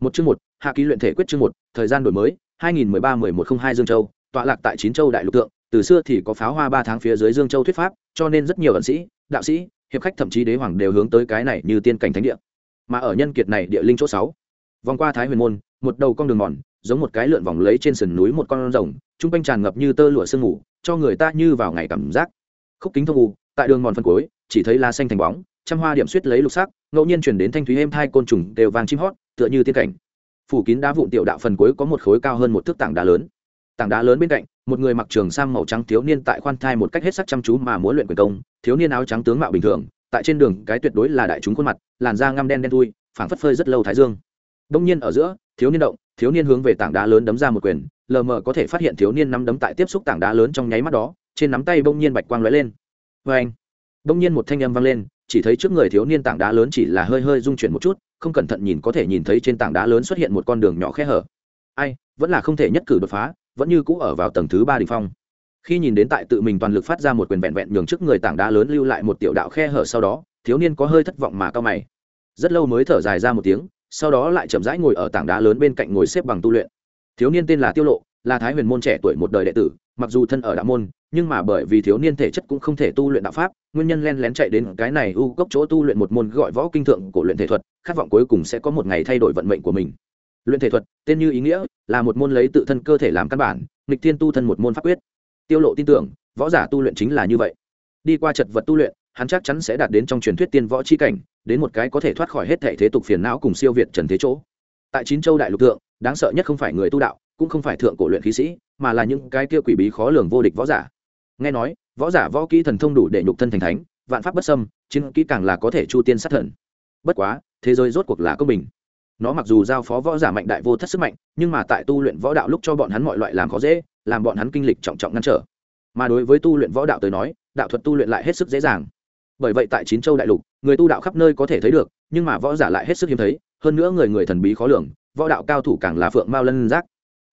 một chương một, hạ ký luyện thể quyết chương một, thời gian đổi mới 2013-1102 dương châu, tọa lạc tại chín châu đại lục tượng từ xưa thì có pháo hoa ba tháng phía dưới dương châu thuyết pháp, cho nên rất nhiều ẩn sĩ, đạo sĩ, hiệp khách thậm chí đế hoàng đều hướng tới cái này như tiên cảnh thánh địa. Mà ở nhân kiệt này địa linh chỗ sáu, vòng qua thái huyền môn, một đầu con đường mòn, giống một cái lượn vòng lấy trên sườn núi một con rồng, trung quanh tràn ngập như tơ lụa sương ngủ cho người ta như vào ngày cảm giác. Khúc kính thông u, tại đường mòn phân cuối, chỉ thấy lá xanh thành bóng, trăm hoa điểm suýt lấy lục sắc, ngẫu nhiên chuyển đến thanh thúy êm thai côn trùng đều vàng chim hót tựa như tiên cảnh. Phủ kín đá vụn tiểu đạo phần cuối có một khối cao hơn một thước tảng đá lớn. Tảng đá lớn bên cạnh, một người mặc trường sang màu trắng thiếu niên tại khoan thai một cách hết sắc chăm chú mà muốn luyện quyền công, thiếu niên áo trắng tướng mạo bình thường, tại trên đường, cái tuyệt đối là đại chúng khuôn mặt, làn da ngăm đen đen thui, phảng phất phơi rất lâu thái dương. Đông nhiên ở giữa, thiếu niên động, thiếu niên hướng về tảng đá lớn đấm ra một quyền, lờ mờ có thể phát hiện thiếu niên nắm đấm tại tiếp xúc tảng đá lớn trong nháy mắt đó, trên nắm tay bỗng nhiên bạch quang lóe lên. Vê anh bỗng nhiên một thanh âm vang lên, chỉ thấy trước người thiếu niên tảng đá lớn chỉ là hơi hơi rung chuyển một chút không cẩn thận nhìn có thể nhìn thấy trên tảng đá lớn xuất hiện một con đường nhỏ khe hở. Ai, vẫn là không thể nhất cử đột phá, vẫn như cũ ở vào tầng thứ ba đ ỉ n h phong. Khi nhìn đến tại tự mình toàn lực phát ra một quyền vẹn vẹn nhường trước người tảng đá lớn lưu lại một tiểu đạo khe hở sau đó, thiếu niên có hơi thất vọng mà cao mày. Rất lâu mới thở dài ra một tiếng, sau đó lại chậm rãi ngồi ở tảng đá lớn bên cạnh ngồi xếp bằng tu luyện. Thiếu niên tên là tiêu lộ, là thái huyền môn trẻ tuổi một đời đệ tử, mặc dù thân ở đạo môn, nhưng mà bởi vì thiếu niên thể chất cũng không thể tu luyện đạo pháp, nguyên nhân len lén chạy đến cái này u cốc chỗ tu luyện một môn gọi võ kinh thượng của luyện thể thuật khát vọng cuối cùng sẽ có một ngày thay đổi vận mệnh của mình. Luyện thể thuật, tên như ý nghĩa, là một môn lấy tự thân cơ thể làm căn bản, nghịch thiên tu thân một môn pháp quyết. Tiêu lộ tin tưởng, võ giả tu luyện chính là như vậy. Đi qua chật vật tu luyện, hắn chắc chắn sẽ đạt đến trong truyền thuyết tiên võ chi cảnh, đến một cái có thể thoát khỏi hết thể thế tục phiền não cùng siêu việt trần thế chỗ. Tại chín châu đại lục thượng, đáng sợ nhất không phải người tu đạo, cũng không phải thượng cổ luyện khí sĩ, mà là những cái kia quỷ bí khó lường vô địch võ giả. Nghe nói, võ giả võ kỹ thần thông đủ để nhục thân thành thánh, vạn pháp bất xâm, chiến kỹ càng là có thể chu tiên sát thần. Bất quá thế giới rốt cuộc là công bình. Nó mặc dù giao phó võ giả mạnh đại vô thất sức mạnh, nhưng mà tại tu luyện võ đạo lúc cho bọn hắn mọi loại làm khó dễ, làm bọn hắn kinh lịch trọng trọng ngăn trở. Mà đối với tu luyện võ đạo tới nói, đạo thuật tu luyện lại hết sức dễ dàng. Bởi vậy tại chín châu đại lục, người tu đạo khắp nơi có thể thấy được, nhưng mà võ giả lại hết sức hiếm thấy, hơn nữa người người thần bí khó lường, võ đạo cao thủ càng là phượng mao lân giác.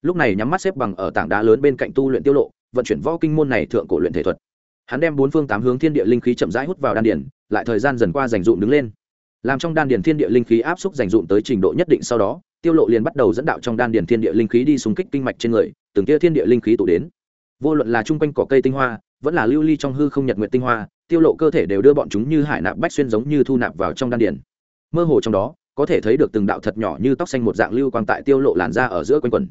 Lúc này nhắm mắt xếp bằng ở tảng đá lớn bên cạnh tu luyện tiêu lộ, vận chuyển võ kinh môn này thượng cổ luyện thể thuật. Hắn đem bốn phương tám hướng thiên địa linh khí chậm rãi hút vào đan điển lại thời gian dần qua dành dụm đứng lên làm trong đan điền thiên địa linh khí áp xúc dành dụm tới trình độ nhất định sau đó, tiêu lộ liền bắt đầu dẫn đạo trong đan điền thiên địa linh khí đi xung kích kinh mạch trên người, từng tia thiên địa linh khí tụ đến. Vô luận là trung quanh cỏ cây tinh hoa, vẫn là lưu ly trong hư không nhật nguyện tinh hoa, tiêu lộ cơ thể đều đưa bọn chúng như hải nạp bách xuyên giống như thu nạp vào trong đan điền. Mơ hồ trong đó, có thể thấy được từng đạo thật nhỏ như tóc xanh một dạng lưu quang tại tiêu lộ làn ra ở giữa quanh quần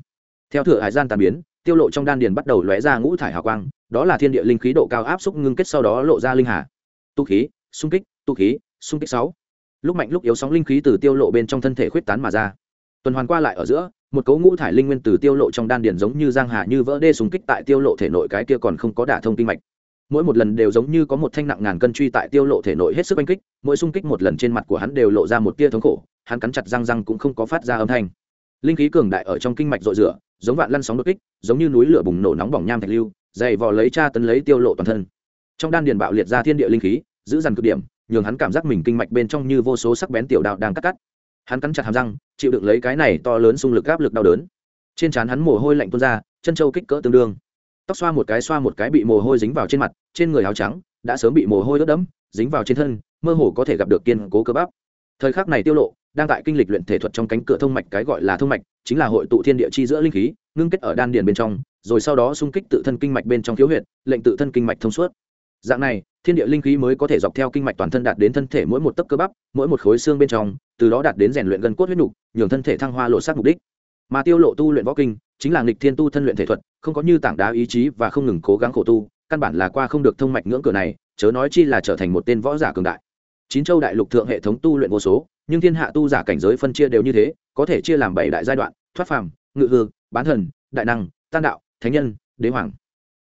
theo thửa hải gian tàn biến, tiêu lộ trong đan điền bắt đầu lóe ra ngũ thải hào quang, đó là thiên địa linh khí độ cao áp xúc ngưng kết sau đó lộ ra linh hà. Tu khí, xung kích, tu khí, xung kích sáu lúc mạnh lúc yếu sóng linh khí từ tiêu lộ bên trong thân thể khuyết tán mà ra. Tuần hoàn qua lại ở giữa, một cấu ngũ thải linh nguyên từ tiêu lộ trong đan điền giống như giang hà như vỡ đê súng kích tại tiêu lộ thể nội cái kia còn không có đả thông kinh mạch. Mỗi một lần đều giống như có một thanh nặng ngàn cân truy tại tiêu lộ thể nội hết sức oanh kích, mỗi xung kích một lần trên mặt của hắn đều lộ ra một tia thống khổ, hắn cắn chặt răng răng cũng không có phát ra âm thanh. Linh khí cường đại ở trong kinh mạch rội rửa, giống vạn lăn sóng đột kích, giống như núi lửa bùng nổ nóng bỏng nham thạch lưu, dày vò lấy cha tấn lấy tiêu lộ toàn thân. Trong đan điền bạo liệt ra thiên địa linh khí giữ dằn cực điểm, nhường hắn cảm giác mình kinh mạch bên trong như vô số sắc bén tiểu đạo đang cắt cắt. Hắn cắn chặt hàm răng, chịu đựng lấy cái này to lớn xung lực áp lực đau đớn. Trên trán hắn mồ hôi lạnh tuôn ra, chân châu kích cỡ tương đương. Tóc xoa một cái xoa một cái bị mồ hôi dính vào trên mặt, trên người áo trắng đã sớm bị mồ hôi ướt đẫm, dính vào trên thân, mơ hồ có thể gặp được kiên cố cơ bắp. Thời khắc này tiêu lộ, đang tại kinh lịch luyện thể thuật trong cánh cửa thông mạch, cái gọi là thông mạch, chính là hội tụ thiên địa chi giữa linh khí, ngưng kết ở đan điền bên trong, rồi sau đó xung kích tự thân kinh mạch bên trong thiếu huyệt, lệnh tự thân kinh mạch thông suốt dạng này, thiên địa linh khí mới có thể dọc theo kinh mạch toàn thân đạt đến thân thể mỗi một tấc cơ bắp, mỗi một khối xương bên trong, từ đó đạt đến rèn luyện gần cốt huyết nục, nhường thân thể thăng hoa lộ sát mục đích. Mà tiêu lộ tu luyện võ kinh, chính là nghịch thiên tu thân luyện thể thuật, không có như tảng đá ý chí và không ngừng cố gắng khổ tu, căn bản là qua không được thông mạch ngưỡng cửa này, chớ nói chi là trở thành một tên võ giả cường đại. Chín châu đại lục thượng hệ thống tu luyện vô số, nhưng thiên hạ tu giả cảnh giới phân chia đều như thế, có thể chia làm bảy đại giai đoạn, thoát phàm, ngự hư, bán thần, đại năng tan đạo, thánh nhân, đế hoàng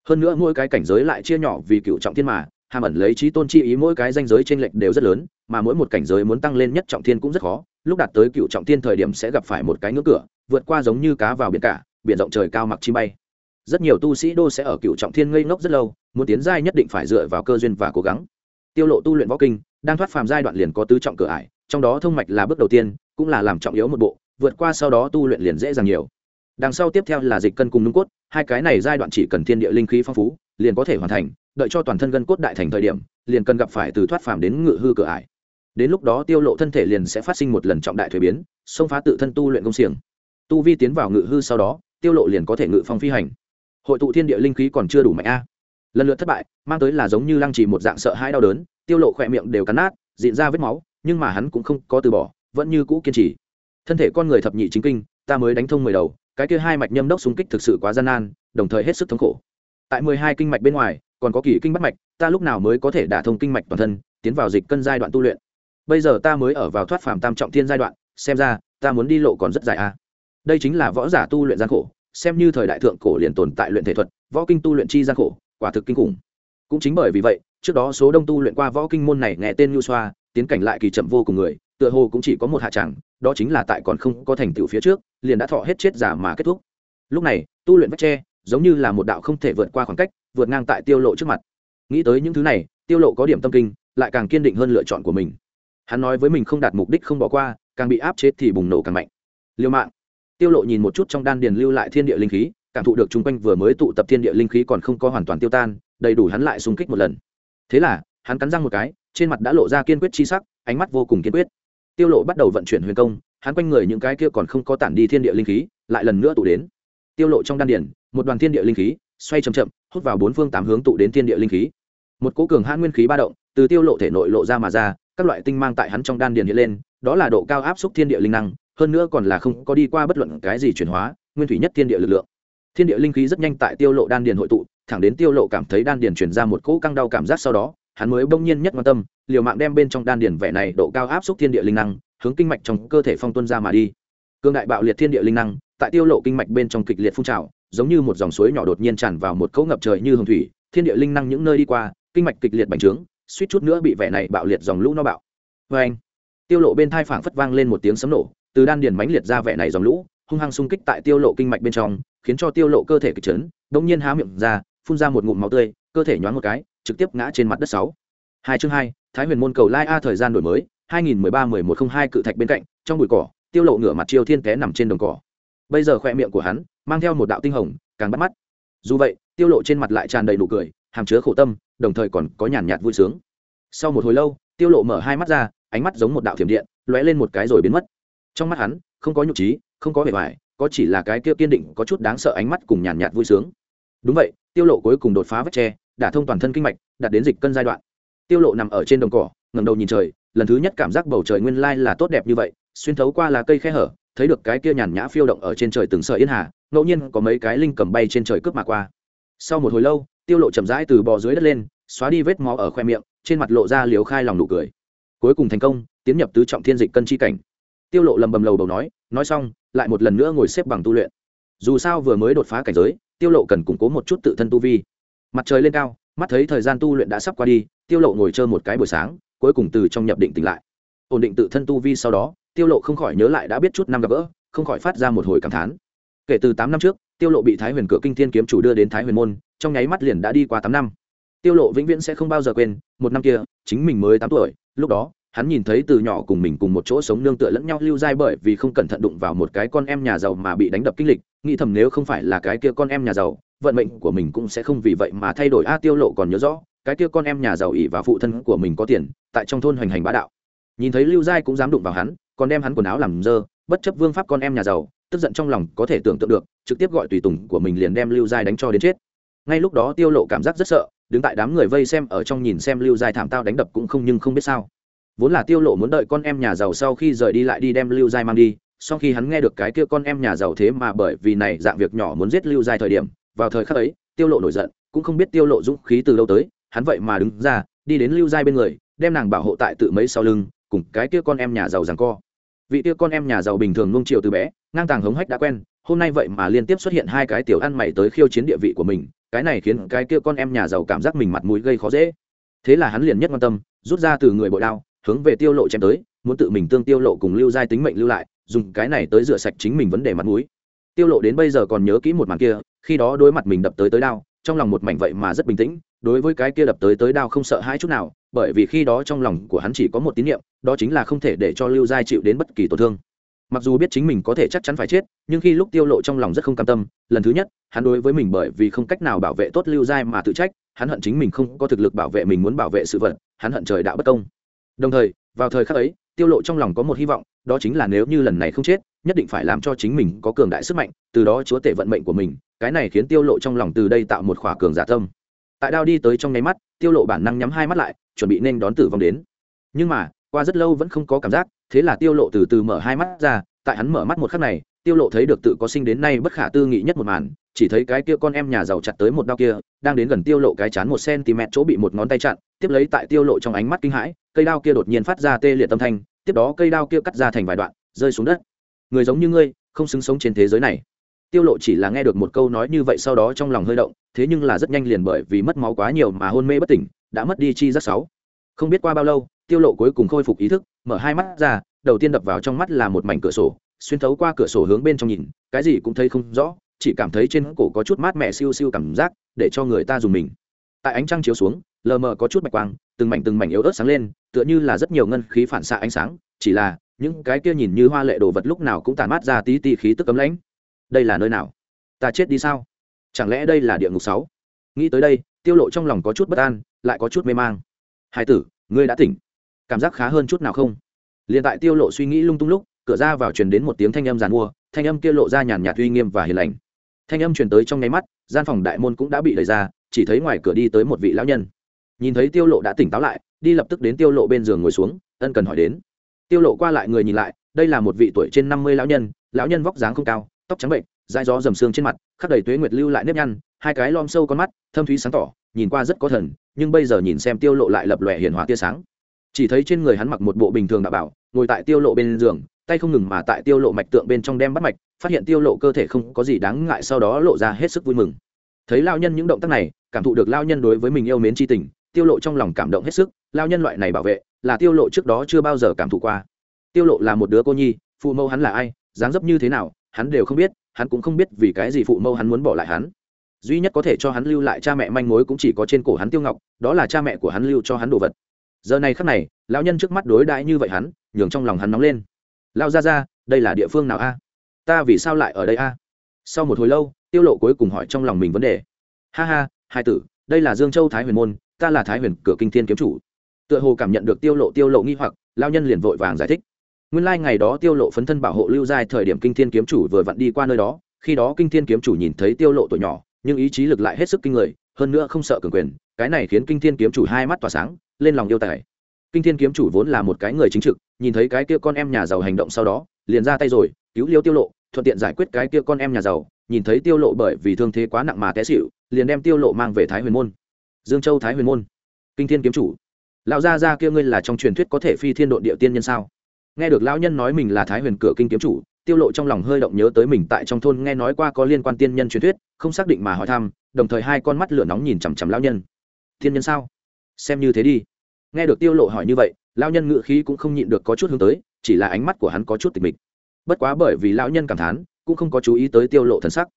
hơn nữa mỗi cái cảnh giới lại chia nhỏ vì cựu trọng thiên mà, hàm ẩn lấy trí tôn chi ý mỗi cái danh giới t r ê n lệch đều rất lớn, mà mỗi một cảnh giới muốn tăng lên nhất trọng thiên cũng rất khó. Lúc đạt tới cựu trọng thiên thời điểm sẽ gặp phải một cái ngưỡng cửa, vượt qua giống như cá vào biển cả, biển rộng trời cao mặc chi bay. Rất nhiều tu sĩ đô sẽ ở cựu trọng thiên ngây ngốc rất lâu, muốn tiến giai nhất định phải dựa vào cơ duyên và cố gắng. Tiêu lộ tu luyện võ kinh, đang thoát phàm giai đoạn liền có tứ trọng cửa ải, trong đó thông mạch là bước đầu tiên, cũng là làm trọng yếu một bộ, vượt qua sau đó tu luyện liền dễ dàng nhiều đằng sau tiếp theo là dịch cân cùng nung cốt, hai cái này giai đoạn chỉ cần thiên địa linh khí phong phú, liền có thể hoàn thành, đợi cho toàn thân gân cốt đại thành thời điểm, liền cần gặp phải từ thoát phàm đến ngự hư cửa ải. Đến lúc đó tiêu lộ thân thể liền sẽ phát sinh một lần trọng đại thuế biến, xông phá tự thân tu luyện công xiềng. Tu vi tiến vào ngự hư sau đó, tiêu lộ liền có thể ngự phong phi hành. Hội tụ thiên địa linh khí còn chưa đủ mạnh a. Lần lượt thất bại, mang tới là giống như lăng trì một dạng sợ hãi đau đớn, tiêu lộ khỏe miệng đều cắn nát dịn ra vết máu, nhưng mà hắn cũng không có từ bỏ, vẫn như cũ kiên trì. Thân thể con người thập nhị chính kinh, ta mới đánh thông mười đầu cái kia hai mạch nhâm đốc xung kích thực sự quá gian nan, đồng thời hết sức thống khổ. Tại mười hai kinh mạch bên ngoài, còn có kỳ kinh bắt mạch, ta lúc nào mới có thể đả thông kinh mạch toàn thân, tiến vào dịch cân giai đoạn tu luyện? Bây giờ ta mới ở vào thoát phàm tam trọng thiên giai đoạn, xem ra, ta muốn đi lộ còn rất dài a. Đây chính là võ giả tu luyện gian khổ, xem như thời đại thượng cổ liền tồn tại luyện thể thuật, võ kinh tu luyện chi gian khổ, quả thực kinh khủng. Cũng chính bởi vì vậy, trước đó số đông tu luyện qua võ kinh môn này nghe tên nhu xoa, tiến cảnh lại kỳ chậm vô cùng người tựa hồ cũng chỉ có một hạ chẳng đó chính là tại còn không có thành tựu phía trước, liền đã thọ hết chết giả mà kết thúc. Lúc này, tu luyện vách tre, giống như là một đạo không thể vượt qua khoảng cách, vượt ngang tại tiêu lộ trước mặt. Nghĩ tới những thứ này, tiêu lộ có điểm tâm kinh, lại càng kiên định hơn lựa chọn của mình. Hắn nói với mình không đạt mục đích không bỏ qua, càng bị áp chế thì bùng nổ càng mạnh. Liêu mạng. Tiêu lộ nhìn một chút trong đan điền lưu lại thiên địa linh khí, cảm thụ được chung quanh vừa mới tụ tập thiên địa linh khí còn không có hoàn toàn tiêu tan, đầy đủ hắn lại xung kích một lần. Thế là, hắn cắn răng một cái, trên mặt đã lộ ra kiên quyết chi sắc, ánh mắt vô cùng kiên quyết tiêu lộ bắt đầu vận chuyển huyền công, hắn quanh người những cái kia còn không có tản đi thiên địa linh khí, lại lần nữa tụ đến. Tiêu lộ trong đan điển một đoàn thiên địa linh khí, xoay chậm chậm, hút vào bốn phương tám hướng tụ đến thiên địa linh khí. Một cố cường hãn nguyên khí ba động, từ tiêu lộ thể nội lộ ra mà ra, các loại tinh mang tại hắn trong đan điền hiện lên, đó là độ cao áp xúc thiên địa linh năng, hơn nữa còn là không có đi qua bất luận cái gì chuyển hóa, nguyên thủy nhất thiên địa lực lượng. Thiên địa linh khí rất nhanh tại tiêu lộ đan điền hội tụ, thẳng đến tiêu lộ cảm thấy đan điền truyền ra một cỗ căng đau cảm giác sau đó hắn mới bỗng nhiên nhất quan tâm, liều mạng đem bên trong đan điền vẻ này độ cao áp xúc thiên địa linh năng, hướng kinh mạch trong cơ thể phong tuân ra mà đi. Cương đại bạo liệt thiên địa linh năng, tại tiêu lộ kinh mạch bên trong kịch liệt phun trào, giống như một dòng suối nhỏ đột nhiên tràn vào một cấu ngập trời như hồng thủy, thiên địa linh năng những nơi đi qua, kinh mạch kịch liệt bành trướng, suýt chút nữa bị vẻ này bạo liệt dòng lũ nó bạo. Với anh, tiêu lộ bên thai phảng phất vang lên một tiếng sấm nổ, từ đan điền mãnh liệt ra vẻ này dòng lũ, hung hăng xung kích tại tiêu lộ kinh mạch bên trong, khiến cho tiêu lộ cơ thể kịch chấn đống nhiên há miệng ra, phun ra một ngụm máu tươi, cơ thể nhoáng một cái trực tiếp ngã trên mặt đất sáu. Hai chương hai, thái huyền môn cầu lai a thời gian đổi mới 2013-1102 cự thạch bên cạnh, trong bụi cỏ, tiêu lộ ngửa mặt chiêu thiên té nằm trên đồng cỏ. Bây giờ khoe miệng của hắn, mang theo một đạo tinh hồng, càng bắt mắt. Dù vậy, tiêu lộ trên mặt lại tràn đầy nụ cười, hàm chứa khổ tâm, đồng thời còn có nhàn nhạt vui sướng. Sau một hồi lâu, tiêu lộ mở hai mắt ra, ánh mắt giống một đạo thiểm điện, lóe lên một cái rồi biến mất. Trong mắt hắn, không có nhục trí, không có vẻ vải, có chỉ là cái kia kiên định, có chút đáng sợ ánh mắt cùng nhàn nhạt vui sướng. Đúng vậy, tiêu lộ cuối cùng đột phá vách tre đả thông toàn thân kinh mạch, đạt đến dịch cân giai đoạn. Tiêu lộ nằm ở trên đồng cỏ, ngẩng đầu nhìn trời, lần thứ nhất cảm giác bầu trời nguyên lai là tốt đẹp như vậy, xuyên thấu qua là cây khe hở, thấy được cái kia nhàn nhã phiêu động ở trên trời từng sợi yên hà, ngẫu nhiên có mấy cái linh cầm bay trên trời cướp mà qua. Sau một hồi lâu, tiêu lộ chậm rãi từ bò dưới đất lên, xóa đi vết máu ở khoe miệng, trên mặt lộ ra liếu khai lòng nụ cười. Cuối cùng thành công, tiến nhập tứ trọng thiên dịch cân chi cảnh. Tiêu lộ lầm bầm lầu đầu nói nói xong, lại một lần nữa ngồi xếp bằng tu luyện. Dù sao vừa mới đột phá cảnh giới, tiêu lộ cần củng cố một chút tự thân tu vi mặt trời lên cao, mắt thấy thời gian tu luyện đã sắp qua đi, tiêu lộ ngồi chơi một cái buổi sáng, cuối cùng từ trong nhập định tỉnh lại. Ổn định tự thân tu vi sau đó, tiêu lộ không khỏi nhớ lại đã biết chút năm gặp gỡ, không khỏi phát ra một hồi cảm thán. Kể từ 8 năm trước, tiêu lộ bị thái huyền cửa kinh thiên kiếm chủ đưa đến thái huyền môn, trong nháy mắt liền đã đi qua 8 năm. Tiêu lộ vĩnh viễn sẽ không bao giờ quên, một năm kia, chính mình mới 8 tuổi, lúc đó hắn nhìn thấy từ nhỏ cùng mình cùng một chỗ sống nương tựa lẫn nhau lưu dai bởi vì không cẩn thận đụng vào một cái con em nhà giàu mà bị đánh đập kinh lịch, nghĩ thầm nếu không phải là cái kia con em nhà giàu, vận mệnh của mình cũng sẽ không vì vậy mà thay đổi. A tiêu lộ còn nhớ rõ, cái kia con em nhà giàu ỉ và phụ thân của mình có tiền, tại trong thôn hoành hành bá đạo. Nhìn thấy lưu giai cũng dám đụng vào hắn, còn đem hắn quần áo làm dơ, bất chấp vương pháp con em nhà giàu, tức giận trong lòng có thể tưởng tượng được, trực tiếp gọi tùy tùng của mình liền đem lưu giai đánh cho đến chết. Ngay lúc đó tiêu lộ cảm giác rất sợ, đứng tại đám người vây xem ở trong nhìn xem lưu giai thảm tao đánh đập cũng không nhưng không biết sao vốn là tiêu lộ muốn đợi con em nhà giàu sau khi rời đi lại đi đem lưu giai mang đi, sau khi hắn nghe được cái kia con em nhà giàu thế mà bởi vì này dạng việc nhỏ muốn giết lưu giai thời điểm, vào thời khắc ấy, tiêu lộ nổi giận, cũng không biết tiêu lộ dũng khí từ đâu tới, hắn vậy mà đứng ra, đi đến lưu giai bên người, đem nàng bảo hộ tại tự mấy sau lưng, cùng cái kia con em nhà giàu giằng co. Vị kia con em nhà giàu bình thường nuông chiều từ bé, ngang tàng hống hách đã quen, hôm nay vậy mà liên tiếp xuất hiện hai cái tiểu ăn mày tới khiêu chiến địa vị của mình, cái này khiến cái kia con em nhà giàu cảm giác mình mặt mũi gây khó dễ. Thế là hắn liền nhất quan tâm, rút ra từ người bội đao hướng về tiêu lộ chém tới, muốn tự mình tương tiêu lộ cùng lưu giai tính mệnh lưu lại, dùng cái này tới rửa sạch chính mình vấn đề mặt mũi. Tiêu lộ đến bây giờ còn nhớ kỹ một màn kia, khi đó đối mặt mình đập tới tới đao, trong lòng một mảnh vậy mà rất bình tĩnh, đối với cái kia đập tới tới đao không sợ hãi chút nào, bởi vì khi đó trong lòng của hắn chỉ có một tín niệm, đó chính là không thể để cho lưu giai chịu đến bất kỳ tổn thương. Mặc dù biết chính mình có thể chắc chắn phải chết, nhưng khi lúc tiêu lộ trong lòng rất không cam tâm, lần thứ nhất, hắn đối với mình bởi vì không cách nào bảo vệ tốt lưu giai mà tự trách, hắn hận chính mình không có thực lực bảo vệ mình muốn bảo vệ sự vật, hắn hận trời đạo bất công đồng thời, vào thời khắc ấy, tiêu lộ trong lòng có một hy vọng, đó chính là nếu như lần này không chết, nhất định phải làm cho chính mình có cường đại sức mạnh, từ đó chúa tể vận mệnh của mình, cái này khiến tiêu lộ trong lòng từ đây tạo một khỏa cường giả tâm. Tại đao đi tới trong nháy mắt, tiêu lộ bản năng nhắm hai mắt lại, chuẩn bị nên đón tử vong đến. Nhưng mà, qua rất lâu vẫn không có cảm giác, thế là tiêu lộ từ từ mở hai mắt ra, tại hắn mở mắt một khắc này, tiêu lộ thấy được tự có sinh đến nay bất khả tư nghị nhất một màn chỉ thấy cái kia con em nhà giàu chặt tới một đao kia, đang đến gần tiêu lộ cái chán một cm chỗ bị một ngón tay chặn, tiếp lấy tại tiêu lộ trong ánh mắt kinh hãi, cây đao kia đột nhiên phát ra tê liệt tâm thanh, tiếp đó cây đao kia cắt ra thành vài đoạn, rơi xuống đất. Người giống như ngươi, không xứng sống trên thế giới này. Tiêu lộ chỉ là nghe được một câu nói như vậy sau đó trong lòng hơi động, thế nhưng là rất nhanh liền bởi vì mất máu quá nhiều mà hôn mê bất tỉnh, đã mất đi chi rất sáu. Không biết qua bao lâu, tiêu lộ cuối cùng khôi phục ý thức, mở hai mắt ra, đầu tiên đập vào trong mắt là một mảnh cửa sổ, xuyên thấu qua cửa sổ hướng bên trong nhìn, cái gì cũng thấy không rõ chỉ cảm thấy trên cổ có chút mát mẻ siêu siêu cảm giác, để cho người ta dùng mình. Tại ánh trăng chiếu xuống, lờ mờ có chút bạch quang, từng mảnh từng mảnh yếu ớt sáng lên, tựa như là rất nhiều ngân khí phản xạ ánh sáng, chỉ là, những cái kia nhìn như hoa lệ đồ vật lúc nào cũng tàn mát ra tí tí khí tức cấm lãnh. Đây là nơi nào? Ta chết đi sao? Chẳng lẽ đây là địa ngục sáu? Nghĩ tới đây, tiêu lộ trong lòng có chút bất an, lại có chút mê mang. Hai tử, ngươi đã tỉnh. Cảm giác khá hơn chút nào không? Liền tại tiêu lộ suy nghĩ lung tung lúc, cửa ra vào truyền đến một tiếng thanh âm giàn mua, thanh âm kia lộ ra nhàn nhạt uy nghiêm và hiền lành thanh âm truyền tới trong nháy mắt, gian phòng đại môn cũng đã bị đẩy ra, chỉ thấy ngoài cửa đi tới một vị lão nhân. Nhìn thấy tiêu lộ đã tỉnh táo lại, đi lập tức đến tiêu lộ bên giường ngồi xuống, ân cần hỏi đến. Tiêu lộ qua lại người nhìn lại, đây là một vị tuổi trên 50 lão nhân lão nhân vóc dáng không cao, tóc trắng bệnh dai gió dầm xương trên mặt, khắc đầy tuế nguyệt lưu lại nếp nhăn, hai cái lom sâu con mắt, thâm thúy sáng tỏ, nhìn qua rất có thần, nhưng bây giờ nhìn xem tiêu lộ lại lập lòe hiển hóa tia sáng. Chỉ thấy trên người hắn mặc một bộ bình thường đạo bảo, ngồi tại tiêu lộ bên giường tay không ngừng mà tại tiêu lộ mạch tượng bên trong đem bắt mạch, phát hiện tiêu lộ cơ thể không có gì đáng ngại, sau đó lộ ra hết sức vui mừng. Thấy lao nhân những động tác này, cảm thụ được lao nhân đối với mình yêu mến chi tình, tiêu lộ trong lòng cảm động hết sức, lao nhân loại này bảo vệ, là tiêu lộ trước đó chưa bao giờ cảm thụ qua. Tiêu lộ là một đứa cô nhi, phụ mẫu hắn là ai, dáng dấp như thế nào, hắn đều không biết, hắn cũng không biết vì cái gì phụ mẫu hắn muốn bỏ lại hắn. Duy nhất có thể cho hắn lưu lại cha mẹ manh mối cũng chỉ có trên cổ hắn tiêu ngọc, đó là cha mẹ của hắn lưu cho hắn đồ vật. Giờ này khắc này, lão nhân trước mắt đối đãi như vậy hắn, nhường trong lòng hắn nóng lên lao ra ra, đây là địa phương nào a? Ta vì sao lại ở đây a? Sau một hồi lâu, tiêu lộ cuối cùng hỏi trong lòng mình vấn đề. Ha ha, hai tử, đây là dương châu thái huyền môn, ta là thái huyền cửa kinh thiên kiếm chủ. Tựa hồ cảm nhận được tiêu lộ tiêu lộ nghi hoặc, lao nhân liền vội vàng giải thích. Nguyên lai like ngày đó tiêu lộ phấn thân bảo hộ lưu giai thời điểm kinh thiên kiếm chủ vừa vặn đi qua nơi đó, khi đó kinh thiên kiếm chủ nhìn thấy tiêu lộ tuổi nhỏ, nhưng ý chí lực lại hết sức kinh người, hơn nữa không sợ cường quyền, cái này khiến kinh thiên kiếm chủ hai mắt tỏa sáng, lên lòng yêu tài kinh thiên kiếm chủ vốn là một cái người chính trực, nhìn thấy cái kia con em nhà giàu hành động sau đó, liền ra tay rồi, cứu liêu tiêu lộ, thuận tiện giải quyết cái kia con em nhà giàu, nhìn thấy tiêu lộ bởi vì thương thế quá nặng mà té xỉu, liền đem tiêu lộ mang về thái huyền môn. Dương châu thái huyền môn. Kinh thiên kiếm chủ. Lão gia gia kia ngươi là trong truyền thuyết có thể phi thiên độ địa tiên nhân sao? Nghe được lão nhân nói mình là thái huyền cửa kinh kiếm chủ, tiêu lộ trong lòng hơi động nhớ tới mình tại trong thôn nghe nói qua có liên quan tiên nhân truyền thuyết, không xác định mà hỏi thăm, đồng thời hai con mắt lửa nóng nhìn chằm chằm lão nhân. Thiên nhân sao? Xem như thế đi nghe được tiêu lộ hỏi như vậy, lão nhân ngự khí cũng không nhịn được có chút hướng tới, chỉ là ánh mắt của hắn có chút tịch mịch. Bất quá bởi vì lão nhân cảm thán, cũng không có chú ý tới tiêu lộ thần sắc.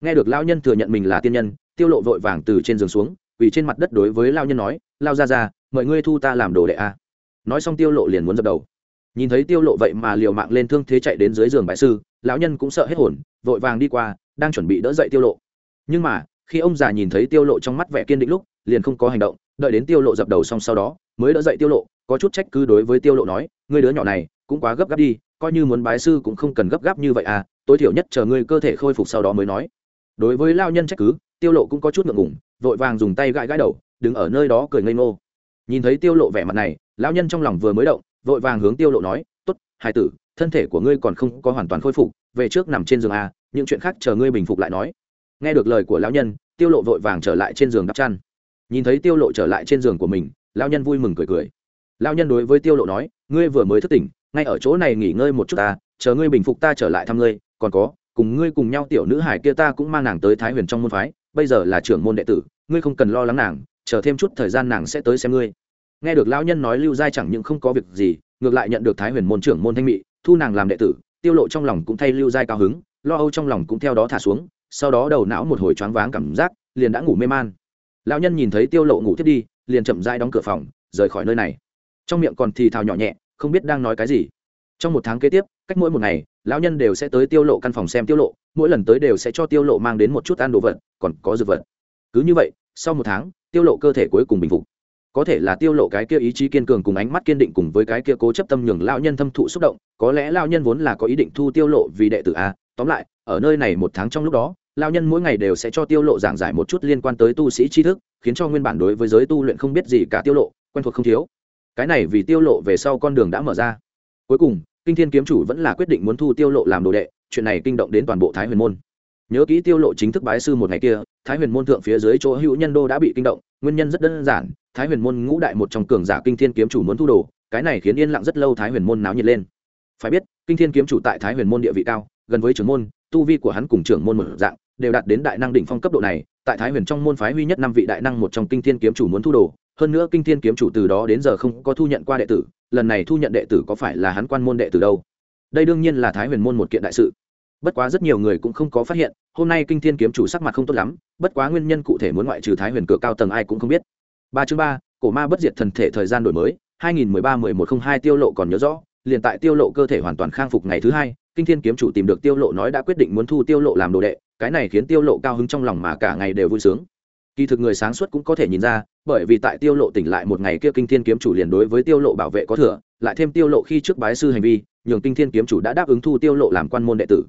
Nghe được lão nhân thừa nhận mình là tiên nhân, tiêu lộ vội vàng từ trên giường xuống vì trên mặt đất đối với lão nhân nói lao ra ra mời ngươi thu ta làm đồ đệ a. Nói xong tiêu lộ liền muốn dập đầu. Nhìn thấy tiêu lộ vậy mà liều mạng lên thương thế chạy đến dưới giường bại sư, lão nhân cũng sợ hết hồn, vội vàng đi qua, đang chuẩn bị đỡ dậy tiêu lộ. Nhưng mà, khi ông già nhìn thấy tiêu lộ trong mắt vẻ kiên định lúc, liền không có hành động, đợi đến tiêu lộ dập đầu xong sau đó mới đỡ dậy tiêu lộ, có chút trách cứ đối với tiêu lộ nói, ngươi đứa nhỏ này, cũng quá gấp gáp đi, coi như muốn bái sư cũng không cần gấp gáp như vậy à tối thiểu nhất chờ ngươi cơ thể khôi phục sau đó mới nói. Đối với lao nhân trách cứ, tiêu lộ cũng có chút ngượng ngùng, vội vàng dùng tay gãi gãi đầu, đứng ở nơi đó cười ngây ngô. Nhìn thấy tiêu lộ vẻ mặt này lão nhân trong lòng vừa mới động, vội vàng hướng tiêu lộ nói, tốt, hài tử, thân thể của ngươi còn không có hoàn toàn khôi phục, về trước nằm trên giường à những chuyện khác chờ ngươi bình phục lại nói. Nghe được lời của lão nhân, tiêu lộ vội vàng trở lại trên giường đắp chăn. Nhìn thấy tiêu lộ trở lại trên giường của mình lão nhân vui mừng cười cười. Lão nhân đối với tiêu lộ nói ngươi vừa mới thức tỉnh ngay ở chỗ này nghỉ ngơi một chút ta chờ ngươi bình phục ta trở lại thăm ngươi còn có cùng ngươi cùng nhau tiểu nữ hải kia ta cũng mang nàng tới thái huyền trong môn phái bây giờ là trưởng môn đệ tử ngươi không cần lo lắng nàng chờ thêm chút thời gian nàng sẽ tới xem ngươi. Nghe được lão nhân nói lưu giai chẳng những không có việc gì ngược lại nhận được thái huyền môn trưởng môn thanh mỹ, thu nàng làm đệ tử tiêu lộ trong lòng cũng thay lưu giai cao hứng lo âu trong lòng cũng theo đó thả xuống sau đó đầu não một hồi choáng váng cảm giác liền đã ngủ mê man. Lão nhân nhìn thấy tiêu lộ ngủ thiết đi liền chậm rãi đóng cửa phòng, rời khỏi nơi này. Trong miệng còn thì thào nhỏ nhẹ, không biết đang nói cái gì. Trong một tháng kế tiếp, cách mỗi một ngày, lão nhân đều sẽ tới tiêu lộ căn phòng xem tiêu lộ, mỗi lần tới đều sẽ cho tiêu lộ mang đến một chút ăn đồ vật, còn có dược vật. Cứ như vậy, sau một tháng, tiêu lộ cơ thể cuối cùng bình phục. Có thể là tiêu lộ cái kia ý chí kiên cường cùng ánh mắt kiên định cùng với cái kia cố chấp tâm nhường lão nhân thâm thụ xúc động, có lẽ lão nhân vốn là có ý định thu tiêu lộ vì đệ tử a. Tóm lại, ở nơi này một tháng trong lúc đó lão nhân mỗi ngày đều sẽ cho tiêu lộ giảng giải một chút liên quan tới tu sĩ tri thức, khiến cho nguyên bản đối với giới tu luyện không biết gì cả tiêu lộ, quen thuộc không thiếu. Cái này vì tiêu lộ về sau con đường đã mở ra. Cuối cùng, kinh thiên kiếm chủ vẫn là quyết định muốn thu tiêu lộ làm đồ đệ, chuyện này kinh động đến toàn bộ thái huyền môn. Nhớ kỹ tiêu lộ chính thức bái sư một ngày kia, thái huyền môn thượng phía dưới chỗ hữu nhân đô đã bị kinh động, nguyên nhân rất đơn giản, thái huyền môn ngũ đại một trong cường giả kinh thiên kiếm chủ muốn thu đồ, cái này khiến yên lặng rất lâu thái huyền môn náo nhiệt lên. Phải biết, kinh thiên kiếm chủ tại thái huyền môn địa vị cao, gần với trưởng môn, tu vi của hắn cùng trưởng môn một dạng đều đạt đến đại năng đỉnh phong cấp độ này, tại thái huyền trong môn phái huy nhất năm vị đại năng một trong kinh thiên kiếm chủ muốn thu đồ, hơn nữa kinh thiên kiếm chủ từ đó đến giờ không có thu nhận qua đệ tử, lần này thu nhận đệ tử có phải là hắn quan môn đệ tử đâu? Đây đương nhiên là thái huyền môn một kiện đại sự. Bất quá rất nhiều người cũng không có phát hiện, hôm nay kinh thiên kiếm chủ sắc mặt không tốt lắm, bất quá nguyên nhân cụ thể muốn ngoại trừ thái huyền cửa cao tầng ai cũng không biết. Ba chương ba, cổ ma bất diệt thần thể thời gian đổi mới 2013-1102 tiêu lộ còn nhớ rõ, liền tại tiêu lộ cơ thể hoàn toàn khang phục ngày thứ hai, kinh thiên kiếm chủ tìm được tiêu lộ nói đã quyết định muốn thu tiêu lộ làm đồ đệ cái này khiến tiêu lộ cao hứng trong lòng mà cả ngày đều vui sướng. Kỳ thực người sáng suốt cũng có thể nhìn ra, bởi vì tại tiêu lộ tỉnh lại một ngày kia kinh thiên kiếm chủ liền đối với tiêu lộ bảo vệ có thừa, lại thêm tiêu lộ khi trước bái sư hành vi, nhường kinh thiên kiếm chủ đã đáp ứng thu tiêu lộ làm quan môn đệ tử.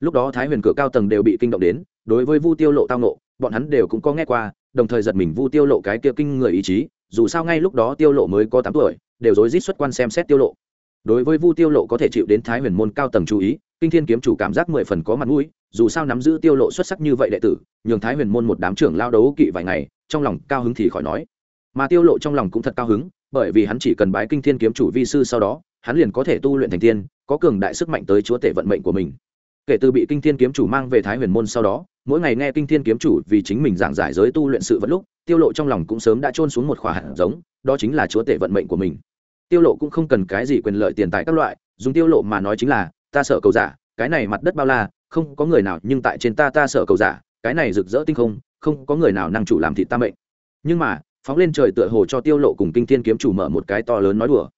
Lúc đó thái huyền cửa cao tầng đều bị kinh động đến, đối với vu tiêu lộ tao nộ bọn hắn đều cũng có nghe qua, đồng thời giật mình vu tiêu lộ cái kia kinh người ý chí, dù sao ngay lúc đó tiêu lộ mới có tám tuổi, đều rối rít xuất quan xem xét tiêu lộ đối với vu tiêu lộ có thể chịu đến thái huyền môn cao tầng chú ý, kinh thiên kiếm chủ cảm giác mười phần có mặt mũi, dù sao nắm giữ tiêu lộ xuất sắc như vậy đệ tử, nhường thái huyền môn một đám trưởng lao đấu kỵ vài ngày, trong lòng cao hứng thì khỏi nói. Mà tiêu lộ trong lòng cũng thật cao hứng, bởi vì hắn chỉ cần bái kinh thiên kiếm chủ vi sư sau đó, hắn liền có thể tu luyện thành tiên, có cường đại sức mạnh tới chúa tể vận mệnh của mình. Kể từ bị kinh thiên kiếm chủ mang về thái huyền môn sau đó, mỗi ngày nghe kinh thiên kiếm chủ vì chính mình giảng giải giới tu luyện sự vẫn lúc, tiêu lộ trong lòng cũng sớm đã trôn xuống một khỏa hạt giống, đó chính là chúa tể vận mệnh của mình tiêu lộ cũng không cần cái gì quyền lợi tiền tài các loại, dùng tiêu lộ mà nói chính là, ta sợ cầu giả, cái này mặt đất bao la, không có người nào, nhưng tại trên ta ta sợ cầu giả, cái này rực rỡ tinh không không có người nào năng chủ làm thị ta mệnh. Nhưng mà, phóng lên trời tựa hồ cho tiêu lộ cùng kinh thiên kiếm chủ mở một cái to lớn nói đùa.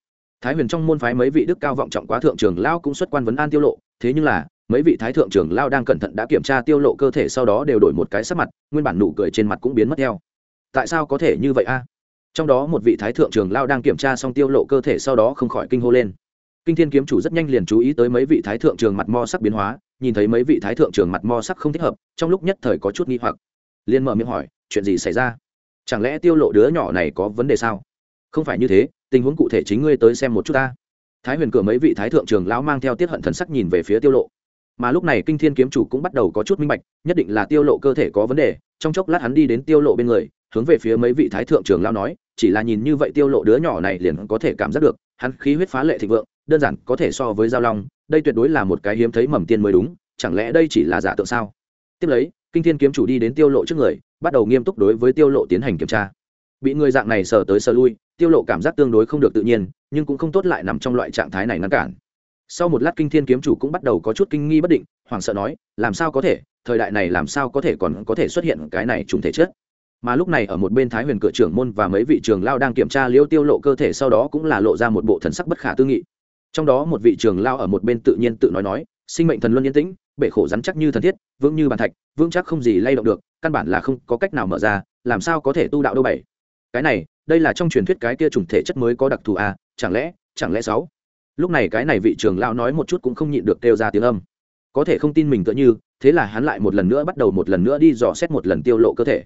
Thái huyền trong môn phái mấy vị đức cao vọng trọng quá thượng trưởng lao cũng xuất quan vấn an tiêu lộ, thế nhưng là, mấy vị thái thượng trưởng lao đang cẩn thận đã kiểm tra tiêu lộ cơ thể sau đó đều đổi một cái sắc mặt, nguyên bản nụ cười trên mặt cũng biến mất theo. Tại sao có thể như vậy a? Trong đó một vị thái thượng trưởng lao đang kiểm tra xong tiêu lộ cơ thể sau đó không khỏi kinh hô lên. Kinh thiên kiếm chủ rất nhanh liền chú ý tới mấy vị thái thượng trường mặt mo sắc biến hóa, nhìn thấy mấy vị thái thượng trường mặt mo sắc không thích hợp, trong lúc nhất thời có chút nghi hoặc. Liền mở miệng hỏi, chuyện gì xảy ra? Chẳng lẽ tiêu lộ đứa nhỏ này có vấn đề sao? Không phải như thế, tình huống cụ thể chính ngươi tới xem một chút ta. Thái huyền cửa mấy vị thái thượng trường lão mang theo tiết hận thần sắc nhìn về phía tiêu lộ. Mà lúc này kinh thiên kiếm chủ cũng bắt đầu có chút minh bạch, nhất định là tiêu lộ cơ thể có vấn đề, trong chốc lát hắn đi đến tiêu lộ bên người, hướng về phía mấy vị thái thượng trường lão nói chỉ là nhìn như vậy tiêu lộ đứa nhỏ này liền có thể cảm giác được, hắn khí huyết phá lệ thịnh vượng, đơn giản có thể so với giao long, đây tuyệt đối là một cái hiếm thấy mầm tiên mới đúng, chẳng lẽ đây chỉ là giả tượng sao? Tiếp lấy, kinh thiên kiếm chủ đi đến tiêu lộ trước người, bắt đầu nghiêm túc đối với tiêu lộ tiến hành kiểm tra. Bị người dạng này sờ tới sờ lui, tiêu lộ cảm giác tương đối không được tự nhiên, nhưng cũng không tốt lại nằm trong loại trạng thái này ngăn cản. Sau một lát kinh thiên kiếm chủ cũng bắt đầu có chút kinh nghi bất định, hoảng sợ nói, làm sao có thể? Thời đại này làm sao có thể còn có thể xuất hiện cái này trùng thể chất? Mà lúc này ở một bên thái huyền cửa trưởng môn và mấy vị trường lao đang kiểm tra liêu tiêu lộ cơ thể sau đó cũng là lộ ra một bộ thần sắc bất khả tư nghị. Trong đó một vị trường lao ở một bên tự nhiên tự nói nói, sinh mệnh thần luân yên tĩnh, bể khổ rắn chắc như thần thiết, vững như bàn thạch, vững chắc không gì lay động được, căn bản là không có cách nào mở ra, làm sao có thể tu đạo đâu bảy? Cái này, đây là trong truyền thuyết cái kia trùng thể chất mới có đặc thù à chẳng lẽ chẳng lẽ sáu? Lúc này cái này vị trường lao nói một chút cũng không nhịn được kêu ra tiếng âm. Có thể không tin mình tựa như, thế là hắn lại một lần nữa bắt đầu một lần nữa đi dò xét một lần tiêu lộ cơ thể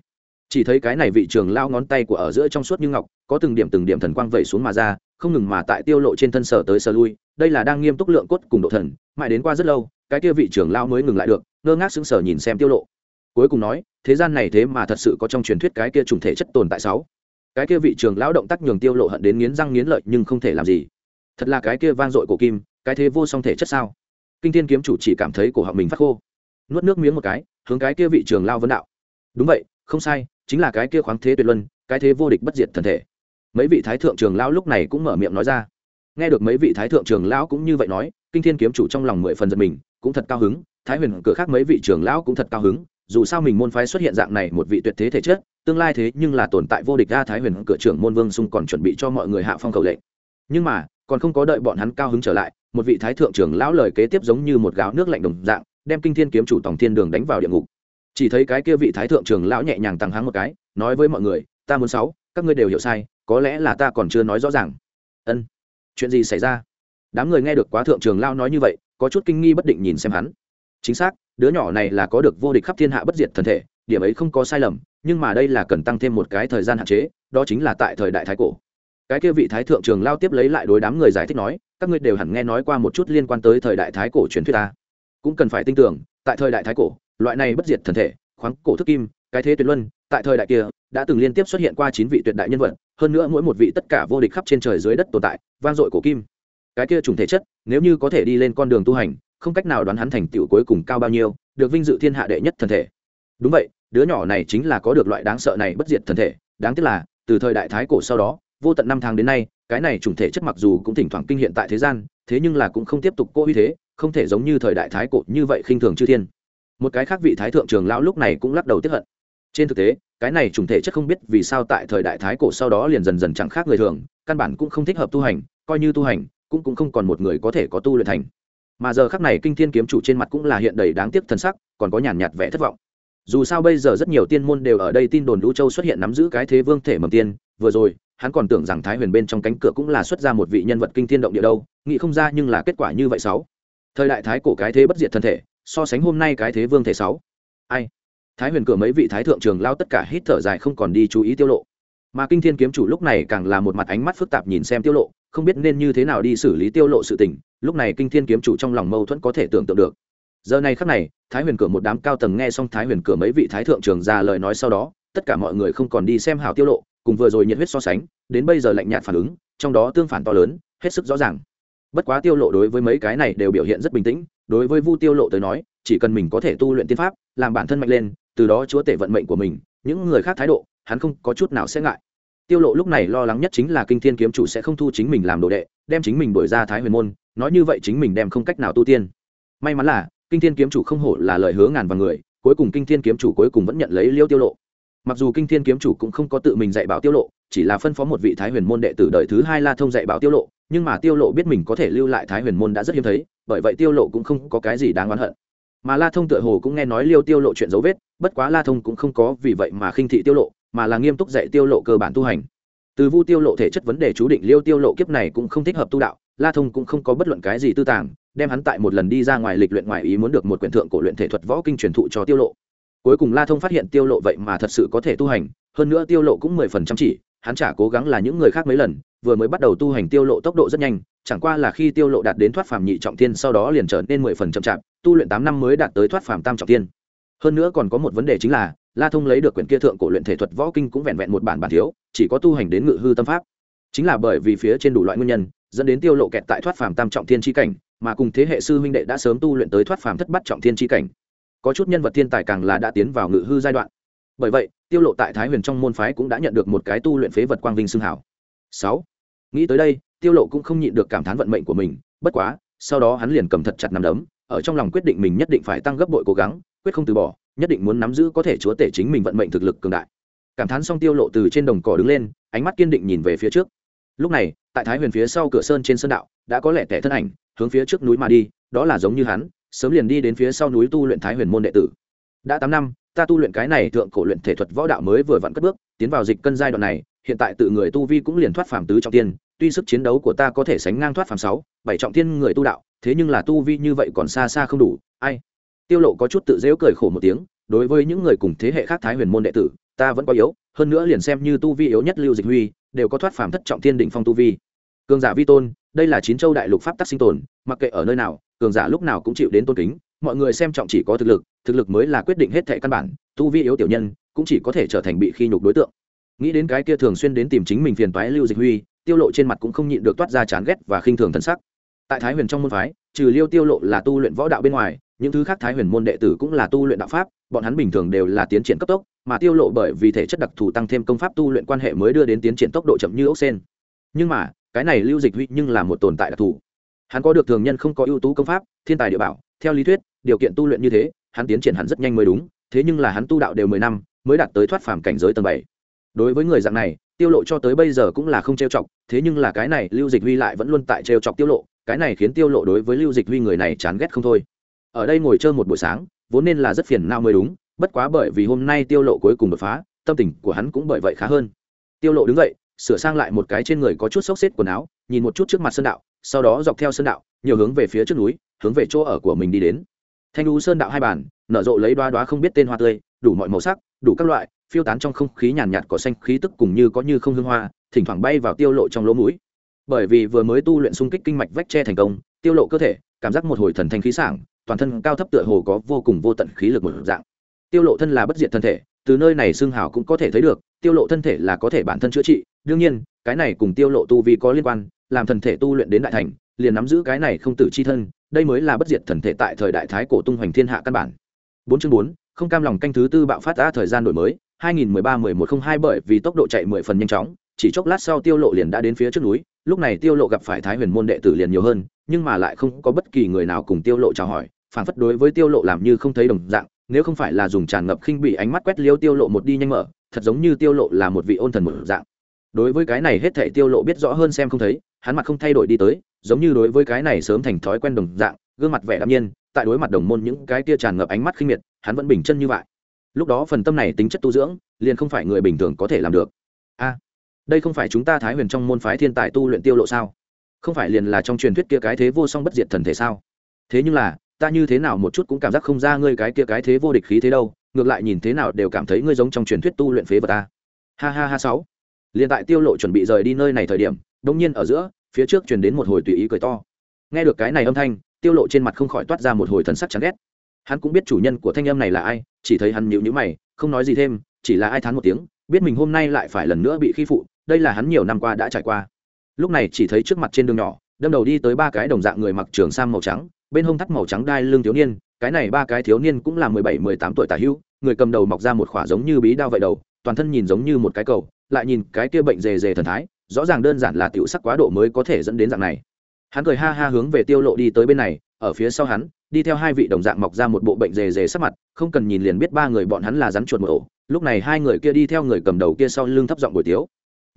chỉ thấy cái này vị trường lao ngón tay của ở giữa trong suốt như ngọc, có từng điểm từng điểm thần quang vẩy xuống mà ra, không ngừng mà tại tiêu lộ trên thân sở tới sở lui, đây là đang nghiêm túc lượng cốt cùng độ thần, mãi đến qua rất lâu, cái kia vị trưởng lao mới ngừng lại được, ngơ ngác sững sờ nhìn xem tiêu lộ. Cuối cùng nói, thế gian này thế mà thật sự có trong truyền thuyết cái kia trùng thể chất tồn tại sáu. Cái kia vị trưởng lão động tác nhường tiêu lộ hận đến nghiến răng nghiến lợi nhưng không thể làm gì. Thật là cái kia vang dội của kim, cái thế vô song thể chất sao? Kinh thiên kiếm chủ chỉ cảm thấy cổ họng mình phát khô. Nuốt nước miếng một cái, hướng cái kia vị trưởng lao vấn đạo. Đúng vậy, không sai chính là cái kia khoáng thế tuyệt luân, cái thế vô địch bất diệt thần thể. Mấy vị thái thượng trường lão lúc này cũng mở miệng nói ra. Nghe được mấy vị thái thượng trường lão cũng như vậy nói, kinh thiên kiếm chủ trong lòng mười phần giật mình, cũng thật cao hứng, thái huyền cửa khác mấy vị trường lão cũng thật cao hứng, dù sao mình môn phái xuất hiện dạng này một vị tuyệt thế thể chất, tương lai thế nhưng là tồn tại vô địch ra thái huyền cửa trưởng môn vương xung còn chuẩn bị cho mọi người hạ phong cầu lệnh. Nhưng mà, còn không có đợi bọn hắn cao hứng trở lại, một vị thái thượng trưởng lão lời kế tiếp giống như một gáo nước lạnh đồng dạng, đem kinh thiên kiếm chủ tổng thiên đường đánh vào địa ngục chỉ thấy cái kia vị thái thượng trưởng lão nhẹ nhàng tăng háng một cái, nói với mọi người, ta muốn sáu, các ngươi đều hiểu sai, có lẽ là ta còn chưa nói rõ ràng. Ân, chuyện gì xảy ra? Đám người nghe được quá thượng trường lão nói như vậy, có chút kinh nghi bất định nhìn xem hắn. Chính xác, đứa nhỏ này là có được vô địch khắp thiên hạ bất diệt thần thể, điểm ấy không có sai lầm, nhưng mà đây là cần tăng thêm một cái thời gian hạn chế, đó chính là tại thời đại thái cổ. Cái kia vị thái thượng trường lao tiếp lấy lại đối đám người giải thích nói, các ngươi đều hẳn nghe nói qua một chút liên quan tới thời đại thái cổ truyền thuyết ta. Cũng cần phải tin tưởng, tại thời đại thái cổ loại này bất diệt thần thể, khoáng cổ thức kim, cái thế tuyệt luân, tại thời đại kia, đã từng liên tiếp xuất hiện qua chín vị tuyệt đại nhân vật, hơn nữa mỗi một vị tất cả vô địch khắp trên trời dưới đất tồn tại, vang dội cổ kim. Cái kia trùng thể chất, nếu như có thể đi lên con đường tu hành, không cách nào đoán hắn thành tựu cuối cùng cao bao nhiêu, được vinh dự thiên hạ đệ nhất thần thể. Đúng vậy, đứa nhỏ này chính là có được loại đáng sợ này bất diệt thần thể, đáng tiếc là, từ thời đại thái cổ sau đó, vô tận năm tháng đến nay, cái này trùng thể chất mặc dù cũng thỉnh thoảng kinh hiện tại thế gian, thế nhưng là cũng không tiếp tục cố uy thế, không thể giống như thời đại thái cổ như vậy khinh thường chư thiên một cái khác vị thái thượng trường lão lúc này cũng lắc đầu tiếp hận. Trên thực tế, cái này trùng thể chất không biết vì sao tại thời đại thái cổ sau đó liền dần dần chẳng khác người thường, căn bản cũng không thích hợp tu hành, coi như tu hành, cũng cũng không còn một người có thể có tu luyện thành. Mà giờ khắc này kinh thiên kiếm chủ trên mặt cũng là hiện đầy đáng tiếc thân sắc, còn có nhàn nhạt vẻ thất vọng. Dù sao bây giờ rất nhiều tiên môn đều ở đây tin đồn lũ châu xuất hiện nắm giữ cái thế vương thể mầm tiên, vừa rồi, hắn còn tưởng rằng thái huyền bên trong cánh cửa cũng là xuất ra một vị nhân vật kinh thiên động địa đâu, nghĩ không ra nhưng là kết quả như vậy sáu. Thời đại thái cổ cái thế bất diệt thân thể so sánh hôm nay cái thế vương thể sáu. Ai? Thái huyền cửa mấy vị thái thượng trường lao tất cả hít thở dài không còn đi chú ý tiêu lộ. Mà kinh thiên kiếm chủ lúc này càng là một mặt ánh mắt phức tạp nhìn xem tiêu lộ, không biết nên như thế nào đi xử lý tiêu lộ sự tình, lúc này kinh thiên kiếm chủ trong lòng mâu thuẫn có thể tưởng tượng được. Giờ này khắc này, thái huyền cửa một đám cao tầng nghe xong thái huyền cửa mấy vị thái thượng trường ra lời nói sau đó, tất cả mọi người không còn đi xem hào tiêu lộ, cùng vừa rồi nhiệt huyết so sánh, đến bây giờ lạnh nhạt phản ứng, trong đó tương phản to lớn, hết sức rõ ràng. Bất quá tiêu lộ đối với mấy cái này đều biểu hiện rất bình tĩnh đối với vu tiêu lộ tới nói, chỉ cần mình có thể tu luyện tiên pháp, làm bản thân mạnh lên, từ đó chúa tể vận mệnh của mình, những người khác thái độ, hắn không có chút nào sẽ ngại. Tiêu lộ lúc này lo lắng nhất chính là kinh thiên kiếm chủ sẽ không thu chính mình làm đồ đệ, đem chính mình đuổi ra thái huyền môn, nói như vậy chính mình đem không cách nào tu tiên. May mắn là, kinh thiên kiếm chủ không hổ là lời hứa ngàn vào người, cuối cùng kinh thiên kiếm chủ cuối cùng vẫn nhận lấy liêu tiêu lộ. Mặc dù kinh thiên kiếm chủ cũng không có tự mình dạy bảo tiêu lộ, chỉ là phân phó một vị thái huyền môn đệ tử đời thứ hai la thông dạy bảo tiêu lộ, nhưng mà tiêu lộ biết mình có thể lưu lại thái huyền môn đã rất hiếm thấy bởi vậy tiêu lộ cũng không có cái gì đáng oán hận. Mà la thông tựa hồ cũng nghe nói liêu tiêu lộ chuyện dấu vết, bất quá la thông cũng không có vì vậy mà khinh thị tiêu lộ, mà là nghiêm túc dạy tiêu lộ cơ bản tu hành. Từ vu tiêu lộ thể chất vấn đề chú định liêu tiêu lộ kiếp này cũng không thích hợp tu đạo, la thông cũng không có bất luận cái gì tư tàng, đem hắn tại một lần đi ra ngoài lịch luyện ngoài ý muốn được một quyển thượng cổ luyện thể thuật võ kinh truyền thụ cho tiêu lộ. Cuối cùng la thông phát hiện tiêu lộ vậy mà thật sự có thể tu hành, hơn nữa tiêu lộ cũng mười phần chăm chỉ, hắn chả cố gắng là những người khác mấy lần vừa mới bắt đầu tu hành tiêu lộ tốc độ rất nhanh chẳng qua là khi tiêu lộ đạt đến thoát phàm nhị trọng thiên sau đó liền trở nên mười phần chậm chạp tu luyện tám năm mới đạt tới thoát phàm tam trọng thiên. Hơn nữa còn có một vấn đề chính là la thông lấy được quyển kia thượng cổ luyện thể thuật võ kinh cũng vẹn vẹn một bản bản thiếu chỉ có tu hành đến ngự hư tâm pháp. Chính là bởi vì phía trên đủ loại nguyên nhân dẫn đến tiêu lộ kẹt tại thoát phàm tam trọng thiên chi cảnh mà cùng thế hệ sư huynh đệ đã sớm tu luyện tới thoát phàm thất bát trọng thiên chi cảnh. Có chút nhân vật thiên tài càng là đã tiến vào ngự hư giai đoạn. Bởi vậy tiêu lộ tại thái huyền trong môn phái cũng đã nhận được một cái tu luyện phế vật quang vinh xưng hảo. Sáu, nghĩ tới đây, tiêu lộ cũng không nhịn được cảm thán vận mệnh của mình, bất quá, sau đó hắn liền cầm thật chặt nắm đấm, ở trong lòng quyết định mình nhất định phải tăng gấp bội cố gắng, quyết không từ bỏ, nhất định muốn nắm giữ có thể chúa tể chính mình vận mệnh thực lực cường đại. Cảm thán xong tiêu lộ từ trên đồng cỏ đứng lên, ánh mắt kiên định nhìn về phía trước. Lúc này, tại thái huyền phía sau cửa sơn trên sơn đạo, đã có lẻ tẻ thân ảnh, hướng phía trước núi mà đi, đó là giống như hắn, sớm liền đi đến phía sau núi tu luyện thái huyền môn đệ tử. Đã tám năm, ta tu luyện cái này thượng cổ luyện thể thuật võ đạo mới vừa vặn cất bước, tiến vào dịch cân giai đoạn này, hiện tại tự người tu vi cũng liền thoát phàm tứ trọng tiên tuy sức chiến đấu của ta có thể sánh ngang thoát phàm sáu, bảy trọng thiên người tu đạo, thế nhưng là tu vi như vậy còn xa xa không đủ, ai? Tiêu lộ có chút tự dễu cười khổ một tiếng, đối với những người cùng thế hệ khác thái huyền môn đệ tử, ta vẫn có yếu, hơn nữa liền xem như tu vi yếu nhất lưu dịch huy, đều có thoát phàm thất trọng thiên đỉnh phong tu vi. Cường giả vi tôn, đây là chín châu đại lục pháp tắc sinh tồn, mặc kệ ở nơi nào, cường giả lúc nào cũng chịu đến tôn kính, mọi người xem trọng chỉ có thực lực thực lực mới là quyết định hết thệ căn bản, tu vi yếu tiểu nhân cũng chỉ có thể trở thành bị khi nhục đối tượng. Nghĩ đến cái kia thường xuyên đến tìm chính mình phiền toái lưu dịch huy tiêu lộ trên mặt cũng không nhịn được toát ra chán ghét và khinh thường thân sắc. Tại thái huyền trong môn phái, trừ liêu tiêu lộ là tu luyện võ đạo bên ngoài, những thứ khác thái huyền môn đệ tử cũng là tu luyện đạo pháp, bọn hắn bình thường đều là tiến triển cấp tốc, mà tiêu lộ bởi vì thể chất đặc thù tăng thêm công pháp tu luyện quan hệ mới đưa đến tiến triển tốc độ chậm như ốc sen. Nhưng mà, cái này lưu dịch huy nhưng là một tồn tại đặc thù. Hắn có được thường nhân không có ưu tú công pháp, thiên tài địa bảo, theo lý thuyết, điều kiện tu luyện như thế, hắn tiến triển hẳn rất nhanh mới đúng, thế nhưng là hắn tu đạo đều mười năm, mới đạt tới thoát phàm cảnh giới tầng bảy. Đối với người dạng này tiêu lộ cho tới bây giờ cũng là không trêu chọc, thế nhưng là cái này lưu dịch huy lại vẫn luôn tại trêu chọc tiêu lộ, cái này khiến tiêu lộ đối với lưu dịch huy người này chán ghét không thôi. Ở đây ngồi chơi một buổi sáng, vốn nên là rất phiền não mới đúng, bất quá bởi vì hôm nay tiêu lộ cuối cùng đột phá, tâm tình của hắn cũng bởi vậy khá hơn. Tiêu lộ đứng dậy, sửa sang lại một cái trên người có chút xốc xếp quần áo, nhìn một chút trước mặt sơn đạo, sau đó dọc theo sơn đạo, nhiều hướng về phía trước núi, hướng về chỗ ở của mình đi đến. Thanh u sơn đạo hai bản nở rộ lấy đoá đoá không biết tên hoa tươi, đủ mọi màu sắc, đủ các loại phiêu tán trong không khí nhàn nhạt cỏ xanh, khí tức cùng như có như không hương hoa, thỉnh thoảng bay vào tiêu lộ trong lỗ mũi. Bởi vì vừa mới tu luyện xung kích kinh mạch vách tre thành công, tiêu lộ cơ thể, cảm giác một hồi thần thanh khí sảng, toàn thân cao thấp tựa hồ có vô cùng vô tận khí lực một dạng. Tiêu lộ thân là bất diệt thân thể, từ nơi này xương hào cũng có thể thấy được, tiêu lộ thân thể là có thể bản thân chữa trị. Đương nhiên, cái này cùng tiêu lộ tu vi có liên quan, làm thần thể tu luyện đến đại thành, liền nắm giữ cái này không tử chi thân, đây mới là bất diệt thần thể tại thời đại thái cổ tung hoành thiên hạ căn bản. Bốn chương bốn, không cam lòng canh thứ tư bạo phát ra thời gian đổi mới. 2013-1102 bởi vì tốc độ chạy 10 phần nhanh chóng, chỉ chốc lát sau tiêu lộ liền đã đến phía trước núi, lúc này tiêu lộ gặp phải thái huyền môn đệ tử liền nhiều hơn, nhưng mà lại không có bất kỳ người nào cùng tiêu lộ chào hỏi, phản phất đối với tiêu lộ làm như không thấy đồng dạng, nếu không phải là dùng tràn ngập khinh bị ánh mắt quét liêu tiêu lộ một đi nhanh mở, thật giống như tiêu lộ là một vị ôn thần một dạng. Đối với cái này hết thảy tiêu lộ biết rõ hơn xem không thấy, hắn mặt không thay đổi đi tới, giống như đối với cái này sớm thành thói quen đồng dạng, gương mặt vẻ đạm nhiên, tại đối mặt đồng môn những cái kia tràn ngập ánh mắt khinh miệt, hắn vẫn bình chân như vậy lúc đó phần tâm này tính chất tu dưỡng, liền không phải người bình thường có thể làm được. A, đây không phải chúng ta thái huyền trong môn phái thiên tài tu luyện tiêu lộ sao? Không phải liền là trong truyền thuyết kia cái thế vô song bất diệt thần thể sao? Thế nhưng là, ta như thế nào một chút cũng cảm giác không ra ngươi cái kia cái thế vô địch khí thế đâu, ngược lại nhìn thế nào đều cảm thấy ngươi giống trong truyền thuyết tu luyện phế vật ta. Ha ha ha sáu. Liền tại tiêu lộ chuẩn bị rời đi nơi này thời điểm đung nhiên ở giữa, phía trước truyền đến một hồi tùy ý cười to. Nghe được cái này âm thanh, tiêu lộ trên mặt không khỏi toát ra một hồi thần sắc chán ghét. Hắn cũng biết chủ nhân của thanh âm này là ai chỉ thấy hắn nhíu nhíu mày, không nói gì thêm, chỉ là ai thán một tiếng, biết mình hôm nay lại phải lần nữa bị khi phụ, đây là hắn nhiều năm qua đã trải qua. Lúc này chỉ thấy trước mặt trên đường nhỏ, đâm đầu đi tới ba cái đồng dạng người mặc trường sam màu trắng, bên hông thắt màu trắng đai lưng thiếu niên, cái này ba cái thiếu niên cũng là mười bảy, mười tám tuổi tả hữu người cầm đầu mọc ra một khỏa giống như bí đao vậy đầu, toàn thân nhìn giống như một cái cầu, lại nhìn cái kia bệnh dề dề thần thái, rõ ràng đơn giản là tiểu sắc quá độ mới có thể dẫn đến dạng này. Hắn cười ha ha hướng về tiêu lộ đi tới bên này ở phía sau hắn, đi theo hai vị đồng dạng mọc ra một bộ bệnh dề dề sắc mặt, không cần nhìn liền biết ba người bọn hắn là rắn chuột một ổ. Lúc này hai người kia đi theo người cầm đầu kia sau lưng thấp giọng buổi tiếu.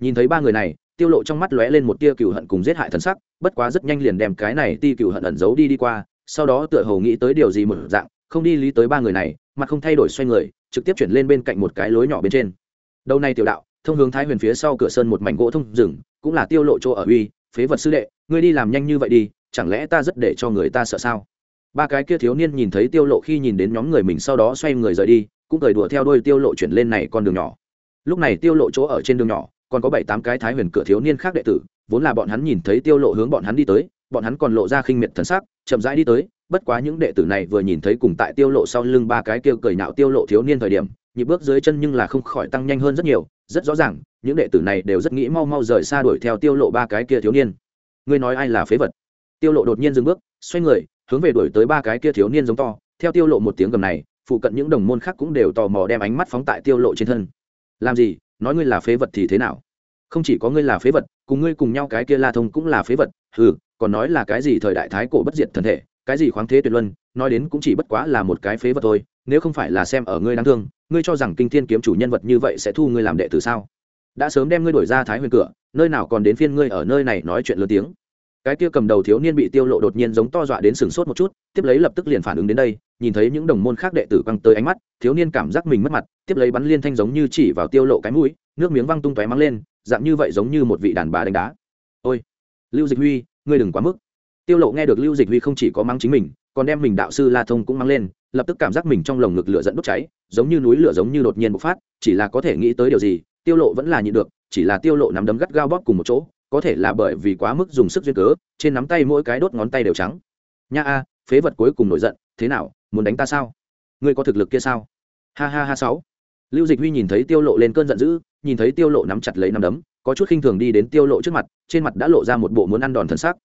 Nhìn thấy ba người này, tiêu lộ trong mắt lóe lên một tia cừu hận cùng giết hại thần sắc, bất quá rất nhanh liền đem cái này ti cừu hận ẩn giấu đi đi qua, sau đó tựa hồ nghĩ tới điều gì một dạng, không đi lý tới ba người này, mà không thay đổi xoay người, trực tiếp chuyển lên bên cạnh một cái lối nhỏ bên trên. Đầu này tiểu đạo, thông hướng thái huyền phía sau cửa sơn một mảnh gỗ thông rừng, cũng là tiêu lộ chỗ ở uy, phế vật sư đệ, ngươi đi làm nhanh như vậy đi chẳng lẽ ta rất để cho người ta sợ sao? Ba cái kia thiếu niên nhìn thấy tiêu lộ khi nhìn đến nhóm người mình sau đó xoay người rời đi, cũng cười đùa theo đuôi tiêu lộ chuyển lên này con đường nhỏ. Lúc này tiêu lộ chỗ ở trên đường nhỏ, còn có bảy tám cái thái huyền cửa thiếu niên khác đệ tử, vốn là bọn hắn nhìn thấy tiêu lộ hướng bọn hắn đi tới, bọn hắn còn lộ ra khinh miệt thần sắc, chậm rãi đi tới, bất quá những đệ tử này vừa nhìn thấy cùng tại tiêu lộ sau lưng ba cái kêu cười nhạo tiêu lộ thiếu niên thời điểm, nhịp bước dưới chân nhưng là không khỏi tăng nhanh hơn rất nhiều, rất rõ ràng, những đệ tử này đều rất nghĩ mau mau rời xa đuổi theo tiêu lộ ba cái kia thiếu niên. Ngươi nói ai là phế vật? Tiêu lộ đột nhiên dừng bước, xoay người, hướng về đuổi tới ba cái kia thiếu niên giống to. Theo tiêu lộ một tiếng gầm này, phụ cận những đồng môn khác cũng đều tò mò đem ánh mắt phóng tại tiêu lộ trên thân. Làm gì? Nói ngươi là phế vật thì thế nào? Không chỉ có ngươi là phế vật, cùng ngươi cùng nhau cái kia la thông cũng là phế vật. Ừ còn nói là cái gì thời đại thái cổ bất diệt thần thể, cái gì khoáng thế tuyệt luân, nói đến cũng chỉ bất quá là một cái phế vật thôi, nếu không phải là xem ở ngươi đáng thương, ngươi cho rằng kinh thiên kiếm chủ nhân vật như vậy sẽ thu ngươi làm đệ tử sao? Đã sớm đem ngươi đổi ra thái huyền cửa, nơi nào còn đến phiên ngươi ở nơi này nói chuyện lớn tiếng cái kia cầm đầu thiếu niên bị tiêu lộ đột nhiên giống to dọa đến sừng sốt một chút, tiếp lấy lập tức liền phản ứng đến đây, nhìn thấy những đồng môn khác đệ tử quăng tới ánh mắt, thiếu niên cảm giác mình mất mặt, tiếp lấy bắn liên thanh giống như chỉ vào tiêu lộ cái mũi, nước miếng văng tung tóe mang lên, dạng như vậy giống như một vị đàn bà đánh đá. Ôi, lưu dịch huy, ngươi đừng quá mức. Tiêu lộ nghe được lưu dịch huy không chỉ có mang chính mình, còn đem mình đạo sư la thông cũng mang lên, lập tức cảm giác mình trong lồng ngực lửa dẫn đốt cháy, giống như núi lửa giống như đột nhiên bộc phát, chỉ là có thể nghĩ tới điều gì, tiêu lộ vẫn là nhịn được, chỉ là tiêu lộ nắm đấm gắt gao bóp cùng một chỗ có thể là bởi vì quá mức dùng sức duyên cớ, trên nắm tay mỗi cái đốt ngón tay đều trắng. Nha a, phế vật cuối cùng nổi giận, thế nào, muốn đánh ta sao? Ngươi có thực lực kia sao? Ha ha ha sáu. Lưu dịch huy nhìn thấy tiêu lộ lên cơn giận dữ, nhìn thấy tiêu lộ nắm chặt lấy nắm đấm, có chút khinh thường đi đến tiêu lộ trước mặt, trên mặt đã lộ ra một bộ muốn ăn đòn thần sắc.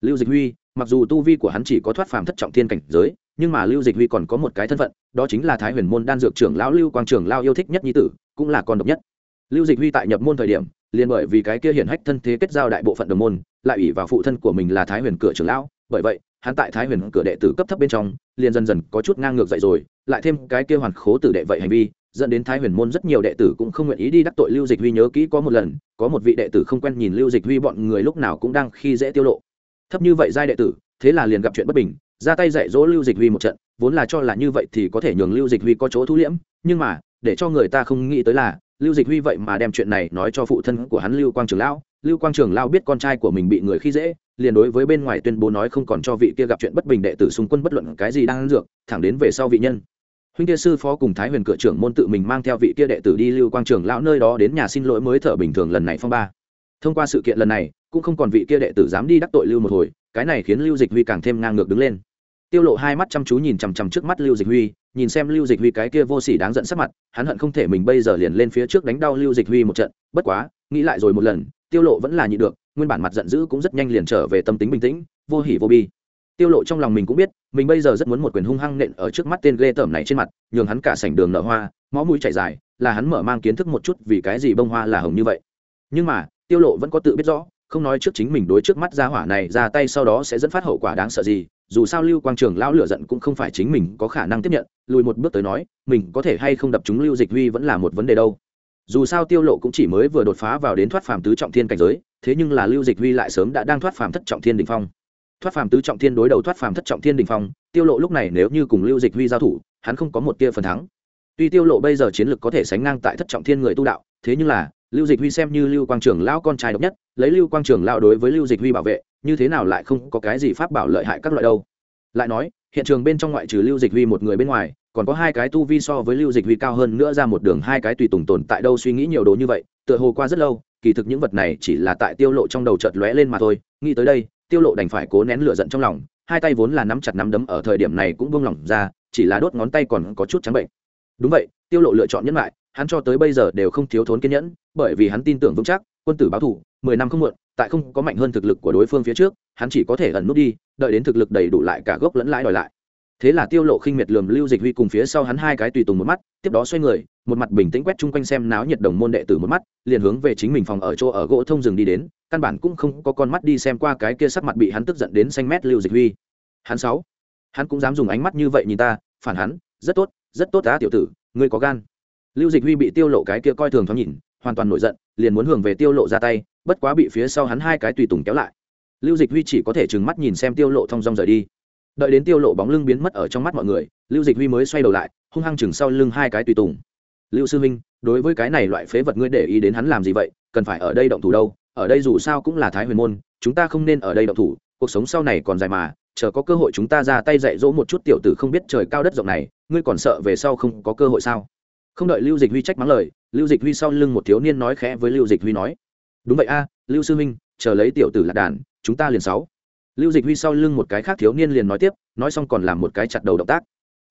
Lưu dịch huy, mặc dù tu vi của hắn chỉ có thoát phàm thất trọng thiên cảnh giới, nhưng mà lưu dịch huy còn có một cái thân phận, đó chính là thái huyền môn đan dược trưởng lão lưu quang trưởng lao yêu thích nhất nhi tử, cũng là con độc nhất. Lưu dịch huy tại nhập môn thời điểm liền bởi vì cái kia hiển hách thân thế kết giao đại bộ phận đồng môn, lại ủy vào phụ thân của mình là thái huyền cửa trưởng lão. Bởi vậy, hắn tại thái huyền cửa đệ tử cấp thấp bên trong, liền dần dần có chút ngang ngược dậy rồi, lại thêm cái kia hoàn khố tử đệ vậy hành vi, dẫn đến thái huyền môn rất nhiều đệ tử cũng không nguyện ý đi đắc tội lưu dịch huy nhớ kỹ có một lần, có một vị đệ tử không quen nhìn lưu dịch huy bọn người lúc nào cũng đang khi dễ tiêu lộ. Thấp như vậy giai đệ tử, thế là liền gặp chuyện bất bình, ra tay dạy dỗ lưu dịch huy một trận, vốn là cho là như vậy thì có thể nhường lưu dịch huy có chỗ thu liễm, nhưng mà, để cho người ta không nghĩ tới là lưu dịch huy vậy mà đem chuyện này nói cho phụ thân của hắn lưu quang trường lão. Lưu quang trường lão biết con trai của mình bị người khi dễ, liền đối với bên ngoài tuyên bố nói không còn cho vị kia gặp chuyện bất bình đệ tử xung quân bất luận cái gì đang ăn dược, thẳng đến về sau vị nhân. Huynh kia sư phó cùng thái huyền cửa trưởng môn tự mình mang theo vị kia đệ tử đi lưu quang trường lão nơi đó đến nhà xin lỗi mới thở bình thường lần này phong ba. Thông qua sự kiện lần này, cũng không còn vị kia đệ tử dám đi đắc tội lưu một hồi, cái này khiến lưu dịch huy càng thêm ngang ngược đứng lên tiêu lộ hai mắt chăm chú nhìn chằm chằm trước mắt lưu dịch huy, nhìn xem lưu dịch huy cái kia vô sỉ đáng giận sắc mặt, hắn hận không thể mình bây giờ liền lên phía trước đánh đau lưu dịch huy một trận. Bất quá, nghĩ lại rồi một lần, tiêu lộ vẫn là nhị được, nguyên bản mặt giận dữ cũng rất nhanh liền trở về tâm tính bình tĩnh, vô hỉ vô bi. Tiêu lộ trong lòng mình cũng biết, mình bây giờ rất muốn một quyền hung hăng nện ở trước mắt tên ghê tởm này trên mặt, nhường hắn cả sảnh đường nở hoa mõ mũi chảy dài, là hắn mở mang kiến thức một chút vì cái gì bông hoa là hồng như vậy. Nhưng mà, tiêu lộ vẫn có tự biết rõ, không nói trước chính mình đối trước mắt gia hỏa này ra tay sau đó sẽ dẫn phát hậu quả đáng sợ gì dù sao lưu quang trường lão lửa giận cũng không phải chính mình có khả năng tiếp nhận, lùi một bước tới nói, mình có thể hay không đập chúng lưu dịch huy vẫn là một vấn đề đâu. Dù sao tiêu lộ cũng chỉ mới vừa đột phá vào đến thoát phàm tứ trọng thiên cảnh giới, thế nhưng là lưu dịch huy lại sớm đã đang thoát phàm thất trọng thiên đỉnh phong. Thoát phàm tứ trọng thiên đối đầu thoát phàm thất trọng thiên đỉnh phong, tiêu lộ lúc này nếu như cùng lưu dịch huy giao thủ, hắn không có một tia phần thắng. Tuy tiêu lộ bây giờ chiến lực có thể sánh ngang tại thất trọng thiên người tu đạo, thế nhưng là, lưu dịch huy xem như lưu quang trường lão con trai độc nhất, lấy lưu quang trường lão đối với lưu dịch huy bảo vệ như thế nào lại không có cái gì pháp bảo lợi hại các loại đâu. Lại nói, hiện trường bên trong ngoại trừ lưu dịch huy một người bên ngoài, còn có hai cái tu vi so với lưu dịch huy cao hơn nữa ra một đường hai cái tùy tùng tồn tại đâu suy nghĩ nhiều đồ như vậy, tựa hồ qua rất lâu, kỳ thực những vật này chỉ là tại tiêu lộ trong đầu chợt lóe lên mà thôi. Nghĩ tới đây, tiêu lộ đành phải cố nén lửa giận trong lòng, hai tay vốn là nắm chặt nắm đấm ở thời điểm này cũng buông lỏng ra, chỉ là đốt ngón tay còn có chút trắng bệnh. Đúng vậy, tiêu lộ lựa chọn nhẫn lại, hắn cho tới bây giờ đều không thiếu thốn kiên nhẫn, bởi vì hắn tin tưởng vững chắc, quân tử báo thủ, mười năm không muộn tại không có mạnh hơn thực lực của đối phương phía trước, hắn chỉ có thể ẩn nút đi, đợi đến thực lực đầy đủ lại cả gốc lẫn lãi đòi lại. Thế là tiêu lộ khinh miệt lườm lưu dịch huy cùng phía sau hắn hai cái tùy tùng một mắt, tiếp đó xoay người, một mặt bình tĩnh quét chung quanh xem náo nhiệt đồng môn đệ tử một mắt, liền hướng về chính mình phòng ở chỗ ở gỗ thông rừng đi đến, căn bản cũng không có con mắt đi xem qua cái kia sắc mặt bị hắn tức giận đến xanh mét lưu dịch huy. Hắn sáu, hắn cũng dám dùng ánh mắt như vậy nhìn ta, phản hắn, rất tốt rất tốt á tiểu tử, ngươi có gan. Lưu dịch huy bị tiêu lộ cái kia coi thường thoáng nhìn, hoàn toàn nổi giận liền muốn hưởng về tiêu lộ ra tay, bất quá bị phía sau hắn hai cái tùy tùng kéo lại. Lưu dịch huy chỉ có thể trừng mắt nhìn xem tiêu lộ thong dong rời đi. Đợi đến tiêu lộ bóng lưng biến mất ở trong mắt mọi người, lưu dịch huy mới xoay đầu lại, hung hăng chừng sau lưng hai cái tùy tùng. Lưu sư minh đối với cái này loại phế vật ngươi để ý đến hắn làm gì vậy? Cần phải ở đây động thủ đâu? Ở đây dù sao cũng là thái huyền môn, chúng ta không nên ở đây động thủ, cuộc sống sau này còn dài mà, chờ có cơ hội chúng ta ra tay dạy dỗ một chút tiểu tử không biết trời cao đất rộng này, ngươi còn sợ về sau không có cơ hội sao? Không đợi lưu dịch huy trách mắng lời, lưu dịch huy sau lưng một thiếu niên nói khẽ với lưu dịch huy nói, đúng vậy a, lưu sư minh chờ lấy tiểu tử lạc đàn, chúng ta liền sáu. Lưu dịch huy sau lưng một cái khác thiếu niên liền nói tiếp, nói xong còn làm một cái chặt đầu động tác.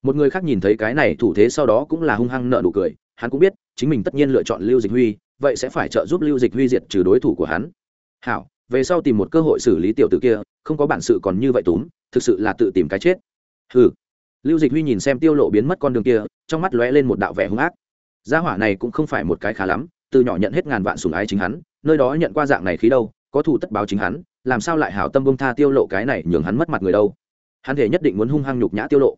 Một người khác nhìn thấy cái này thủ thế sau đó cũng là hung hăng nợ nụ cười, hắn cũng biết, chính mình tất nhiên lựa chọn lưu dịch huy, vậy sẽ phải trợ giúp lưu dịch huy diệt trừ đối thủ của hắn. Hảo, về sau tìm một cơ hội xử lý tiểu tử kia, không có bản sự còn như vậy túm, thực sự là tự tìm cái chết. Hừ lưu dịch huy nhìn xem tiêu lộ biến mất con đường kia, trong mắt lóe lên một đạo vẻ hung ác. Gia hỏa này cũng không phải một cái khá lắm, từ nhỏ nhận hết ngàn vạn sủng ái chính hắn, nơi đó nhận qua dạng này khí đâu, có thủ tất báo chính hắn, làm sao lại hảo tâm bông tha tiêu lộ cái này nhường hắn mất mặt người đâu. Hắn thể nhất định muốn hung hăng nhục nhã tiêu lộ.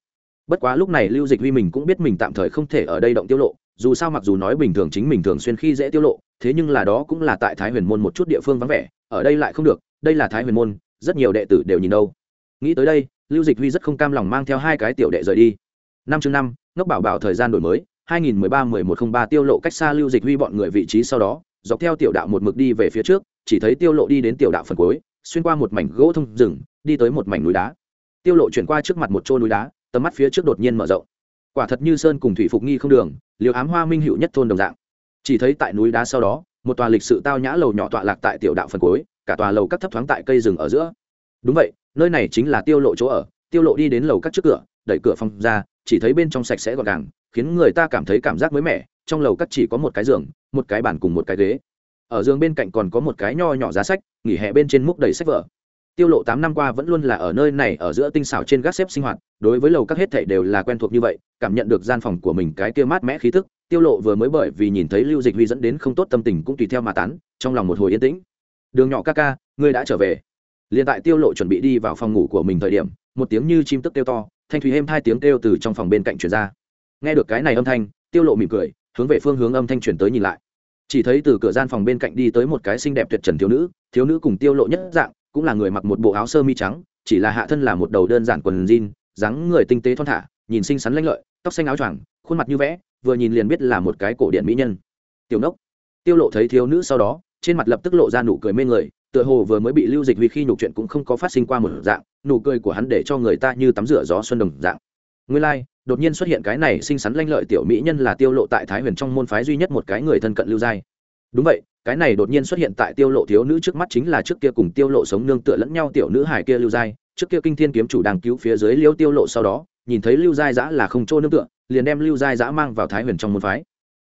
Bất quá lúc này lưu dịch huy mình cũng biết mình tạm thời không thể ở đây động tiêu lộ, dù sao mặc dù nói bình thường chính mình thường xuyên khi dễ tiêu lộ, thế nhưng là đó cũng là tại thái huyền môn một chút địa phương vắng vẻ, ở đây lại không được, đây là thái huyền môn, rất nhiều đệ tử đều nhìn đâu. Nghĩ tới đây lưu dịch huy rất không cam lòng mang theo hai cái tiểu đệ rời đi. Năm chương năm, ngốc bảo bảo thời gian đổi mới 2013-1103 tiêu lộ cách xa lưu dịch huy bọn người vị trí sau đó, dọc theo tiểu đạo một mực đi về phía trước, chỉ thấy tiêu lộ đi đến tiểu đạo phần cuối, xuyên qua một mảnh gỗ thông rừng, đi tới một mảnh núi đá. Tiêu lộ chuyển qua trước mặt một chỗ núi đá, tầm mắt phía trước đột nhiên mở rộng. Quả thật như sơn cùng thủy phục nghi không đường, liều ám hoa minh hữu nhất thôn đồng dạng. Chỉ thấy tại núi đá sau đó, một tòa lịch sự tao nhã lầu nhỏ tọa lạc tại tiểu đạo phần cuối, cả tòa lầu các thấp thoáng tại cây rừng ở giữa đúng vậy, nơi này chính là tiêu lộ chỗ ở, tiêu lộ đi đến lầu các trước cửa, đẩy cửa phòng ra, chỉ thấy bên trong sạch sẽ gọn gàng, khiến người ta cảm thấy cảm giác mới mẻ, trong lầu các chỉ có một cái giường, một cái bàn cùng một cái ghế. Ở giường bên cạnh còn có một cái nho nhỏ giá sách, nghỉ hè bên trên múc đầy sách vở. Tiêu lộ tám năm qua vẫn luôn là ở nơi này, ở giữa tinh xảo trên gác xếp sinh hoạt, đối với lầu các hết thảy đều là quen thuộc như vậy, cảm nhận được gian phòng của mình cái kia mát mẻ khí tức, tiêu lộ vừa mới bởi vì nhìn thấy lưu dịch huy dẫn đến không tốt tâm tình cũng tùy theo mà tán, trong lòng một hồi yên tĩnh. Đường nhỏ ca ca, ngươi đã trở về liền tại tiêu lộ chuẩn bị đi vào phòng ngủ của mình thời điểm, một tiếng như chim tức kêu to, thanh thủy êm hai tiếng kêu từ trong phòng bên cạnh truyền ra. Nghe được cái này âm thanh, tiêu lộ mỉm cười, hướng về phương hướng âm thanh truyền tới nhìn lại. Chỉ thấy từ cửa gian phòng bên cạnh đi tới một cái xinh đẹp tuyệt trần thiếu nữ thiếu nữ cùng tiêu lộ nhất dạng, cũng là người mặc một bộ áo sơ mi trắng, chỉ là hạ thân là một đầu đơn giản quần jean, dáng người tinh tế thon thả, nhìn xinh xắn lanh lợi, tóc xanh áo choàng, khuôn mặt như vẽ, vừa nhìn liền biết là một cái cổ điện mỹ nhân. Tiểu nốc. Tiêu lộ thấy thiếu nữ sau đó, trên mặt lập tức lộ ra nụ cười mê người tựa hồ vừa mới bị lưu dịch vì khi nhục chuyện cũng không có phát sinh qua một dạng nụ cười của hắn để cho người ta như tắm rửa gió xuân đồng dạng. Nguyên lai、like, đột nhiên xuất hiện cái này xinh xắn lanh lợi tiểu mỹ nhân là tiêu lộ tại thái huyền trong môn phái duy nhất một cái người thân cận lưu giai. Đúng vậy cái này đột nhiên xuất hiện tại tiêu lộ thiếu nữ trước mắt chính là trước kia cùng tiêu lộ sống nương tựa lẫn nhau tiểu nữ hải kia lưu giai. Trước kia kinh thiên kiếm chủ đang cứu phía dưới liêu tiêu lộ sau đó nhìn thấy lưu giai giã là không trô nương tựa liền đem lưu giai giã mang vào thái huyền trong môn phái.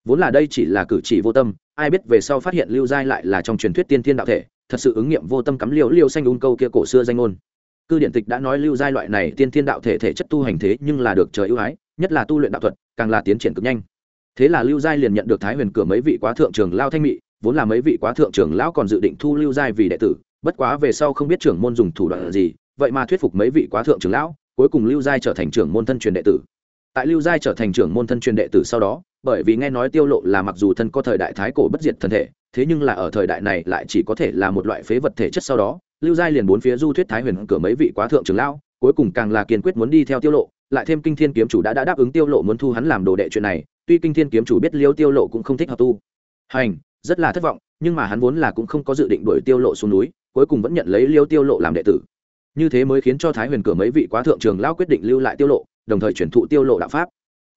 Vốn là đây chỉ là cử chỉ vô tâm ai biết về sau phát hiện lưu giai lại là trong truyền thuyết tiên thiên đạo thể thật sự ứng nghiệm vô tâm cắm liều liêu xanh un câu kia cổ xưa danh ngôn. Cư điện tịch đã nói lưu giai loại này tiên thiên đạo thể thể chất tu hành thế nhưng là được trời ưu ái, nhất là tu luyện đạo thuật, càng là tiến triển cực nhanh. Thế là lưu giai liền nhận được thái huyền cửa mấy vị quá thượng trường lao thanh mị, vốn là mấy vị quá thượng trưởng lão còn dự định thu lưu giai vì đệ tử, bất quá về sau không biết trưởng môn dùng thủ đoạn gì, vậy mà thuyết phục mấy vị quá thượng trưởng lão, cuối cùng lưu giai trở thành trưởng môn thân truyền đệ tử. Tại lưu giai trở thành trưởng môn thân truyền đệ tử sau đó, bởi vì nghe nói tiêu lộ là mặc dù thân có thời đại thái cổ bất diệt thân thể thế nhưng là ở thời đại này lại chỉ có thể là một loại phế vật thể chất sau đó. Lưu giai liền bốn phía du thuyết thái huyền cửa mấy vị quá thượng trưởng lão cuối cùng càng là kiên quyết muốn đi theo tiêu lộ lại thêm kinh thiên kiếm chủ đã, đã đáp ứng tiêu lộ muốn thu hắn làm đồ đệ chuyện này tuy kinh thiên kiếm chủ biết liêu tiêu lộ cũng không thích hợp tu. Hành rất là thất vọng nhưng mà hắn vốn là cũng không có dự định đuổi tiêu lộ xuống núi cuối cùng vẫn nhận lấy liêu tiêu lộ làm đệ tử. Như thế mới khiến cho thái huyền cửa mấy vị quá thượng trường lão quyết định lưu lại tiêu lộ đồng thời chuyển thụ tiêu lộ đạo pháp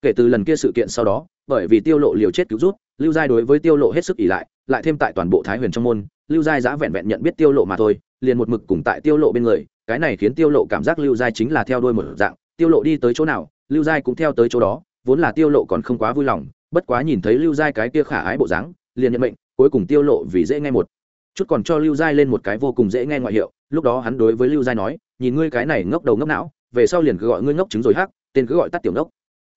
kể từ lần kia sự kiện sau đó, bởi vì tiêu lộ liều chết cứu rút, lưu giai đối với tiêu lộ hết sức ỷ lại lại thêm tại toàn bộ thái huyền trong môn, lưu giai giã vẹn vẹn nhận biết tiêu lộ mà thôi, liền một mực cùng tại tiêu lộ bên người, cái này khiến tiêu lộ cảm giác lưu giai chính là theo đuôi một dạng, tiêu lộ đi tới chỗ nào, lưu giai cũng theo tới chỗ đó, vốn là tiêu lộ còn không quá vui lòng, bất quá nhìn thấy lưu giai cái kia khả ái bộ dáng, liền nhận mệnh, cuối cùng tiêu lộ vì dễ nghe một chút còn cho lưu giai lên một cái vô cùng dễ nghe ngoại hiệu, lúc đó hắn đối với lưu giai nói, nhìn ngươi cái này ngốc đầu ngốc não, về sau liền cứ gọi ngươi ngốc trứng rồi hắc, tên cứ gọi tắt tiểu ngốc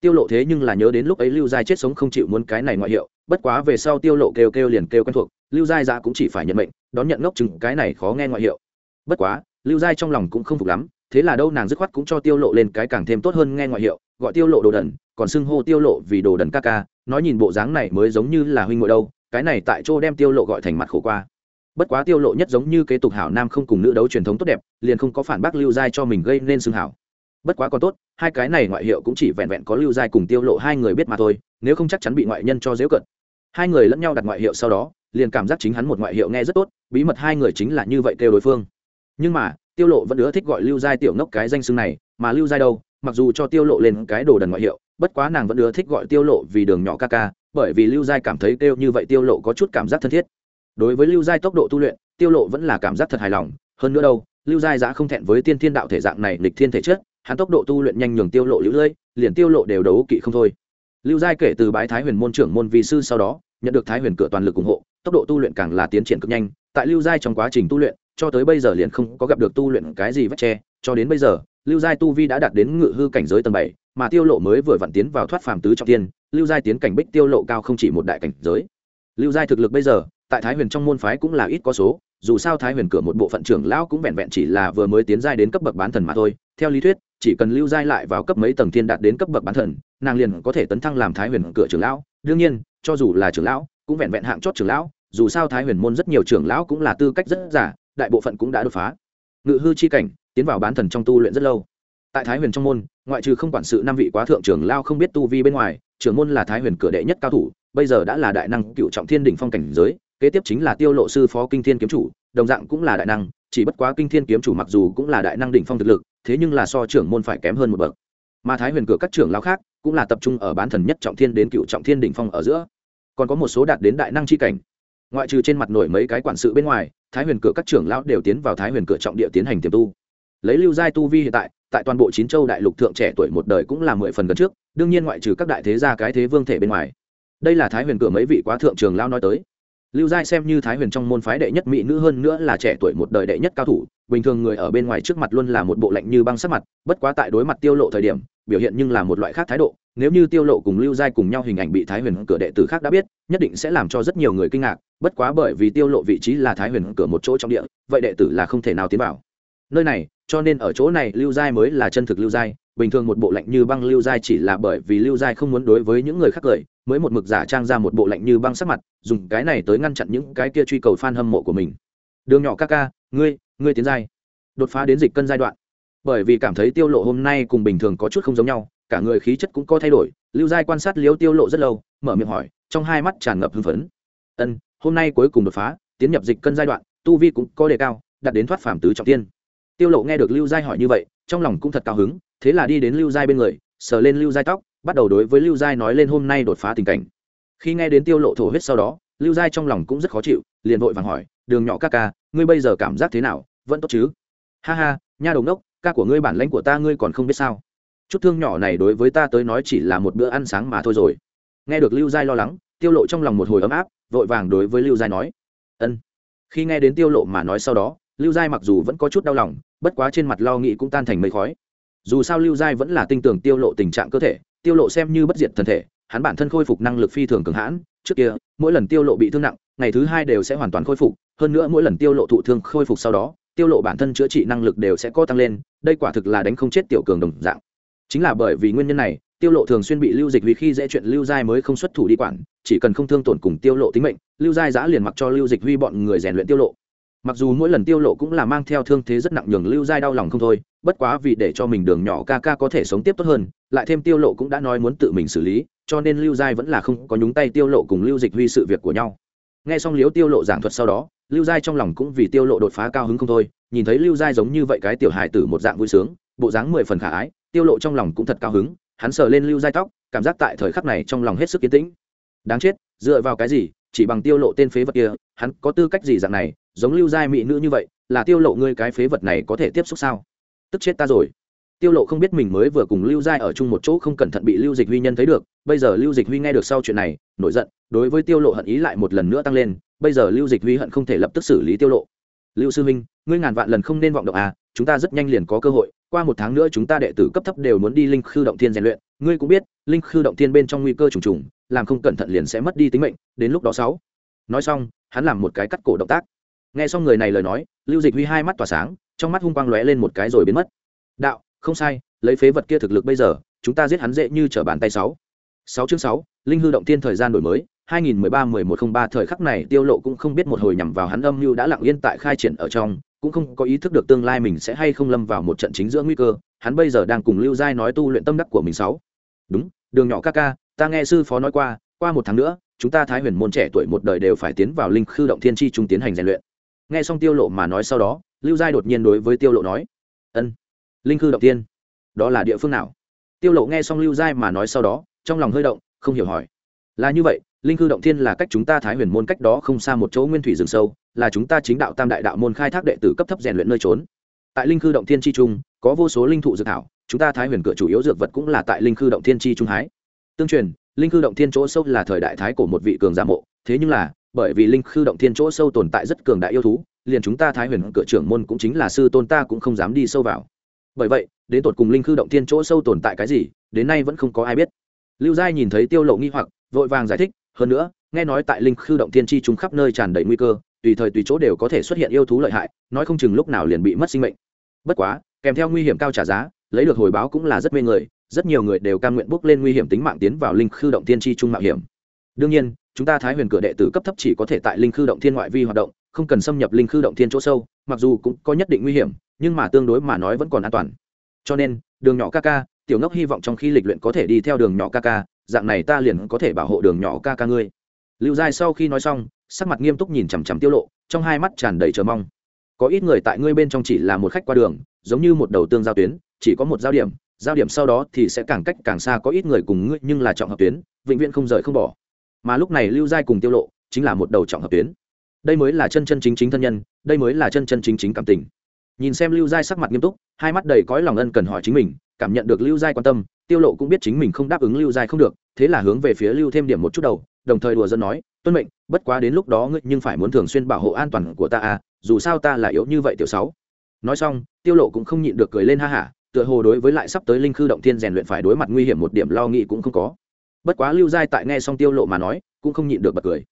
tiêu lộ thế nhưng là nhớ đến lúc ấy lưu giai chết sống không chịu muốn cái này ngoại hiệu, bất quá về sau tiêu lộ kêu kêu liền kêu quen thuộc, lưu giai ra cũng chỉ phải nhận mệnh, đón nhận ngốc trứng cái này khó nghe ngoại hiệu. Bất quá, lưu giai trong lòng cũng không phục lắm, thế là đâu nàng dứt khoát cũng cho tiêu lộ lên cái càng thêm tốt hơn nghe ngoại hiệu, gọi tiêu lộ đồ đần, còn xưng hô tiêu lộ vì đồ đần ca ca, nói nhìn bộ dáng này mới giống như là huynh ngồi đâu, cái này tại chỗ đem tiêu lộ gọi thành mặt khổ qua. Bất quá tiêu lộ nhất giống như kế tục hảo nam không cùng nữ đấu truyền thống tốt đẹp, liền không có phản bác lưu giai cho mình gây nên xưng hảo bất quá còn tốt, hai cái này ngoại hiệu cũng chỉ vẹn vẹn có lưu giai cùng tiêu lộ hai người biết mà thôi, nếu không chắc chắn bị ngoại nhân cho dễ cận hai người lẫn nhau đặt ngoại hiệu sau đó, liền cảm giác chính hắn một ngoại hiệu nghe rất tốt, bí mật hai người chính là như vậy kêu đối phương. Nhưng mà, tiêu lộ vẫn ưa thích gọi lưu giai tiểu ngốc cái danh xưng này, mà lưu giai đâu, mặc dù cho tiêu lộ lên cái đồ đần ngoại hiệu, bất quá nàng vẫn ưa thích gọi tiêu lộ vì đường nhỏ ca ca, bởi vì lưu giai cảm thấy kêu như vậy tiêu lộ có chút cảm giác thân thiết. Đối với lưu giai tốc độ tu luyện, tiêu lộ vẫn là cảm giác thật hài lòng, hơn nữa đâu, lưu giai giá không thẹn với tiên thiên đạo thể dạng này lịch thiên thể chất hắn tốc độ tu luyện nhanh nhường tiêu lộ lũ lơi, liền tiêu lộ đều đấu kỵ không thôi. Lưu giai kể từ bái thái huyền môn trưởng môn vi sư sau đó, nhận được thái huyền cửa toàn lực ủng hộ, tốc độ tu luyện càng là tiến triển cực nhanh. Tại lưu giai trong quá trình tu luyện, cho tới bây giờ liền không có gặp được tu luyện cái gì vách tre cho đến bây giờ, lưu giai tu vi đã đạt đến ngự hư cảnh giới tầng bảy, mà tiêu lộ mới vừa vặn tiến vào thoát phàm tứ trọng tiên lưu giai tiến cảnh bích tiêu lộ cao không chỉ một đại cảnh giới. Lưu giai thực lực bây giờ, tại thái huyền trong môn phái cũng là ít có số, dù sao thái huyền cửa một bộ phận trưởng lão cũng vẹn vẹn chỉ là vừa mới tiến giai đến cấp bậc bán thần mà thôi. Theo lý thuyết chỉ cần lưu giai lại vào cấp mấy tầng thiên đạt đến cấp bậc bán thần, nàng liền có thể tấn thăng làm thái huyền cửa trưởng lão. Đương nhiên, cho dù là trưởng lão, cũng vẹn vẹn hạng chót trưởng lão, dù sao thái huyền môn rất nhiều trưởng lão cũng là tư cách rất giả, đại bộ phận cũng đã đột phá. Ngự hư chi cảnh, tiến vào bán thần trong tu luyện rất lâu. Tại thái huyền trong môn, ngoại trừ không quản sự năm vị quá thượng trưởng lao không biết tu vi bên ngoài, trưởng môn là thái huyền cửa đệ nhất cao thủ, bây giờ đã là đại năng cựu trọng thiên đỉnh phong cảnh giới, kế tiếp chính là tiêu lộ sư phó kinh thiên kiếm chủ, đồng dạng cũng là đại năng, chỉ bất quá kinh thiên kiếm chủ mặc dù cũng là đại năng đỉnh phong thực lực thế nhưng là so trưởng môn phải kém hơn một bậc. Mà thái huyền cửa các trưởng lao khác cũng là tập trung ở bán thần nhất trọng thiên đến cựu trọng thiên đỉnh phong ở giữa. Còn có một số đạt đến đại năng chi cảnh. Ngoại trừ trên mặt nổi mấy cái quản sự bên ngoài, thái huyền cửa các trưởng lão đều tiến vào thái huyền cửa trọng địa tiến hành tiềm tu. Lấy lưu giai tu vi hiện tại tại toàn bộ chín châu đại lục thượng trẻ tuổi một đời cũng là mười phần gần trước, đương nhiên ngoại trừ các đại thế gia cái thế vương thể bên ngoài. Đây là thái huyền cửa mấy vị quá thượng trường lao nói tới lưu giai xem như thái huyền trong môn phái đệ nhất mỹ nữ hơn nữa là trẻ tuổi một đời đệ nhất cao thủ, bình thường người ở bên ngoài trước mặt luôn là một bộ lạnh như băng sắc mặt, bất quá tại đối mặt tiêu lộ thời điểm, biểu hiện nhưng là một loại khác thái độ. Nếu như tiêu lộ cùng lưu giai cùng nhau hình ảnh bị thái huyền cửa đệ tử khác đã biết, nhất định sẽ làm cho rất nhiều người kinh ngạc, bất quá bởi vì tiêu lộ vị trí là thái huyền cửa một chỗ trong địa, vậy đệ tử là không thể nào tiến vào. Nơi này, cho nên ở chỗ này lưu giai mới là chân thực lưu giai, bình thường một bộ lạnh như băng lưu giai chỉ là bởi vì lưu giai không muốn đối với những người khác cười mới một mực giả trang ra một bộ lạnh như băng sắc mặt, dùng cái này tới ngăn chặn những cái kia truy cầu fan hâm mộ của mình. Đường nhỏ ca ca, ngươi ngươi tiến giai. Đột phá đến dịch cân giai đoạn. Bởi vì cảm thấy tiêu lộ hôm nay cùng bình thường có chút không giống nhau, cả người khí chất cũng có thay đổi, lưu giai quan sát liếu tiêu lộ rất lâu, mở miệng hỏi, trong hai mắt tràn ngập hưng phấn. Ân, hôm nay cuối cùng đột phá, tiến nhập dịch cân giai đoạn, tu vi cũng có đề cao, đạt đến thoát phàm tứ trọng tiên. Tiêu lộ nghe được lưu giai hỏi như vậy, trong lòng cũng thật cao hứng, thế là đi đến lưu giai bên người, sờ lên lưu giai tóc bắt đầu đối với lưu giai nói lên hôm nay đột phá tình cảnh. Khi nghe đến tiêu lộ thổ huyết sau đó, lưu giai trong lòng cũng rất khó chịu, liền vội vàng hỏi, đường nhỏ ca ca, ngươi bây giờ cảm giác thế nào? Vẫn tốt chứ? Ha ha, nha đồng đốc, ca của ngươi bản lãnh của ta ngươi còn không biết sao? Chút thương nhỏ này đối với ta tới nói chỉ là một bữa ăn sáng mà thôi rồi. Nghe được lưu giai lo lắng, tiêu lộ trong lòng một hồi ấm áp, vội vàng đối với lưu giai nói, ân. Khi nghe đến tiêu lộ mà nói sau đó, lưu giai mặc dù vẫn có chút đau lòng, bất quá trên mặt lo nghĩ cũng tan thành mây khói. Dù sao lưu giai vẫn là tinh tưởng tiêu lộ tình trạng cơ thể tiêu lộ xem như bất diệt thân thể, hắn bản thân khôi phục năng lực phi thường cường hãn, trước kia, mỗi lần tiêu lộ bị thương nặng, ngày thứ hai đều sẽ hoàn toàn khôi phục, hơn nữa mỗi lần tiêu lộ thụ thương khôi phục sau đó, tiêu lộ bản thân chữa trị năng lực đều sẽ có tăng lên, đây quả thực là đánh không chết tiểu cường đồng dạng. Chính là bởi vì nguyên nhân này, tiêu lộ thường xuyên bị lưu dịch vì khi dễ chuyện lưu giai mới không xuất thủ đi quản, chỉ cần không thương tổn cùng tiêu lộ tính mệnh, lưu giai giã liền mặc cho lưu dịch huy bọn người rèn luyện tiêu lộ. Mặc dù mỗi lần tiêu lộ cũng là mang theo thương thế rất nặng nhường lưu giai đau lòng không thôi bất quá vì để cho mình đường nhỏ ca ca có thể sống tiếp tốt hơn, lại thêm tiêu lộ cũng đã nói muốn tự mình xử lý, cho nên lưu giai vẫn là không có nhúng tay tiêu lộ cùng lưu dịch huy sự việc của nhau. Nghe xong liếu tiêu lộ giảng thuật sau đó, lưu giai trong lòng cũng vì tiêu lộ đột phá cao hứng không thôi, nhìn thấy lưu giai giống như vậy cái tiểu hài tử một dạng vui sướng, bộ dáng mười phần khả ái, tiêu lộ trong lòng cũng thật cao hứng, hắn sờ lên lưu giai tóc, cảm giác tại thời khắc này trong lòng hết sức yên tĩnh. Đáng chết, dựa vào cái gì, chỉ bằng tiêu lộ tên phế vật kia, hắn có tư cách gì dạng này, giống lưu giai mỹ nữ như vậy, là tiêu lộ ngươi cái phế vật này có thể tiếp xúc sao? Tức chết ta rồi. Tiêu lộ không biết mình mới vừa cùng lưu giai ở chung một chỗ không cẩn thận bị lưu dịch huy nhân thấy được, bây giờ lưu dịch huy nghe được sau chuyện này, nổi giận, đối với tiêu lộ hận ý lại một lần nữa tăng lên, bây giờ lưu dịch huy hận không thể lập tức xử lý tiêu lộ. Lưu sư minh, ngươi ngàn vạn lần không nên vọng động à chúng ta rất nhanh liền có cơ hội, qua một tháng nữa chúng ta đệ tử cấp thấp đều muốn đi linh khư động thiên rèn luyện, ngươi cũng biết, linh khư động thiên bên trong nguy cơ trùng trùng, làm không cẩn thận liền sẽ mất đi tính mệnh, đến lúc đó sáu. Nói xong, hắn làm một cái cắt cổ động tác. Nghe xong người này lời nói, lưu dịch huy hai mắt tỏa sáng trong mắt hung quang lóe lên một cái rồi biến mất. Đạo, không sai, lấy phế vật kia thực lực bây giờ, chúng ta giết hắn dễ như trở bàn tay sáu. Sáu chương sáu, linh hư động tiên thời gian đổi mới 2013-1103 thời khắc này tiêu lộ cũng không biết một hồi nhằm vào hắn âm mưu đã lặng yên tại khai triển ở trong, cũng không có ý thức được tương lai mình sẽ hay không lâm vào một trận chính giữa nguy cơ, hắn bây giờ đang cùng lưu giai nói tu luyện tâm đắc của mình sáu. Đúng, đường nhỏ ca ca, ta nghe sư phó nói qua qua một tháng nữa, chúng ta thái huyền môn trẻ tuổi một đời đều phải tiến vào linh khư động thiên chi trung tiến hành rèn luyện. Nghe xong tiêu lộ mà nói sau đó lưu giai đột nhiên đối với tiêu lộ nói, ân, linh khư động tiên, đó là địa phương nào? Tiêu lộ nghe xong lưu giai mà nói sau đó, trong lòng hơi động, không hiểu hỏi, là như vậy, linh khư động thiên là cách chúng ta thái huyền môn cách đó không xa một chỗ nguyên thủy rừng sâu, là chúng ta chính đạo tam đại đạo môn khai thác đệ tử cấp thấp rèn luyện nơi trốn. Tại linh khư động thiên chi trung, có vô số linh thụ dược thảo, chúng ta thái huyền cửa chủ yếu dược vật cũng là tại linh khư động thiên chi trung hái. Tương truyền, linh khư động thiên chỗ sâu là thời đại thái của một vị cường giả mộ, thế nhưng là, bởi vì linh khư động thiên chỗ sâu tồn tại rất cường đại yêu thú liền chúng ta thái huyền cửa trưởng môn cũng chính là sư tôn ta cũng không dám đi sâu vào. Bởi vậy, đến tột cùng linh khư động thiên chỗ sâu tồn tại cái gì, đến nay vẫn không có ai biết. Lưu giai nhìn thấy tiêu lộ nghi hoặc, vội vàng giải thích, hơn nữa, nghe nói tại linh khư động thiên chi chúng khắp nơi tràn đầy nguy cơ, tùy thời tùy chỗ đều có thể xuất hiện yêu thú lợi hại, nói không chừng lúc nào liền bị mất sinh mệnh. Bất quá, kèm theo nguy hiểm cao trả giá, lấy được hồi báo cũng là rất mê người, rất nhiều người đều cam nguyện bước lên nguy hiểm tính mạng tiến vào linh khư động thiên chi trung mạo hiểm. Đương nhiên, chúng ta thái huyền cửa đệ tử cấp thấp chỉ có thể tại linh khư động thiên ngoại vi hoạt động không cần xâm nhập linh khư động thiên chỗ sâu, mặc dù cũng có nhất định nguy hiểm, nhưng mà tương đối mà nói vẫn còn an toàn. Cho nên, đường nhỏ ca ca, tiểu ngốc hy vọng trong khi lịch luyện có thể đi theo đường nhỏ ca ca, dạng này ta liền có thể bảo hộ đường nhỏ ca ca ngươi. Lưu giai sau khi nói xong, sắc mặt nghiêm túc nhìn chằm chằm tiêu lộ, trong hai mắt tràn đầy chờ mong. Có ít người tại ngươi bên trong chỉ là một khách qua đường, giống như một đầu tương giao tuyến, chỉ có một giao điểm giao điểm sau đó thì sẽ càng cách càng xa có ít người cùng ngươi, nhưng là trọng hợp tuyến, vĩnh viễn không rời không bỏ. Mà lúc này lưu giai cùng tiêu lộ chính là một đầu trọng hợp tuyến đây mới là chân chân chính chính thân nhân, đây mới là chân chân chính chính cảm tình. Nhìn xem lưu giai sắc mặt nghiêm túc, hai mắt đầy cõi lòng ân cần hỏi chính mình, cảm nhận được lưu giai quan tâm, tiêu lộ cũng biết chính mình không đáp ứng lưu giai không được, thế là hướng về phía lưu thêm điểm một chút đầu, đồng thời đùa dân nói, tuân mệnh, bất quá đến lúc đó ngươi nhưng phải muốn thường xuyên bảo hộ an toàn của ta à dù sao ta là yếu như vậy tiểu sáu. Nói xong, tiêu lộ cũng không nhịn được cười lên ha hả, tựa hồ đối với lại sắp tới linh khư động thiên rèn luyện phải đối mặt nguy hiểm một điểm lo nghĩ cũng không có. Bất quá lưu giai tại nghe xong tiêu lộ mà nói, cũng không nhịn được bật cười.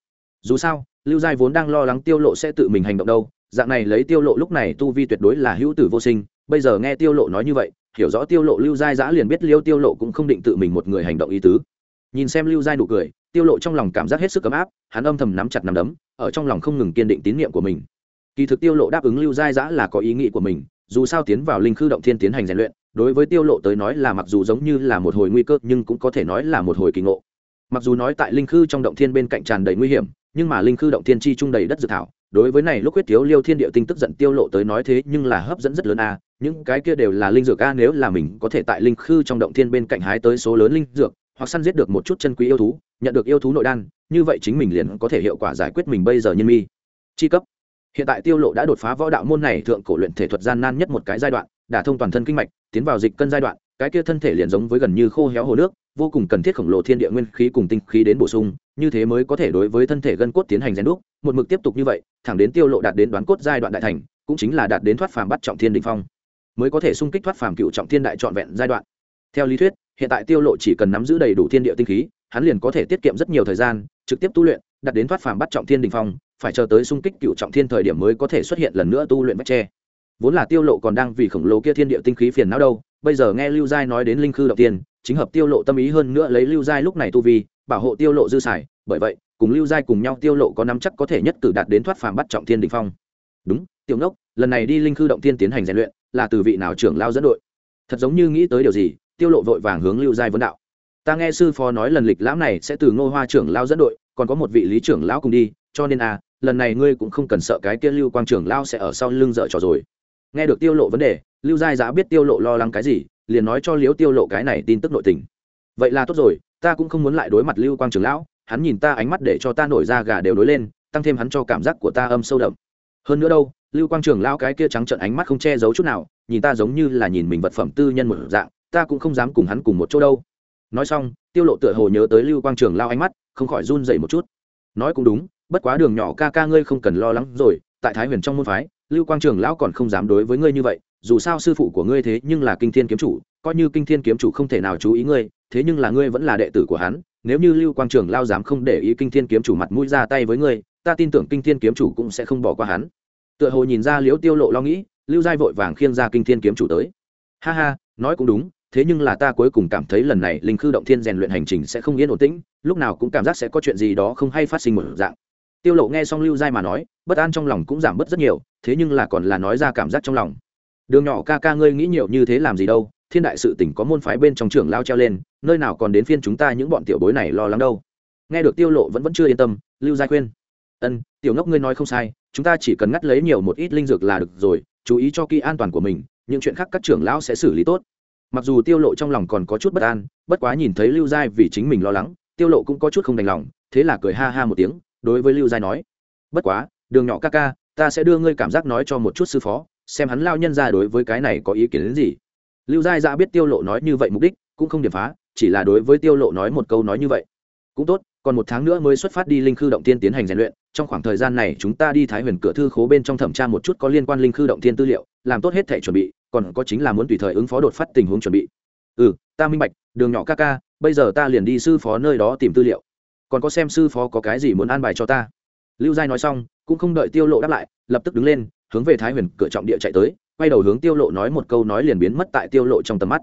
Dù sao lưu giai vốn đang lo lắng tiêu lộ sẽ tự mình hành động đâu, dạng này lấy tiêu lộ lúc này tu vi tuyệt đối là hữu tử vô sinh, bây giờ nghe tiêu lộ nói như vậy, hiểu rõ tiêu lộ lưu giai giã liền biết liêu tiêu lộ cũng không định tự mình một người hành động ý tứ. Nhìn xem lưu giai nụ cười, tiêu lộ trong lòng cảm giác hết sức ấm áp, hắn âm thầm nắm chặt nắm đấm, ở trong lòng không ngừng kiên định tín niệm của mình. Kỳ thực tiêu lộ đáp ứng lưu giai giã là có ý nghĩ của mình, dù sao tiến vào linh khư động thiên tiến hành rèn luyện, đối với tiêu lộ tới nói là mặc dù giống như là một hồi nguy cơ, nhưng cũng có thể nói là một hồi kỳ ngộ. Mặc dù nói tại linh khư trong động thiên bên cạnh tràn đầy nguy hiểm nhưng mà linh khư động thiên chi trung đầy đất dự thảo, đối với này lúc huyết thiếu liêu thiên địa tinh tức giận tiêu lộ tới nói thế nhưng là hấp dẫn rất lớn a, những cái kia đều là linh dược a, nếu là mình có thể tại linh khư trong động thiên bên cạnh hái tới số lớn linh dược, hoặc săn giết được một chút chân quý yêu thú, nhận được yêu thú nội đan, như vậy chính mình liền có thể hiệu quả giải quyết mình bây giờ nhân mi. Chi cấp. Hiện tại tiêu lộ đã đột phá võ đạo môn này thượng cổ luyện thể thuật gian nan nhất một cái giai đoạn, đả thông toàn thân kinh mạch, tiến vào dịch cân giai đoạn cái kia thân thể liền giống với gần như khô héo hồ nước, vô cùng cần thiết khổng lồ thiên địa nguyên khí cùng tinh khí đến bổ sung, như thế mới có thể đối với thân thể gân cốt tiến hành rèn đúc. Một mực tiếp tục như vậy, thẳng đến tiêu lộ đạt đến đoán cốt giai đoạn đại thành, cũng chính là đạt đến thoát phàm bắt trọng thiên đỉnh phong, mới có thể xung kích thoát phàm cựu trọng thiên đại trọn vẹn giai đoạn. Theo lý thuyết, hiện tại tiêu lộ chỉ cần nắm giữ đầy đủ thiên địa tinh khí, hắn liền có thể tiết kiệm rất nhiều thời gian, trực tiếp tu luyện, đạt đến thoát phàm bắt trọng thiên đỉnh phong, phải chờ tới xung kích cựu trọng thiên thời điểm mới có thể xuất hiện lần nữa tu luyện vách tre vốn là tiêu lộ còn đang vì khổng lồ kia thiên địa tinh khí phiền não đâu, bây giờ nghe lưu giai nói đến linh khư đầu tiên, chính hợp tiêu lộ tâm ý hơn nữa lấy lưu giai lúc này tu vi, bảo hộ tiêu lộ dư xài, bởi vậy, cùng lưu giai cùng nhau tiêu lộ có nắm chắc có thể nhất cử đạt đến thoát phàm bắt trọng thiên đỉnh phong. Đúng, tiểu ngốc, lần này đi linh khư động tiên tiến hành rèn luyện, là từ vị nào trưởng lao dẫn đội? Thật giống như nghĩ tới điều gì, tiêu lộ vội vàng hướng lưu giai vấn đạo. Ta nghe sư phó nói lần lịch lãm này sẽ từ ngô hoa trưởng lao dẫn đội, còn có một vị lý trưởng lão cùng đi, cho nên à lần này ngươi cũng không cần sợ cái kia lưu quang trưởng lao sẽ ở sau lưng dở trò rồi nghe được tiêu lộ vấn đề, lưu giai giã biết tiêu lộ lo lắng cái gì, liền nói cho liễu tiêu lộ cái này tin tức nội tình. Vậy là tốt rồi, ta cũng không muốn lại đối mặt lưu quang trường lão, hắn nhìn ta ánh mắt để cho ta nổi ra gà đều đối lên, tăng thêm hắn cho cảm giác của ta âm sâu đậm. Hơn nữa đâu, lưu quang trường lão cái kia trắng trợn ánh mắt không che giấu chút nào, nhìn ta giống như là nhìn mình vật phẩm tư nhân một dạng, ta cũng không dám cùng hắn cùng một chỗ đâu. Nói xong, tiêu lộ tựa hồ nhớ tới lưu quang trường lao ánh mắt, không khỏi run dậy một chút. Nói cũng đúng, bất quá đường nhỏ ca ca ngươi không cần lo lắng rồi, tại thái huyền trong môn phái lưu quang Trường lão còn không dám đối với ngươi như vậy, dù sao sư phụ của ngươi thế nhưng là kinh thiên kiếm chủ, coi như kinh thiên kiếm chủ không thể nào chú ý ngươi, thế nhưng là ngươi vẫn là đệ tử của hắn, nếu như lưu quang Trường lao dám không để ý kinh thiên kiếm chủ mặt mũi ra tay với ngươi, ta tin tưởng kinh thiên kiếm chủ cũng sẽ không bỏ qua hắn. Tựa hồ nhìn ra liễu tiêu lộ lo nghĩ, lưu giai vội vàng khiêng ra kinh thiên kiếm chủ tới. Ha ha, nói cũng đúng, thế nhưng là ta cuối cùng cảm thấy lần này linh khư động thiên rèn luyện hành trình sẽ không yên ổn tĩnh, lúc nào cũng cảm giác sẽ có chuyện gì đó không hay phát sinh một dạng. Tiêu lộ nghe xong lưu giai mà nói bất an trong lòng cũng giảm bớt rất nhiều, thế nhưng là còn là nói ra cảm giác trong lòng. Đường nhỏ ca ca ngươi nghĩ nhiều như thế làm gì đâu, thiên đại sự tỉnh có môn phái bên trong trường lao treo lên, nơi nào còn đến phiên chúng ta những bọn tiểu bối này lo lắng đâu. Nghe được tiêu lộ vẫn vẫn chưa yên tâm, lưu giai khuyên. Ân, tiểu ngốc ngươi nói không sai, chúng ta chỉ cần ngắt lấy nhiều một ít linh dược là được rồi, chú ý cho kỹ an toàn của mình, những chuyện khác các trưởng lão sẽ xử lý tốt. Mặc dù tiêu lộ trong lòng còn có chút bất an, bất quá nhìn thấy lưu giai vì chính mình lo lắng, tiêu lộ cũng có chút không đành lòng, thế là cười ha ha một tiếng, đối với lưu giai nói, bất quá đường nhỏ ca ca, ta sẽ đưa ngươi cảm giác nói cho một chút sư phó, xem hắn lao nhân ra đối với cái này có ý kiến đến gì. Lưu giai dạ biết tiêu lộ nói như vậy mục đích, cũng không điểm phá, chỉ là đối với tiêu lộ nói một câu nói như vậy. Cũng tốt, còn một tháng nữa mới xuất phát đi linh khư động tiên tiến hành rèn luyện, trong khoảng thời gian này chúng ta đi thái huyền cửa thư khố bên trong thẩm tra một chút có liên quan linh khư động tiên tư liệu, làm tốt hết thể chuẩn bị, còn có chính là muốn tùy thời ứng phó đột phát tình huống chuẩn bị. Ừ ta minh bạch, đường nhỏ ca ca, bây giờ ta liền đi sư phó nơi đó tìm tư liệu. Còn có xem sư phó có cái gì muốn an bài cho ta? Lưu giai nói xong, cũng không đợi tiêu lộ đáp lại, lập tức đứng lên, hướng về thái huyền cửa trọng địa chạy tới, quay đầu hướng tiêu lộ nói một câu nói liền biến mất tại tiêu lộ trong tầm mắt.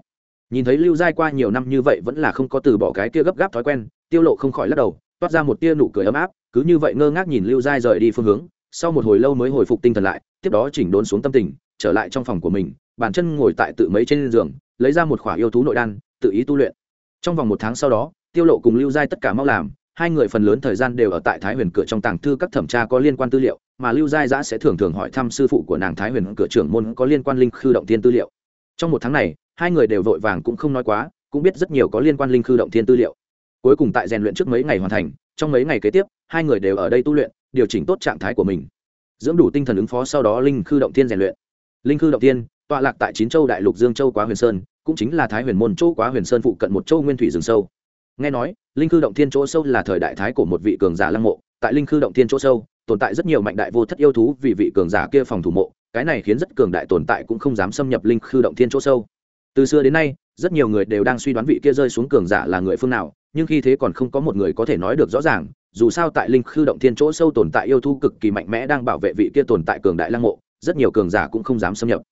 Nhìn thấy lưu giai qua nhiều năm như vậy vẫn là không có từ bỏ cái kia gấp gáp thói quen, tiêu lộ không khỏi lắc đầu, toát ra một tia nụ cười ấm áp, cứ như vậy ngơ ngác nhìn lưu giai rời đi phương hướng, sau một hồi lâu mới hồi phục tinh thần lại, tiếp đó chỉnh đốn xuống tâm tình, trở lại trong phòng của mình, bàn chân ngồi tại tự mấy trên giường, lấy ra một khỏa yêu thú nội đan, tự ý tu luyện. Trong vòng một tháng sau đó, tiêu lộ cùng lưu giai tất cả mau làm hai người phần lớn thời gian đều ở tại thái huyền cửa trong tàng thư các thẩm tra có liên quan tư liệu, mà lưu giai giã sẽ thường thường hỏi thăm sư phụ của nàng thái huyền cửa trưởng môn có liên quan linh khư động thiên tư liệu. Trong một tháng này, hai người đều vội vàng cũng không nói quá, cũng biết rất nhiều có liên quan linh khư động thiên tư liệu. Cuối cùng tại rèn luyện trước mấy ngày hoàn thành, trong mấy ngày kế tiếp, hai người đều ở đây tu luyện, điều chỉnh tốt trạng thái của mình. Dưỡng đủ tinh thần ứng phó sau đó linh khư động thiên rèn luyện. Linh khư động thiên, tọa lạc tại chín châu đại lục dương châu quá huyền sơn, cũng chính là thái huyền môn châu quá huyền sơn phụ cận một châu nguyên thủy rừng sâu nghe nói, linh khư động thiên chỗ sâu là thời đại thái của một vị cường giả lăng mộ. Tại linh khư động thiên chỗ sâu, tồn tại rất nhiều mạnh đại vô thất yêu thú vì vị cường giả kia phòng thủ mộ. Cái này khiến rất cường đại tồn tại cũng không dám xâm nhập linh khư động thiên chỗ sâu. Từ xưa đến nay, rất nhiều người đều đang suy đoán vị kia rơi xuống cường giả là người phương nào, nhưng khi thế còn không có một người có thể nói được rõ ràng, dù sao tại linh khư động thiên chỗ sâu tồn tại yêu thú cực kỳ mạnh mẽ đang bảo vệ vị kia tồn tại cường đại lăng mộ, rất nhiều cường giả cũng không dám xâm nhập.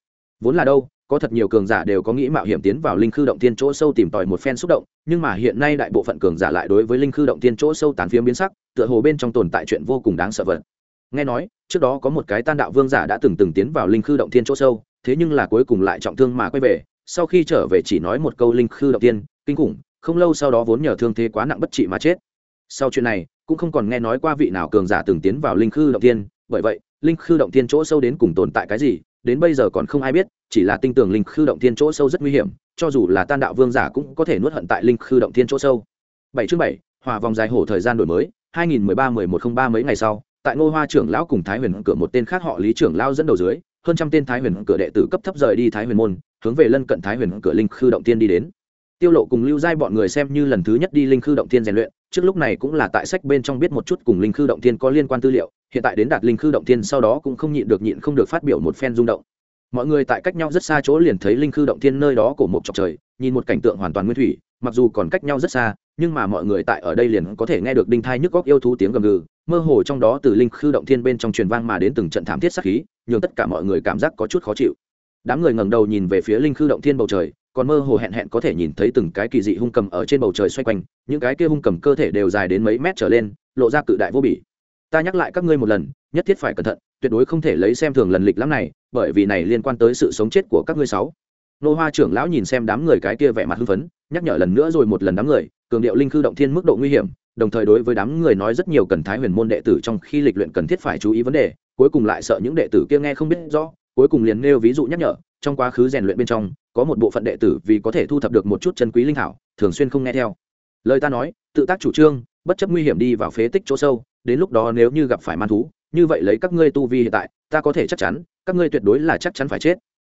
Vốn là đâu có thật nhiều cường giả đều có nghĩ mạo hiểm tiến vào linh khư động tiên chỗ sâu tìm tòi một phen xúc động, nhưng mà hiện nay đại bộ phận cường giả lại đối với linh khư động tiên chỗ sâu tán phiếm biến sắc, tựa hồ bên trong tồn tại chuyện vô cùng đáng sợ vật. Nghe nói, trước đó có một cái tan đạo vương giả đã từng từng tiến vào linh khư động tiên chỗ sâu, thế nhưng là cuối cùng lại trọng thương mà quay về, sau khi trở về chỉ nói một câu linh khư động tiên kinh khủng, không lâu sau đó vốn nhờ thương thế quá nặng bất trị mà chết. Sau chuyện này, cũng không còn nghe nói qua vị nào cường giả từng tiến vào linh khư động tiên bởi vậy, linh khư động tiên chỗ sâu đến cùng tồn tại cái gì đến bây giờ còn không ai biết, chỉ là tinh tường linh khư động thiên chỗ sâu rất nguy hiểm, cho dù là tan đạo vương giả cũng có thể nuốt hận tại linh khư động thiên chỗ sâu. Bảy chương bảy, hòa vòng dài hổ thời gian đổi mới 2013-1103 mấy ngày sau, tại ngô hoa trưởng lão cùng thái huyền cửa một tên khác họ lý trưởng lão dẫn đầu dưới, hơn trăm tên thái huyền cửa đệ tử cấp thấp rời đi thái huyền môn, hướng về lân cận thái huyền cửa linh khư động tiên đi đến. Tiêu lộ cùng lưu giai bọn người xem như lần thứ nhất đi linh khư động tiên rèn luyện, trước lúc này cũng là tại sách bên trong biết một chút cùng linh khư động tiên có liên quan tư liệu hiện tại đến đạt linh khư động thiên sau đó cũng không nhịn được nhịn không được phát biểu một phen rung động. Mọi người tại cách nhau rất xa chỗ liền thấy linh khư động thiên nơi đó của một chọc trời, nhìn một cảnh tượng hoàn toàn nguyên thủy, mặc dù còn cách nhau rất xa, nhưng mà mọi người tại ở đây liền có thể nghe được đinh thai nhức góc yêu thú tiếng gầm gừ, mơ hồ trong đó từ linh khư động thiên bên trong truyền vang mà đến từng trận thảm thiết sắc khí, nhường tất cả mọi người cảm giác có chút khó chịu. Đám người ngẩng đầu nhìn về phía linh khư động thiên bầu trời, còn mơ hồ hẹn hẹn có thể nhìn thấy từng cái kỳ dị hung cầm ở trên bầu trời xoay quanh, những cái kia hung cầm cơ thể đều dài đến mấy mét trở lên, lộ ra cự đại vô bỉ ta nhắc lại các ngươi một lần, nhất thiết phải cẩn thận, tuyệt đối không thể lấy xem thường lần lịch lắm này, bởi vì này liên quan tới sự sống chết của các ngươi sáu. Nô hoa trưởng lão nhìn xem đám người cái kia vẻ mặt hưng phấn, nhắc nhở lần nữa rồi một lần đám người, cường điệu linh khư động thiên mức độ nguy hiểm, đồng thời đối với đám người nói rất nhiều cần thái huyền môn đệ tử trong khi lịch luyện cần thiết phải chú ý vấn đề, cuối cùng lại sợ những đệ tử kia nghe không biết rõ, cuối cùng liền nêu ví dụ nhắc nhở, trong quá khứ rèn luyện bên trong, có một bộ phận đệ tử vì có thể thu thập được một chút chân quý linh thảo thường xuyên không nghe theo. Lời ta nói, tự tác chủ trương, bất chấp nguy hiểm đi vào phế tích chỗ sâu đến lúc đó nếu như gặp phải man thú, như vậy lấy các ngươi tu vi hiện tại, ta có thể chắc chắn, các ngươi tuyệt đối là chắc chắn phải chết.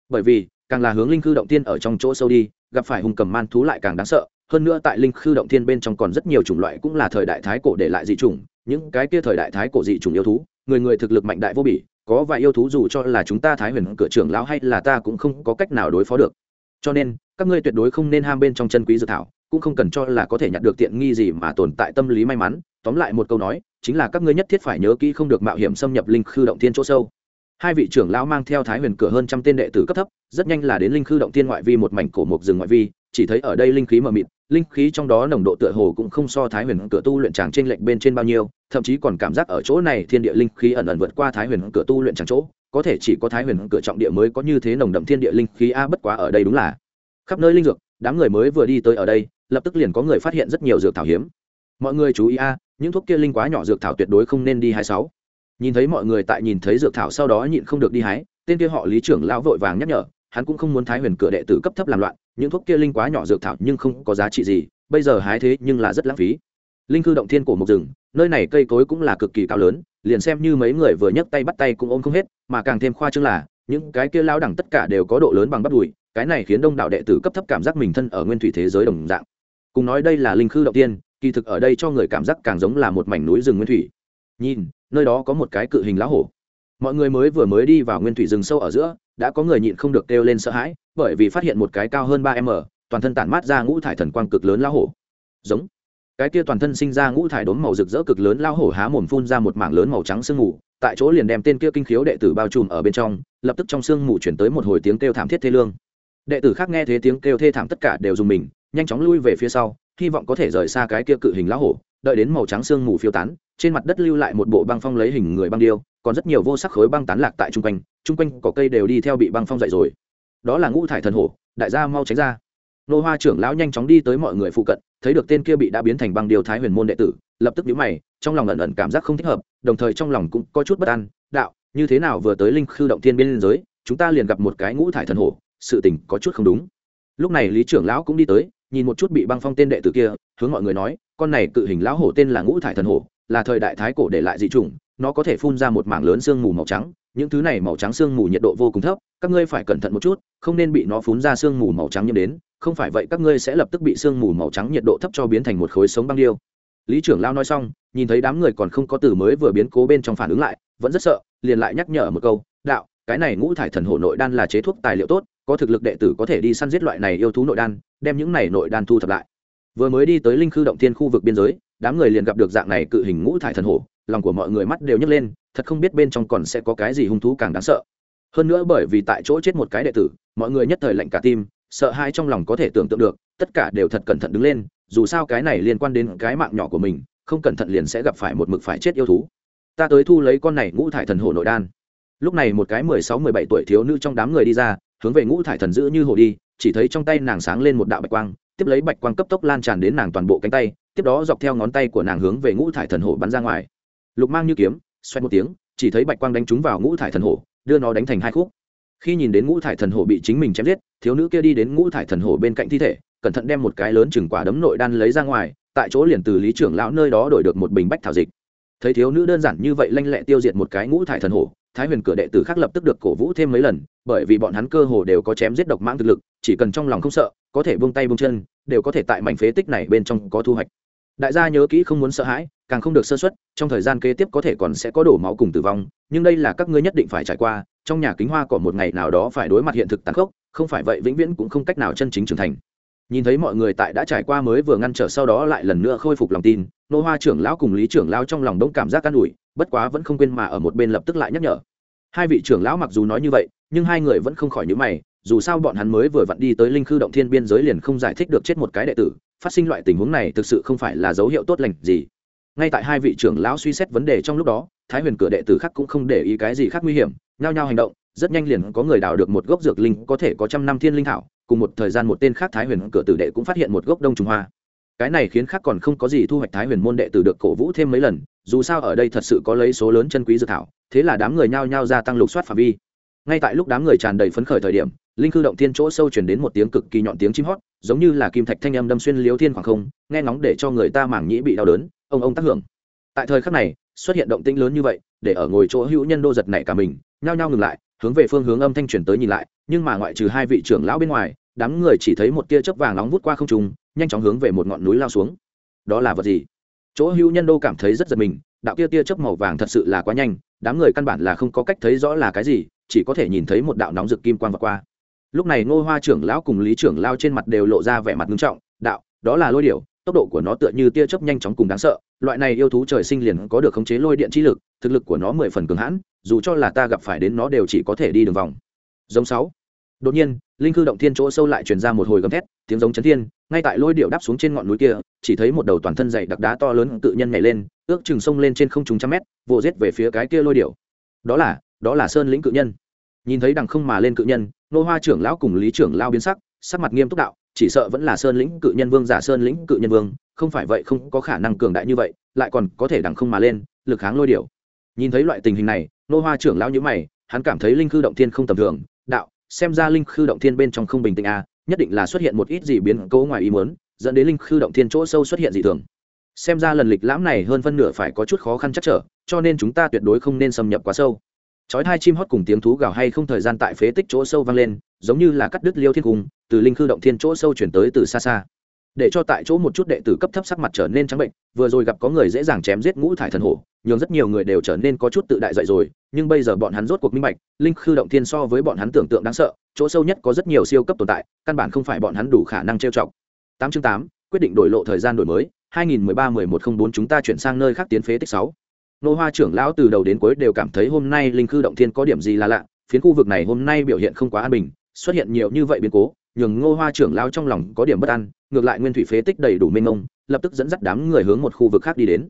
Bởi vì, càng là hướng linh khư động tiên ở trong chỗ sâu đi, gặp phải hùng cầm man thú lại càng đáng sợ. Hơn nữa tại linh khư động thiên bên trong còn rất nhiều chủng loại cũng là thời đại thái cổ để lại dị chủng, những cái kia thời đại thái cổ dị chủng yêu thú, người người thực lực mạnh đại vô bỉ, có vài yêu thú dù cho là chúng ta thái huyền cửa trưởng lão hay là ta cũng không có cách nào đối phó được. Cho nên, các ngươi tuyệt đối không nên ham bên trong chân quý dự thảo cũng không cần cho là có thể nhận được tiện nghi gì mà tồn tại tâm lý may mắn. Tóm lại một câu nói, chính là các ngươi nhất thiết phải nhớ kỹ không được mạo hiểm xâm nhập linh khư động thiên chỗ sâu. Hai vị trưởng lão mang theo thái huyền cửa hơn trăm tên đệ tử cấp thấp, rất nhanh là đến linh khư động thiên ngoại vi một mảnh cổ mục rừng ngoại vi, chỉ thấy ở đây linh khí mờ mịt, linh khí trong đó nồng độ tựa hồ cũng không so thái huyền cửa tu luyện tràng trên lệnh bên trên bao nhiêu, thậm chí còn cảm giác ở chỗ này thiên địa linh khí ẩn ẩn vượt qua thái huyền cửa tu luyện tràng chỗ, có thể chỉ có thái huyền cửa trọng địa mới có như thế nồng đậm thiên địa linh khí, a, bất quá ở đây đúng là khắp nơi linh dược đám người mới vừa đi tới ở đây, lập tức liền có người phát hiện rất nhiều dược thảo hiếm. Mọi người chú ý a, những thuốc kia linh quá nhỏ dược thảo tuyệt đối không nên đi hai sáu. Nhìn thấy mọi người tại nhìn thấy dược thảo sau đó nhịn không được đi hái, tên kia họ lý trưởng lão vội vàng nhắc nhở, hắn cũng không muốn thái huyền cửa đệ tử cấp thấp làm loạn, những thuốc kia linh quá nhỏ dược thảo nhưng không có giá trị gì, bây giờ hái thế nhưng là rất lãng phí. Linh cư động thiên cổ mộc rừng, nơi này cây cối cũng là cực kỳ cao lớn, liền xem như mấy người vừa nhấc tay bắt tay cũng ôm không hết, mà càng thêm khoa trương là, những cái kia lao đẳng tất cả đều có độ lớn bằng bắp đùi cái này khiến đông đảo đệ tử cấp thấp cảm giác mình thân ở nguyên thủy thế giới đồng dạng. Cùng nói đây là linh khư động tiên, kỳ thực ở đây cho người cảm giác càng giống là một mảnh núi rừng nguyên thủy. Nhìn, nơi đó có một cái cự hình lá hổ. Mọi người mới vừa mới đi vào nguyên thủy rừng sâu ở giữa, đã có người nhịn không được kêu lên sợ hãi, bởi vì phát hiện một cái cao hơn ba m, toàn thân tản mát ra ngũ thải thần quang cực lớn lao hổ. Giống. Cái kia toàn thân sinh ra ngũ thải đốm màu rực rỡ cực lớn lao hổ há mồm phun ra một mảng lớn màu trắng sương mù, tại chỗ liền đem tên kia kinh khiếu đệ tử bao trùm ở bên trong, lập tức trong sương mù chuyển tới một hồi tiếng kêu thảm thiết thê lương đệ tử khác nghe thấy tiếng kêu thê thảm tất cả đều dùng mình, nhanh chóng lui về phía sau, hy vọng có thể rời xa cái kia cự hình lão hổ, đợi đến màu trắng sương mù phiêu tán, trên mặt đất lưu lại một bộ băng phong lấy hình người băng điêu, còn rất nhiều vô sắc khối băng tán lạc tại chung quanh chung quanh có cây đều đi theo bị băng phong dậy rồi. Đó là ngũ thải thần hổ, đại gia mau tránh ra. Nô hoa trưởng lão nhanh chóng đi tới mọi người phụ cận, thấy được tên kia bị đã biến thành băng điều thái huyền môn đệ tử, lập tức nhíu mày, trong lòng ẩn ẩn cảm giác không thích hợp, đồng thời trong lòng cũng có chút bất an, đạo, như thế nào vừa tới linh khư động thiên biên giới, chúng ta liền gặp một cái ngũ thải thần hổ sự tình có chút không đúng. Lúc này lý trưởng lão cũng đi tới, nhìn một chút bị băng phong tên đệ tử kia, hướng mọi người nói, con này cự hình lão hổ tên là ngũ thải thần hổ, là thời đại thái cổ để lại dị chủng, nó có thể phun ra một mảng lớn sương mù màu trắng, những thứ này màu trắng sương mù nhiệt độ vô cùng thấp, các ngươi phải cẩn thận một chút, không nên bị nó phun ra sương mù màu trắng nhiễm đến, không phải vậy các ngươi sẽ lập tức bị sương mù màu trắng nhiệt độ thấp cho biến thành một khối sống băng điêu. Lý trưởng lao nói xong, nhìn thấy đám người còn không có từ mới vừa biến cố bên trong phản ứng lại, vẫn rất sợ, liền lại nhắc nhở một câu, đạo, cái này ngũ thải thần hổ nội đan là chế thuốc tài liệu tốt có thực lực đệ tử có thể đi săn giết loại này yêu thú nội đan, đem những này nội đan thu thập lại. Vừa mới đi tới linh khư động thiên khu vực biên giới, đám người liền gặp được dạng này cự hình ngũ thải thần hổ, lòng của mọi người mắt đều nhấc lên, thật không biết bên trong còn sẽ có cái gì hung thú càng đáng sợ. Hơn nữa bởi vì tại chỗ chết một cái đệ tử, mọi người nhất thời lạnh cả tim, sợ hãi trong lòng có thể tưởng tượng được, tất cả đều thật cẩn thận đứng lên, dù sao cái này liên quan đến cái mạng nhỏ của mình, không cẩn thận liền sẽ gặp phải một mực phải chết yêu thú. Ta tới thu lấy con này ngũ thải thần hổ nội đan. Lúc này một cái mười sáu mười bảy tuổi thiếu nữ trong đám người đi ra hướng về ngũ thải thần giữ như hồ đi, chỉ thấy trong tay nàng sáng lên một đạo bạch quang, tiếp lấy bạch quang cấp tốc lan tràn đến nàng toàn bộ cánh tay, tiếp đó dọc theo ngón tay của nàng hướng về ngũ thải thần hổ bắn ra ngoài. Lục mang như kiếm xoay một tiếng, chỉ thấy bạch quang đánh trúng vào ngũ thải thần hổ đưa nó đánh thành hai khúc. Khi nhìn đến ngũ thải thần hổ bị chính mình chém giết, thiếu nữ kia đi đến ngũ thải thần hổ bên cạnh thi thể, cẩn thận đem một cái lớn chừng quả đấm nội đan lấy ra ngoài, tại chỗ liền từ lý trưởng lão nơi đó đổi được một bình bách thảo dịch. Thấy thiếu nữ đơn giản như vậy lanh lẹ tiêu diệt một cái ngũ thải thần hổ thái huyền cửa đệ tử khác lập tức được cổ vũ thêm mấy lần, bởi vì bọn hắn cơ hồ đều có chém giết độc mãng thực lực, chỉ cần trong lòng không sợ, có thể buông tay buông chân, đều có thể tại mảnh phế tích này bên trong có thu hoạch. Đại gia nhớ kỹ không muốn sợ hãi, càng không được sơ xuất trong thời gian kế tiếp có thể còn sẽ có đổ máu cùng tử vong, nhưng đây là các ngươi nhất định phải trải qua, trong nhà kính hoa còn một ngày nào đó phải đối mặt hiện thực tàn khốc, không phải vậy vĩnh viễn cũng không cách nào chân chính trưởng thành nhìn thấy mọi người tại đã trải qua mới vừa ngăn trở sau đó lại lần nữa khôi phục lòng tin, nô hoa trưởng lão cùng lý trưởng lão trong lòng đông cảm giác an ủi, bất quá vẫn không quên mà ở một bên lập tức lại nhắc nhở. Hai vị trưởng lão mặc dù nói như vậy, nhưng hai người vẫn không khỏi nhữ mày, dù sao bọn hắn mới vừa vặn đi tới linh khư động thiên biên giới liền không giải thích được chết một cái đệ tử, phát sinh loại tình huống này thực sự không phải là dấu hiệu tốt lành gì. Ngay tại hai vị trưởng lão suy xét vấn đề trong lúc đó, thái huyền cửa đệ tử khác cũng không để ý cái gì khác nguy hiểm, nhao nhao hành động, rất nhanh liền có người đào được một gốc dược linh có thể có trăm năm thiên linh thảo cùng một thời gian một tên khác thái huyền cửa tử đệ cũng phát hiện một gốc đông trùng hoa. Cái này khiến khác còn không có gì thu hoạch thái huyền môn đệ tử được cổ vũ thêm mấy lần, dù sao ở đây thật sự có lấy số lớn chân quý dược thảo, thế là đám người nhao nhao gia tăng lục soát phạm vi. Ngay tại lúc đám người tràn đầy phấn khởi thời điểm, linh cư động thiên chỗ sâu chuyển đến một tiếng cực kỳ nhọn tiếng chim hót, giống như là kim thạch thanh âm đâm xuyên liếu thiên khoảng không, nghe ngóng để cho người ta mảng nhĩ bị đau đớn, ông ông tác hưởng. Tại thời khắc này, xuất hiện động tĩnh lớn như vậy, để ở ngồi chỗ hữu nhân đô giật nảy cả mình, nhao nhao ngừng lại hướng về phương hướng âm thanh truyền tới nhìn lại, nhưng mà ngoại trừ hai vị trưởng lão bên ngoài, đám người chỉ thấy một tia chớp vàng nóng vút qua không trung, nhanh chóng hướng về một ngọn núi lao xuống. Đó là vật gì? Chỗ hữu nhân đô cảm thấy rất giật mình, đạo kia tia chớp màu vàng thật sự là quá nhanh, đám người căn bản là không có cách thấy rõ là cái gì, chỉ có thể nhìn thấy một đạo nóng rực kim quang vượt qua. Lúc này ngô hoa trưởng lão cùng lý trưởng lao trên mặt đều lộ ra vẻ mặt nghiêm trọng, đạo, đó là lôi điểu tốc độ của nó tựa như tia chớp nhanh chóng cùng đáng sợ, loại này yêu thú trời sinh liền có được khống chế lôi điện chi lực, thực lực của nó mười phần cường hãn, dù cho là ta gặp phải đến nó đều chỉ có thể đi đường vòng. Giống sáu. Đột nhiên, linh cư động thiên chỗ sâu lại truyền ra một hồi gầm thét, tiếng giống chấn thiên, ngay tại lôi điệu đáp xuống trên ngọn núi kia, chỉ thấy một đầu toàn thân dày đặc đá to lớn tự nhân nhảy lên, ước chừng sông lên trên không trùng trăm mét, vồ rết về phía cái kia lôi điệu. Đó là đó là sơn lĩnh cự nhân. Nhìn thấy đằng không mà lên cự nhân, nô hoa trưởng lão cùng lý trưởng lao biến sắc sắc mặt nghiêm túc đạo chỉ sợ vẫn là sơn lĩnh cự nhân vương giả sơn lĩnh cự nhân vương không phải vậy không có khả năng cường đại như vậy lại còn có thể đằng không mà lên lực kháng lôi điệu nhìn thấy loại tình hình này nô hoa trưởng lão nhữ mày hắn cảm thấy linh khư động thiên không tầm thường đạo xem ra linh khư động thiên bên trong không bình tĩnh a à, nhất định là xuất hiện một ít gì biến cố ngoài ý muốn dẫn đến linh khư động thiên chỗ sâu xuất hiện dị thường. Xem ra lần lịch lãm này hơn phân nửa phải có chút khó khăn chắc trở cho nên chúng ta tuyệt đối không nên xâm nhập quá sâu. Chói hai chim hót cùng tiếng thú gào hay không thời gian tại phế tích chỗ sâu vang lên giống như là cắt đứt liêu thiên cung, từ linh khư động thiên chỗ sâu chuyển tới từ xa xa. Để cho tại chỗ một chút đệ tử cấp thấp sắc mặt trở nên trắng bệnh, vừa rồi gặp có người dễ dàng chém giết ngũ thải thần hổ, nhường rất nhiều người đều trở nên có chút tự đại dạy rồi, nhưng bây giờ bọn hắn rốt cuộc minh bạch, linh khư động thiên so với bọn hắn tưởng tượng đáng sợ, chỗ sâu nhất có rất nhiều siêu cấp tồn tại, căn bản không phải bọn hắn đủ khả năng trêu chọc. Tám chương tám, quyết định đổi lộ thời gian đổi mới 2013-1104 chúng ta chuyển sang nơi khác tiến phế tích sáu. Nô hoa trưởng lão từ đầu đến cuối đều cảm thấy hôm nay linh khư động thiên có điểm gì là lạ, phiến khu vực này hôm nay biểu hiện không quá an bình xuất hiện nhiều như vậy biến cố, nhường ngô hoa trưởng lão trong lòng có điểm bất an, ngược lại nguyên thủy phế tích đầy đủ mênh mông, lập tức dẫn dắt đám người hướng một khu vực khác đi đến.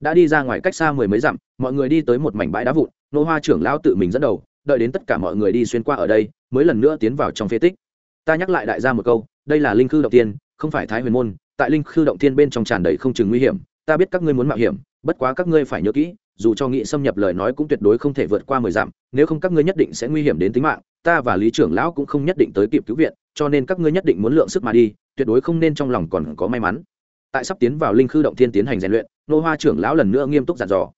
Đã đi ra ngoài cách xa mười mấy dặm, mọi người đi tới một mảnh bãi đá vụn, Ngô hoa trưởng lão tự mình dẫn đầu, đợi đến tất cả mọi người đi xuyên qua ở đây, mới lần nữa tiến vào trong phế tích. Ta nhắc lại đại gia một câu, đây là linh khư động tiên, không phải thái huyền môn, tại linh khư động tiên bên trong tràn đầy không chừng nguy hiểm, ta biết các ngươi muốn mạo hiểm, bất quá các ngươi phải nhớ kỹ dù cho nghị xâm nhập lời nói cũng tuyệt đối không thể vượt qua mười dặm, nếu không các ngươi nhất định sẽ nguy hiểm đến tính mạng, ta và lý trưởng lão cũng không nhất định tới kịp cứu viện, cho nên các ngươi nhất định muốn lượng sức mà đi, tuyệt đối không nên trong lòng còn có may mắn. Tại sắp tiến vào linh khư động thiên tiến hành rèn luyện nô hoa trưởng lão lần nữa nghiêm túc dặn dò.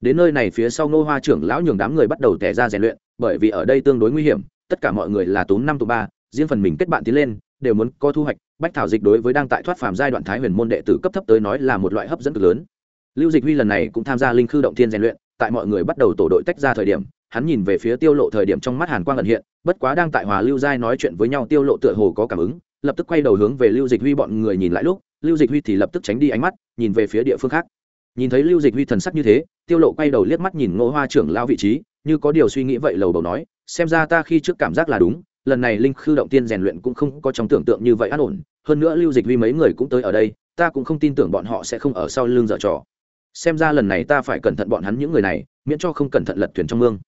Đến nơi này phía sau nô hoa trưởng lão nhường đám người bắt đầu tẻ ra rèn luyện, bởi vì ở đây tương đối nguy hiểm, tất cả mọi người là tốn năm tụ ba, riêng phần mình kết bạn tiến lên, đều muốn có thu hoạch, bách thảo dịch đối với đang tại thoát phàm giai đoạn thái huyền môn đệ tử cấp thấp tới nói là một loại hấp dẫn cực lớn lưu dịch huy lần này cũng tham gia linh khư động thiên rèn luyện, tại mọi người bắt đầu tổ đội tách ra thời điểm, hắn nhìn về phía tiêu lộ thời điểm trong mắt hàn quang ẩn hiện, bất quá đang tại hòa lưu giai nói chuyện với nhau, tiêu lộ tựa hồ có cảm ứng, lập tức quay đầu hướng về lưu dịch huy bọn người nhìn lại lúc, lưu dịch huy thì lập tức tránh đi ánh mắt, nhìn về phía địa phương khác. Nhìn thấy lưu dịch huy thần sắc như thế, tiêu lộ quay đầu liếc mắt nhìn ngô hoa trưởng lao vị trí, như có điều suy nghĩ vậy lầu đầu nói, xem ra ta khi trước cảm giác là đúng, lần này linh khư động tiên rèn luyện cũng không có trong tưởng tượng như vậy an ổn, hơn nữa lưu dịch huy mấy người cũng tới ở đây, ta cũng không tin tưởng bọn họ sẽ không ở sau lưng dở trò xem ra lần này ta phải cẩn thận bọn hắn những người này miễn cho không cẩn thận lật thuyền trong mương.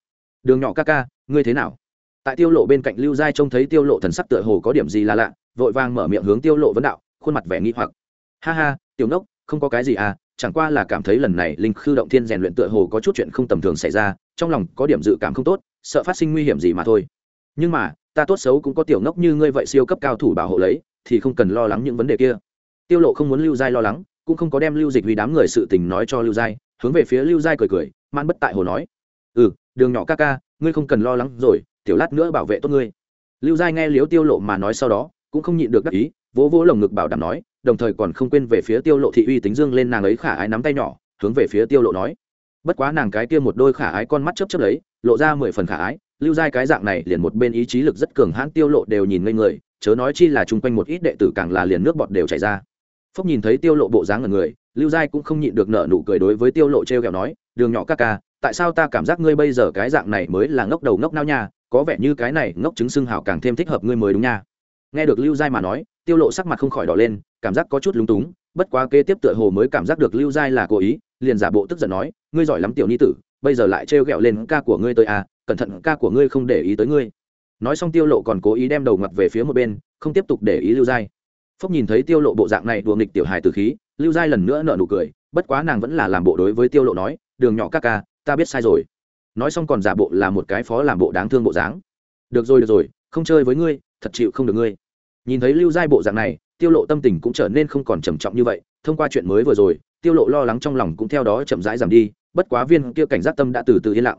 Đường nhỏ ca ca ngươi thế nào? Tại tiêu lộ bên cạnh lưu giai trông thấy tiêu lộ thần sắc tựa hồ có điểm gì là lạ vội vàng mở miệng hướng tiêu lộ vấn đạo khuôn mặt vẻ nghi hoặc. Ha ha tiểu nốc, không có cái gì à chẳng qua là cảm thấy lần này linh khư động thiên rèn luyện tựa hồ có chút chuyện không tầm thường xảy ra trong lòng có điểm dự cảm không tốt sợ phát sinh nguy hiểm gì mà thôi. Nhưng mà ta tốt xấu cũng có tiểu ngốc như ngươi vậy siêu cấp cao thủ bảo hộ lấy thì không cần lo lắng những vấn đề kia. Tiêu lộ không muốn lưu giai lo lắng cũng không có đem lưu dịch vì đám người sự tình nói cho lưu giai, hướng về phía lưu giai cười cười man bất tại hồ nói ừ đường nhỏ ca ca, ngươi không cần lo lắng rồi, tiểu lát nữa bảo vệ tốt ngươi. Lưu giai nghe liếu tiêu lộ mà nói sau đó, cũng không nhịn được đắc ý, vỗ vỗ lồng ngực bảo đảm nói, đồng thời còn không quên về phía tiêu lộ thị uy tính dương lên nàng ấy khả ái nắm tay nhỏ, hướng về phía tiêu lộ nói, bất quá nàng cái kia một đôi khả ái con mắt chớp chớp lấy, lộ ra mười phần khả ái. Lưu giai cái dạng này liền một bên ý chí lực rất cường hãn tiêu lộ đều nhìn ngây người, chớ nói chi là chung quanh một ít đệ tử càng là liền nước bọt đều chảy ra phúc nhìn thấy tiêu lộ bộ dáng ở người, lưu giai cũng không nhịn được nở nụ cười đối với tiêu lộ treo kẹo nói, đường nhỏ ca ca, tại sao ta cảm giác ngươi bây giờ cái dạng này mới là ngốc đầu ngốc nao nha? Có vẻ như cái này ngốc chứng xưng hào càng thêm thích hợp ngươi mới đúng nha. Nghe được lưu giai mà nói, tiêu lộ sắc mặt không khỏi đỏ lên, cảm giác có chút lúng túng, bất quá kế tiếp tựa hồ mới cảm giác được lưu giai là cố ý, liền giả bộ tức giận nói, ngươi giỏi lắm tiểu ni tử, bây giờ lại trêu ghẹo lên ca của ngươi tới à cẩn thận ca của ngươi không để ý tới ngươi. Nói xong tiêu lộ còn cố ý đem đầu ngặt về phía một bên, không tiếp tục để ý lưu giai phúc nhìn thấy tiêu lộ bộ dạng này đùa nghịch tiểu hài từ khí, lưu giai lần nữa nở nụ cười, bất quá nàng vẫn là làm bộ đối với tiêu lộ nói, đường nhỏ ca ca, ta biết sai rồi. Nói xong còn giả bộ là một cái phó làm bộ đáng thương bộ dáng. Được rồi được rồi, không chơi với ngươi, thật chịu không được ngươi. Nhìn thấy lưu giai bộ dạng này, tiêu lộ tâm tình cũng trở nên không còn trầm trọng như vậy, thông qua chuyện mới vừa rồi, tiêu lộ lo lắng trong lòng cũng theo đó chậm rãi giảm đi, bất quá viên kia cảnh giác tâm đã từ từ yên lặng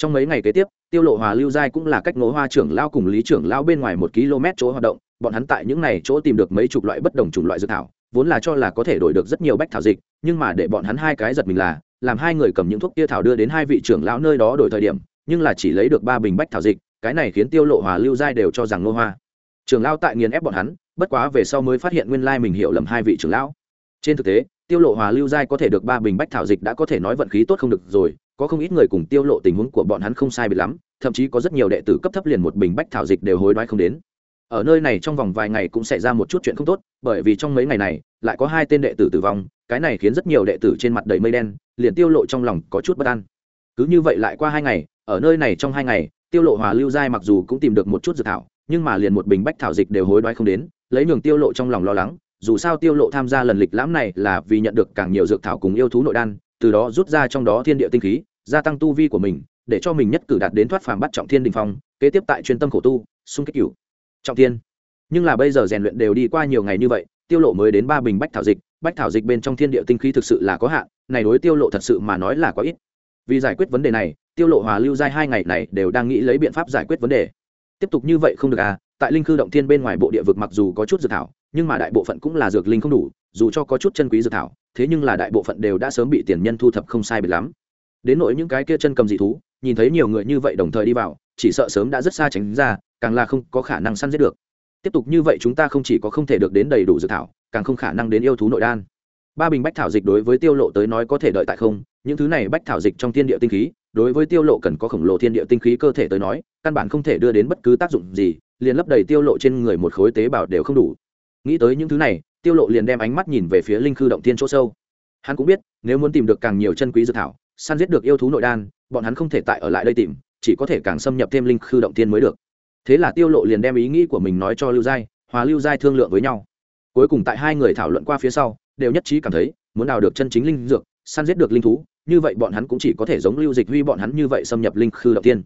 trong mấy ngày kế tiếp, tiêu lộ hòa, lưu giai cũng là cách ngố hoa trưởng lao cùng lý trưởng lao bên ngoài một km chỗ hoạt động, bọn hắn tại những này chỗ tìm được mấy chục loại bất đồng chủng loại dược thảo, vốn là cho là có thể đổi được rất nhiều bách thảo dịch, nhưng mà để bọn hắn hai cái giật mình là, làm hai người cầm những thuốc kia thảo đưa đến hai vị trưởng lão nơi đó đổi thời điểm, nhưng là chỉ lấy được ba bình bách thảo dịch, cái này khiến tiêu lộ hòa, lưu giai đều cho rằng nô hoa trưởng lão tại nghiền ép bọn hắn, bất quá về sau mới phát hiện nguyên lai mình hiểu lầm hai vị trưởng lão. Trên thực tế, tiêu lộ hòa, lưu giai có thể được ba bình bách thảo dịch đã có thể nói vận khí tốt không được rồi có không ít người cùng tiêu lộ tình huống của bọn hắn không sai biệt lắm, thậm chí có rất nhiều đệ tử cấp thấp liền một bình bách thảo dịch đều hối đoái không đến. Ở nơi này trong vòng vài ngày cũng xảy ra một chút chuyện không tốt, bởi vì trong mấy ngày này, lại có hai tên đệ tử tử vong, cái này khiến rất nhiều đệ tử trên mặt đầy mây đen, liền tiêu lộ trong lòng có chút bất an. Cứ như vậy lại qua hai ngày, ở nơi này trong hai ngày, tiêu lộ hòa lưu giai mặc dù cũng tìm được một chút dược thảo, nhưng mà liền một bình bách thảo dịch đều hối đoái không đến, lấy nhường tiêu lộ trong lòng lo lắng, dù sao tiêu lộ tham gia lần lịch lãm này là vì nhận được càng nhiều dược thảo cùng yêu thú nội đan, từ đó rút ra trong đó thiên địa tinh khí gia tăng tu vi của mình, để cho mình nhất cử đạt đến thoát phàm bắt trọng thiên đình phong, kế tiếp tại chuyên tâm khổ tu, xung kích cửu, trọng thiên. Nhưng là bây giờ rèn luyện đều đi qua nhiều ngày như vậy, tiêu lộ mới đến ba bình bách thảo dịch, bách thảo dịch bên trong thiên địa tinh khí thực sự là có hạn, này đối tiêu lộ thật sự mà nói là quá ít. Vì giải quyết vấn đề này, tiêu lộ hòa lưu giai hai ngày này đều đang nghĩ lấy biện pháp giải quyết vấn đề. Tiếp tục như vậy không được à tại linh cư động thiên bên ngoài bộ địa vực mặc dù có chút dược thảo, nhưng mà đại bộ phận cũng là dược linh không đủ, dù cho có chút chân quý dược thảo, thế nhưng là đại bộ phận đều đã sớm bị tiền nhân thu thập không sai biệt lắm đến nỗi những cái kia chân cầm dị thú, nhìn thấy nhiều người như vậy đồng thời đi vào, chỉ sợ sớm đã rất xa tránh ra, càng là không có khả năng săn giết được. Tiếp tục như vậy chúng ta không chỉ có không thể được đến đầy đủ dự thảo, càng không khả năng đến yêu thú nội đan. Ba bình bách thảo dịch đối với tiêu lộ tới nói có thể đợi tại không, những thứ này bách thảo dịch trong thiên địa tinh khí, đối với tiêu lộ cần có khổng lồ thiên địa tinh khí cơ thể tới nói, căn bản không thể đưa đến bất cứ tác dụng gì, liền lấp đầy tiêu lộ trên người một khối tế bào đều không đủ. Nghĩ tới những thứ này, tiêu lộ liền đem ánh mắt nhìn về phía linh khư động thiên chỗ sâu. Hắn cũng biết, nếu muốn tìm được càng nhiều chân quý dược thảo săn giết được yêu thú nội đan, bọn hắn không thể tại ở lại đây tìm, chỉ có thể càng xâm nhập thêm linh khư động tiên mới được. Thế là tiêu lộ liền đem ý nghĩ của mình nói cho lưu giai, hòa lưu giai thương lượng với nhau. Cuối cùng tại hai người thảo luận qua phía sau, đều nhất trí cảm thấy, muốn đào được chân chính linh dược, săn giết được linh thú, như vậy bọn hắn cũng chỉ có thể giống lưu dịch huy bọn hắn như vậy xâm nhập linh khư động tiên.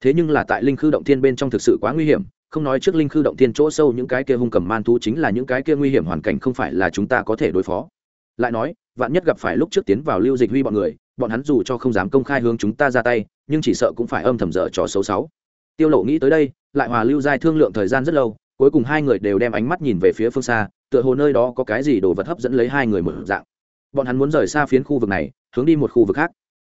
thế nhưng là tại linh khư động tiên bên trong thực sự quá nguy hiểm, không nói trước linh khư động tiên chỗ sâu những cái kia hung cầm man thú chính là những cái kia nguy hiểm hoàn cảnh không phải là chúng ta có thể đối phó. Lại nói, vạn nhất gặp phải lúc trước tiến vào lưu dịch huy bọn người bọn hắn dù cho không dám công khai hướng chúng ta ra tay, nhưng chỉ sợ cũng phải âm thầm dở trò xấu xấu. Tiêu lộ nghĩ tới đây, lại hòa lưu giai thương lượng thời gian rất lâu, cuối cùng hai người đều đem ánh mắt nhìn về phía phương xa, tựa hồ nơi đó có cái gì đồ vật hấp dẫn lấy hai người một dạng. Bọn hắn muốn rời xa phiến khu vực này, hướng đi một khu vực khác.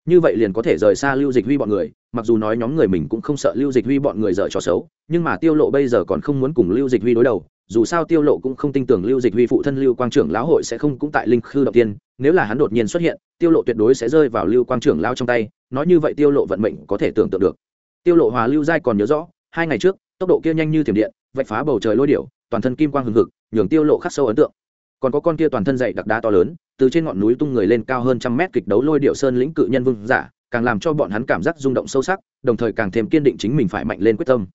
Như vậy liền có thể rời xa lưu dịch huy bọn người, mặc dù nói nhóm người mình cũng không sợ lưu dịch huy bọn người dở trò xấu, nhưng mà tiêu lộ bây giờ còn không muốn cùng lưu dịch huy đối đầu dù sao tiêu lộ cũng không tin tưởng lưu dịch huy phụ thân lưu quang trưởng lão hội sẽ không cũng tại linh khư đầu tiên, nếu là hắn đột nhiên xuất hiện, tiêu lộ tuyệt đối sẽ rơi vào lưu quang trưởng lão trong tay, nói như vậy tiêu lộ vận mệnh có thể tưởng tượng được. Tiêu lộ hòa lưu giai còn nhớ rõ, hai ngày trước, tốc độ kia nhanh như thiểm điện, vạch phá bầu trời lôi điểu, toàn thân kim quang hừng hực, nhường tiêu lộ khắc sâu ấn tượng. Còn có con kia toàn thân dày đặc đá to lớn, từ trên ngọn núi tung người lên cao hơn trăm mét kịch đấu lôi điệu sơn lĩnh cự nhân vương giả, càng làm cho bọn hắn cảm giác rung động sâu sắc, đồng thời càng thêm kiên định chính mình phải mạnh lên quyết tâm.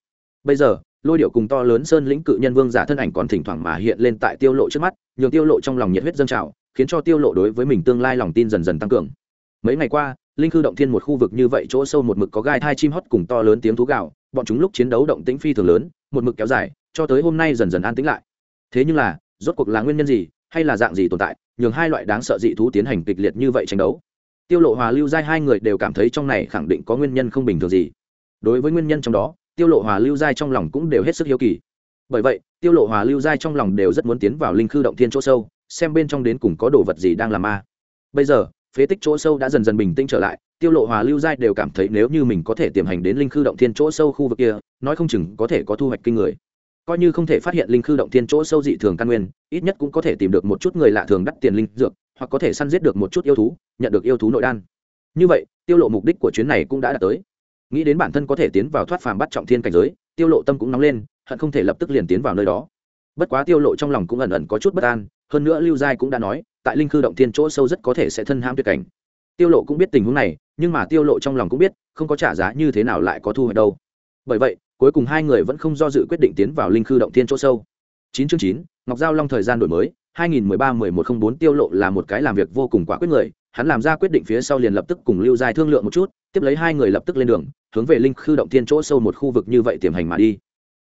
Bây giờ lôi điệu cùng to lớn sơn lĩnh cự nhân vương giả thân ảnh còn thỉnh thoảng mà hiện lên tại tiêu lộ trước mắt, nhường tiêu lộ trong lòng nhiệt huyết dâng trào, khiến cho tiêu lộ đối với mình tương lai lòng tin dần dần tăng cường. Mấy ngày qua, linh khư động thiên một khu vực như vậy chỗ sâu một mực có gai thai chim hót cùng to lớn tiếng thú gạo bọn chúng lúc chiến đấu động tĩnh phi thường lớn, một mực kéo dài, cho tới hôm nay dần dần an tĩnh lại. Thế nhưng là, rốt cuộc là nguyên nhân gì, hay là dạng gì tồn tại, nhường hai loại đáng sợ dị thú tiến hành kịch liệt như vậy tranh đấu? Tiêu lộ hòa lưu giai hai người đều cảm thấy trong này khẳng định có nguyên nhân không bình thường gì. Đối với nguyên nhân trong đó tiêu lộ hòa lưu giai trong lòng cũng đều hết sức hiếu kỳ. Bởi vậy, tiêu lộ hòa lưu giai trong lòng đều rất muốn tiến vào linh khư động thiên chỗ sâu, xem bên trong đến cùng có đồ vật gì đang làm ma. Bây giờ, phế tích chỗ sâu đã dần dần bình tĩnh trở lại, tiêu lộ hòa lưu giai đều cảm thấy nếu như mình có thể tiềm hành đến linh khư động thiên chỗ sâu khu vực kia, nói không chừng có thể có thu hoạch kinh người. Coi như không thể phát hiện linh khư động thiên chỗ sâu dị thường căn nguyên, ít nhất cũng có thể tìm được một chút người lạ thường đắt tiền linh dược, hoặc có thể săn giết được một chút yêu thú, nhận được yêu thú nội đan. Như vậy, tiêu lộ mục đích của chuyến này cũng đã đạt tới nghĩ đến bản thân có thể tiến vào thoát phàm bắt trọng thiên cảnh giới tiêu lộ tâm cũng nóng lên hận không thể lập tức liền tiến vào nơi đó. Bất quá tiêu lộ trong lòng cũng ẩn ẩn có chút bất an hơn nữa lưu giai cũng đã nói tại linh khư động thiên chỗ sâu rất có thể sẽ thân ham tuyệt cảnh. Tiêu lộ cũng biết tình huống này nhưng mà tiêu lộ trong lòng cũng biết không có trả giá như thế nào lại có thu hoạch đâu. Bởi vậy cuối cùng hai người vẫn không do dự quyết định tiến vào linh khư động thiên chỗ sâu. 9 chương 9, ngọc giao long thời gian đổi mới 2013-1104 tiêu lộ là một cái làm việc vô cùng quả quyết người hắn làm ra quyết định phía sau liền lập tức cùng lưu giai thương lượng một chút, tiếp lấy hai người lập tức lên đường, hướng về linh khư động thiên chỗ sâu một khu vực như vậy tiềm hành mà đi.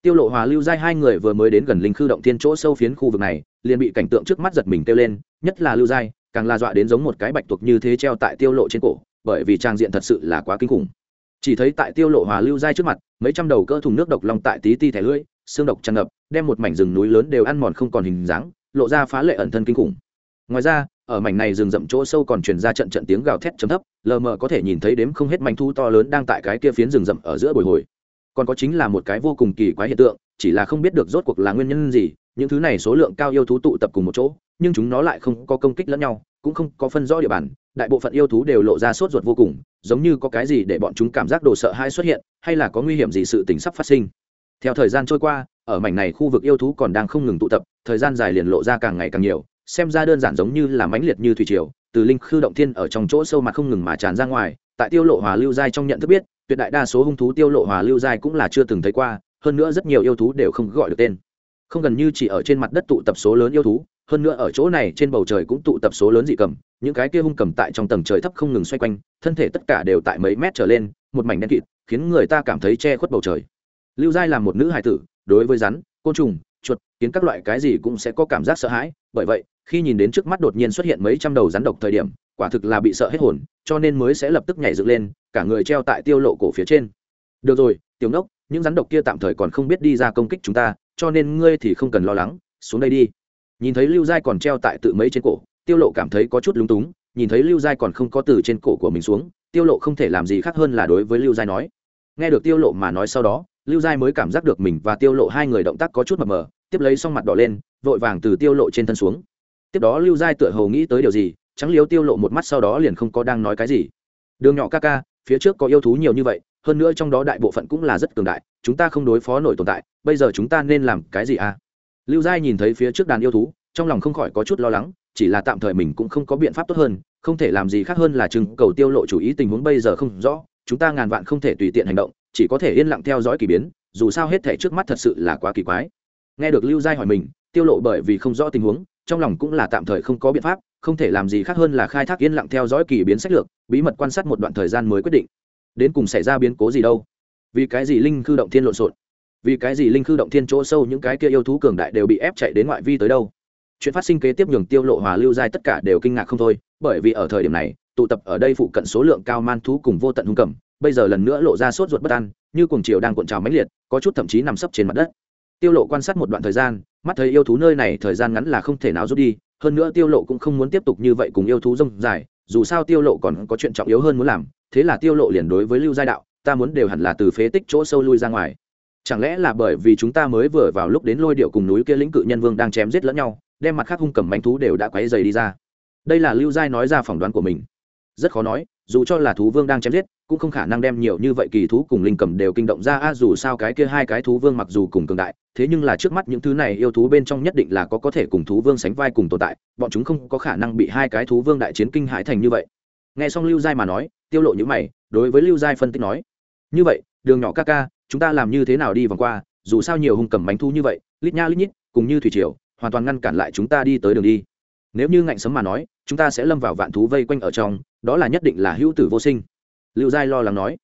Tiêu lộ hòa, lưu giai hai người vừa mới đến gần linh khư động thiên chỗ sâu phiến khu vực này, liền bị cảnh tượng trước mắt giật mình tiêu lên, nhất là lưu giai, càng là dọa đến giống một cái bạch tuộc như thế treo tại tiêu lộ trên cổ, bởi vì trang diện thật sự là quá kinh khủng. Chỉ thấy tại tiêu lộ hòa, lưu giai trước mặt, mấy trăm đầu cỡ thùng nước độc long tại tí ti thẻ lưỡi, xương độc tràn ngập, đem một mảnh rừng núi lớn đều ăn mòn không còn hình dáng, lộ ra phá lệ ẩn thân kinh khủng. Ngoài ra ở mảnh này rừng rậm chỗ sâu còn truyền ra trận trận tiếng gào thét chấm thấp, lờ mờ có thể nhìn thấy đếm không hết mảnh thu to lớn đang tại cái kia phiến rừng rậm ở giữa bồi hồi. Còn có chính là một cái vô cùng kỳ quái hiện tượng, chỉ là không biết được rốt cuộc là nguyên nhân gì, những thứ này số lượng cao yêu thú tụ tập cùng một chỗ, nhưng chúng nó lại không có công kích lẫn nhau, cũng không có phân rõ địa bàn, đại bộ phận yêu thú đều lộ ra sốt ruột vô cùng, giống như có cái gì để bọn chúng cảm giác đồ sợ hãi xuất hiện, hay là có nguy hiểm gì sự tình sắp phát sinh. Theo thời gian trôi qua, ở mảnh này khu vực yêu thú còn đang không ngừng tụ tập, thời gian dài liền lộ ra càng ngày càng nhiều xem ra đơn giản giống như là mãnh liệt như thủy triều, từ linh khư động thiên ở trong chỗ sâu mặt không ngừng mà tràn ra ngoài, tại tiêu lộ hòa lưu giai trong nhận thức biết, tuyệt đại đa số hung thú tiêu lộ hòa lưu giai cũng là chưa từng thấy qua, hơn nữa rất nhiều yêu thú đều không gọi được tên. Không gần như chỉ ở trên mặt đất tụ tập số lớn yêu thú, hơn nữa ở chỗ này trên bầu trời cũng tụ tập số lớn dị cầm, những cái kia hung cầm tại trong tầng trời thấp không ngừng xoay quanh, thân thể tất cả đều tại mấy mét trở lên, một mảnh đen kịt, khiến người ta cảm thấy che khuất bầu trời. Lưu giai là một nữ hài tử, đối với rắn, côn trùng, chuột, kiến các loại cái gì cũng sẽ có cảm giác sợ hãi, bởi vậy khi nhìn đến trước mắt đột nhiên xuất hiện mấy trăm đầu rắn độc thời điểm, quả thực là bị sợ hết hồn, cho nên mới sẽ lập tức nhảy dựng lên, cả người treo tại tiêu lộ cổ phía trên. Được rồi, tiểu ngốc những rắn độc kia tạm thời còn không biết đi ra công kích chúng ta, cho nên ngươi thì không cần lo lắng, xuống đây đi. Nhìn thấy lưu giai còn treo tại tự mấy trên cổ, tiêu lộ cảm thấy có chút lúng túng, nhìn thấy lưu giai còn không có từ trên cổ của mình xuống, tiêu lộ không thể làm gì khác hơn là đối với lưu giai nói. Nghe được tiêu lộ mà nói sau đó, lưu giai mới cảm giác được mình và tiêu lộ hai người động tác có chút mập mờ, tiếp lấy xong mặt đỏ lên, vội vàng từ tiêu lộ trên thân xuống tiếp đó lưu giai tựa hồ nghĩ tới điều gì trắng liếu tiêu lộ một mắt sau đó liền không có đang nói cái gì. Đường nhỏ ca ca, phía trước có yêu thú nhiều như vậy, hơn nữa trong đó đại bộ phận cũng là rất cường đại, chúng ta không đối phó nổi tồn tại, bây giờ chúng ta nên làm cái gì à? Lưu giai nhìn thấy phía trước đàn yêu thú, trong lòng không khỏi có chút lo lắng, chỉ là tạm thời mình cũng không có biện pháp tốt hơn, không thể làm gì khác hơn là chừng cầu tiêu lộ chủ ý tình huống bây giờ không rõ, chúng ta ngàn vạn không thể tùy tiện hành động, chỉ có thể yên lặng theo dõi kỳ biến, dù sao hết thể trước mắt thật sự là quá kỳ quái. Nghe được lưu giai hỏi mình, tiêu lộ bởi vì không rõ tình huống trong lòng cũng là tạm thời không có biện pháp, không thể làm gì khác hơn là khai thác yên lặng theo dõi kỳ biến sách lược, bí mật quan sát một đoạn thời gian mới quyết định. Đến cùng xảy ra biến cố gì đâu? Vì cái gì linh khư động thiên lộn xộn? Vì cái gì linh khư động thiên chỗ sâu những cái kia yêu thú cường đại đều bị ép chạy đến ngoại vi tới đâu? Chuyện phát sinh kế tiếp nhường tiêu lộ hòa lưu giai tất cả đều kinh ngạc không thôi, bởi vì ở thời điểm này, tụ tập ở đây phụ cận số lượng cao man thú cùng vô tận hung cầm, bây giờ lần nữa lộ ra sốt ruột bất an, như cuồng chiều đang cuộn trào mãnh liệt, có chút thậm chí nằm sấp trên mặt đất tiêu lộ quan sát một đoạn thời gian, mắt thấy yêu thú nơi này thời gian ngắn là không thể nào rút đi, hơn nữa tiêu lộ cũng không muốn tiếp tục như vậy cùng yêu thú rông dài, dù sao tiêu lộ còn có chuyện trọng yếu hơn muốn làm, thế là tiêu lộ liền đối với lưu giai đạo, ta muốn đều hẳn là từ phế tích chỗ sâu lui ra ngoài. Chẳng lẽ là bởi vì chúng ta mới vừa vào lúc đến lôi điệu cùng núi kia lĩnh cự nhân vương đang chém giết lẫn nhau, đem mặt khác hung cầm manh thú đều đã quấy dày đi ra? Đây là lưu giai nói ra phỏng đoán của mình. Rất khó nói dù cho là thú vương đang chém giết, cũng không khả năng đem nhiều như vậy kỳ thú cùng linh cầm đều kinh động ra. A dù sao cái kia hai cái thú vương mặc dù cùng cường đại, thế nhưng là trước mắt những thứ này yêu thú bên trong nhất định là có có thể cùng thú vương sánh vai cùng tồn tại, bọn chúng không có khả năng bị hai cái thú vương đại chiến kinh hãi thành như vậy. Nghe xong lưu giai mà nói, tiêu lộ những mày, đối với lưu giai phân tích nói, như vậy, đường nhỏ ca ca, chúng ta làm như thế nào đi vòng qua? Dù sao nhiều hung cầm bánh thu như vậy, lít nha lít nhít, cùng như thủy triều, hoàn toàn ngăn cản lại chúng ta đi tới đường đi. Nếu như ngạnh sấm mà nói, chúng ta sẽ lâm vào vạn thú vây quanh ở trong đó là nhất định là hữu tử vô sinh. Lưu giai lo lắng nói,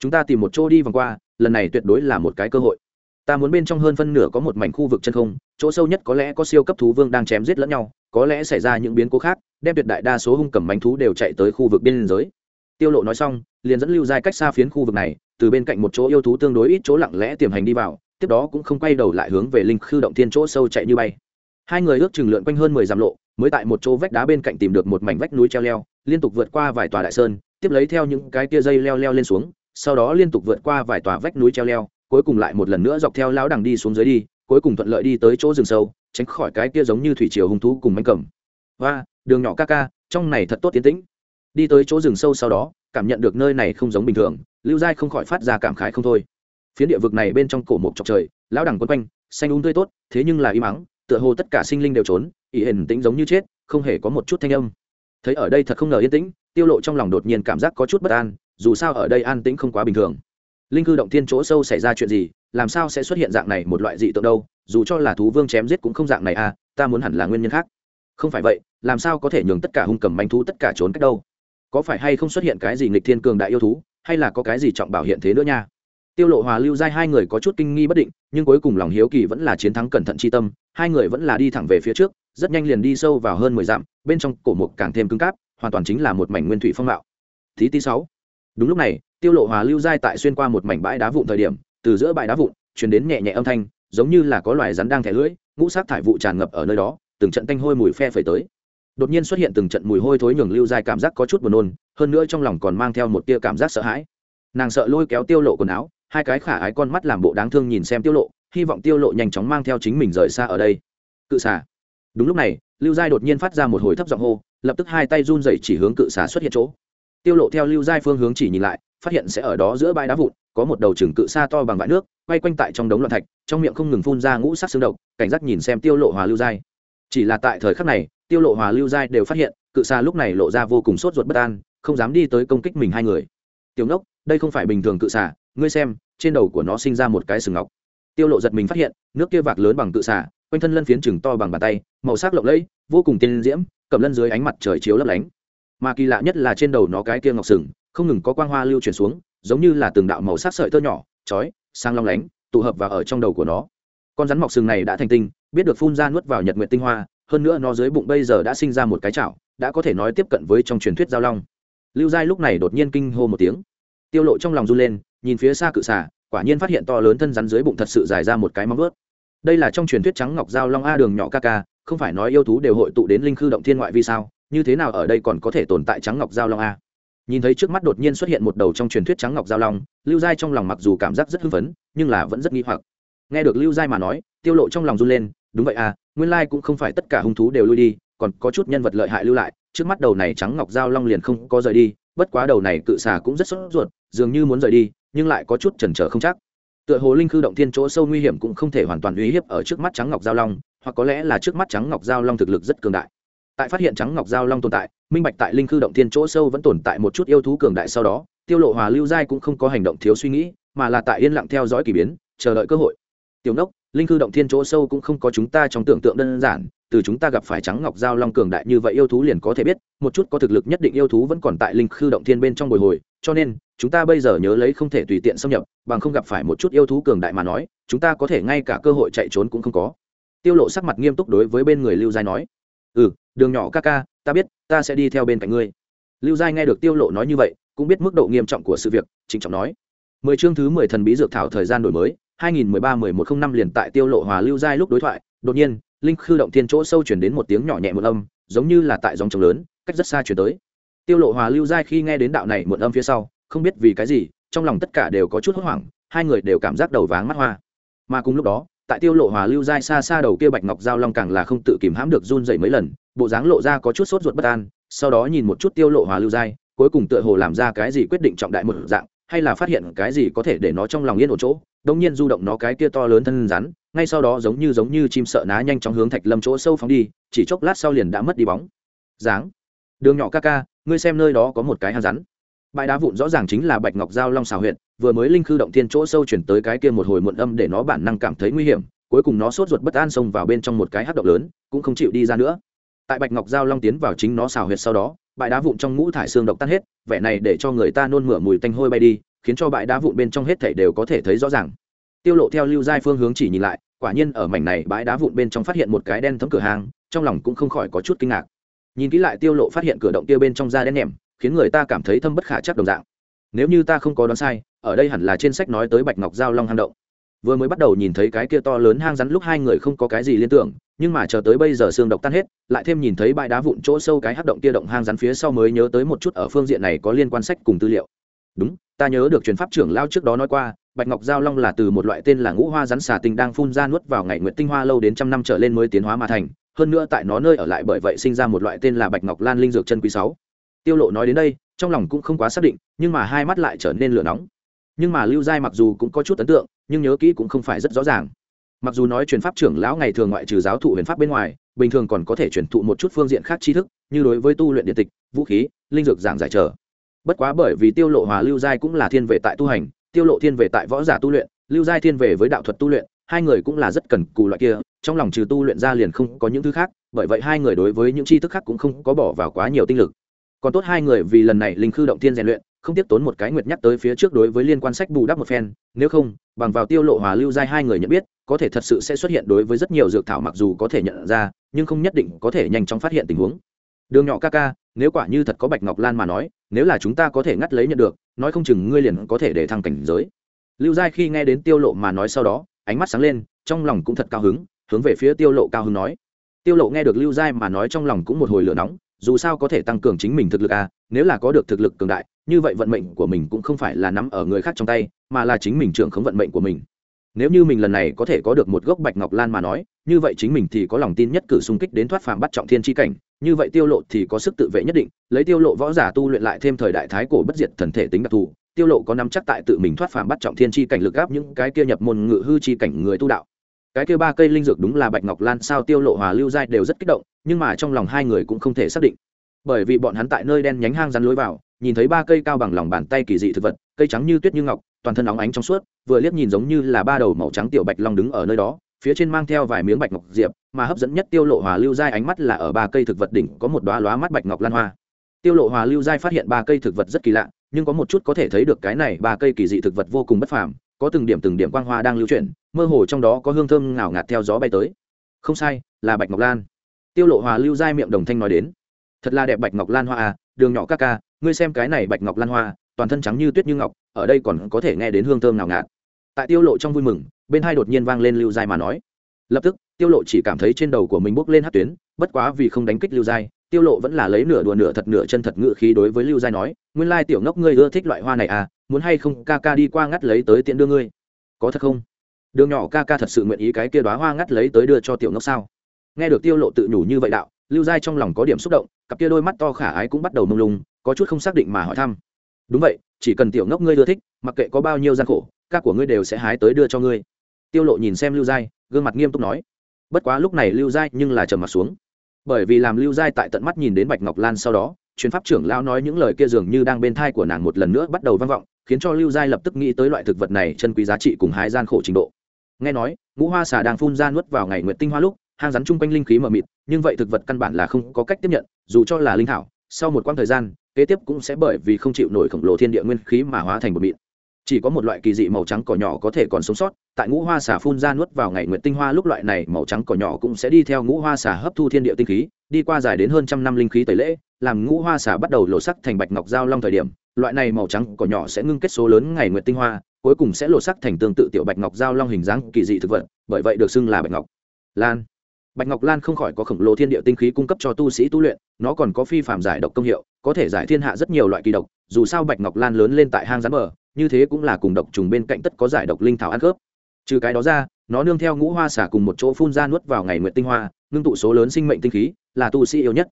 chúng ta tìm một chỗ đi vòng qua, lần này tuyệt đối là một cái cơ hội. Ta muốn bên trong hơn phân nửa có một mảnh khu vực chân không, chỗ sâu nhất có lẽ có siêu cấp thú vương đang chém giết lẫn nhau, có lẽ xảy ra những biến cố khác, đem tuyệt đại đa số hung cầm bánh thú đều chạy tới khu vực biên giới. Tiêu lộ nói xong, liền dẫn lưu giai cách xa phiến khu vực này, từ bên cạnh một chỗ yêu thú tương đối ít chỗ lặng lẽ tiềm hành đi vào, tiếp đó cũng không quay đầu lại hướng về linh khư động thiên chỗ sâu chạy như bay. Hai người ước chừng lượn quanh hơn mười dặm lộ, mới tại một chỗ vách đá bên cạnh tìm được một mảnh vách núi treo leo liên tục vượt qua vài tòa đại sơn, tiếp lấy theo những cái tia dây leo leo lên xuống, sau đó liên tục vượt qua vài tòa vách núi treo leo, cuối cùng lại một lần nữa dọc theo lão đằng đi xuống dưới đi, cuối cùng thuận lợi đi tới chỗ rừng sâu, tránh khỏi cái kia giống như thủy triều hung thú cùng manh cầm. Và, đường nhỏ ca ca, trong này thật tốt tiến tĩnh. Đi tới chỗ rừng sâu sau đó, cảm nhận được nơi này không giống bình thường, lưu giai không khỏi phát ra cảm khái không thôi. Phiến địa vực này bên trong cổ một chọc trời, lão đẳng quấn quanh, xanh úng tươi tốt, thế nhưng là im mắng tựa hồ tất cả sinh linh đều trốn, ỷ hình tĩnh giống như chết, không hề có một chút thanh âm thấy ở đây thật không ngờ yên tĩnh, tiêu lộ trong lòng đột nhiên cảm giác có chút bất an, dù sao ở đây an tĩnh không quá bình thường. Linh cư động thiên chỗ sâu xảy ra chuyện gì, làm sao sẽ xuất hiện dạng này một loại dị tượng đâu, dù cho là thú vương chém giết cũng không dạng này à ta muốn hẳn là nguyên nhân khác. Không phải vậy, làm sao có thể nhường tất cả hung cầm manh thú tất cả trốn cách đâu? Có phải hay không xuất hiện cái gì nghịch thiên cường đại yêu thú, hay là có cái gì trọng bảo hiện thế nữa nha? Tiêu lộ hòa lưu giai hai người có chút kinh nghi bất định, nhưng cuối cùng lòng hiếu kỳ vẫn là chiến thắng cẩn thận chi tâm, hai người vẫn là đi thẳng về phía trước, rất nhanh liền đi sâu vào hơn mười dặm, bên trong cổ mục càng thêm cứng cáp, hoàn toàn chính là một mảnh nguyên thủy phong mạo. Thí tí sáu. Đúng lúc này, tiêu lộ hòa lưu giai tại xuyên qua một mảnh bãi đá vụn thời điểm, từ giữa bãi đá vụn, truyền đến nhẹ nhẹ âm thanh, giống như là có loài rắn đang thẻ lưỡi, ngũ sắc thải vụ tràn ngập ở nơi đó, từng trận tanh hôi mùi phe phẩy tới. Đột nhiên xuất hiện từng trận mùi hôi thối nhường lưu giai cảm giác có chút buồn nôn, hơn nữa trong lòng còn mang theo một tia cảm giác sợ hãi. Nàng sợ lôi kéo tiêu lộ quần áo hai cái khả ái con mắt làm bộ đáng thương nhìn xem tiêu lộ, hy vọng tiêu lộ nhanh chóng mang theo chính mình rời xa ở đây. Cự xà. Đúng lúc này, lưu giai đột nhiên phát ra một hồi thấp giọng hô, lập tức hai tay run rẩy chỉ hướng cự xà xuất hiện chỗ. Tiêu lộ theo lưu giai phương hướng chỉ nhìn lại, phát hiện sẽ ở đó giữa bãi đá vụn, có một đầu chừng cự xa to bằng vại nước, quay quanh tại trong đống loạn thạch, trong miệng không ngừng phun ra ngũ sắc xương độc, cảnh giác nhìn xem tiêu lộ hòa lưu giai. Chỉ là tại thời khắc này, tiêu lộ hòa lưu giai đều phát hiện, cự xa lúc này lộ ra vô cùng sốt ruột bất an, không dám đi tới công kích mình hai người. Tiểu nốc, đây không phải bình thường cự xà ngươi xem, trên đầu của nó sinh ra một cái sừng ngọc. Tiêu lộ giật mình phát hiện, nước kia vạc lớn bằng cự xà quanh thân lân phiến chừng to bằng bàn tay, màu sắc lộng lẫy, vô cùng tiên diễm, cầm lân dưới ánh mặt trời chiếu lấp lánh. Mà kỳ lạ nhất là trên đầu nó cái kia ngọc sừng, không ngừng có quang hoa lưu chuyển xuống, giống như là từng đạo màu sắc sợi tơ nhỏ, chói sang long lánh, tụ hợp và ở trong đầu của nó. Con rắn mọc sừng này đã thành tinh, biết được phun ra nuốt vào nhật nguyện tinh hoa, hơn nữa nó dưới bụng bây giờ đã sinh ra một cái chảo, đã có thể nói tiếp cận với trong truyền thuyết giao long. Lưu giai lúc này đột nhiên kinh hô một tiếng. Tiêu lộ trong lòng run lên nhìn phía xa cự xà, quả nhiên phát hiện to lớn thân rắn dưới bụng thật sự dài ra một cái móng vớt đây là trong truyền thuyết trắng ngọc giao long a đường nhỏ ca ca, không phải nói yêu thú đều hội tụ đến linh khư động thiên ngoại vì sao? Như thế nào ở đây còn có thể tồn tại trắng ngọc giao long a? Nhìn thấy trước mắt đột nhiên xuất hiện một đầu trong truyền thuyết trắng ngọc giao long, lưu giai trong lòng mặc dù cảm giác rất hưng phấn, nhưng là vẫn rất nghi hoặc. Nghe được lưu giai mà nói, tiêu lộ trong lòng run lên, đúng vậy à nguyên lai cũng không phải tất cả hung thú đều lui đi, còn có chút nhân vật lợi hại lưu lại, trước mắt đầu này trắng ngọc giao long liền không có rời đi, bất quá đầu này cự xà cũng rất sốt ruột, dường như muốn rời đi nhưng lại có chút chần chờ không chắc. Tựa hồ linh khư động thiên chỗ sâu nguy hiểm cũng không thể hoàn toàn uy hiếp ở trước mắt trắng ngọc giao long, hoặc có lẽ là trước mắt trắng ngọc giao long thực lực rất cường đại. Tại phát hiện trắng ngọc giao long tồn tại, minh bạch tại linh khư động thiên chỗ sâu vẫn tồn tại một chút yêu thú cường đại sau đó, tiêu lộ hòa lưu giai cũng không có hành động thiếu suy nghĩ, mà là tại yên lặng theo dõi kỳ biến, chờ đợi cơ hội. Tiểu nốc, linh khư động thiên chỗ sâu cũng không có chúng ta trong tưởng tượng đơn giản từ chúng ta gặp phải trắng ngọc giao long cường đại như vậy yêu thú liền có thể biết, một chút có thực lực nhất định yêu thú vẫn còn tại linh khư động thiên bên trong bồi hồi, cho nên, chúng ta bây giờ nhớ lấy không thể tùy tiện xâm nhập, bằng không gặp phải một chút yêu thú cường đại mà nói, chúng ta có thể ngay cả cơ hội chạy trốn cũng không có. Tiêu lộ sắc mặt nghiêm túc đối với bên người lưu giai nói. Ừ đường nhỏ ca ca, ta biết, ta sẽ đi theo bên cạnh ngươi. Lưu giai nghe được tiêu lộ nói như vậy, cũng biết mức độ nghiêm trọng của sự việc, trịnh trọng nói. Mười chương thứ mười thần bí dược thảo thời gian đổi mới 2013-1105 liền tại tiêu lộ hòa lưu giai lúc đối thoại, đột nhiên linh khư động thiên chỗ sâu chuyển đến một tiếng nhỏ nhẹ một âm, giống như là tại dòng trống lớn, cách rất xa chuyển tới. Tiêu lộ hòa lưu giai khi nghe đến đạo này một âm phía sau, không biết vì cái gì, trong lòng tất cả đều có chút hốt hoảng, hai người đều cảm giác đầu váng mắt hoa. Mà cùng lúc đó, tại tiêu lộ hòa lưu giai xa xa đầu kia bạch ngọc giao long càng là không tự kìm hãm được run dậy mấy lần, bộ dáng lộ ra có chút sốt ruột bất an, sau đó nhìn một chút tiêu lộ hòa lưu giai, cuối cùng tựa hồ làm ra cái gì quyết định trọng đại một dạng, hay là phát hiện cái gì có thể để nó trong lòng yên ổn chỗ đông nhiên du động nó cái kia to lớn thân rắn, ngay sau đó giống như giống như chim sợ ná nhanh chóng hướng thạch lâm chỗ sâu phóng đi, chỉ chốc lát sau liền đã mất đi bóng. Dáng đường nhỏ ca ca, ngươi xem nơi đó có một cái hang rắn. Bãi đá vụn rõ ràng chính là bạch ngọc giao long xào huyện vừa mới linh khư động thiên chỗ sâu chuyển tới cái kia một hồi muộn âm để nó bản năng cảm thấy nguy hiểm, cuối cùng nó sốt ruột bất an xông vào bên trong một cái hát động lớn, cũng không chịu đi ra nữa. Tại bạch ngọc giao long tiến vào chính nó xào huyệt sau đó, bãi đá vụn trong ngũ thải xương độc tan hết, vẻ này để cho người ta nôn mửa mùi tanh hôi bay đi khiến cho bãi đá vụn bên trong hết thảy đều có thể thấy rõ ràng. Tiêu lộ theo lưu giai phương hướng chỉ nhìn lại, quả nhiên ở mảnh này bãi đá vụn bên trong phát hiện một cái đen thấm cửa hàng, trong lòng cũng không khỏi có chút kinh ngạc. Nhìn kỹ lại tiêu lộ phát hiện cửa động kia bên trong da đen nhèm khiến người ta cảm thấy thâm bất khả chắc đồng dạng. Nếu như ta không có đoán sai, ở đây hẳn là trên sách nói tới bạch ngọc giao long hang động. Vừa mới bắt đầu nhìn thấy cái kia to lớn hang rắn lúc hai người không có cái gì liên tưởng, nhưng mà chờ tới bây giờ xương độc tan hết, lại thêm nhìn thấy bãi đá vụn chỗ sâu cái hắc động kia động hang rắn phía sau mới nhớ tới một chút ở phương diện này có liên quan sách cùng tư liệu. Đúng ta nhớ được truyền pháp trưởng lao trước đó nói qua, bạch ngọc giao long là từ một loại tên là ngũ hoa rắn xà tinh đang phun ra nuốt vào ngày nguyện tinh hoa lâu đến trăm năm trở lên mới tiến hóa mà thành. Hơn nữa tại nó nơi ở lại bởi vậy sinh ra một loại tên là bạch ngọc lan linh dược chân quý sáu. Tiêu lộ nói đến đây, trong lòng cũng không quá xác định, nhưng mà hai mắt lại trở nên lửa nóng. Nhưng mà lưu giai mặc dù cũng có chút ấn tượng, nhưng nhớ kỹ cũng không phải rất rõ ràng. Mặc dù nói truyền pháp trưởng lão ngày thường ngoại trừ giáo thụ huyền pháp bên ngoài, bình thường còn có thể truyền thụ một chút phương diện khác tri thức, như đối với tu luyện điện tịch, vũ khí, linh dược giảng giải trở bất quá bởi vì tiêu lộ hòa lưu giai cũng là thiên về tại tu hành, tiêu lộ thiên về tại võ giả tu luyện, lưu giai thiên về với đạo thuật tu luyện, hai người cũng là rất cần cù loại kia, trong lòng trừ tu luyện ra liền không có những thứ khác, bởi vậy hai người đối với những tri thức khác cũng không có bỏ vào quá nhiều tinh lực. Còn tốt hai người vì lần này linh khư động thiên rèn luyện, không tiếp tốn một cái nguyệt nhắc tới phía trước đối với liên quan sách bù đắp một phen, nếu không, bằng vào tiêu lộ hòa lưu giai hai người nhận biết, có thể thật sự sẽ xuất hiện đối với rất nhiều dược thảo mặc dù có thể nhận ra, nhưng không nhất định có thể nhanh chóng phát hiện tình huống. Đường nhỏ ca ca nếu quả như thật có bạch ngọc lan mà nói, nếu là chúng ta có thể ngắt lấy nhận được, nói không chừng ngươi liền có thể để thăng cảnh giới. Lưu giai khi nghe đến tiêu lộ mà nói sau đó, ánh mắt sáng lên, trong lòng cũng thật cao hứng, hướng về phía tiêu lộ cao hứng nói. Tiêu lộ nghe được lưu giai mà nói trong lòng cũng một hồi lửa nóng, dù sao có thể tăng cường chính mình thực lực à nếu là có được thực lực cường đại, như vậy vận mệnh của mình cũng không phải là nắm ở người khác trong tay, mà là chính mình trưởng khống vận mệnh của mình. Nếu như mình lần này có thể có được một gốc bạch ngọc lan mà nói, như vậy chính mình thì có lòng tin nhất cử xung kích đến thoát phàm bắt trọng thiên tri cảnh như vậy tiêu lộ thì có sức tự vệ nhất định, lấy tiêu lộ võ giả tu luyện lại thêm thời đại thái cổ bất diệt thần thể tính đặc thù, tiêu lộ có nắm chắc tại tự mình thoát phàm bắt trọng thiên chi cảnh lực áp những cái kia nhập môn ngự hư chi cảnh người tu đạo. Cái kia ba cây linh dược đúng là bạch ngọc lan sao tiêu lộ, hòa lưu giai đều rất kích động, nhưng mà trong lòng hai người cũng không thể xác định. Bởi vì bọn hắn tại nơi đen nhánh hang rắn lối vào, nhìn thấy ba cây cao bằng lòng bàn tay kỳ dị thực vật, cây trắng như tuyết như ngọc, toàn thân óng ánh trong suốt, vừa liếc nhìn giống như là ba đầu màu trắng tiểu bạch long đứng ở nơi đó, phía trên mang theo vài miếng bạch ngọc diệp mà hấp dẫn nhất tiêu lộ hòa lưu giai ánh mắt là ở ba cây thực vật đỉnh có một đóa lóa mắt bạch ngọc lan hoa. Tiêu lộ hòa lưu giai phát hiện ba cây thực vật rất kỳ lạ, nhưng có một chút có thể thấy được cái này ba cây kỳ dị thực vật vô cùng bất phàm, có từng điểm từng điểm quang hoa đang lưu chuyển, mơ hồ trong đó có hương thơm ngào ngạt theo gió bay tới. Không sai, là bạch ngọc lan. Tiêu lộ hòa lưu giai miệng đồng thanh nói đến. Thật là đẹp bạch ngọc lan hoa à đường nhỏ ca ca, ngươi xem cái này bạch ngọc lan hoa, toàn thân trắng như tuyết như ngọc, ở đây còn có thể nghe đến hương thơm ngào ngạt. Tại tiêu lộ trong vui mừng, bên hai đột nhiên vang lên lưu giai mà nói. Lập tức tiêu lộ chỉ cảm thấy trên đầu của mình bốc lên hát tuyến, bất quá vì không đánh kích lưu giai, tiêu lộ vẫn là lấy nửa đùa nửa thật nửa chân thật ngự khí đối với lưu giai nói, nguyên lai tiểu ngốc ngươi ưa thích loại hoa này à muốn hay không ca ca đi qua ngắt lấy tới tiện đưa ngươi. Có thật không? Đường nhỏ ca ca thật sự nguyện ý cái kia đóa hoa ngắt lấy tới đưa cho tiểu ngốc sao? Nghe được tiêu lộ tự nhủ như vậy đạo, lưu giai trong lòng có điểm xúc động, cặp kia đôi mắt to khả ái cũng bắt đầu mông lung, có chút không xác định mà hỏi thăm. Đúng vậy, chỉ cần tiểu ngốc ngươi ưa thích, mặc kệ có bao nhiêu gian khổ, ca của ngươi đều sẽ hái tới đưa cho ngươi. Tiêu lộ nhìn xem lưu giai, gương mặt nghiêm túc nói bất quá lúc này lưu giai nhưng là trầm mặt xuống. Bởi vì làm lưu giai tại tận mắt nhìn đến bạch ngọc lan sau đó, chuyến pháp trưởng lão nói những lời kia dường như đang bên thai của nàng một lần nữa bắt đầu vang vọng, khiến cho lưu giai lập tức nghĩ tới loại thực vật này chân quý giá trị cùng hái gian khổ trình độ. Nghe nói, ngũ hoa xà đang phun ra nuốt vào ngày nguyệt tinh hoa lúc, hang rắn chung quanh linh khí mờ mịt, nhưng vậy thực vật căn bản là không có cách tiếp nhận, dù cho là linh thảo, sau một quãng thời gian, kế tiếp cũng sẽ bởi vì không chịu nổi khổng lồ thiên địa nguyên khí mà hóa thành một mịn chỉ có một loại kỳ dị màu trắng cỏ nhỏ có thể còn sống sót, tại ngũ hoa xà phun ra nuốt vào ngày nguyện tinh hoa lúc loại này màu trắng cỏ nhỏ cũng sẽ đi theo ngũ hoa xà hấp thu thiên địa tinh khí, đi qua dài đến hơn trăm năm linh khí tẩy lễ, làm ngũ hoa xà bắt đầu lộ sắc thành bạch ngọc giao long thời điểm, loại này màu trắng cỏ nhỏ sẽ ngưng kết số lớn ngày nguyện tinh hoa, cuối cùng sẽ lộ sắc thành tương tự tiểu bạch ngọc giao long hình dáng kỳ dị thực vật, bởi vậy được xưng là bạch ngọc lan. Bạch ngọc lan không khỏi có khổng lồ thiên địa tinh khí cung cấp cho tu sĩ tu luyện, nó còn có phi phạm giải độc công hiệu, có thể giải thiên hạ rất nhiều loại kỳ độc, dù sao bạch ngọc lan lớn lên tại hang rắn bờ như thế cũng là cùng độc trùng bên cạnh tất có giải độc linh thảo ăn khớp. Trừ cái đó ra, nó nương theo ngũ hoa xả cùng một chỗ phun ra nuốt vào ngày nguyện tinh hoa, ngưng tụ số lớn sinh mệnh tinh khí, là tu sĩ yêu nhất.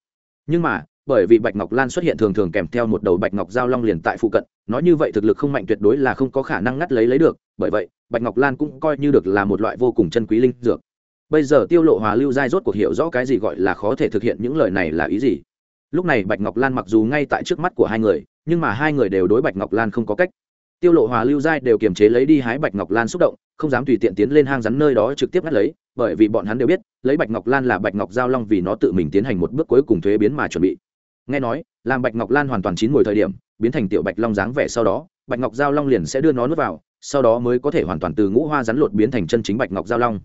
Nhưng mà, bởi vì bạch ngọc lan xuất hiện thường thường kèm theo một đầu bạch ngọc giao long liền tại phụ cận, nói như vậy thực lực không mạnh tuyệt đối là không có khả năng ngắt lấy lấy được, bởi vậy, bạch ngọc lan cũng coi như được là một loại vô cùng chân quý linh dược. Bây giờ tiêu lộ hòa lưu giai rốt cuộc hiểu rõ cái gì gọi là khó thể thực hiện những lời này là ý gì. Lúc này bạch ngọc lan mặc dù ngay tại trước mắt của hai người, nhưng mà hai người đều đối bạch ngọc lan không có cách tiêu lộ hòa lưu giai đều kiềm chế lấy đi hái bạch ngọc lan xúc động không dám tùy tiện tiến lên hang rắn nơi đó trực tiếp ngắt lấy bởi vì bọn hắn đều biết lấy bạch ngọc lan là bạch ngọc giao long vì nó tự mình tiến hành một bước cuối cùng thuế biến mà chuẩn bị nghe nói làm bạch ngọc lan hoàn toàn chín mùi thời điểm biến thành tiểu bạch long dáng vẻ sau đó bạch ngọc giao long liền sẽ đưa nó nuốt vào sau đó mới có thể hoàn toàn từ ngũ hoa rắn lột biến thành chân chính bạch ngọc giao long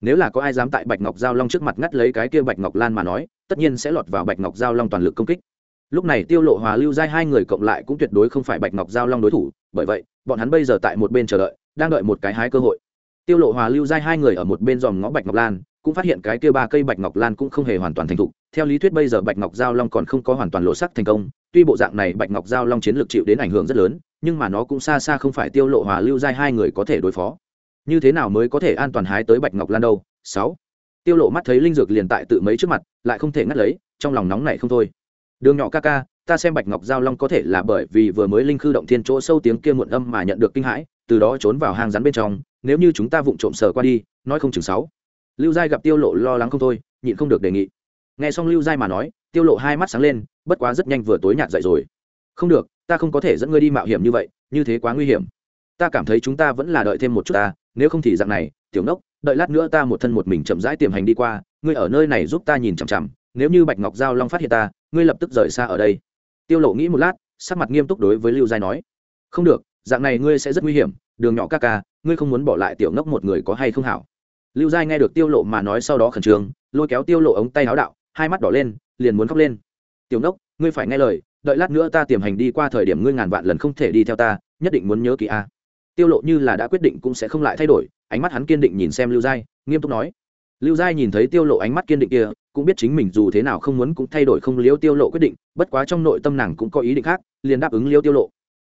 nếu là có ai dám tại bạch ngọc giao long trước mặt ngắt lấy cái kia bạch ngọc lan mà nói tất nhiên sẽ lọt vào bạch ngọc giao long toàn lực công kích lúc này tiêu lộ hòa lưu giai hai người cộng lại cũng tuyệt đối không phải bạch ngọc giao long đối thủ bởi vậy, bọn hắn bây giờ tại một bên chờ đợi, đang đợi một cái hái cơ hội. Tiêu lộ hòa lưu giai hai người ở một bên dòm ngõ bạch ngọc lan, cũng phát hiện cái kia ba cây bạch ngọc lan cũng không hề hoàn toàn thành thục. Theo lý thuyết bây giờ bạch ngọc giao long còn không có hoàn toàn lộ sắc thành công, tuy bộ dạng này bạch ngọc giao long chiến lược chịu đến ảnh hưởng rất lớn, nhưng mà nó cũng xa xa không phải tiêu lộ hòa lưu giai hai người có thể đối phó. Như thế nào mới có thể an toàn hái tới bạch ngọc lan đâu? Sáu. Tiêu lộ mắt thấy linh dược liền tại tự mấy trước mặt, lại không thể ngắt lấy, trong lòng nóng này không thôi. Đường nhỏ ca ca ta xem bạch ngọc giao long có thể là bởi vì vừa mới linh khư động thiên chỗ sâu tiếng kia muộn âm mà nhận được kinh hãi, từ đó trốn vào hang rắn bên trong, nếu như chúng ta vụng trộm sờ qua đi, nói không chừng sáu. Lưu giai gặp tiêu lộ lo lắng không thôi, nhịn không được đề nghị. Nghe xong lưu giai mà nói, tiêu lộ hai mắt sáng lên, bất quá rất nhanh vừa tối nhạt dậy rồi. Không được, ta không có thể dẫn ngươi đi mạo hiểm như vậy, như thế quá nguy hiểm. Ta cảm thấy chúng ta vẫn là đợi thêm một chút ta, nếu không thì dạng này, tiểu nốc, đợi lát nữa ta một thân một mình chậm rãi tiềm hành đi qua, ngươi ở nơi này giúp ta nhìn chằm chằm, nếu như bạch ngọc giao long phát hiện ta, ngươi lập tức rời xa ở đây tiêu lộ nghĩ một lát, sắc mặt nghiêm túc đối với lưu giai nói, không được, dạng này ngươi sẽ rất nguy hiểm, đường nhỏ ca ca, ngươi không muốn bỏ lại tiểu ngốc một người có hay không hảo. Lưu giai nghe được tiêu lộ mà nói sau đó khẩn trương, lôi kéo tiêu lộ ống tay áo đạo, hai mắt đỏ lên, liền muốn khóc lên. Tiểu ngốc, ngươi phải nghe lời, đợi lát nữa ta tiềm hành đi qua thời điểm ngươi ngàn vạn lần không thể đi theo ta, nhất định muốn nhớ kỹ a. Tiêu lộ như là đã quyết định cũng sẽ không lại thay đổi, ánh mắt hắn kiên định nhìn xem lưu giai, nghiêm túc nói lưu giai nhìn thấy tiêu lộ ánh mắt kiên định kia, cũng biết chính mình dù thế nào không muốn cũng thay đổi không liếu tiêu lộ quyết định, bất quá trong nội tâm nàng cũng có ý định khác, liền đáp ứng liêu tiêu lộ.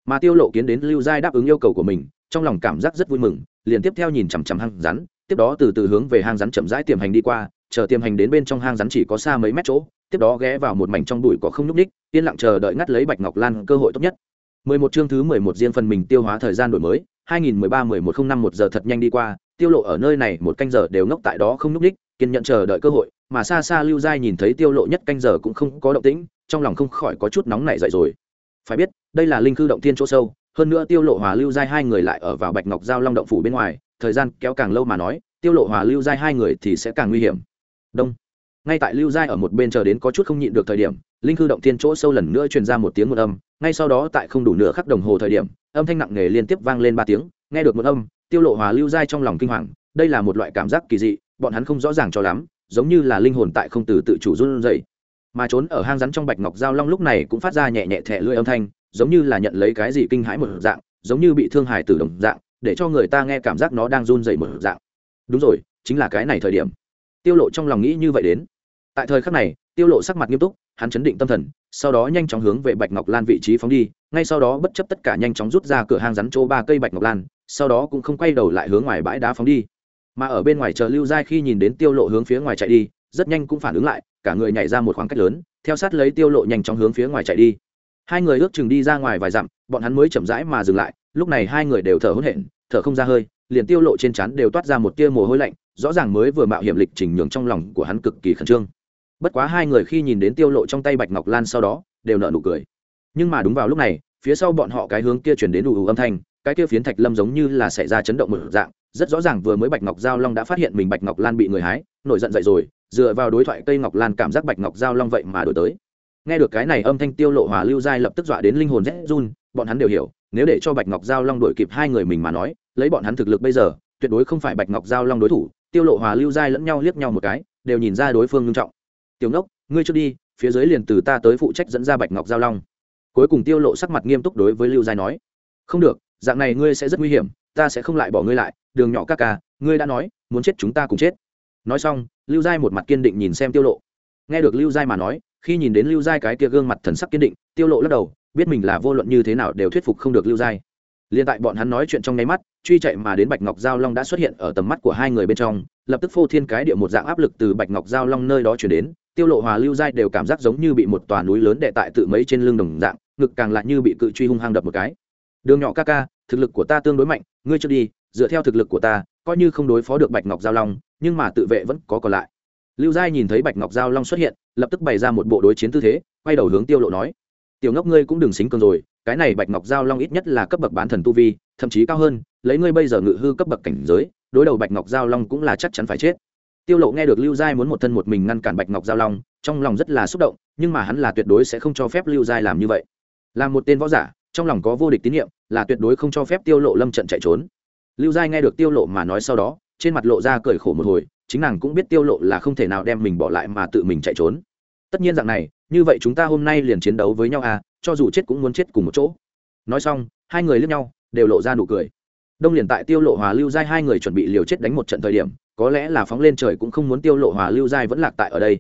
Mà tiêu lộ kiến đến lưu giai đáp ứng yêu cầu của mình, trong lòng cảm giác rất vui mừng, liền tiếp theo nhìn chằm chằm hang rắn, tiếp đó từ từ hướng về hang rắn chậm rãi tiềm hành đi qua, chờ tiềm hành đến bên trong hang rắn chỉ có xa mấy mét chỗ, tiếp đó ghé vào một mảnh trong bụi có không nhúc ních yên lặng chờ đợi ngắt lấy bạch ngọc lan cơ hội tốt nhất. 11 chương thứ 11 riêng phần mình tiêu hóa thời gian đổi mới 2013-1105 một giờ thật nhanh đi qua tiêu lộ ở nơi này một canh giờ đều ngốc tại đó không núp đích, kiên nhận chờ đợi cơ hội mà xa xa lưu giai nhìn thấy tiêu lộ nhất canh giờ cũng không có động tĩnh trong lòng không khỏi có chút nóng nảy dậy rồi. Phải biết đây là linh cư động thiên chỗ sâu hơn nữa tiêu lộ hòa lưu giai hai người lại ở vào bạch ngọc giao long động phủ bên ngoài thời gian kéo càng lâu mà nói tiêu lộ hòa lưu giai hai người thì sẽ càng nguy hiểm. Đông ngay tại lưu giai ở một bên chờ đến có chút không nhịn được thời điểm, linh cư động thiên chỗ sâu lần nữa truyền ra một tiếng một âm, ngay sau đó tại không đủ nửa khắc đồng hồ thời điểm, âm thanh nặng nề liên tiếp vang lên ba tiếng, nghe được một âm, tiêu lộ hòa lưu giai trong lòng kinh hoàng, đây là một loại cảm giác kỳ dị, bọn hắn không rõ ràng cho lắm, giống như là linh hồn tại không từ tự chủ run rẩy. Mà trốn ở hang rắn trong bạch ngọc giao long lúc này cũng phát ra nhẹ nhẹ thẻ lưỡi âm thanh, giống như là nhận lấy cái gì kinh hãi một dạng, giống như bị thương hại từ đồng dạng, để cho người ta nghe cảm giác nó đang run rẩy một dạng. Đúng rồi, chính là cái này thời điểm. Tiêu lộ trong lòng nghĩ như vậy đến tại thời khắc này, tiêu lộ sắc mặt nghiêm túc, hắn chấn định tâm thần, sau đó nhanh chóng hướng về bạch ngọc lan vị trí phóng đi, ngay sau đó bất chấp tất cả nhanh chóng rút ra cửa hang rắn chỗ ba cây bạch ngọc lan, sau đó cũng không quay đầu lại hướng ngoài bãi đá phóng đi. Mà ở bên ngoài chờ lưu giai khi nhìn đến tiêu lộ hướng phía ngoài chạy đi, rất nhanh cũng phản ứng lại, cả người nhảy ra một khoảng cách lớn, theo sát lấy tiêu lộ nhanh chóng hướng phía ngoài chạy đi. Hai người ước chừng đi ra ngoài vài dặm, bọn hắn mới chậm rãi mà dừng lại, lúc này hai người đều thở hổn hển, thở không ra hơi, liền tiêu lộ trên trán đều toát ra một tia mồ hôi lạnh, rõ ràng mới vừa mạo hiểm lịch trình nhường trong lòng của hắn cực kỳ khẩn trương bất quá hai người khi nhìn đến tiêu lộ trong tay bạch ngọc lan sau đó đều nở nụ cười. Nhưng mà đúng vào lúc này phía sau bọn họ cái hướng kia chuyển đến đủ, âm thanh cái kia phiến thạch lâm giống như là xảy ra chấn động một dạng rất rõ ràng vừa mới bạch ngọc giao long đã phát hiện mình bạch ngọc lan bị người hái nổi giận dậy rồi dựa vào đối thoại cây ngọc lan cảm giác bạch ngọc giao long vậy mà đổi tới. Nghe được cái này âm thanh tiêu lộ hòa lưu giai lập tức dọa đến linh hồn rét run bọn hắn đều hiểu nếu để cho bạch ngọc giao long đổi kịp hai người mình mà nói lấy bọn hắn thực lực bây giờ tuyệt đối không phải bạch ngọc giao long đối thủ tiêu lộ hòa lưu giai lẫn nhau liếc nhau một cái đều nhìn ra đối phương nghiêm trọng tiểu ngốc ngươi trước đi, phía dưới liền từ ta tới phụ trách dẫn ra bạch ngọc giao long. Cuối cùng tiêu lộ sắc mặt nghiêm túc đối với lưu giai nói, không được, dạng này ngươi sẽ rất nguy hiểm, ta sẽ không lại bỏ ngươi lại, đường nhỏ ca ca, ngươi đã nói, muốn chết chúng ta cùng chết. Nói xong, lưu giai một mặt kiên định nhìn xem tiêu lộ. Nghe được lưu giai mà nói, khi nhìn đến lưu giai cái kia gương mặt thần sắc kiên định, tiêu lộ lắc đầu, biết mình là vô luận như thế nào đều thuyết phục không được lưu giai liên tại bọn hắn nói chuyện trong nháy mắt, truy chạy mà đến bạch ngọc giao long đã xuất hiện ở tầm mắt của hai người bên trong, lập tức phô thiên cái địa một dạng áp lực từ bạch ngọc giao long nơi đó chuyển đến tiêu lộ hòa lưu giai đều cảm giác giống như bị một tòa núi lớn đè tại tự mấy trên lưng đồng dạng, ngực càng lại như bị cự truy hung hăng đập một cái. Đường nhỏ ca ca, thực lực của ta tương đối mạnh, ngươi chưa đi, dựa theo thực lực của ta, coi như không đối phó được bạch ngọc giao long, nhưng mà tự vệ vẫn có còn lại. Lưu giai nhìn thấy bạch ngọc giao long xuất hiện, lập tức bày ra một bộ đối chiến tư thế, quay đầu hướng tiêu lộ nói, tiểu ngốc ngươi cũng đừng xính cường rồi, cái này bạch ngọc giao long ít nhất là cấp bậc bán thần tu vi, thậm chí cao hơn, lấy ngươi bây giờ ngự hư cấp bậc cảnh giới, đối đầu bạch ngọc giao long cũng là chắc chắn phải chết tiêu lộ nghe được lưu giai muốn một thân một mình ngăn cản bạch ngọc giao long, trong lòng rất là xúc động, nhưng mà hắn là tuyệt đối sẽ không cho phép lưu giai làm như vậy. Là một tên võ giả, trong lòng có vô địch tín nhiệm, là tuyệt đối không cho phép tiêu lộ lâm trận chạy trốn. Lưu giai nghe được tiêu lộ mà nói sau đó, trên mặt lộ ra cười khổ một hồi, chính nàng cũng biết tiêu lộ là không thể nào đem mình bỏ lại mà tự mình chạy trốn. Tất nhiên dạng này, như vậy chúng ta hôm nay liền chiến đấu với nhau à cho dù chết cũng muốn chết cùng một chỗ. Nói xong, hai người liếc nhau, đều lộ ra nụ cười. Đông liền tại tiêu lộ hòa lưu giai hai người chuẩn bị liều chết đánh một trận thời điểm có lẽ là phóng lên trời cũng không muốn tiêu lộ hòa lưu giai vẫn lạc tại ở đây.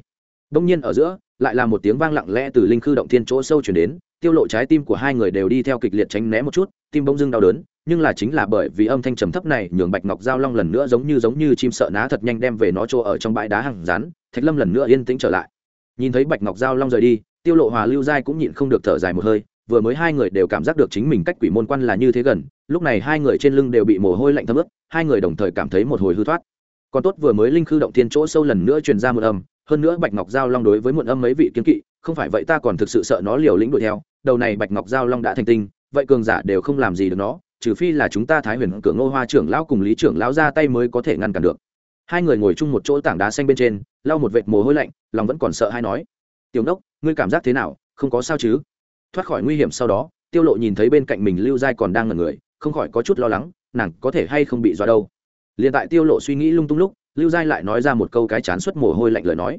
Đông nhiên ở giữa, lại là một tiếng vang lặng lẽ từ linh khư động thiên chỗ sâu chuyển đến, tiêu lộ trái tim của hai người đều đi theo kịch liệt tránh né một chút, tim bỗng dưng đau đớn, nhưng là chính là bởi vì âm thanh trầm thấp này, nhường bạch ngọc giao long lần nữa giống như giống như chim sợ ná thật nhanh đem về nó chỗ ở trong bãi đá hàng rán thạch lâm lần nữa yên tĩnh trở lại. Nhìn thấy bạch ngọc giao long rời đi, tiêu lộ hòa lưu giai cũng nhịn không được thở dài một hơi, vừa mới hai người đều cảm giác được chính mình cách quỷ môn quan là như thế gần, lúc này hai người trên lưng đều bị mồ hôi lạnh thấm ướt, hai người đồng thời cảm thấy một hồi hư thoát còn tốt vừa mới linh khư động thiên chỗ sâu lần nữa truyền ra một âm, hơn nữa bạch ngọc giao long đối với muộn âm mấy vị kiến kỵ, không phải vậy ta còn thực sự sợ nó liều lĩnh đuổi theo, đầu này bạch ngọc giao long đã thành tinh, vậy cường giả đều không làm gì được nó, trừ phi là chúng ta thái huyền cửa ngô hoa trưởng lão cùng lý trưởng lão ra tay mới có thể ngăn cản được. Hai người ngồi chung một chỗ tảng đá xanh bên trên, lau một vệt mồ hôi lạnh, lòng vẫn còn sợ hay nói, tiểu đốc ngươi cảm giác thế nào? Không có sao chứ? Thoát khỏi nguy hiểm sau đó, tiêu lộ nhìn thấy bên cạnh mình lưu giai còn đang ngẩn người, không khỏi có chút lo lắng, nàng có thể hay không bị dọa đâu liền tại tiêu lộ suy nghĩ lung tung lúc, lưu giai lại nói ra một câu cái chán suất mồ hôi lạnh lời nói.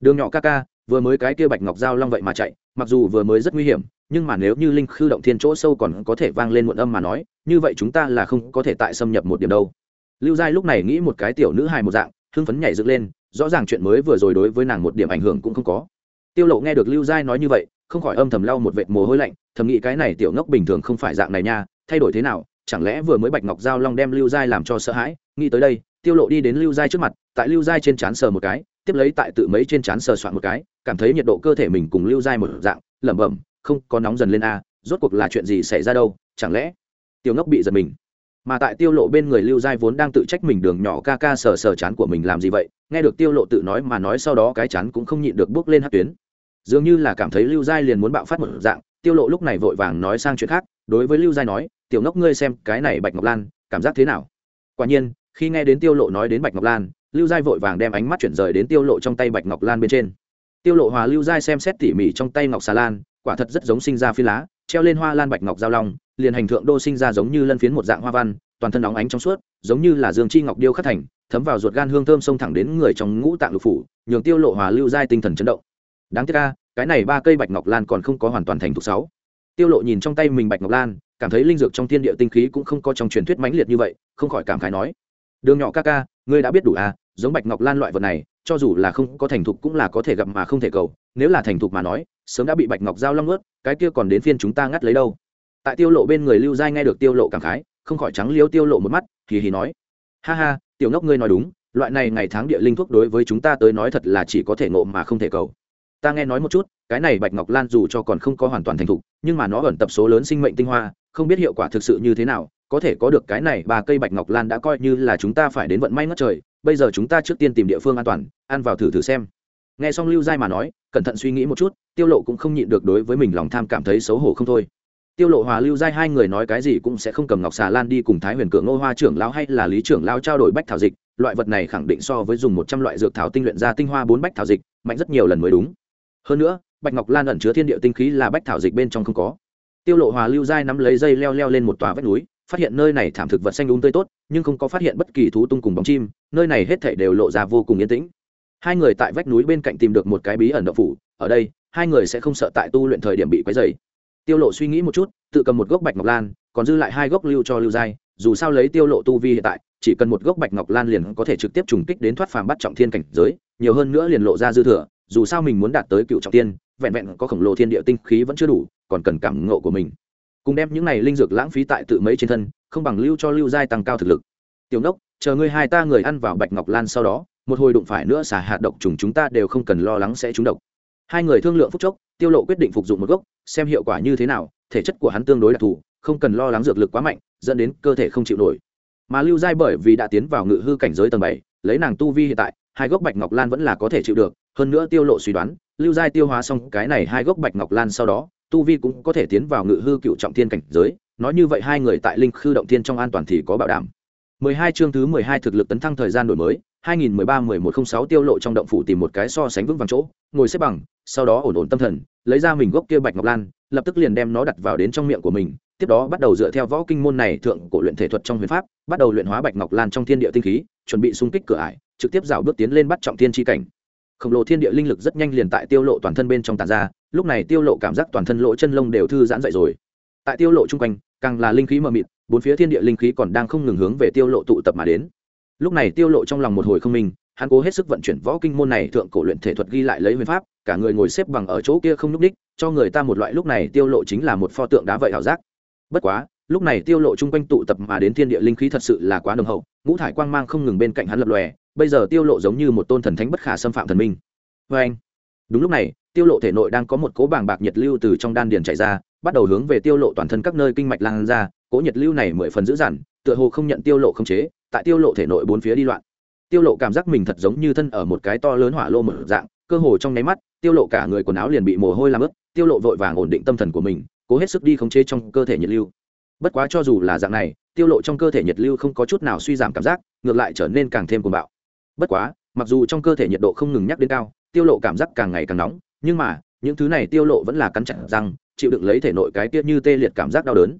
Đường nhỏ ca ca, vừa mới cái kia bạch ngọc giao long vậy mà chạy, mặc dù vừa mới rất nguy hiểm, nhưng mà nếu như linh khư động thiên chỗ sâu còn có thể vang lên muộn âm mà nói, như vậy chúng ta là không có thể tại xâm nhập một điểm đâu. Lưu giai lúc này nghĩ một cái tiểu nữ hài một dạng, hưng phấn nhảy dựng lên, rõ ràng chuyện mới vừa rồi đối với nàng một điểm ảnh hưởng cũng không có. Tiêu lộ nghe được lưu giai nói như vậy, không khỏi âm thầm lau một vệt mồ hôi lạnh, thầm nghĩ cái này tiểu ngốc bình thường không phải dạng này nha, thay đổi thế nào chẳng lẽ vừa mới bạch ngọc giao long đem lưu giai làm cho sợ hãi nghĩ tới đây tiêu lộ đi đến lưu giai trước mặt tại lưu giai trên chán sờ một cái tiếp lấy tại tự mấy trên chán sờ soạn một cái cảm thấy nhiệt độ cơ thể mình cùng lưu giai một dạng lẩm bẩm không có nóng dần lên a rốt cuộc là chuyện gì xảy ra đâu chẳng lẽ tiêu ngốc bị giật mình mà tại tiêu lộ bên người lưu giai vốn đang tự trách mình đường nhỏ ca ca sờ sờ chán của mình làm gì vậy nghe được tiêu lộ tự nói mà nói sau đó cái chán cũng không nhịn được bước lên hát tuyến dường như là cảm thấy lưu giai liền muốn bạo phát một dạng tiêu lộ lúc này vội vàng nói sang chuyện khác đối với lưu giai nói, tiểu ngốc ngươi xem cái này bạch ngọc lan, cảm giác thế nào? Quả nhiên, khi nghe đến tiêu lộ nói đến bạch ngọc lan, lưu giai vội vàng đem ánh mắt chuyển rời đến tiêu lộ trong tay bạch ngọc lan bên trên. Tiêu lộ hòa lưu giai xem xét tỉ mỉ trong tay ngọc xà lan, quả thật rất giống sinh ra phi lá, treo lên hoa lan bạch ngọc giao long, liền hành thượng đô sinh ra giống như lân phiến một dạng hoa văn, toàn thân óng ánh trong suốt, giống như là dương chi ngọc điêu khắc thành, thấm vào ruột gan hương thơm xông thẳng đến người trong ngũ tạng lục phủ, nhường tiêu lộ hòa lưu giai tinh thần chấn động. Đáng tiếc ca cái này ba cây bạch ngọc lan còn không có hoàn toàn thành thục sáu tiêu lộ nhìn trong tay mình bạch ngọc lan, cảm thấy linh dược trong thiên địa tinh khí cũng không có trong truyền thuyết mãnh liệt như vậy, không khỏi cảm khái nói. Đường nhỏ ca ca, ngươi đã biết đủ à giống bạch ngọc lan loại vật này, cho dù là không có thành thục cũng là có thể gặp mà không thể cầu. Nếu là thành thục mà nói, sớm đã bị bạch ngọc giao long ướt cái kia còn đến phiên chúng ta ngắt lấy đâu. Tại tiêu lộ bên người lưu giai nghe được tiêu lộ cảm khái, không khỏi trắng liếu tiêu lộ một mắt thì hì nói. Ha ha, tiểu ngốc ngươi nói đúng, loại này ngày tháng địa linh thuốc đối với chúng ta tới nói thật là chỉ có thể ngộ mà không thể cầu ta nghe nói một chút, cái này bạch ngọc lan dù cho còn không có hoàn toàn thành thục, nhưng mà nó ẩn tập số lớn sinh mệnh tinh hoa, không biết hiệu quả thực sự như thế nào, có thể có được cái này ba cây bạch ngọc lan đã coi như là chúng ta phải đến vận may ngất trời, bây giờ chúng ta trước tiên tìm địa phương an toàn, ăn vào thử thử xem. Nghe xong lưu giai mà nói, cẩn thận suy nghĩ một chút, tiêu lộ cũng không nhịn được đối với mình lòng tham cảm thấy xấu hổ không thôi. Tiêu lộ hòa lưu giai hai người nói cái gì cũng sẽ không cầm ngọc xà lan đi cùng thái huyền cường ngô hoa trưởng lão hay là lý trưởng lão trao đổi bách thảo dịch, loại vật này khẳng định so với dùng một trăm loại dược thảo tinh luyện ra tinh hoa bốn bách thảo dịch, mạnh rất nhiều lần mới đúng hơn nữa, bạch ngọc lan ẩn chứa thiên địa tinh khí là bách thảo dịch bên trong không có. Tiêu lộ hòa lưu giai nắm lấy dây leo leo lên một tòa vách núi, phát hiện nơi này thảm thực vật xanh đúng tươi tốt, nhưng không có phát hiện bất kỳ thú tung cùng bóng chim, nơi này hết thảy đều lộ ra vô cùng yên tĩnh. Hai người tại vách núi bên cạnh tìm được một cái bí ẩn động phủ, ở đây, hai người sẽ không sợ tại tu luyện thời điểm bị quấy rầy. Tiêu lộ suy nghĩ một chút, tự cầm một gốc bạch ngọc lan, còn dư lại hai gốc lưu cho lưu giai dù sao lấy tiêu lộ tu vi hiện tại, chỉ cần một gốc bạch ngọc lan liền có thể trực tiếp trùng kích đến thoát phàm bắt trọng thiên cảnh giới, nhiều hơn nữa liền lộ ra dư thừa dù sao mình muốn đạt tới cựu trọng tiên, vẹn vẹn có khổng lồ thiên địa tinh khí vẫn chưa đủ, còn cần cảm ngộ của mình. Cùng đem những này linh dược lãng phí tại tự mấy trên thân, không bằng lưu cho lưu giai tăng cao thực lực. Tiểu nốc, chờ ngươi hai ta người ăn vào bạch ngọc lan sau đó, một hồi đụng phải nữa xả hạt độc trùng chúng ta đều không cần lo lắng sẽ trúng độc. Hai người thương lượng phúc chốc, tiêu lộ quyết định phục dụng một gốc, xem hiệu quả như thế nào, thể chất của hắn tương đối đặc thù, không cần lo lắng dược lực quá mạnh, dẫn đến cơ thể không chịu nổi. Mà lưu giai bởi vì đã tiến vào ngự hư cảnh giới tầng bảy, lấy nàng tu vi hiện tại, hai gốc bạch ngọc lan vẫn là có thể chịu được hơn nữa tiêu lộ suy đoán, lưu giai tiêu hóa xong cái này hai gốc bạch ngọc lan sau đó, tu vi cũng có thể tiến vào ngự hư cựu trọng thiên cảnh giới, nói như vậy hai người tại linh khư động thiên trong an toàn thì có bảo đảm. 12 chương thứ 12 thực lực tấn thăng thời gian đổi mới 2013-1106 tiêu lộ trong động phủ tìm một cái so sánh vững vàng chỗ, ngồi xếp bằng, sau đó ổn ổn tâm thần, lấy ra mình gốc kia bạch ngọc lan, lập tức liền đem nó đặt vào đến trong miệng của mình, tiếp đó bắt đầu dựa theo võ kinh môn này thượng cổ luyện thể thuật trong huyền pháp, bắt đầu luyện hóa bạch ngọc lan trong thiên địa tinh khí, chuẩn bị xung kích cửa ải, trực tiếp dạo bước tiến lên bắt trọng thiên chi cảnh khổng lồ thiên địa linh lực rất nhanh liền tại tiêu lộ toàn thân bên trong tàn ra, lúc này tiêu lộ cảm giác toàn thân lỗ chân lông đều thư giãn dậy rồi. Tại tiêu lộ chung quanh, càng là linh khí mờ mịt, bốn phía thiên địa linh khí còn đang không ngừng hướng về tiêu lộ tụ tập mà đến. Lúc này tiêu lộ trong lòng một hồi không minh, hắn cố hết sức vận chuyển võ kinh môn này thượng cổ luyện thể thuật ghi lại lấy huyền pháp, cả người ngồi xếp bằng ở chỗ kia không nhúc đích cho người ta một loại lúc này tiêu lộ chính là một pho tượng đá vậy hảo giác. Bất quá lúc này tiêu lộ chung quanh tụ tập mà đến thiên địa linh khí thật sự là quá nồng hậu, ngũ thải quang mang không ngừng bên cạnh hắn lập lòe, bây giờ tiêu lộ giống như một tôn thần thánh bất khả xâm phạm thần minh. Với anh, đúng lúc này, tiêu lộ thể nội đang có một cố bàng bạc nhiệt lưu từ trong đan điền chảy ra, bắt đầu hướng về tiêu lộ toàn thân các nơi kinh mạch lan ra cố nhiệt lưu này mười phần dữ dằn, tựa hồ không nhận tiêu lộ không chế, tại tiêu lộ thể nội bốn phía đi loạn. Tiêu lộ cảm giác mình thật giống như thân ở một cái to lớn hỏa lô mở dạng, cơ hồ trong nháy mắt, tiêu lộ cả người quần áo liền bị mồ hôi làm ướt, tiêu lộ vội vàng ổn định tâm thần của mình, cố hết sức đi khống chế trong cơ thể nhiệt lưu bất quá cho dù là dạng này, tiêu lộ trong cơ thể nhiệt lưu không có chút nào suy giảm cảm giác, ngược lại trở nên càng thêm cuồng bạo. Bất quá, mặc dù trong cơ thể nhiệt độ không ngừng nhắc đến cao, tiêu lộ cảm giác càng ngày càng nóng, nhưng mà, những thứ này tiêu lộ vẫn là cắn chặt răng, chịu đựng lấy thể nội cái tiết như tê liệt cảm giác đau đớn.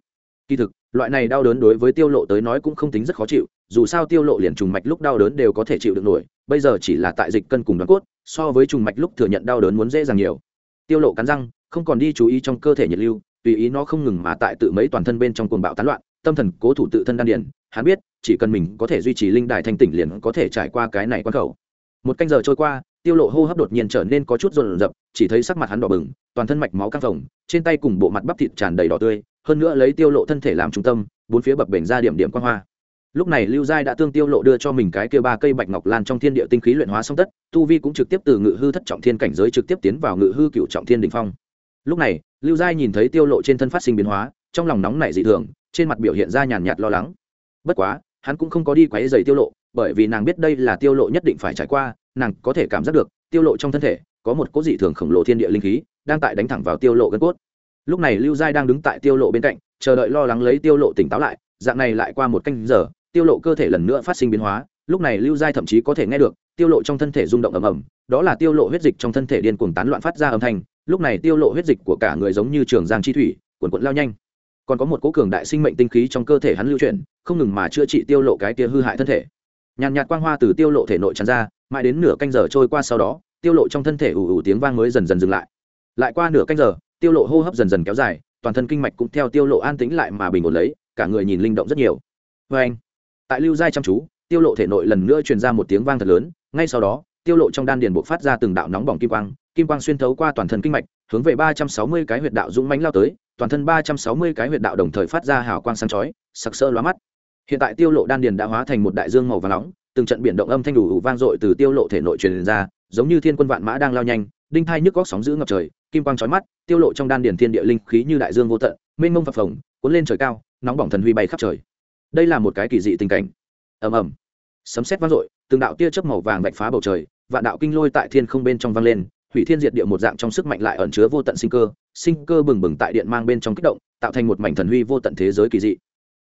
Kỳ thực, loại này đau đớn đối với tiêu lộ tới nói cũng không tính rất khó chịu, dù sao tiêu lộ liền trùng mạch lúc đau đớn đều có thể chịu đựng nổi, bây giờ chỉ là tại dịch cân cùng đoàn cốt, so với trùng mạch lúc thừa nhận đau đớn muốn dễ dàng nhiều. Tiêu lộ cắn răng, không còn đi chú ý trong cơ thể nhiệt lưu tùy ý nó không ngừng mà tại tự mấy toàn thân bên trong cuồng bạo tán loạn, tâm thần cố thủ tự thân đan điền, hắn biết, chỉ cần mình có thể duy trì linh đài thanh tỉnh liền có thể trải qua cái này quan khẩu. Một canh giờ trôi qua, tiêu lộ hô hấp đột nhiên trở nên có chút rộn rập, chỉ thấy sắc mặt hắn đỏ bừng, toàn thân mạch máu căng phồng, trên tay cùng bộ mặt bắp thịt tràn đầy đỏ tươi, hơn nữa lấy tiêu lộ thân thể làm trung tâm, bốn phía bập bềnh ra điểm điểm quang hoa. Lúc này lưu giai đã tương tiêu lộ đưa cho mình cái kia ba cây bạch ngọc lan trong thiên địa tinh khí luyện hóa xong tất, tu vi cũng trực tiếp từ ngự hư thất trọng thiên cảnh giới trực tiếp tiến vào ngự hư cựu trọng thiên đỉnh phong. Lúc này lưu giai nhìn thấy tiêu lộ trên thân phát sinh biến hóa, trong lòng nóng nảy dị thường, trên mặt biểu hiện ra nhàn nhạt lo lắng. Bất quá, hắn cũng không có đi quấy giày tiêu lộ, bởi vì nàng biết đây là tiêu lộ nhất định phải trải qua, nàng có thể cảm giác được, tiêu lộ trong thân thể có một cỗ dị thường khổng lồ thiên địa linh khí đang tại đánh thẳng vào tiêu lộ gân cốt. Lúc này lưu giai đang đứng tại tiêu lộ bên cạnh, chờ đợi lo lắng lấy tiêu lộ tỉnh táo lại, dạng này lại qua một canh giờ, tiêu lộ cơ thể lần nữa phát sinh biến hóa, lúc này lưu giai thậm chí có thể nghe được, tiêu lộ trong thân thể rung động ầm ầm, đó là tiêu lộ huyết dịch trong thân thể điên cuồng tán loạn phát ra âm thanh lúc này tiêu lộ huyết dịch của cả người giống như trường giang chi thủy cuộn cuộn lao nhanh. Còn có một cố cường đại sinh mệnh tinh khí trong cơ thể hắn lưu chuyển, không ngừng mà chữa trị tiêu lộ cái tia hư hại thân thể. Nhàn nhạt quang hoa từ tiêu lộ thể nội tràn ra, mãi đến nửa canh giờ trôi qua sau đó, tiêu lộ trong thân thể ủ ủ tiếng vang mới dần dần dừng lại. Lại qua nửa canh giờ, tiêu lộ hô hấp dần dần kéo dài, toàn thân kinh mạch cũng theo tiêu lộ an tĩnh lại mà bình ổn lấy, cả người nhìn linh động rất nhiều. Với anh, tại lưu giai chăm chú, tiêu lộ thể nội lần nữa truyền ra một tiếng vang thật lớn, ngay sau đó, tiêu lộ trong đan điền bộc phát ra từng đạo nóng bỏng kim quang kim quang xuyên thấu qua toàn thân kinh mạch hướng về 360 cái huyệt đạo dũng mãnh lao tới toàn thân 360 cái huyệt đạo đồng thời phát ra hào quang sáng chói sặc sỡ lóa mắt. Hiện tại tiêu lộ đan điền đã hóa thành một đại dương màu vàng nóng từng trận biển động âm thanh đủ, đủ vang dội từ tiêu lộ thể nội truyền ra giống như thiên quân vạn mã đang lao nhanh đinh thai nhức góc sóng giữ ngập trời kim quang chói mắt tiêu lộ trong đan điền thiên địa linh khí như đại dương vô tận mênh mông phập phồng cuốn lên trời cao nóng bỏng thần huy bay khắp trời. Đây là một cái kỳ dị tình cảnh. Ầm ầm. Sấm sét vang dội từng đạo tia chớp màu vàng vạch phá bầu trời vạn đạo kinh lôi tại thiên không bên trong vang lên hủy thiên diệt địa một dạng trong sức mạnh lại ẩn chứa vô tận sinh cơ sinh cơ bừng bừng tại điện mang bên trong kích động, tạo thành một mảnh thần huy vô tận thế giới kỳ dị.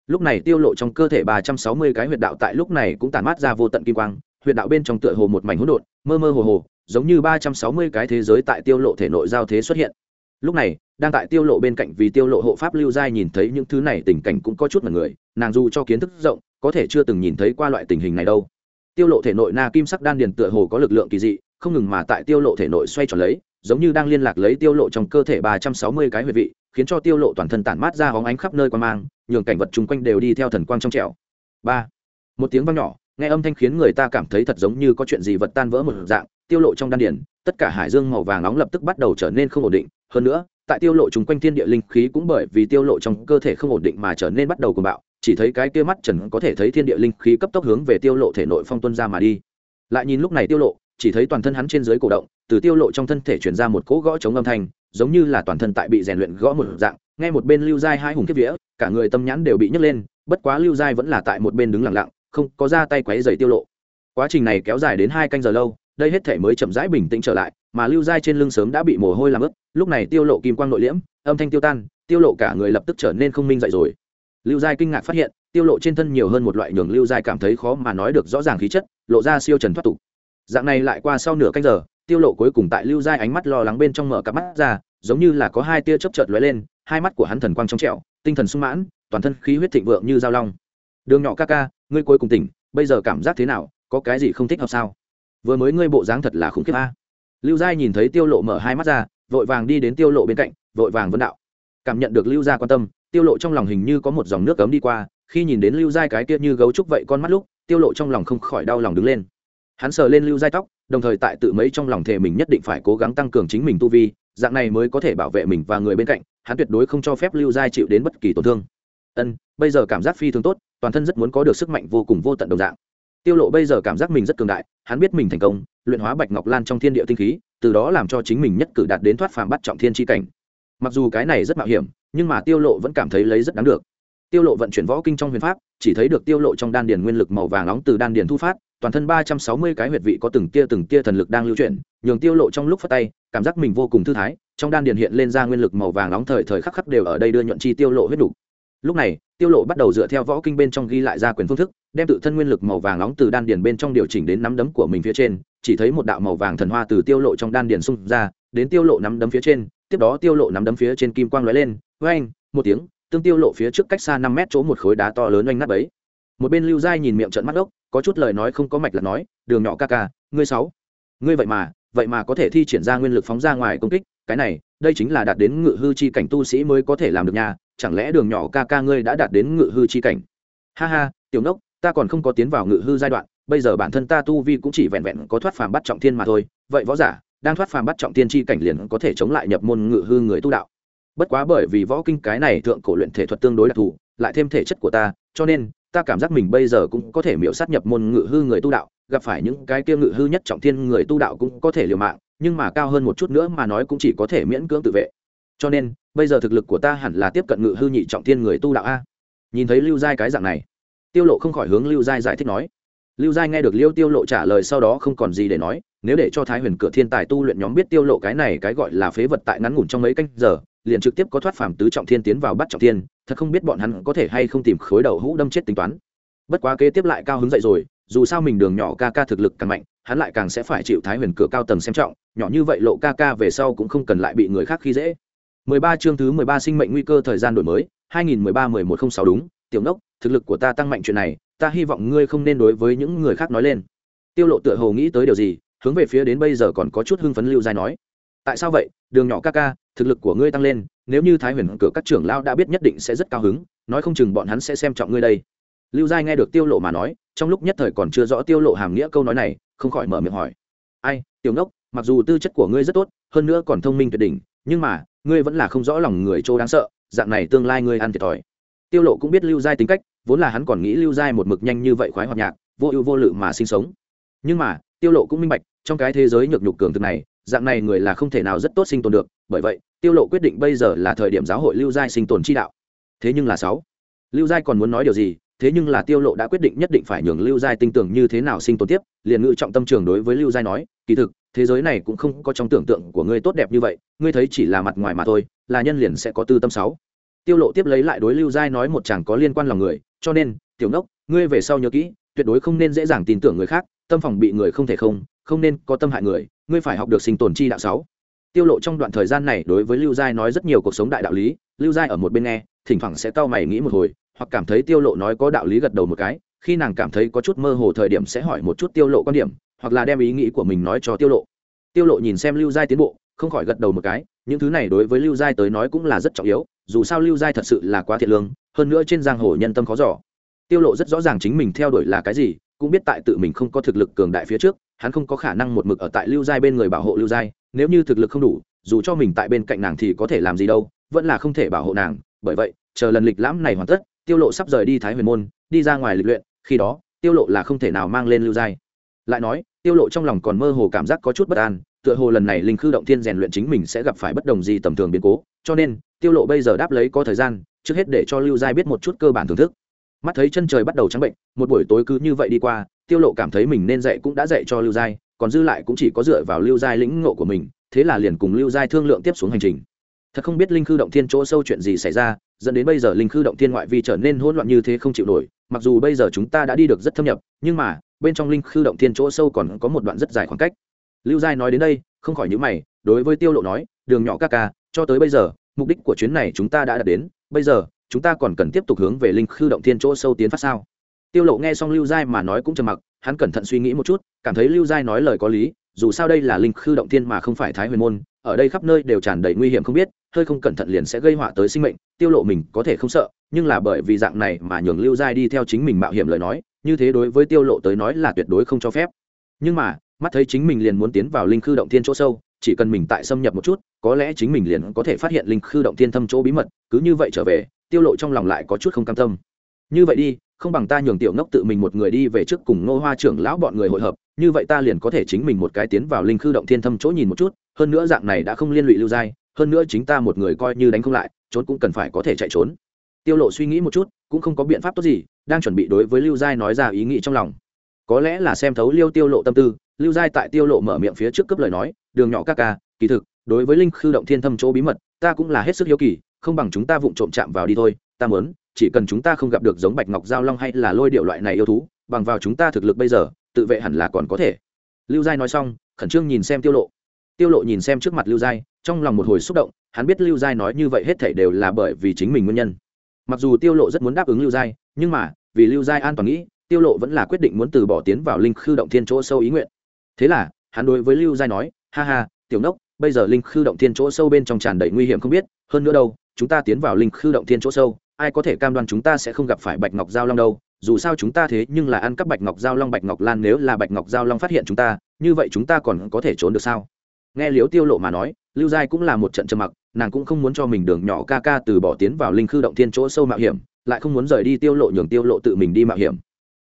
Lúc này tiêu lộ trong cơ thể 360 cái huyệt đạo tại lúc này cũng tản mát ra vô tận kim quang, huyệt đạo bên trong tựa hồ một mảnh hỗn độn, mơ mơ hồ hồ, giống như 360 cái thế giới tại tiêu lộ thể nội giao thế xuất hiện. Lúc này, đang tại tiêu lộ bên cạnh vì tiêu lộ hộ pháp lưu giai nhìn thấy những thứ này tình cảnh cũng có chút mà người, nàng dù cho kiến thức rộng, có thể chưa từng nhìn thấy qua loại tình hình này đâu. Tiêu lộ thể nội na kim sắc đan điền tựa hồ có lực lượng kỳ dị không ngừng mà tại tiêu lộ thể nội xoay tròn lấy, giống như đang liên lạc lấy tiêu lộ trong cơ thể 360 cái huyệt vị, khiến cho tiêu lộ toàn thân tản mát ra hóng ánh khắp nơi quan mang, nhường cảnh vật chung quanh đều đi theo thần quang trong trẻo. Ba, một tiếng vang nhỏ, nghe âm thanh khiến người ta cảm thấy thật giống như có chuyện gì vật tan vỡ một dạng, tiêu lộ trong đan điền, tất cả hải dương màu vàng nóng lập tức bắt đầu trở nên không ổn định. Hơn nữa, tại tiêu lộ chung quanh thiên địa linh khí cũng bởi vì tiêu lộ trong cơ thể không ổn định mà trở nên bắt đầu cuồng bạo, chỉ thấy cái kia mắt trần có thể thấy thiên địa linh khí cấp tốc hướng về tiêu lộ thể nội phong tuân ra mà đi. Lại nhìn lúc này tiêu lộ chỉ thấy toàn thân hắn trên dưới cổ động, từ tiêu lộ trong thân thể truyền ra một cỗ gõ chống âm thanh, giống như là toàn thân tại bị rèn luyện gõ một dạng ngay một bên lưu giai hai hùng kiếp vía, cả người tâm nhãn đều bị nhấc lên, bất quá lưu giai vẫn là tại một bên đứng lặng lặng, không có ra tay quấy giày tiêu lộ. Quá trình này kéo dài đến hai canh giờ lâu, đây hết thể mới chậm rãi bình tĩnh trở lại, mà lưu giai trên lưng sớm đã bị mồ hôi làm ướt, lúc này tiêu lộ kim quang nội liễm, âm thanh tiêu tan, tiêu lộ cả người lập tức trở nên không minh dậy rồi. Lưu giai kinh ngạc phát hiện, tiêu lộ trên thân nhiều hơn một loại nhường lưu giai cảm thấy khó mà nói được rõ ràng khí chất, lộ ra siêu trần thoát tục dạng này lại qua sau nửa canh giờ, tiêu lộ cuối cùng tại lưu giai ánh mắt lo lắng bên trong mở cặp mắt ra, giống như là có hai tia chớp chợt lóe lên, hai mắt của hắn thần quang trong trẻo, tinh thần sung mãn, toàn thân khí huyết thịnh vượng như dao long. Đường nhỏ ca ca, ngươi cuối cùng tỉnh, bây giờ cảm giác thế nào, có cái gì không thích hợp sao? Vừa mới ngươi bộ dáng thật là khủng khiếp a. Lưu giai nhìn thấy tiêu lộ mở hai mắt ra, vội vàng đi đến tiêu lộ bên cạnh, vội vàng vấn đạo. Cảm nhận được lưu gia quan tâm, tiêu lộ trong lòng hình như có một dòng nước cấm đi qua, khi nhìn đến lưu giai cái kia như gấu trúc vậy con mắt lúc, tiêu lộ trong lòng không khỏi đau lòng đứng lên hắn sờ lên lưu giai tóc, đồng thời tại tự mấy trong lòng thề mình nhất định phải cố gắng tăng cường chính mình tu vi, dạng này mới có thể bảo vệ mình và người bên cạnh, hắn tuyệt đối không cho phép lưu giai chịu đến bất kỳ tổn thương. Ân, bây giờ cảm giác phi thường tốt, toàn thân rất muốn có được sức mạnh vô cùng vô tận đồng dạng. Tiêu lộ bây giờ cảm giác mình rất cường đại, hắn biết mình thành công, luyện hóa bạch ngọc lan trong thiên địa tinh khí, từ đó làm cho chính mình nhất cử đạt đến thoát phàm bắt trọng thiên chi cảnh. Mặc dù cái này rất mạo hiểm, nhưng mà tiêu lộ vẫn cảm thấy lấy rất đáng được. Tiêu lộ vận chuyển võ kinh trong huyền pháp, chỉ thấy được tiêu lộ trong đan điền nguyên lực màu vàng nóng từ đan điền thu phát toàn thân 360 cái huyệt vị có từng tia từng tia thần lực đang lưu chuyển, nhường tiêu lộ trong lúc phát tay, cảm giác mình vô cùng thư thái, trong đan điền hiện lên ra nguyên lực màu vàng nóng thời thời khắc khắc đều ở đây đưa nhuận chi tiêu lộ huyết đủ. Lúc này, tiêu lộ bắt đầu dựa theo võ kinh bên trong ghi lại ra quyền phương thức, đem tự thân nguyên lực màu vàng nóng từ đan điền bên trong điều chỉnh đến nắm đấm của mình phía trên, chỉ thấy một đạo màu vàng thần hoa từ tiêu lộ trong đan điền xung ra, đến tiêu lộ nắm đấm phía trên, tiếp đó tiêu lộ nắm đấm phía trên kim quang lóe lên với một tiếng, tương tiêu lộ phía trước cách xa 5 mét chỗ một khối đá to lớn oanh nát bấy một bên lưu giai nhìn miệng trợn mắt ốc, có chút lời nói không có mạch là nói, đường nhỏ ca ca, ngươi sáu, ngươi vậy mà vậy mà có thể thi triển ra nguyên lực phóng ra ngoài công kích, cái này, đây chính là đạt đến ngự hư chi cảnh tu sĩ mới có thể làm được nha, chẳng lẽ đường nhỏ ca ca ngươi đã đạt đến ngự hư chi cảnh? Ha ha, tiểu nốc, ta còn không có tiến vào ngự hư giai đoạn, bây giờ bản thân ta tu vi cũng chỉ vẹn vẹn có thoát phàm bắt trọng thiên mà thôi, vậy võ giả đang thoát phàm bắt trọng thiên chi cảnh liền có thể chống lại nhập môn ngự hư người tu đạo. Bất quá bởi vì võ kinh cái này thượng cổ luyện thể thuật tương đối đặc thù, lại thêm thể chất của ta, cho nên ta cảm giác mình bây giờ cũng có thể miễu sát nhập môn ngự hư người tu đạo, gặp phải những cái kia ngự hư nhất trọng thiên người tu đạo cũng có thể liều mạng, nhưng mà cao hơn một chút nữa mà nói cũng chỉ có thể miễn cưỡng tự vệ. Cho nên, bây giờ thực lực của ta hẳn là tiếp cận ngự hư nhị trọng thiên người tu đạo a. Nhìn thấy lưu giai cái dạng này, tiêu lộ không khỏi hướng lưu giai giải thích nói. Lưu giai nghe được liêu tiêu lộ trả lời sau đó không còn gì để nói, nếu để cho thái huyền cửa thiên tài tu luyện nhóm biết tiêu lộ cái này cái gọi là phế vật tại ngắn ngủn trong mấy canh giờ liền trực tiếp có thoát phàm tứ trọng thiên tiến vào bắt trọng thiên, thật không biết bọn hắn có thể hay không tìm khối đầu hũ đâm chết tính toán. Bất quá kế tiếp lại cao hứng dậy rồi, dù sao mình đường nhỏ ca ca thực lực càng mạnh, hắn lại càng sẽ phải chịu thái huyền cửa cao tầng xem trọng, nhỏ như vậy lộ ca ca về sau cũng không cần lại bị người khác khi dễ. 13 chương thứ 13 sinh mệnh nguy cơ thời gian đổi mới 2013-1106 đúng, tiểu nốc, thực lực của ta tăng mạnh chuyện này, ta hy vọng ngươi không nên đối với những người khác nói lên. Tiêu lộ tựa hồ nghĩ tới điều gì, hướng về phía đến bây giờ còn có chút hưng phấn lưu giai nói. Tại sao vậy, đường nhỏ ca ca thực lực của ngươi tăng lên, nếu như thái huyền cửa các trưởng lao đã biết nhất định sẽ rất cao hứng, nói không chừng bọn hắn sẽ xem trọng ngươi đây. Lưu giai nghe được tiêu lộ mà nói, trong lúc nhất thời còn chưa rõ tiêu lộ hàm nghĩa câu nói này, không khỏi mở miệng hỏi, ai, tiểu ngốc, mặc dù tư chất của ngươi rất tốt, hơn nữa còn thông minh tuyệt đỉnh, nhưng mà, ngươi vẫn là không rõ lòng người chỗ đáng sợ, dạng này tương lai ngươi ăn thiệt thòi. Tiêu lộ cũng biết lưu giai tính cách, vốn là hắn còn nghĩ lưu giai một mực nhanh như vậy khoái hoạt nhạc, vô ưu vô lự mà sinh sống. Nhưng mà, tiêu lộ cũng minh bạch, trong cái thế giới nhược nhục cường thực này dạng này người là không thể nào rất tốt sinh tồn được, bởi vậy, tiêu lộ quyết định bây giờ là thời điểm giáo hội lưu giai sinh tồn chi đạo. Thế nhưng là sáu, lưu giai còn muốn nói điều gì? Thế nhưng là tiêu lộ đã quyết định nhất định phải nhường lưu giai tinh tưởng như thế nào sinh tồn tiếp, liền ngự trọng tâm trường đối với lưu giai nói, kỳ thực, thế giới này cũng không có trong tưởng tượng của ngươi tốt đẹp như vậy, ngươi thấy chỉ là mặt ngoài mà thôi, là nhân liền sẽ có tư tâm sáu. Tiêu lộ tiếp lấy lại đối lưu giai nói một chàng có liên quan lòng người, cho nên, tiểu ngốc ngươi về sau nhớ kỹ, tuyệt đối không nên dễ dàng tin tưởng người khác, tâm phòng bị người không thể không không nên có tâm hại người ngươi phải học được sinh tồn chi đạo sáu. Tiêu lộ trong đoạn thời gian này đối với lưu giai nói rất nhiều cuộc sống đại đạo lý, lưu giai ở một bên nghe, thỉnh thoảng sẽ cau mày nghĩ một hồi, hoặc cảm thấy tiêu lộ nói có đạo lý gật đầu một cái, khi nàng cảm thấy có chút mơ hồ thời điểm sẽ hỏi một chút tiêu lộ quan điểm, hoặc là đem ý nghĩ của mình nói cho tiêu lộ. Tiêu lộ nhìn xem lưu giai tiến bộ, không khỏi gật đầu một cái, những thứ này đối với lưu giai tới nói cũng là rất trọng yếu, dù sao lưu giai thật sự là quá thiện lương, hơn nữa trên giang hồ nhân tâm khó giỏ tiêu lộ rất rõ ràng chính mình theo đuổi là cái gì cũng biết tại tự mình không có thực lực cường đại phía trước, hắn không có khả năng một mực ở tại lưu giai bên người bảo hộ lưu giai, nếu như thực lực không đủ, dù cho mình tại bên cạnh nàng thì có thể làm gì đâu, vẫn là không thể bảo hộ nàng. Bởi vậy, chờ lần lịch lãm này hoàn tất, tiêu lộ sắp rời đi thái huyền môn, đi ra ngoài lịch luyện, khi đó, tiêu lộ là không thể nào mang lên lưu giai. Lại nói, tiêu lộ trong lòng còn mơ hồ cảm giác có chút bất an, tựa hồ lần này linh khư động thiên rèn luyện chính mình sẽ gặp phải bất đồng gì tầm thường biến cố, cho nên, tiêu lộ bây giờ đáp lấy có thời gian, trước hết để cho lưu giai biết một chút cơ bản thưởng thức mắt thấy chân trời bắt đầu trắng bệnh, một buổi tối cứ như vậy đi qua, tiêu lộ cảm thấy mình nên dạy cũng đã dạy cho lưu giai, còn dư lại cũng chỉ có dựa vào lưu giai lĩnh ngộ của mình, thế là liền cùng lưu giai thương lượng tiếp xuống hành trình. Thật không biết linh khư động thiên chỗ sâu chuyện gì xảy ra, dẫn đến bây giờ linh khư động thiên ngoại vi trở nên hỗn loạn như thế không chịu nổi, mặc dù bây giờ chúng ta đã đi được rất thâm nhập, nhưng mà, bên trong linh khư động thiên chỗ sâu còn có một đoạn rất dài khoảng cách. Lưu giai nói đến đây, không khỏi những mày, đối với tiêu lộ nói, đường nhỏ ca ca, cho tới bây giờ, mục đích của chuyến này chúng ta đã đạt đến, bây giờ chúng ta còn cần tiếp tục hướng về linh khư động thiên chỗ sâu tiến phát sao? Tiêu lộ nghe xong lưu giai mà nói cũng trầm mặc, hắn cẩn thận suy nghĩ một chút, cảm thấy lưu giai nói lời có lý, dù sao đây là linh khư động thiên mà không phải thái huyền môn, ở đây khắp nơi đều tràn đầy nguy hiểm không biết, hơi không cẩn thận liền sẽ gây họa tới sinh mệnh, tiêu lộ mình có thể không sợ, nhưng là bởi vì dạng này mà nhường lưu giai đi theo chính mình mạo hiểm lời nói, như thế đối với tiêu lộ tới nói là tuyệt đối không cho phép. Nhưng mà, mắt thấy chính mình liền muốn tiến vào linh khư động thiên chỗ sâu, chỉ cần mình tại xâm nhập một chút, có lẽ chính mình liền có thể phát hiện linh khư động thiên thâm chỗ bí mật, cứ như vậy trở về tiêu lộ trong lòng lại có chút không cam tâm. Như vậy đi, không bằng ta nhường tiểu ngốc tự mình một người đi về trước cùng ngô hoa trưởng lão bọn người hội hợp, như vậy ta liền có thể chính mình một cái tiến vào linh khư động thiên thâm chỗ nhìn một chút, hơn nữa dạng này đã không liên lụy lưu giai, hơn nữa chính ta một người coi như đánh không lại, trốn cũng cần phải có thể chạy trốn. Tiêu lộ suy nghĩ một chút, cũng không có biện pháp tốt gì, đang chuẩn bị đối với lưu giai nói ra ý nghĩ trong lòng. Có lẽ là xem thấu liêu tiêu lộ tâm tư, lưu giai tại tiêu lộ mở miệng phía trước cấp lời nói, đường nhỏ ca ca, kỳ thực, đối với linh khư động thiên thâm chỗ bí mật, ta cũng là hết sức hiếu kỳ không bằng chúng ta vụng trộm chạm vào đi thôi, ta muốn, chỉ cần chúng ta không gặp được giống bạch ngọc giao long hay là lôi điệu loại này yêu thú, bằng vào chúng ta thực lực bây giờ, tự vệ hẳn là còn có thể. Lưu giai nói xong, khẩn trương nhìn xem tiêu lộ. Tiêu lộ nhìn xem trước mặt lưu giai, trong lòng một hồi xúc động, hắn biết lưu giai nói như vậy hết thảy đều là bởi vì chính mình nguyên nhân. Mặc dù tiêu lộ rất muốn đáp ứng lưu giai, nhưng mà, vì lưu giai an toàn nghĩ, tiêu lộ vẫn là quyết định muốn từ bỏ tiến vào linh khư động thiên chỗ sâu ý nguyện. Thế là, hắn đối với lưu giai nói, ha ha, tiểu nốc, bây giờ linh khư động thiên chỗ sâu bên trong tràn đầy nguy hiểm không biết, hơn nữa đâu chúng ta tiến vào linh khư động thiên chỗ sâu, ai có thể cam đoan chúng ta sẽ không gặp phải bạch ngọc giao long đâu? Dù sao chúng ta thế nhưng là ăn cắp bạch ngọc giao long, bạch ngọc lan nếu là bạch ngọc giao long phát hiện chúng ta, như vậy chúng ta còn có thể trốn được sao? Nghe liếu tiêu lộ mà nói, lưu giai cũng là một trận trầm mặc, nàng cũng không muốn cho mình đường nhỏ ca ca từ bỏ tiến vào linh khư động thiên chỗ sâu mạo hiểm, lại không muốn rời đi tiêu lộ nhường tiêu lộ tự mình đi mạo hiểm.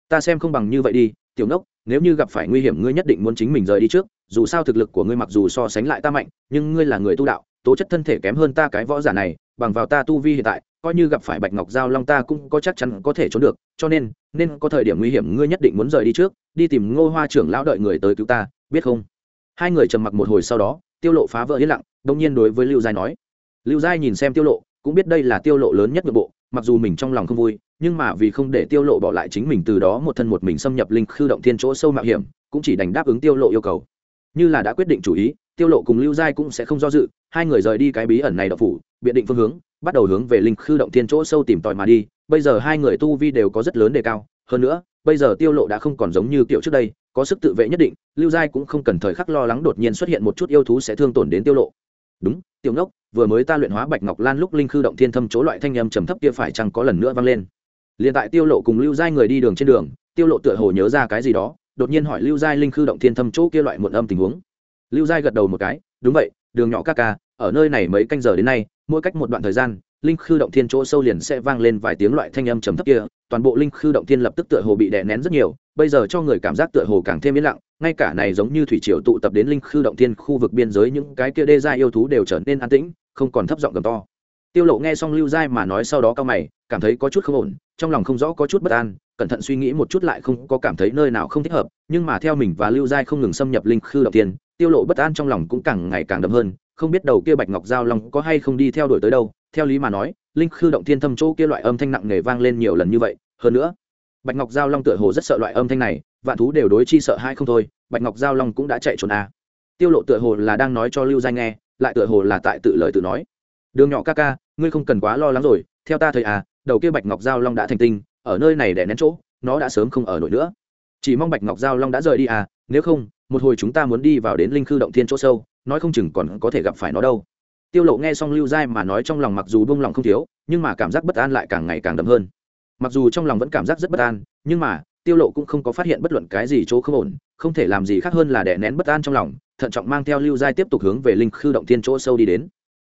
Ta xem không bằng như vậy đi, tiểu ngốc, nếu như gặp phải nguy hiểm ngươi nhất định muốn chính mình rời đi trước, dù sao thực lực của ngươi mặc dù so sánh lại ta mạnh, nhưng ngươi là người tu đạo, tố chất thân thể kém hơn ta cái võ giả này bằng vào ta tu vi hiện tại, coi như gặp phải bạch ngọc giao long ta cũng có chắc chắn có thể trốn được, cho nên nên có thời điểm nguy hiểm ngươi nhất định muốn rời đi trước, đi tìm ngô hoa trưởng lão đợi người tới cứu ta, biết không? Hai người trầm mặc một hồi sau đó, tiêu lộ phá vỡ yên lặng, đông nhiên đối với lưu giai nói. Lưu giai nhìn xem tiêu lộ, cũng biết đây là tiêu lộ lớn nhất nội bộ, mặc dù mình trong lòng không vui, nhưng mà vì không để tiêu lộ bỏ lại chính mình từ đó một thân một mình xâm nhập linh khư động thiên chỗ sâu mạo hiểm, cũng chỉ đành đáp ứng tiêu lộ yêu cầu. Như là đã quyết định chủ ý, tiêu lộ cùng lưu giai cũng sẽ không do dự, hai người rời đi cái bí ẩn này đậu phủ biện định phương hướng, bắt đầu hướng về linh khư động thiên chỗ sâu tìm tòi mà đi. Bây giờ hai người tu vi đều có rất lớn đề cao. Hơn nữa, bây giờ tiêu lộ đã không còn giống như kiểu trước đây, có sức tự vệ nhất định, lưu giai cũng không cần thời khắc lo lắng đột nhiên xuất hiện một chút yêu thú sẽ thương tổn đến tiêu lộ. Đúng tiêu ngốc, vừa mới ta luyện hóa bạch ngọc lan lúc linh khư động thiên thâm chỗ loại thanh âm trầm thấp kia phải chăng có lần nữa vang lên? Liền tại tiêu lộ cùng lưu giai người đi đường trên đường, tiêu lộ tựa hồ nhớ ra cái gì đó, đột nhiên hỏi lưu giai linh khư động thiên thâm chỗ kia loại muộn âm tình huống. Lưu giai gật đầu một cái, đúng vậy, đường nhỏ ca ca ở nơi này mấy canh giờ đến nay, mỗi cách một đoạn thời gian, linh khư động thiên chỗ sâu liền sẽ vang lên vài tiếng loại thanh âm trầm thấp kia, toàn bộ linh khư động thiên lập tức tựa hồ bị đè nén rất nhiều, bây giờ cho người cảm giác tựa hồ càng thêm yên lặng, ngay cả này giống như thủy triều tụ tập đến linh khư động thiên khu vực biên giới những cái kia đê gia yêu thú đều trở nên an tĩnh, không còn thấp giọng gầm to. Tiêu lộ nghe xong lưu giai mà nói sau đó cao mày, cảm thấy có chút không ổn, trong lòng không rõ có chút bất an, cẩn thận suy nghĩ một chút lại không có cảm thấy nơi nào không thích hợp, nhưng mà theo mình và lưu giai không ngừng xâm nhập linh khư động thiên, tiêu lộ bất an trong lòng cũng càng ngày càng đậm hơn không biết đầu kia bạch ngọc giao long có hay không đi theo đuổi tới đâu. Theo lý mà nói, linh khư động thiên thâm chỗ kia loại âm thanh nặng nề vang lên nhiều lần như vậy. Hơn nữa, bạch ngọc giao long tựa hồ rất sợ loại âm thanh này, vạn thú đều đối chi sợ hai không thôi. Bạch ngọc giao long cũng đã chạy trốn à. tiêu lộ tựa hồ là đang nói cho lưu Danh nghe, lại tựa hồ là tại tự lời tự nói. Đường nhỏ ca ca, ngươi không cần quá lo lắng rồi. Theo ta thời à đầu kia bạch ngọc giao long đã thành tinh, ở nơi này để nén chỗ, nó đã sớm không ở nổi nữa. Chỉ mong bạch ngọc giao long đã rời đi à nếu không một hồi chúng ta muốn đi vào đến linh khư động thiên chỗ sâu, nói không chừng còn có thể gặp phải nó đâu. Tiêu lộ nghe xong lưu giai mà nói trong lòng mặc dù buông lòng không thiếu, nhưng mà cảm giác bất an lại càng ngày càng đậm hơn. Mặc dù trong lòng vẫn cảm giác rất bất an, nhưng mà, tiêu lộ cũng không có phát hiện bất luận cái gì chỗ không ổn, không thể làm gì khác hơn là đè nén bất an trong lòng, thận trọng mang theo lưu giai tiếp tục hướng về linh khư động thiên chỗ sâu đi đến.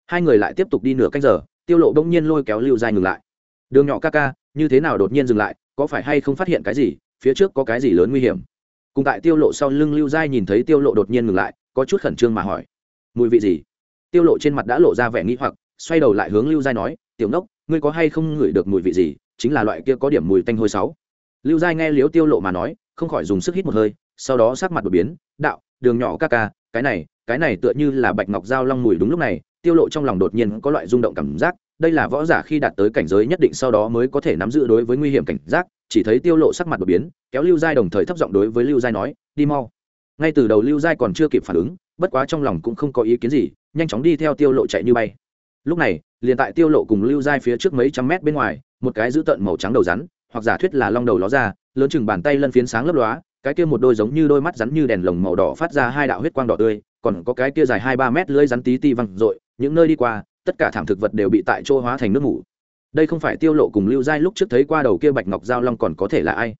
Hai người lại tiếp tục đi nửa canh giờ, tiêu lộ đông nhiên lôi kéo lưu giai ngừng lại. Đường nhỏ ca ca, như thế nào đột nhiên dừng lại, có phải hay không phát hiện cái gì? Phía trước có cái gì lớn nguy hiểm? Cùng tại tiêu lộ sau lưng lưu giai nhìn thấy tiêu lộ đột nhiên ngừng lại, có chút khẩn trương mà hỏi, mùi vị gì? Tiêu lộ trên mặt đã lộ ra vẻ nghi hoặc, xoay đầu lại hướng lưu giai nói, tiểu nốc ngươi có hay không ngửi được mùi vị gì? Chính là loại kia có điểm mùi tanh hôi sáu. Lưu giai nghe liếu tiêu lộ mà nói, không khỏi dùng sức hít một hơi, sau đó sắc mặt đột biến, đạo, đường nhỏ ca ca, cái này cái này tựa như là bạch ngọc giao long mùi đúng lúc này. Tiêu lộ trong lòng đột nhiên có loại rung động cảm giác, đây là võ giả khi đạt tới cảnh giới nhất định sau đó mới có thể nắm giữ đối với nguy hiểm cảnh giác chỉ thấy tiêu lộ sắc mặt đột biến, kéo lưu giai đồng thời thấp giọng đối với lưu giai nói, đi mau. Ngay từ đầu lưu giai còn chưa kịp phản ứng, bất quá trong lòng cũng không có ý kiến gì, nhanh chóng đi theo tiêu lộ chạy như bay. Lúc này, liền tại tiêu lộ cùng lưu giai phía trước mấy trăm mét bên ngoài, một cái dữ tợn màu trắng đầu rắn, hoặc giả thuyết là long đầu ló ra, lớn chừng bàn tay lân phiến sáng lấp lóa, cái kia một đôi giống như đôi mắt rắn như đèn lồng màu đỏ phát ra hai đạo huyết quang đỏ tươi, còn có cái kia dài hai ba mét lưỡi rắn tí ti văng rội những nơi đi qua, tất cả thảm thực vật đều bị tại chỗ hóa thành nước ngủ đây không phải tiêu lộ cùng lưu giai lúc trước thấy qua đầu kia bạch ngọc giao long còn có thể là ai?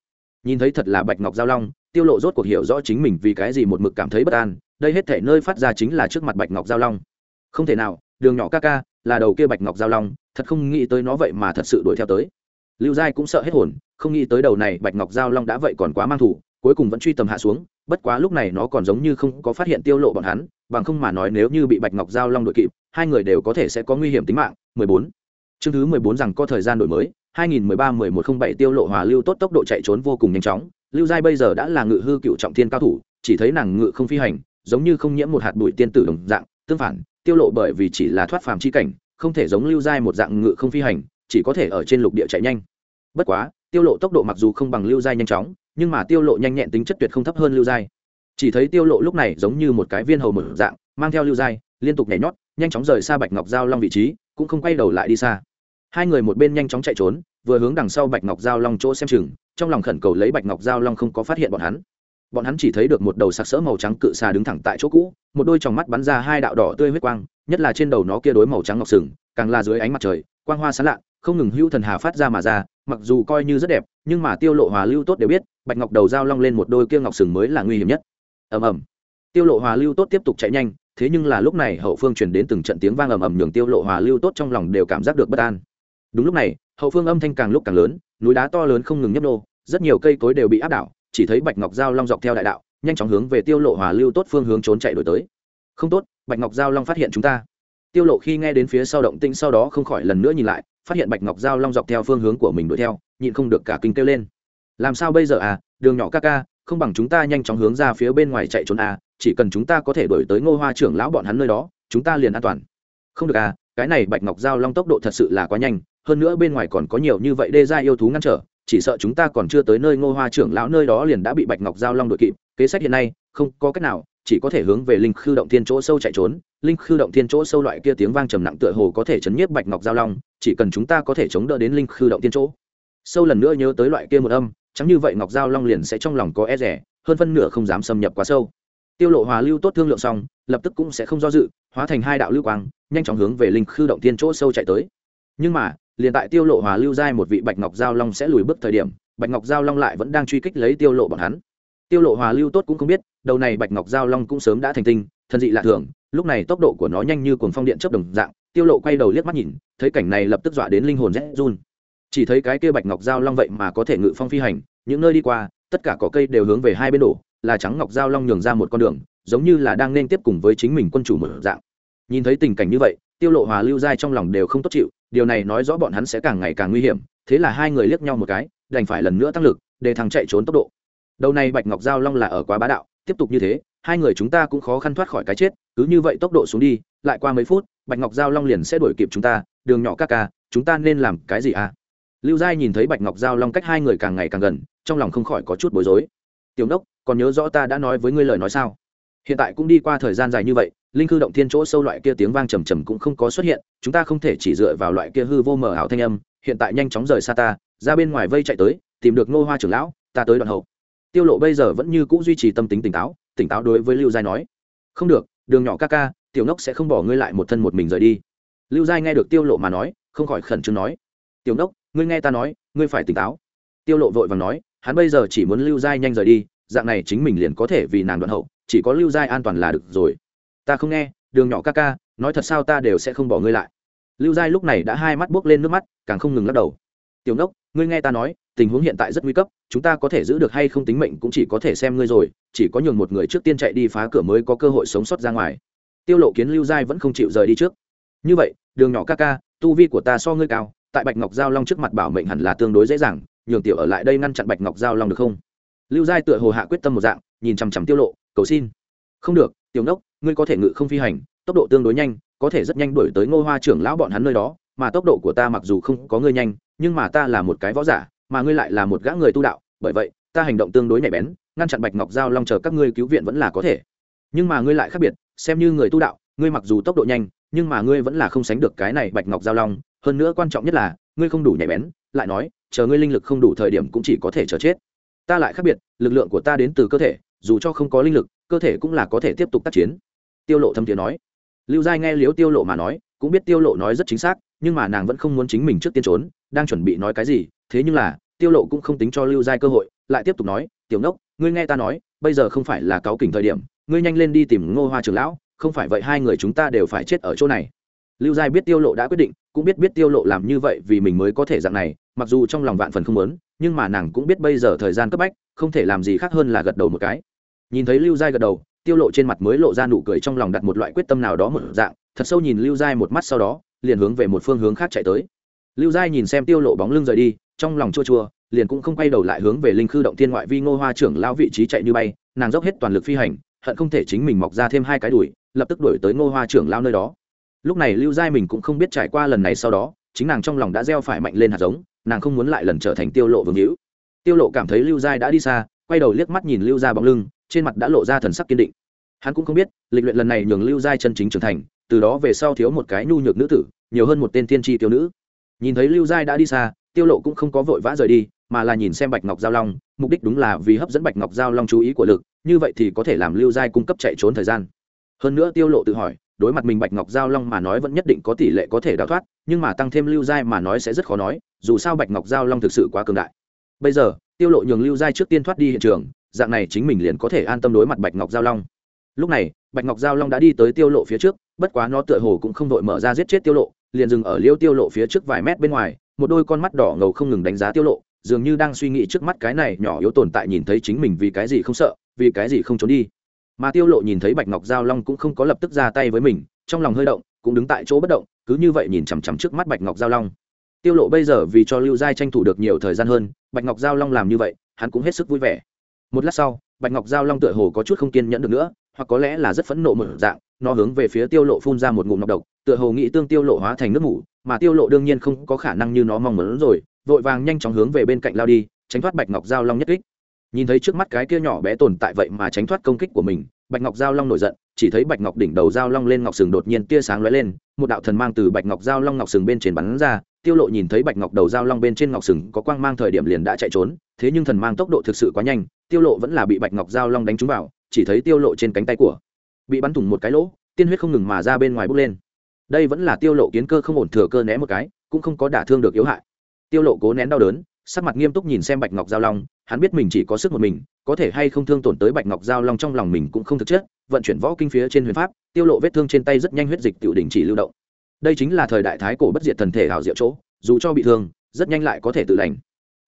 Nhìn thấy thật là bạch ngọc giao long, tiêu lộ rốt cuộc hiểu rõ chính mình vì cái gì một mực cảm thấy bất an, đây hết thể nơi phát ra chính là trước mặt bạch ngọc giao long. Không thể nào, đường nhỏ ca ca là đầu kia bạch ngọc giao long, thật không nghĩ tới nó vậy mà thật sự đuổi theo tới. Lưu giai cũng sợ hết hồn, không nghĩ tới đầu này bạch ngọc giao long đã vậy còn quá mang thủ, cuối cùng vẫn truy tầm hạ xuống, bất quá lúc này nó còn giống như không có phát hiện tiêu lộ bọn hắn, bằng không mà nói nếu như bị bạch ngọc giao long đội kịp, hai người đều có thể sẽ có nguy hiểm tính mạng. 14 chương thứ 14 rằng có thời gian đổi mới 2013-1107 tiêu lộ hòa lưu tốt tốc độ chạy trốn vô cùng nhanh chóng. Lưu giai bây giờ đã là ngự hư cựu trọng thiên cao thủ, chỉ thấy nàng ngự không phi hành, giống như không nhiễm một hạt bụi tiên tử đồng dạng, tương phản, tiêu lộ bởi vì chỉ là thoát phàm chi cảnh, không thể giống lưu giai một dạng ngự không phi hành, chỉ có thể ở trên lục địa chạy nhanh. Bất quá, tiêu lộ tốc độ mặc dù không bằng lưu giai nhanh chóng, nhưng mà tiêu lộ nhanh nhẹn tính chất tuyệt không thấp hơn lưu giai. Chỉ thấy tiêu lộ lúc này giống như một cái viên hầu mở dạng, mang theo lưu giai, liên tục nhảy nhót, nhanh chóng rời xa bạch ngọc giao long vị trí cũng không quay đầu lại đi xa. Hai người một bên nhanh chóng chạy trốn, vừa hướng đằng sau bạch ngọc giao long chỗ xem chừng, trong lòng khẩn cầu lấy bạch ngọc giao long không có phát hiện bọn hắn. Bọn hắn chỉ thấy được một đầu sặc sỡ màu trắng cự xà đứng thẳng tại chỗ cũ, một đôi tròng mắt bắn ra hai đạo đỏ tươi huyết quang, nhất là trên đầu nó kia đối màu trắng ngọc sừng, càng là dưới ánh mặt trời, quang hoa sáng lạ, không ngừng hưu thần hà phát ra mà ra, mặc dù coi như rất đẹp, nhưng mà tiêu lộ hòa lưu tốt đều biết, bạch ngọc đầu dao long lên một đôi kia ngọc sừng mới là nguy hiểm nhất. Ầm ầm. Tiêu lộ hòa lưu tốt tiếp tục chạy nhanh thế nhưng là lúc này hậu phương truyền đến từng trận tiếng vang ầm ầm nhường tiêu lộ hòa lưu tốt trong lòng đều cảm giác được bất an. Đúng lúc này, hậu phương âm thanh càng lúc càng lớn, núi đá to lớn không ngừng nhấp nô, rất nhiều cây cối đều bị áp đảo, chỉ thấy bạch ngọc giao long dọc theo đại đạo, nhanh chóng hướng về tiêu lộ hòa lưu tốt phương hướng trốn chạy đổi tới. Không tốt, bạch ngọc giao long phát hiện chúng ta. Tiêu lộ khi nghe đến phía sau động tĩnh sau đó không khỏi lần nữa nhìn lại, phát hiện bạch ngọc giao long dọc theo phương hướng của mình đuổi theo, nhịn không được cả kinh kêu lên. Làm sao bây giờ à đường nhỏ ca ca không bằng chúng ta nhanh chóng hướng ra phía bên ngoài chạy trốn à chỉ cần chúng ta có thể đổi tới ngô hoa trưởng lão bọn hắn nơi đó, chúng ta liền an toàn. Không được à cái này bạch ngọc giao long tốc độ thật sự là quá nhanh, hơn nữa bên ngoài còn có nhiều như vậy đê ra yêu thú ngăn trở, chỉ sợ chúng ta còn chưa tới nơi ngô hoa trưởng lão nơi đó liền đã bị bạch ngọc giao long đội kịp, kế sách hiện nay, không có cách nào, chỉ có thể hướng về linh khư động thiên chỗ sâu chạy trốn. Linh khư động thiên chỗ sâu loại kia tiếng vang trầm nặng tựa hồ có thể chấn nhiếp bạch ngọc giao long, chỉ cần chúng ta có thể chống đỡ đến linh khư động thiên chỗ. Sâu lần nữa nhớ tới loại kia một âm chẳng như vậy ngọc giao long liền sẽ trong lòng có e rẻ, hơn phân nửa không dám xâm nhập quá sâu. Tiêu lộ hòa lưu tốt thương lượng xong, lập tức cũng sẽ không do dự, hóa thành hai đạo lưu quang, nhanh chóng hướng về linh khư động thiên chỗ sâu chạy tới. Nhưng mà, liền tại tiêu lộ hòa lưu giai một vị bạch ngọc giao long sẽ lùi bước thời điểm, bạch ngọc giao long lại vẫn đang truy kích lấy tiêu lộ bọn hắn. Tiêu lộ hòa lưu tốt cũng không biết, đầu này bạch ngọc giao long cũng sớm đã thành tinh, thân dị lạ thường, lúc này tốc độ của nó nhanh như cuồng phong điện chớp đồng dạng, tiêu lộ quay đầu liếc mắt nhìn, thấy cảnh này lập tức dọa đến linh hồn rét run chỉ thấy cái kia bạch ngọc giao long vậy mà có thể ngự phong phi hành, những nơi đi qua, tất cả cỏ cây đều hướng về hai bên đổ, là trắng ngọc giao long nhường ra một con đường, giống như là đang nên tiếp cùng với chính mình quân chủ mở dạng. Nhìn thấy tình cảnh như vậy, tiêu lộ hòa lưu giai trong lòng đều không tốt chịu, điều này nói rõ bọn hắn sẽ càng ngày càng nguy hiểm, thế là hai người liếc nhau một cái, đành phải lần nữa tăng lực, để thằng chạy trốn tốc độ. Đầu này bạch ngọc giao long là ở quá bá đạo, tiếp tục như thế, hai người chúng ta cũng khó khăn thoát khỏi cái chết, cứ như vậy tốc độ xuống đi, lại qua mấy phút, bạch ngọc giao long liền sẽ đuổi kịp chúng ta, đường nhỏ ca ca, chúng ta nên làm cái gì à? Lưu giai nhìn thấy bạch ngọc giao long cách hai người càng ngày càng gần, trong lòng không khỏi có chút bối rối. Tiểu đốc còn nhớ rõ ta đã nói với ngươi lời nói sao? Hiện tại cũng đi qua thời gian dài như vậy, linh cư động thiên chỗ sâu loại kia tiếng vang trầm trầm cũng không có xuất hiện, chúng ta không thể chỉ dựa vào loại kia hư vô mờ ảo thanh âm, hiện tại nhanh chóng rời xa ta, ra bên ngoài vây chạy tới, tìm được ngô hoa trưởng lão, ta tới đoạn hậu. Tiêu lộ bây giờ vẫn như cũ duy trì tâm tính tỉnh táo tỉnh táo đối với lưu giai nói. Không được, đường nhỏ ca ca, tiểu nốc sẽ không bỏ ngươi lại một thân một mình rời đi. Lưu giai nghe được tiêu lộ mà nói, không khỏi khẩn trương nói. Tiểu nốc ngươi nghe ta nói, ngươi phải tỉnh táo. Tiêu lộ vội vàng nói, hắn bây giờ chỉ muốn lưu giai nhanh rời đi, dạng này chính mình liền có thể vì nàng đoạn hậu, chỉ có lưu giai an toàn là được rồi. Ta không nghe, đường nhỏ ca ca, nói thật sao ta đều sẽ không bỏ ngươi lại. Lưu giai lúc này đã hai mắt buốc lên nước mắt, càng không ngừng lắc đầu. Tiểu nốc, ngươi nghe ta nói, tình huống hiện tại rất nguy cấp, chúng ta có thể giữ được hay không tính mệnh cũng chỉ có thể xem ngươi rồi, chỉ có nhường một người trước tiên chạy đi phá cửa mới có cơ hội sống sót ra ngoài. Tiêu lộ kiến lưu giai vẫn không chịu rời đi trước. Như vậy, đường nhỏ ca ca, tu vi của ta so ngươi cao tại bạch ngọc giao long trước mặt bảo mệnh hẳn là tương đối dễ dàng, nhường tiểu ở lại đây ngăn chặn bạch ngọc giao long được không? Lưu giai tựa hồ hạ quyết tâm một dạng, nhìn chằm chằm tiêu lộ, cầu xin. Không được, tiểu ngốc, ngươi có thể ngự không phi hành, tốc độ tương đối nhanh, có thể rất nhanh đuổi tới ngô hoa trưởng lão bọn hắn nơi đó, mà tốc độ của ta mặc dù không có ngươi nhanh, nhưng mà ta là một cái võ giả, mà ngươi lại là một gã người tu đạo, bởi vậy, ta hành động tương đối nhạy bén, ngăn chặn bạch ngọc giao long chờ các ngươi cứu viện vẫn là có thể. Nhưng mà ngươi lại khác biệt, xem như người tu đạo, ngươi mặc dù tốc độ nhanh, nhưng mà ngươi vẫn là không sánh được cái này bạch ngọc giao long hơn nữa quan trọng nhất là, ngươi không đủ nhạy bén, lại nói, chờ ngươi linh lực không đủ thời điểm cũng chỉ có thể chờ chết. Ta lại khác biệt, lực lượng của ta đến từ cơ thể, dù cho không có linh lực, cơ thể cũng là có thể tiếp tục tác chiến. Tiêu lộ thâm tiếng nói. Lưu giai nghe liếu tiêu lộ mà nói, cũng biết tiêu lộ nói rất chính xác, nhưng mà nàng vẫn không muốn chính mình trước tiên trốn, đang chuẩn bị nói cái gì, thế nhưng là, tiêu lộ cũng không tính cho lưu giai cơ hội, lại tiếp tục nói, tiểu nốc, ngươi nghe ta nói, bây giờ không phải là cáo kỉnh thời điểm, ngươi nhanh lên đi tìm ngô hoa trưởng lão, không phải vậy hai người chúng ta đều phải chết ở chỗ này lưu giai biết tiêu lộ đã quyết định, cũng biết biết tiêu lộ làm như vậy vì mình mới có thể dạng này, mặc dù trong lòng vạn phần không muốn, nhưng mà nàng cũng biết bây giờ thời gian cấp bách, không thể làm gì khác hơn là gật đầu một cái. Nhìn thấy lưu giai gật đầu, tiêu lộ trên mặt mới lộ ra nụ cười trong lòng đặt một loại quyết tâm nào đó một dạng, thật sâu nhìn lưu giai một mắt sau đó, liền hướng về một phương hướng khác chạy tới. Lưu giai nhìn xem tiêu lộ bóng lưng rời đi, trong lòng chua chua, liền cũng không quay đầu lại hướng về linh khư động thiên ngoại vi ngô hoa trưởng lao vị trí chạy như bay, nàng dốc hết toàn lực phi hành, hận không thể chính mình mọc ra thêm hai cái đùi, lập tức đuổi tới ngô hoa trưởng lao nơi đó lúc này lưu giai mình cũng không biết trải qua lần này sau đó, chính nàng trong lòng đã gieo phải mạnh lên hạt giống, nàng không muốn lại lần trở thành tiêu lộ vương hữu. Tiêu lộ cảm thấy lưu giai đã đi xa, quay đầu liếc mắt nhìn lưu gia bóng lưng, trên mặt đã lộ ra thần sắc kiên định. Hắn cũng không biết, lịch luyện lần này nhường lưu giai chân chính trưởng thành, từ đó về sau thiếu một cái nhu nhược nữ tử, nhiều hơn một tên tiên tri tiêu nữ. Nhìn thấy lưu giai đã đi xa, tiêu lộ cũng không có vội vã rời đi, mà là nhìn xem bạch ngọc giao long, mục đích đúng là vì hấp dẫn bạch ngọc giao long chú ý của lực, như vậy thì có thể làm lưu giai cung cấp chạy trốn thời gian. Hơn nữa tiêu lộ tự hỏi đối mặt mình bạch ngọc giao long mà nói vẫn nhất định có tỷ lệ có thể đào thoát, nhưng mà tăng thêm lưu giai mà nói sẽ rất khó nói, dù sao bạch ngọc giao long thực sự quá cường đại. Bây giờ, tiêu lộ nhường lưu giai trước tiên thoát đi hiện trường, dạng này chính mình liền có thể an tâm đối mặt bạch ngọc giao long. Lúc này, bạch ngọc giao long đã đi tới tiêu lộ phía trước, bất quá nó tựa hồ cũng không đội mở ra giết chết tiêu lộ, liền dừng ở liêu tiêu lộ phía trước vài mét bên ngoài, một đôi con mắt đỏ ngầu không ngừng đánh giá tiêu lộ, dường như đang suy nghĩ trước mắt cái này nhỏ yếu tồn tại nhìn thấy chính mình vì cái gì không sợ, vì cái gì không trốn đi mà tiêu lộ nhìn thấy bạch ngọc giao long cũng không có lập tức ra tay với mình, trong lòng hơi động, cũng đứng tại chỗ bất động, cứ như vậy nhìn chằm chằm trước mắt bạch ngọc giao long. Tiêu lộ bây giờ vì cho lưu giai tranh thủ được nhiều thời gian hơn, bạch ngọc giao long làm như vậy, hắn cũng hết sức vui vẻ. Một lát sau, bạch ngọc giao long tựa hồ có chút không kiên nhẫn được nữa, hoặc có lẽ là rất phẫn nộ một dạng, nó hướng về phía tiêu lộ phun ra một ngụm nọc độc, tựa hồ nghĩ tương tiêu lộ hóa thành nước ngủ mà tiêu lộ đương nhiên không có khả năng như nó mong muốn rồi, vội vàng nhanh chóng hướng về bên cạnh lao đi, tránh thoát bạch ngọc giao long nhất kích nhìn thấy trước mắt cái kia nhỏ bé tồn tại vậy mà tránh thoát công kích của mình, bạch ngọc giao long nổi giận, chỉ thấy bạch ngọc đỉnh đầu giao long lên ngọc sừng đột nhiên tia sáng lóe lên, một đạo thần mang từ bạch ngọc giao long ngọc sừng bên trên bắn ra, tiêu lộ nhìn thấy bạch ngọc đầu giao long bên trên ngọc sừng có quang mang thời điểm liền đã chạy trốn, thế nhưng thần mang tốc độ thực sự quá nhanh, tiêu lộ vẫn là bị bạch ngọc giao long đánh trúng vào, chỉ thấy tiêu lộ trên cánh tay của bị bắn thủng một cái lỗ, tiên huyết không ngừng mà ra bên ngoài bốc lên. Đây vẫn là tiêu lộ kiến cơ không ổn thừa cơ né một cái, cũng không có đả thương được yếu hại. Tiêu lộ cố nén đau đớn sắc mặt nghiêm túc nhìn xem bạch ngọc giao long, hắn biết mình chỉ có sức một mình, có thể hay không thương tổn tới bạch ngọc giao long trong lòng mình cũng không thực chất, vận chuyển võ kinh phía trên huyền pháp, tiêu lộ vết thương trên tay rất nhanh huyết dịch tiểu đỉnh chỉ lưu động. Đây chính là thời đại thái cổ bất diệt thần thể hảo diệu chỗ, dù cho bị thương, rất nhanh lại có thể tự lành.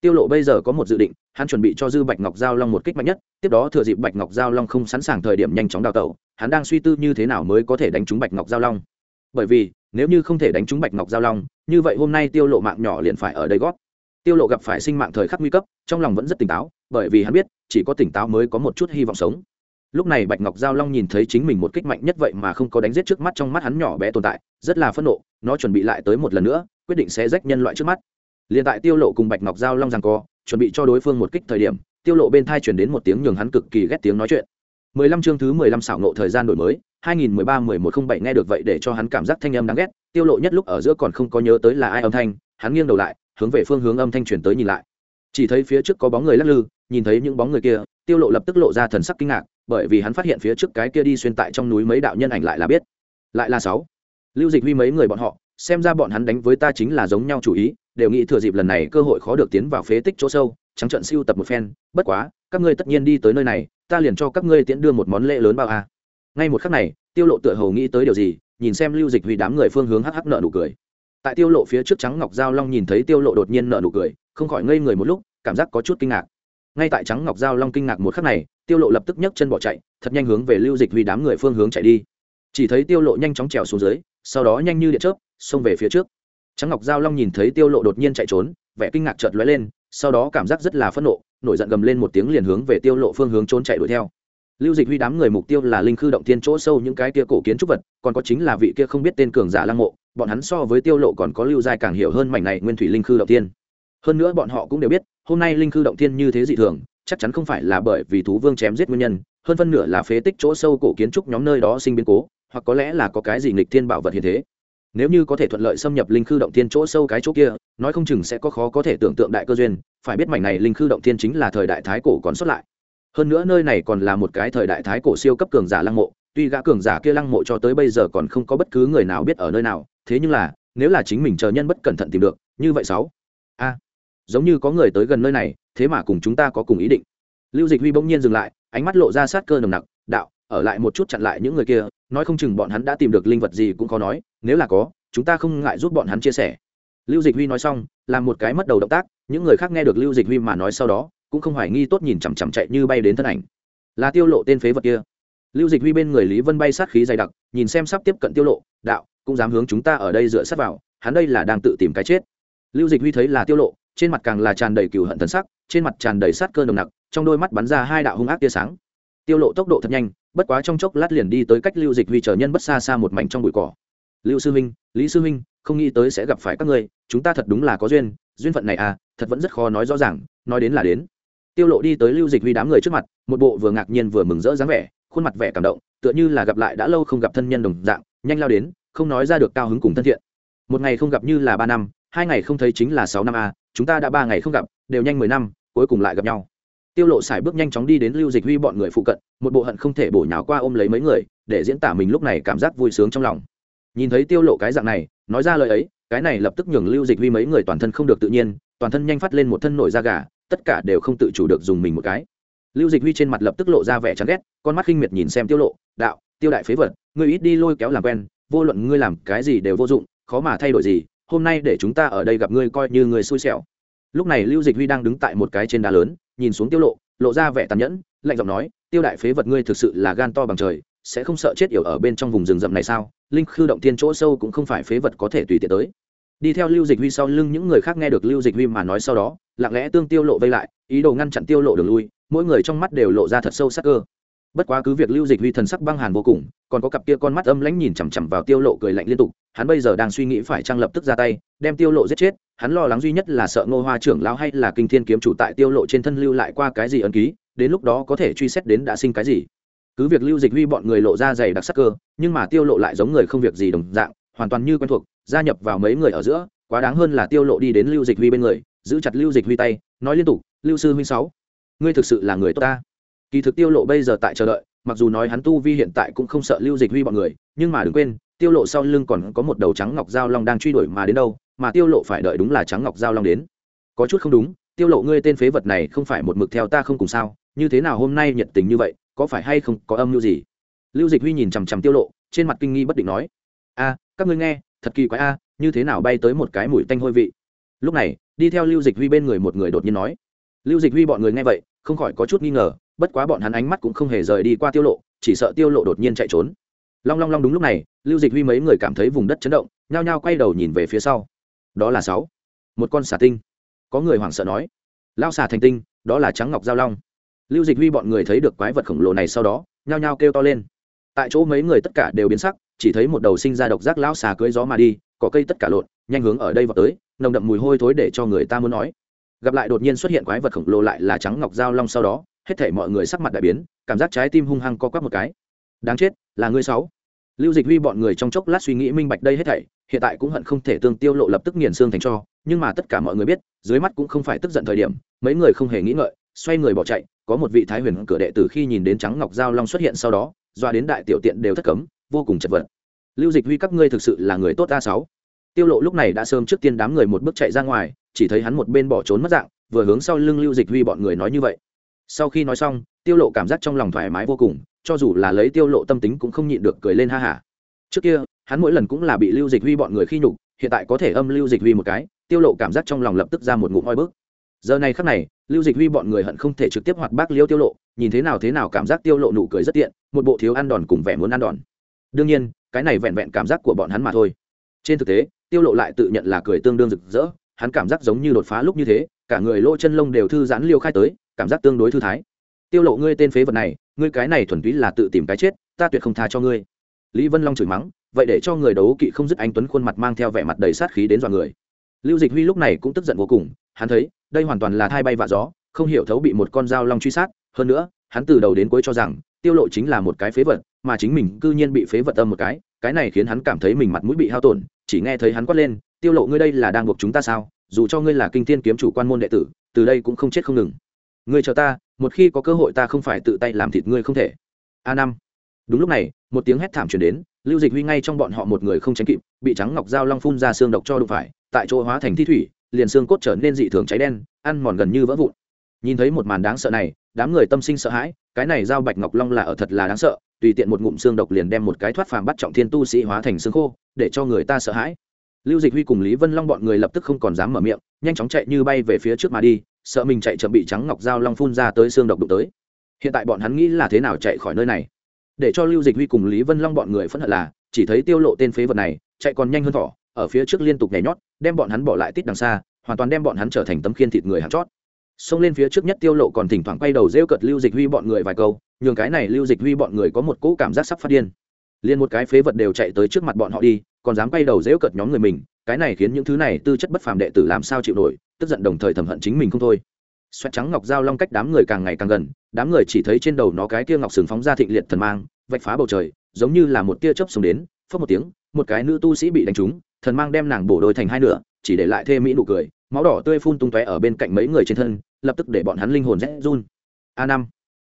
Tiêu lộ bây giờ có một dự định, hắn chuẩn bị cho dư bạch ngọc giao long một kích mạnh nhất, tiếp đó thừa dịp bạch ngọc giao long không sẵn sàng thời điểm nhanh chóng đào tẩu, hắn đang suy tư như thế nào mới có thể đánh trúng bạch ngọc giao long. Bởi vì, nếu như không thể đánh trúng bạch ngọc giao long, như vậy hôm nay tiêu lộ mạng nhỏ liền phải ở đây gót tiêu lộ gặp phải sinh mạng thời khắc nguy cấp, trong lòng vẫn rất tỉnh táo, bởi vì hắn biết, chỉ có tỉnh táo mới có một chút hy vọng sống. Lúc này bạch ngọc giao long nhìn thấy chính mình một kích mạnh nhất vậy mà không có đánh giết trước mắt trong mắt hắn nhỏ bé tồn tại, rất là phẫn nộ, nó chuẩn bị lại tới một lần nữa, quyết định sẽ rách nhân loại trước mắt. Liền tại tiêu lộ cùng bạch ngọc giao long rằng co, chuẩn bị cho đối phương một kích thời điểm, tiêu lộ bên thai truyền đến một tiếng nhường hắn cực kỳ ghét tiếng nói chuyện. 15 chương thứ 15 xảo ngộ thời gian đổi mới 2013-1107 nghe được vậy để cho hắn cảm giác thanh âm đáng ghét, tiêu lộ nhất lúc ở giữa còn không có nhớ tới là ai âm thanh, hắn nghiêng đầu lại hướng về phương hướng âm thanh truyền tới nhìn lại. Chỉ thấy phía trước có bóng người lắc lư, nhìn thấy những bóng người kia, tiêu lộ lập tức lộ ra thần sắc kinh ngạc, bởi vì hắn phát hiện phía trước cái kia đi xuyên tại trong núi mấy đạo nhân ảnh lại là biết. Lại là sáu. Lưu dịch huy mấy người bọn họ, xem ra bọn hắn đánh với ta chính là giống nhau chủ ý, đều nghĩ thừa dịp lần này cơ hội khó được tiến vào phế tích chỗ sâu, trắng trận siêu tập một phen, bất quá, các ngươi tất nhiên đi tới nơi này, ta liền cho các ngươi tiễn đưa một món lễ lớn bao a. Ngay một khắc này, tiêu lộ tựa hồ nghĩ tới điều gì, nhìn xem lưu dịch huy đám người phương hướng hắc hắc nợ nụ cười tại tiêu lộ phía trước trắng ngọc giao long nhìn thấy tiêu lộ đột nhiên nở nụ cười, không khỏi ngây người một lúc, cảm giác có chút kinh ngạc. Ngay tại trắng ngọc giao long kinh ngạc một khắc này, tiêu lộ lập tức nhấc chân bỏ chạy, thật nhanh hướng về lưu dịch huy đám người phương hướng chạy đi. Chỉ thấy tiêu lộ nhanh chóng trèo xuống dưới, sau đó nhanh như điện chớp, xông về phía trước. Trắng ngọc giao long nhìn thấy tiêu lộ đột nhiên chạy trốn, vẻ kinh ngạc chợt lóe lên, sau đó cảm giác rất là phẫn nộ, nổi giận gầm lên một tiếng liền hướng về tiêu lộ phương hướng trốn chạy đuổi theo. Lưu dịch huy đám người mục tiêu là linh khư động thiên chỗ sâu những cái kia cổ kiến trúc vật, còn có chính là vị kia không biết tên cường giả lăng mộ bọn hắn so với tiêu lộ còn có lưu giai càng hiểu hơn mảnh này nguyên thủy linh khư động thiên. Hơn nữa bọn họ cũng đều biết, hôm nay linh khư động thiên như thế dị thường, chắc chắn không phải là bởi vì thú vương chém giết nguyên nhân, hơn phân nửa là phế tích chỗ sâu cổ kiến trúc nhóm nơi đó sinh biến cố, hoặc có lẽ là có cái gì nghịch thiên bảo vật hiện thế. Nếu như có thể thuận lợi xâm nhập linh khư động thiên chỗ sâu cái chỗ kia, nói không chừng sẽ có khó có thể tưởng tượng đại cơ duyên, phải biết mảnh này linh khư động thiên chính là thời đại thái cổ còn xuất lại. Hơn nữa nơi này còn là một cái thời đại thái cổ siêu cấp cường giả lăng mộ tuy gã cường giả kia lăng mộ cho tới bây giờ còn không có bất cứ người nào biết ở nơi nào, thế nhưng là, nếu là chính mình chờ nhân bất cẩn thận tìm được, như vậy sáu. A, giống như có người tới gần nơi này, thế mà cùng chúng ta có cùng ý định. Lưu dịch huy bỗng nhiên dừng lại, ánh mắt lộ ra sát cơ nồng nặc, đạo, ở lại một chút chặn lại những người kia, nói không chừng bọn hắn đã tìm được linh vật gì cũng khó nói, nếu là có, chúng ta không ngại giúp bọn hắn chia sẻ. Lưu dịch huy nói xong, làm một cái mất đầu động tác, những người khác nghe được lưu dịch huy mà nói sau đó, cũng không hoài nghi tốt nhìn chằm chằm chạy như bay đến thân ảnh. Là tiêu lộ tên phế vật kia lưu dịch huy bên người lý vân bay sát khí dày đặc, nhìn xem sắp tiếp cận tiêu lộ, đạo, cũng dám hướng chúng ta ở đây dựa sát vào, hắn đây là đang tự tìm cái chết. Lưu dịch huy thấy là tiêu lộ, trên mặt càng là tràn đầy cừu hận thần sắc, trên mặt tràn đầy sát cơ nồng nặc, trong đôi mắt bắn ra hai đạo hung ác tia sáng. Tiêu lộ tốc độ thật nhanh, bất quá trong chốc lát liền đi tới cách lưu dịch huy chờ nhân bất xa xa một mảnh trong bụi cỏ. Lưu sư huynh, lý sư huynh, không nghĩ tới sẽ gặp phải các ngươi, chúng ta thật đúng là có duyên duyên phận này à thật vẫn rất khó nói rõ ràng, nói đến là đến. Tiêu lộ đi tới lưu dịch huy đám người trước mặt, một bộ vừa ngạc nhiên vừa mừng rỡ dáng vẻ khuôn mặt vẻ cảm động tựa như là gặp lại đã lâu không gặp thân nhân đồng dạng nhanh lao đến không nói ra được cao hứng cùng thân thiện. Một ngày không gặp như là ba năm hai ngày không thấy chính là sáu năm a à, chúng ta đã ba ngày không gặp đều nhanh mười năm cuối cùng lại gặp nhau. Tiêu lộ xài bước nhanh chóng đi đến lưu dịch huy bọn người phụ cận một bộ hận không thể bổ nhào qua ôm lấy mấy người để diễn tả mình lúc này cảm giác vui sướng trong lòng. Nhìn thấy tiêu lộ cái dạng này nói ra lời ấy cái này lập tức nhường lưu dịch huy mấy người toàn thân không được tự nhiên toàn thân nhanh phát lên một thân nổi da gà tất cả đều không tự chủ được dùng mình một cái lưu dịch huy trên mặt lập tức lộ ra vẻ chán ghét, con mắt khinh miệt nhìn xem tiêu lộ, đạo, tiêu đại phế vật, ngươi ít đi lôi kéo làm quen, vô luận ngươi làm cái gì đều vô dụng, khó mà thay đổi gì, hôm nay để chúng ta ở đây gặp ngươi coi như người xui xẻo. Lúc này lưu dịch huy đang đứng tại một cái trên đá lớn, nhìn xuống tiêu lộ lộ ra vẻ tàn nhẫn, lạnh giọng nói, tiêu đại phế vật ngươi thực sự là gan to bằng trời, sẽ không sợ chết yểu ở bên trong vùng rừng rậm này sao? Linh khư động tiên chỗ sâu cũng không phải phế vật có thể tùy tiện tới. Đi theo lưu dịch huy sau lưng những người khác nghe được lưu dịch huy mà nói sau đó, lặng lẽ tương tiêu lộ vây lại, ý đồ ngăn chặn tiêu lộ đường lui mỗi người trong mắt đều lộ ra thật sâu sắc cơ. Bất quá cứ việc lưu dịch huy thần sắc băng hàn vô cùng, còn có cặp kia con mắt âm lãnh nhìn chằm chằm vào tiêu lộ cười lạnh liên tục, hắn bây giờ đang suy nghĩ phải trang lập tức ra tay, đem tiêu lộ giết chết, hắn lo lắng duy nhất là sợ ngô hoa trưởng lão hay là kinh thiên kiếm chủ tại tiêu lộ trên thân lưu lại qua cái gì ấn ký, đến lúc đó có thể truy xét đến đã sinh cái gì. Cứ việc lưu dịch huy bọn người lộ ra dày đặc sắc cơ, nhưng mà tiêu lộ lại giống người không việc gì đồng dạng, hoàn toàn như quen thuộc, gia nhập vào mấy người ở giữa, quá đáng hơn là tiêu lộ đi đến lưu dịch huy bên người, giữ chặt lưu dịch huy tay, nói liên tục, lưu sư huynh sáu ngươi thực sự là người tốt ta. Kỳ thực tiêu lộ bây giờ tại chờ đợi, mặc dù nói hắn tu vi hiện tại cũng không sợ lưu dịch huy bọn người, nhưng mà đừng quên, tiêu lộ sau lưng còn có một đầu trắng ngọc giao long đang truy đuổi mà đến đâu, mà tiêu lộ phải đợi đúng là trắng ngọc giao long đến. Có chút không đúng, tiêu lộ ngươi tên phế vật này không phải một mực theo ta không cùng sao, như thế nào hôm nay nhiệt tình như vậy, có phải hay không có âm mưu gì? Lưu dịch huy nhìn chằm chằm tiêu lộ, trên mặt kinh nghi bất định nói. A, các ngươi nghe, thật kỳ quái a, như thế nào bay tới một cái mũi tanh hôi vị? Lúc này, đi theo lưu dịch huy bên người một người đột nhiên nói lưu dịch huy bọn người nghe vậy, không khỏi có chút nghi ngờ, bất quá bọn hắn ánh mắt cũng không hề rời đi qua tiêu lộ, chỉ sợ tiêu lộ đột nhiên chạy trốn. Long long long đúng lúc này, lưu dịch huy mấy người cảm thấy vùng đất chấn động, nhao nhao quay đầu nhìn về phía sau. Đó là sáu. Một con xà tinh. Có người hoảng sợ nói. Lao xà thành tinh, đó là trắng ngọc giao long. Lưu dịch huy bọn người thấy được quái vật khổng lồ này sau đó, nhao nhao kêu to lên. Tại chỗ mấy người tất cả đều biến sắc, chỉ thấy một đầu sinh ra độc giác lao xà cưỡi gió mà đi có cây tất cả lộn, nhanh hướng ở đây vào tới, nồng đậm mùi hôi thối để cho người ta muốn nói gặp lại đột nhiên xuất hiện quái vật khổng lồ lại là trắng ngọc giao long sau đó, hết thể mọi người sắc mặt đại biến, cảm giác trái tim hung hăng co quắp một cái. Đáng chết, là ngươi sáu. Lưu dịch huy bọn người trong chốc lát suy nghĩ minh bạch đây hết thảy, hiện tại cũng hận không thể tương tiêu lộ lập tức nghiền xương thành cho, nhưng mà tất cả mọi người biết, dưới mắt cũng không phải tức giận thời điểm, mấy người không hề nghĩ ngợi, xoay người bỏ chạy, có một vị thái huyền cửa đệ tử khi nhìn đến trắng ngọc giao long xuất hiện sau đó, doa đến đại tiểu tiện đều thất cấm, vô cùng chật vật. Lưu dịch huy các ngươi thực sự là người tốt a sáu tiêu lộ lúc này đã sớm trước tiên đám người một bước chạy ra ngoài, chỉ thấy hắn một bên bỏ trốn mất dạng, vừa hướng sau lưng lưu dịch huy bọn người nói như vậy. Sau khi nói xong, tiêu lộ cảm giác trong lòng thoải mái vô cùng, cho dù là lấy tiêu lộ tâm tính cũng không nhịn được cười lên ha hả. Trước kia, hắn mỗi lần cũng là bị lưu dịch huy bọn người khi nhục, hiện tại có thể âm lưu dịch huy một cái, tiêu lộ cảm giác trong lòng lập tức ra một ngụm oi bức. Giờ này khắc này, lưu dịch huy bọn người hận không thể trực tiếp hoạt bác liêu tiêu lộ, nhìn thế nào thế nào cảm giác tiêu lộ nụ cười rất tiện, một bộ thiếu ăn đòn cùng vẻ muốn ăn đòn. Đương nhiên, cái này vẹn vẹn cảm giác của bọn hắn mà thôi. Trên thực tế tiêu lộ lại tự nhận là cười tương đương rực rỡ, hắn cảm giác giống như đột phá lúc như thế, cả người lỗ chân lông đều thư giãn liêu khai tới, cảm giác tương đối thư thái. Tiêu lộ, ngươi tên phế vật này, ngươi cái này thuần túy là tự tìm cái chết, ta tuyệt không tha cho ngươi. Lý vân long chửi mắng, vậy để cho người đấu kỵ không dứt anh tuấn khuôn mặt mang theo vẻ mặt đầy sát khí đến dọa người. Lưu dịch huy lúc này cũng tức giận vô cùng, hắn thấy, đây hoàn toàn là thai bay vạ gió, không hiểu thấu bị một con dao long truy sát, hơn nữa, hắn từ đầu đến cuối cho rằng, tiêu lộ chính là một cái phế vật, mà chính mình cư nhiên bị phế vật âm một cái cái này khiến hắn cảm thấy mình mặt mũi bị hao tổn chỉ nghe thấy hắn quát lên, tiêu lộ, ngươi đây là đang buộc chúng ta sao? Dù cho ngươi là kinh thiên kiếm chủ quan môn đệ tử, từ đây cũng không chết không ngừng. Ngươi chờ ta, một khi có cơ hội ta không phải tự tay làm thịt ngươi không thể. A năm. Đúng lúc này, một tiếng hét thảm truyền đến, lưu dịch huy ngay trong bọn họ một người không tránh kịp, bị trắng ngọc dao long phun ra xương độc cho đụng phải, tại chỗ hóa thành thi thủy, liền xương cốt trở nên dị thường cháy đen, ăn mòn gần như vỡ vụn. Nhìn thấy một màn đáng sợ này, đám người tâm sinh sợ hãi, cái này giao bạch ngọc long là ở thật là đáng sợ tùy tiện một ngụm xương độc liền đem một cái thoát phàm bắt trọng thiên tu sĩ hóa thành xương khô, để cho người ta sợ hãi. Lưu dịch huy cùng lý vân long bọn người lập tức không còn dám mở miệng, nhanh chóng chạy như bay về phía trước mà đi, sợ mình chạy chậm bị trắng ngọc dao long phun ra tới xương độc đụng tới. Hiện tại bọn hắn nghĩ là thế nào chạy khỏi nơi này? Để cho lưu dịch huy cùng lý vân long bọn người phẫn hận là, chỉ thấy tiêu lộ tên phế vật này, chạy còn nhanh hơn thỏ, ở phía trước liên tục nhảy nhót, đem bọn hắn bỏ lại tít đằng xa, hoàn toàn đem bọn hắn trở thành tấm khiên thịt người hạt chót xông lên phía trước nhất tiêu lộ còn thỉnh thoảng quay đầu rêu cợt lưu dịch huy bọn người vài câu, nhường cái này lưu dịch huy bọn người có một cỗ cảm giác sắp phát điên. Liền một cái phế vật đều chạy tới trước mặt bọn họ đi, còn dám quay đầu rêu cợt nhóm người mình, cái này khiến những thứ này tư chất bất phàm đệ tử làm sao chịu nổi, tức giận đồng thời thầm hận chính mình không thôi. Xoẹt trắng ngọc dao long cách đám người càng ngày càng gần, đám người chỉ thấy trên đầu nó cái kia ngọc sừng phóng ra thịnh liệt thần mang, vạch phá bầu trời, giống như là một tia chớp xuống đến phất một tiếng, một cái nữ tu sĩ bị đánh trúng, thần mang đem nàng bổ đôi thành hai nửa, chỉ để lại thêm mỹ nụ cười, máu đỏ tươi phun tung tóe ở bên cạnh mấy người trên thân lập tức để bọn hắn linh hồn rét run. A năm.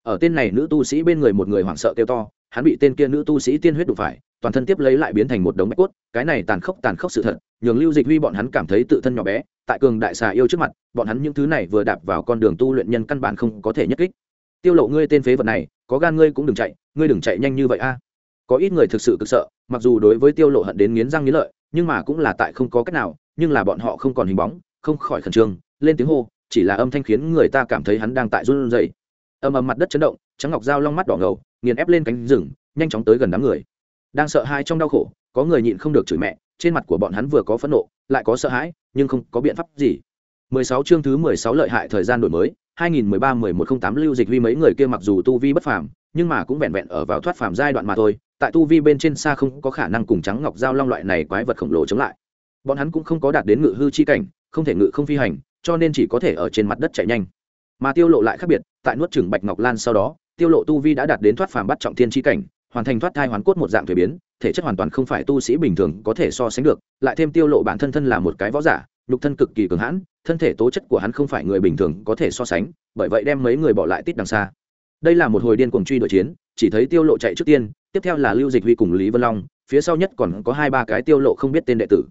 Ở tên này nữ tu sĩ bên người một người hoảng sợ kêu to, hắn bị tên kia nữ tu sĩ tiên huyết đụng phải, toàn thân tiếp lấy lại biến thành một đống bạch cốt, cái này tàn khốc tàn khốc sự thật, nhường lưu dịch huy bọn hắn cảm thấy tự thân nhỏ bé, tại cường đại xà yêu trước mặt, bọn hắn những thứ này vừa đạp vào con đường tu luyện nhân căn bản không có thể nhất kích. Tiêu lộ ngươi tên phế vật này, có gan ngươi cũng đừng chạy, ngươi đừng chạy nhanh như vậy a. Có ít người thực sự cực sợ, mặc dù đối với tiêu lộ hận đến nghiến răng nghiến lợi, nhưng mà cũng là tại không có cách nào, nhưng là bọn họ không còn hình bóng, không khỏi khẩn trương, lên tiếng hô chỉ là âm thanh khiến người ta cảm thấy hắn đang tại run rẩy. Âm ầm mặt đất chấn động, trắng ngọc dao long mắt đỏ ngầu, nghiền ép lên cánh rừng, nhanh chóng tới gần đám người. Đang sợ hãi trong đau khổ, có người nhịn không được chửi mẹ, trên mặt của bọn hắn vừa có phẫn nộ, lại có sợ hãi, nhưng không có biện pháp gì. 16 chương thứ 16 lợi hại thời gian đổi mới 2013-1108 lưu dịch vi mấy người kia mặc dù tu vi bất phàm, nhưng mà cũng vẹn vẹn ở vào thoát phàm giai đoạn mà thôi, tại tu vi bên trên xa không có khả năng cùng trắng ngọc giao long loại này quái vật khổng lồ chống lại. Bọn hắn cũng không có đạt đến ngự hư chi cảnh không thể ngự không phi hành, cho nên chỉ có thể ở trên mặt đất chạy nhanh. Mà tiêu lộ lại khác biệt, tại nuốt chửng bạch ngọc lan sau đó, tiêu lộ tu vi đã đạt đến thoát phàm bắt trọng thiên chi cảnh, hoàn thành thoát thai hoàn cốt một dạng thuế biến, thể chất hoàn toàn không phải tu sĩ bình thường có thể so sánh được, lại thêm tiêu lộ bản thân thân là một cái võ giả, nhục thân cực kỳ cường hãn, thân thể tố chất của hắn không phải người bình thường có thể so sánh, bởi vậy đem mấy người bỏ lại tít đằng xa. Đây là một hồi điên cuồng truy đuổi chiến, chỉ thấy tiêu lộ chạy trước tiên, tiếp theo là lưu dịch huy cùng lý vân long, phía sau nhất còn có hai ba cái tiêu lộ không biết tên đệ tử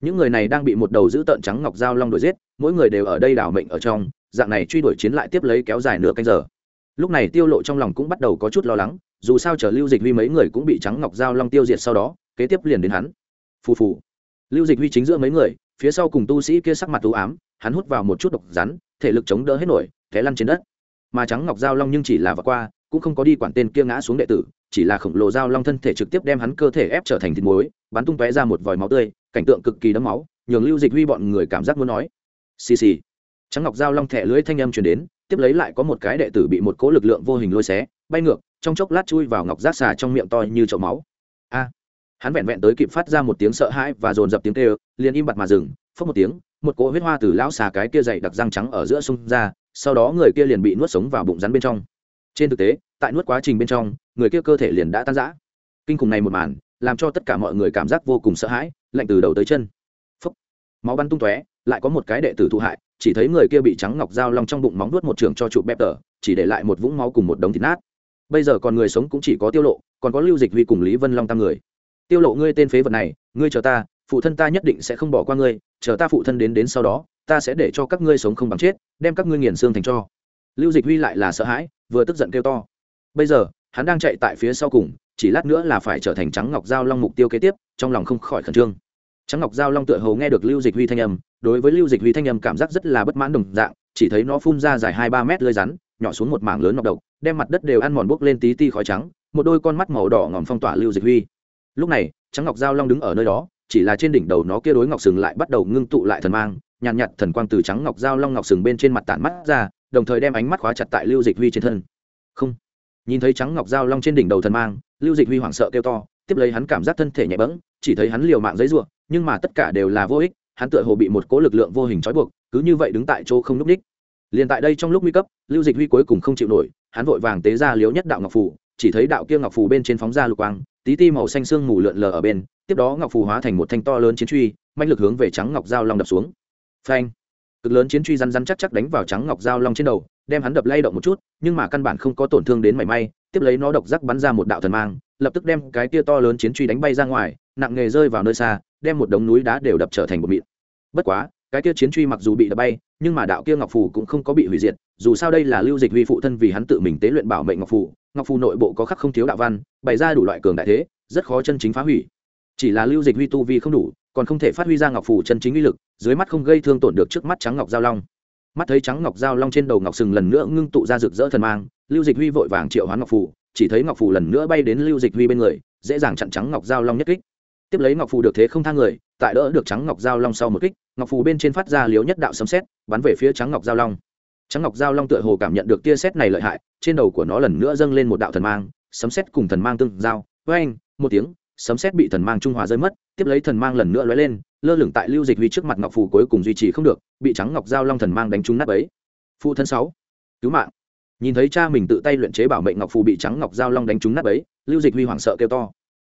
những người này đang bị một đầu giữ tợn trắng ngọc dao long đuổi giết, mỗi người đều ở đây đảo mệnh ở trong, dạng này truy đuổi chiến lại tiếp lấy kéo dài nửa canh giờ. Lúc này tiêu lộ trong lòng cũng bắt đầu có chút lo lắng, dù sao chờ lưu dịch huy mấy người cũng bị trắng ngọc dao long tiêu diệt sau đó, kế tiếp liền đến hắn. Phù phù. Lưu dịch huy chính giữa mấy người, phía sau cùng tu sĩ kia sắc mặt u ám, hắn hút vào một chút độc rắn, thể lực chống đỡ hết nổi, té lăn trên đất. Mà trắng ngọc dao long nhưng chỉ là vượt qua, cũng không có đi quản tên kia ngã xuống đệ tử, chỉ là khổng lồ dao long thân thể trực tiếp đem hắn cơ thể ép trở thành thịt muối, bắn tung tóe ra một vòi máu tươi cảnh tượng cực kỳ đẫm máu, nhường lưu dịch huy bọn người cảm giác muốn nói, xì xì. Trắng ngọc giao long thẻ lưới thanh âm truyền đến, tiếp lấy lại có một cái đệ tử bị một cỗ lực lượng vô hình lôi xé, bay ngược, trong chốc lát chui vào ngọc giác xà trong miệng to như chậu máu. A! Hắn vẹn vẹn tới kịp phát ra một tiếng sợ hãi và dồn dập tiếng kêu, liền im bặt mà dừng phớt một tiếng, một cỗ huyết hoa từ lão xà cái kia dày đặc răng trắng ở giữa sông ra, sau đó người kia liền bị nuốt sống vào bụng rắn bên trong. Trên thực tế, tại nuốt quá trình bên trong, người kia cơ thể liền đã tan rã. Kinh khủng này một màn, làm cho tất cả mọi người cảm giác vô cùng sợ hãi lạnh từ đầu tới chân. Phấp máu bắn tung tóe, lại có một cái đệ tử thụ hại, chỉ thấy người kia bị trắng ngọc dao long trong bụng móng nuốt một trường cho chụp bẹp tở, chỉ để lại một vũng máu cùng một đống thịt nát. Bây giờ còn người sống cũng chỉ có tiêu lộ, còn có lưu dịch huy cùng lý vân long tam người. Tiêu lộ, ngươi tên phế vật này, ngươi chờ ta, phụ thân ta nhất định sẽ không bỏ qua ngươi, chờ ta phụ thân đến đến sau đó, ta sẽ để cho các ngươi sống không bằng chết, đem các ngươi nghiền xương thành cho. Lưu dịch huy lại là sợ hãi, vừa tức giận kêu to. Bây giờ, hắn đang chạy tại phía sau cùng, chỉ lát nữa là phải trở thành trắng ngọc dao long mục tiêu kế tiếp, trong lòng không khỏi khẩn trương trắng ngọc giao long tựa hồ nghe được lưu dịch huy thanh âm đối với lưu dịch huy thanh âm cảm giác rất là bất mãn đồng dạng chỉ thấy nó phun ra dài hai ba mét lơi rắn nhỏ xuống một mảng lớn nọc độc đem mặt đất đều ăn mòn bốc lên tí ti khói trắng một đôi con mắt màu đỏ ngòm phong tỏa lưu dịch huy. Lúc này trắng ngọc giao long đứng ở nơi đó chỉ là trên đỉnh đầu nó kia đối ngọc sừng lại bắt đầu ngưng tụ lại thần mang nhàn nhạt, nhạt thần quang từ trắng ngọc giao long ngọc sừng bên trên mặt tản mắt ra đồng thời đem ánh mắt khóa chặt tại lưu dịch huy trên thân. Không. Nhìn thấy trắng ngọc dao long trên đỉnh đầu thần mang lưu dịch huy hoảng sợ kêu to tiếp lấy hắn cảm giác thân thể nhẹ bẫng chỉ thấy hắn liều mạng giấy ruộng nhưng mà tất cả đều là vô ích, hắn tựa hồ bị một cố lực lượng vô hình trói buộc, cứ như vậy đứng tại chỗ không núp ních. Liền tại đây trong lúc nguy cấp, lưu dịch huy cuối cùng không chịu nổi, hắn vội vàng tế ra liếu nhất đạo ngọc phù, chỉ thấy đạo kia ngọc phù bên trên phóng ra lục quang, tí ti màu xanh sương mù lượn lờ ở bên, tiếp đó ngọc phù hóa thành một thanh to lớn chiến truy mạnh lực hướng về trắng ngọc dao long đập xuống. Phanh! Cực lớn chiến truy răn răn chắc chắc đánh vào trắng ngọc dao long trên đầu, đem hắn đập lay động một chút, nhưng mà căn bản không có tổn thương đến mảy may, tiếp lấy nó độc giác bắn ra một đạo thần mang, lập tức đem cái tia to lớn chiến truy đánh bay ra ngoài, nặng nghề rơi vào nơi xa đem một đống núi đá đều đập trở thành một mịn. Bất quá, cái kia chiến truy mặc dù bị đập bay, nhưng mà đạo kia ngọc phù cũng không có bị hủy diệt, dù sao đây là lưu dịch huy phụ thân vì hắn tự mình tế luyện bảo mệnh ngọc phù ngọc phù nội bộ có khắc không thiếu đạo văn, bày ra đủ loại cường đại thế, rất khó chân chính phá hủy. Chỉ là lưu dịch huy tu vi không đủ, còn không thể phát huy ra ngọc phù chân chính uy lực, dưới mắt không gây thương tổn được trước mắt trắng ngọc giao long. Mắt thấy trắng ngọc giao long trên đầu ngọc sừng lần nữa ngưng tụ ra rực rỡ thần mang, lưu dịch huy vội vàng triệu hoán ngọc phù, chỉ thấy ngọc phù lần nữa bay đến lưu dịch huy bên người, dễ dàng chặn trắng ngọc giao long nhất kích tiếp lấy ngọc phù được thế không thang người, tại đỡ được trắng ngọc giao long sau một kích, ngọc phù bên trên phát ra liếu nhất đạo sấm xét bắn về phía trắng ngọc giao long. Trắng ngọc giao long tựa hồ cảm nhận được tia xét này lợi hại, trên đầu của nó lần nữa dâng lên một đạo thần mang, sấm xét cùng thần mang tương giao với anh một tiếng, sấm xét bị thần mang trung hòa rơi mất, tiếp lấy thần mang lần nữa lóe lên, lơ lửng tại lưu dịch huy trước mặt ngọc phù cuối cùng duy trì không được, bị trắng ngọc giao long thần mang đánh trúng nát ấy phụ thân sáu, cứu mạng. Nhìn thấy cha mình tự tay luyện chế bảo mệnh ngọc phù bị trắng ngọc giao long đánh trúng nát ấy lưu dịch huy hoảng sợ kêu to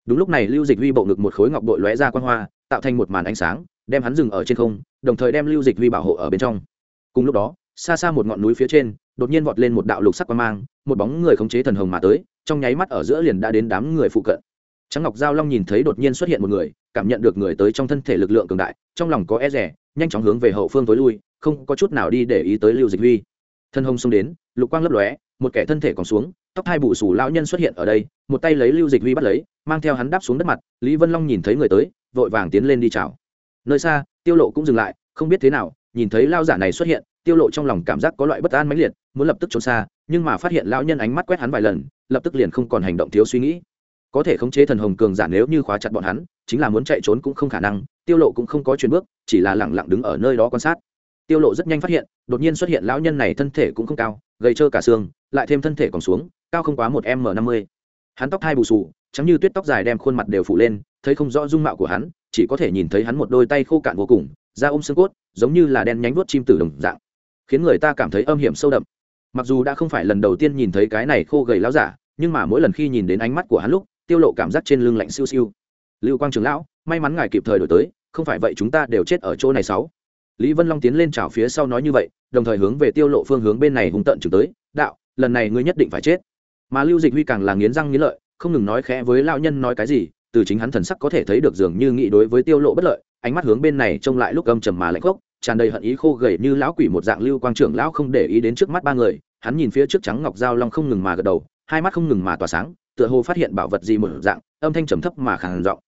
đúng lúc này lưu dịch huy bộ ngực một khối ngọc bội lóe ra quan hoa, tạo thành một màn ánh sáng, đem hắn dừng ở trên không, đồng thời đem lưu dịch huy bảo hộ ở bên trong. Cùng lúc đó, xa xa một ngọn núi phía trên, đột nhiên vọt lên một đạo lục sắc quan mang, một bóng người khống chế thần hồng mà tới, trong nháy mắt ở giữa liền đã đến đám người phụ cận. Trắng ngọc giao long nhìn thấy đột nhiên xuất hiện một người, cảm nhận được người tới trong thân thể lực lượng cường đại, trong lòng có e rẻ nhanh chóng hướng về hậu phương tối lui, không có chút nào đi để ý tới lưu dịch huy. Thân hồng xông đến, lục quang lấp lóe, một kẻ thân thể còn xuống tóc hai bụ sủ lão nhân xuất hiện ở đây, một tay lấy lưu dịch huy bắt lấy, mang theo hắn đáp xuống đất mặt, lý vân long nhìn thấy người tới, vội vàng tiến lên đi chào. Nơi xa, tiêu lộ cũng dừng lại, không biết thế nào, nhìn thấy lao giả này xuất hiện, tiêu lộ trong lòng cảm giác có loại bất an mãnh liệt, muốn lập tức trốn xa, nhưng mà phát hiện lão nhân ánh mắt quét hắn vài lần, lập tức liền không còn hành động thiếu suy nghĩ. Có thể khống chế thần hồng cường giả nếu như khóa chặt bọn hắn, chính là muốn chạy trốn cũng không khả năng, tiêu lộ cũng không có chuyển bước, chỉ là lặng lặng đứng ở nơi đó quan sát. Tiêu lộ rất nhanh phát hiện, đột nhiên xuất hiện lão nhân này thân thể cũng không cao, gầy trơ cả xương, lại thêm thân thể còn xuống cao không quá một m năm mươi. Hắn tóc hai bù sù trắng như tuyết tóc dài đem khuôn mặt đều phủ lên, thấy không rõ dung mạo của hắn, chỉ có thể nhìn thấy hắn một đôi tay khô cạn vô cùng, da ôm xương cốt, giống như là đen nhánh vuốt chim tử đồng dạng. Khiến người ta cảm thấy âm hiểm sâu đậm. Mặc dù đã không phải lần đầu tiên nhìn thấy cái này khô gầy láo giả, nhưng mà mỗi lần khi nhìn đến ánh mắt của hắn lúc, tiêu lộ cảm giác trên lưng lạnh siêu siêu. Lưu quang trường lão, may mắn ngài kịp thời đổi tới, không phải vậy chúng ta đều chết ở chỗ này sáu. Lý vân long tiến lên chào phía sau nói như vậy, đồng thời hướng về tiêu lộ phương hướng bên này hung tận chừng tới, đạo, lần này ngươi nhất định phải chết mà lưu dịch huy càng là nghiến răng nghiến lợi, không ngừng nói khẽ với lão nhân nói cái gì, từ chính hắn thần sắc có thể thấy được dường như nghĩ đối với tiêu lộ bất lợi, ánh mắt hướng bên này trông lại lúc âm trầm mà lạnh khốc, tràn đầy hận ý khô gầy như lão quỷ một dạng lưu quang trưởng lão không để ý đến trước mắt ba người, hắn nhìn phía trước trắng ngọc giao long không ngừng mà gật đầu, hai mắt không ngừng mà tỏa sáng, tựa hồ phát hiện bảo vật gì một dạng, âm thanh trầm thấp mà khàn giọng.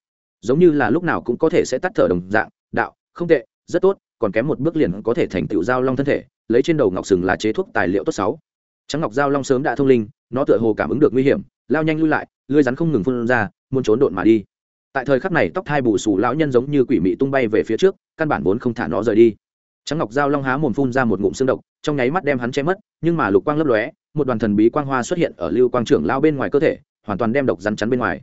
Giống như là lúc nào cũng có thể sẽ tắt thở đồng dạng, đạo, không tệ, rất tốt, còn kém một bước liền có thể thành tựu giao long thân thể, lấy trên đầu ngọc sừng là chế thuốc tài liệu tốt sáu trắng ngọc giao long sớm đã thông linh, nó tựa hồ cảm ứng được nguy hiểm, lao nhanh lui lại lưới rắn không ngừng phun ra, muốn trốn độn mà đi. Tại thời khắc này, tóc hai bù xù lão nhân giống như quỷ mị tung bay về phía trước, căn bản vốn không thả nó rời đi. Trắng ngọc giao long há mồm phun ra một ngụm xương độc, trong nháy mắt đem hắn che mất, nhưng mà lục quang lấp lóe, một đoàn thần bí quang hoa xuất hiện ở lưu quang trưởng lao bên ngoài cơ thể, hoàn toàn đem độc rắn chắn bên ngoài.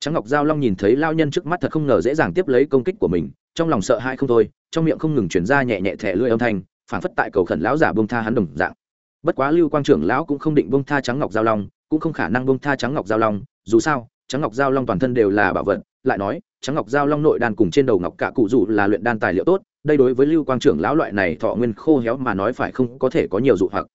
Trắng ngọc giao long nhìn thấy lao nhân trước mắt thật không ngờ dễ dàng tiếp lấy công kích của mình, trong lòng sợ hãi không thôi, trong miệng không ngừng chuyển ra nhẹ nhẹ thẻ lưỡi âm thanh, phản phất tại cầu khẩn lão giả bông tha hắn đồng dạng bất quá lưu quang trưởng lão cũng không định bông tha trắng ngọc giao long, cũng không khả năng bông tha trắng ngọc giao long, dù sao, trắng ngọc giao long toàn thân đều là bảo vật, lại nói, trắng ngọc giao long nội đan cùng trên đầu ngọc cả cụ dù là luyện đan tài liệu tốt, đây đối với lưu quang trưởng lão loại này thọ nguyên khô héo mà nói phải không có thể có nhiều dụ hoặc.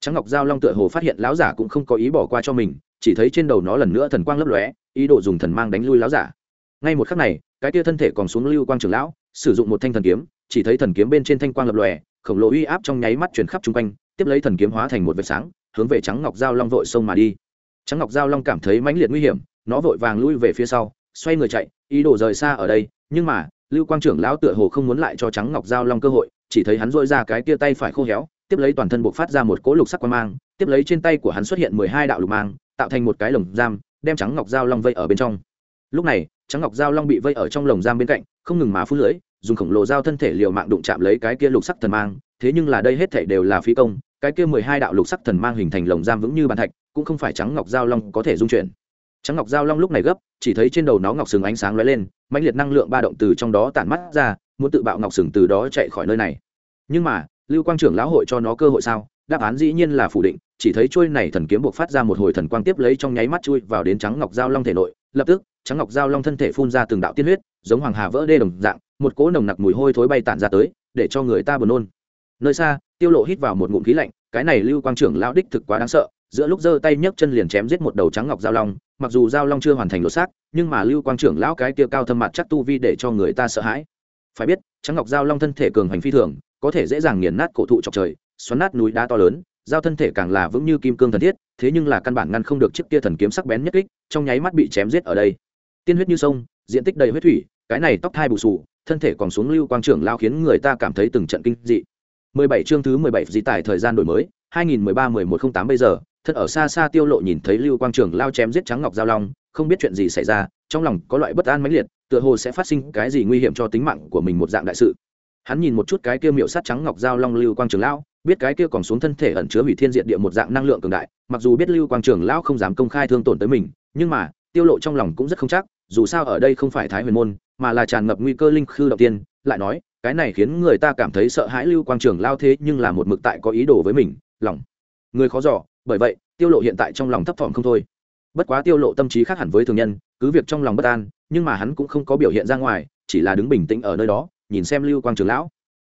Trắng ngọc giao long tựa hồ phát hiện lão giả cũng không có ý bỏ qua cho mình, chỉ thấy trên đầu nó lần nữa thần quang lấp lóe, ý đồ dùng thần mang đánh lui lão giả. Ngay một khắc này, cái tia thân thể còn xuống lưu quang trưởng lão, sử dụng một thanh thần kiếm, chỉ thấy thần kiếm bên trên thanh quang lập lòe, khổng lồ uy áp trong nháy mắt chuyển khắp chung quanh tiếp lấy thần kiếm hóa thành một vệt sáng, hướng về trắng ngọc giao long vội sông mà đi. Trắng ngọc giao long cảm thấy mãnh liệt nguy hiểm, nó vội vàng lui về phía sau, xoay người chạy, ý đồ rời xa ở đây, nhưng mà, lưu quang trưởng lão tựa hồ không muốn lại cho trắng ngọc giao long cơ hội, chỉ thấy hắn dội ra cái tia tay phải khô héo, tiếp lấy toàn thân buộc phát ra một cỗ lục sắc quan mang, tiếp lấy trên tay của hắn xuất hiện mười hai đạo lục mang, tạo thành một cái lồng giam, đem trắng ngọc giao long vây ở bên trong. Lúc này, trắng ngọc giao long bị vây ở trong lồng giam bên cạnh, không ngừng mà phút lưỡi dùng khổng lồ dao thân thể liều mạng đụng chạm lấy cái kia lục sắc thần mang thế nhưng là đây hết thảy đều là phi công, cái kia mười hai đạo lục sắc thần mang hình thành lồng giam vững như bàn thạch, cũng không phải trắng ngọc giao long có thể dung chuyển. Trắng ngọc giao long lúc này gấp, chỉ thấy trên đầu nó ngọc sừng ánh sáng lóe lên, mãnh liệt năng lượng ba động từ trong đó tản mắt ra, muốn tự bạo ngọc sừng từ đó chạy khỏi nơi này. Nhưng mà, lưu quang trưởng lão hội cho nó cơ hội sao? Đáp án dĩ nhiên là phủ định, chỉ thấy chuôi này thần kiếm buộc phát ra một hồi thần quang tiếp lấy trong nháy mắt chui vào đến trắng ngọc giao long thể nội, lập tức, trắng ngọc giao long thân thể phun ra từng đạo tiên huyết, giống hoàng hà vỡ đê đồng dạng, một cỗ nồng nặc mùi hôi thối bay tản ra tới, để cho người ta buồn nôn nơi xa, tiêu lộ hít vào một ngụm khí lạnh, cái này lưu quang trưởng lão đích thực quá đáng sợ, giữa lúc giơ tay nhấc chân liền chém giết một đầu trắng ngọc giao long, mặc dù giao long chưa hoàn thành lột xác, nhưng mà lưu quang trưởng lão cái kia cao thâm mặt chắc tu vi để cho người ta sợ hãi. Phải biết, trắng ngọc giao long thân thể cường hành phi thường, có thể dễ dàng nghiền nát cổ thụ chọc trời, xoắn nát núi đá to lớn, giao thân thể càng là vững như kim cương thần thiết, thế nhưng là căn bản ngăn không được chiếc kia thần kiếm sắc bén nhất kích, trong nháy mắt bị chém giết ở đây. Tiên huyết như sông, diện tích đầy huyết thủy, cái này tóc thai bù sù, thân thể còn xuống lưu quang trưởng lao khiến người ta cảm thấy từng trận kinh dị. 17 chương thứ 17 dị tải thời gian đổi mới 2013-1108 bây giờ thân ở xa xa tiêu lộ nhìn thấy lưu quang trường lao chém giết trắng ngọc giao long, không biết chuyện gì xảy ra, trong lòng có loại bất an mãnh liệt, tựa hồ sẽ phát sinh cái gì nguy hiểm cho tính mạng của mình một dạng đại sự. Hắn nhìn một chút cái kia miệu sát trắng ngọc giao long lưu quang trường lao biết cái kia còn xuống thân thể ẩn chứa hủy thiên diệt địa một dạng năng lượng cường đại, mặc dù biết lưu quang trường lao không dám công khai thương tổn tới mình, nhưng mà, tiêu lộ trong lòng cũng rất không chắc, dù sao ở đây không phải thái huyền môn, mà là tràn ngập nguy cơ linh khư đầu tiên, lại nói cái này khiến người ta cảm thấy sợ hãi lưu quang trường lao thế nhưng là một mực tại có ý đồ với mình, lòng. Người khó dò, bởi vậy, tiêu lộ hiện tại trong lòng thấp thỏm không thôi. Bất quá tiêu lộ tâm trí khác hẳn với thường nhân, cứ việc trong lòng bất an, nhưng mà hắn cũng không có biểu hiện ra ngoài, chỉ là đứng bình tĩnh ở nơi đó, nhìn xem lưu quang trường lão.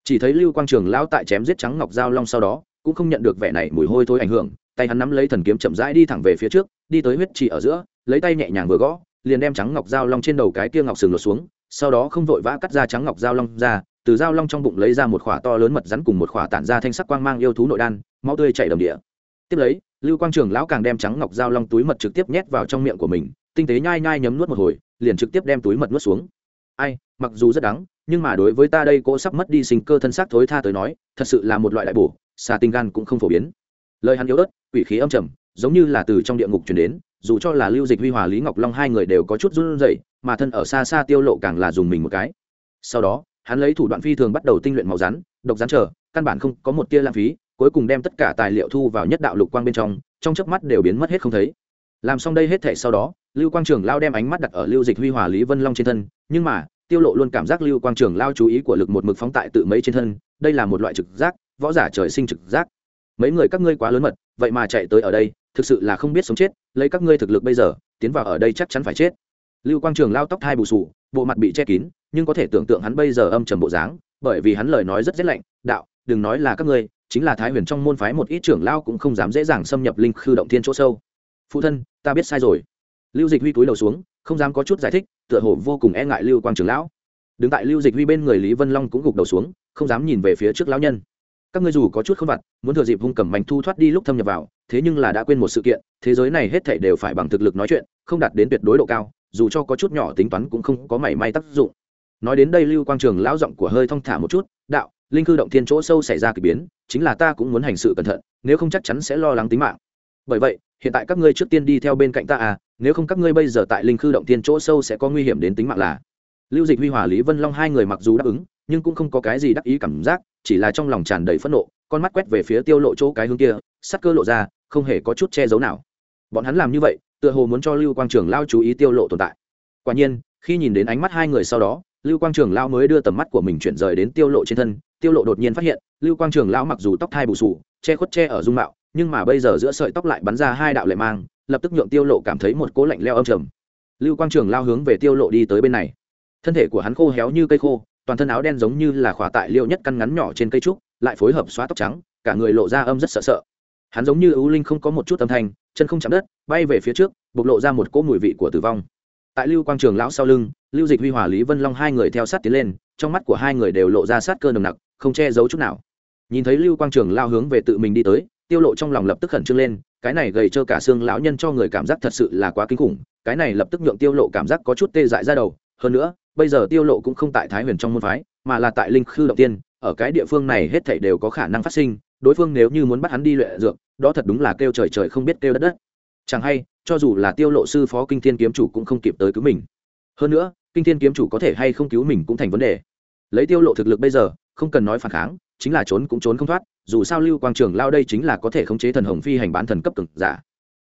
Chỉ thấy lưu quang trường lão tại chém giết trắng ngọc giao long sau đó, cũng không nhận được vẻ này mùi hôi thối ảnh hưởng, tay hắn nắm lấy thần kiếm chậm rãi đi thẳng về phía trước, đi tới huyết trì ở giữa, lấy tay nhẹ nhàng vừa gõ, liền đem trắng ngọc giao long trên đầu cái kia ngọc sừng lột xuống, sau đó không vội vã cắt ra trắng ngọc giao long ra từ dao long trong bụng lấy ra một khỏa to lớn mật rắn cùng một khỏa tản ra thanh sắc quang mang yêu thú nội đan, máu tươi chảy đầm địa. Tiếp lấy, lưu quang trường lão càng đem trắng ngọc dao long túi mật trực tiếp nhét vào trong miệng của mình, tinh tế nhai nhai nhấm nuốt một hồi, liền trực tiếp đem túi mật nuốt xuống. Ai, mặc dù rất đắng, nhưng mà đối với ta đây cô sắp mất đi sinh cơ thân xác thối tha tới nói, thật sự là một loại đại bổ, xà tinh gan cũng không phổ biến. Lời hắn yếu ớt, quỷ khí âm trầm, giống như là từ trong địa ngục chuyển đến, dù cho là lưu dịch huy hòa lý ngọc long hai người đều có chút run rẩy, mà thân ở xa xa tiêu lộ càng là dùng mình một cái. Sau đó hắn lấy thủ đoạn phi thường bắt đầu tinh luyện màu rắn, độc rắn trở căn bản không có một tia lãng phí, cuối cùng đem tất cả tài liệu thu vào nhất đạo lục quang bên trong trong chớp mắt đều biến mất hết không thấy. Làm xong đây hết thể sau đó, lưu quang trường lao đem ánh mắt đặt ở lưu dịch huy hòa lý vân long trên thân, nhưng mà, tiêu lộ luôn cảm giác lưu quang trường lao chú ý của lực một mực phóng tại tự mấy trên thân, đây là một loại trực giác, võ giả trời sinh trực giác. Mấy người các ngươi quá lớn mật, vậy mà chạy tới ở đây, thực sự là không biết sống chết, lấy các ngươi thực lực bây giờ, tiến vào ở đây chắc chắn phải chết. Lưu quang trường lao tóc hai bù sù bộ mặt bị che kín, nhưng có thể tưởng tượng hắn bây giờ âm trầm bộ dáng, bởi vì hắn lời nói rất rét lạnh, đạo, đừng nói là các ngươi, chính là thái huyền trong môn phái một ít trưởng lao cũng không dám dễ dàng xâm nhập linh khư động thiên chỗ sâu. Phụ thân, ta biết sai rồi. Lưu dịch huy cúi đầu xuống, không dám có chút giải thích, tựa hồ vô cùng e ngại lưu quang trưởng lão. Đứng tại lưu dịch huy bên người lý vân long cũng gục đầu xuống, không dám nhìn về phía trước lão nhân. Các ngươi dù có chút không vặt, muốn thừa dịp hung cầm mảnh thu thoát đi lúc thâm nhập vào, thế nhưng là đã quên một sự kiện, thế giới này hết thảy đều phải bằng thực lực nói chuyện, không đạt đến tuyệt đối độ cao dù cho có chút nhỏ tính toán cũng không có mảy may tác dụng. Nói đến đây lưu quang trường lão giọng của hơi thong thả một chút, đạo, linh cư động thiên chỗ sâu xảy ra k ỳ biến, chính là ta cũng muốn hành sự cẩn thận, nếu không chắc chắn sẽ lo lắng tính mạng. Bởi vậy, hiện tại các ngươi trước tiên đi theo bên cạnh ta à nếu không các ngươi bây giờ tại linh cư động thiên chỗ sâu sẽ có nguy hiểm đến tính mạng là. Lưu dịch huy hòa, lý vân long hai người mặc dù đáp ứng, nhưng cũng không có cái gì đắc ý cảm giác, chỉ là trong lòng tràn đầy phẫn nộ, con mắt quét về phía tiêu lộ chỗ cái hướng kia, sắc cơ lộ ra, không hề có chút che giấu nào. Bọn hắn làm như vậy tựa hồ muốn cho lưu quang trường lao chú ý tiêu lộ tồn tại. Quả nhiên, khi nhìn đến ánh mắt hai người sau đó, lưu quang trường lao mới đưa tầm mắt của mình chuyển rời đến tiêu lộ trên thân. Tiêu lộ đột nhiên phát hiện, lưu quang trường lao mặc dù tóc thai bù sù, che khuất che ở dung mạo, nhưng mà bây giờ giữa sợi tóc lại bắn ra hai đạo lệ mang, lập tức nhượng tiêu lộ cảm thấy một cố lạnh leo âm trầm. Lưu quang trường lao hướng về tiêu lộ đi tới bên này. Thân thể của hắn khô héo như cây khô, toàn thân áo đen giống như là khỏa tại liêu nhất căn ngắn nhỏ trên cây trúc, lại phối hợp xóa tóc trắng, cả người lộ ra âm rất sợ sợ. Hắn giống như ưu linh không có một chút âm thanh chân không chạm đất, bay về phía trước, bộc lộ ra một cỗ mùi vị của tử vong. Tại lưu quang trường lão sau lưng, lưu dịch huy hòa lý vân long hai người theo sát tiến lên, trong mắt của hai người đều lộ ra sát cơ nồng nặc, không che giấu chút nào. Nhìn thấy lưu quang trường lao hướng về tự mình đi tới, tiêu lộ trong lòng lập tức khẩn trương lên, cái này gầy trơ cả xương lão nhân cho người cảm giác thật sự là quá kinh khủng, cái này lập tức nhượng tiêu lộ cảm giác có chút tê dại ra đầu. Hơn nữa, bây giờ tiêu lộ cũng không tại thái huyền trong môn phái, mà là tại linh khư động tiên ở cái địa phương này hết thảy đều có khả năng phát sinh, đối phương nếu như muốn bắt hắn đi luyện dược, đó thật đúng là kêu trời trời không biết kêu đất đất. Chẳng hay, cho dù là tiêu lộ sư phó kinh thiên kiếm chủ cũng không kịp tới cứu mình. Hơn nữa, kinh thiên kiếm chủ có thể hay không cứu mình cũng thành vấn đề. Lấy tiêu lộ thực lực bây giờ, không cần nói phản kháng, chính là trốn cũng trốn không thoát, dù sao lưu quang trường lao đây chính là có thể khống chế thần hồng phi hành bán thần cấp cường giả.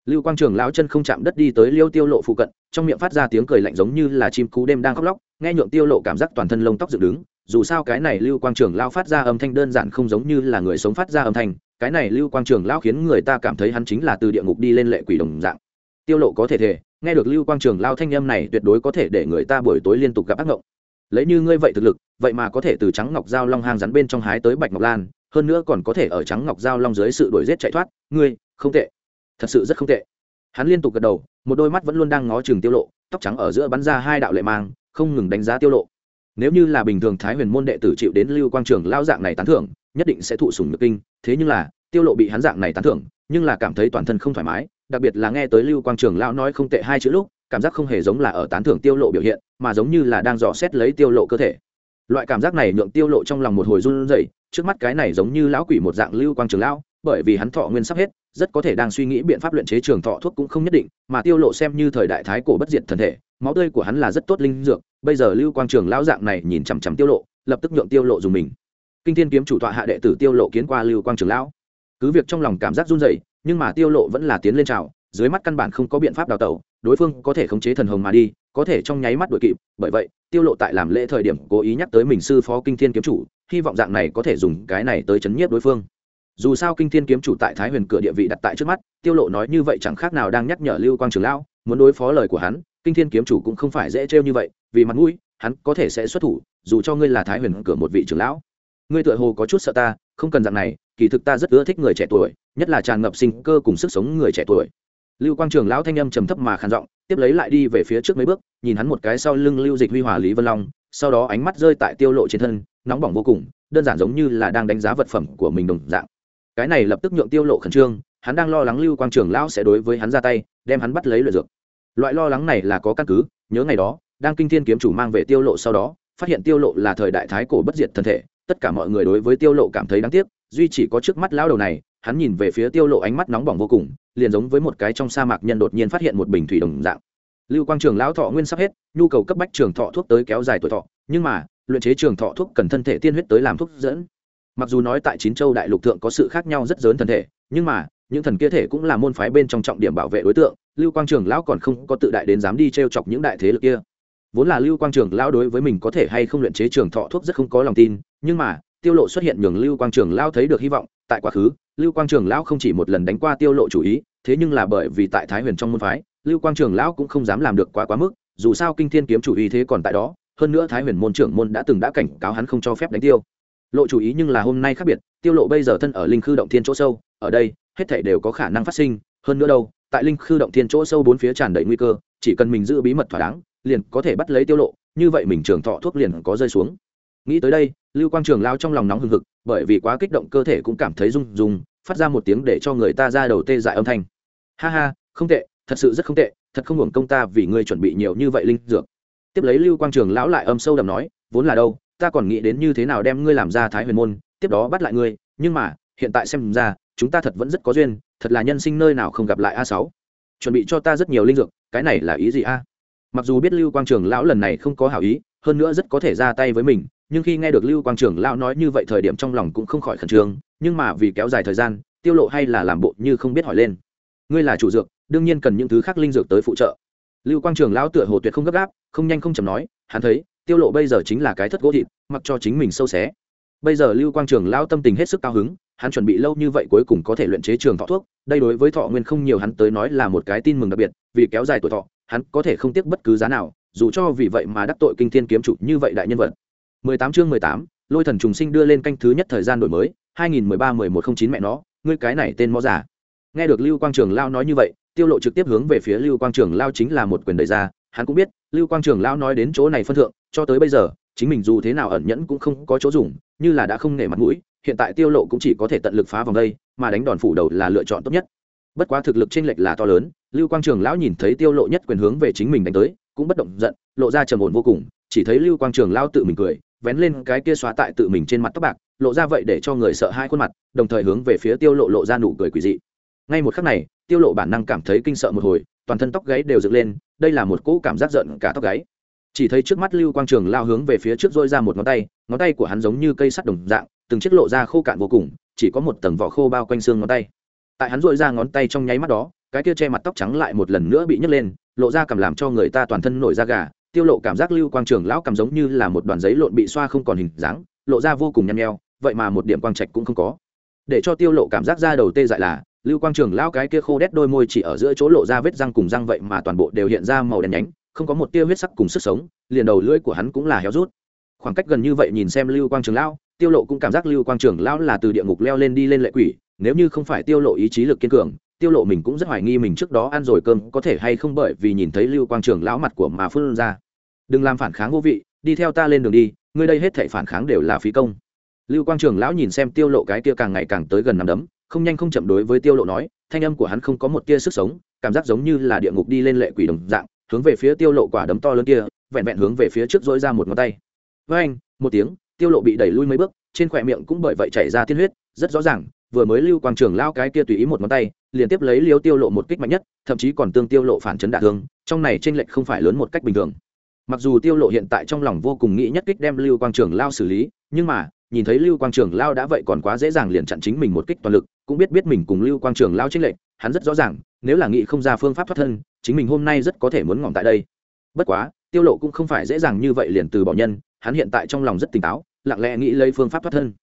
Lưu quang trường lão chân không chạm đất đi tới liêu tiêu lộ phụ cận, trong miệng phát ra tiếng cười lạnh giống như là chim cú đêm đang khóc lóc, nghe nhượng tiêu lộ cảm giác toàn thân lông tóc dựng đứng dù sao cái này lưu quang trường lao phát ra âm thanh đơn giản không giống như là người sống phát ra âm thanh, cái này lưu quang trường lao khiến người ta cảm thấy hắn chính là từ địa ngục đi lên lệ quỷ đồng dạng. Tiêu lộ có thể thể nghe được lưu quang trường lao thanh âm này tuyệt đối có thể để người ta buổi tối liên tục gặp ác ngộng. Lấy như ngươi vậy thực lực, vậy mà có thể từ trắng ngọc giao long hang rắn bên trong hái tới bạch ngọc lan, hơn nữa còn có thể ở trắng ngọc giao long dưới sự đuổi giết chạy thoát, ngươi, không tệ. Thật sự rất không tệ. Hắn liên tục gật đầu, một đôi mắt vẫn luôn đang ngó chừng tiêu lộ, tóc trắng ở giữa bắn ra hai đạo lệ mang, không ngừng đánh giá tiêu lộ nếu như là bình thường thái huyền môn đệ tử chịu đến lưu quang trường lao dạng này tán thưởng, nhất định sẽ thụ sủng nhược kinh. Thế nhưng là, tiêu lộ bị hắn dạng này tán thưởng, nhưng là cảm thấy toàn thân không thoải mái, đặc biệt là nghe tới lưu quang trường lao nói không tệ hai chữ lúc, cảm giác không hề giống là ở tán thưởng tiêu lộ biểu hiện, mà giống như là đang dò xét lấy tiêu lộ cơ thể. Loại cảm giác này nhượng tiêu lộ trong lòng một hồi run rẩy, trước mắt cái này giống như lão quỷ một dạng lưu quang trường lão bởi vì hắn thọ nguyên sắp hết, rất có thể đang suy nghĩ biện pháp luyện chế trường thọ thuốc cũng không nhất định, mà tiêu lộ xem như thời đại thái cổ bất diệt thần thể, máu tươi của hắn là rất tốt linh dược, bây giờ lưu quang trường lão dạng này nhìn chằm chằm tiêu lộ, lập tức nhượng tiêu lộ dùng mình. Kinh thiên kiếm chủ tọa hạ đệ tử tiêu lộ kiến qua lưu quang trường lão. Cứ việc trong lòng cảm giác run rẩy, nhưng mà tiêu lộ vẫn là tiến lên chào, dưới mắt căn bản không có biện pháp đào tẩu, đối phương có thể khống chế thần hồng mà đi, có thể trong nháy mắt đuổi kịp, bởi vậy, tiêu lộ tại làm lễ thời điểm cố ý nhắc tới mình sư phó kinh thiên kiếm chủ, hy vọng dạng này có thể dùng cái này tới chấn nhiếp đối phương dù sao kinh thiên kiếm chủ tại thái huyền cửa địa vị đặt tại trước mắt, tiêu lộ nói như vậy chẳng khác nào đang nhắc nhở lưu quang trường lão, muốn đối phó lời của hắn, kinh thiên kiếm chủ cũng không phải dễ trêu như vậy, vì mặt mũi, hắn có thể sẽ xuất thủ, dù cho ngươi là thái huyền cửa một vị trưởng lão. Ngươi tựa hồ có chút sợ ta, không cần dạng này, kỳ thực ta rất ưa thích người trẻ tuổi, nhất là tràn ngập sinh cơ cùng sức sống người trẻ tuổi. Lưu quang trường lão thanh âm trầm thấp mà khàn giọng, tiếp lấy lại đi về phía trước mấy bước, nhìn hắn một cái sau lưng lưu dịch huy hòa lý vân long, sau đó ánh mắt rơi tại tiêu lộ trên thân, nóng bỏng vô cùng, đơn giản giống như là đang đánh giá vật phẩm của mình đồng dạng cái này lập tức nhượng tiêu lộ khẩn trương, hắn đang lo lắng lưu quang trường lão sẽ đối với hắn ra tay, đem hắn bắt lấy luyện dược. Loại lo lắng này là có căn cứ, nhớ ngày đó, đang kinh thiên kiếm chủ mang về tiêu lộ sau đó, phát hiện tiêu lộ là thời đại thái cổ bất diệt thân thể, tất cả mọi người đối với tiêu lộ cảm thấy đáng tiếc, duy chỉ có trước mắt lão đầu này, hắn nhìn về phía tiêu lộ ánh mắt nóng bỏng vô cùng, liền giống với một cái trong sa mạc nhân đột nhiên phát hiện một bình thủy đồng dạng. Lưu quang trường lão thọ nguyên sắp hết, nhu cầu cấp bách trường thọ thuốc tới kéo dài tuổi thọ, nhưng mà, luyện chế trường thọ thuốc cần thân thể tiên huyết tới làm thuốc dẫn mặc dù nói tại chín châu đại lục thượng có sự khác nhau rất lớn thần thể, nhưng mà, những thần kia thể cũng là môn phái bên trong trọng điểm bảo vệ đối tượng, lưu quang trường lão còn không có tự đại đến dám đi t r e o chọc những đại thế lực kia. Vốn là lưu quang trường lão đối với mình có thể hay không luyện chế trường thọ thuốc rất không có lòng tin, nhưng mà, tiêu lộ xuất hiện nhường lưu quang trường lão thấy được hy vọng, tại quá khứ, lưu quang trường lão không chỉ một lần đánh qua tiêu lộ chủ ý, thế nhưng là bởi vì tại thái huyền trong môn phái, lưu quang trường lão cũng không dám làm được quá quá mức, dù sao kinh thiên kiếm chủ ý thế còn tại đó, hơn nữa thái huyền môn trưởng môn đã từng đã cảnh cáo hắn không cho phép đánh tiêu lộ chủ ý nhưng là hôm nay khác biệt, tiêu lộ bây giờ thân ở linh khư động thiên chỗ sâu, ở đây, hết thảy đều có khả năng phát sinh, hơn nữa đâu, tại linh khư động thiên chỗ sâu bốn phía tràn đầy nguy cơ, chỉ cần mình giữ bí mật thỏa đáng, liền có thể bắt lấy tiêu lộ, như vậy mình trường thọ thuốc liền có rơi xuống. Nghĩ tới đây, lưu quang trường lao trong lòng nóng hừng hực, bởi vì quá kích động cơ thể cũng cảm thấy rung rung, phát ra một tiếng để cho người ta ra đầu tê dại âm thanh. Ha ha, không tệ, thật sự rất không tệ, thật không hưởng công ta vì ngươi chuẩn bị nhiều như vậy linh dược. Tiếp lấy lưu quang trường lão lại âm sâu đầm nói, vốn là đâu ta còn nghĩ đến như thế nào đem ngươi làm ra thái huyền môn, tiếp đó bắt lại ngươi, nhưng mà, hiện tại xem ra, chúng ta thật vẫn rất có duyên, thật là nhân sinh nơi nào không gặp lại a sáu. Chuẩn bị cho ta rất nhiều linh dược, cái này là ý gì a? Mặc dù biết lưu quang trường lão lần này không có hảo ý, hơn nữa rất có thể ra tay với mình, nhưng khi nghe được lưu quang trường lão nói như vậy thời điểm trong lòng cũng không khỏi khẩn trương, nhưng mà vì kéo dài thời gian, tiêu lộ hay là làm bộ như không biết hỏi lên. Ngươi là chủ dược, đương nhiên cần những thứ khác linh dược tới phụ trợ. Lưu quang trường lão tựa hồ tuyệt không gấp gáp, không nhanh không chậm nói, hắn thấy tiêu lộ bây giờ chính là cái thất gỗ thịt mặc cho chính mình sâu xé. Bây giờ lưu quang trường lao tâm tình hết sức cao hứng hắn chuẩn bị lâu như vậy cuối cùng có thể luyện chế trường thọ thuốc đây đối với thọ nguyên không nhiều hắn tới nói là một cái tin mừng đặc biệt vì kéo dài tuổi thọ hắn có thể không tiếc bất cứ giá nào dù cho vì vậy mà đắc tội kinh thiên kiếm chủ như vậy đại nhân vật. 18 chương 18, lôi thần trùng sinh đưa lên canh thứ nhất thời gian đổi mới 2013-1109 mẹ nó ngươi cái này tên mõ giả. Nghe được lưu quang trường lao nói như vậy tiêu lộ trực tiếp hướng về phía lưu quang trường lao chính là một quyền đẩy ra hắn cũng biết, lưu quang trường Lão nói đến chỗ này phân thượng, cho tới bây giờ, chính mình dù thế nào ẩn nhẫn cũng không có chỗ dùng, như là đã không nể mặt mũi, hiện tại tiêu lộ cũng chỉ có thể tận lực phá vòng đây, mà đánh đòn phủ đầu là lựa chọn tốt nhất. Bất quá thực lực chênh lệch là to lớn, lưu quang trường lão nhìn thấy tiêu lộ nhất quyền hướng về chính mình đánh tới, cũng bất động giận, lộ ra trầm ổn vô cùng, chỉ thấy lưu quang trường Lão tự mình cười, vén lên cái kia xóa tại tự mình trên mặt tóc bạc, lộ ra vậy để cho người sợ hai khuôn mặt, đồng thời hướng về phía tiêu lộ lộ ra nụ cười quỷ dị. Ngay một khắc này, tiêu lộ bản năng cảm thấy kinh sợ một hồi, toàn thân tóc gáy đều dựng lên đây là một cỗ cảm giác giận cả tóc gáy. Chỉ thấy trước mắt lưu quang trường lao hướng về phía trước dôi ra một ngón tay ngón tay của hắn giống như cây sắt đồng dạng, từng chiếc lộ ra khô cạn vô cùng, chỉ có một tầng vỏ khô bao quanh xương ngón tay. Tại hắn dội ra ngón tay trong nháy mắt đó, cái kia che mặt tóc trắng lại một lần nữa bị nhấc lên, lộ ra cảm làm cho người ta toàn thân nổi da gà, tiêu lộ cảm giác lưu quang trường lão cảm giống như là một đoàn giấy lộn bị xoa không còn hình dáng, lộ ra vô cùng nhăn nheo, vậy mà một điểm quang trạch cũng không có. Để cho tiêu lộ cảm giác ra đầu tê dại là lưu quang trường lão cái kia khô đét đôi môi chỉ ở giữa chỗ lộ ra vết răng cùng răng vậy mà toàn bộ đều hiện ra màu đen nhánh, không có một tia huyết sắc cùng sức sống, liền đầu lưỡi của hắn cũng là héo rút. Khoảng cách gần như vậy nhìn xem lưu quang trường lão tiêu lộ cũng cảm giác lưu quang trường lão là từ địa ngục leo lên đi lên lệ quỷ, nếu như không phải tiêu lộ ý chí lực kiên cường, tiêu lộ mình cũng rất hoài nghi mình trước đó ăn rồi cơm có thể hay không bởi vì nhìn thấy lưu quang trường lão mặt của mà phun ra. Đừng làm phản kháng vô vị, đi theo ta lên đường đi, ngươi đây hết thảy phản kháng đều là phí công. Lưu quang trường lão nhìn xem tiêu lộ cái kia càng ngày càng tới gần nằm đấm không nhanh không chậm đối với tiêu lộ nói, thanh âm của hắn không có một tia sức sống, cảm giác giống như là địa ngục đi lên lệ quỷ đồng dạng, hướng về phía tiêu lộ quả đấm to lớn kia, vẹn vẹn hướng về phía trước dỗi ra một ngón tay. Với anh, một tiếng, tiêu lộ bị đẩy lui mấy bước, trên khỏe miệng cũng bởi vậy chảy ra tiên huyết, rất rõ ràng, vừa mới lưu quang trường lao cái kia tùy ý một ngón tay, liền tiếp lấy liếu tiêu lộ một kích mạnh nhất, thậm chí còn tương tiêu lộ phản chấn đả thương, trong này trên lệch không phải lớn một cách bình thường. Mặc dù tiêu lộ hiện tại trong lòng vô cùng nghĩ nhất kích đem lưu quang trường lao xử lý, nhưng mà nhìn thấy lưu quang trường lao đã vậy còn quá dễ dàng liền chặn chính mình một kích toàn lực, cũng biết biết mình cùng lưu quang trường lao trên lệnh hắn rất rõ ràng, nếu là nghĩ không ra phương pháp thoát thân, chính mình hôm nay rất có thể muốn ngỏm tại đây. Bất quá, tiêu lộ cũng không phải dễ dàng như vậy liền từ bỏ nhân, hắn hiện tại trong lòng rất tỉnh táo, lặng lẽ nghĩ lấy phương pháp thoát thân.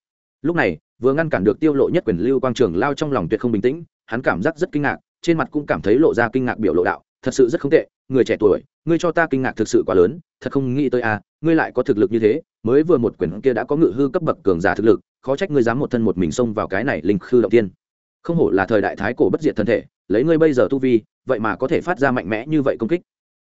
Lúc này, vừa ngăn cản được tiêu lộ nhất quyền lưu quang trường lao trong lòng tuyệt không bình tĩnh, hắn cảm giác rất kinh ngạc, trên mặt cũng cảm thấy lộ ra kinh ngạc biểu lộ đạo thật sự rất không tệ, người trẻ tuổi, ngươi cho ta kinh ngạc thực sự quá lớn, thật không nghĩ tới à ngươi lại có thực lực như thế, mới vừa một quyển kia đã có ngự hư cấp bậc cường giả thực lực, khó trách ngươi dám một thân một mình xông vào cái này linh khư động tiên. Không hổ là thời đại thái cổ bất diệt thân thể, lấy ngươi bây giờ tu vi, vậy mà có thể phát ra mạnh mẽ như vậy công kích.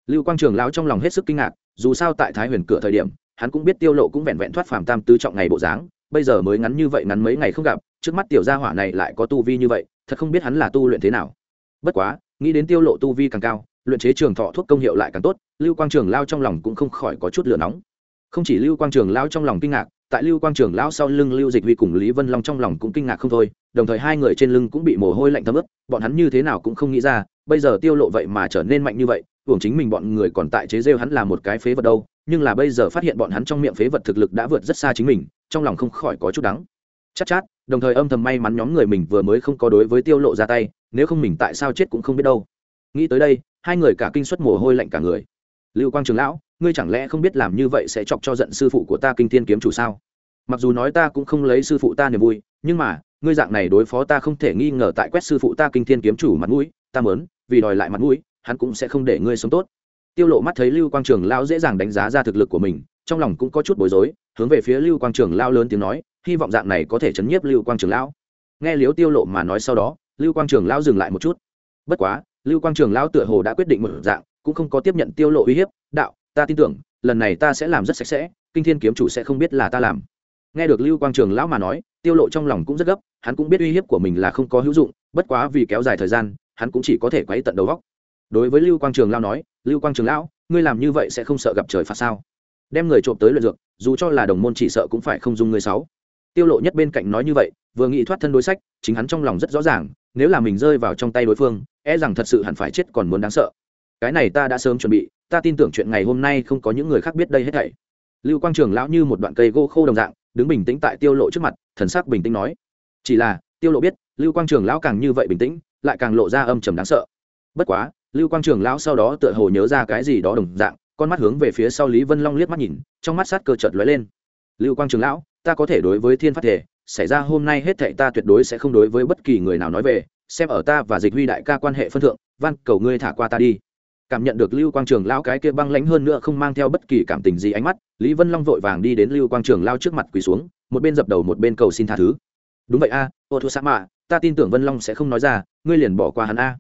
Lưu quang trường lão trong lòng hết sức kinh ngạc, dù sao tại thái huyền cửa thời điểm, hắn cũng biết tiêu lộ cũng vẹn vẹn thoát phàm tam tứ trọng ngày bộ dáng, bây giờ mới ngắn như vậy ngắn mấy ngày không gặp, trước mắt tiểu gia hỏa này lại có tu vi như vậy, thật không biết hắn là tu luyện thế nào. Bất quá nghĩ đến tiêu lộ tu vi càng cao luyện chế trường thọ thuốc công hiệu lại càng tốt lưu quang trường lao trong lòng cũng không khỏi có chút lửa nóng. Không chỉ lưu quang trường lao trong lòng kinh ngạc tại lưu quang trường lao sau lưng lưu dịch huy cùng lý vân long trong lòng cũng kinh ngạc không thôi đồng thời hai người trên lưng cũng bị mồ hôi lạnh thấm ướt bọn hắn như thế nào cũng không nghĩ ra bây giờ tiêu lộ vậy mà trở nên mạnh như vậy hưởng chính mình bọn người còn tại chế rêu hắn là một cái phế vật đâu nhưng là bây giờ phát hiện bọn hắn trong miệng phế vật thực lực đã vượt rất xa chính mình trong lòng không khỏi có chút đắng. Chắc chát, chát đồng thời âm thầm may mắn nhóm người mình vừa mới không có đối với tiêu lộ ra tay, nếu không mình tại sao chết cũng không biết đâu. Nghĩ tới đây, hai người cả kinh suất mồ hôi lạnh cả người. Lưu quang trường lão, ngươi chẳng lẽ không biết làm như vậy sẽ chọc cho giận sư phụ của ta kinh thiên kiếm chủ sao? Mặc dù nói ta cũng không lấy sư phụ ta niềm vui, nhưng mà, ngươi dạng này đối phó ta không thể nghi ngờ tại quét sư phụ ta kinh thiên kiếm chủ mặt mũi, ta mớn vì đòi lại mặt mũi, hắn cũng sẽ không để ngươi sống tốt. Tiêu lộ mắt thấy lưu quang trường lão dễ dàng đánh giá ra thực lực của mình, trong lòng cũng có chút bối rối, hướng về phía lưu quang trường lão lớn tiếng nói hy vọng dạng này có thể chấn nhiếp lưu quang trường lão. Nghe liếu tiêu lộ mà nói sau đó, lưu quang trường lão dừng lại một chút. Bất quá, lưu quang trường lão tựa hồ đã quyết định một dạng, cũng không có tiếp nhận tiêu lộ uy hiếp, đạo, ta tin tưởng, lần này ta sẽ làm rất sạch sẽ, kinh thiên kiếm chủ sẽ không biết là ta làm. Nghe được lưu quang trường lão mà nói, tiêu lộ trong lòng cũng rất gấp, hắn cũng biết uy hiếp của mình là không có hữu dụng, bất quá vì kéo dài thời gian, hắn cũng chỉ có thể quấy tận đầu góc đối với lưu quang trường lão nói, lưu quang trường lão, ngươi làm như vậy sẽ không sợ gặp trời phạt sao? Đem người trộm tới luyện dược, dù cho là đồng môn chỉ sợ cũng phải không dung người sáu tiêu lộ nhất bên cạnh nói như vậy, vừa nghĩ thoát thân đối sách, chính hắn trong lòng rất rõ ràng, nếu là mình rơi vào trong tay đối phương e rằng thật sự hẳn phải chết còn muốn đáng sợ. Cái này ta đã sớm chuẩn bị, ta tin tưởng chuyện ngày hôm nay không có những người khác biết đây hết thảy. Lưu quang trường lão như một đoạn cây gỗ khô đồng dạng, đứng bình tĩnh tại tiêu lộ trước mặt, thần sắc bình tĩnh nói. Chỉ là, tiêu lộ biết, lưu quang trường lão càng như vậy bình tĩnh, lại càng lộ ra âm trầm đáng sợ. Bất quá, lưu quang trường lão sau đó tựa hồ nhớ ra cái gì đó đồng dạng, con mắt hướng về phía sau lý vân long liếc mắt nhìn, trong mắt sát cơ chợt lóe lên. Lưu quang trường lão ta có thể đối với thiên phát thể, xảy ra hôm nay hết thệ ta tuyệt đối sẽ không đối với bất kỳ người nào nói về, xem ở ta và dịch huy đại ca quan hệ phân thượng, van, cầu ngươi thả qua ta đi. Cảm nhận được lưu quang trường lão cái kia băng lãnh hơn nữa không mang theo bất kỳ cảm tình gì ánh mắt, lý vân long vội vàng đi đến lưu quang trường lao trước mặt quỳ xuống, một bên dập đầu một bên cầu xin tha thứ. Đúng vậy a, ô thua sa mạ, ta tin tưởng vân long sẽ không nói ra, ngươi liền bỏ qua hắn a.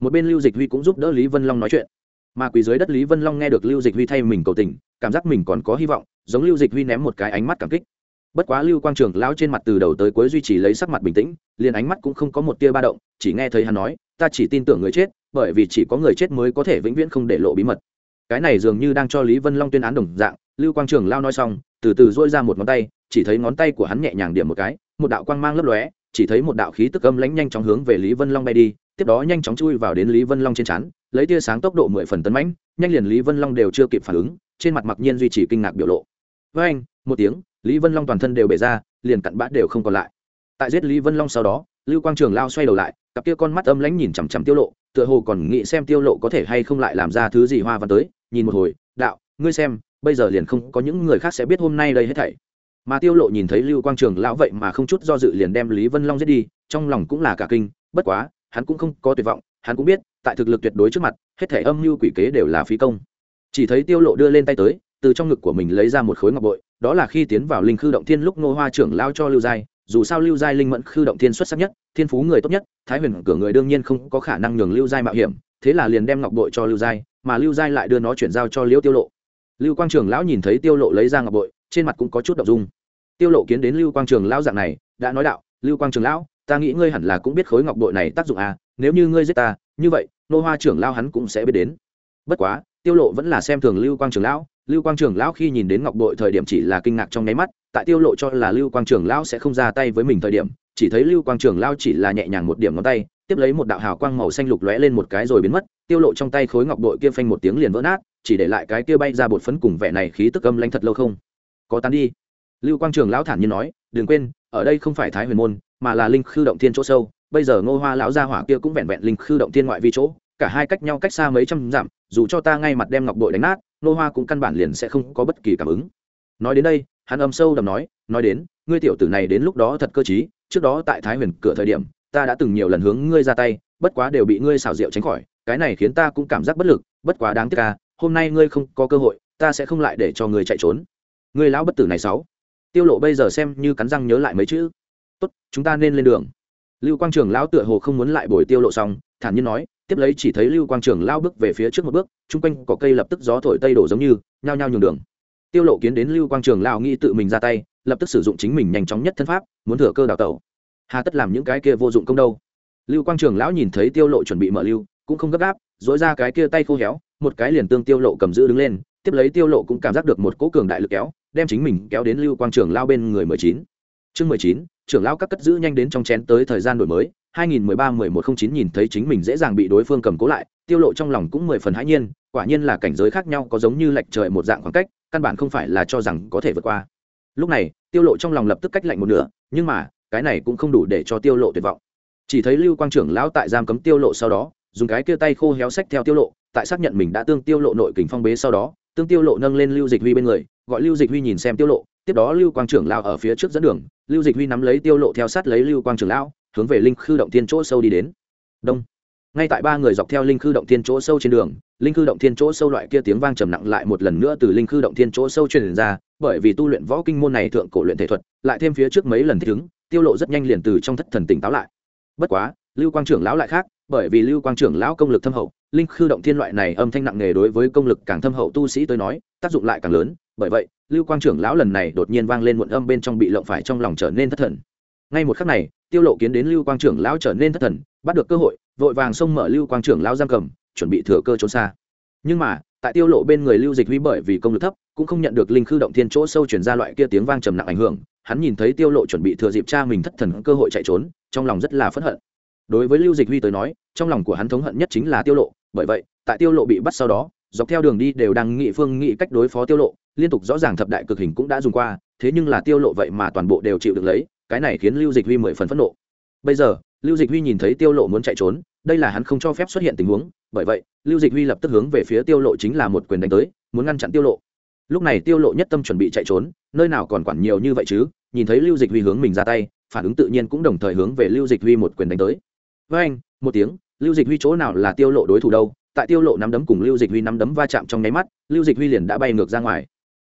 Một bên lưu dịch huy cũng giúp đỡ lý vân long nói chuyện. Mà quỳ dưới đất lý vân long nghe được lưu dịch huy thay mình cầu tình, cảm giác mình còn có hy vọng, giống lưu dịch huy ném một cái ánh mắt cảm kích bất quá lưu quang trường lão trên mặt từ đầu tới cuối duy trì lấy sắc mặt bình tĩnh, liền ánh mắt cũng không có một tia ba động, chỉ nghe thấy hắn nói, ta chỉ tin tưởng người chết, bởi vì chỉ có người chết mới có thể vĩnh viễn không để lộ bí mật. Cái này dường như đang cho lý vân long tuyên án đồng dạng, lưu quang trường lao nói xong, từ từ dỗi ra một ngón tay, chỉ thấy ngón tay của hắn nhẹ nhàng điểm một cái, một đạo quang mang lấp lóe, chỉ thấy một đạo khí tức âm lãnh nhanh chóng hướng về lý vân long bay đi, tiếp đó nhanh chóng chui vào đến lý vân long trên chắn lấy tia sáng tốc độ mười phần tấn mãnh, nhanh liền lý vân long đều chưa kịp phản ứng, trên mặt mặc nhiên duy trì kinh ngạc biểu lộ. Với anh một tiếng lý vân long toàn thân đều bể ra, liền cặn bã đều không còn lại. Tại giết lý vân long sau đó, lưu quang trường lao xoay đầu lại, cặp kia con mắt âm lãnh nhìn chằm chằm tiêu lộ, tựa hồ còn nghĩ xem tiêu lộ có thể hay không lại làm ra thứ gì hoa văn tới, nhìn một hồi, đạo, ngươi xem, bây giờ liền không có những người khác sẽ biết hôm nay đây hết thảy. Mà tiêu lộ nhìn thấy lưu quang trường lão vậy mà không chút do dự liền đem lý vân long giết đi, trong lòng cũng là cả kinh, bất quá, hắn cũng không có tuyệt vọng, hắn cũng biết, tại thực lực tuyệt đối trước mặt, hết thảy âm mưu quỷ kế đều là phí công. Chỉ thấy tiêu lộ đưa lên tay tới, từ trong ngực của mình lấy ra một khối ngọc bội đó là khi tiến vào linh khư động thiên lúc nô hoa trưởng lao cho lưu giai. Dù sao lưu giai linh mẫn khư động thiên xuất sắc nhất, thiên phú người tốt nhất, thái huyền cửa người đương nhiên không có khả năng nhường lưu giai mạo hiểm, thế là liền đem ngọc bội cho lưu giai, mà lưu giai lại đưa nó chuyển giao cho liễu tiêu lộ. Lưu quang trường lão nhìn thấy tiêu lộ lấy ra ngọc bội, trên mặt cũng có chút động dung. Tiêu lộ kiến đến lưu quang trường lão dạng này, đã nói đạo, lưu quang trường lão, ta nghĩ ngươi hẳn là cũng biết khối ngọc bội này tác dụng à nếu như ngươi giết ta, như vậy nô hoa trưởng lão hắn cũng sẽ biết đến. Bất quá, tiêu lộ vẫn là xem thường lưu quang trường lão lưu quang trường lão khi nhìn đến ngọc bội thời điểm chỉ là kinh ngạc trong nháy mắt, tại tiêu lộ cho là lưu quang trường lão sẽ không ra tay với mình thời điểm, chỉ thấy lưu quang trường lão chỉ là nhẹ nhàng một điểm ngón tay, tiếp lấy một đạo hào quang màu xanh lục lóe lên một cái rồi biến mất, tiêu lộ trong tay khối ngọc bội kia phanh một tiếng liền vỡ nát, chỉ để lại cái kia bay ra bột phấn cùng vẻ này khí tức âm lanh thật lâu không. Có tan đi. Lưu quang trường lão thản nhiên nói, đừng quên, ở đây không phải thái huyền môn, mà là linh khư động thiên chỗ sâu, bây giờ ngô hoa lão gia hỏa kia cũng vẹn vẹn linh khư động thiên ngoại vi chỗ, cả hai cách nhau cách xa mấy trăm dặm, dù cho ta ngay mặt đem ngọc bội đánh nát nô hoa cũng căn bản liền sẽ không có bất kỳ cảm ứng. Nói đến đây, hắn âm sâu đầm nói nói đến, ngươi tiểu tử này đến lúc đó thật cơ trí, trước đó tại thái huyền cửa thời điểm, ta đã từng nhiều lần hướng ngươi ra tay, bất quá đều bị ngươi xảo diệu tránh khỏi, cái này khiến ta cũng cảm giác bất lực, bất quá đáng tiếc ca hôm nay ngươi không có cơ hội, ta sẽ không lại để cho ngươi chạy trốn. Ngươi lão bất tử này sáu. Tiêu lộ bây giờ xem như cắn răng nhớ lại mấy chữ. Tốt, chúng ta nên lên đường. Lưu quang trường lão tựa hồ không muốn lại bồi tiêu lộ xong, thản nhiên nói tiếp lấy chỉ thấy lưu quang trường lao bước về phía trước một bước chung quanh có cây lập tức gió thổi tây đổ giống như nhao nhao nhường đường. Tiêu lộ kiến đến lưu quang trường lao nghĩ tự mình ra tay lập tức sử dụng chính mình nhanh chóng nhất thân pháp muốn thừa cơ đào tẩu. Hà tất làm những cái kia vô dụng công đâu? Lưu quang trường lão nhìn thấy tiêu lộ chuẩn bị mở lưu cũng không gấp gáp dỗi ra cái kia tay khô héo một cái liền tương tiêu lộ cầm giữ đứng lên tiếp lấy tiêu lộ cũng cảm giác được một cỗ cường đại lực kéo đem chính mình kéo đến lưu quang trường lao bên người 19. chương 19, trưởng lão các cất giữ nhanh đến trong chén tới thời gian đổi mới 2013-1109 nhìn thấy chính mình dễ dàng bị đối phương cầm cố lại, tiêu lộ trong lòng cũng mười phần hãi nhiên, quả nhiên là cảnh giới khác nhau có giống như lệch trời một dạng khoảng cách, căn bản không phải là cho rằng có thể vượt qua. Lúc này, tiêu lộ trong lòng lập tức cách lạnh một nửa, nhưng mà, cái này cũng không đủ để cho tiêu lộ tuyệt vọng. Chỉ thấy lưu quang trưởng lão tại giam cấm tiêu lộ sau đó, dùng cái kia tay khô héo sách theo tiêu lộ, tại xác nhận mình đã tương tiêu lộ nội kình phong bế sau đó, tương tiêu lộ nâng lên lưu dịch huy bên người, gọi lưu dịch huy nhìn xem tiêu lộ, tiếp đó lưu quang trưởng lão ở phía trước dẫn đường, lưu dịch huy nắm lấy tiêu lộ theo sát lấy lưu quang trưởng lão hướng về linh khư động thiên chỗ sâu đi đến. Đông. Ngay tại ba người dọc theo linh khư động thiên chỗ sâu trên đường, linh khư động thiên chỗ sâu loại kia tiếng vang trầm nặng lại một lần nữa từ linh khư động thiên chỗ sâu truyền ra, bởi vì tu luyện võ kinh môn này thượng cổ luyện thể thuật, lại thêm phía trước mấy lần thích ứng, tiêu lộ rất nhanh liền từ trong thất thần tỉnh táo lại. Bất quá, lưu quang trưởng lão lại khác, bởi vì lưu quang trưởng lão công lực thâm hậu, linh khư động thiên loại này âm thanh nặng nề đối với công lực càng thâm hậu tu sĩ tới nói, tác dụng lại càng lớn, bởi vậy, lưu quang trưởng lão lần này đột nhiên vang lên muộn âm bên trong bị lộng phải trong lòng trở nên thất thần ngay một khắc này, tiêu lộ kiến đến lưu quang trưởng lão trở nên thất thần, bắt được cơ hội, vội vàng xông mở lưu quang trưởng lão giam cầm, chuẩn bị thừa cơ trốn xa. Nhưng mà, tại tiêu lộ bên người lưu dịch huy bởi vì công lực thấp, cũng không nhận được linh khư động thiên chỗ sâu truyền ra loại kia tiếng vang trầm nặng ảnh hưởng, hắn nhìn thấy tiêu lộ chuẩn bị thừa dịp cha mình thất thần cơ hội chạy trốn, trong lòng rất là phẫn hận. Đối với lưu dịch huy tới nói, trong lòng của hắn thống hận nhất chính là tiêu lộ, bởi vậy, tại tiêu lộ bị bắt sau đó, dọc theo đường đi đều đang nghị phương nghị cách đối phó tiêu lộ, liên tục rõ ràng thập đại cực hình cũng đã dùng qua, thế nhưng là tiêu lộ vậy mà toàn bộ đều chịu được lấy cái này khiến lưu dịch huy mười phần phẫn nộ. Bây giờ, lưu dịch huy nhìn thấy tiêu lộ muốn chạy trốn, đây là hắn không cho phép xuất hiện tình huống, bởi vậy, lưu dịch huy lập tức hướng về phía tiêu lộ chính là một quyền đánh tới, muốn ngăn chặn tiêu lộ. Lúc này tiêu lộ nhất tâm chuẩn bị chạy trốn, nơi nào còn quản nhiều như vậy chứ, nhìn thấy lưu dịch huy hướng mình ra tay, phản ứng tự nhiên cũng đồng thời hướng về lưu dịch huy một quyền đánh tới. Với anh, một tiếng, lưu dịch huy chỗ nào là tiêu lộ đối thủ đâu, tại tiêu lộ nắm đấm cùng lưu dịch huy nắm đấm va chạm trong nháy mắt, lưu dịch huy liền đã bay ngược ra ngoài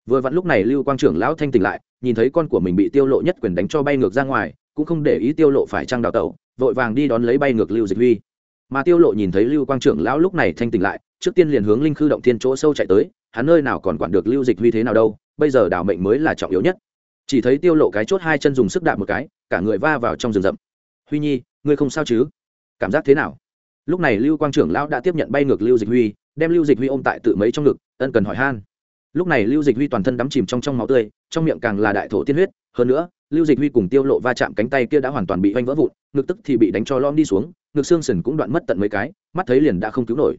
vừa vặn lúc này lưu quang trưởng lão thanh tỉnh lại, nhìn thấy con của mình bị tiêu lộ nhất quyền đánh cho bay ngược ra ngoài, cũng không để ý tiêu lộ phải trăng đào tẩu, vội vàng đi đón lấy bay ngược lưu dịch huy. Mà tiêu lộ nhìn thấy lưu quang trưởng lão lúc này thanh tỉnh lại, trước tiên liền hướng linh khư động thiên chỗ sâu chạy tới, hắn nơi nào còn quản được lưu dịch huy thế nào đâu, bây giờ đảo mệnh mới là trọng yếu nhất. Chỉ thấy tiêu lộ cái chốt hai chân dùng sức đạp một cái, cả người va vào trong rừng rậm. Huy nhi, ngươi không sao chứ? Cảm giác thế nào? Lúc này lưu quang trưởng lão đã tiếp nhận bay ngược lưu dịch huy, đem lưu dịch huy ôm tại tự mấy trong ngực, ân cần hỏi han lúc này lưu dịch huy toàn thân đắm chìm trong trong máu tươi, trong miệng càng là đại thổ tiên huyết. Hơn nữa, lưu dịch huy cùng tiêu lộ va chạm cánh tay kia đã hoàn toàn bị vanh vỡ vụn, ngực tức thì bị đánh cho lom đi xuống, ngực xương sườn cũng đoạn mất tận mấy cái, mắt thấy liền đã không cứu nổi.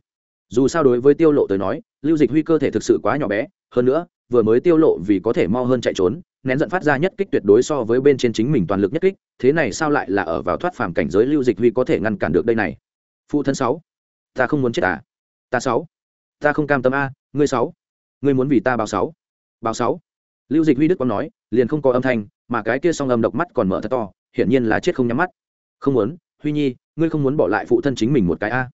Dù sao đối với tiêu lộ tới nói, lưu dịch huy cơ thể thực sự quá nhỏ bé, hơn nữa, vừa mới tiêu lộ vì có thể mau hơn chạy trốn, nén giận phát ra nhất kích tuyệt đối so với bên trên chính mình toàn lực nhất kích, thế này sao lại là ở vào thoát phàm cảnh giới lưu dịch huy có thể ngăn cản được đây này? Phụ thân sáu, ta không muốn chết à? Ta sáu, ta không cam tâm a ngươi sáu ngươi muốn vì ta báo sáu. Báo sáu. Lưu dịch huy đức quang nói, liền không có âm thanh, mà cái kia song âm độc mắt còn mở thật to, hiển nhiên là chết không nhắm mắt. Không muốn, huy nhi, ngươi không muốn bỏ lại phụ thân chính mình một cái a.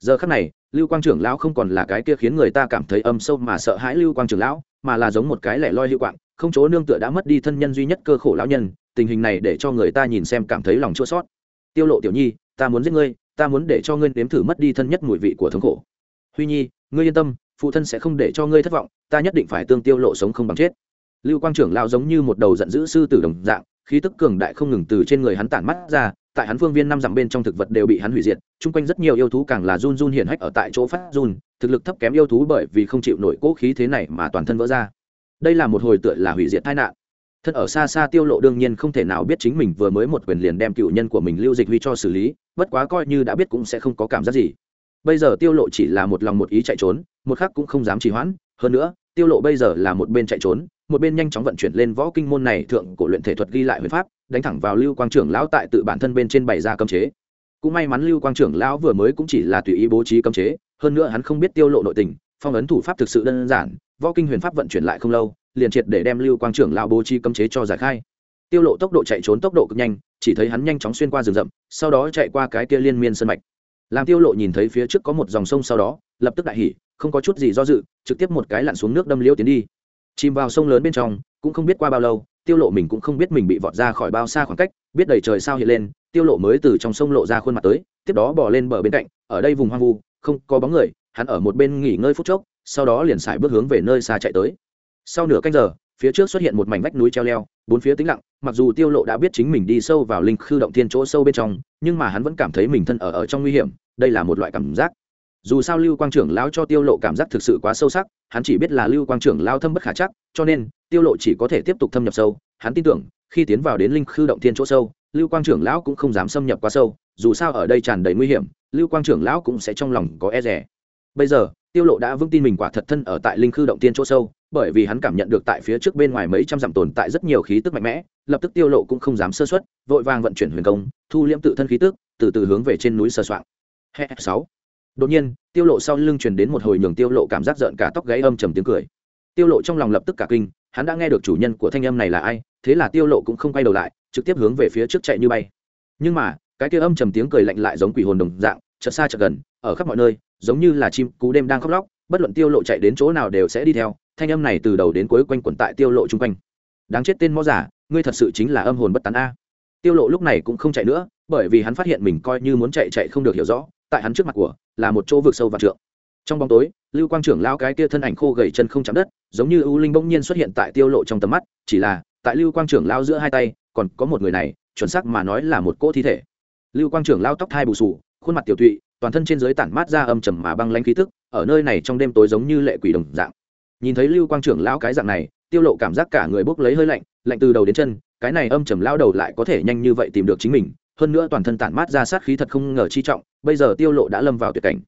Giờ khắc này, lưu quang trưởng lão không còn là cái kia khiến người ta cảm thấy âm sâu mà sợ hãi lưu quang trưởng lão, mà là giống một cái lẻ loi lưu quạng, không chỗ nương tựa đã mất đi thân nhân duy nhất cơ khổ lão nhân, tình hình này để cho người ta nhìn xem cảm thấy lòng chua sót tiêu lộ tiểu nhi, ta muốn giết ngươi, ta muốn để cho ngươi nếm thử mất đi thân nhất mùi vị của thống khổ. Huy nhi, ngươi yên tâm phụ thân sẽ không để cho ngươi thất vọng, ta nhất định phải tương tiêu lộ sống không bằng chết. Lưu quang trưởng lao giống như một đầu giận dữ sư tử đồng dạng, khí tức cường đại không ngừng từ trên người hắn tản mắt ra, tại hắn phương viên năm dặm bên trong thực vật đều bị hắn hủy diệt, chung quanh rất nhiều yêu thú càng là run run hiển hách ở tại chỗ phát run, thực lực thấp kém yêu thú bởi vì không chịu nổi cỗ khí thế này mà toàn thân vỡ ra. Đây là một hồi tựa là hủy diệt tai nạn. Thân ở xa xa tiêu lộ đương nhiên không thể nào biết chính mình vừa mới một quyền liền đem cựu nhân của mình lưu dịch huy cho xử lý, bất quá coi như đã biết cũng sẽ không có cảm giác gì bây giờ tiêu lộ chỉ là một lòng một ý chạy trốn, một khắc cũng không dám trì hoãn. Hơn nữa, tiêu lộ bây giờ là một bên chạy trốn, một bên nhanh chóng vận chuyển lên võ kinh môn này thượng cổ luyện thể thuật ghi lại huyền pháp, đánh thẳng vào lưu quang trưởng lão tại tự bản thân bên trên bày ra cấm chế. Cũng may mắn lưu quang trưởng lão vừa mới cũng chỉ là tùy ý bố trí cấm chế, hơn nữa hắn không biết tiêu lộ nội tình, phong ấn thủ pháp thực sự đơn giản, võ kinh huyền pháp vận chuyển lại không lâu, liền triệt để đem lưu quang trưởng lão bố trí cấm chế cho giải khai. Tiêu lộ tốc độ chạy trốn tốc độ cực nhanh, chỉ thấy hắn nhanh chóng xuyên qua rừng rậm, sau đó chạy qua cái kia liên miên sân mạch làm tiêu lộ nhìn thấy phía trước có một dòng sông sau đó, lập tức đại hỉ, không có chút gì do dự, trực tiếp một cái lặn xuống nước đâm liễu tiến đi. Chìm vào sông lớn bên trong, cũng không biết qua bao lâu, tiêu lộ mình cũng không biết mình bị vọt ra khỏi bao xa khoảng cách, biết đầy trời sao hiện lên, tiêu lộ mới từ trong sông lộ ra khuôn mặt tới, tiếp đó bỏ lên bờ bên cạnh, ở đây vùng hoang vu, không có bóng người, hắn ở một bên nghỉ ngơi phút chốc, sau đó liền xài bước hướng về nơi xa chạy tới. Sau nửa canh giờ, phía trước xuất hiện một mảnh vách núi treo leo bốn phía tĩnh lặng, mặc dù tiêu lộ đã biết chính mình đi sâu vào linh khư động thiên chỗ sâu bên trong, nhưng mà hắn vẫn cảm thấy mình thân ở ở trong nguy hiểm, đây là một loại cảm giác. Dù sao lưu quang trưởng lão cho tiêu lộ cảm giác thực sự quá sâu sắc, hắn chỉ biết là lưu quang trưởng lao thâm bất khả chắc, cho nên tiêu lộ chỉ có thể tiếp tục thâm nhập sâu. Hắn tin tưởng, khi tiến vào đến linh khư động thiên chỗ sâu, lưu quang trưởng lão cũng không dám xâm nhập quá sâu, dù sao ở đây tràn đầy nguy hiểm, lưu quang trưởng lão cũng sẽ trong lòng có e rẻ. Bây giờ, tiêu lộ đã vững tin mình quả thật thân ở tại linh khư động thiên chỗ sâu bởi vì hắn cảm nhận được tại phía trước bên ngoài mấy trăm dặm tồn tại rất nhiều khí tức mạnh mẽ, lập tức tiêu lộ cũng không dám sơ suất, vội vàng vận chuyển huyền công, thu liễm tự thân khí tức, từ từ hướng về trên núi sơ soạn sáu. Đột nhiên, tiêu lộ sau lưng truyền đến một hồi nhường tiêu lộ cảm giác giận cả tóc gáy âm trầm tiếng cười. Tiêu lộ trong lòng lập tức cả kinh, hắn đã nghe được chủ nhân của thanh âm này là ai, thế là tiêu lộ cũng không quay đầu lại, trực tiếp hướng về phía trước chạy như bay. Nhưng mà, cái kia âm trầm tiếng cười lạnh lại giống quỷ hồn đồng dạng, chợt xa chợt gần, ở khắp mọi nơi, giống như là chim cú đêm đang khóc lóc bất luận tiêu lộ chạy đến chỗ nào đều sẽ đi theo, thanh âm này từ đầu đến cuối quanh quẩn tại tiêu lộ trung quanh. Đáng chết tên mõ giả, ngươi thật sự chính là âm hồn bất tán a. Tiêu lộ lúc này cũng không chạy nữa, bởi vì hắn phát hiện mình coi như muốn chạy chạy không được hiểu rõ, tại hắn trước mặt của, là một chỗ vực sâu và trượng. Trong bóng tối, lưu quang trưởng lao cái kia thân ảnh khô gầy chân không chạm đất, giống như ưu linh bỗng nhiên xuất hiện tại tiêu lộ trong tầm mắt, chỉ là, tại lưu quang trưởng lao giữa hai tay, còn có một người này, chuẩn xác mà nói là một cỗ thi thể. Lưu quang trưởng lao tóc thai bù sù, khuôn mặt tiểu thụy toàn thân trên dưới tản mát ra âm trầm mà băng lãnh khí tức ở nơi này trong đêm tối giống như lệ quỷ đồng dạng. Nhìn thấy lưu quang trưởng lão cái dạng này, tiêu lộ cảm giác cả người bốc lấy hơi lạnh lạnh từ đầu đến chân, cái này âm trầm lão đầu lại có thể nhanh như vậy tìm được chính mình, hơn nữa toàn thân tản mát ra sát khí thật không ngờ chi trọng, bây giờ tiêu lộ đã lâm vào tuyệt cảnh.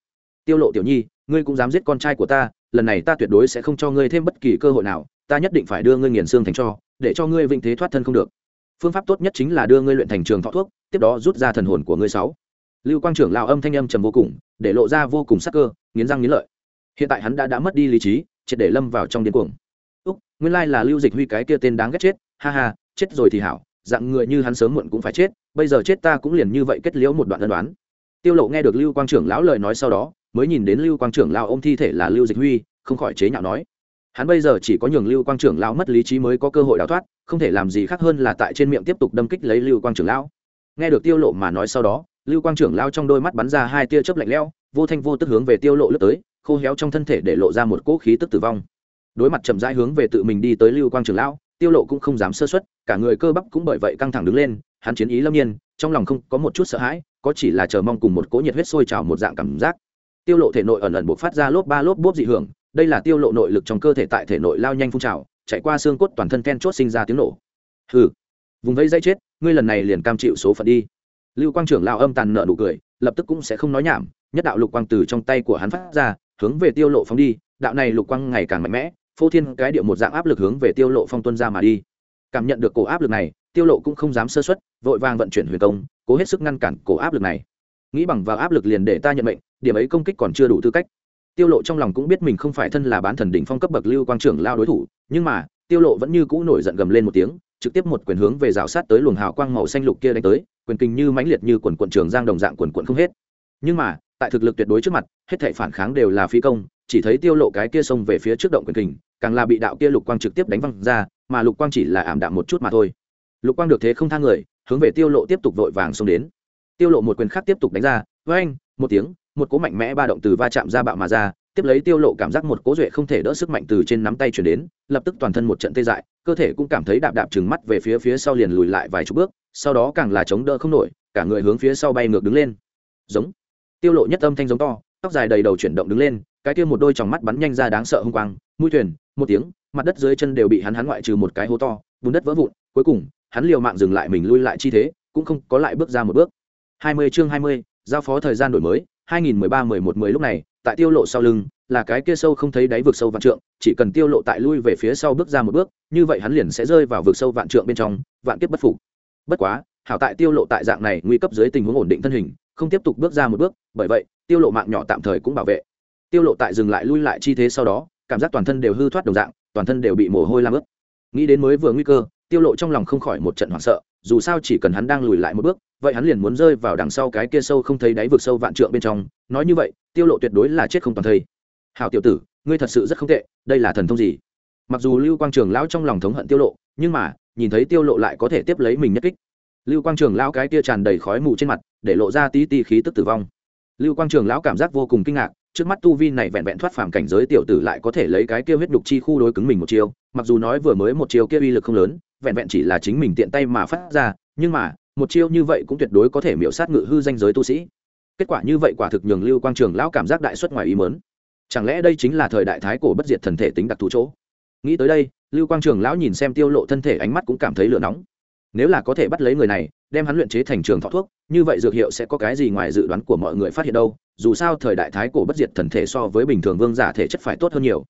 Tiêu lộ tiểu nhi, ngươi cũng dám giết con trai của ta, lần này ta tuyệt đối sẽ không cho ngươi thêm bất kỳ cơ hội nào, ta nhất định phải đưa ngươi nghiền xương thành cho, để cho ngươi vĩnh thế thoát thân không được. Phương pháp tốt nhất chính là đưa ngươi luyện thành trường thọ thuốc, tiếp đó rút ra thần hồn của ngươi sáu. Lưu quang trưởng lão âm thanh âm trầm vô cùng, để lộ ra vô cùng sắc cơ nghiến răng nghiến lợi. Hiện tại hắn đã đã mất đi lý trí, triệt để lâm vào trong điên cuồng. Úc, nguyên lai là lưu dịch huy cái kia tên đáng ghét chết. Ha ha, chết rồi thì hảo, dạng người như hắn sớm muộn cũng phải chết, bây giờ chết ta cũng liền như vậy kết liễu một đoạn ân đoán. Tiêu lộ nghe được lưu quang trưởng lão lời nói sau đó, mới nhìn đến lưu quang trưởng lão ôm thi thể là lưu dịch huy, không khỏi chế nhạo nói. Hắn bây giờ chỉ có nhường lưu quang trưởng lão mất lý trí mới có cơ hội đào thoát, không thể làm gì khác hơn là tại trên miệng tiếp tục đâm kích lấy lưu quang trưởng lão. Nghe được tiêu lộ mà nói sau đó lưu quang trưởng lao trong đôi mắt bắn ra hai tia chớp lạnh lẽo, vô thanh vô tức hướng về tiêu lộ lướt tới, khô héo trong thân thể để lộ ra một cỗ khí tức tử vong. Đối mặt chậm rãi hướng về tự mình đi tới lưu quang trưởng lão tiêu lộ cũng không dám sơ suất, cả người cơ bắp cũng bởi vậy căng thẳng đứng lên, hắn chiến ý lâm nhiên, trong lòng không có một chút sợ hãi, có chỉ là chờ mong cùng một cỗ nhiệt huyết sôi trào một dạng cảm giác. Tiêu lộ thể nội ẩn ẩn bộc phát ra lốp ba lốp bốp dị hưởng, đây là tiêu lộ nội lực trong cơ thể tại thể nội lao nhanh phun trào chạy qua xương cốt toàn thân ken chốt sinh ra tiếng nổ. Hừ, vùng vẫy dây chết, ngươi lần này liền cam chịu số phận đi lưu quang trưởng lao âm tàn nợ nụ cười, lập tức cũng sẽ không nói nhảm, nhất đạo lục quang từ trong tay của hắn phát ra, hướng về tiêu lộ phóng đi, đạo này lục quang ngày càng mạnh mẽ, phô thiên cái điệu một dạng áp lực hướng về tiêu lộ phong tuân ra mà đi. Cảm nhận được cổ áp lực này, tiêu lộ cũng không dám sơ suất, vội vàng vận chuyển huyền công, cố hết sức ngăn cản cổ áp lực này. Nghĩ bằng vào áp lực liền để ta nhận mệnh, điểm ấy công kích còn chưa đủ tư cách. Tiêu lộ trong lòng cũng biết mình không phải thân là bán thần đỉnh phong cấp bậc lưu quang trưởng lao đối thủ, nhưng mà, tiêu lộ vẫn như cũ nổi giận gầm lên một tiếng trực tiếp một quyền hướng về rào sát tới luồng hào quang màu xanh lục kia đánh tới, quyền kinh như mãnh liệt như quần quận trường giang đồng dạng quần quận không hết. Nhưng mà, tại thực lực tuyệt đối trước mặt, hết thảy phản kháng đều là phi công, chỉ thấy tiêu lộ cái kia xông về phía trước động quyền kình càng là bị đạo kia lục quang trực tiếp đánh văng ra, mà lục quang chỉ là ảm đạm một chút mà thôi. Lục quang được thế không thang người, hướng về tiêu lộ tiếp tục vội vàng xông đến. Tiêu lộ một quyền khác tiếp tục đánh ra với anh một tiếng, một cú mạnh mẽ ba động từ va chạm ra bạo mà ra tiếp lấy tiêu lộ cảm giác một cỗ duệ không thể đỡ sức mạnh từ trên nắm tay chuyển đến lập tức toàn thân một trận tê dại cơ thể cũng cảm thấy đạp đạp trừng mắt về phía phía sau liền lùi lại vài chục bước sau đó càng là chống đỡ không nổi cả người hướng phía sau bay ngược đứng lên. Giống. Tiêu lộ nhất âm thanh giống to tóc dài đầy đầu chuyển động đứng lên cái kia một đôi tròng mắt bắn nhanh ra đáng sợ hung quang mũi thuyền một tiếng mặt đất dưới chân đều bị hắn hắn ngoại trừ một cái hố to bùn đất vỡ vụn cuối cùng hắn liều mạng dừng lại mình lui lại chi thế cũng không có lại bước ra một bước. 20 chương 20, giao phó thời gian đổi mới. 2013-11-10 lúc này, tại tiêu lộ sau lưng, là cái kia sâu không thấy đáy vực sâu vạn trượng, chỉ cần tiêu lộ tại lui về phía sau bước ra một bước, như vậy hắn liền sẽ rơi vào vực sâu vạn trượng bên trong, vạn kiếp bất phục. Bất quá, hảo tại tiêu lộ tại dạng này nguy cấp dưới tình huống ổn định thân hình, không tiếp tục bước ra một bước, bởi vậy, tiêu lộ mạng nhỏ tạm thời cũng bảo vệ. Tiêu lộ tại dừng lại lui lại chi thế sau đó, cảm giác toàn thân đều hư thoát đồng dạng, toàn thân đều bị mồ hôi làm ướt. Nghĩ đến mới vừa nguy cơ, tiêu lộ trong lòng không khỏi một trận hoảng sợ, dù sao chỉ cần hắn đang lùi lại một bước vậy hắn liền muốn rơi vào đằng sau cái kia sâu không thấy đáy vực sâu vạn trượng bên trong, nói như vậy, tiêu lộ tuyệt đối là chết không toàn thây. Hảo tiểu tử, ngươi thật sự rất không tệ, đây là thần thông gì? Mặc dù lưu quang trường lão trong lòng thống hận tiêu lộ, nhưng mà, nhìn thấy tiêu lộ lại có thể tiếp lấy mình nhất kích. Lưu quang trường lão cái kia tràn đầy khói mù trên mặt, để lộ ra tí tí khí tức tử vong. Lưu quang trường lão cảm giác vô cùng kinh ngạc, trước mắt tu vi này vẹn vẹn thoát phàm cảnh giới tiểu tử lại có thể lấy cái kia huyết đục chi khu đối cứng mình một chiêu, mặc dù nói vừa mới một chiêu kia uy lực không lớn, vẹn vẹn chỉ là chính mình tiện tay mà phát ra, nhưng mà một chiêu như vậy cũng tuyệt đối có thể miễu sát ngự hư danh giới tu sĩ. Kết quả như vậy quả thực nhường lưu quang trường lão cảm giác đại xuất ngoài ý mớn chẳng lẽ đây chính là thời đại thái cổ bất diệt thần thể tính đặc thù chỗ? Nghĩ tới đây, lưu quang trường lão nhìn xem tiêu lộ thân thể ánh mắt cũng cảm thấy lửa nóng. Nếu là có thể bắt lấy người này, đem hắn luyện chế thành trường thọ thuốc, như vậy dược hiệu sẽ có cái gì ngoài dự đoán của mọi người phát hiện đâu? Dù sao thời đại thái cổ bất diệt thần thể so với bình thường vương giả thể chất phải tốt hơn nhiều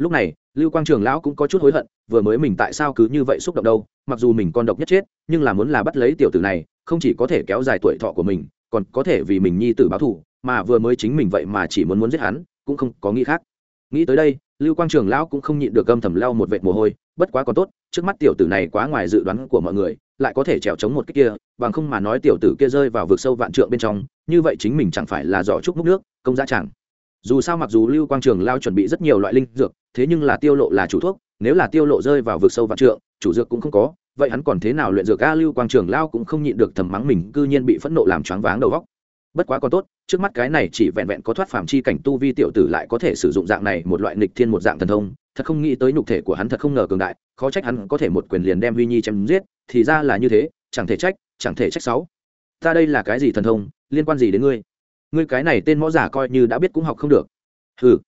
lúc này, lưu quang trường lão cũng có chút hối hận, vừa mới mình tại sao cứ như vậy xúc động đâu, mặc dù mình con độc nhất chết, nhưng là muốn là bắt lấy tiểu tử này, không chỉ có thể kéo dài tuổi thọ của mình, còn có thể vì mình nhi tử báo thù, mà vừa mới chính mình vậy mà chỉ muốn muốn giết hắn, cũng không có nghĩ khác. Nghĩ tới đây, lưu quang trường lão cũng không nhịn được gâm thầm leo một vệt mồ hôi, bất quá còn tốt, trước mắt tiểu tử này quá ngoài dự đoán của mọi người, lại có thể trèo chống một cái kia, bằng không mà nói tiểu tử kia rơi vào vực sâu vạn trượng bên trong, như vậy chính mình chẳng phải là giỏ trúc múc nước, công giá chẳng dù sao mặc dù lưu quang trường lao chuẩn bị rất nhiều loại linh dược, thế nhưng là tiêu lộ là chủ thuốc, nếu là tiêu lộ rơi vào vực sâu vạn trượng, chủ dược cũng không có, vậy hắn còn thế nào luyện dược? A, lưu quang trường lao cũng không nhịn được thầm mắng mình, cư nhiên bị phẫn nộ làm choáng váng đầu óc. Bất quá còn tốt, trước mắt cái này chỉ vẹn vẹn có thoát phàm chi cảnh tu vi tiểu tử lại có thể sử dụng dạng này một loại nghịch thiên một dạng thần thông, thật không nghĩ tới nhục thể của hắn thật không ngờ cường đại, khó trách hắn có thể một quyền liền đem huy nhi chém giết, thì ra là như thế, chẳng thể trách, chẳng thể trách sáu ta đây là cái gì thần thông, liên quan gì đến ngươi? Ngươi cái này tên mõ giả coi như đã biết cũng học không được. Hừ.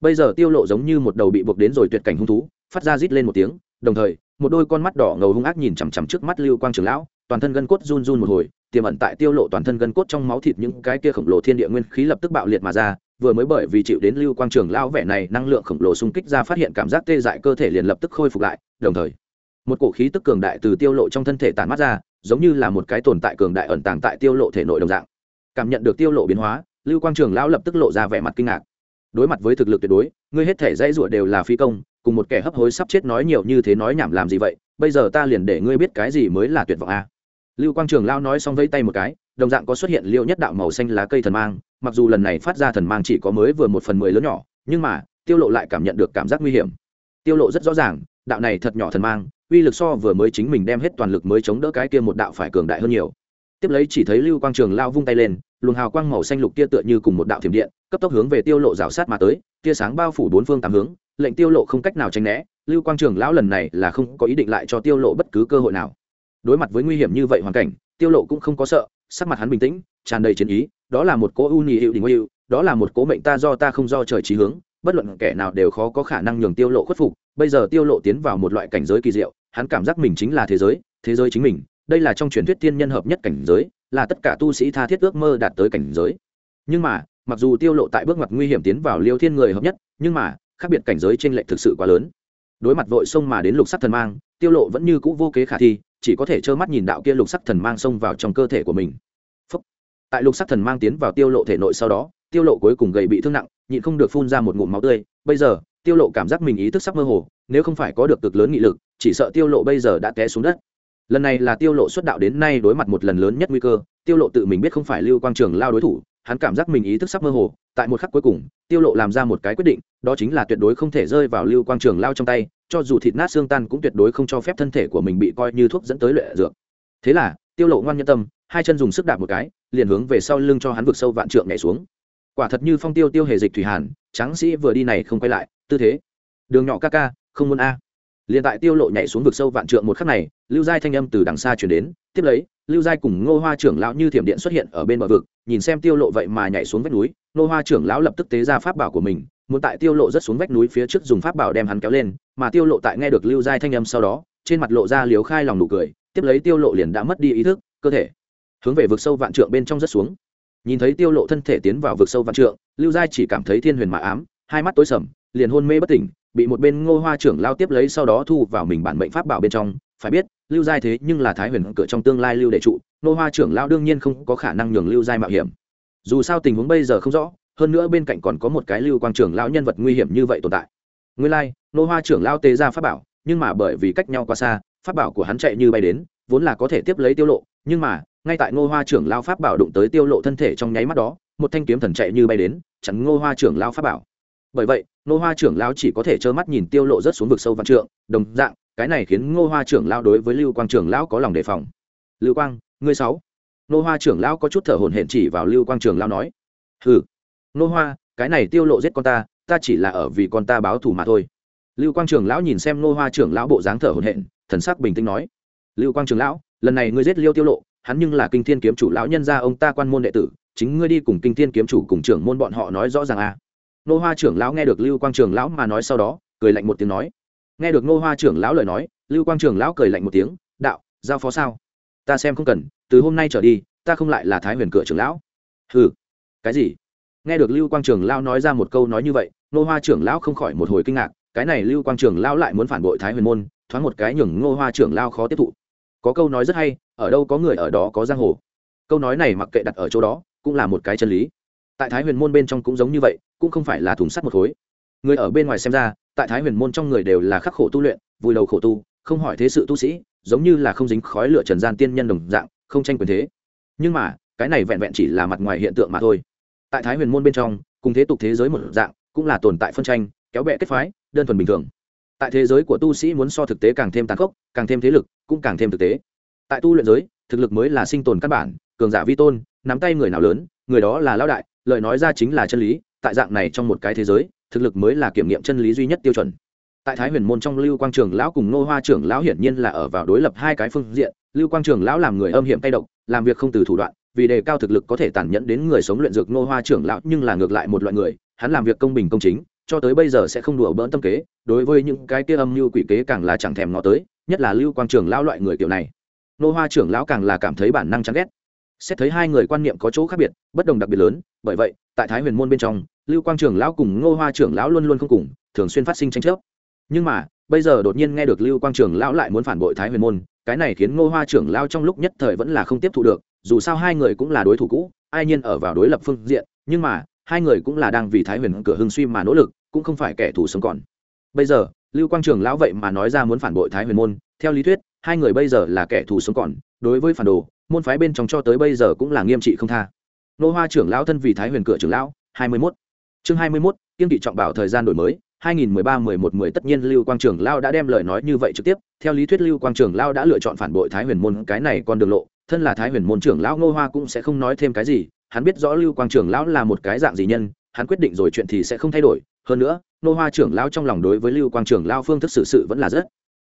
Bây giờ tiêu lộ giống như một đầu bị buộc đến rồi tuyệt cảnh hung thú, phát ra rít lên một tiếng, đồng thời, một đôi con mắt đỏ ngầu hung ác nhìn chằm chằm trước mắt lưu quang trường lão, toàn thân gân cốt run run một hồi, tiềm ẩn tại tiêu lộ toàn thân gân cốt trong máu thịt những cái kia khổng lồ thiên địa nguyên khí lập tức bạo liệt mà ra, vừa mới bởi vì chịu đến lưu quang trường lão vẻ này năng lượng khổng lồ xung kích ra phát hiện cảm giác tê dại cơ thể liền lập tức khôi phục lại, đồng thời, một cổ khí tức cường đại từ tiêu lộ trong thân thể tản mắt ra, giống như là một cái tồn tại cường đại ẩn tàng tại tiêu lộ thể nội đồng dạng cảm nhận được tiêu lộ biến hóa, lưu quang trường lão lập tức lộ ra vẻ mặt kinh ngạc. Đối mặt với thực lực tuyệt đối, ngươi hết thể dãy rủa đều là phi công, cùng một kẻ hấp hối sắp chết nói nhiều như thế nói nhảm làm gì vậy, bây giờ ta liền để ngươi biết cái gì mới là tuyệt vọng a. Lưu quang trường lão nói xong vẫy tay một cái, đồng dạng có xuất hiện liêu nhất đạo màu xanh lá cây thần mang, mặc dù lần này phát ra thần mang chỉ có mới vừa một phần mười lớn nhỏ, nhưng mà, tiêu lộ lại cảm nhận được cảm giác nguy hiểm. Tiêu lộ rất rõ ràng, đạo này thật nhỏ thần mang, uy lực so vừa mới chính mình đem hết toàn lực mới chống đỡ cái kia một đạo phải cường đại hơn nhiều. Tiếp lấy chỉ thấy lưu quang trường lao vung tay lên luồng hào quang màu xanh lục kia tựa như cùng một đạo thiểm điện, cấp tốc hướng về tiêu lộ rào sát mà tới, tia sáng bao phủ bốn phương tám hướng, lệnh tiêu lộ không cách nào tránh né, lưu quang trường lão lần này là không có ý định lại cho tiêu lộ bất cứ cơ hội nào. Đối mặt với nguy hiểm như vậy hoàn cảnh, tiêu lộ cũng không có sợ, sắc mặt hắn bình tĩnh, tràn đầy chiến ý, đó là một cố ưu nhị hiệu đình yêu đó là một cố mệnh ta do ta không do trời trí hướng, bất luận kẻ nào đều khó có khả năng nhường tiêu lộ khuất phục, bây giờ tiêu lộ tiến vào một loại cảnh giới kỳ diệu, hắn cảm giác mình chính là thế giới thế giới chính mình, đây là trong truyền thuyết tiên nhân hợp nhất cảnh giới là tất cả tu sĩ tha thiết ước mơ đạt tới cảnh giới. Nhưng mà, mặc dù tiêu lộ tại bước ngoặt nguy hiểm tiến vào liêu thiên người hợp nhất, nhưng mà, khác biệt cảnh giới trên lệch thực sự quá lớn. Đối mặt vội xông mà đến lục sắc thần mang, tiêu lộ vẫn như cũ vô kế khả thi, chỉ có thể trơ mắt nhìn đạo kia lục sắc thần mang xông vào trong cơ thể của mình. Phúc. tại lục sắc thần mang tiến vào tiêu lộ thể nội sau đó, tiêu lộ cuối cùng gầy bị thương nặng, nhịn không được phun ra một ngụm máu tươi. Bây giờ, tiêu lộ cảm giác mình ý thức sắp mơ hồ, nếu không phải có được cực lớn nghị lực, chỉ sợ tiêu lộ bây giờ đã té xuống đất lần này là tiêu lộ xuất đạo đến nay đối mặt một lần lớn nhất nguy cơ, tiêu lộ tự mình biết không phải lưu quang trường lao đối thủ, hắn cảm giác mình ý thức sắp mơ hồ, tại một khắc cuối cùng, tiêu lộ làm ra một cái quyết định, đó chính là tuyệt đối không thể rơi vào lưu quang trường lao trong tay, cho dù thịt nát xương tan cũng tuyệt đối không cho phép thân thể của mình bị coi như thuốc dẫn tới lệ dược. Thế là, tiêu lộ ngoan nhân tâm, hai chân dùng sức đạp một cái, liền hướng về sau lưng cho hắn vực sâu vạn trượng nhảy xuống. Quả thật như phong tiêu tiêu hề dịch thủy hàn, tráng sĩ vừa đi này không quay lại, tư thế. Đường nhỏ ca ca, không muốn a liền tại tiêu lộ nhảy xuống vực sâu vạn trượng một khắc này, lưu giai thanh âm từ đằng xa truyền đến, tiếp lấy, lưu giai cùng ngô hoa trưởng lão như thiểm điện xuất hiện ở bên bờ vực, nhìn xem tiêu lộ vậy mà nhảy xuống vách núi, ngô hoa trưởng lão lập tức tế ra pháp bảo của mình, muốn tại tiêu lộ rất xuống vách núi phía trước dùng pháp bảo đem hắn kéo lên, mà tiêu lộ tại nghe được lưu giai thanh âm sau đó, trên mặt lộ ra liếu khai lòng nụ cười, tiếp lấy tiêu lộ liền đã mất đi ý thức, cơ thể, hướng về vực sâu vạn trượng bên trong rất xuống. Nhìn thấy tiêu lộ thân thể tiến vào vực sâu vạn trượng, lưu giai chỉ cảm thấy thiên huyền mà ám, hai mắt tối sầm, liền hôn mê bất tỉnh bị một bên ngô hoa trưởng lao tiếp lấy sau đó thu vào mình bản mệnh pháp bảo bên trong. Phải biết lưu giai thế nhưng là thái huyền cửa trong tương lai lưu đệ trụ ngô hoa trưởng lao đương nhiên không có khả năng nhường lưu giai mạo hiểm. Dù sao tình huống bây giờ không rõ hơn nữa bên cạnh còn có một cái lưu quang trưởng lão nhân vật nguy hiểm như vậy tồn tại. Nguyên lai like, ngô hoa trưởng lao tế ra pháp bảo nhưng mà bởi vì cách nhau quá xa pháp bảo của hắn chạy như bay đến vốn là có thể tiếp lấy tiêu lộ nhưng mà ngay tại ngô hoa trưởng lao pháp bảo đụng tới tiêu lộ thân thể trong nháy mắt đó một thanh kiếm thần chạy như bay đến chắn ngô hoa trưởng lao pháp bảo bởi vậy, ngô hoa trưởng lao chỉ có thể trơ mắt nhìn tiêu lộ rất xuống vực sâu văn trượng, đồng dạng, cái này khiến ngô hoa trưởng lao đối với lưu quang trưởng lão có lòng đề phòng. Lưu quang, ngươi sáu. Ngô hoa trưởng lão có chút thở hổn hển chỉ vào lưu quang trưởng lao nói. Hừ, ngô hoa, cái này tiêu lộ giết con ta ta chỉ là ở vì con ta báo thù mà thôi. Lưu quang trưởng lão nhìn xem ngô hoa trưởng lão bộ dáng thở hổn hển, thần sắc bình tĩnh nói. Lưu quang trưởng lão, lần này ngươi giết liêu tiêu lộ, hắn nhưng là kinh thiên kiếm chủ lão nhân gia ông ta quan môn đệ tử, chính ngươi đi cùng kinh thiên kiếm chủ cùng trưởng môn bọn họ nói rõ ràng à nô hoa trưởng lão nghe được lưu quang trường lão mà nói sau đó, cười lạnh một tiếng nói. Nghe được nô hoa trưởng lão lời nói, lưu quang trường lão cười lạnh một tiếng, đạo, giao phó sao? Ta xem không cần, từ hôm nay trở đi, ta không lại là thái huyền cửa trưởng lão. Hừ, cái gì? Nghe được lưu quang trường lão nói ra một câu nói như vậy, nô hoa trưởng lão không khỏi một hồi kinh ngạc, cái này lưu quang trường lão lại muốn phản bội thái huyền môn, thoáng một cái nhường nô hoa trưởng lão khó tiếp thụ. Có câu nói rất hay, ở đâu có người ở đó có giang hồ? Câu nói này mặc kệ đặt ở chỗ đó, cũng là một cái chân lý. Tại thái huyền môn bên trong cũng giống như vậy cũng không phải là thùng sắt một khối. Người ở bên ngoài xem ra, tại thái huyền môn trong người đều là khắc khổ tu luyện, vui đầu khổ tu, không hỏi thế sự tu sĩ, giống như là không dính khói lửa trần gian tiên nhân đồng dạng, không tranh quyền thế. Nhưng mà, cái này vẹn vẹn chỉ là mặt ngoài hiện tượng mà thôi. Tại thái huyền môn bên trong, cùng thế tục thế giới một dạng, cũng là tồn tại phân tranh, kéo bẹ kết phái, đơn thuần bình thường. Tại thế giới của tu sĩ muốn so thực tế càng thêm tàn khốc, càng thêm thế lực, cũng càng thêm thực tế. Tại tu luyện giới, thực lực mới là sinh tồn căn bản, cường giả vi tôn, nắm tay người nào lớn, người đó là lão đại, lời nói ra chính là chân lý tại dạng này trong một cái thế giới, thực lực mới là kiểm nghiệm chân lý duy nhất tiêu chuẩn. Tại thái huyền môn trong lưu quang trường lão cùng nô hoa trưởng lão hiển nhiên là ở vào đối lập hai cái phương diện, lưu quang trường lão làm người âm hiểm tay độc, làm việc không từ thủ đoạn, vì đề cao thực lực có thể tàn nhẫn đến người sống luyện dược nô hoa trưởng lão nhưng là ngược lại một loại người, hắn làm việc công bình công chính, cho tới bây giờ sẽ không đùa bỡn tâm kế, đối với những cái kia âm mưu quỷ kế càng là chẳng thèm ngó tới, nhất là lưu quang trường lão loại người kiểu này. Nô hoa trưởng lão càng là cảm thấy bản năng chán ghét xét thấy hai người quan niệm có chỗ khác biệt, bất đồng đặc biệt lớn, bởi vậy, tại thái huyền môn bên trong, lưu quang trưởng lão cùng ngô hoa trưởng lão luôn luôn không cùng, thường xuyên phát sinh tranh chấp. Nhưng mà, bây giờ đột nhiên nghe được lưu quang trưởng lão lại muốn phản bội thái huyền môn, cái này khiến ngô hoa trưởng lão trong lúc nhất thời vẫn là không tiếp thu được, dù sao hai người cũng là đối thủ cũ, ai nhiên ở vào đối lập phương diện, nhưng mà, hai người cũng là đang vì thái huyền cửa hưng suy mà nỗ lực, cũng không phải kẻ thù sống còn. Bây giờ, lưu quang Trường lão vậy mà nói ra muốn phản bội thái huyền môn, theo lý thuyết, hai người bây giờ là kẻ thù sống còn, đối với phản đồ môn phái bên trong cho tới bây giờ cũng là nghiêm trị không tha nô hoa trưởng lão thân vì thái huyền cửa trưởng lão hai mươi 21. chương hai mươi 21, kiên kỵ trọng bảo thời gian đổi mới 2013-11-10 tất nhiên Lưu Quang Trường Lao đã đem lời nói như vậy trực tiếp, theo lý thuyết Lưu Quang Trường Lao đã lựa chọn phản bội Thái Huyền môn, cái này còn đường lộ, thân là Thái Huyền môn trưởng lão Ngô Hoa cũng sẽ không nói thêm cái gì, hắn biết rõ Lưu Quang Trường lão là một cái dạng gì nhân, hắn quyết định rồi chuyện thì sẽ không thay đổi, hơn nữa, Ngô Hoa trưởng lão trong lòng đối với Lưu Quang Trường lão phương thức xử sự vẫn là rất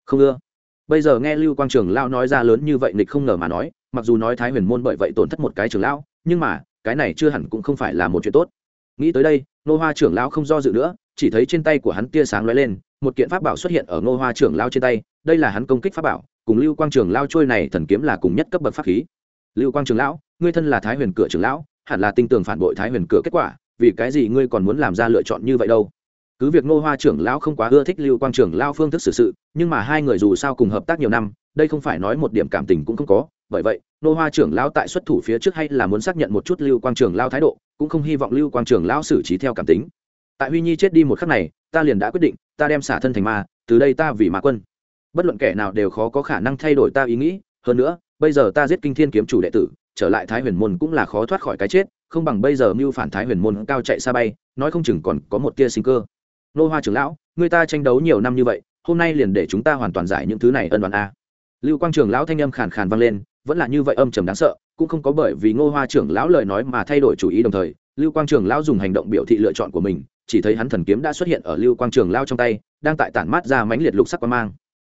không ưa. Bây giờ nghe Lưu Quang Trường lão nói ra lớn như vậy nghịch không ngờ mà nói, mặc dù nói thái huyền môn bởi vậy tổn thất một cái trưởng lão, nhưng mà, cái này chưa hẳn cũng không phải là một chuyện tốt. Nghĩ tới đây nô hoa trưởng lão không do dự nữa, chỉ thấy trên tay của hắn tia sáng lóe lên, một kiện pháp bảo xuất hiện ở nô hoa trưởng lão trên tay, đây là hắn công kích pháp bảo, cùng lưu quang trường lão trôi này thần kiếm là cùng nhất cấp bậc pháp khí. Lưu quang trường lão, ngươi thân là thái huyền cửa trưởng lão, hẳn là tinh tường phản bội thái huyền cửa kết quả, vì cái gì ngươi còn muốn làm ra lựa chọn như vậy đâu? Cứ việc nô hoa trưởng lão không quá ưa thích lưu quang trưởng lão phương thức xử sự, nhưng mà hai người dù sao cùng hợp tác nhiều năm, đây không phải nói một điểm cảm tình cũng không có bởi vậy, nô hoa trưởng lão tại xuất thủ phía trước hay là muốn xác nhận một chút lưu quang trưởng lao thái độ, cũng không hy vọng lưu quang trường lão xử trí theo cảm tính. Tại huy nhi chết đi một khắc này, ta liền đã quyết định, ta đem xả thân thành ma, từ đây ta vì ma quân. Bất luận kẻ nào đều khó có khả năng thay đổi ta ý nghĩ, hơn nữa, bây giờ ta giết kinh thiên kiếm chủ đệ tử, trở lại thái huyền môn cũng là khó thoát khỏi cái chết, không bằng bây giờ mưu phản thái huyền môn cao chạy xa bay, nói không chừng còn có một tia sinh cơ. Nô hoa trưởng lão, người ta tranh đấu nhiều năm như vậy, hôm nay liền để chúng ta hoàn toàn giải những thứ này ân đoàn a. Lưu quang trường lão thanh âm khàn khàn vang lên vẫn là như vậy âm trầm đáng sợ, cũng không có bởi vì ngô hoa trưởng lão lời nói mà thay đổi chủ ý đồng thời, lưu quang trường lão dùng hành động biểu thị lựa chọn của mình, chỉ thấy hắn thần kiếm đã xuất hiện ở lưu quang trường lao trong tay, đang tại tản mát ra mãnh liệt lục sắc quan mang.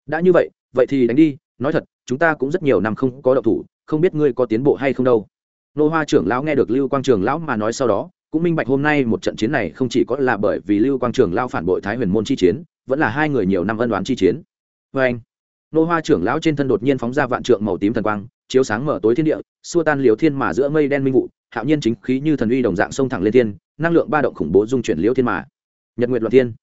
Đã như vậy vậy thì đánh đi, nói thật, chúng ta cũng rất nhiều năm không có độc thủ, không biết ngươi có tiến bộ hay không đâu. Nô hoa trưởng lão nghe được lưu quang trường lão mà nói sau đó, cũng minh bạch hôm nay một trận chiến này không chỉ có là bởi vì lưu quang trường lao phản bội thái huyền môn chi chiến, vẫn là hai người nhiều năm ân đoán chi chiến. Vê anh nô hoa trưởng lão trên thân đột nhiên phóng ra vạn trượng màu tím thần quang, chiếu sáng mở tối thiên địa, xua tan liều thiên mà giữa mây đen minh vụ, hạo nhiên chính khí như thần uy đồng dạng sông thẳng lên thiên, năng lượng ba động khủng bố dung chuyển liễu thiên mà. Nhật nguyệt loạn thiên.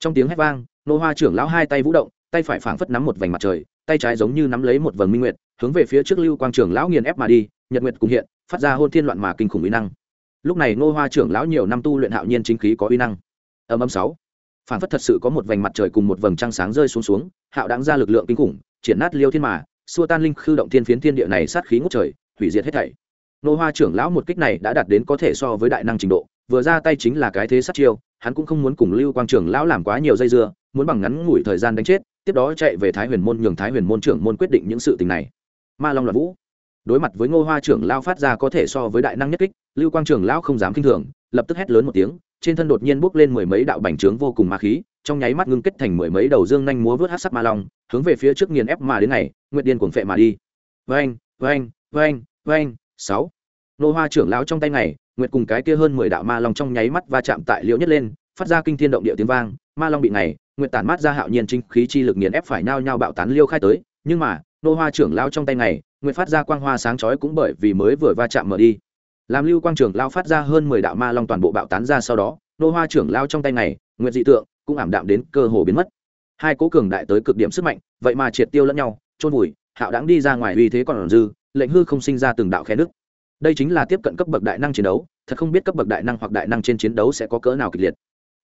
Trong tiếng hét vang, nô hoa trưởng lão hai tay vũ động, tay phải phảng phất nắm một vành mặt trời, tay trái giống như nắm lấy một vầng minh nguyệt, hướng về phía trước lưu quang trưởng lão nghiền ép mà đi, nhật nguyệt cùng hiện, phát ra hôn thiên loạn mà kinh khủng uy năng. Lúc này nô hoa trưởng lão nhiều năm tu luyện hạo nhiên chính khí có uy năng. Âm âm sáu phản phất thật sự có một vành mặt trời cùng một vầng trăng sáng rơi xuống xuống, hạo đáng ra lực lượng kinh khủng, triển nát liêu thiên mà, xua tan linh khư động thiên phiến thiên địa này sát khí ngút trời, hủy diệt hết thảy. Nô hoa trưởng lão một kích này đã đạt đến có thể so với đại năng trình độ, vừa ra tay chính là cái thế sát chiêu, hắn cũng không muốn cùng lưu quang trưởng lão làm quá nhiều dây dưa, muốn bằng ngắn ngủi thời gian đánh chết, tiếp đó chạy về thái huyền môn nhường thái huyền môn trưởng môn quyết định những sự tình này. Ma long loạn vũ. Đối mặt với ngô hoa trưởng lao phát ra có thể so với đại năng nhất kích, lưu quang trưởng lão không dám k i n h thường lập tức hét lớn một tiếng trên thân đột nhiên bốc lên mười mấy đạo bành trướng vô cùng ma khí trong nháy mắt ngưng kết thành mười mấy đầu dương nhanh múa vớt hát sắc ma long hướng về phía trước nghiền ép mà đến này, nguyệt điên cuồng phệ mà đi. Vain vain vain vain sáu. Nô hoa trưởng lão trong tay này nguyệt cùng cái kia hơn mười đạo ma long trong nháy mắt va chạm tại liễu nhất lên phát ra kinh thiên động địa tiếng vang ma long bị này nguyệt tản mát ra hạo nhiên chính khí chi lực nghiền ép phải nhao nhao bạo tán liêu khai tới nhưng mà nô hoa trưởng lão trong tay này nguyệt phát ra quang hoa sáng chói cũng bởi vì mới vừa va chạm mở đi làm lưu quang trưởng lao phát ra hơn mười đạo ma long toàn bộ bạo tán ra sau đó, nô hoa trưởng lao trong tay này, nguyệt dị tượng, cũng ảm đạm đến cơ hồ biến mất. Hai cố cường đại tới cực điểm sức mạnh, vậy mà triệt tiêu lẫn nhau trôn vùi, hạo đáng đi ra ngoài uy thế còn dư, lệnh hư không sinh ra từng đạo khe nước đây chính là tiếp cận cấp bậc đại năng chiến đấu, thật không biết cấp bậc đại năng hoặc đại năng trên chiến đấu sẽ có cỡ nào kịch liệt.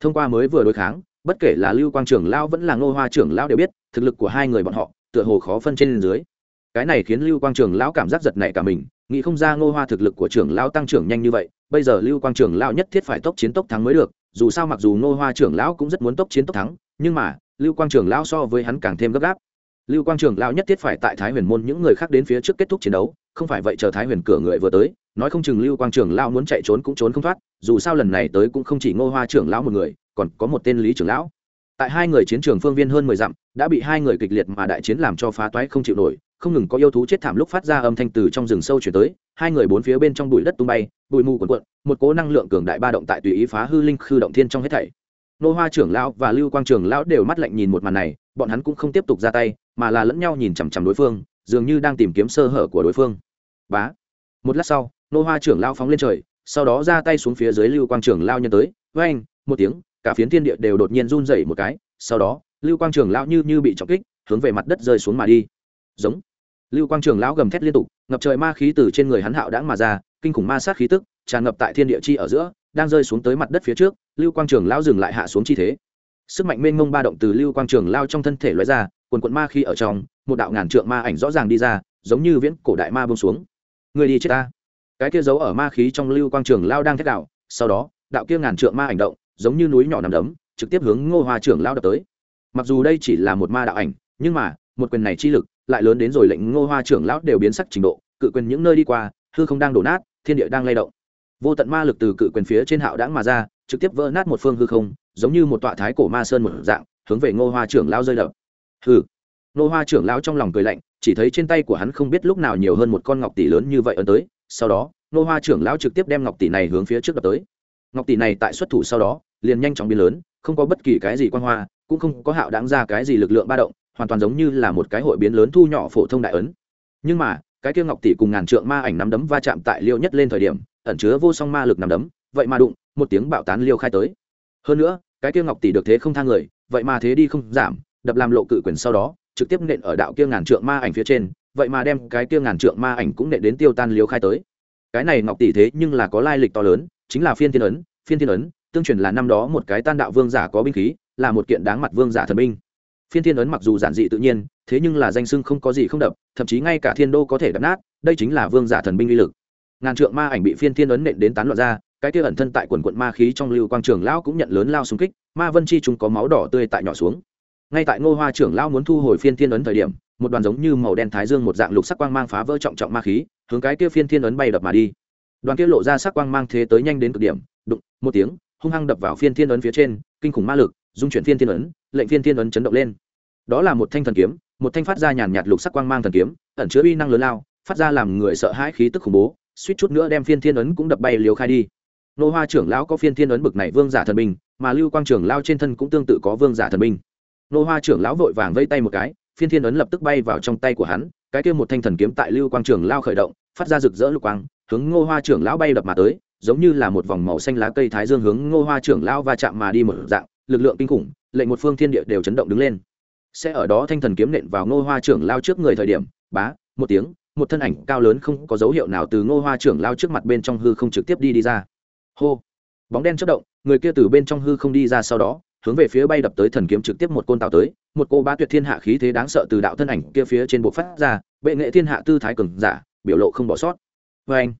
Thông qua mới vừa đối kháng, bất kể là lưu quang trưởng lao vẫn là ngô hoa trưởng lao đều biết, thực lực của hai người bọn họ, tựa hồ khó phân trên dưới. Cái này khiến lưu quang trưởng lão cảm giác giật nảy cả mình nghĩ không ra ngô hoa thực lực của trưởng lão tăng trưởng nhanh như vậy, bây giờ lưu quang trưởng lão nhất thiết phải tốc chiến tốc thắng mới được, dù sao mặc dù ngô hoa trưởng lão cũng rất muốn tốc chiến tốc thắng, nhưng mà, lưu quang trưởng lão so với hắn càng thêm gấp gáp. Lưu quang trưởng lão nhất thiết phải tại thái huyền môn những người khác đến phía trước kết thúc chiến đấu, không phải vậy chờ thái huyền cửa người vừa tới, nói không chừng lưu quang trưởng lão muốn chạy trốn cũng trốn không thoát, dù sao lần này tới cũng không chỉ ngô hoa trưởng lão một người, còn có một tên lý trưởng lão. Tại hai người chiến trường phương viên hơn mười dặm, đã bị hai người kịch liệt mà đại chiến làm cho phá toái không chịu nổi không ngừng có yêu thú chết thảm lúc phát ra âm thanh từ trong rừng sâu chuyển tới, hai người bốn phía bên trong bụi đất tung bay, bụi mù cuộn cuộn, một cố năng lượng cường đại ba động tại tùy ý phá hư linh khư động thiên trong hết thảy. Nô hoa trưởng lão và lưu quang trưởng lão đều mắt lạnh nhìn một màn này, bọn hắn cũng không tiếp tục ra tay, mà là lẫn nhau nhìn chằm chằm đối phương, dường như đang tìm kiếm sơ hở của đối phương. Bá. Một lát sau, nô hoa trưởng lão phóng lên trời, sau đó ra tay xuống phía dưới lưu quang trưởng lão nhân tới với anh một tiếng, cả phiến thiên địa đều đột nhiên run rẩy một cái, sau đó, lưu quang trưởng lão như như bị trọng kích, hướng về mặt đất rơi xuống mà đi. Giống lưu quang Trường lão gầm thét liên tục, ngập trời ma khí từ trên người hắn hạo đãng mà ra, kinh khủng ma sát khí tức tràn ngập tại thiên địa chi ở giữa, đang rơi xuống tới mặt đất phía trước, lưu quang Trường lão dừng lại hạ xuống chi thế. Sức mạnh mênh mông ba động từ lưu quang Trường lao trong thân thể lóe ra quần quận ma khí ở trong, một đạo ngàn trượng ma ảnh rõ ràng đi ra, giống như viễn cổ đại ma bông xuống. Người đi chết ta. Cái kia giấu ở ma khí trong lưu quang trường lao đang thét đạo sau đó, đạo kia ngàn trượng ma ảnh động, giống như núi nhỏ nằm đấm, trực tiếp hướng ngô hoa Trường lao đập tới. Mặc dù đây chỉ là một ma đạo ảnh, nhưng mà, một quyền này chi lực lại lớn đến rồi lệnh ngô hoa trưởng lão đều biến sắc trình độ, cự quyền những nơi đi qua, hư không đang đổ nát, thiên địa đang lay động. Vô tận ma lực từ cự quyền phía trên hạo đãng mà ra, trực tiếp vỡ nát một phương hư không, giống như một tọa thái cổ ma sơn một dạng, hướng về ngô hoa trưởng lão rơi đập. Hư ngô hoa trưởng lão trong lòng cười lạnh, chỉ thấy trên tay của hắn không biết lúc nào nhiều hơn một con ngọc tỷ lớn như vậy ấn tới, sau đó, ngô hoa trưởng lão trực tiếp đem ngọc tỷ này hướng phía trước đập tới. Ngọc tỷ này tại xuất thủ sau đó, liền nhanh chóng biến lớn, không có bất kỳ cái gì quan hoa, cũng không có hạo đáng ra cái gì lực lượng ba động hoàn toàn giống như là một cái hội biến lớn thu nhỏ phổ thông đại ấn. Nhưng mà, cái kia ngọc tỷ cùng ngàn trượng ma ảnh nắm đấm va chạm tại liêu nhất lên thời điểm, ẩn chứa vô song ma lực nắm đấm, vậy mà đụng, một tiếng bạo tán liêu khai tới. Hơn nữa, cái kia ngọc tỷ được thế không thang người, vậy mà thế đi không giảm, đập làm lộ cự quyền sau đó, trực tiếp nện ở đạo kia ngàn trượng ma ảnh phía trên, vậy mà đem cái kia ngàn trượng ma ảnh cũng nện đến tiêu tan liêu khai tới. Cái này ngọc tỷ thế nhưng là có lai lịch to lớn, chính là phiên thiên ấn, phiên thiên ấn, tương truyền là năm đó một cái tan đạo vương giả có binh khí, là một kiện đáng mặt vương giả thần binh phiên thiên ấn mặc dù giản dị tự nhiên, thế nhưng là danh sưng không có gì không đập, thậm chí ngay cả thiên đô có thể đập nát, đây chính là vương giả thần binh uy lực. Ngàn trượng ma ảnh bị phiên thiên ấn nện đến tán loạn ra, cái kia ẩn thân tại quần quận ma khí trong lưu quang trường lão cũng nhận lớn lao xung kích, ma vân chi chúng có máu đỏ tươi tại nhỏ xuống. Ngay tại ngô hoa trưởng lão muốn thu hồi phiên thiên ấn thời điểm, một đoàn giống như màu đen thái dương một dạng lục sắc quang mang phá vỡ trọng trọng ma khí, hướng cái kia phiên thiên ấn bay đập mà đi. Đoàn kia lộ ra sắc quang mang thế tới nhanh đến cực điểm, đụng, một tiếng, hung hăng đập vào phiên thiên ấn phía trên, kinh khủng ma lực, dung chuyển phiên thiên ấn lệnh phiên thiên ấn chấn động lên. Đó là một thanh thần kiếm, một thanh phát ra nhàn nhạt lục sắc quang mang thần kiếm, ẩn chứa uy năng lớn lao, phát ra làm người sợ hãi khí tức khủng bố, suýt chút nữa đem phiên thiên ấn cũng đập bay liều khai đi. Nô hoa trưởng lão có phiên thiên ấn bực này vương giả thần binh, mà lưu quang trưởng lao trên thân cũng tương tự có vương giả thần binh. Nô hoa trưởng lão vội vàng vây tay một cái, phiên thiên ấn lập tức bay vào trong tay của hắn, cái kia một thanh thần kiếm tại lưu quang trưởng lao khởi động, phát ra rực rỡ lục quang, hướng ngô hoa trưởng lão bay đập mà tới, giống như là một vòng màu xanh lá cây thái dương hướng ngô hoa trưởng lão va chạm mà đi một dạng, lực lượng kinh khủng lệnh một phương thiên địa đều chấn động đứng lên. Sẽ ở đó thanh thần kiếm nện vào ngô hoa trưởng lao trước người thời điểm, bá, một tiếng, một thân ảnh cao lớn không có dấu hiệu nào từ ngô hoa trưởng lao trước mặt bên trong hư không trực tiếp đi đi ra. Hô! Bóng đen chất động, người kia từ bên trong hư không đi ra sau đó, hướng về phía bay đập tới thần kiếm trực tiếp một côn tạo tới, một cô ba tuyệt thiên hạ khí thế đáng sợ từ đạo thân ảnh kia phía trên bộ phát ra, bệ nghệ thiên hạ tư thái cường giả, biểu lộ không bỏ sót. Vê anh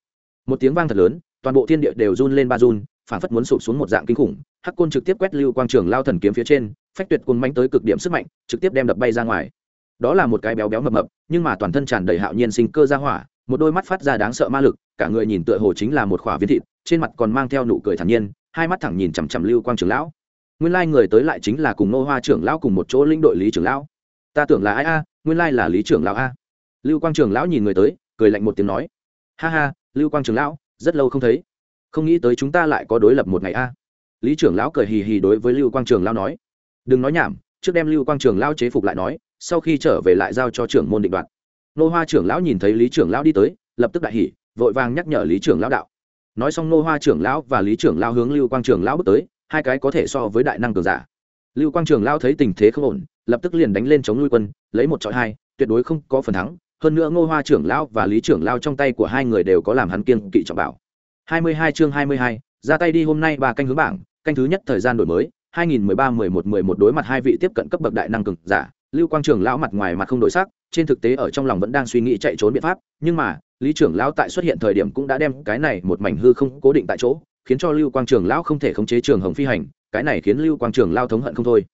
một tiếng vang thật lớn, toàn bộ thiên địa đều run lên ba run phản phất muốn sụp xuống một dạng kinh khủng hắc côn trực tiếp quét lưu quang trường lao thần kiếm phía trên, phách tuyệt côn mánh tới cực điểm sức mạnh, trực tiếp đem đập bay ra ngoài. Đó là một cái béo béo mập mập, nhưng mà toàn thân tràn đầy hạo nhiên sinh cơ ra hỏa, một đôi mắt phát ra đáng sợ ma lực, cả người nhìn tựa hồ chính là một khỏa viên thịt, trên mặt còn mang theo nụ cười thản nhiên, hai mắt thẳng nhìn chằm chằm lưu quang trưởng lão. Nguyên lai người tới lại chính là cùng nô hoa trưởng lão cùng một chỗ lĩnh đội lý trưởng lão. Ta tưởng là ai a, nguyên lai là lý trưởng lão a. Lưu quang trưởng lão nhìn người tới, cười lạnh một tiếng nói. Ha ha, lưu quang trưởng lão, rất lâu không thấy. Không nghĩ tới chúng ta lại có đối lập một ngày a lý trưởng lão cười hì hì đối với lưu quang Trường lão nói đừng nói nhảm trước đem lưu quang Trường lão chế phục lại nói sau khi trở về lại giao cho trưởng môn định đoạt. Nô hoa trưởng lão nhìn thấy lý trưởng lão đi tới lập tức đại hỉ vội vàng nhắc nhở lý trưởng lão đạo. Nói xong nô hoa trưởng lão và lý trưởng lão hướng lưu quang Trường lão bước tới hai cái có thể so với đại năng cường giả. Lưu quang Trường lão thấy tình thế không ổn lập tức liền đánh lên chống lui quân lấy một trọi hai tuyệt đối không có phần thắng. Hơn nữa ngô hoa trưởng lão và lý trưởng lão trong tay của hai người đều có làm hắn kiên kỵ trọng bảo. 22 chương 22, ra tay đi hôm nay ba canh hướng bảng canh thứ nhất thời gian đổi mới 2013-11-11 đối mặt hai vị tiếp cận cấp bậc đại năng cường giả, lưu quang Trường lão mặt ngoài mặt không đổi sắc, trên thực tế ở trong lòng vẫn đang suy nghĩ chạy trốn biện pháp, nhưng mà, lý trưởng lão tại xuất hiện thời điểm cũng đã đem cái này một mảnh hư không cố định tại chỗ, khiến cho lưu quang trường lão không thể khống chế trường hồng phi hành, cái này khiến lưu quang trường lao thống hận không thôi.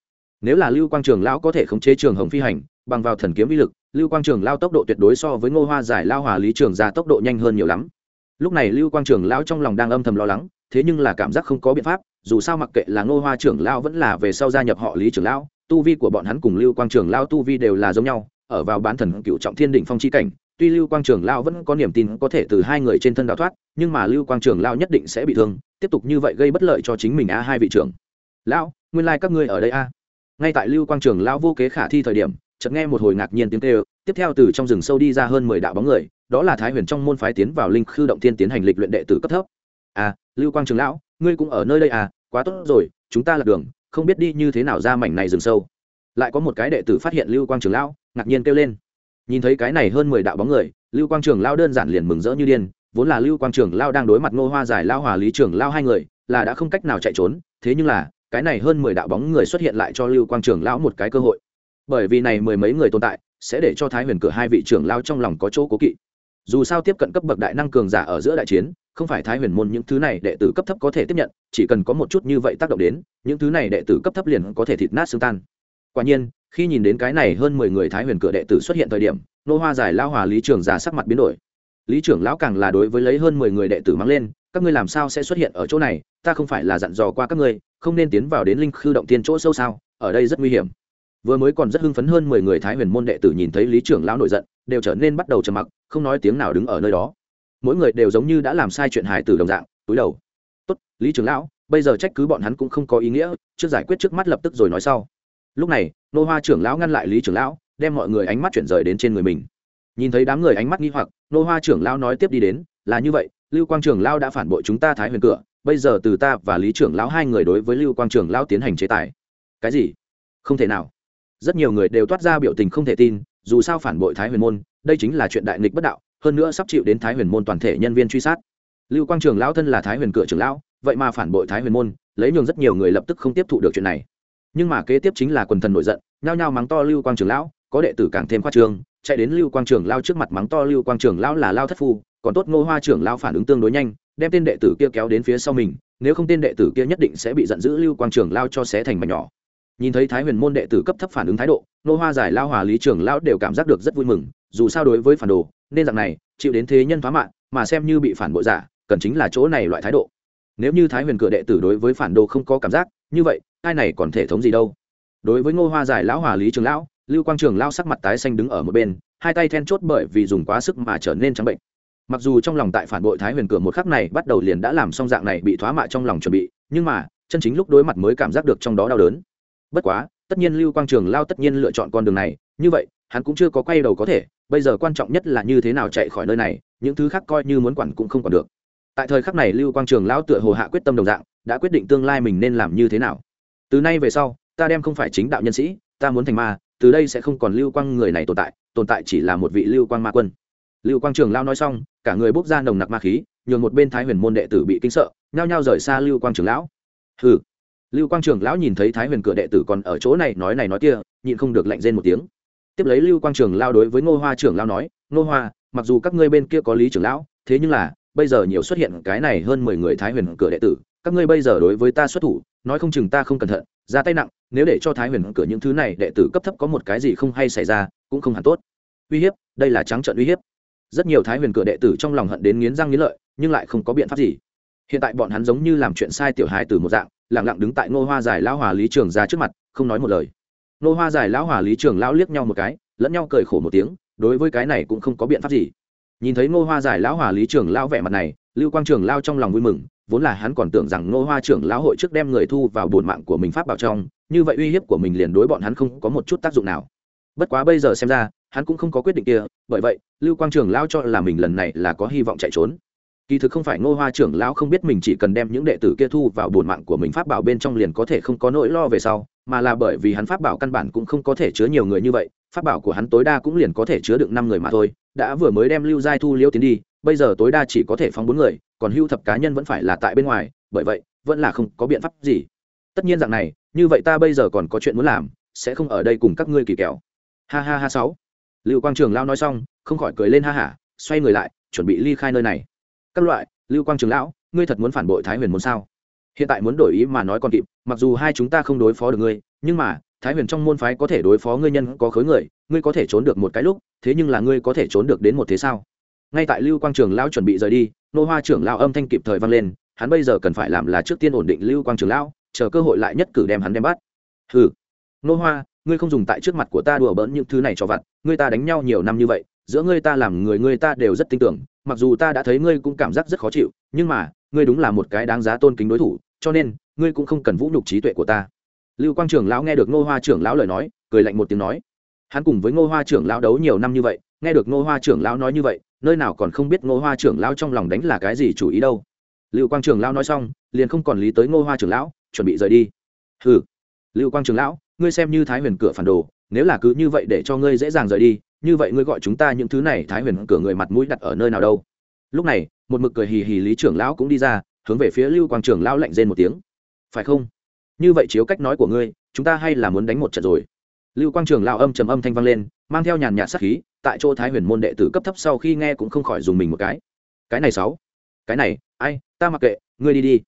Nếu là lưu quang trường lão có thể khống chế trường hồng phi hành, bằng vào thần kiếm vi lực, lưu quang trường lao tốc độ tuyệt đối so với ngô hoa giải lao hòa lý trường ra tốc độ nhanh hơn nhiều lắm. Lúc này lưu quang trường lão trong lòng đang âm thầm lo lắng, thế nhưng là cảm giác không có biện pháp dù sao mặc kệ là ngô hoa trưởng lão vẫn là về sau gia nhập họ lý trưởng lão, tu vi của bọn hắn cùng lưu quang trưởng lao tu vi đều là giống nhau, ở vào bán thần cựu trọng thiên đỉnh phong chi cảnh, tuy lưu quang trường lao vẫn có niềm tin có thể từ hai người trên thân đào thoát, nhưng mà lưu quang trường lao nhất định sẽ bị thương, tiếp tục như vậy gây bất lợi cho chính mình a hai vị trưởng. Lão, nguyên lai、like、các ngươi ở đây a. Ngay tại lưu quang trường lao vô kế khả thi thời điểm, chợt nghe một hồi ngạc nhiên tiếng kêu, tiếp theo từ trong rừng sâu đi ra hơn mười đạo bóng người, đó là thái huyền trong môn phái tiến vào linh khư động tiên tiến hành lịch luyện đệ tử cấp thấp. À lưu quang trường lão ngươi cũng ở nơi đây à quá tốt rồi, chúng ta là đường, không biết đi như thế nào ra mảnh này rừng sâu. Lại có một cái đệ tử phát hiện lưu quang trường lão, ngạc nhiên kêu lên. Nhìn thấy cái này hơn mười đạo bóng người, lưu quang trường lao đơn giản liền mừng rỡ như điên, vốn là lưu quang trường lao đang đối mặt ngô hoa giải lao hòa lý trường lao hai người, là đã không cách nào chạy trốn, thế nhưng là, cái này hơn mười đạo bóng người xuất hiện lại cho lưu quang trường lão một cái cơ hội. Bởi vì này mười mấy người tồn tại, sẽ để cho thái huyền cửa hai vị trưởng lao trong lòng có chỗ cố kỵ dù sao tiếp cận cấp bậc đại năng cường giả ở giữa đại chiến, không phải thái huyền môn những thứ này đệ tử cấp thấp có thể tiếp nhận, chỉ cần có một chút như vậy tác động đến, những thứ này đệ tử cấp thấp liền có thể thịt nát xương tan. Quả nhiên, khi nhìn đến cái này hơn mười người thái huyền cửa đệ tử xuất hiện thời điểm, nô hoa giải lao hòa lý trường già sắc mặt biến đổi. Lý trưởng lão càng là đối với lấy hơn mười người đệ tử mang lên, các ngươi làm sao sẽ xuất hiện ở chỗ này, ta không phải là dặn dò qua các ngươi, không nên tiến vào đến linh khư động tiên chỗ sâu sao, ở đây rất nguy hiểm vừa mới còn rất hưng phấn hơn mười người thái huyền môn đệ tử nhìn thấy lý trưởng lão nổi giận, đều trở nên bắt đầu trầm mặc, không nói tiếng nào đứng ở nơi đó. Mỗi người đều giống như đã làm sai chuyện hài từ đồng dạng, túi đầu. Tốt, lý trưởng lão, bây giờ trách cứ bọn hắn cũng không có ý nghĩa, trước giải quyết trước mắt lập tức rồi nói sau. Lúc này, nô hoa trưởng lão ngăn lại lý trưởng lão, đem mọi người ánh mắt chuyển rời đến trên người mình. Nhìn thấy đám người ánh mắt nghi hoặc, nô hoa trưởng lão nói tiếp đi đến, là như vậy, lưu quang trưởng lão đã phản bội chúng ta thái huyền cửa, bây giờ từ ta và lý trưởng lão hai người đối với lưu quang trưởng lão tiến hành chế tài. Cái gì? Không thể nào rất nhiều người đều toát ra biểu tình không thể tin dù sao phản bội thái huyền môn đây chính là chuyện đại nghịch bất đạo hơn nữa sắp chịu đến thái huyền môn toàn thể nhân viên truy sát. Lưu quang trường lão thân là thái huyền cửa Trường lão vậy mà phản bội thái huyền môn lấy nhường rất nhiều người lập tức không tiếp thụ được chuyện này. Nhưng mà kế tiếp chính là quần thần nổi giận nhao nhao mắng to lưu quang trường lão có đệ tử càng thêm khoa trường, chạy đến lưu quang trường lao trước mặt mắng to lưu quang trường lão là lao thất phu còn tốt ngô hoa trưởng lao phản ứng tương đối nhanh đem tên đệ tử kia kéo đến phía sau mình nếu không tên đệ tử kia nhất định sẽ bị giận dữ lưu quang trường lao cho xé thành mảnh nhỏ nhìn thấy thái huyền môn đệ tử cấp thấp phản ứng thái độ, nô hoa giải lao hòa lý trưởng lão đều cảm giác được rất vui mừng, dù sao đối với phản đồ, nên dạng này, chịu đến thế nhân phá mạng, mà xem như bị phản bội giả, cần chính là chỗ này loại thái độ. Nếu như thái huyền cửa đệ tử đối với phản đồ không có cảm giác, như vậy ai này còn thể thống gì đâu? Đối với ngô hoa giải lão hòa lý trường lão, lưu quang trường lao sắc mặt tái xanh đứng ở một bên, hai tay then chốt bởi vì dùng quá sức mà trở nên trắng bệnh. Mặc dù trong lòng tại phản bội thái huyền cửa một khắc này bắt đầu liền đã làm xong dạng này bị thoá mạ trong lòng chuẩn bị, nhưng mà, chân chính lúc đối mặt mới cảm giác được trong đó đau đớn bất quá, tất nhiên lưu quang trường lao tất nhiên lựa chọn con đường này, như vậy, hắn cũng chưa có quay đầu có thể, bây giờ quan trọng nhất là như thế nào chạy khỏi nơi này, những thứ khác coi như muốn quản cũng không còn được. Tại thời khắc này lưu quang trường lão tựa hồ hạ quyết tâm đồng dạng, đã quyết định tương lai mình nên làm như thế nào. Từ nay về sau, ta đem không phải chính đạo nhân sĩ, ta muốn thành ma, từ đây sẽ không còn lưu quang người này tồn tại tồn tại chỉ là một vị lưu quang ma quân. Lưu quang trường lao nói xong, cả người bốc ra nồng nặc ma khí, nhường một bên thái huyền môn đệ tử bị kinh sợ, nhao nhao rời xa lưu quang trường lão. Hừ lưu quang trường lão nhìn thấy thái huyền cửa đệ tử còn ở chỗ này nói này nói kia, nhịn không được lạnh rên một tiếng. Tiếp lấy lưu quang trường lao đối với ngô hoa trưởng lao nói, ngô hoa, mặc dù các ngươi bên kia có lý trưởng lão, thế nhưng là, bây giờ nhiều xuất hiện cái này hơn mười người thái huyền cửa đệ tử, các ngươi bây giờ đối với ta xuất thủ, nói không chừng ta không cẩn thận, ra tay nặng, nếu để cho thái huyền cửa những thứ này đệ tử cấp thấp có một cái gì không hay xảy ra, cũng không hẳn tốt. Uy hiếp, đây là trắng trợn uy hiếp. Rất nhiều thái huyền cửa đệ tử trong lòng hận đến nghiến răng nghiến lợi, nhưng lại không có biện pháp gì. Hiện tại bọn hắn giống như làm chuyện sai tiểu hài từ một dạng lặng lặng đứng tại ngô hoa giải lão hòa lý trường ra trước mặt, không nói một lời. Ngô hoa giải lão hòa lý trường lão liếc nhau một cái, lẫn nhau cười khổ một tiếng, đối với cái này cũng không có biện pháp gì. Nhìn thấy ngô hoa giải lão hòa lý trường lão vẻ mặt này, lưu quang trường lao trong lòng vui mừng, vốn là hắn còn tưởng rằng ngô hoa trưởng lão hội trước đem người thu vào bổn mạng của mình pháp bảo trong, như vậy uy hiếp của mình liền đối bọn hắn không có một chút tác dụng nào. Bất quá bây giờ xem ra, hắn cũng không có quyết định kia, bởi vậy, lưu quang trường lao cho là mình lần này là có hy vọng chạy trốn kỳ thực không phải ngô hoa trưởng lão không biết mình chỉ cần đem những đệ tử kia thu vào bổn mạng của mình pháp bảo bên trong liền có thể không có nỗi lo về sau, mà là bởi vì hắn pháp bảo căn bản cũng không có thể chứa nhiều người như vậy, pháp bảo của hắn tối đa cũng liền có thể chứa được năm người mà thôi, đã vừa mới đem lưu giai thu liễu tiến đi, bây giờ tối đa chỉ có thể phóng bốn người, còn hưu thập cá nhân vẫn phải là tại bên ngoài, bởi vậy, vẫn là không có biện pháp gì. Tất nhiên dạng này, như vậy ta bây giờ còn có chuyện muốn làm, sẽ không ở đây cùng các ngươi kỳ kèo ha ha ha sáu. Lưu quang trường lao nói xong, không khỏi cười lên ha hả, xoay người lại, chuẩn bị ly khai nơi này các loại, lưu quang trường lão, ngươi thật muốn phản bội thái huyền muốn sao? Hiện tại muốn đổi ý mà nói còn kịp, mặc dù hai chúng ta không đối phó được ngươi, nhưng mà, thái huyền trong môn phái có thể đối phó ngươi nhân có khối người, ngươi có thể trốn được một cái lúc, thế nhưng là ngươi có thể trốn được đến một thế sao? Ngay tại lưu quang trường lão chuẩn bị rời đi, nô hoa trưởng lão âm thanh kịp thời vang lên, hắn bây giờ cần phải làm là trước tiên ổn định lưu quang trường lão, chờ cơ hội lại nhất cử đem hắn đem bắt. Hừ, nô hoa, ngươi không dùng tại trước mặt của ta đùa bỡn những thứ này cho vặt, ngươi ta đánh nhau nhiều năm như vậy, giữa ngươi ta làm người ngươi ta đều rất tin tưởng mặc dù ta đã thấy ngươi cũng cảm giác rất khó chịu, nhưng mà, ngươi đúng là một cái đáng giá tôn kính đối thủ, cho nên, ngươi cũng không cần vũ nhục trí tuệ của ta. Lưu quang trưởng lão nghe được ngô hoa trưởng lão lời nói, cười lạnh một tiếng nói, hắn cùng với ngô hoa trưởng lão đấu nhiều năm như vậy, nghe được ngô hoa trưởng lão nói như vậy, nơi nào còn không biết ngô hoa trưởng lão trong lòng đánh là cái gì chủ ý đâu. Lưu quang trưởng lão nói xong, liền không còn lý tới ngô hoa trưởng lão, chuẩn bị rời đi. Ừ lưu quang trưởng lão, ngươi xem như thái huyền cửa phản đồ nếu là cứ như vậy để cho ngươi dễ dàng rời đi, như vậy ngươi gọi chúng ta những thứ này thái huyền cửa người mặt mũi đặt ở nơi nào đâu. Lúc này, một mực cười hì hì lý trưởng lão cũng đi ra, hướng về phía lưu quang trưởng lão lạnh rên một tiếng. Phải không? Như vậy chiếu cách nói của ngươi, chúng ta hay là muốn đánh một trận rồi? Lưu quang trường lao âm trầm âm thanh vang lên, mang theo nhàn nhạt sắc khí, tại chỗ thái huyền môn đệ tử cấp thấp sau khi nghe cũng không khỏi dùng mình một cái. Cái này sáu. Cái này, ai, ta mặc kệ, ngươi đi đi.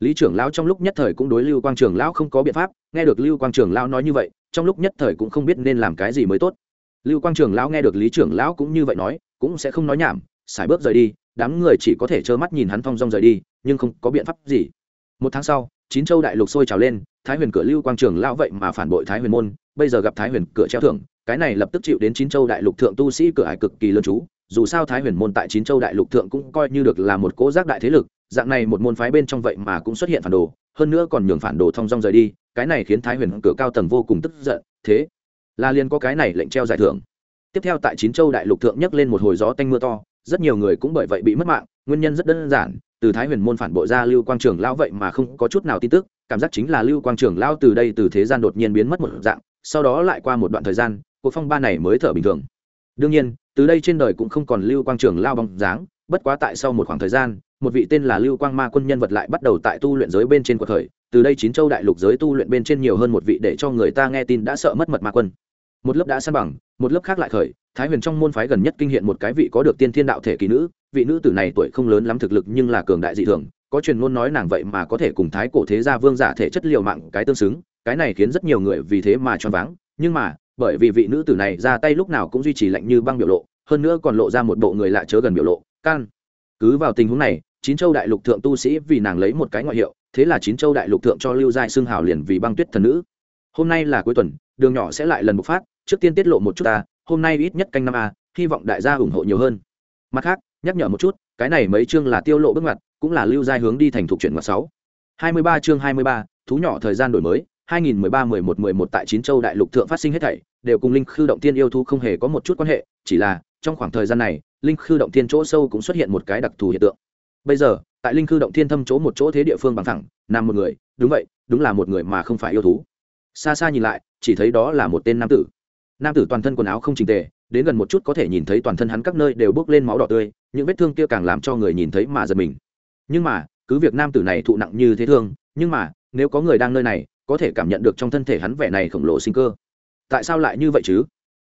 Lý trưởng lão trong lúc nhất thời cũng đối lưu quang trường lão không có biện pháp, nghe được lưu quang trường lão nói như vậy trong lúc nhất thời cũng không biết nên làm cái gì mới tốt. Lưu quang trường lão nghe được lý trưởng lão cũng như vậy nói, cũng sẽ không nói nhảm, xài bước rời đi, đám người chỉ có thể trơ mắt nhìn hắn thong dong rời đi, nhưng không có biện pháp gì. Một tháng sau, chín châu đại lục sôi trào lên, thái huyền cửa lưu quang trường lão vậy mà phản bội thái huyền môn, bây giờ gặp thái huyền cửa treo thưởng, cái này lập tức chịu đến chín châu đại lục thượng tu sĩ cửa hải cực kỳ lớn chú, dù sao thái huyền môn tại chín châu đại lục thượng cũng coi như được là một cố giác đại thế lực dạng này một môn phái bên trong vậy mà cũng xuất hiện phản đồ, hơn nữa còn nhường phản đồ thong dong rời đi, cái này khiến thái huyền cửa cao tầng vô cùng tức giận, thế là liền có cái này lệnh treo giải thưởng. Tiếp theo tại chín châu đại lục thượng nhấc lên một hồi gió tanh mưa to, rất nhiều người cũng bởi vậy bị mất mạng, nguyên nhân rất đơn giản, từ thái huyền môn phản bội ra lưu quang trường lão vậy mà không có chút nào tin tức, cảm giác chính là lưu quang trường lão từ đây từ thế gian đột nhiên biến mất một dạng, sau đó lại qua một đoạn thời gian, cuộc phong ba này mới thở bình thường. Đương nhiên, từ đây trên đời cũng không còn lưu quang trường lao bóng dáng, bất quá tại sau một khoảng thời gian một vị tên là lưu quang ma quân nhân vật lại bắt đầu tại tu luyện giới bên trên cuộc khởi từ đây chín châu đại lục giới tu luyện bên trên nhiều hơn một vị để cho người ta nghe tin đã sợ mất mật ma quân. Một lớp đã san bằng, một lớp khác lại khởi. Thái huyền trong môn phái gần nhất kinh hiện một cái vị có được tiên thiên đạo thể kỳ nữ. Vị nữ tử này tuổi không lớn lắm thực lực nhưng là cường đại dị thường. Có truyền ngôn nói nàng vậy mà có thể cùng thái cổ thế gia vương giả thể chất liều mạng cái tương xứng. Cái này khiến rất nhiều người vì thế mà choáng váng. Nhưng mà, bởi vì vị nữ tử này ra tay lúc nào cũng duy trì lạnh như băng biểu lộ, hơn nữa còn lộ ra một bộ người lạ chớ gần biểu lộ. Can. Cứ vào tình huống này chín châu đại lục thượng tu sĩ vì nàng lấy một cái ngoại hiệu, thế là chín châu đại lục thượng cho lưu giai xương hào liền vì băng tuyết thần nữ. Hôm nay là cuối tuần, đường nhỏ sẽ lại lần bộc phát, trước tiên tiết lộ một chút ta, hôm nay ít nhất canh năm a, hy vọng đại gia ủng hộ nhiều hơn. Mặt khác, nhắc nhở một chút, cái này mấy chương là tiêu lộ bước ngoặt, cũng là lưu giai hướng đi thành thục chuyển ngoặt sáu. Hai mươi ba chương hai mươi ba, thú nhỏ thời gian đổi mới 2013-11-11 tại chín châu đại lục thượng phát sinh hết thảy, đều cùng linh khư động tiên yêu thú không hề có một chút quan hệ, chỉ là, trong khoảng thời gian này, linh khư động tiên chỗ sâu cũng xuất hiện một cái đặc thù hiện tượng bây giờ tại linh cư động thiên thâm chỗ một chỗ thế địa phương bằng thẳng nằm một người đúng vậy đúng là một người mà không phải yêu thú. Xa xa nhìn lại chỉ thấy đó là một tên nam tử. Nam tử toàn thân quần áo không chỉnh tề đến gần một chút có thể nhìn thấy toàn thân hắn các nơi đều bốc lên máu đỏ tươi những vết thương kia càng làm cho người nhìn thấy mà giật mình. Nhưng mà cứ việc nam tử này thụ nặng như thế thương nhưng mà nếu có người đang nơi này có thể cảm nhận được trong thân thể hắn vẻ này khổng lồ sinh cơ. Tại sao lại như vậy chứ?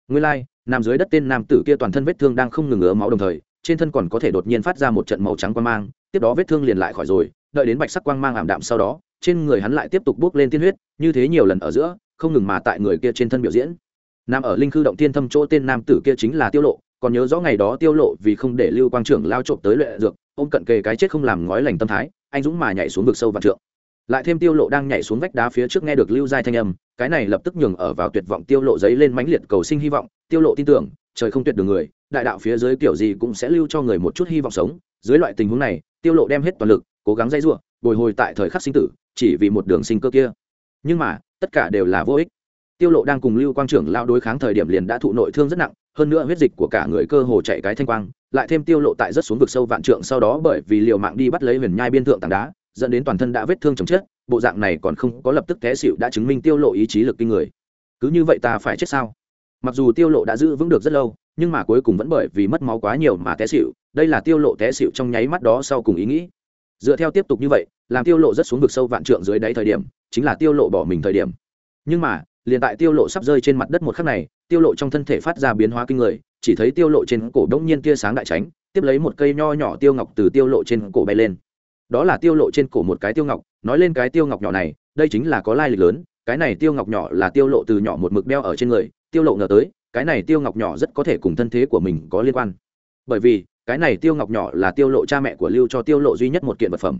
Nguyên lai、like, nằm dưới đất tên nam tử kia toàn thân vết thương đang không ngừng ngứa máu đồng thời trên thân còn có thể đột nhiên phát ra một trận màu trắng quang mang, tiếp đó vết thương liền lại khỏi rồi, đợi đến bạch sắc quang mang ảm đạm sau đó, trên người hắn lại tiếp tục bước lên tiên huyết, như thế nhiều lần ở giữa, không ngừng mà tại người kia trên thân biểu diễn. Nam ở linh khư động tiên thâm chỗ tên nam tử kia chính là tiêu lộ, còn nhớ rõ ngày đó tiêu lộ vì không để lưu quang trưởng lao trộm tới luyện dược, ôm cận kề cái chết không làm ngói lành tâm thái, anh dũng mà nhảy xuống vực sâu vạn trượng. Lại thêm tiêu lộ đang nhảy xuống vách đá phía trước nghe được lưu giai thanh âm, cái này lập tức nhường ở vào tuyệt vọng tiêu lộ giấy lên mãnh liệt cầu sinh hy vọng, tiêu lộ tin tưởng trời không tuyệt đường người, đại đạo phía dưới kiểu gì cũng sẽ lưu cho người một chút hy vọng sống. Dưới loại tình huống này, tiêu lộ đem hết toàn lực, cố gắng dây dưa bồi hồi tại thời khắc sinh tử, chỉ vì một đường sinh cơ kia. Nhưng mà, tất cả đều là vô ích. Tiêu lộ đang cùng lưu quang trưởng lao đối kháng thời điểm liền đã thụ nội thương rất nặng, hơn nữa huyết dịch của cả người cơ hồ chạy cái thanh quang, lại thêm tiêu lộ tại rất xuống vực sâu vạn trượng sau đó bởi vì liều mạng đi bắt lấy huyền nhai biên thượng tảng đá, dẫn đến toàn thân đã vết thương chồng chết, bộ dạng này còn không có lập tức té xịu đã chứng minh tiêu lộ ý chí lực kinh người. Cứ như vậy ta phải chết sao? Mặc dù tiêu lộ đã giữ vững được rất lâu nhưng mà cuối cùng vẫn bởi vì mất máu quá nhiều mà té xỉu đây là tiêu lộ té xỉu trong nháy mắt đó sau cùng ý nghĩ dựa theo tiếp tục như vậy làm tiêu lộ rất xuống vực sâu vạn trượng dưới đáy thời điểm chính là tiêu lộ bỏ mình thời điểm nhưng mà liền tại tiêu lộ sắp rơi trên mặt đất một khắc này tiêu lộ trong thân thể phát ra biến hóa kinh người chỉ thấy tiêu lộ trên cổ đống nhiên tia sáng đại tránh tiếp lấy một cây nho nhỏ tiêu ngọc từ tiêu lộ trên cổ bay lên đó là tiêu lộ trên cổ một cái tiêu ngọc nói lên cái tiêu ngọc nhỏ này đây chính là có lai lịch lớn cái này tiêu ngọc nhỏ là tiêu lộ từ nhỏ một mực đeo ở trên người tiêu lộ ngờ tới, cái này tiêu ngọc nhỏ rất có thể cùng thân thế của mình có liên quan. Bởi vì, cái này tiêu ngọc nhỏ là tiêu lộ cha mẹ của lưu cho tiêu lộ duy nhất một kiện vật phẩm.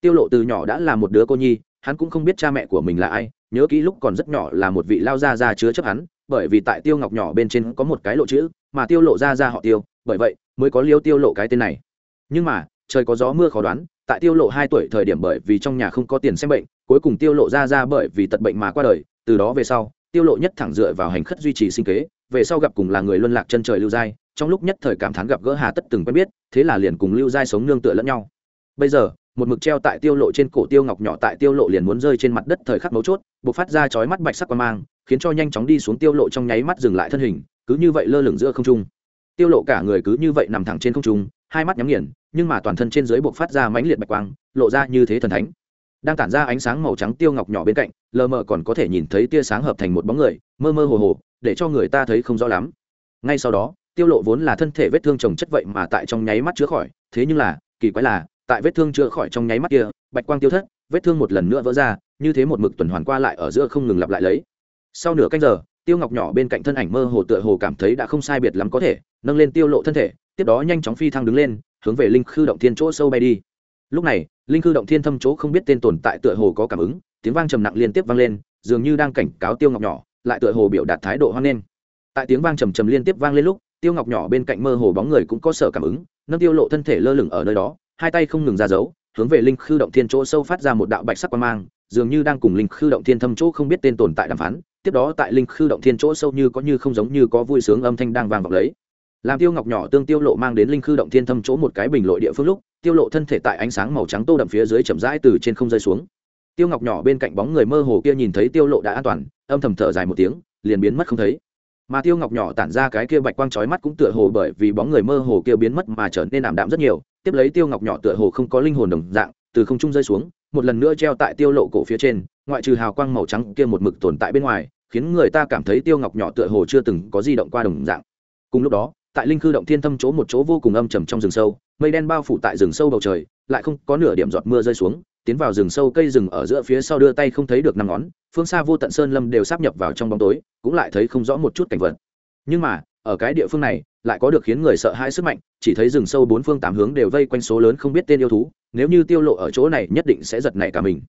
Tiêu lộ từ nhỏ đã là một đứa cô nhi, hắn cũng không biết cha mẹ của mình là ai, nhớ kỹ lúc còn rất nhỏ là một vị lao gia gia chứa chấp hắn, bởi vì tại tiêu ngọc nhỏ bên trên có một cái lộ chữ, mà tiêu lộ gia gia họ tiêu, bởi vậy mới có liêu tiêu lộ cái tên này. Nhưng mà, trời có gió mưa khó đoán, tại tiêu lộ hai tuổi thời điểm bởi vì trong nhà không có tiền xem bệnh, cuối cùng tiêu lộ gia gia bởi vì tật bệnh mà qua đời, từ đó về sau tiêu lộ nhất thẳng dựa vào hành khất duy trì sinh kế, về sau gặp cùng là người luân lạc chân trời lưu giai, trong lúc nhất thời cảm thán gặp gỡ hà tất từng quen biết, thế là liền cùng lưu giai sống nương tựa lẫn nhau. Bây giờ, một mực treo tại tiêu lộ trên cổ tiêu ngọc nhỏ tại tiêu lộ liền muốn rơi trên mặt đất thời khắc mấu chốt buộc phát ra chói mắt bạch sắc quang mang, khiến cho nhanh chóng đi xuống tiêu lộ trong nháy mắt dừng lại thân hình, cứ như vậy lơ lửng giữa không trung. Tiêu lộ cả người cứ như vậy nằm thẳng trên không trung, hai mắt nhắm nghiền, nhưng mà toàn thân trên dưới buộc phát ra mãnh liệt bạch quang, lộ ra như thế thần thánh đang tản ra ánh sáng màu trắng tiêu ngọc nhỏ bên cạnh, lờ mờ còn có thể nhìn thấy tia sáng hợp thành một bóng người, mơ mơ hồ hồ, để cho người ta thấy không rõ lắm. Ngay sau đó, tiêu lộ vốn là thân thể vết thương chồng chất vậy mà tại trong nháy mắt chữa khỏi, thế nhưng là, kỳ quái là, tại vết thương chữa khỏi trong nháy mắt kia, bạch quang tiêu thất, vết thương một lần nữa vỡ ra, như thế một mực tuần hoàn qua lại ở giữa không ngừng lặp lại lấy. Sau nửa canh giờ, tiêu ngọc nhỏ bên cạnh thân ảnh mơ hồ tựa hồ cảm thấy đã không sai biệt lắm có thể, nâng lên tiêu lộ thân thể, tiếp đó nhanh chóng phi thăng đứng lên, hướng về linh khư động thiên chỗ sâu bay đi lúc này, linh cư động thiên thâm chỗ không biết tên tồn tại tựa hồ có cảm ứng, tiếng vang trầm nặng liên tiếp vang lên, dường như đang cảnh cáo tiêu ngọc nhỏ, lại tựa hồ biểu đạt thái độ hoan nghênh. Tại tiếng vang trầm trầm liên tiếp vang lên lúc, tiêu ngọc nhỏ bên cạnh mơ hồ bóng người cũng có sở cảm ứng, nâng tiêu lộ thân thể lơ lửng ở nơi đó, hai tay không ngừng ra giấu hướng về linh khư động thiên chỗ sâu phát ra một đạo bạch sắc quang mang, dường như đang cùng linh khư động thiên thâm chỗ không biết tên tồn tại đàm phán. Tiếp đó tại linh khư động thiên chỗ sâu như có như không giống như có vui sướng âm thanh đang vang vọng lấy làm tiêu ngọc nhỏ tương tiêu lộ mang đến linh khư động thiên thâm chỗ một cái bình lội địa phương lúc, tiêu lộ thân thể tại ánh sáng màu trắng tô đậm phía dưới chậm rãi từ trên không rơi xuống. Tiêu ngọc nhỏ bên cạnh bóng người mơ hồ kia nhìn thấy tiêu lộ đã an toàn, âm thầm thở dài một tiếng, liền biến mất không thấy. Mà tiêu ngọc nhỏ tản ra cái kia bạch quang chói mắt cũng tựa hồ bởi vì bóng người mơ hồ kia biến mất mà trở nên ảm đạm rất nhiều, tiếp lấy tiêu ngọc nhỏ tựa hồ không có linh hồn đồng dạng, từ không trung rơi xuống, một lần nữa treo tại tiêu lộ cổ phía trên, ngoại trừ hào quang màu trắng kia một mực tồn tại bên ngoài, khiến người ta cảm thấy tiêu ngọc nhỏ tựa hồ chưa từng có di động qua đồng dạng. Cùng lúc đó tại linh khư động thiên thâm chỗ một chỗ vô cùng âm trầm trong rừng sâu, mây đen bao phủ tại rừng sâu bầu trời, lại không có nửa điểm giọt mưa rơi xuống, tiến vào rừng sâu cây rừng ở giữa phía sau đưa tay không thấy được năm ngón, phương xa vô tận sơn lâm đều sắp nhập vào trong bóng tối, cũng lại thấy không rõ một chút cảnh vật. Nhưng mà, ở cái địa phương này, lại có được khiến người sợ hãi sức mạnh, chỉ thấy rừng sâu bốn phương tám hướng đều vây quanh số lớn không biết tên yêu thú, nếu như tiêu lộ ở chỗ này nhất định sẽ giật nảy cả mình.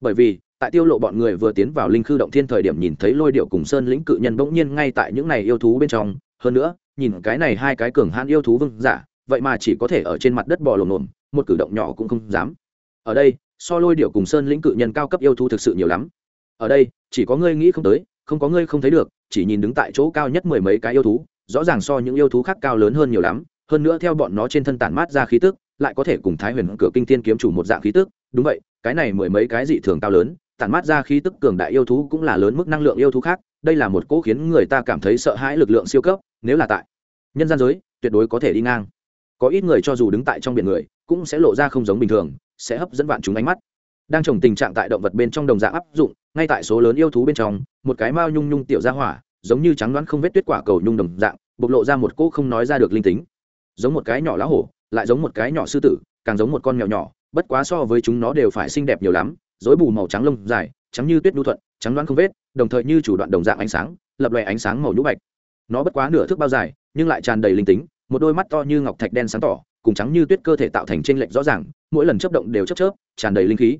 Bởi vì, tại tiêu lộ bọn người vừa tiến vào linh khư động thiên thời điểm nhìn thấy lôi điệu cùng sơn lĩnh cự nhân bỗng nhiên ngay tại những này yêu thú bên trong, hơn nữa nhìn cái này hai cái cường hãn yêu thú vương giả, vậy mà chỉ có thể ở trên mặt đất bò lồm lồm một cử động nhỏ cũng không dám. Ở đây, so lôi điệu cùng sơn lĩnh cự nhân cao cấp yêu thú thực sự nhiều lắm. Ở đây, chỉ có ngươi nghĩ không tới, không có ngươi không thấy được, chỉ nhìn đứng tại chỗ cao nhất mười mấy cái yêu thú, rõ ràng so những yêu thú khác cao lớn hơn nhiều lắm, hơn nữa theo bọn nó trên thân tản mát ra khí tức, lại có thể cùng thái huyền cửa kinh tiên kiếm chủ một dạng khí tức. Đúng vậy, cái này mười mấy cái dị thường cao lớn, tản mát ra khí tức cường đại yêu thú cũng là lớn mức năng lượng yêu thú khác, đây là một cỗ khiến người ta cảm thấy sợ hãi lực lượng siêu cấp, nếu là tại nhân gian giới, tuyệt đối có thể đi ngang. Có ít người cho dù đứng tại trong biển người, cũng sẽ lộ ra không giống bình thường, sẽ hấp dẫn vạn chúng ánh mắt. Đang trồng tình trạng tại động vật bên trong đồng dạng áp dụng, ngay tại số lớn yêu thú bên trong, một cái mao nhung nhung tiểu ra hỏa, giống như trắng đoán không vết tuyết quả cầu nhung đồng dạng, bộc lộ ra một cỗ không nói ra được linh tính. Giống một cái nhỏ lá hổ, lại giống một cái nhỏ sư tử, càng giống một con mèo nhỏ, bất quá so với chúng nó đều phải xinh đẹp nhiều lắm dối bù màu trắng lông dài, trắng như tuyết nhu thuận, trắng đoán không vết, đồng thời như chủ đoạn đồng dạng ánh sáng, lập loè ánh sáng màu nhũ bạch. Nó bất quá nửa thước bao dài nhưng lại tràn đầy linh tính, một đôi mắt to như ngọc thạch đen sáng tỏ, cùng trắng như tuyết cơ thể tạo thành t r ê n lệch rõ ràng, mỗi lần chấp động đều chấp chớp, tràn đầy linh khí.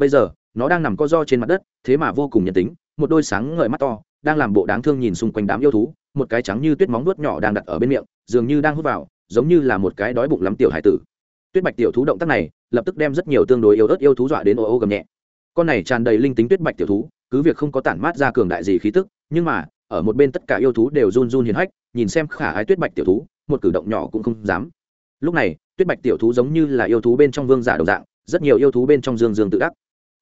Bây giờ, nó đang nằm co do trên mặt đất, thế mà vô cùng nhân tính, một đôi sáng ngời mắt to, đang làm bộ đáng thương nhìn xung quanh đám yêu thú, một cái trắng như tuyết móng nuốt nhỏ đang đặt ở bên miệng, dường như đang hút vào, giống như là một cái đói bụng lắm tiểu hải tử. Tuyết bạch tiểu thú động tác này, lập tức đem rất nhiều tương đối yếu ớt yêu thú dọa đến ô ô gầm nhẹ. Con này tràn đầy linh tính tuyết bạch tiểu thú, cứ việc không có tản mát ra cường đại gì khí tức, nhưng mà, ở một bên tất cả yêu thú đều run run hiền hách nhìn xem khả ái tuyết bạch tiểu thú, một cử động nhỏ cũng không dám. Lúc này, tuyết bạch tiểu thú giống như là yêu thú bên trong vương giả đồng dạng, rất nhiều yêu thú bên trong dương dương tự đắc.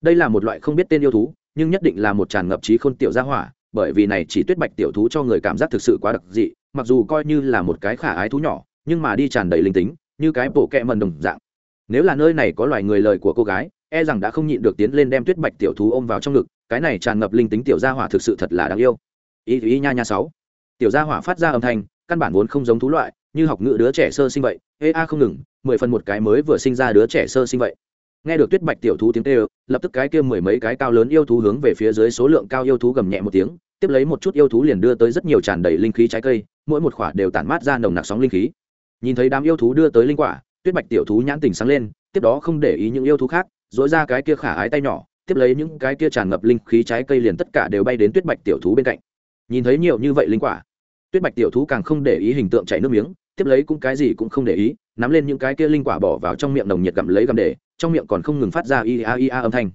Đây là một loại không biết tên yêu thú, nhưng nhất định là một tràn ngập trí khôn tiểu gia hỏa, bởi vì này chỉ tuyết bạch tiểu thú cho người cảm giác thực sự quá đặc dị, mặc dù coi như là một cái khả ái thú nhỏ, nhưng mà đi tràn đầy linh tính, như cái bộ kẹ mần đồng dạng. Nếu là nơi này có loài người lời của cô gái e rằng đã không nhịn được tiến lên đem tuyết bạch tiểu thú ôm vào trong ngực, cái này tràn ngập linh tính tiểu gia hỏa thực sự thật là đáng yêu. Ý ý nha nha sáu tiểu gia hỏa phát ra âm thanh, căn bản vốn không giống thú loại, như học ngữ đứa trẻ sơ sinh vậy. Ê, a, không ngừng, mười phần một cái mới vừa sinh ra đứa trẻ sơ sinh vậy. Nghe được tuyết bạch tiểu thú tiếng tê lập tức cái kia mười mấy cái cao lớn yêu thú hướng về phía dưới số lượng cao yêu thú gầm nhẹ một tiếng, tiếp lấy một chút yêu thú liền đưa tới rất nhiều tràn đầy linh khí trái cây, mỗi một quả đều tản mát ra nồng nặc sóng linh khí. Nhìn thấy đám yêu thú đưa tới linh quả, tuyết bạch tiểu thú nhãn tình sáng lên, tiếp đó không để ý những yêu thú khác dỗi ra cái kia khả ái tay nhỏ, tiếp lấy những cái kia tràn ngập linh khí trái cây liền tất cả đều bay đến tuyết bạch tiểu thú bên cạnh nhìn thấy nhiều như vậy linh quả, tuyết bạch tiểu thú càng không để ý hình tượng chảy nước miếng, tiếp lấy cũng cái gì cũng không để ý, nắm lên những cái kia linh quả bỏ vào trong miệng nồng nhiệt gặm lấy gặm để, trong miệng còn không ngừng phát ra ia ia âm thanh.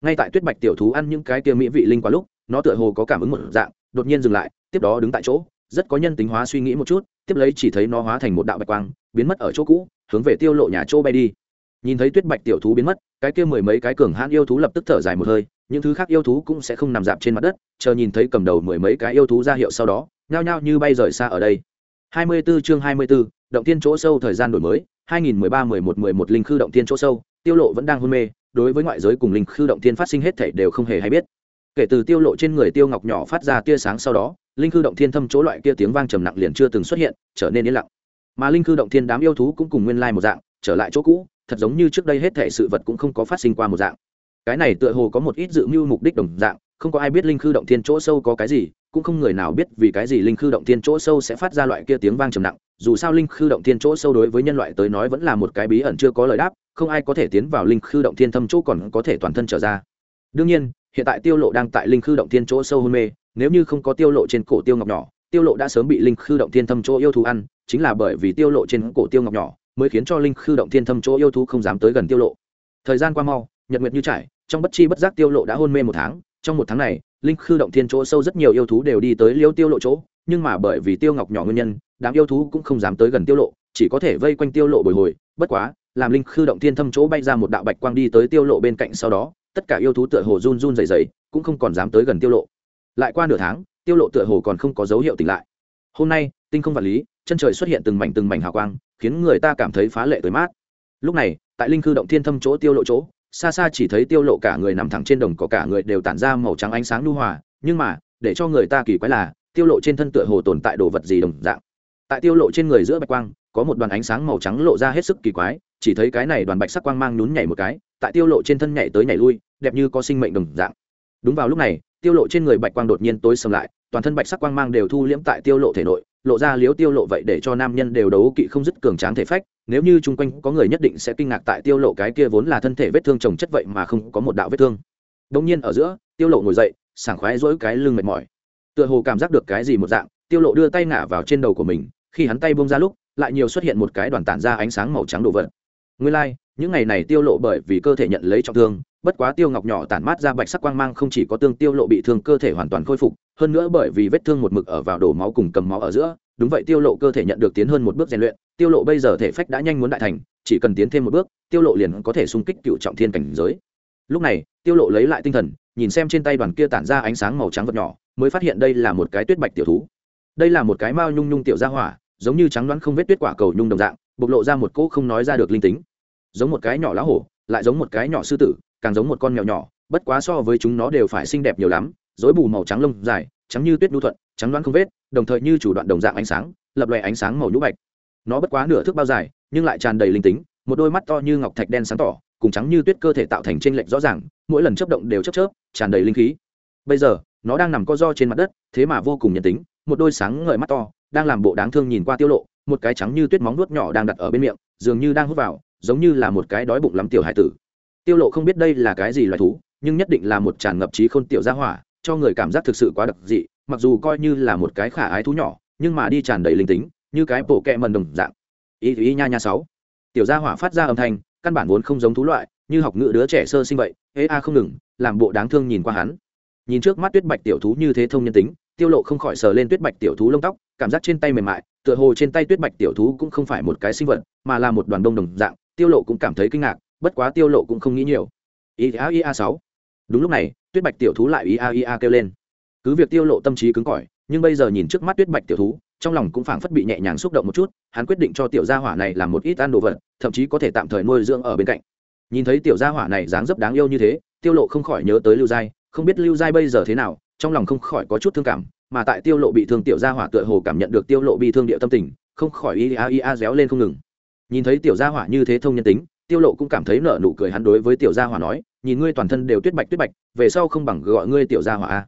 Ngay tại tuyết bạch tiểu thú ăn những cái kia mỹ vị linh quả lúc, nó tựa hồ có cảm ứng một dạng, đột nhiên dừng lại, tiếp đó đứng tại chỗ, rất có nhân tính hóa suy nghĩ một chút, tiếp lấy chỉ thấy nó hóa thành một đạo bạch quang, biến mất ở chỗ cũ, hướng về tiêu lộ nhà chỗ bay đi. Nhìn thấy tuyết bạch tiểu thú biến mất, cái kia mười mấy cái cường hãn yêu thú lập tức thở dài một hơi những thứ khác yêu thú cũng sẽ không nằm dạp trên mặt đất chờ nhìn thấy cầm đầu mười mấy cái yêu thú ra hiệu sau đó nhao nhao như bay rời xa ở đây. 24 chương 24, động tiên chỗ sâu thời gian đổi mới 2013-11-11 linh khư động tiên chỗ sâu tiêu lộ vẫn đang hôn mê đối với ngoại giới cùng linh khư động tiên phát sinh hết thảy đều không hề hay biết. Kể từ tiêu lộ trên người tiêu ngọc nhỏ phát ra tia sáng sau đó linh khư động thiên thâm chỗ loại kia tiếng vang trầm nặng liền chưa từng xuất hiện trở nên yên lặng. Mà linh khư động thiên đám yêu thú cũng cùng nguyên lai một dạng trở lại chỗ cũ thật giống như trước đây hết thảy sự vật cũng không có phát sinh qua một dạng cái này tựa hồ có một ít dự mưu mục đích đồng dạng, không có ai biết linh khư động thiên chỗ sâu có cái gì, cũng không người nào biết vì cái gì linh khư động thiên chỗ sâu sẽ phát ra loại kia tiếng vang trầm nặng, dù sao linh khư động thiên chỗ sâu đối với nhân loại tới nói vẫn là một cái bí ẩn chưa có lời đáp, không ai có thể tiến vào linh khư động thiên thâm chỗ còn có thể toàn thân trở ra. Đương nhiên, hiện tại tiêu lộ đang tại linh khư động thiên chỗ sâu hôn mê, nếu như không có tiêu lộ trên cổ tiêu ngọc nhỏ, tiêu lộ đã sớm bị linh khư động thiên thâm chỗ yêu thú ăn, chính là bởi vì tiêu lộ trên cổ tiêu ngọc nhỏ mới khiến cho linh khư động thiên thâm chỗ yêu thú không dám tới gần tiêu lộ. Thời gian qua mau, nhật nguyệt như trải trong bất chi bất giác tiêu lộ đã hôn mê một tháng, trong một tháng này, linh khư động thiên chỗ sâu rất nhiều yêu thú đều đi tới liêu tiêu lộ chỗ, nhưng mà bởi vì tiêu ngọc nhỏ nguyên nhân, đám yêu thú cũng không dám tới gần tiêu lộ, chỉ có thể vây quanh tiêu lộ bồi hồi, bất quá, làm linh khư động thiên thâm chỗ bay ra một đạo bạch quang đi tới tiêu lộ bên cạnh sau đó, tất cả yêu thú tựa hồ run run rẩy rẩy, cũng không còn dám tới gần tiêu lộ. Lại qua nửa tháng, tiêu lộ tựa hồ còn không có dấu hiệu tỉnh lại. Hôm nay, tinh không vật lý, chân trời xuất hiện từng mảnh từng mảnh hào quang, khiến người ta cảm thấy phá lệ tới mát. Lúc này, tại linh khư động thiên thâm chỗ tiêu lộ chỗ xa xa chỉ thấy tiêu lộ cả người nằm thẳng trên đồng cỏ, cả người đều tản ra màu trắng ánh sáng nhu hòa. Nhưng mà, để cho người ta kỳ quái là, tiêu lộ trên thân tựa hồ tồn tại đồ vật gì đồng dạng. Tại tiêu lộ trên người giữa bạch quang, có một đoàn ánh sáng màu trắng lộ ra hết sức kỳ quái. Chỉ thấy cái này đoàn bạch sắc quang mang nhún nhảy một cái, tại tiêu lộ trên thân nhảy tới nhảy lui, đẹp như có sinh mệnh đồng dạng. Đúng vào lúc này, tiêu lộ trên người bạch quang đột nhiên tối sầm lại toàn thân bạch sắc quang mang đều thu liễm tại tiêu lộ thể nội lộ ra liếu tiêu lộ vậy để cho nam nhân đều đấu kỵ không dứt cường tráng thể phách. Nếu như chung quanh có người nhất định sẽ kinh ngạc tại tiêu lộ cái kia vốn là thân thể vết thương chồng chất vậy mà không có một đạo vết thương. Đông nhiên ở giữa tiêu lộ ngồi dậy sảng khoái dỗi cái lưng mệt mỏi. Tựa hồ cảm giác được cái gì một dạng tiêu lộ đưa tay ngả vào trên đầu của mình khi hắn tay buông ra lúc lại nhiều xuất hiện một cái đoàn tản ra ánh sáng màu trắng đồ vật. Nguyên lai like, những ngày này tiêu lộ bởi vì cơ thể nhận lấy trọng thương bất quá tiêu ngọc nhỏ tản mát ra bạch sắc quang mang không chỉ có tương tiêu lộ bị thương cơ thể hoàn toàn khôi phục, hơn nữa bởi vì vết thương một mực ở vào đổ máu cùng cầm máu ở giữa, đúng vậy tiêu lộ cơ thể nhận được tiến hơn một bước rèn luyện, tiêu lộ bây giờ thể phách đã nhanh muốn đại thành, chỉ cần tiến thêm một bước, tiêu lộ liền có thể xung kích cựu trọng thiên cảnh giới. Lúc này, tiêu lộ lấy lại tinh thần, nhìn xem trên tay đoàn kia tản ra ánh sáng màu trắng vật nhỏ, mới phát hiện đây là một cái tuyết bạch tiểu thú. Đây là một cái mao nhung nhung tiểu gia hỏa, giống như trắng đoán không vết tuyết quả cầu nhung đồng dạng, bộc lộ ra một cỗ không nói ra được linh tính. Giống một cái nhỏ lá hổ, lại giống một cái nhỏ sư tử càng giống một con mèo nhỏ, bất quá so với chúng nó đều phải xinh đẹp nhiều lắm, rối bù màu trắng lông dài, trắng như tuyết nhu thuận, trắng đoán không vết, đồng thời như chủ đoạn đồng dạng ánh sáng, lập loè ánh sáng màu nhũ bạch. Nó bất quá nửa thước bao dài, nhưng lại tràn đầy linh tính, một đôi mắt to như ngọc thạch đen sáng tỏ, cùng trắng như tuyết cơ thể tạo thành trên lệnh rõ ràng, mỗi lần chấp động đều chấp chớp, tràn đầy linh khí. Bây giờ, nó đang nằm co do trên mặt đất, thế mà vô cùng nhân tính, một đôi sáng ngời mắt to, đang làm bộ đáng thương nhìn qua tiêu lộ, một cái trắng như tuyết móng nuốt nhỏ đang đặt ở bên miệng, dường như đang hút vào, giống như là một cái đói bụng lắm tiểu hải tử tiêu lộ không biết đây là cái gì loài thú, nhưng nhất định là một tràn ngập trí khôn tiểu gia hỏa, cho người cảm giác thực sự quá đặc dị, mặc dù coi như là một cái khả ái thú nhỏ, nhưng mà đi tràn đầy linh tính, như cái bộ kẹ mần đồng dạng. Ý ý nha nha sáu. Tiểu gia hỏa phát ra âm thanh, căn bản vốn không giống thú loại, như học ngữ đứa trẻ sơ sinh vậy ế a không ngừng, làm bộ đáng thương nhìn qua hắn. Nhìn trước mắt tuyết bạch tiểu thú như thế thông nhân tính, tiêu lộ không khỏi sờ lên tuyết bạch tiểu thú lông tóc, cảm giác trên tay mềm mại, tựa hồ trên tay tuyết bạch tiểu thú cũng không phải một cái sinh vật, mà là một đoàn đông đồng dạng, tiêu lộ cũng cảm thấy kinh ngạc bất quá tiêu lộ cũng không nghĩ nhiều. Ia ia sáu. Đúng lúc này, tuyết bạch tiểu thú lại ia ia kêu lên. Cứ việc tiêu lộ tâm trí cứng cỏi, nhưng bây giờ nhìn trước mắt tuyết bạch tiểu thú, trong lòng cũng phảng phất bị nhẹ nhàng xúc động một chút, hắn quyết định cho tiểu gia hỏa này làm một ít ăn đồ vật, thậm chí có thể tạm thời nuôi dưỡng ở bên cạnh. Nhìn thấy tiểu gia hỏa này dáng dấp đáng yêu như thế, tiêu lộ không khỏi nhớ tới lưu giai, không biết lưu giai bây giờ thế nào, trong lòng không khỏi có chút thương cảm, mà tại tiêu lộ bị thương tiểu gia hỏa tựa hồ cảm nhận được tiêu lộ bị thương địa tâm tình, không khỏi ia ia réo lên không ngừng. Nhìn thấy tiểu gia hỏa như thế thông nhân tính tiêu lộ cũng cảm thấy nở nụ cười hắn đối với tiểu gia hỏa nói, nhìn ngươi toàn thân đều tuyết bạch tuyết bạch, về sau không bằng gọi ngươi tiểu gia hỏa a.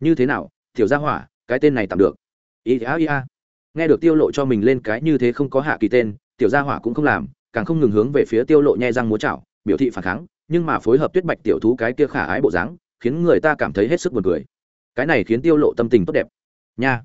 Như thế nào, tiểu gia hỏa, cái tên này tạm được. Ia ia nghe được tiêu lộ cho mình lên cái như thế không có hạ kỳ tên, tiểu gia hỏa cũng không làm, càng không ngừng hướng về phía tiêu lộ nhai răng múa chảo, biểu thị phản kháng, nhưng mà phối hợp tuyết bạch tiểu thú cái kia khả ái bộ dáng, khiến người ta cảm thấy hết sức buồn cười. Cái này khiến tiêu lộ tâm tình tốt đẹp. Nha,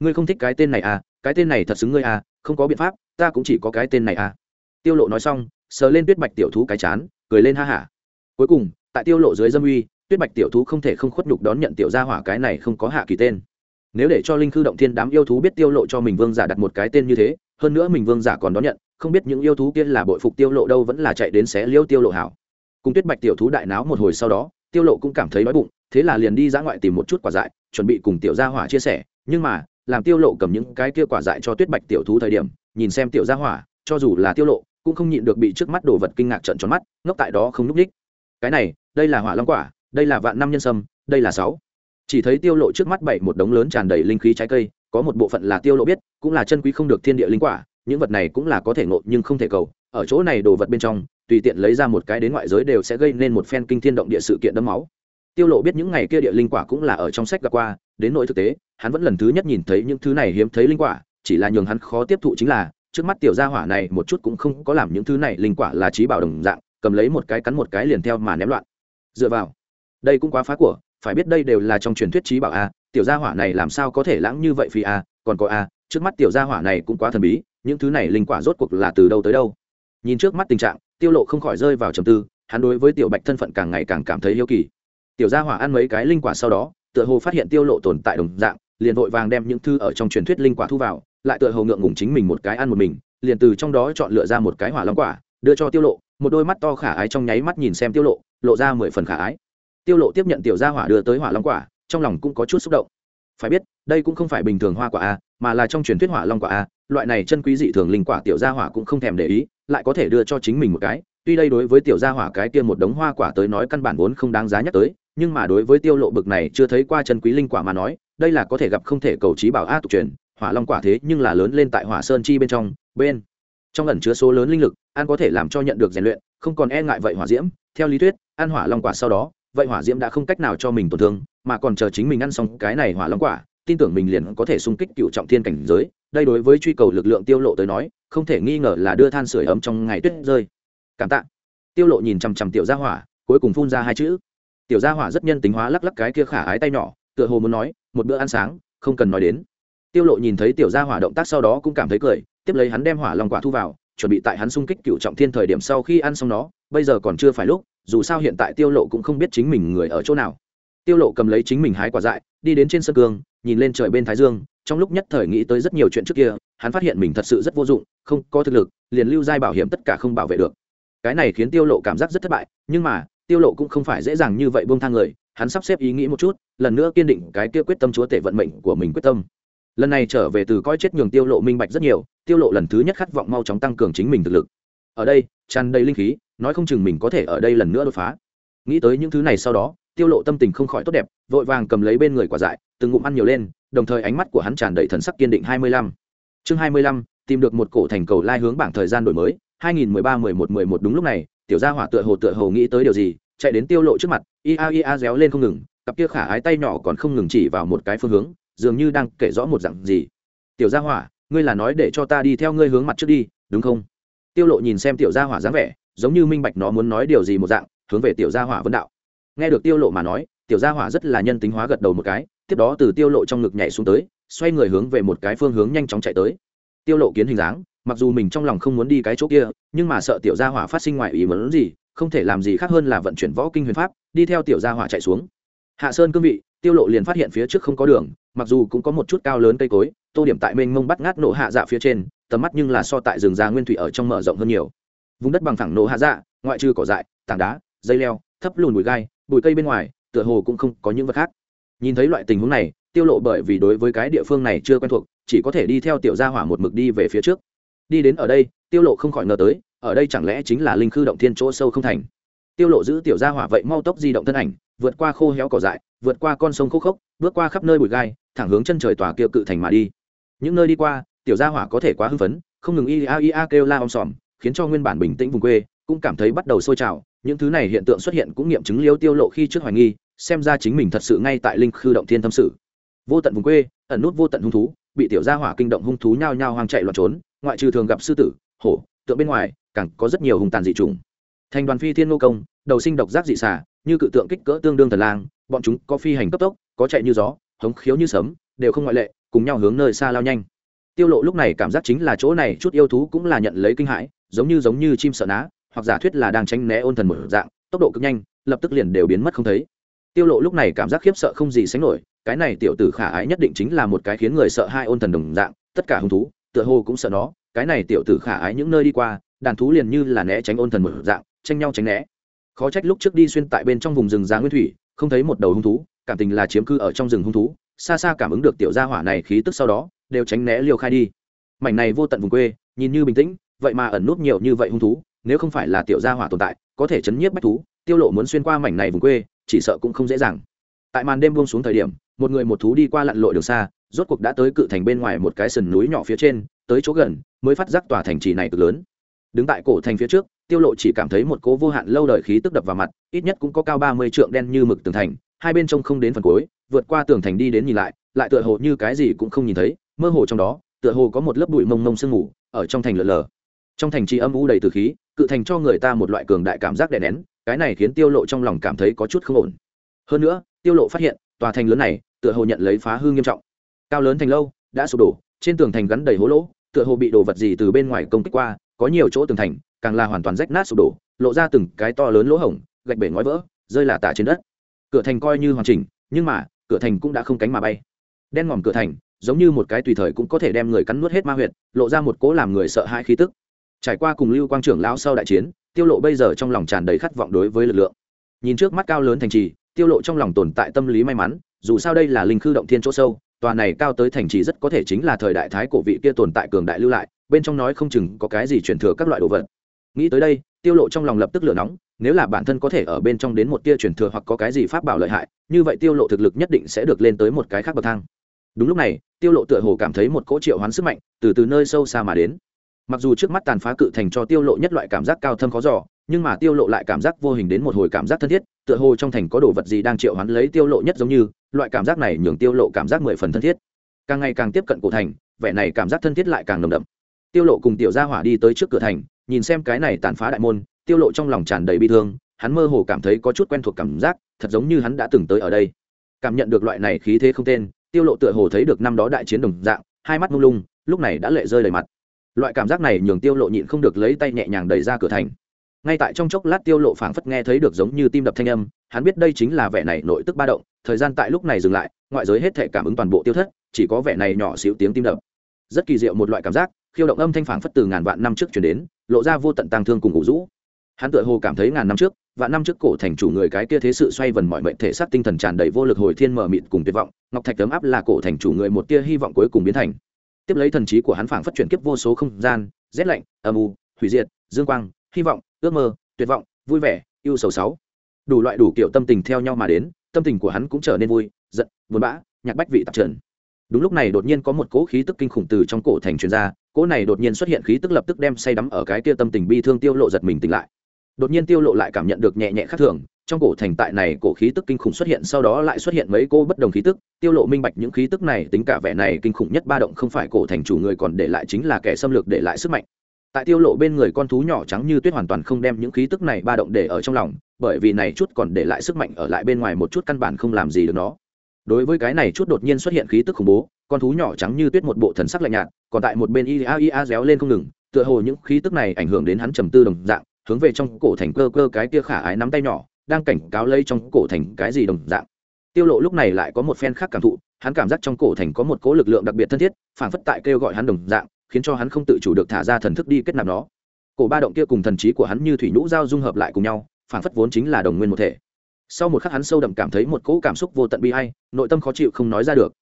ngươi không thích cái tên này à cái tên này thật xứng ngươi à không có biện pháp, ta cũng chỉ có cái tên này à. Tiêu lộ nói xong sờ lên tuyết bạch tiểu thú cái chán, cười lên ha hả. Cuối cùng, tại tiêu lộ dưới dâm uy, tuyết bạch tiểu thú không thể không khuất nhục đón nhận tiểu gia hỏa cái này không có hạ kỳ tên. Nếu để cho linh khư động thiên đám yêu thú biết tiêu lộ cho mình vương giả đặt một cái tên như thế, hơn nữa mình vương giả còn đón nhận, không biết những yêu thú kia là bội phục tiêu lộ đâu vẫn là chạy đến xé liêu tiêu lộ hảo. Cùng tuyết bạch tiểu thú đại náo một hồi sau đó, tiêu lộ cũng cảm thấy đói bụng, thế là liền đi ra ngoại tìm một chút quả dại, chuẩn bị cùng tiểu gia hỏa chia sẻ. Nhưng mà, làm tiêu lộ cầm những cái kia quả dại cho tuyết bạch tiểu thú thời điểm, nhìn xem tiểu gia hỏa, cho dù là tiêu lộ cũng không nhịn được bị trước mắt đồ vật kinh ngạc trợn tròn mắt, ngốc tại đó không núp đích cái này, đây là hỏa long quả, đây là vạn năm nhân sâm, đây là sáu. Chỉ thấy tiêu lộ trước mắt bảy một đống lớn tràn đầy linh khí trái cây, có một bộ phận là tiêu lộ biết, cũng là chân quý không được thiên địa linh quả, những vật này cũng là có thể ngộ nhưng không thể cầu. Ở chỗ này đồ vật bên trong, tùy tiện lấy ra một cái đến ngoại giới đều sẽ gây nên một phen kinh thiên động địa sự kiện đẫm máu. Tiêu lộ biết những ngày kia địa linh quả cũng là ở trong sách gặp qua, đến nội thực tế, hắn vẫn lần thứ nhất nhìn thấy những thứ này hiếm thấy linh quả, chỉ là nhường hắn khó tiếp thụ chính là trước mắt tiểu gia hỏa này một chút cũng không có làm những thứ này, linh quả là trí bảo đồng dạng, cầm lấy một cái cắn một cái liền theo mà ném loạn. Dựa vào, đây cũng quá phá của, phải biết đây đều là trong truyền thuyết trí bảo a, tiểu gia hỏa này làm sao có thể lãng như vậy phi a, còn có a, trước mắt tiểu gia hỏa này cũng quá thần bí, những thứ này linh quả rốt cuộc là từ đâu tới đâu? Nhìn trước mắt tình trạng, tiêu lộ không khỏi rơi vào trầm tư, hắn đối với tiểu bạch thân phận càng ngày càng cảm thấy yêu kỳ. Tiểu gia hỏa ăn mấy cái linh quả sau đó, tựa hồ phát hiện tiêu lộ tồn tại đồng dạng, liền vội vàng đem những thư ở trong truyền thuyết linh quả thu vào lại tựa hồ ngượng ngùng chính mình một cái ăn một mình, liền từ trong đó chọn lựa ra một cái hỏa long quả, đưa cho tiêu lộ, một đôi mắt to khả ái trong nháy mắt nhìn xem tiêu lộ lộ ra mười phần khả ái. Tiêu lộ tiếp nhận tiểu gia hỏa đưa tới hỏa long quả, trong lòng cũng có chút xúc động. Phải biết, đây cũng không phải bình thường hoa quả a mà là trong truyền thuyết hỏa long quả a loại này chân quý dị thường linh quả tiểu gia hỏa cũng không thèm để ý, lại có thể đưa cho chính mình một cái. Tuy đây đối với tiểu gia hỏa cái kia một đống hoa quả tới nói căn bản vốn không đáng giá nhắc tới, nhưng mà đối với tiêu lộ bực này chưa thấy qua chân quý linh quả mà nói, đây là có thể gặp không thể cầu trí bảo a tục truyền hỏa long quả thế nhưng là lớn lên tại hỏa sơn chi bên trong bên trong ẩn chứa số lớn linh lực an có thể làm cho nhận được rèn luyện, không còn e ngại vậy hỏa diễm, theo lý thuyết, ăn hỏa long quả sau đó, vậy hỏa diễm đã không cách nào cho mình tổn thương, mà còn chờ chính mình ăn xong cái này hỏa long quả, tin tưởng mình liền có thể xung kích cựu trọng thiên cảnh giới, đây đối với truy cầu lực lượng tiêu lộ tới nói, không thể nghi ngờ là đưa than sửa ấm trong ngày tuyết rơi. Cảm tạ. Tiêu lộ nhìn chằm chằm tiểu gia hỏa, cuối cùng phun ra hai chữ. Tiểu gia hỏa rất nhân tính hóa lắc lắc cái kia khả ái tay nhỏ, tựa hồ muốn nói, một bữa ăn sáng, không cần nói đến tiêu lộ nhìn thấy tiểu gia hỏa động tác sau đó cũng cảm thấy cười, tiếp lấy hắn đem hỏa long quả thu vào, chuẩn bị tại hắn xung kích cựu trọng thiên thời điểm sau khi ăn xong nó, bây giờ còn chưa phải lúc, dù sao hiện tại tiêu lộ cũng không biết chính mình người ở chỗ nào. Tiêu lộ cầm lấy chính mình hái quả dại, đi đến trên sân cương, nhìn lên trời bên thái dương, trong lúc nhất thời nghĩ tới rất nhiều chuyện trước kia, hắn phát hiện mình thật sự rất vô dụng, không có thực lực, liền lưu giai bảo hiểm tất cả không bảo vệ được. Cái này khiến tiêu lộ cảm giác rất thất bại, nhưng mà, tiêu lộ cũng không phải dễ dàng như vậy buông thang người, hắn sắp xếp ý nghĩ một chút, lần nữa kiên định cái kia quyết tâm chúa tể vận mệnh của mình quyết tâm lần này trở về từ coi chết nhường tiêu lộ minh bạch rất nhiều tiêu lộ lần thứ nhất khát vọng mau chóng tăng cường chính mình thực lực ở đây tràn đầy linh khí nói không chừng mình có thể ở đây lần nữa đột phá nghĩ tới những thứ này sau đó tiêu lộ tâm tình không khỏi tốt đẹp vội vàng cầm lấy bên người quả dại từng ngụm ăn nhiều lên đồng thời ánh mắt của hắn tràn đầy thần sắc kiên định 25. chương 25, tìm được một cổ thành cầu lai hướng bảng thời gian đổi mới 2013-11-11 đúng lúc này tiểu gia hỏa tựa hồ tựa hồ nghĩ tới điều gì chạy đến tiêu lộ trước mặt ia ia réo lên không ngừng cặp kia khả ái tay nhỏ còn không ngừng chỉ vào một cái phương hướng dường như đang kể rõ một dạng gì. Tiểu gia hỏa, ngươi là nói để cho ta đi theo ngươi hướng mặt trước đi, đúng không? Tiêu lộ nhìn xem tiểu gia hỏa dáng vẻ, giống như minh bạch nó muốn nói điều gì một dạng, hướng về tiểu gia hỏa vấn đạo. Nghe được tiêu lộ mà nói, tiểu gia hỏa rất là nhân tính hóa gật đầu một cái, tiếp đó từ tiêu lộ trong ngực nhảy xuống tới, xoay người hướng về một cái phương hướng nhanh chóng chạy tới. Tiêu lộ kiến hình dáng, mặc dù mình trong lòng không muốn đi cái chỗ kia, nhưng mà sợ tiểu gia hỏa phát sinh ngoại ý muốn gì, không thể làm gì khác hơn là vận chuyển võ kinh huyền pháp, đi theo tiểu gia hỏa chạy xuống. Hạ sơn cương vị, tiêu lộ liền phát hiện phía trước không có đường mặc dù cũng có một chút cao lớn cây cối, tô điểm tại mênh mông bắt ngát nổ hạ dạ phía trên, tầm mắt nhưng là so tại rừng già nguyên thủy ở trong mở rộng hơn nhiều. Vùng đất bằng thẳng nổ hạ dạ ngoại trừ cỏ dại, tảng đá, dây leo, thấp lùn bụi gai, bụi cây bên ngoài, tựa hồ cũng không có những vật khác. Nhìn thấy loại tình huống này, tiêu lộ bởi vì đối với cái địa phương này chưa quen thuộc, chỉ có thể đi theo tiểu gia hỏa một mực đi về phía trước. Đi đến ở đây, tiêu lộ không khỏi ngờ tới, ở đây chẳng lẽ chính là linh khư động thiên chỗ sâu không thành? Tiêu lộ giữ tiểu gia hỏa vậy mau tốc di động thân ảnh, vượt qua khô héo cỏ dại, vượt qua con sông khô khốc, bước qua khắp nơi bụi gai thẳng hướng chân trời tòa kia cự thành mà đi. Những nơi đi qua, tiểu gia hỏa có thể quá hưng phấn, không ngừng ia ia kêu la om sòm, khiến cho nguyên bản bình tĩnh vùng quê cũng cảm thấy bắt đầu sôi trào. Những thứ này hiện tượng xuất hiện cũng nghiệm chứng liêu tiêu lộ khi trước hoài nghi, xem ra chính mình thật sự ngay tại linh khư động thiên thâm sự. Vô tận vùng quê, ẩn nút vô tận hung thú, bị tiểu gia hỏa kinh động hung thú nhao nhao hoang chạy loạn trốn, ngoại trừ thường gặp sư tử, hổ, tượng bên ngoài, càng có rất nhiều hung tàn dị trùng thành đoàn phi thiên nô công, đầu sinh độc giác dị xả như cự tượng kích cỡ tương đương thần lang, bọn chúng có phi hành cấp tốc, có chạy như gió hống khiếu như sấm, đều không ngoại lệ, cùng nhau hướng nơi xa lao nhanh. Tiêu lộ lúc này cảm giác chính là chỗ này chút yêu thú cũng là nhận lấy kinh hãi, giống như giống như chim sợ ná, hoặc giả thuyết là đang tránh né ôn thần một dạng, tốc độ cực nhanh, lập tức liền đều biến mất không thấy. Tiêu lộ lúc này cảm giác khiếp sợ không gì sánh nổi, cái này tiểu tử khả ái nhất định chính là một cái khiến người sợ hai ôn thần đồng dạng, tất cả hung thú, tựa hồ cũng sợ nó, cái này tiểu tử khả ái những nơi đi qua, đàn thú liền như là né tránh ôn thần một dạng, tranh nhau tránh né. Khó trách lúc trước đi xuyên tại bên trong vùng rừng già nguyên thủy, không thấy một đầu hung thú cảm tình là chiếm cư ở trong rừng hung thú, xa xa cảm ứng được tiểu gia hỏa này khí tức sau đó, đều tránh né liều khai đi. Mảnh này vô tận vùng quê, nhìn như bình tĩnh, vậy mà ẩn nút nhiều như vậy hung thú, nếu không phải là tiểu gia hỏa tồn tại, có thể chấn nhiếp bách thú, tiêu lộ muốn xuyên qua mảnh này vùng quê, chỉ sợ cũng không dễ dàng. Tại màn đêm buông xuống thời điểm, một người một thú đi qua lặn lội đường xa, rốt cuộc đã tới cự thành bên ngoài một cái sườn núi nhỏ phía trên, tới chỗ gần, mới phát giác tòa thành trì này cực lớn. Đứng tại cổ thành phía trước, tiêu lộ chỉ cảm thấy một cố vô hạn lâu đời khí tức đập vào mặt, ít nhất cũng có cao 30 trượng đen như mực tường thành hai bên trông không đến phần cuối, vượt qua tường thành đi đến nhìn lại lại tựa hồ như cái gì cũng không nhìn thấy, mơ hồ trong đó, tựa hồ có một lớp bụi mông mông sương mù, ở trong thành lờ lờ. Trong thành trì âm u đầy từ khí, cự thành cho người ta một loại cường đại cảm giác đè nén, cái này khiến tiêu lộ trong lòng cảm thấy có chút không ổn. Hơn nữa, tiêu lộ phát hiện, tòa thành lớn này, tựa hồ nhận lấy phá hư nghiêm trọng. Cao lớn thành lâu, đã sụp đổ, trên tường thành gắn đầy hố lỗ, tựa hồ bị đồ vật gì từ bên ngoài công kích qua, có nhiều chỗ tường thành, càng là hoàn toàn rách nát sụp đổ, lộ ra từng cái to lớn lỗ hổng, gạch bể ngói vỡ, rơi là tả trên đất cửa thành coi như hoàn chỉnh, nhưng mà, cửa thành cũng đã không cánh mà bay. Đen ngòm cửa thành, giống như một cái tùy thời cũng có thể đem người cắn nuốt hết ma huyệt, lộ ra một cố làm người sợ hãi khí tức. Trải qua cùng lưu quang trưởng lão sau đại chiến, tiêu lộ bây giờ trong lòng tràn đầy khát vọng đối với lực lượng. Nhìn trước mắt cao lớn thành trì, tiêu lộ trong lòng tồn tại tâm lý may mắn, dù sao đây là linh khư động thiên chỗ sâu, tòa này cao tới thành trì rất có thể chính là thời đại thái cổ vị kia tồn tại cường đại lưu lại, bên trong nói không chừng có cái gì truyền thừa các loại đồ vật. Nghĩ tới đây, tiêu lộ trong lòng lập tức lửa nóng nếu là bản thân có thể ở bên trong đến một tia truyền thừa hoặc có cái gì pháp bảo lợi hại, như vậy tiêu lộ thực lực nhất định sẽ được lên tới một cái khác bậc thang. Đúng lúc này, tiêu lộ tựa hồ cảm thấy một cỗ triệu hoán sức mạnh từ từ nơi sâu xa mà đến. Mặc dù trước mắt tàn phá cự thành cho tiêu lộ nhất loại cảm giác cao thâm khó dò, nhưng mà tiêu lộ lại cảm giác vô hình đến một hồi cảm giác thân thiết, tựa hồ trong thành có đồ vật gì đang triệu hoán lấy tiêu lộ nhất giống như, loại cảm giác này nhường tiêu lộ cảm giác mười phần thân thiết. Càng ngày càng tiếp cận cổ thành, vẻ này cảm giác thân thiết lại càng nồng đậm. Tiêu lộ cùng tiểu gia hỏa đi tới trước cửa thành, nhìn xem cái này tàn phá đại môn tiêu lộ trong lòng tràn đầy bi thương, hắn mơ hồ cảm thấy có chút quen thuộc cảm giác, thật giống như hắn đã từng tới ở đây. Cảm nhận được loại này khí thế không tên, tiêu lộ tựa hồ thấy được năm đó đại chiến đồng dạng, hai mắt lung lung, lúc này đã lệ rơi đầy mặt. Loại cảm giác này nhường tiêu lộ nhịn không được lấy tay nhẹ nhàng đẩy ra cửa thành. Ngay tại trong chốc lát tiêu lộ phảng phất nghe thấy được giống như tim đập thanh âm, hắn biết đây chính là vẻ này nội tức ba động, thời gian tại lúc này dừng lại, ngoại giới hết thể cảm ứng toàn bộ tiêu thất, chỉ có vẻ này nhỏ xíu tiếng tim đập. Rất kỳ diệu một loại cảm giác, khiêu động âm thanh phảng phất từ ngàn vạn năm trước truyền đến, lộ ra vô tận tăng thương cùng ngủ rũ hắn tựa hồ cảm thấy ngàn năm trước, vạn năm trước cổ thành chủ người cái kia thế sự xoay vần mọi mệnh thể xác tinh thần tràn đầy vô lực hồi thiên mở mịt cùng tuyệt vọng, ngọc thạch tấm áp là cổ thành chủ người một tia hy vọng cuối cùng biến thành. Tiếp lấy thần trí của hắn phảng phất chuyển kiếp vô số không gian, rét lạnh, âm u, hủy diệt, dương quang, hy vọng, ước mơ, tuyệt vọng, vui vẻ yêu sầu sáu. Đủ loại đủ kiểu tâm tình theo nhau mà đến, tâm tình của hắn cũng trở nên vui, giận, buồn bã, nhạc bách vị tạp trần. Đúng lúc này đột nhiên có một cỗ khí tức kinh khủng từ trong cổ thành truyền ra, cỗ này đột nhiên xuất hiện khí tức lập tức đem say đắm ở cái kia tâm tình bi thương tiêu lộ giật mình tỉnh lại đột nhiên tiêu lộ lại cảm nhận được nhẹ nhẹ khác thường, trong cổ thành tại này cổ khí tức kinh khủng xuất hiện, sau đó lại xuất hiện mấy cô bất đồng khí tức. Tiêu lộ minh bạch những khí tức này tính cả vẻ này kinh khủng nhất ba động không phải cổ thành chủ người còn để lại chính là kẻ xâm lược để lại sức mạnh. Tại tiêu lộ bên người con thú nhỏ trắng như tuyết hoàn toàn không đem những khí tức này ba động để ở trong lòng, bởi vì này chút còn để lại sức mạnh ở lại bên ngoài một chút căn bản không làm gì được nó. Đối với cái này chút đột nhiên xuất hiện khí tức khủng bố, con thú nhỏ trắng như tuyết một bộ thần sắc lạnh nhạt, còn tại một bên ia ia réo lên không ngừng, tựa hồ những khí tức này ảnh hưởng đến hắn trầm tư đồng dạng hướng về trong cổ thành cơ cơ cái kia khả ái nắm tay nhỏ, đang cảnh cáo lây trong cổ thành cái gì đồng dạng. Tiêu lộ lúc này lại có một phen khác cảm thụ, hắn cảm giác trong cổ thành có một cố lực lượng đặc biệt thân thiết phản phất tại kêu gọi hắn đồng dạng, khiến cho hắn không tự chủ được thả ra thần thức đi kết nạp nó. Cổ ba động kia cùng thần trí của hắn như thủy nhũ giao dung hợp lại cùng nhau phản phất vốn chính là đồng nguyên một thể. Sau một khắc hắn sâu đậm cảm thấy một cỗ cảm xúc vô tận bi hay nội tâm khó chịu không nói ra được.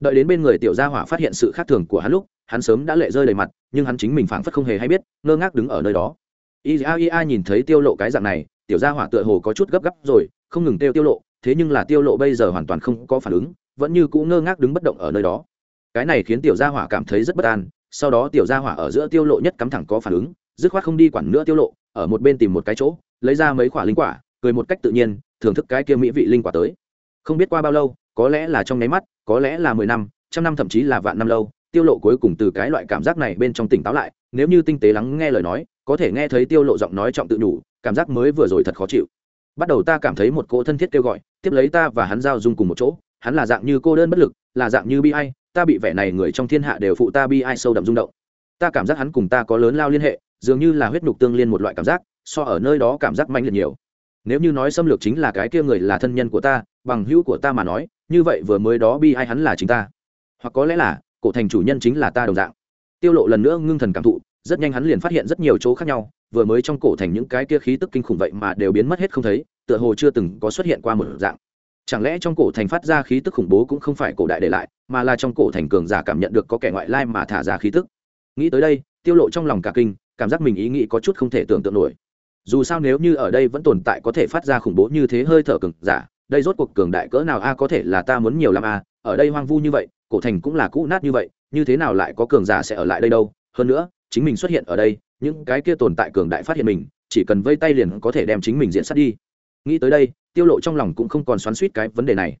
Đợi đến bên người tiểu gia hỏa phát hiện sự khác thường của hắn lúc, hắn sớm đã lệ rơi đầy mặt, nhưng hắn chính mình phảng phất không hề hay biết, ngơ ngác đứng ở nơi đó ia ia nhìn thấy tiêu lộ cái dạng này, tiểu gia hỏa tựa hồ có chút gấp gáp rồi, không ngừng tiêu tiêu lộ, thế nhưng là tiêu lộ bây giờ hoàn toàn không có phản ứng, vẫn như cũ ngơ ngác đứng bất động ở nơi đó. Cái này khiến tiểu gia hỏa cảm thấy rất bất an, sau đó tiểu gia hỏa ở giữa tiêu lộ nhất cắm thẳng có phản ứng, dứt khoát không đi quản nữa tiêu lộ, ở một bên tìm một cái chỗ, lấy ra mấy quả linh quả, cười một cách tự nhiên, thưởng thức cái kia mỹ vị linh quả tới. Không biết qua bao lâu, có lẽ là trong nháy mắt, có lẽ là mười năm, trăm năm thậm chí là vạn năm lâu, tiêu lộ cuối cùng từ cái loại cảm giác này bên trong tỉnh táo lại, nếu như tinh tế lắng nghe lời nói có thể nghe thấy tiêu lộ giọng nói trọng tự đủ cảm giác mới vừa rồi thật khó chịu. Bắt đầu ta cảm thấy một cỗ thân thiết kêu gọi, tiếp lấy ta và hắn giao dung cùng một chỗ, hắn là dạng như cô đơn bất lực, là dạng như bi ai, ta bị vẻ này người trong thiên hạ đều phụ ta bi ai sâu đậm rung động. Ta cảm giác hắn cùng ta có lớn lao liên hệ, dường như là huyết nhục tương liên một loại cảm giác, so ở nơi đó cảm giác mạnh liệt nhiều. Nếu như nói xâm lược chính là cái kia người là thân nhân của ta, bằng hữu của ta mà nói, như vậy vừa mới đó bi ai hắn là chính ta. Hoặc có lẽ là, cổ thành chủ nhân chính là ta đồng dạng. Tiêu lộ lần nữa ngưng thần cảm thụ rất nhanh hắn liền phát hiện rất nhiều chỗ khác nhau, vừa mới trong cổ thành những cái kia khí tức kinh khủng vậy mà đều biến mất hết không thấy, tựa hồ chưa từng có xuất hiện qua một dạng. Chẳng lẽ trong cổ thành phát ra khí tức khủng bố cũng không phải cổ đại để lại, mà là trong cổ thành cường giả cảm nhận được có kẻ ngoại lai mà thả ra khí tức? Nghĩ tới đây, tiêu lộ trong lòng cả kinh, cảm giác mình ý nghĩ có chút không thể tưởng tượng nổi. Dù sao nếu như ở đây vẫn tồn tại có thể phát ra khủng bố như thế hơi thở cường giả, đây rốt cuộc cường đại cỡ nào a, có thể là ta muốn nhiều lắm a, ở đây hoang vu như vậy, cổ thành cũng là cũ nát như vậy, như thế nào lại có cường giả sẽ ở lại đây đâu? Hơn nữa chính mình xuất hiện ở đây những cái kia tồn tại cường đại phát hiện mình chỉ cần vây tay liền có thể đem chính mình diễn sát đi. Nghĩ tới đây tiêu lộ trong lòng cũng không còn xoắn suýt cái vấn đề này.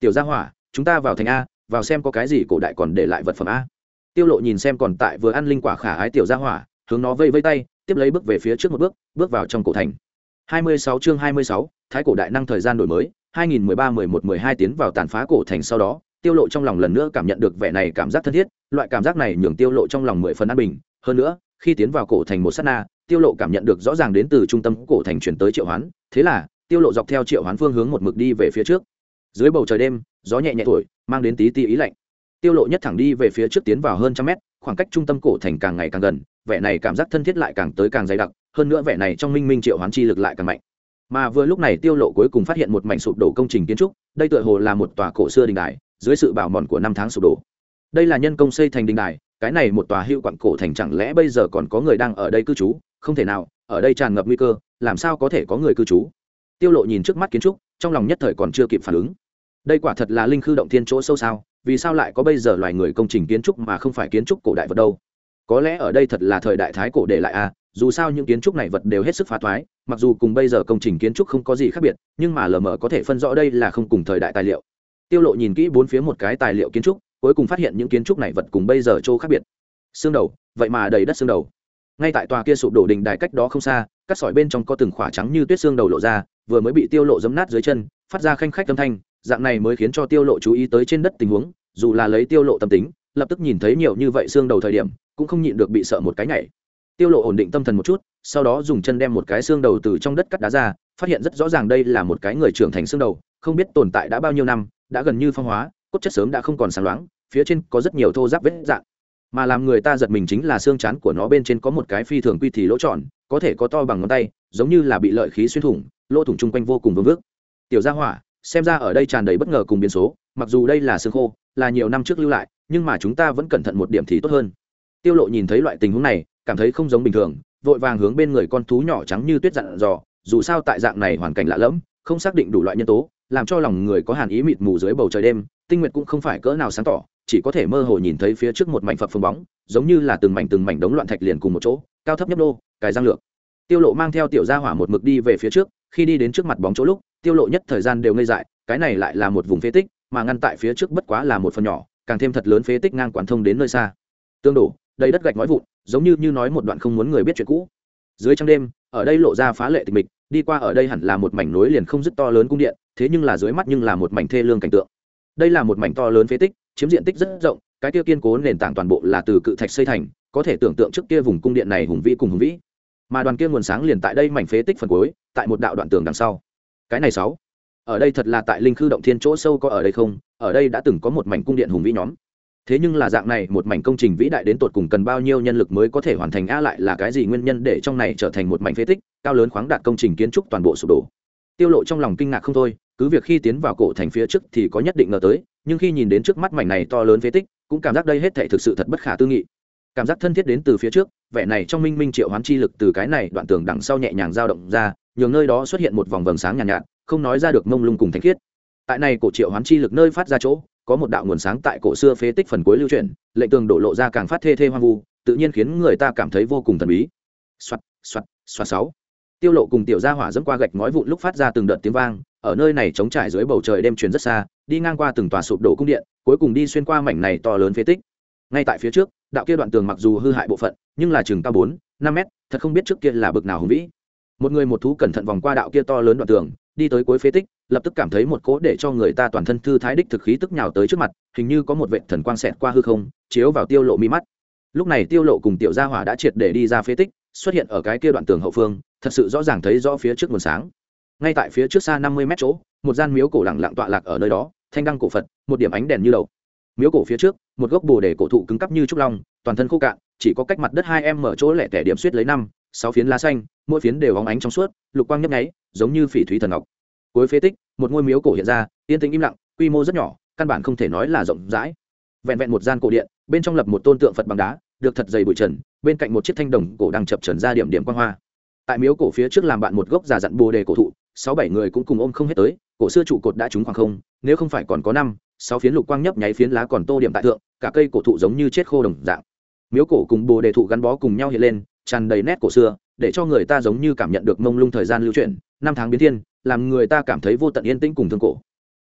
Tiểu gia hỏa chúng ta vào thành a vào xem có cái gì cổ đại còn để lại vật phẩm a. Tiêu lộ nhìn xem còn tại vừa ăn linh quả khả ái tiểu gia hỏa hướng nó vây vây tay tiếp lấy bước về phía trước một bước bước vào trong cổ thành. 26 chương 26, thái cổ đại năng thời gian đổi mới 2013-11-12 tiến vào tàn phá cổ thành sau đó tiêu lộ trong lòng lần nữa cảm nhận được vẻ này cảm giác thân thiết loại cảm giác này nhường tiêu lộ trong lòng mười phần an bình hơn nữa, khi tiến vào cổ thành một sát na, tiêu lộ cảm nhận được rõ ràng đến từ trung tâm cổ thành chuyển tới triệu hoán. Thế là, tiêu lộ dọc theo triệu hoán phương hướng một mực đi về phía trước. Dưới bầu trời đêm, gió nhẹ nhẹ thổi, mang đến tí tí ý lạnh. Tiêu lộ nhất thẳng đi về phía trước tiến vào hơn trăm mét, khoảng cách trung tâm cổ thành càng ngày càng gần, vẻ này cảm giác thân thiết lại càng tới càng dày đặc, hơn nữa vẻ này trong minh minh triệu hoán chi lực lại càng mạnh. Mà vừa lúc này, tiêu lộ cuối cùng phát hiện một mảnh sụp đổ công trình kiến trúc, đây tựa hồ là một tòa cổ xưa đình đài, dưới sự bảo mòn của năm tháng sụp đổ. Đây là nhân công xây thành đình đài cái này một tòa hữu quặng cổ thành chẳng lẽ bây giờ còn có người đang ở đây cư trú? Không thể nào, ở đây tràn ngập nguy cơ, làm sao có thể có người cư trú? Tiêu lộ nhìn trước mắt kiến trúc, trong lòng nhất thời còn chưa kịp phản ứng. Đây quả thật là linh khư động thiên chỗ sâu sao, vì sao lại có bây giờ loài người công trình kiến trúc mà không phải kiến trúc cổ đại vật đâu? Có lẽ ở đây thật là thời đại thái cổ để lại à dù sao những kiến trúc này vật đều hết sức phá thoái, mặc dù cùng bây giờ công trình kiến trúc không có gì khác biệt, nhưng mà lờ mờ có thể phân rõ đây là không cùng thời đại tài liệu. Tiêu lộ nhìn kỹ bốn phía một cái tài liệu kiến trúc cuối cùng phát hiện những kiến trúc này vật cùng bây giờ chỗ khác biệt. Xương đầu, vậy mà đầy đất xương đầu. Ngay tại tòa kia sụp đổ đình đài cách đó không xa các sỏi bên trong có từng khỏa trắng như tuyết xương đầu lộ ra, vừa mới bị tiêu lộ giấm nát dưới chân, phát ra khanh khách âm thanh, dạng này mới khiến cho tiêu lộ chú ý tới trên đất tình huống, dù là lấy tiêu lộ tâm tính, lập tức nhìn thấy nhiều như vậy xương đầu thời điểm, cũng không nhịn được bị sợ một cái nhảy. Tiêu lộ ổn định tâm thần một chút, sau đó dùng chân đem một cái xương đầu từ trong đất cắt đá ra, phát hiện rất rõ ràng đây là một cái người trưởng thành xương đầu, không biết tồn tại đã bao nhiêu năm, đã gần như phong hóa cốt chất sớm đã không còn sáng loáng, phía trên có rất nhiều thô giáp vết dạng. Mà làm người ta giật mình chính là xương chán của nó bên trên có một cái phi thường quy thì lỗ tròn, có thể có to bằng ngón tay, giống như là bị lợi khí xuyên thủng, lỗ thủng chung quanh vô cùng vương vước tiểu gia hỏa, xem ra ở đây tràn đầy bất ngờ cùng biến số, mặc dù đây là xương khô, là nhiều năm trước lưu lại, nhưng mà chúng ta vẫn cẩn thận một điểm thì tốt hơn. Tiêu lộ nhìn thấy loại tình huống này, cảm thấy không giống bình thường, vội vàng hướng bên người con thú nhỏ trắng như tuyết dặn dò, dù sao tại dạng này hoàn cảnh lạ lẫm, không xác định đủ loại nhân tố làm cho lòng người có hàn ý mịt mù dưới bầu trời đêm, tinh nguyệt cũng không phải cỡ nào sáng tỏ, chỉ có thể mơ hồ nhìn thấy phía trước một mảnh phập phồng bóng, giống như là từng mảnh từng mảnh đống loạn thạch liền cùng một chỗ, cao thấp nhấp nô, cài răng lược. Tiêu lộ mang theo tiểu gia hỏa một mực đi về phía trước, khi đi đến trước mặt bóng chỗ lúc, tiêu lộ nhất thời gian đều ngây dại, cái này lại là một vùng phế tích, mà ngăn tại phía trước bất quá là một phần nhỏ, càng thêm thật lớn phế tích ngang quản thông đến nơi xa. Tương đổ, đầy đất gạch nói vụn, giống như như nói một đoạn không muốn người biết chuyện cũ. Dưới trăng đêm, ở đây lộ ra phá lệ tịch mịch đi qua ở đây hẳn là một mảnh nối liền không dứt to lớn cung điện, thế nhưng là dưới mắt nhưng là một mảnh thê lương cảnh tượng. Đây là một mảnh to lớn phế tích, chiếm diện tích rất rộng, cái kia kiên cố nền tảng toàn bộ là từ cự thạch xây thành, có thể tưởng tượng trước kia vùng cung điện này hùng vĩ cùng hùng vĩ. Mà đoàn kia nguồn sáng liền tại đây mảnh phế tích phần cuối, tại một đạo đoạn tường đằng sau. Cái này sáu, ở đây thật là tại linh khư động thiên chỗ sâu có ở đây không? Ở đây đã từng có một mảnh cung điện hùng vĩ nhóm thế nhưng là dạng này một mảnh công trình vĩ đại đến tột cùng cần bao nhiêu nhân lực mới có thể hoàn thành a lại là cái gì nguyên nhân để trong này trở thành một mảnh phế tích cao lớn khoáng đạt công trình kiến trúc toàn bộ sụp đổ. Tiêu lộ trong lòng kinh ngạc không thôi cứ việc khi tiến vào cổ thành phía trước thì có nhất định ngờ tới nhưng khi nhìn đến trước mắt mảnh này to lớn phế tích cũng cảm giác đây hết thảy thực sự thật bất khả tư nghị. Cảm giác thân thiết đến từ phía trước vẻ này trong minh minh triệu hoán chi lực từ cái này đoạn tường đằng sau nhẹ nhàng dao động ra nhường nơi đó xuất hiện một vòng vầng sáng nhàn nhạt, nhạt không nói ra được mông lung cùng thanh khiết. Tại này cổ triệu hoán chi lực nơi phát ra chỗ có một đạo nguồn sáng tại cổ xưa phế tích phần cuối lưu truyền lệnh tường đổ lộ ra càng phát thê thê hoang vu, tự nhiên khiến người ta cảm thấy vô cùng thần bí. Xoạt xoạt xoạt sáu. Tiêu lộ cùng tiểu gia hỏa dẫm qua gạch ngói vụn lúc phát ra từng đợt tiếng vang, ở nơi này chống trải dưới bầu trời đêm truyền rất xa, đi ngang qua từng tòa sụp đổ cung điện, cuối cùng đi xuyên qua mảnh này to lớn phế tích. Ngay tại phía trước, đạo kia đoạn tường mặc dù hư hại bộ phận, nhưng là chừng cao bốn, năm mét, thật không biết trước kia là bực nào hùng vĩ. Một người một thú cẩn thận vòng qua đạo kia to lớn đoạn tường, đi tới cuối phế tích lập tức cảm thấy một cỗ để cho người ta toàn thân thư thái đích thực khí tức nhào tới trước mặt, hình như có một vệ thần quang xẹt qua hư không, chiếu vào tiêu lộ mi mắt. Lúc này tiêu lộ cùng tiểu gia hỏa đã triệt để đi ra phế tích, xuất hiện ở cái kia đoạn tường hậu phương, thật sự rõ ràng thấy rõ phía trước nguồn sáng. Ngay tại phía trước xa 50 mét chỗ, một gian miếu cổ lặng lặng tọa lạc ở nơi đó, thanh đăng cổ phật, một điểm ánh đèn như đầu miếu cổ phía trước, một gốc bồ đề cổ thụ cứng cắp như trúc long, toàn thân khô cạn, chỉ có cách mặt đất hai em mở chỗ lẻ tẻ điểm suýt lấy năm, sáu phiến lá xanh, mỗi phiến đều óng ánh trong suốt, lục quang nhấp nháy, giống như phỉ thúy thần ngọc cuối phế tích, một ngôi miếu cổ hiện ra, yên tĩnh im lặng, quy mô rất nhỏ, căn bản không thể nói là rộng rãi. Vẹn vẹn một gian cổ điện, bên trong lập một tôn tượng phật bằng đá, được thật dày bụi trần, bên cạnh một chiếc thanh đồng cổ đang chập trần ra điểm điểm quang hoa. Tại miếu cổ phía trước làm bạn một gốc già dặn bồ đề cổ thụ, sáu bảy người cũng cùng ôm không hết tới, cổ xưa trụ cột đã trúng khoảng không, nếu không phải còn có năm, sáu phiến lục quang nhấp nháy phiến lá còn tô điểm tại thượng, cả cây cổ thụ giống như chết khô đồng dạng. Miếu cổ cùng bồ đề thụ gắn bó cùng nhau hiện lên, tràn đầy nét cổ xưa, để cho người ta giống như cảm nhận được mông lung thời gian lưu chuyển, năm tháng biến thiên làm người ta cảm thấy vô tận yên tĩnh cùng thương cổ.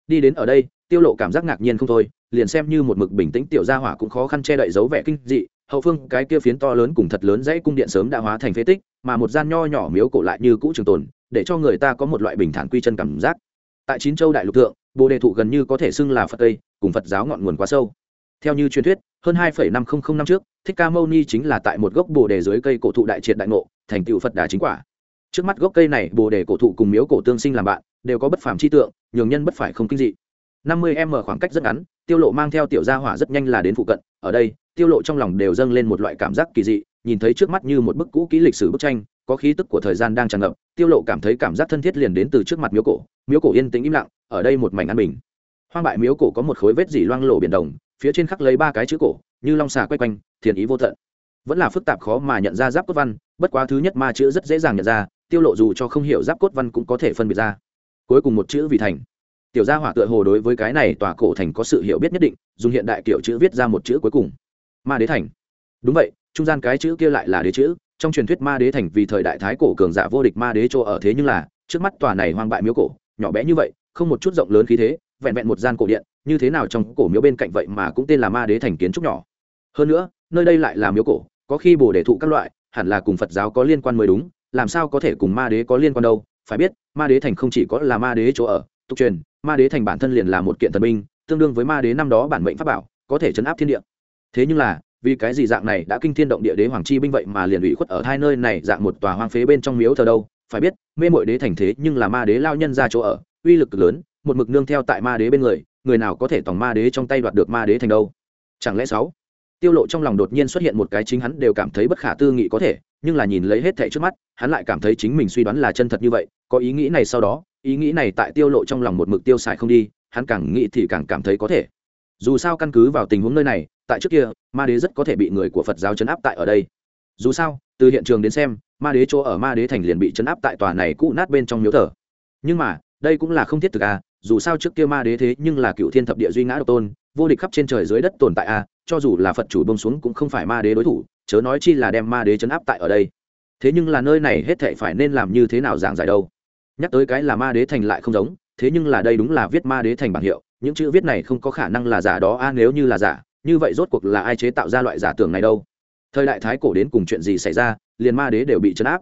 Đi đến ở đây, tiêu lộ cảm giác ngạc nhiên không thôi, liền xem như một mực bình tĩnh tiểu gia hỏa cũng khó khăn che đậy dấu vẻ kinh dị, hậu phương cái kia phiến to lớn cùng thật lớn dãy cung điện sớm đã hóa thành phế tích, mà một gian nho nhỏ miếu cổ lại như cũ trường tồn, để cho người ta có một loại bình thản quy chân cảm giác. Tại chín châu đại lục thượng, bồ đề thụ gần như có thể xưng là phật tây, cùng phật giáo ngọn nguồn quá sâu. Theo như truyền thuyết, hơn hai năm trăm năm trước, thích ca mâu ni chính là tại một gốc bồ đề dưới cây cổ thụ đại triệt đại ngộ, thành tựu phật đà chính quả trước mắt gốc cây này, bồ đề cổ thụ cùng miếu cổ tương sinh làm bạn, đều có bất phàm chi tượng, nhường nhân bất phải không kinh dị. năm mươi m khoảng cách rất ngắn, tiêu lộ mang theo tiểu gia hỏa rất nhanh là đến phụ cận. Ở đây, tiêu lộ trong lòng đều dâng lên một loại cảm giác kỳ dị, nhìn thấy trước mắt như một bức cũ kỹ lịch sử bức tranh, có khí tức của thời gian đang tràn ngập, tiêu lộ cảm thấy cảm giác thân thiết liền đến từ trước mặt miếu cổ. Miếu cổ yên tĩnh im lặng, ở đây một mảnh an bình. Hoang bại miếu cổ có một khối vết dỉ loang lổ biển đồng, phía trên khắc lấy ba cái chữ cổ, như long xà quay quanh, thiền ý vô tận. Vẫn là phức tạp khó mà nhận ra giáp cốt văn, bất quá thứ nhất ma chữ rất dễ dàng nhận ra tiêu lộ dù cho không hiểu giáp cốt văn cũng có thể phân biệt ra. Cuối cùng một chữ vì thành. Tiểu gia hỏa tựa hồ đối với cái này tòa cổ thành có sự hiểu biết nhất định, dùng hiện đại kiểu chữ viết ra một chữ cuối cùng. Ma đế thành. Đúng vậy, trung gian cái chữ kia lại là đế chữ, trong truyền thuyết ma đế thành vì thời đại thái cổ cường giả vô địch ma đế chỗ ở thế nhưng là, trước mắt tòa này hoang bại miếu cổ, nhỏ bé như vậy, không một chút rộng lớn khí thế, vẹn vẹn một gian cổ điện, như thế nào trong cổ miếu bên cạnh vậy mà cũng tên là ma đế thành kiến trúc nhỏ. Hơn nữa, nơi đây lại là miếu cổ, có khi bồ đề thụ các loại, hẳn là cùng phật giáo có liên quan mới đúng làm sao có thể cùng ma đế có liên quan đâu, phải biết, ma đế thành không chỉ có là ma đế chỗ ở, tục truyền, ma đế thành bản thân liền là một kiện thần binh, tương đương với ma đế năm đó bản mệnh pháp bảo, có thể chấn áp thiên địa. Thế nhưng là, vì cái gì dạng này đã kinh thiên động địa đế hoàng chi binh vậy mà liền ủy khuất ở hai nơi này dạng một tòa hoang phế bên trong miếu thờ đâu? Phải biết, mê mội đế thành thế nhưng là ma đế lao nhân ra chỗ ở, uy lực lớn, một mực nương theo tại ma đế bên người người nào có thể tòng ma đế trong tay đoạt được ma đế thành đâu? Chẳng lẽ sáu? Tiêu lộ trong lòng đột nhiên xuất hiện một cái chính hắn đều cảm thấy bất khả tư nghị có thể, nhưng là nhìn lấy hết thảy trước mắt hắn lại cảm thấy chính mình suy đoán là chân thật như vậy, có ý nghĩ này sau đó, ý nghĩ này tại tiêu lộ trong lòng một mực tiêu xài không đi, hắn càng nghĩ thì càng cảm thấy có thể. Dù sao căn cứ vào tình huống nơi này, tại trước kia, ma đế rất có thể bị người của phật giáo chấn áp tại ở đây. Dù sao, từ hiện trường đến xem, ma đế chỗ ở ma đế thành liền bị chấn áp tại tòa này cũ nát bên trong miếu thờ. Nhưng mà, đây cũng là không thiết thực à dù sao trước kia ma đế thế nhưng là cựu thiên thập địa duy ngã độc tôn, vô địch khắp trên trời dưới đất tồn tại à cho dù là phật chủ bông xuống cũng không phải ma đế đối thủ, chớ nói chi là đem ma đế chấn áp tại ở đây thế nhưng là nơi này hết thệ phải nên làm như thế nào giảng giải đâu? Nhắc tới cái là ma đế thành lại không giống, thế nhưng là đây đúng là viết ma đế thành bảng hiệu, những chữ viết này không có khả năng là giả đó a, nếu như là giả, như vậy rốt cuộc là ai chế tạo ra loại giả tưởng này đâu? Thời đại thái cổ đến cùng chuyện gì xảy ra, liền ma đế đều bị chấn áp.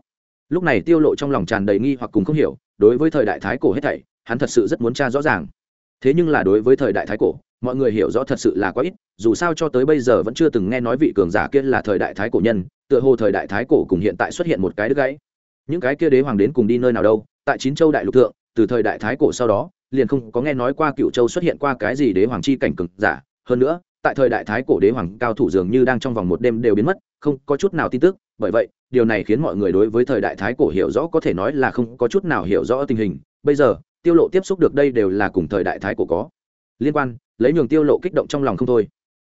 Lúc này tiêu lộ trong lòng tràn đầy nghi hoặc cùng không hiểu, đối với thời đại thái cổ hết thảy, hắn thật sự rất muốn tra rõ ràng. Thế nhưng là đối với thời đại thái cổ, mọi người hiểu rõ thật sự là quá ít, dù sao cho tới bây giờ vẫn chưa từng nghe nói vị cường giả kia là thời đại thái cổ nhân tựa hồ thời đại thái cổ cùng hiện tại xuất hiện một cái đứt gãy. Những cái kia đế hoàng đến cùng đi nơi nào đâu tại chín châu đại lục thượng từ thời đại thái cổ sau đó liền không có nghe nói qua cựu châu xuất hiện qua cái gì đế hoàng chi cảnh cực giả. Hơn nữa tại thời đại thái cổ đế hoàng cao thủ dường như đang trong vòng một đêm đều biến mất không có chút nào tin tức. Bởi vậy điều này khiến mọi người đối với thời đại thái cổ hiểu rõ có thể nói là không có chút nào hiểu rõ tình hình. Bây giờ tiêu lộ tiếp xúc được đây đều là cùng thời đại thái cổ có liên quan lấy nhường tiêu lộ kích động trong lòng không thôi.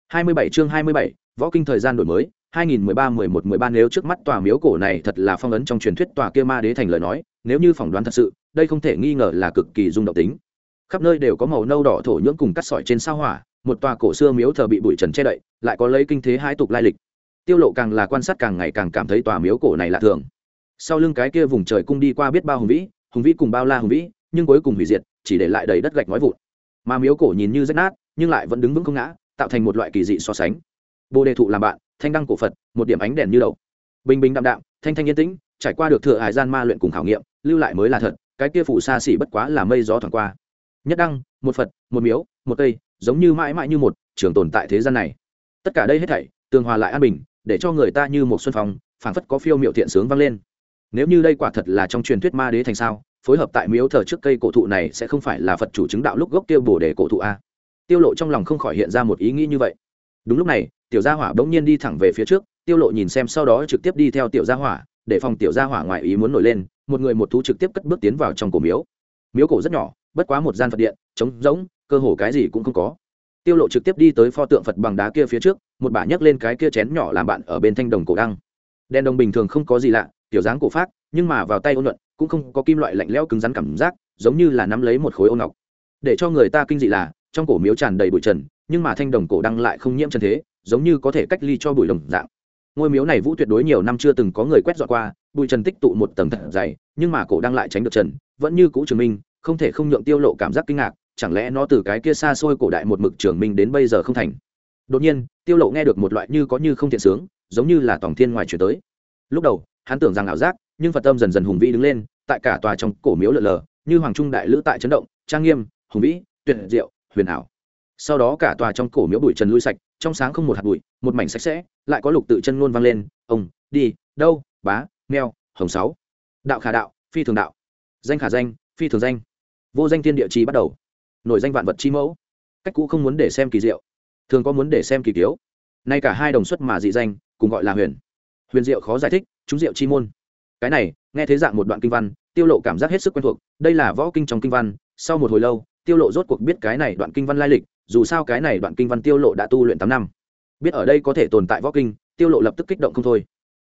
27 chương 27, võ kinh thời gian đổi mới 2013-11-13 nếu trước mắt tòa miếu cổ này thật là phong ấn trong truyền thuyết tòa kia ma đế thành lời nói, nếu như phỏng đoán thật sự, đây không thể nghi ngờ là cực kỳ rung động tính. Khắp nơi đều có màu nâu đỏ thổ nhưỡng cùng cắt sỏi trên sao hỏa, một tòa cổ xưa miếu thờ bị bụi trần che đậy, lại có lấy kinh thế hai tục lai lịch. Tiêu lộ càng là quan sát càng ngày càng cảm thấy tòa miếu cổ này lạ thường. Sau lưng cái kia vùng trời cung đi qua biết bao hùng vĩ hùng vĩ cùng bao la hùng vĩ, nhưng cuối cùng hủy diệt, chỉ để lại đầy đất gạch nói vụn. Mà miếu cổ nhìn như rách nát, nhưng lại vẫn đứng vững không ngã, tạo thành một loại kỳ dị so sánh bồ đề thụ làm bạn, thanh đăng cổ phật, một điểm ánh đèn như đầu. Bình bình đạm đạm, thanh thanh yên tĩnh, trải qua được thừa hải gian ma luyện cùng khảo nghiệm, lưu lại mới là thật, cái kia phủ xa xỉ bất quá là mây gió thoảng qua. Nhất đăng, một phật, một miếu, một tây giống như mãi mãi như một trường tồn tại thế gian này. Tất cả đây hết thảy, tường hòa lại an bình, để cho người ta như một xuân phong, phảng phất có phiêu miệu thiện sướng vang lên. Nếu như đây quả thật là trong truyền thuyết ma đế thành sao, phối hợp tại miếu thờ trước cây cổ thụ này sẽ không phải là phật chủ chứng đạo lúc gốc tiêu bổ để cổ thụ a. Tiêu lộ trong lòng không khỏi hiện ra một ý nghĩ như vậy. Đúng lúc này tiểu gia hỏa bỗng nhiên đi thẳng về phía trước, tiêu lộ nhìn xem sau đó trực tiếp đi theo tiểu gia hỏa, để phòng tiểu gia hỏa ngoại ý muốn nổi lên, một người một thú trực tiếp cất bước tiến vào trong cổ miếu. Miếu cổ rất nhỏ, bất quá một gian phật điện, trống rỗng, cơ hồ cái gì cũng không có. Tiêu lộ trực tiếp đi tới pho tượng phật bằng đá kia phía trước, một bà nhấc lên cái kia chén nhỏ làm bạn ở bên thanh đồng cổ đăng. Đèn đồng bình thường không có gì lạ tiểu dáng cổ phát nhưng mà vào tay ôn luận cũng không có kim loại lạnh lẽo cứng rắn cảm giác, giống như là nắm lấy một khối ô ngọc. Để cho người ta kinh dị là, trong cổ miếu tràn đầy bụi trần, nhưng mà thanh đồng cổ đăng lại không nhiễm trần thế giống như có thể cách ly cho bụi đồng dạng. Ngôi miếu này vũ tuyệt đối nhiều năm chưa từng có người quét dọn qua, bụi trần tích tụ một tầng thật dày, nhưng mà cổ đang lại tránh được trần, vẫn như cũ trường minh, không thể không nhượng tiêu lộ cảm giác kinh ngạc, chẳng lẽ nó từ cái kia xa xôi cổ đại một mực trường minh đến bây giờ không thành? Đột nhiên, tiêu lộ nghe được một loại như có như không thiện sướng, giống như là tổng thiên ngoài chuyển tới. Lúc đầu, hắn tưởng rằng ảo giác, nhưng phật tâm dần dần hùng vĩ đứng lên, tại cả tòa trong cổ miếu lờ lờ, như hoàng trung đại lữ tại chấn động, trang nghiêm, hùng vĩ, tuyệt diệu, huyền ảo. Sau đó cả tòa trong cổ miếu bụi trần lui sạch trong sáng không một hạt bụi, một mảnh sạch sẽ, lại có lục tự chân luôn vang lên, ông, đi, đâu, bá meo hồng sáu, đạo khả đạo, phi thường đạo, danh khả danh, phi thường danh, vô danh thiên địa chi bắt đầu, nổi danh vạn vật chi mẫu. Cách cũ không muốn để xem kỳ diệu, thường có muốn để xem kỳ tiếu nay cả hai đồng xuất mà dị danh, cùng gọi là huyền. Huyền diệu khó giải thích, chúng diệu chi môn. Cái này, nghe thế dạng một đoạn kinh văn, tiêu lộ cảm giác hết sức quen thuộc, đây là võ kinh trong kinh văn, sau một hồi lâu, tiêu lộ rốt cuộc biết cái này đoạn kinh văn lai lịch dù sao cái này đoạn kinh văn tiêu lộ đã tu luyện tám năm. Biết ở đây có thể tồn tại võ kinh, tiêu lộ lập tức kích động không thôi.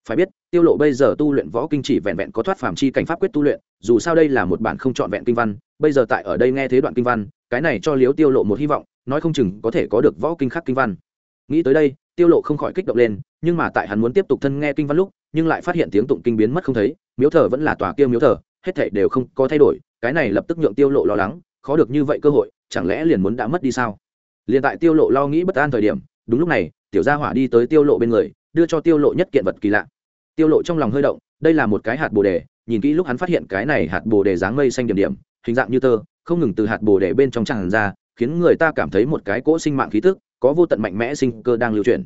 Phải biết, tiêu lộ bây giờ tu luyện võ kinh chỉ vẹn vẹn có thoát phàm chi cảnh pháp quyết tu luyện, dù sao đây là một bản không trọn vẹn kinh văn, bây giờ tại ở đây nghe thế đoạn kinh văn, cái này cho liếu tiêu lộ một hy vọng, nói không chừng có thể có được võ kinh khác kinh văn. Nghĩ tới đây, tiêu lộ không khỏi kích động lên, nhưng mà tại hắn muốn tiếp tục thân nghe kinh văn lúc, nhưng lại phát hiện tiếng tụng kinh biến mất không thấy, miếu thờ vẫn là tòa kia miếu thờ, hết thảy đều không có thay đổi, cái này lập tức nhượng tiêu lộ lo lắng, khó được như vậy cơ hội, chẳng lẽ liền muốn đã mất đi sao? Liền tại tiêu lộ lo nghĩ bất an thời điểm đúng lúc này tiểu gia hỏa đi tới tiêu lộ bên người đưa cho tiêu lộ nhất kiện vật kỳ lạ. Tiêu lộ trong lòng hơi động đây là một cái hạt bồ đề nhìn kỹ lúc hắn phát hiện cái này hạt bồ đề dáng mây xanh điểm điểm hình dạng như tơ không ngừng từ hạt bồ đề bên trong tràn ra khiến người ta cảm thấy một cái cỗ sinh mạng khí tức có vô tận mạnh mẽ sinh cơ đang lưu chuyển.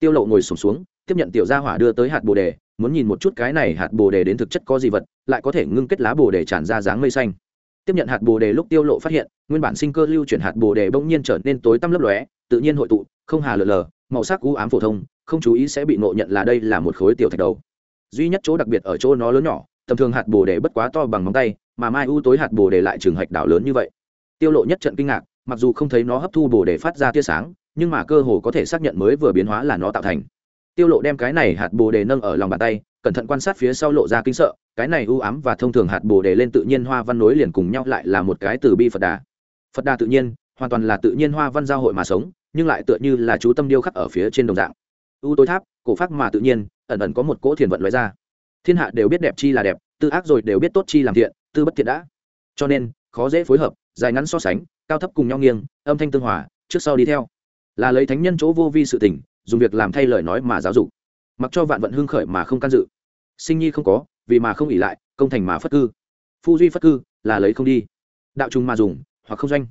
Tiêu lộ ngồi sụp xuống, xuống tiếp nhận tiểu gia hỏa đưa tới hạt bồ đề muốn nhìn một chút cái này hạt bồ đề đến thực chất có gì vật lại có thể ngưng kết lá bồ đề tràn ra dáng mây xanh. Tiếp nhận hạt bồ đề lúc tiêu lộ phát hiện nguyên bản sinh cơ lưu chuyển hạt bồ đề bỗng nhiên trở nên tối tăm lấp lóe, tự nhiên hội tụ, không hà lờ lờ, màu sắc u ám phổ thông, không chú ý sẽ bị ngộ nhận là đây là một khối tiểu thạch đầu. Duy nhất chỗ đặc biệt ở chỗ nó lớn nhỏ, tầm thường hạt bồ đề bất quá to bằng móng tay, mà mai u tối hạt bồ đề lại trường hạch đảo lớn như vậy. Tiêu lộ nhất trận kinh ngạc, mặc dù không thấy nó hấp thu bồ đề phát ra tia sáng, nhưng mà cơ hồ có thể xác nhận mới vừa biến hóa là nó tạo thành. Tiêu lộ đem cái này hạt bồ đề nâng ở lòng bàn tay, cẩn thận quan sát phía sau lộ ra kinh sợ, cái này u ám và thông thường hạt bồ đề lên tự nhiên hoa văn nối liền cùng nhau lại là một cái từ bi phật đà phật đà tự nhiên, hoàn toàn là tự nhiên hoa văn giao hội mà sống, nhưng lại tựa như là chú tâm điêu khắc ở phía trên đồng dạng. U tối tháp, cổ pháp mà tự nhiên, ẩn ẩn có một cỗ thiền vận loại ra. Thiên hạ đều biết đẹp chi là đẹp, tư ác rồi đều biết tốt chi làm thiện, tư bất thiện đã. Cho nên, khó dễ phối hợp, dài ngắn so sánh, cao thấp cùng nhau nghiêng, âm thanh tương hòa, trước sau đi theo. Là lấy thánh nhân chỗ vô vi sự tình, dùng việc làm thay lời nói mà giáo dục. Mặc cho vạn vận hưng khởi mà không can dự. Sinh nhi không có, vì mà không ỉ lại, công thành mà phất cư. Phu duy phất cư, là lấy không đi. Đạo trùng mà dùng hoặc không doanh.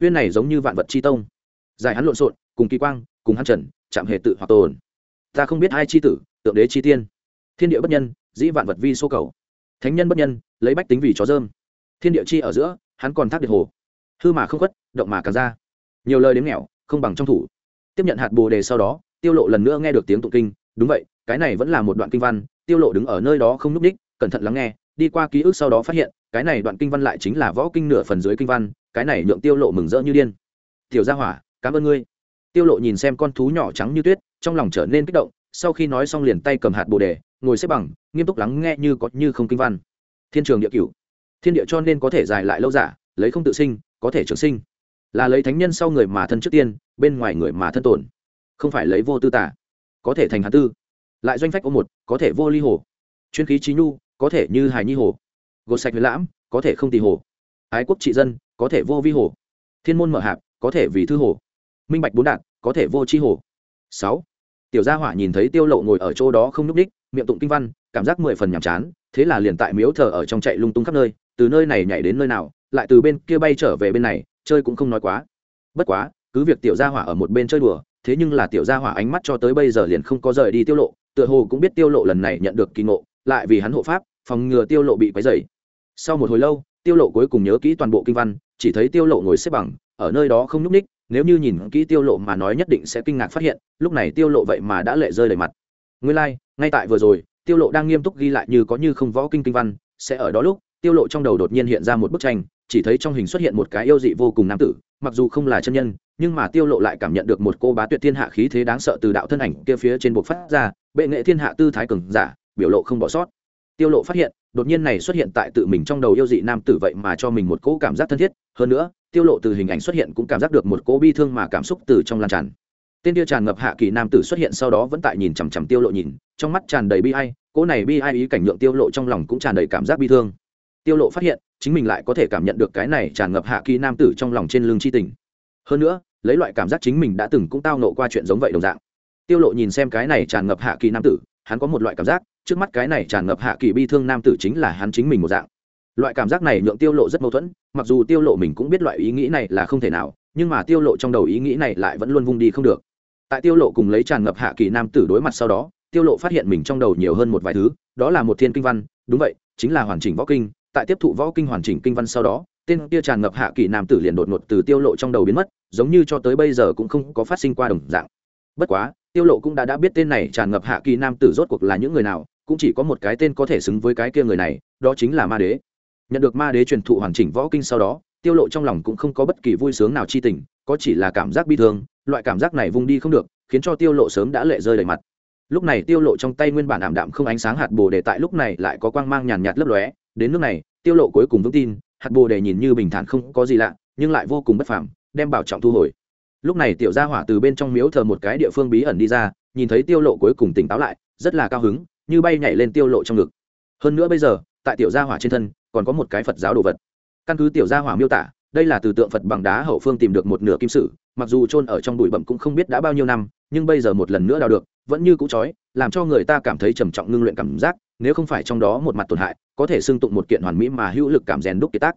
Uyên này giống như vạn vật chi tông. Giải hắn lộn xộn cùng kỳ quang cùng hắn trần chạm hệ tự hoặc tồn. Ta không biết ai chi tử tượng đế chi tiên. Thiên địa bất nhân dĩ vạn vật vi số cầu. Thánh nhân bất nhân lấy bách tính vì chó dơm. Thiên địa chi ở giữa hắn còn thác điện hồ. Hư mà không khuất động mà càng ra. Nhiều lời đến nghèo không bằng trong thủ. Tiếp nhận hạt bồ đề sau đó tiêu lộ lần nữa nghe được tiếng tụng kinh. Đúng vậy cái này vẫn là một đoạn kinh văn tiêu lộ đứng ở nơi đó không núp ních, cẩn thận lắng nghe đi qua ký ức sau đó phát hiện cái này đoạn kinh văn lại chính là võ kinh nửa phần dưới kinh văn, cái này nhượng tiêu lộ mừng rỡ như điên. Tiểu gia hỏa, cảm ơn ngươi. Tiêu lộ nhìn xem con thú nhỏ trắng như tuyết, trong lòng trở nên kích động, sau khi nói xong liền tay cầm hạt bồ đề, ngồi xếp bằng, nghiêm túc lắng nghe như có như không kinh văn. Thiên trường địa cửu. Thiên địa cho nên có thể dài lại lâu giả lấy không tự sinh, có thể trường sinh. Là lấy thánh nhân sau người mà thân trước tiên, bên ngoài người mà thân tổn không phải lấy vô tư tả có thể thành hán tư. Lại doanh phách ô một, có thể vô ly hồ. Chuyên khí trí nhu, có thể như hài nhi hồ gột sạch huyền lãm, có thể không tì hồ. Ái quốc trị dân, có thể vô vi hồ. Thiên môn mở hạp, có thể vì thư hồ. Minh bạch bốn đạt có thể vô chi hồ. Sáu. Tiểu gia hỏa nhìn thấy tiêu lộ ngồi ở chỗ đó không nhúc đích miệng tụng kinh văn, cảm giác mười phần nhàm chán, thế là liền tại miếu thờ ở trong chạy lung tung khắp nơi, từ nơi này nhảy đến nơi nào, lại từ bên kia bay trở về bên này, chơi cũng không nói quá. Bất quá, cứ việc tiểu gia hỏa ở một bên chơi đùa, thế nhưng là tiểu gia hỏa ánh mắt cho tới bây giờ liền không có rời đi tiêu lộ, tựa hồ cũng biết tiêu lộ lần này nhận được kỳ ngộ, lại vì hắn hộ pháp, phòng ngừa tiêu lộ bị quấy rầy sau một hồi lâu tiêu lộ cuối cùng nhớ kỹ toàn bộ kinh văn chỉ thấy tiêu lộ ngồi xếp bằng ở nơi đó không nhúc ních nếu như nhìn kỹ tiêu lộ mà nói nhất định sẽ kinh ngạc phát hiện lúc này tiêu lộ vậy mà đã lệ rơi đầy mặt. Nguyên lai like, ngay tại vừa rồi tiêu lộ đang nghiêm túc ghi lại như có như không võ kinh kinh văn sẽ ở đó lúc tiêu lộ trong đầu đột nhiên hiện ra một bức tranh chỉ thấy trong hình xuất hiện một cái yêu dị vô cùng nam tử mặc dù không là chân nhân nhưng mà tiêu lộ lại cảm nhận được một cô bá tuyệt thiên hạ khí thế đáng sợ từ đạo thân ảnh kia phía trên bộc phát ra bệ nghệ thiên hạ tư thái cường giả biểu lộ không bỏ sót tiêu lộ phát hiện, đột nhiên này xuất hiện tại tự mình trong đầu yêu dị nam tử vậy mà cho mình một cỗ cảm giác thân thiết. Hơn nữa, tiêu lộ từ hình ảnh xuất hiện cũng cảm giác được một cỗ bi thương mà cảm xúc từ trong lan tràn. Tên tiêu tràn ngập hạ kỳ nam tử xuất hiện sau đó vẫn tại nhìn chằm chằm tiêu lộ nhìn, trong mắt tràn đầy bi ai, cỗ này bi ai ý cảnh nhượng tiêu lộ trong lòng cũng tràn đầy cảm giác bi thương. Tiêu lộ phát hiện, chính mình lại có thể cảm nhận được cái này tràn ngập hạ kỳ nam tử trong lòng trên lưng chi tình. Hơn nữa, lấy loại cảm giác chính mình đã từng cũng tao nộ qua chuyện giống vậy đồng dạng. Tiêu lộ nhìn xem cái này tràn ngập hạ kỳ nam tử, hắn có một loại cảm giác trước mắt cái này tràn ngập hạ kỳ bi thương nam tử chính là hắn chính mình một dạng. Loại cảm giác này nhượng tiêu lộ rất mâu thuẫn, mặc dù tiêu lộ mình cũng biết loại ý nghĩ này là không thể nào, nhưng mà tiêu lộ trong đầu ý nghĩ này lại vẫn luôn vung đi không được. Tại tiêu lộ cùng lấy tràn ngập hạ kỳ nam tử đối mặt sau đó, tiêu lộ phát hiện mình trong đầu nhiều hơn một vài thứ, đó là một thiên kinh văn, đúng vậy, chính là hoàn chỉnh võ kinh, tại tiếp thụ võ kinh hoàn chỉnh kinh văn sau đó, tên kia tràn ngập hạ kỳ nam tử liền đột ngột từ tiêu lộ trong đầu biến mất, giống như cho tới bây giờ cũng không có phát sinh qua đồng dạng. Bất quá, tiêu lộ cũng đã đã biết tên này tràn ngập hạ kỳ nam tử rốt cuộc là những người nào cũng chỉ có một cái tên có thể xứng với cái kia người này, đó chính là ma đế. Nhận được ma đế truyền thụ hoàn chỉnh võ kinh sau đó, tiêu lộ trong lòng cũng không có bất kỳ vui sướng nào chi tình, có chỉ là cảm giác bi thương, loại cảm giác này vung đi không được, khiến cho tiêu lộ sớm đã lệ rơi đầy mặt. Lúc này tiêu lộ trong tay nguyên bản ảm đạm không ánh sáng hạt bồ đề tại lúc này lại có quang mang nhàn nhạt lấp lóe, đến nước này, tiêu lộ cuối cùng vững tin, hạt bồ đề nhìn như bình thản không có gì lạ, nhưng lại vô cùng bất phàm, đem bảo trọng thu hồi. Lúc này tiểu gia hỏa từ bên trong miếu thờ một cái địa phương bí ẩn đi ra, nhìn thấy tiêu lộ cuối cùng tỉnh táo lại, rất là cao hứng như bay nhảy lên tiêu lộ trong ngực. Hơn nữa bây giờ, tại tiểu gia hỏa trên thân, còn có một cái phật giáo đồ vật. Căn cứ tiểu gia hỏa miêu tả, đây là từ tượng phật bằng đá hậu phương tìm được một nửa kim sử, mặc dù chôn ở trong bụi bậm cũng không biết đã bao nhiêu năm, nhưng bây giờ một lần nữa đào được, vẫn như cũ chói, làm cho người ta cảm thấy trầm trọng ngưng luyện cảm giác, nếu không phải trong đó một mặt tổn hại, có thể xưng tụng một kiện hoàn mỹ mà hữu lực cảm rèn đúc kiệt tác.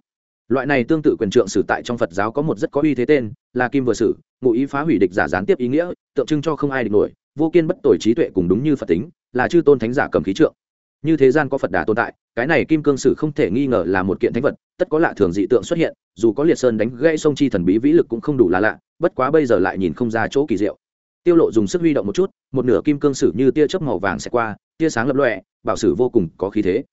Loại này tương tự quyền trượng sử tại trong phật giáo có một rất có uy thế tên, là kim vừa sử, ngụ ý phá hủy địch giả gián tiếp ý nghĩa, tượng trưng cho không ai địch nổi, vô kiên bất tội trí tuệ cùng đúng như phật tính là chư tôn thánh giả cầm khí trượng. Như thế gian có phật đà tồn tại cái này kim cương sử không thể nghi ngờ là một kiện thánh vật tất có lạ thường dị tượng xuất hiện dù có liệt sơn đánh gãy sông chi thần bí vĩ lực cũng không đủ là lạ bất quá bây giờ lại nhìn không ra chỗ kỳ diệu. Tiêu lộ dùng sức huy động một chút một nửa kim cương sử như tia chớp màu vàng sẽ qua tia sáng lập lòe bảo sử vô cùng có khí thế.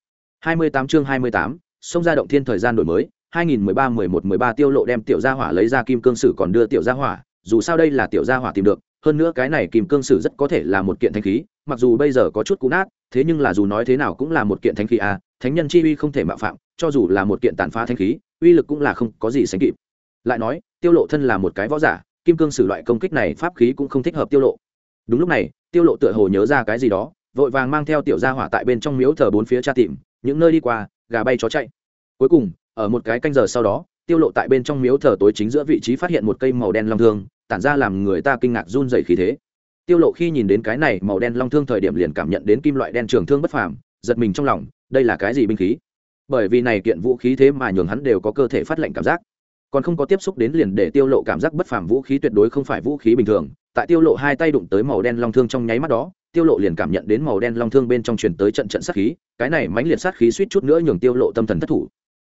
28 chương 28, sông ra động thiên thời gian đổi mới 2013 11 13 tiêu lộ đem tiểu gia hỏa lấy ra kim cương sử còn đưa tiểu gia hỏa dù sao đây là tiểu gia hỏa tìm được hơn nữa cái này kim cương sử rất có thể là một kiện thanh khí mặc dù bây giờ có chút cũ nát, thế nhưng là dù nói thế nào cũng là một kiện thánh khí à thánh nhân chi uy không thể mạo phạm, cho dù là một kiện tàn phá thánh khí, uy lực cũng là không có gì sánh kịp. Lại nói, tiêu lộ thân là một cái võ giả, kim cương sử loại công kích này pháp khí cũng không thích hợp tiêu lộ. Đúng lúc này, tiêu lộ tựa hồ nhớ ra cái gì đó, vội vàng mang theo tiểu gia hỏa tại bên trong miếu thờ bốn phía tra tìm, những nơi đi qua, gà bay chó chạy. Cuối cùng, ở một cái canh giờ sau đó, tiêu lộ tại bên trong miếu thờ tối chính giữa vị trí phát hiện một cây màu đen long thương, tản ra làm người ta kinh ngạc run rẩy khí thế tiêu lộ khi nhìn đến cái này màu đen long thương thời điểm liền cảm nhận đến kim loại đen trường thương bất phàm, giật mình trong lòng, đây là cái gì binh khí? Bởi vì này kiện vũ khí thế mà nhường hắn đều có cơ thể phát lệnh cảm giác. Còn không có tiếp xúc đến liền để tiêu lộ cảm giác bất phàm vũ khí tuyệt đối không phải vũ khí bình thường. Tại tiêu lộ hai tay đụng tới màu đen long thương trong nháy mắt đó, tiêu lộ liền cảm nhận đến màu đen long thương bên trong truyền tới trận trận sát khí, cái này mãnh liệt sát khí suýt chút nữa nhường tiêu lộ tâm thần thất thủ.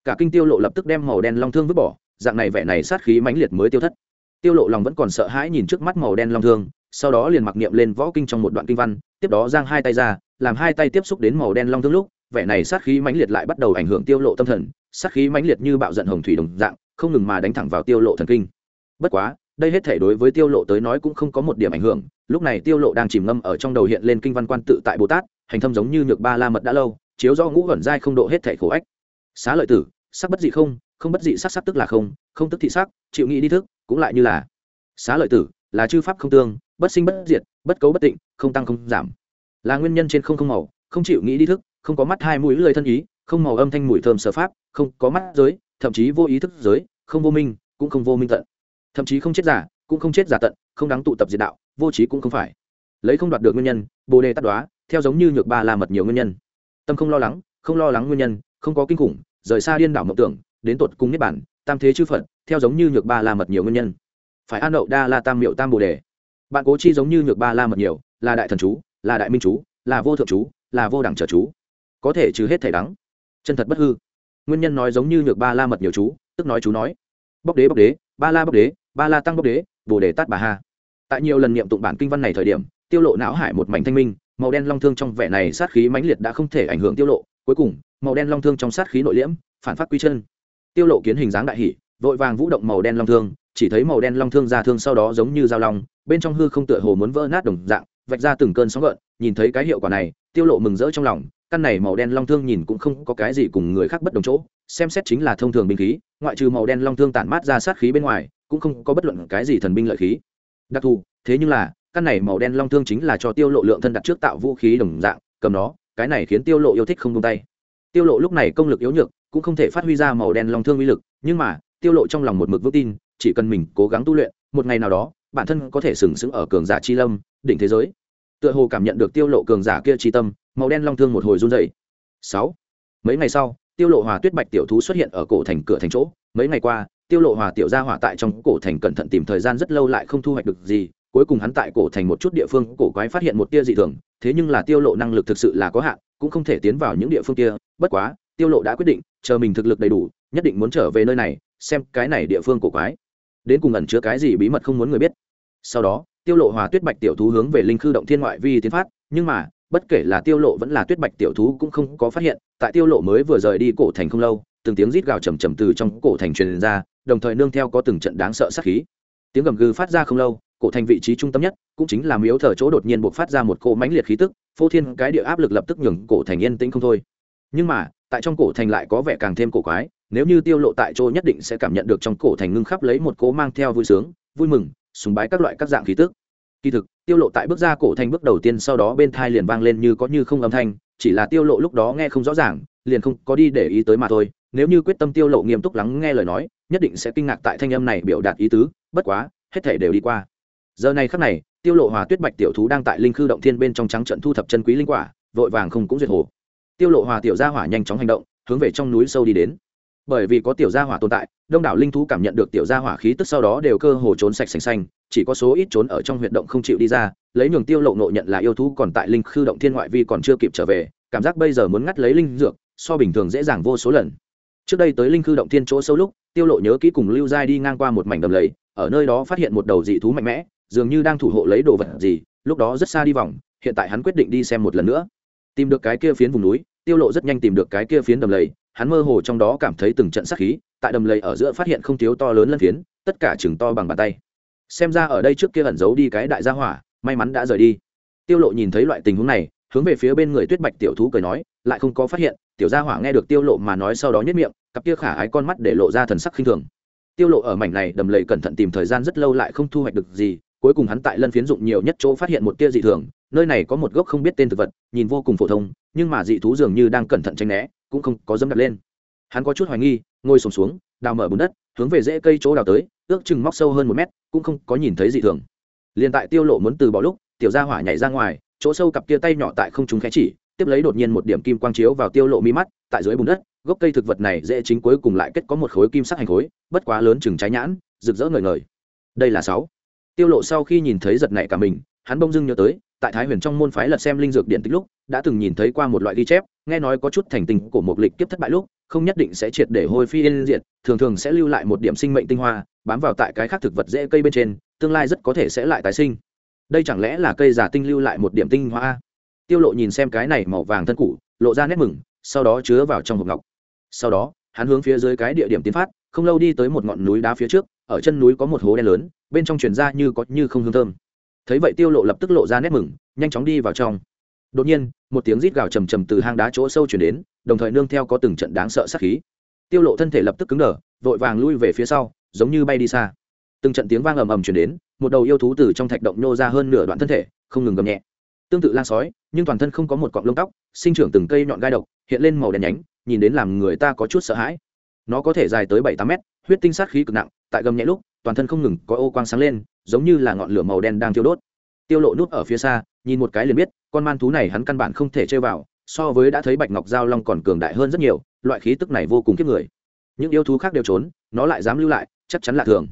Cả kinh tiêu lộ lập tức đem màu đen long thương vứt bỏ, dạng này vẻ này sát khí mãnh liệt mới tiêu thất. Tiêu lộ lòng vẫn còn sợ hãi nhìn trước mắt màu đen long thương sau đó liền mặc niệm lên võ kinh trong một đoạn kinh văn, tiếp đó giang hai tay ra, làm hai tay tiếp xúc đến màu đen long thương lúc, vẻ này sát khí mãnh liệt lại bắt đầu ảnh hưởng tiêu lộ tâm thần, sát khí mãnh liệt như bạo giận hồng thủy đồng dạng, không ngừng mà đánh thẳng vào tiêu lộ thần kinh. Bất quá, đây hết thể đối với tiêu lộ tới nói cũng không có một điểm ảnh hưởng, lúc này tiêu lộ đang chìm ngâm ở trong đầu hiện lên kinh văn quan tự tại bồ tát, hành thâm giống như nhược ba la mật đã lâu, chiếu do ngũ gần giai không độ hết thể khổ ách. Xá lợi tử, sắc bất dị không không bất dị sắc sắc tức là không không tức thị sắc, chịu nghĩ đi thức, cũng lại như là. Xá lợi tử, là chư pháp không tương bất sinh bất diệt, bất cấu bất tịnh, không tăng không giảm. Là nguyên nhân trên không không màu, không chịu nghĩ đi thức, không có mắt hai mũi lưỡi thân ý, không màu âm thanh mùi thơm sở pháp, không có mắt giới, thậm chí vô ý thức giới, không vô minh, cũng không vô minh tận. Thậm chí không chết giả, cũng không chết giả tận, không đáng tụ tập diệt đạo, vô trí cũng không phải. Lấy không đoạt được nguyên nhân, bồ đề tắt đoá, theo giống như nhược ba là mật nhiều nguyên nhân. Tâm không lo lắng, không lo lắng nguyên nhân, không có kinh khủng, rời xa điên đảo mộng tưởng, đến tột cùng niết bản tam thế chư phận theo giống như nhược ba là mật nhiều nguyên nhân. Phải an đậu đa la tam miệu tam bồ đề bạn cố chi giống như nhược ba la mật nhiều, là đại thần chú, là đại minh chú, là vô thượng chú, là vô đẳng trở chú. Có thể trừ hết thể đắng. Chân thật bất hư. Nguyên nhân nói giống như nhược ba la mật nhiều chú, tức nói chú nói. Bóc đế bóc đế, ba la bóc đế, ba la tăng bóc đế, bồ đề tát bà ha. Tại nhiều lần niệm tụng bản kinh văn này thời điểm, tiêu lộ não hải một mảnh thanh minh, màu đen long thương trong vẻ này sát khí mãnh liệt đã không thể ảnh hưởng tiêu lộ. Cuối cùng, màu đen long thương trong sát khí nội liễm, phản phát quy chân. Tiêu lộ kiến hình dáng đại hỷ, vội vàng vũ động màu đen long thương chỉ thấy màu đen long thương ra thương sau đó giống như dao long, bên trong hư không tựa hồ muốn vỡ nát đồng dạng, vạch ra từng cơn sóng gợn, nhìn thấy cái hiệu quả này, tiêu lộ mừng rỡ trong lòng, căn này màu đen long thương nhìn cũng không có cái gì cùng người khác bất đồng chỗ, xem xét chính là thông thường binh khí, ngoại trừ màu đen long thương tản mát ra sát khí bên ngoài, cũng không có bất luận cái gì thần binh lợi khí. Đặc thù, thế nhưng là, căn này màu đen long thương chính là cho tiêu lộ lượng thân đặt trước tạo vũ khí đồng dạng, cầm nó, cái này khiến tiêu lộ yêu thích không buông tay. Tiêu lộ lúc này công lực yếu nhược, cũng không thể phát huy ra màu đen long thương uy lực, nhưng mà, tiêu lộ trong lòng một mực vững tin chỉ cần mình cố gắng tu luyện một ngày nào đó bản thân có thể sừng sững ở cường giả chi lâm đỉnh thế giới. Tựa hồ cảm nhận được tiêu lộ cường giả kia chi tâm màu đen long thương một hồi run rẩy. Sáu, mấy ngày sau tiêu lộ hòa tuyết bạch tiểu thú xuất hiện ở cổ thành cửa thành chỗ. Mấy ngày qua tiêu lộ hòa tiểu gia hỏa tại trong cổ thành cẩn thận tìm thời gian rất lâu lại không thu hoạch được gì. Cuối cùng hắn tại cổ thành một chút địa phương cổ quái phát hiện một tia dị thường. Thế nhưng là tiêu lộ năng lực thực sự là có hạn cũng không thể tiến vào những địa phương kia. Bất quá tiêu lộ đã quyết định chờ mình thực lực đầy đủ nhất định muốn trở về nơi này xem cái này địa phương cổ quái đến cùng ẩn chứa cái gì bí mật không muốn người biết. Sau đó, tiêu lộ hòa tuyết bạch tiểu thú hướng về linh khư động thiên ngoại vi tiến phát, nhưng mà, bất kể là tiêu lộ vẫn là tuyết bạch tiểu thú cũng không có phát hiện, tại tiêu lộ mới vừa rời đi cổ thành không lâu, từng tiếng rít gào trầm trầm từ trong cổ thành truyền ra, đồng thời nương theo có từng trận đáng sợ sát khí. Tiếng gầm gừ phát ra không lâu, cổ thành vị trí trung tâm nhất, cũng chính là miếu thờ chỗ đột nhiên buộc phát ra một cỗ mãnh liệt khí tức, phô thiên cái địa áp lực lập tức nhường cổ thành yên tĩnh không thôi. Nhưng mà, tại trong cổ thành lại có vẻ càng thêm cổ quái nếu như tiêu lộ tại chỗ nhất định sẽ cảm nhận được trong cổ thành ngưng khắp lấy một cố mang theo vui sướng, vui mừng, sùng bái các loại các dạng khí tức. Kỳ thực, tiêu lộ tại bước ra cổ thành bước đầu tiên sau đó bên thai liền vang lên như có như không âm thanh, chỉ là tiêu lộ lúc đó nghe không rõ ràng, liền không có đi để ý tới mà thôi. Nếu như quyết tâm tiêu lộ nghiêm túc lắng nghe lời nói, nhất định sẽ kinh ngạc tại thanh âm này biểu đạt ý tứ, bất quá, hết thể đều đi qua. Giờ này khắc này, tiêu lộ hòa tuyết bạch tiểu thú đang tại linh khư động thiên bên trong trắng trận thu thập chân quý linh quả, vội vàng không cũng duyệt hồ. Tiêu lộ hòa tiểu gia hỏa nhanh chóng hành động, hướng về trong núi sâu đi đến bởi vì có tiểu gia hỏa tồn tại, đông đảo linh thú cảm nhận được tiểu gia hỏa khí tức sau đó đều cơ hồ trốn sạch sành xanh, chỉ có số ít trốn ở trong huyệt động không chịu đi ra, lấy nhường tiêu lộ nộ nhận là yêu thú còn tại linh khư động thiên ngoại vi còn chưa kịp trở về, cảm giác bây giờ muốn ngắt lấy linh dược, so bình thường dễ dàng vô số lần. Trước đây tới linh khư động thiên chỗ sâu lúc, tiêu lộ nhớ kỹ cùng lưu giai đi ngang qua một mảnh đầm lầy, ở nơi đó phát hiện một đầu dị thú mạnh mẽ, dường như đang thủ hộ lấy đồ vật gì, lúc đó rất xa đi vòng, hiện tại hắn quyết định đi xem một lần nữa. Tìm được cái kia phiến vùng núi tiêu lộ rất nhanh tìm được cái kia phiến đầm lầy, hắn mơ hồ trong đó cảm thấy từng trận sát khí, tại đầm lầy ở giữa phát hiện không thiếu to lớn lân phiến, tất cả chừng to bằng bàn tay. Xem ra ở đây trước kia ẩn giấu đi cái đại gia hỏa, may mắn đã rời đi. Tiêu lộ nhìn thấy loại tình huống này, hướng về phía bên người tuyết bạch tiểu thú cười nói, lại không có phát hiện, tiểu gia hỏa nghe được tiêu lộ mà nói sau đó nhất miệng, cặp kia khả ái con mắt để lộ ra thần sắc khinh thường. Tiêu lộ ở mảnh này đầm lầy cẩn thận tìm thời gian rất lâu lại không thu hoạch được gì, cuối cùng hắn tại lân phiến dụng nhiều nhất chỗ phát hiện một tia dị thường nơi này có một gốc không biết tên thực vật nhìn vô cùng phổ thông nhưng mà dị thú dường như đang cẩn thận tránh né cũng không có dâm đặt lên. Hắn có chút hoài nghi ngồi sùng xuống, xuống đào mở bùn đất hướng về rễ cây chỗ đào tới ước chừng móc sâu hơn một mét cũng không có nhìn thấy dị thường. Liền tại tiêu lộ muốn từ bỏ lúc tiểu gia hỏa nhảy ra ngoài chỗ sâu cặp kia tay nhỏ tại không trung khẽ chỉ tiếp lấy đột nhiên một điểm kim quang chiếu vào tiêu lộ mi mắt tại dưới bùn đất gốc cây thực vật này dễ chính cuối cùng lại kết có một khối kim sắc hành khối bất quá lớn chừng trái nhãn rực rỡ ngời ngời. Đây là sáu. Tiêu lộ sau khi nhìn thấy giật nảy cả mình hắn bông dưng nhớ tới tại thái huyền trong môn phái lật xem linh dược điện tích lúc, đã từng nhìn thấy qua một loại ghi chép, nghe nói có chút thành tình của một lịch kiếp thất bại lúc, không nhất định sẽ triệt để hôi phi yên diệt, thường thường sẽ lưu lại một điểm sinh mệnh tinh hoa, bám vào tại cái khác thực vật dễ cây bên trên, tương lai rất có thể sẽ lại tái sinh. Đây chẳng lẽ là cây giả tinh lưu lại một điểm tinh hoa? Tiêu lộ nhìn xem cái này màu vàng thân cũ lộ ra nét mừng, sau đó chứa vào trong hộp ngọc. Sau đó, hắn hướng phía dưới cái địa điểm tiến phát, không lâu đi tới một ngọn núi đá phía trước, ở chân núi có một hố đen lớn, bên trong truyền ra như có như không hương thơm thấy vậy tiêu lộ lập tức lộ ra nét mừng, nhanh chóng đi vào trong. Đột nhiên, một tiếng rít gào trầm trầm từ hang đá chỗ sâu truyền đến, đồng thời nương theo có từng trận đáng sợ sát khí. Tiêu lộ thân thể lập tức cứng đờ, vội vàng lui về phía sau, giống như bay đi xa. Từng trận tiếng vang ầm ầm truyền đến, một đầu yêu thú từ trong thạch động nhô ra hơn nửa đoạn thân thể, không ngừng gầm nhẹ. Tương tự lang sói, nhưng toàn thân không có một cọng lông tóc, sinh trưởng từng cây nhọn gai độc, hiện lên màu đen nhánh, nhìn đến làm người ta có chút sợ hãi. Nó có thể dài tới bảy tám mét, huyết tinh sát khí cực nặng, tại gầm nhẹ lúc toàn thân không ngừng có ô quang sáng lên, giống như là ngọn lửa màu đen đang thiêu đốt. Tiêu lộ nút ở phía xa, nhìn một cái liền biết, con man thú này hắn căn bản không thể chơi vào, so với đã thấy bạch ngọc giao long còn cường đại hơn rất nhiều, loại khí tức này vô cùng kiếp người. Những yêu thú khác đều trốn, nó lại dám lưu lại, chắc chắn là thường.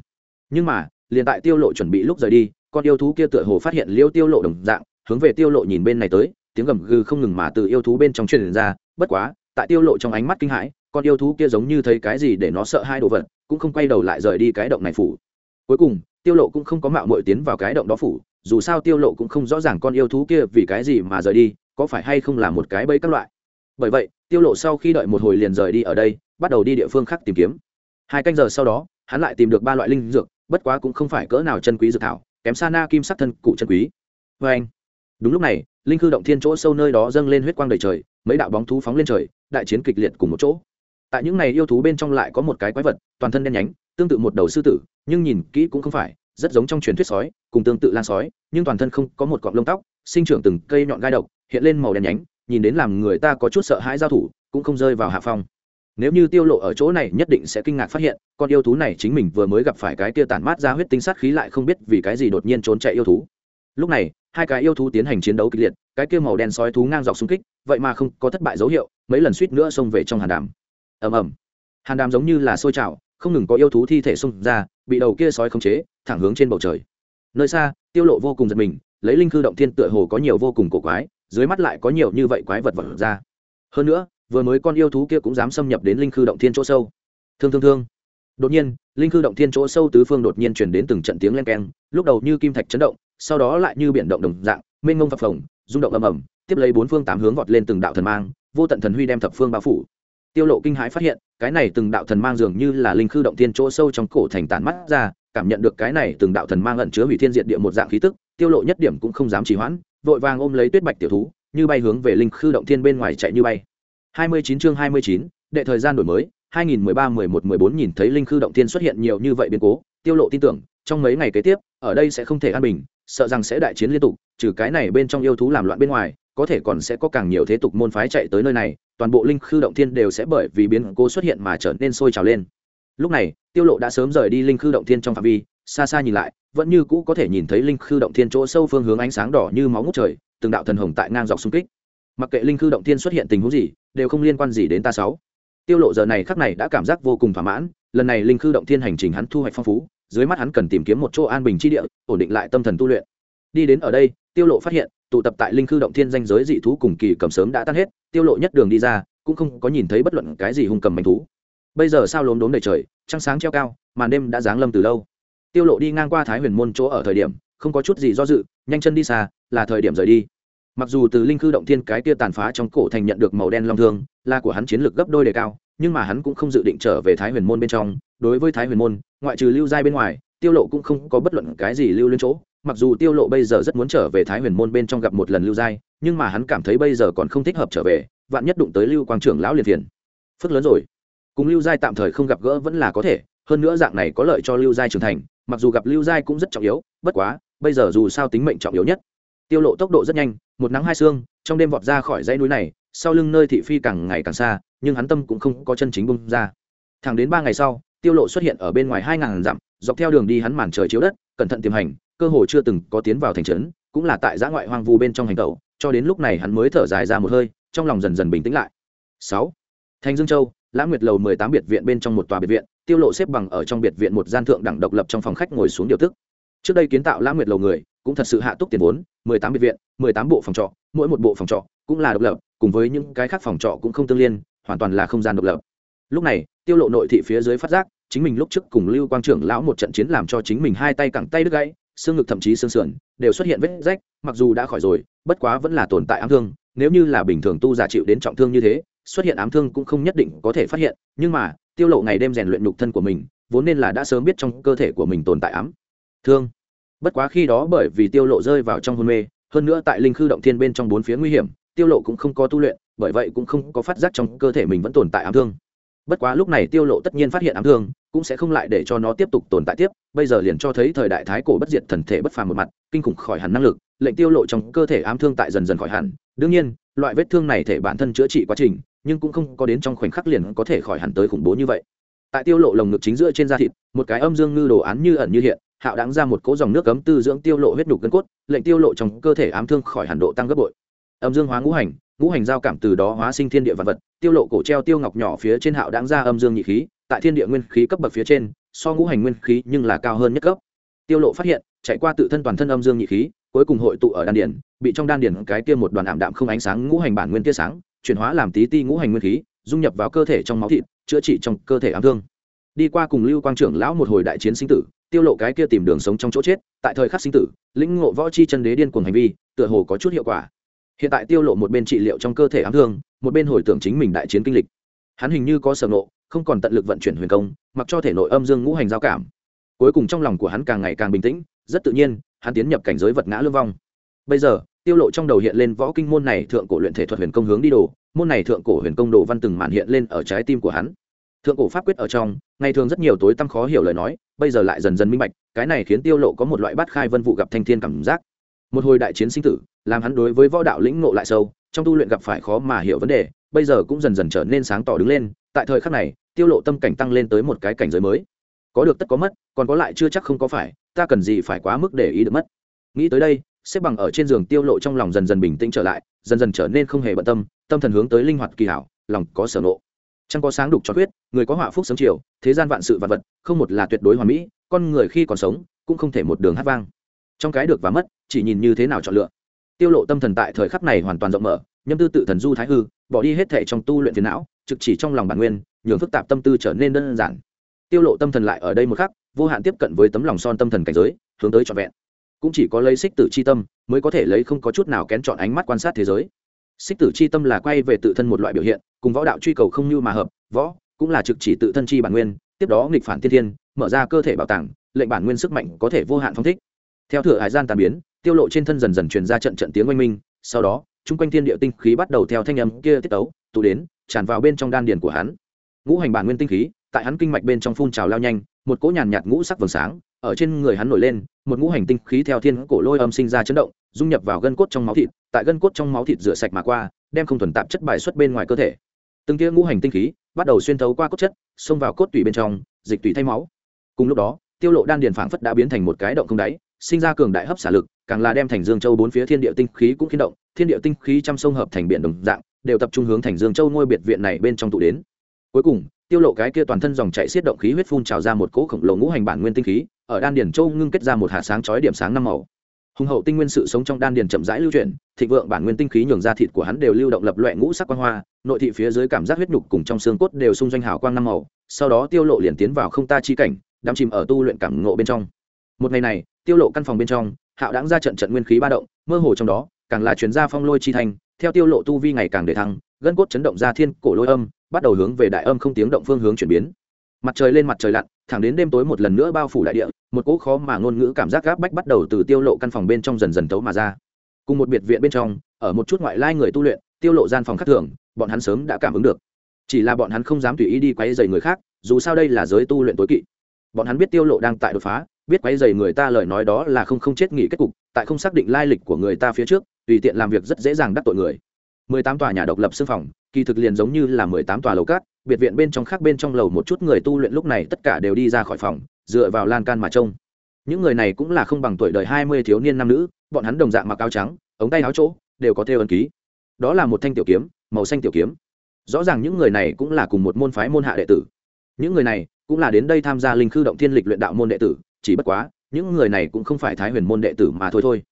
Nhưng mà, liền tại tiêu lộ chuẩn bị lúc rời đi, con yêu thú kia tựa hồ phát hiện liêu tiêu lộ đồng dạng, hướng về tiêu lộ nhìn bên này tới, tiếng gầm gừ không ngừng mà từ yêu thú bên trong truyền ra, bất quá, tại tiêu lộ trong ánh mắt kinh hãi con yêu thú kia giống như thấy cái gì để nó sợ hai đồ vật, cũng không quay đầu lại rời đi cái động này phủ. Cuối cùng, tiêu lộ cũng không có mạo muội tiến vào cái động đó phủ, dù sao tiêu lộ cũng không rõ ràng con yêu thú kia vì cái gì mà rời đi, có phải hay không là một cái bẫy các loại. Bởi vậy, tiêu lộ sau khi đợi một hồi liền rời đi ở đây, bắt đầu đi địa phương khác tìm kiếm. Hai canh giờ sau đó, hắn lại tìm được ba loại linh dược, bất quá cũng không phải cỡ nào chân quý dược thảo, kém xa na kim sắc thân cụ chân quý. Với anh, đúng lúc này, linh khư động thiên chỗ sâu nơi đó dâng lên huyết quang đầy trời, mấy đạo bóng thú phóng lên trời, đại chiến kịch liệt cùng một chỗ tại những này yêu thú bên trong lại có một cái quái vật, toàn thân đen nhánh, tương tự một đầu sư tử, nhưng nhìn kỹ cũng không phải, rất giống trong truyền thuyết sói, cùng tương tự lan sói, nhưng toàn thân không có một cọng lông tóc, sinh trưởng từng cây nhọn gai độc, hiện lên màu đen nhánh, nhìn đến làm người ta có chút sợ hãi giao thủ, cũng không rơi vào hạ phong. Nếu như tiêu lộ ở chỗ này nhất định sẽ kinh ngạc phát hiện, con yêu thú này chính mình vừa mới gặp phải cái kia tản mát ra huyết tinh sát khí lại không biết vì cái gì đột nhiên trốn chạy yêu thú. Lúc này, hai cái yêu thú tiến hành chiến đấu kịch liệt, cái kia màu đen sói thú ngang dọc xung kích, vậy mà không có thất bại dấu hiệu, mấy lần suýt nữa xông về trong hàn đàm ầm ầm. Hàn đàm giống như là sôi trào, không ngừng có yêu thú thi thể xung ra, bị đầu kia sói khống chế, thẳng hướng trên bầu trời. Nơi xa, tiêu lộ vô cùng giật mình, lấy linh khư động thiên tựa hồ có nhiều vô cùng cổ quái, dưới mắt lại có nhiều như vậy quái vật vật ra. Hơn nữa, vừa mới con yêu thú kia cũng dám xâm nhập đến linh khư động thiên chỗ sâu. Thương thương thương. Đột nhiên, linh khư động thiên chỗ sâu tứ phương đột nhiên truyền đến từng trận tiếng len keng, lúc đầu như kim thạch chấn động, sau đó lại như biển động đồng dạng, mênh ngông phập phồng, rung động ầm ầm, tiếp lấy bốn phương tám hướng vọt lên từng đạo thần mang, vô tận thần huy đem thập phương bao phủ tiêu lộ kinh hãi phát hiện cái này từng đạo thần mang dường như là linh khư động thiên chỗ sâu trong cổ thành tản mắt ra cảm nhận được cái này từng đạo thần mang ẩn chứa hủy thiên diệt địa một dạng khí tức tiêu lộ nhất điểm cũng không dám trì hoãn vội vàng ôm lấy tuyết bạch tiểu thú như bay hướng về linh khư động thiên bên ngoài chạy như bay. 29 chương 29, đệ thời gian đổi mới 2013-11-14 nhìn thấy linh khư động thiên xuất hiện nhiều như vậy biến cố tiêu lộ tin tưởng trong mấy ngày kế tiếp ở đây sẽ không thể an bình sợ rằng sẽ đại chiến liên tục trừ cái này bên trong yêu thú làm loạn bên ngoài có thể còn sẽ có càng nhiều thế tục môn phái chạy tới nơi này, toàn bộ linh khư động thiên đều sẽ bởi vì biến cố xuất hiện mà trở nên sôi trào lên. Lúc này, tiêu lộ đã sớm rời đi linh khư động thiên trong phạm vi, xa xa nhìn lại, vẫn như cũ có thể nhìn thấy linh khư động thiên chỗ sâu phương hướng ánh sáng đỏ như máu ngút trời, từng đạo thần hồng tại ngang dọc xung kích. Mặc kệ linh khư động thiên xuất hiện tình huống gì, đều không liên quan gì đến ta sáu. Tiêu lộ giờ này khắc này đã cảm giác vô cùng thỏa mãn, lần này linh khư động thiên hành trình hắn thu hoạch phong phú, dưới mắt hắn cần tìm kiếm một chỗ an bình chi địa, ổn định lại tâm thần tu luyện. Đi đến ở đây, tiêu lộ phát hiện tụ tập tại linh khư động thiên danh giới dị thú cùng kỳ cầm sớm đã tan hết, tiêu lộ nhất đường đi ra, cũng không có nhìn thấy bất luận cái gì hung cầm manh thú. Bây giờ sao lốm đốm đầy trời, trăng sáng treo cao, màn đêm đã giáng lâm từ lâu. Tiêu lộ đi ngang qua thái huyền môn chỗ ở thời điểm, không có chút gì do dự, nhanh chân đi xa, là thời điểm rời đi. Mặc dù từ linh khư động thiên cái kia tàn phá trong cổ thành nhận được màu đen long thương, là của hắn chiến lược gấp đôi đề cao, nhưng mà hắn cũng không dự định trở về thái huyền môn bên trong. Đối với thái huyền môn, ngoại trừ lưu giai bên ngoài, tiêu lộ cũng không có bất luận cái gì lưu lên chỗ mặc dù tiêu lộ bây giờ rất muốn trở về thái huyền môn bên trong gặp một lần lưu giai, nhưng mà hắn cảm thấy bây giờ còn không thích hợp trở về, vạn nhất đụng tới lưu quang trưởng lão liền phiền. Phức lớn rồi. Cùng lưu giai tạm thời không gặp gỡ vẫn là có thể, hơn nữa dạng này có lợi cho lưu giai trưởng thành, mặc dù gặp lưu giai cũng rất trọng yếu, bất quá, bây giờ dù sao tính mệnh trọng yếu nhất. Tiêu lộ tốc độ rất nhanh, một nắng hai sương, trong đêm vọt ra khỏi dãy núi này, sau lưng nơi thị phi càng ngày càng xa, nhưng hắn tâm cũng không có chân chính bung ra. Thẳng đến ba ngày sau, tiêu lộ xuất hiện ở bên ngoài hai ngàn dặm, dọc theo đường đi hắn màn trời chiếu đất, cẩn thận tiềm hành cơ hồ chưa từng có tiến vào thành trấn, cũng là tại giã ngoại hoang vu bên trong hành tẩu, cho đến lúc này hắn mới thở dài ra một hơi, trong lòng dần dần bình tĩnh lại. Sáu. Thành dương châu lãng nguyệt lầu mười tám biệt viện bên trong một tòa biệt viện, tiêu lộ xếp bằng ở trong biệt viện một gian thượng đẳng độc lập trong phòng khách ngồi xuống điều tức. Trước đây kiến tạo lãng nguyệt lầu người, cũng thật sự hạ túc tiền vốn, mười tám biệt viện, mười tám bộ phòng trọ, mỗi một bộ phòng trọ cũng là độc lập, cùng với những cái khác phòng trọ cũng không tương liên, hoàn toàn là không gian độc lập. Lúc này, tiêu lộ nội thị phía dưới phát giác, chính mình lúc trước cùng lưu quang trưởng lão một trận chiến làm cho chính mình hai tay cẳng tay đứt gãy xương ngực thậm chí xương sườn đều xuất hiện vết rách, mặc dù đã khỏi rồi, bất quá vẫn là tồn tại ám thương. Nếu như là bình thường tu giả chịu đến trọng thương như thế, xuất hiện ám thương cũng không nhất định có thể phát hiện, nhưng mà, tiêu lộ ngày đêm rèn luyện nhục thân của mình, vốn nên là đã sớm biết trong cơ thể của mình tồn tại ám thương. Bất quá khi đó bởi vì tiêu lộ rơi vào trong hôn mê, hơn nữa tại linh khư động thiên bên trong bốn phía nguy hiểm, tiêu lộ cũng không có tu luyện, bởi vậy cũng không có phát giác trong cơ thể mình vẫn tồn tại ám thương. Bất quá lúc này tiêu lộ tất nhiên phát hiện ám thương cũng sẽ không lại để cho nó tiếp tục tồn tại tiếp. Bây giờ liền cho thấy thời đại thái cổ bất diệt thần thể bất phàm một mặt, kinh khủng khỏi hẳn năng lực, lệnh tiêu lộ trong cơ thể ám thương tại dần dần khỏi hẳn. Đương nhiên, loại vết thương này thể bản thân chữa trị quá trình, nhưng cũng không có đến trong khoảnh khắc liền có thể khỏi hẳn tới khủng bố như vậy. Tại tiêu lộ lồng ngực chính giữa trên da thịt, một cái âm dương ngư đồ án như ẩn như hiện, hạo đáng ra một cỗ dòng nước cấm tư dưỡng tiêu lộ huyết nhục gân cốt, lệnh tiêu lộ trong cơ thể ám thương khỏi hẳn độ tăng gấp bội. Âm dương hóa ngũ hành ngũ hành giao cảm từ đó hóa sinh thiên địa vật vật, tiêu lộ cổ treo tiêu ngọc nhỏ phía trên hạo đáng ra âm dương nhị khí tại thiên địa nguyên khí cấp bậc phía trên, so ngũ hành nguyên khí nhưng là cao hơn nhất cấp. Tiêu lộ phát hiện, chạy qua tự thân toàn thân âm dương nhị khí, cuối cùng hội tụ ở đan điển bị trong đan điển cái kia một đoàn ảm đạm không ánh sáng ngũ hành bản nguyên tia sáng, chuyển hóa làm tí ti ngũ hành nguyên khí, dung nhập vào cơ thể trong máu thịt, chữa trị trong cơ thể ám thương. Đi qua cùng lưu quang trưởng lão một hồi đại chiến sinh tử, tiêu lộ cái kia tìm đường sống trong chỗ chết, tại thời khắc sinh tử, lĩnh ngộ võ chi chân đế điên cuồng hành vi, tựa hồ có chút hiệu quả. Hiện tại tiêu lộ một bên trị liệu trong cơ thể ám thương, một bên hồi tưởng chính mình đại chiến kinh lịch. Hắn hình như có sở ngộ không còn tận lực vận chuyển huyền công, mặc cho thể nội âm dương ngũ hành giao cảm. Cuối cùng trong lòng của hắn càng ngày càng bình tĩnh, rất tự nhiên, hắn tiến nhập cảnh giới vật ngã lương vong. Bây giờ, tiêu lộ trong đầu hiện lên võ kinh môn này thượng cổ luyện thể thuật huyền công hướng đi đồ, môn này thượng cổ huyền công đồ văn từng màn hiện lên ở trái tim của hắn. Thượng cổ pháp quyết ở trong, ngày thường rất nhiều tối tăm khó hiểu lời nói, bây giờ lại dần dần minh bạch, cái này khiến tiêu lộ có một loại bát khai vân vụ gặp thanh thiên cảm giác. Một hồi đại chiến sinh tử, làm hắn đối với võ đạo lĩnh ngộ lại sâu, trong tu luyện gặp phải khó mà hiểu vấn đề, bây giờ cũng dần dần trở nên sáng tỏ đứng lên, tại thời khắc này tiêu lộ tâm cảnh tăng lên tới một cái cảnh giới mới. Có được tất có mất, còn có lại chưa chắc không có phải, ta cần gì phải quá mức để ý được mất. Nghĩ tới đây, xếp bằng ở trên giường tiêu lộ trong lòng dần dần bình tĩnh trở lại, dần dần trở nên không hề bận tâm tâm thần hướng tới linh hoạt kỳ hảo, lòng có sở nộ chẳng có sáng đục cho quyết người có họa phúc sớm chiều, thế gian vạn sự vạn vật, không một là tuyệt đối hoàn mỹ, con người khi còn sống, cũng không thể một đường hát vang. Trong cái được và mất, chỉ nhìn như thế nào chọn lựa. Tiêu lộ tâm thần tại thời khắc này hoàn toàn rộng mở, nhâm tư tự thần du thái hư, bỏ đi hết thể trong tu luyện phiền não trực chỉ trong lòng bản nguyên, nhường phức tạp tâm tư trở nên đơn giản. Tiêu lộ tâm thần lại ở đây một khắc, vô hạn tiếp cận với tấm lòng son tâm thần cảnh giới, hướng tới trọn vẹn. Cũng chỉ có lấy xích tử chi tâm mới có thể lấy không có chút nào kén chọn ánh mắt quan sát thế giới. Xích tử chi tâm là quay về tự thân một loại biểu hiện, cùng võ đạo truy cầu không như mà hợp, võ cũng là trực chỉ tự thân chi bản nguyên, tiếp đó nghịch phản tiên thiên, mở ra cơ thể bảo tàng, lệnh bản nguyên sức mạnh có thể vô hạn phong thích. Theo thừa hải gian tàn biến, tiêu lộ trên thân dần dần truyền ra trận trận tiếng oanh minh, sau đó, chung quanh thiên địa tinh khí bắt đầu theo thanh âm kia tiết tấu, tụ đến tràn vào bên trong đan điền của hắn. Ngũ hành bản nguyên tinh khí, tại hắn kinh mạch bên trong phun trào lao nhanh, một cỗ nhàn nhạt ngũ sắc vầng sáng, ở trên người hắn nổi lên, một ngũ hành tinh khí theo thiên cổ lôi âm sinh ra chấn động, dung nhập vào gân cốt trong máu thịt, tại gân cốt trong máu thịt rửa sạch mà qua, đem không thuần tạp chất bài xuất bên ngoài cơ thể. Từng tia ngũ hành tinh khí bắt đầu xuyên thấu qua cốt chất, xông vào cốt tủy bên trong, dịch tủy thay máu. Cùng lúc đó, tiêu lộ đan điền phảng phất đã biến thành một cái động không đáy, sinh ra cường đại hấp xả lực, càng là đem thành dương châu bốn phía thiên địa tinh khí cũng khiến động, thiên địa tinh khí trăm sông hợp thành biển đồng dạng đều tập trung hướng thành dương châu ngôi biệt viện này bên trong tụ đến. Cuối cùng, tiêu lộ cái kia toàn thân dòng chảy xiết động khí huyết phun trào ra một cỗ khổng lồ ngũ hành bản nguyên tinh khí, ở đan điền châu ngưng kết ra một hạt sáng chói điểm sáng năm màu. Hùng hậu tinh nguyên sự sống trong đan điền chậm rãi lưu chuyển, thịnh vượng bản nguyên tinh khí nhường ra thịt của hắn đều lưu động lập loè ngũ sắc quang hoa, nội thị phía dưới cảm giác huyết nhục cùng trong xương cốt đều xung doanh hào quang năm màu, sau đó tiêu lộ liền tiến vào không ta chi cảnh, đắm chìm ở tu luyện cảm ngộ bên trong. Một ngày này, tiêu lộ căn phòng bên trong, hạo đãng ra trận trận nguyên khí ba động, mơ hồ trong đó, càng là truyền ra phong lôi chi thành theo tiêu lộ tu vi ngày càng để thăng, gân cốt chấn động ra thiên cổ lôi âm, bắt đầu hướng về đại âm không tiếng động phương hướng chuyển biến. Mặt trời lên mặt trời lặn, thẳng đến đêm tối một lần nữa bao phủ đại địa, một cỗ khó mà ngôn ngữ cảm giác gáp bách bắt đầu từ tiêu lộ căn phòng bên trong dần dần tấu mà ra. Cùng một biệt viện bên trong, ở một chút ngoại lai người tu luyện, tiêu lộ gian phòng khác thường, bọn hắn sớm đã cảm ứng được. Chỉ là bọn hắn không dám tùy ý đi quấy rầy người khác, dù sao đây là giới tu luyện tối kỵ. Bọn hắn biết tiêu lộ đang tại đột phá, biết quấy rầy người ta lời nói đó là không không chết nghỉ kết cục, tại không xác định lai lịch của người ta phía trước tùy tiện làm việc rất dễ dàng đắc tội người. 18 tòa nhà độc lập xương phòng, kỳ thực liền giống như là 18 tòa lầu cát, biệt viện bên trong khác bên trong lầu một chút người tu luyện lúc này tất cả đều đi ra khỏi phòng, dựa vào lan can mà trông. Những người này cũng là không bằng tuổi đời 20 thiếu niên nam nữ, bọn hắn đồng dạng mặc áo trắng, ống tay áo chỗ, đều có theo ấn ký. Đó là một thanh tiểu kiếm, màu xanh tiểu kiếm. Rõ ràng những người này cũng là cùng một môn phái môn hạ đệ tử. Những người này cũng là đến đây tham gia linh khư động thiên lịch luyện đạo môn đệ tử, chỉ bất quá, những người này cũng không phải thái huyền môn đệ tử mà thôi thôi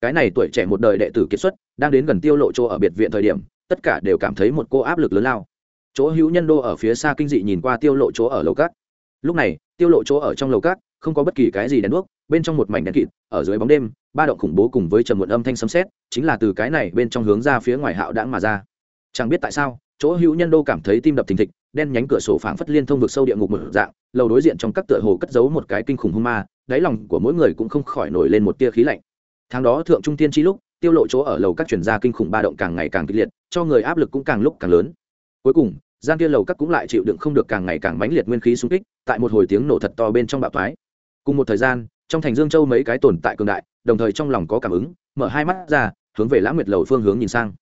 cái này tuổi trẻ một đời đệ tử kiệt xuất, đang đến gần tiêu lộ chỗ ở biệt viện thời điểm, tất cả đều cảm thấy một cô áp lực lớn lao. Chỗ hữu nhân đô ở phía xa kinh dị nhìn qua tiêu lộ chỗ ở lầu cát. Lúc này, tiêu lộ chỗ ở trong lầu cát, không có bất kỳ cái gì đèn đuốc, bên trong một mảnh đèn kịt, ở dưới bóng đêm, ba động khủng bố cùng với trầm muộn âm thanh sấm sét, chính là từ cái này bên trong hướng ra phía ngoài hạo đãng mà ra. Chẳng biết tại sao, chỗ hữu nhân đô cảm thấy tim đập thình thịch, đen nhánh cửa sổ phảng phất liên thông vực sâu địa ngục một dạng, lầu đối diện trong các tựa hồ cất giấu một cái kinh khủng hung ma, đáy lòng của mỗi người cũng không khỏi nổi lên một tia khí lạnh tháng đó thượng trung tiên chi lúc, tiêu lộ chỗ ở lầu các chuyển gia kinh khủng ba động càng ngày càng kịch liệt, cho người áp lực cũng càng lúc càng lớn. Cuối cùng, gian kia lầu các cũng lại chịu đựng không được càng ngày càng mãnh liệt nguyên khí xung kích, tại một hồi tiếng nổ thật to bên trong bạo thoái cùng một thời gian, trong thành dương châu mấy cái tồn tại cường đại, đồng thời trong lòng có cảm ứng, mở hai mắt ra, hướng về lãng nguyệt lầu phương hướng nhìn sang.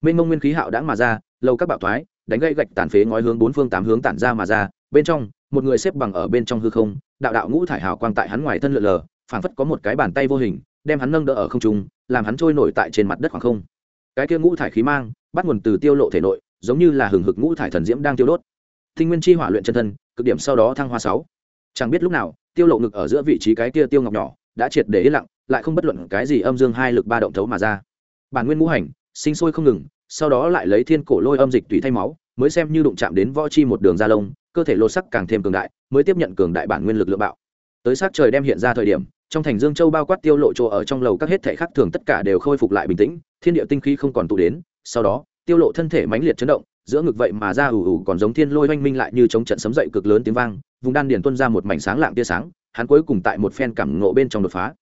Mênh mông nguyên khí hạo đãng mà ra, lầu các bạo thoái đánh gây gạch tàn phế ngói hướng bốn phương tám hướng tản ra mà ra, bên trong, một người xếp bằng ở bên trong hư không, đạo đạo ngũ thải hào quang tại hắn ngoài thân lượn lờ, phảng phất có một cái bàn tay vô hình đem hắn nâng đỡ ở không trung, làm hắn trôi nổi tại trên mặt đất khoảng không. Cái kia ngũ thải khí mang, bắt nguồn từ tiêu lộ thể nội, giống như là hừng hực ngũ thải thần diễm đang tiêu đốt. Tinh nguyên chi hỏa luyện chân thân, cực điểm sau đó thăng hoa sáu. Chẳng biết lúc nào, tiêu lộ ngực ở giữa vị trí cái kia tiêu ngọc nhỏ, đã triệt để yên lặng, lại không bất luận cái gì âm dương hai lực ba động thấu mà ra. Bản nguyên ngũ hành, sinh sôi không ngừng, sau đó lại lấy thiên cổ lôi âm dịch tùy thay máu, mới xem như đụng chạm đến võ chi một đường da lông, cơ thể lột sắc càng thêm cường đại, mới tiếp nhận cường đại bản nguyên lực lượng bạo tới sát trời đem hiện ra thời điểm, trong thành dương châu bao quát tiêu lộ chỗ ở trong lầu các hết thể khác thường tất cả đều khôi phục lại bình tĩnh, thiên địa tinh khí không còn tụ đến, sau đó, tiêu lộ thân thể mãnh liệt chấn động, giữa ngực vậy mà ra ủ ủ còn giống thiên lôi oanh minh lại như chống trận sấm dậy cực lớn tiếng vang, vùng đan điền tuôn ra một mảnh sáng lạng tia sáng, hắn cuối cùng tại một phen cảm ngộ bên trong đột phá.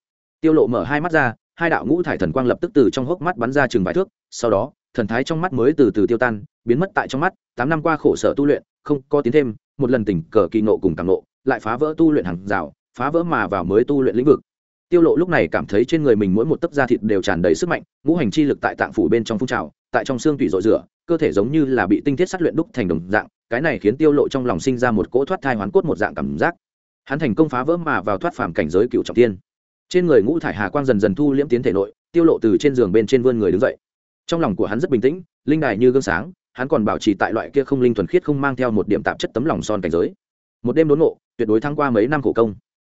Tiêu lộ mở hai mắt ra, hai đạo ngũ thải thần quang lập tức từ trong hốc mắt bắn ra chừng vài thước, sau đó, thần thái trong mắt mới từ từ tiêu tan, biến mất tại trong mắt, tám năm qua khổ sở tu luyện, không có tiến thêm, một lần tỉnh cờ kỳ nộ cùng càng nộ lại phá vỡ tu luyện hàng rào phá vỡ mà vào mới tu luyện lĩnh vực. Tiêu lộ lúc này cảm thấy trên người mình mỗi một tấc da thịt đều tràn đầy sức mạnh, ngũ hành chi lực tại tạng phủ bên trong phun trào, tại trong xương tủy rội rửa, cơ thể giống như là bị tinh thiết sát luyện đúc thành đồng dạng, cái này khiến tiêu lộ trong lòng sinh ra một cỗ thoát thai hoán cốt một dạng cảm giác. Hắn thành công phá vỡ mà vào thoát phàm cảnh giới cựu trọng thiên trên người ngũ thải hà quang dần dần thu liễm tiến thể nội, tiêu lộ từ trên giường bên trên vươn người đứng dậy. Trong lòng của hắn rất bình tĩnh, linh đài như gương sáng, hắn còn bảo trì tại loại kia không linh thuần khiết không mang theo một điểm tạp chất tấm lòng son cảnh giới. Một đêm đốn ngộ, tuyệt đối thăng qua mấy năm khổ công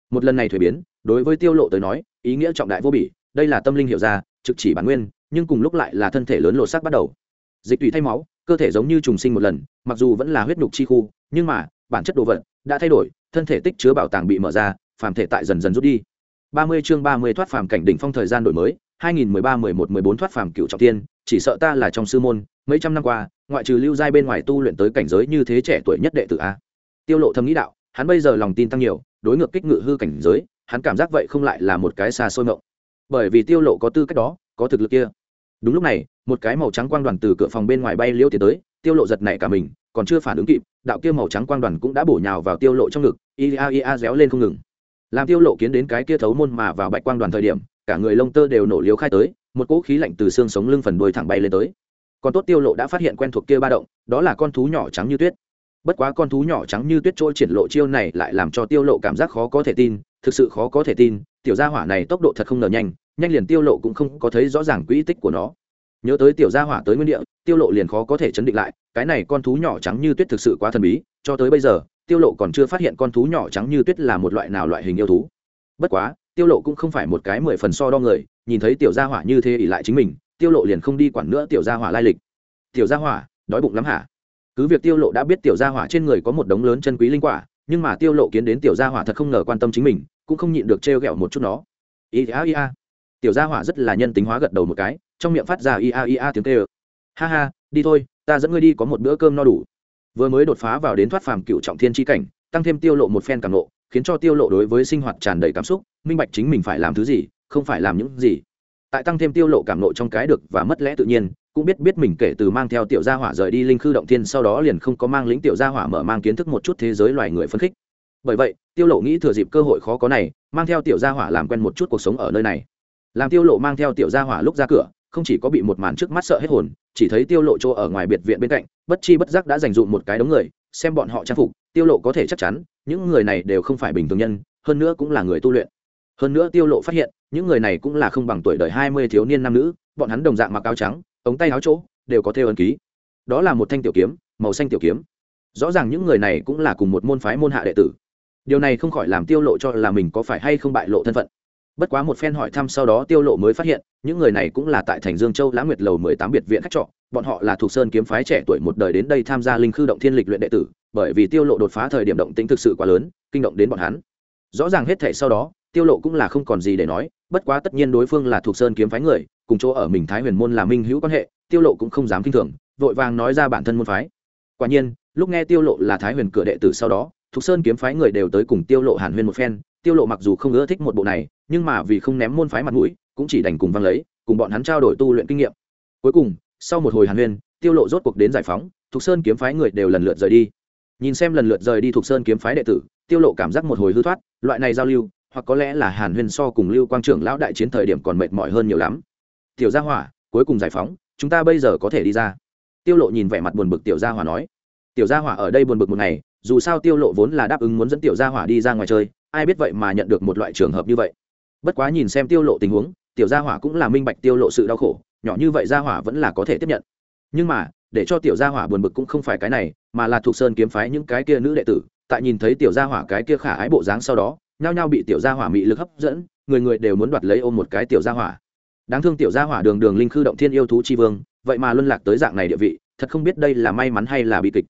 một lần này thuế biến, đối với tiêu lộ tới nói, ý nghĩa trọng đại vô bỉ, đây là tâm linh hiểu ra, trực chỉ bản nguyên, nhưng cùng lúc lại là thân thể lớn lộ sắc bắt đầu. Dịch tùy thay máu, cơ thể giống như trùng sinh một lần, mặc dù vẫn là huyết nhục chi khu, nhưng mà, bản chất đồ vật đã thay đổi, thân thể tích chứa bảo tàng bị mở ra, phàm thể tại dần dần rút đi. 30 chương 30 thoát phàm cảnh đỉnh phong thời gian đổi mới 2013-11-14 thoát phàm cựu trọng tiên, chỉ sợ ta là trong sư môn, mấy trăm năm qua, ngoại trừ lưu giai bên ngoài tu luyện tới cảnh giới như thế trẻ tuổi nhất đệ tử a. Tiêu lộ thầm nghĩ đạo hắn bây giờ lòng tin tăng nhiều, đối ngược kích ngự hư cảnh giới, hắn cảm giác vậy không lại là một cái xa xôi mộng. Bởi vì tiêu lộ có tư cách đó, có thực lực kia. Đúng lúc này, một cái màu trắng quang đoàn từ cửa phòng bên ngoài bay liêu tiến tới, tiêu lộ giật nảy cả mình, còn chưa phản ứng kịp, đạo kia màu trắng quang đoàn cũng đã bổ nhào vào tiêu lộ trong ngực, ia ia réo lên không ngừng. Làm tiêu lộ kiến đến cái kia thấu môn mà vào bạch quang đoàn thời điểm, cả người lông tơ đều nổ liếu khai tới, một cỗ khí lạnh từ xương sống lưng phần đuôi thẳng bay lên tới. Còn tốt tiêu lộ đã phát hiện quen thuộc kia ba động, đó là con thú nhỏ trắng như tuyết bất quá con thú nhỏ trắng như tuyết trôi triển lộ chiêu này lại làm cho tiêu lộ cảm giác khó có thể tin, thực sự khó có thể tin, tiểu gia hỏa này tốc độ thật không ngờ nhanh nhanh liền tiêu lộ cũng không có thấy rõ ràng quỹ tích của nó. Nhớ tới tiểu gia hỏa tới nguyên địa, tiêu lộ liền khó có thể chấn định lại, cái này con thú nhỏ trắng như tuyết thực sự quá thần bí, cho tới bây giờ, tiêu lộ còn chưa phát hiện con thú nhỏ trắng như tuyết là một loại nào loại hình yêu thú. Bất quá, tiêu lộ cũng không phải một cái mười phần so đo người, nhìn thấy tiểu gia hỏa như thế ỉ lại chính mình, tiêu lộ liền không đi quản nữa tiểu gia hỏa lai lịch. Tiểu gia hỏa, đói bụng lắm hả? Cứ việc tiêu lộ đã biết tiểu gia hỏa trên người có một đống lớn chân quý linh quả, nhưng mà tiêu lộ kiến đến tiểu gia hỏa thật không ngờ quan tâm chính mình, cũng không nhịn được trêu ghẹo một chút nó. Ia ia tiểu gia hỏa rất là nhân tính hóa gật đầu một cái, trong miệng phát ra ia ia tiếng kêu. Ha ha, đi thôi, ta dẫn ngươi đi có một bữa cơm no đủ. Vừa mới đột phá vào đến thoát phàm cựu trọng thiên chi cảnh, tăng thêm tiêu lộ một phen cảm nộ, khiến cho tiêu lộ đối với sinh hoạt tràn đầy cảm xúc, minh bạch chính mình phải làm thứ gì, không phải làm những gì tại tăng thêm tiêu lộ cảm nộ trong cái được và mất lẽ tự nhiên, cũng biết biết mình kể từ mang theo tiểu gia hỏa rời đi linh khư động thiên sau đó liền không có mang lĩnh tiểu gia hỏa mở mang kiến thức một chút thế giới loài người phân khích. Bởi vậy, tiêu lộ nghĩ thừa dịp cơ hội khó có này, mang theo tiểu gia hỏa làm quen một chút cuộc sống ở nơi này. Làm tiêu lộ mang theo tiểu gia hỏa lúc ra cửa, không chỉ có bị một màn trước mắt sợ hết hồn, chỉ thấy tiêu lộ chỗ ở ngoài biệt viện bên cạnh, bất chi bất giác đã dành dụm một cái đống người, xem bọn họ trang phục, tiêu lộ có thể chắc chắn, những người này đều không phải bình thường nhân, hơn nữa cũng là người tu luyện. Hơn nữa tiêu lộ phát hiện những người này cũng là không bằng tuổi đời 20 thiếu niên nam nữ, bọn hắn đồng dạng mặc áo trắng, ống tay áo chỗ, đều có theo ấn ký. Đó là một thanh tiểu kiếm, màu xanh tiểu kiếm. Rõ ràng những người này cũng là cùng một môn phái môn hạ đệ tử. Điều này không khỏi làm tiêu lộ cho là mình có phải hay không bại lộ thân phận. Bất quá một phen hỏi thăm sau đó tiêu lộ mới phát hiện, những người này cũng là tại thành dương châu lãng nguyệt lầu 18 biệt viện khách trọ, bọn họ là thuộc sơn kiếm phái trẻ tuổi một đời đến đây tham gia linh khư động thiên lịch luyện đệ tử, bởi vì tiêu lộ đột phá thời điểm động tĩnh thực sự quá lớn, kinh động đến bọn hắn. Rõ ràng hết thảy sau đó tiêu lộ cũng là không còn gì để nói, bất quá tất nhiên đối phương là thuộc sơn kiếm phái người, cùng chỗ ở mình thái huyền môn là minh hữu quan hệ, tiêu lộ cũng không dám kinh thường, vội vàng nói ra bản thân môn phái. Quả nhiên, lúc nghe tiêu lộ là thái huyền cửa đệ tử sau đó, thuộc sơn kiếm phái người đều tới cùng tiêu lộ hàn huyên một phen, tiêu lộ mặc dù không ưa thích một bộ này, nhưng mà vì không ném môn phái mặt mũi, cũng chỉ đành cùng văng lấy, cùng bọn hắn trao đổi tu luyện kinh nghiệm. Cuối cùng, sau một hồi hàn huyên, tiêu lộ rốt cuộc đến giải phóng, thuộc sơn kiếm phái người đều lần lượt rời đi. Nhìn xem lần lượt rời đi thuộc sơn kiếm phái đệ tử, tiêu lộ cảm giác một hồi hư thoát, loại này giao lưu hoặc có lẽ là hàn huyên so cùng lưu quang trưởng lão đại chiến thời điểm còn mệt mỏi hơn nhiều lắm. Tiểu gia hỏa, cuối cùng giải phóng, chúng ta bây giờ có thể đi ra. Tiêu lộ nhìn vẻ mặt buồn bực tiểu gia hỏa nói. Tiểu gia hỏa ở đây buồn bực một ngày, dù sao tiêu lộ vốn là đáp ứng muốn dẫn tiểu gia hỏa đi ra ngoài chơi, ai biết vậy mà nhận được một loại trường hợp như vậy. Bất quá nhìn xem tiêu lộ tình huống, tiểu gia hỏa cũng là minh bạch tiêu lộ sự đau khổ, nhỏ như vậy gia hỏa vẫn là có thể tiếp nhận. Nhưng mà, để cho tiểu gia hỏa buồn bực cũng không phải cái này, mà là thuộc sơn kiếm phái những cái kia nữ đệ tử, tại nhìn thấy tiểu gia hỏa cái kia khả ái bộ dáng sau đó nhao nhao bị tiểu gia hỏa mị lực hấp dẫn, người người đều muốn đoạt lấy ôm một cái tiểu gia hỏa. Đáng thương tiểu gia hỏa đường đường linh khư động thiên yêu thú chi vương, vậy mà luân lạc tới dạng này địa vị, thật không biết đây là may mắn hay là bi kịch.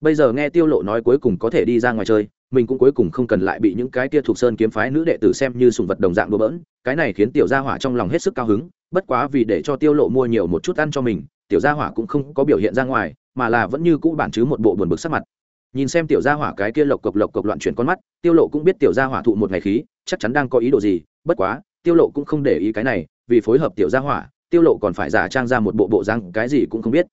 Bây giờ nghe tiêu lộ nói cuối cùng có thể đi ra ngoài chơi, mình cũng cuối cùng không cần lại bị những cái kia thuộc sơn kiếm phái nữ đệ tử xem như sùng vật đồng dạng đùa bỡn, cái này khiến tiểu gia hỏa trong lòng hết sức cao hứng, bất quá vì để cho tiêu lộ mua nhiều một chút ăn cho mình, tiểu gia hỏa cũng không có biểu hiện ra ngoài, mà là vẫn như cũ bản chứ một bộ buồn bực sắc mặt nhìn xem tiểu gia hỏa cái kia lộc cộc lộc cộc loạn chuyển con mắt, tiêu lộ cũng biết tiểu gia hỏa thụ một ngày khí, chắc chắn đang có ý đồ gì, bất quá, tiêu lộ cũng không để ý cái này, vì phối hợp tiểu gia hỏa, tiêu lộ còn phải giả trang ra một bộ bộ răng cái gì cũng không biết.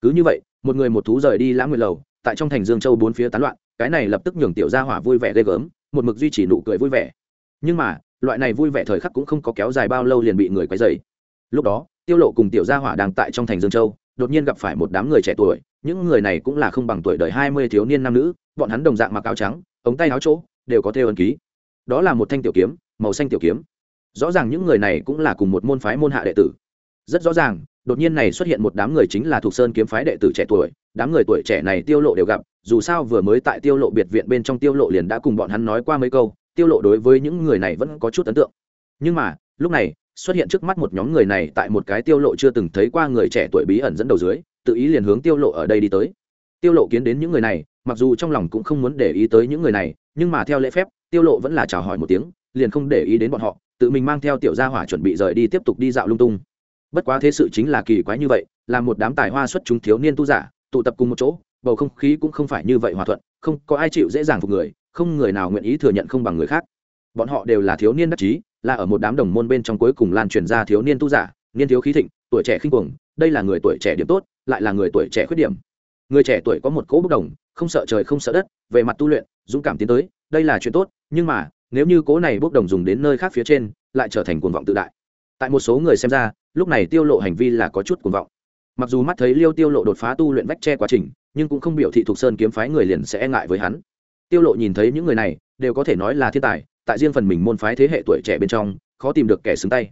Cứ như vậy, một người một thú rời đi lãng nguyệt lầu, tại trong thành dương châu bốn phía tán loạn, cái này lập tức nhường tiểu gia hỏa vui vẻ ghê gớm, một mực duy trì nụ cười vui vẻ. Nhưng mà, loại này vui vẻ thời khắc cũng không có kéo dài bao lâu liền bị người quấy dày lúc đó, tiêu lộ cùng tiểu gia hỏa đang tại trong thành dương châu đột nhiên gặp phải một đám người trẻ tuổi, những người này cũng là không bằng tuổi đời 20 thiếu niên nam nữ, bọn hắn đồng dạng mặc áo trắng, ống tay áo chỗ, đều có theo ấn ký. Đó là một thanh tiểu kiếm, màu xanh tiểu kiếm. Rõ ràng những người này cũng là cùng một môn phái môn hạ đệ tử. Rất rõ ràng, đột nhiên này xuất hiện một đám người chính là thuộc sơn kiếm phái đệ tử trẻ tuổi, đám người tuổi trẻ này tiêu lộ đều gặp, dù sao vừa mới tại tiêu lộ biệt viện bên trong tiêu lộ liền đã cùng bọn hắn nói qua mấy câu, tiêu lộ đối với những người này vẫn có chút ấn tượng. Nhưng mà, lúc này xuất hiện trước mắt một nhóm người này tại một cái tiêu lộ chưa từng thấy qua người trẻ tuổi bí ẩn dẫn đầu dưới, tự ý liền hướng tiêu lộ ở đây đi tới. Tiêu lộ kiến đến những người này, mặc dù trong lòng cũng không muốn để ý tới những người này, nhưng mà theo lễ phép, tiêu lộ vẫn là chào hỏi một tiếng, liền không để ý đến bọn họ, tự mình mang theo tiểu gia hỏa chuẩn bị rời đi tiếp tục đi dạo lung tung. Bất quá thế sự chính là kỳ quái như vậy, là một đám tài hoa xuất chúng thiếu niên tu giả, tụ tập cùng một chỗ, bầu không khí cũng không phải như vậy hòa thuận, không có ai chịu dễ dàng phục người, không người nào nguyện ý thừa nhận không bằng người khác. Bọn họ đều là thiếu niên đắc chí là ở một đám đồng môn bên trong cuối cùng lan truyền ra thiếu niên tu giả, niên thiếu khí thịnh, tuổi trẻ khinh cuồng, đây là người tuổi trẻ điểm tốt, lại là người tuổi trẻ khuyết điểm. Người trẻ tuổi có một cỗ bốc đồng, không sợ trời không sợ đất, về mặt tu luyện, dũng cảm tiến tới, đây là chuyện tốt, nhưng mà, nếu như cố này bốc đồng dùng đến nơi khác phía trên, lại trở thành cuồng vọng tự đại. Tại một số người xem ra, lúc này tiêu lộ hành vi là có chút cuồng vọng. Mặc dù mắt thấy liêu tiêu lộ đột phá tu luyện vách che quá trình, nhưng cũng không biểu thị thuộc sơn kiếm phái người liền sẽ e ngại với hắn. Tiêu lộ nhìn thấy những người này, đều có thể nói là thiên tài tại riêng phần mình môn phái thế hệ tuổi trẻ bên trong, khó tìm được kẻ xứng tay.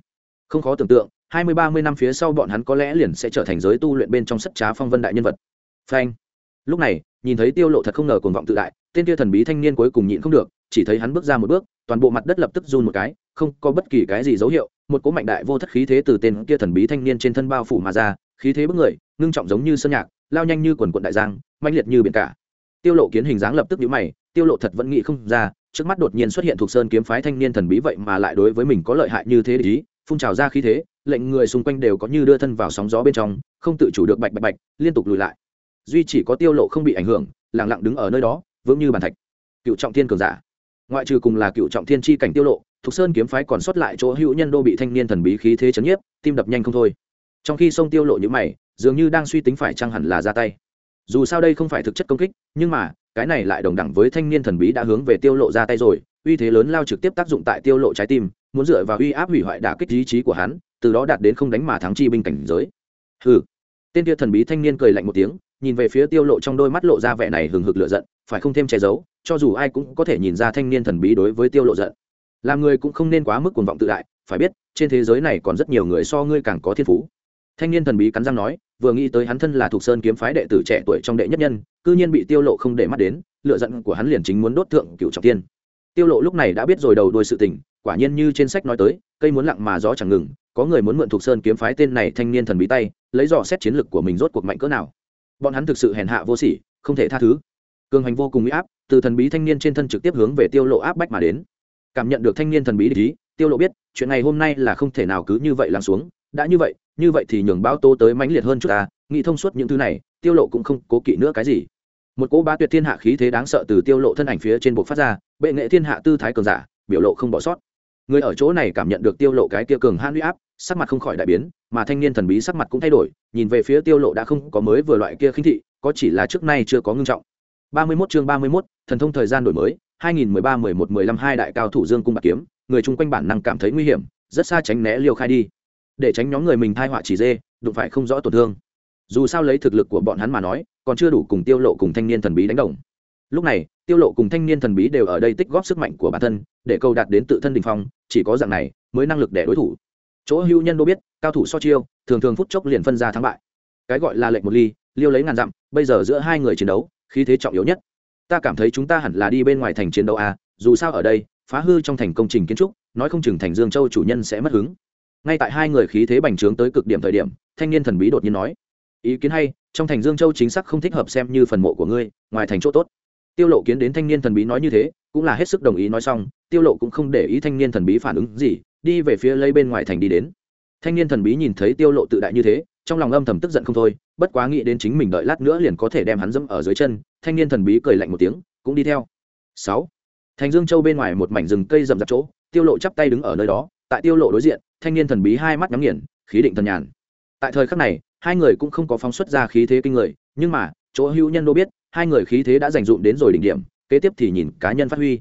Không khó tưởng tượng, hai mươi, ba mươi năm phía sau bọn hắn có lẽ liền sẽ trở thành giới tu luyện bên trong sắt trá phong vân đại nhân vật. Phanh. Lúc này, nhìn thấy tiêu lộ thật không ngờ cuồng vọng tự đại, tên kia thần bí thanh niên cuối cùng nhịn không được, chỉ thấy hắn bước ra một bước, toàn bộ mặt đất lập tức run một cái, không có bất kỳ cái gì dấu hiệu, một cỗ mạnh đại vô thất khí thế từ tên kia thần bí thanh niên trên thân bao phủ mà ra, khí thế bức người, ngưng trọng giống như sơn nhạc, lao nhanh như quần quận đại giang, mãnh liệt như biển cả. Tiêu lộ kiến hình dáng lập tức nhíu mày, tiêu lộ thật vẫn nghĩ không ra trước mắt đột nhiên xuất hiện thuộc sơn kiếm phái thanh niên thần bí vậy mà lại đối với mình có lợi hại như thế ý, phun trào ra khí thế, lệnh người xung quanh đều có như đưa thân vào sóng gió bên trong, không tự chủ được bạch bạch bạch, liên tục lùi lại. Duy chỉ có tiêu lộ không bị ảnh hưởng, lặng lặng đứng ở nơi đó, vững như bàn thạch. Cựu trọng thiên cường giả. Ngoại trừ cùng là cựu trọng thiên chi cảnh tiêu lộ, thuộc sơn kiếm phái còn sót lại chỗ hữu nhân đô bị thanh niên thần bí khí thế chấn nhiếp, tim đập nhanh không thôi. Trong khi sông tiêu lộ như mày, dường như đang suy tính phải chăng hẳn là ra tay. Dù sao đây không phải thực chất công kích, nhưng mà cái này lại đồng đẳng với thanh niên thần bí đã hướng về tiêu lộ ra tay rồi, uy thế lớn lao trực tiếp tác dụng tại tiêu lộ trái tim, muốn dựa vào uy áp hủy hoại đả kích ý chí của hắn, từ đó đạt đến không đánh mà thắng chi binh cảnh giới. Hừ. Tên kia thần bí thanh niên cười lạnh một tiếng, nhìn về phía tiêu lộ trong đôi mắt lộ ra vẻ này hừng hực lửa giận, phải không thêm che giấu, cho dù ai cũng có thể nhìn ra thanh niên thần bí đối với tiêu lộ giận. Làm người cũng không nên quá mức cuồng vọng tự đại, phải biết, trên thế giới này còn rất nhiều người so ngươi càng có thiên phú. Thanh niên thần bí cắn răng nói vừa nghĩ tới hắn thân là thuộc sơn kiếm phái đệ tử trẻ tuổi trong đệ nhất nhân, cư nhiên bị tiêu lộ không để mắt đến lựa giận của hắn liền chính muốn đốt thượng cựu trọng tiên. Tiêu lộ lúc này đã biết rồi đầu đuôi sự tình, quả nhiên như trên sách nói tới, cây muốn lặng mà gió chẳng ngừng, có người muốn mượn thuộc sơn kiếm phái tên này thanh niên thần bí tay, lấy dò xét chiến lực của mình rốt cuộc mạnh cỡ nào. Bọn hắn thực sự hèn hạ vô sỉ, không thể tha thứ. Cường hành vô cùng uy áp, từ thần bí thanh niên trên thân trực tiếp hướng về tiêu lộ áp bách mà đến. Cảm nhận được thanh niên thần bí ý, tiêu lộ biết, chuyện này hôm nay là không thể nào cứ như vậy lắng xuống đã như vậy như vậy thì nhường báo tố tới mãnh liệt hơn chút ta nghĩ thông suốt những thứ này tiêu lộ cũng không cố kỵ nữa cái gì. Một cỗ bá tuyệt thiên hạ khí thế đáng sợ từ tiêu lộ thân ảnh phía trên bộ phát ra bệ nghệ thiên hạ tư thái cường giả biểu lộ không bỏ sót. Người ở chỗ này cảm nhận được tiêu lộ cái kia cường han uy áp sắc mặt không khỏi đại biến mà thanh niên thần bí sắc mặt cũng thay đổi nhìn về phía tiêu lộ đã không có mới vừa loại kia khinh thị có chỉ là trước nay chưa có ngưng trọng. 31 chương 31, thần thông thời gian đổi mới 2013 11 15 hai đại cao thủ dương cung bạc kiếm người chung quanh bản năng cảm thấy nguy hiểm rất xa tránh né liều khai đi để tránh nhóm người mình thai họa chỉ dê, đụng phải không rõ tổn thương. Dù sao lấy thực lực của bọn hắn mà nói, còn chưa đủ cùng tiêu lộ cùng thanh niên thần bí đánh đồng. Lúc này, tiêu lộ cùng thanh niên thần bí đều ở đây tích góp sức mạnh của bản thân, để câu đạt đến tự thân đỉnh phong, chỉ có dạng này mới năng lực để đối thủ. Chỗ hưu nhân đô biết, cao thủ so chiêu, thường thường phút chốc liền phân ra thắng bại. Cái gọi là lệnh một ly, liêu lấy ngàn dặm, bây giờ giữa hai người chiến đấu, khí thế trọng yếu nhất. Ta cảm thấy chúng ta hẳn là đi bên ngoài thành chiến đấu à dù sao ở đây, phá hư trong thành công trình kiến trúc, nói không chừng thành dương châu chủ nhân sẽ mất hứng ngay tại hai người khí thế bành trướng tới cực điểm thời điểm, thanh niên thần bí đột nhiên nói, ý kiến hay, trong thành dương châu chính xác không thích hợp xem như phần mộ của ngươi, ngoài thành chỗ tốt. Tiêu lộ kiến đến thanh niên thần bí nói như thế, cũng là hết sức đồng ý nói xong, tiêu lộ cũng không để ý thanh niên thần bí phản ứng gì, đi về phía lấy bên ngoài thành đi đến. Thanh niên thần bí nhìn thấy tiêu lộ tự đại như thế, trong lòng âm thầm tức giận không thôi, bất quá nghĩ đến chính mình đợi lát nữa liền có thể đem hắn dẫm ở dưới chân, thanh niên thần bí cười lạnh một tiếng, cũng đi theo. 6. thành dương châu bên ngoài một mảnh rừng cây rậm rạp chỗ, tiêu lộ chắp tay đứng ở nơi đó, tại tiêu lộ đối diện thanh niên thần bí hai mắt nhắm nghiền, khí định thần nhàn. Tại thời khắc này, hai người cũng không có phóng xuất ra khí thế kinh người, nhưng mà, chỗ hữu nhân đô biết, hai người khí thế đã dành dụm đến rồi đỉnh điểm, kế tiếp thì nhìn cá nhân phát huy.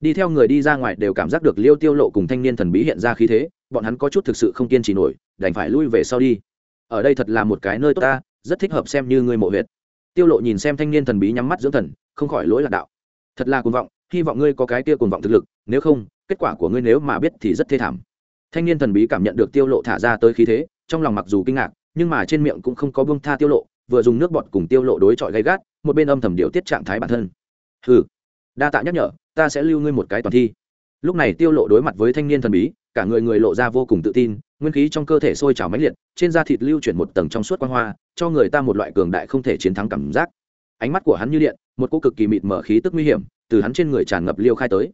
Đi theo người đi ra ngoài đều cảm giác được liêu tiêu lộ cùng thanh niên thần bí hiện ra khí thế, bọn hắn có chút thực sự không kiên trì nổi, đành phải lui về sau đi. Ở đây thật là một cái nơi tốt ta, rất thích hợp xem như người mộ huyệt. Tiêu lộ nhìn xem thanh niên thần bí nhắm mắt dưỡng thần, không khỏi lỗi lạc đạo. Thật là cuồng vọng, hy vọng ngươi có cái kia cuồng vọng thực lực, nếu không, kết quả của ngươi nếu mà biết thì rất thê thảm thanh niên thần bí cảm nhận được tiêu lộ thả ra tới khí thế, trong lòng mặc dù kinh ngạc, nhưng mà trên miệng cũng không có buông tha tiêu lộ, vừa dùng nước bọt cùng tiêu lộ đối chọi gay gắt, một bên âm thầm điều tiết trạng thái bản thân. Hừ, đa tạ nhắc nhở, ta sẽ lưu ngươi một cái toàn thi. Lúc này tiêu lộ đối mặt với thanh niên thần bí, cả người người lộ ra vô cùng tự tin, nguyên khí trong cơ thể sôi trào mãnh liệt, trên da thịt lưu chuyển một tầng trong suốt quang hoa, cho người ta một loại cường đại không thể chiến thắng cảm giác. Ánh mắt của hắn như điện, một cô cực kỳ mịt mở khí tức nguy hiểm, từ hắn trên người tràn ngập liêu khai tới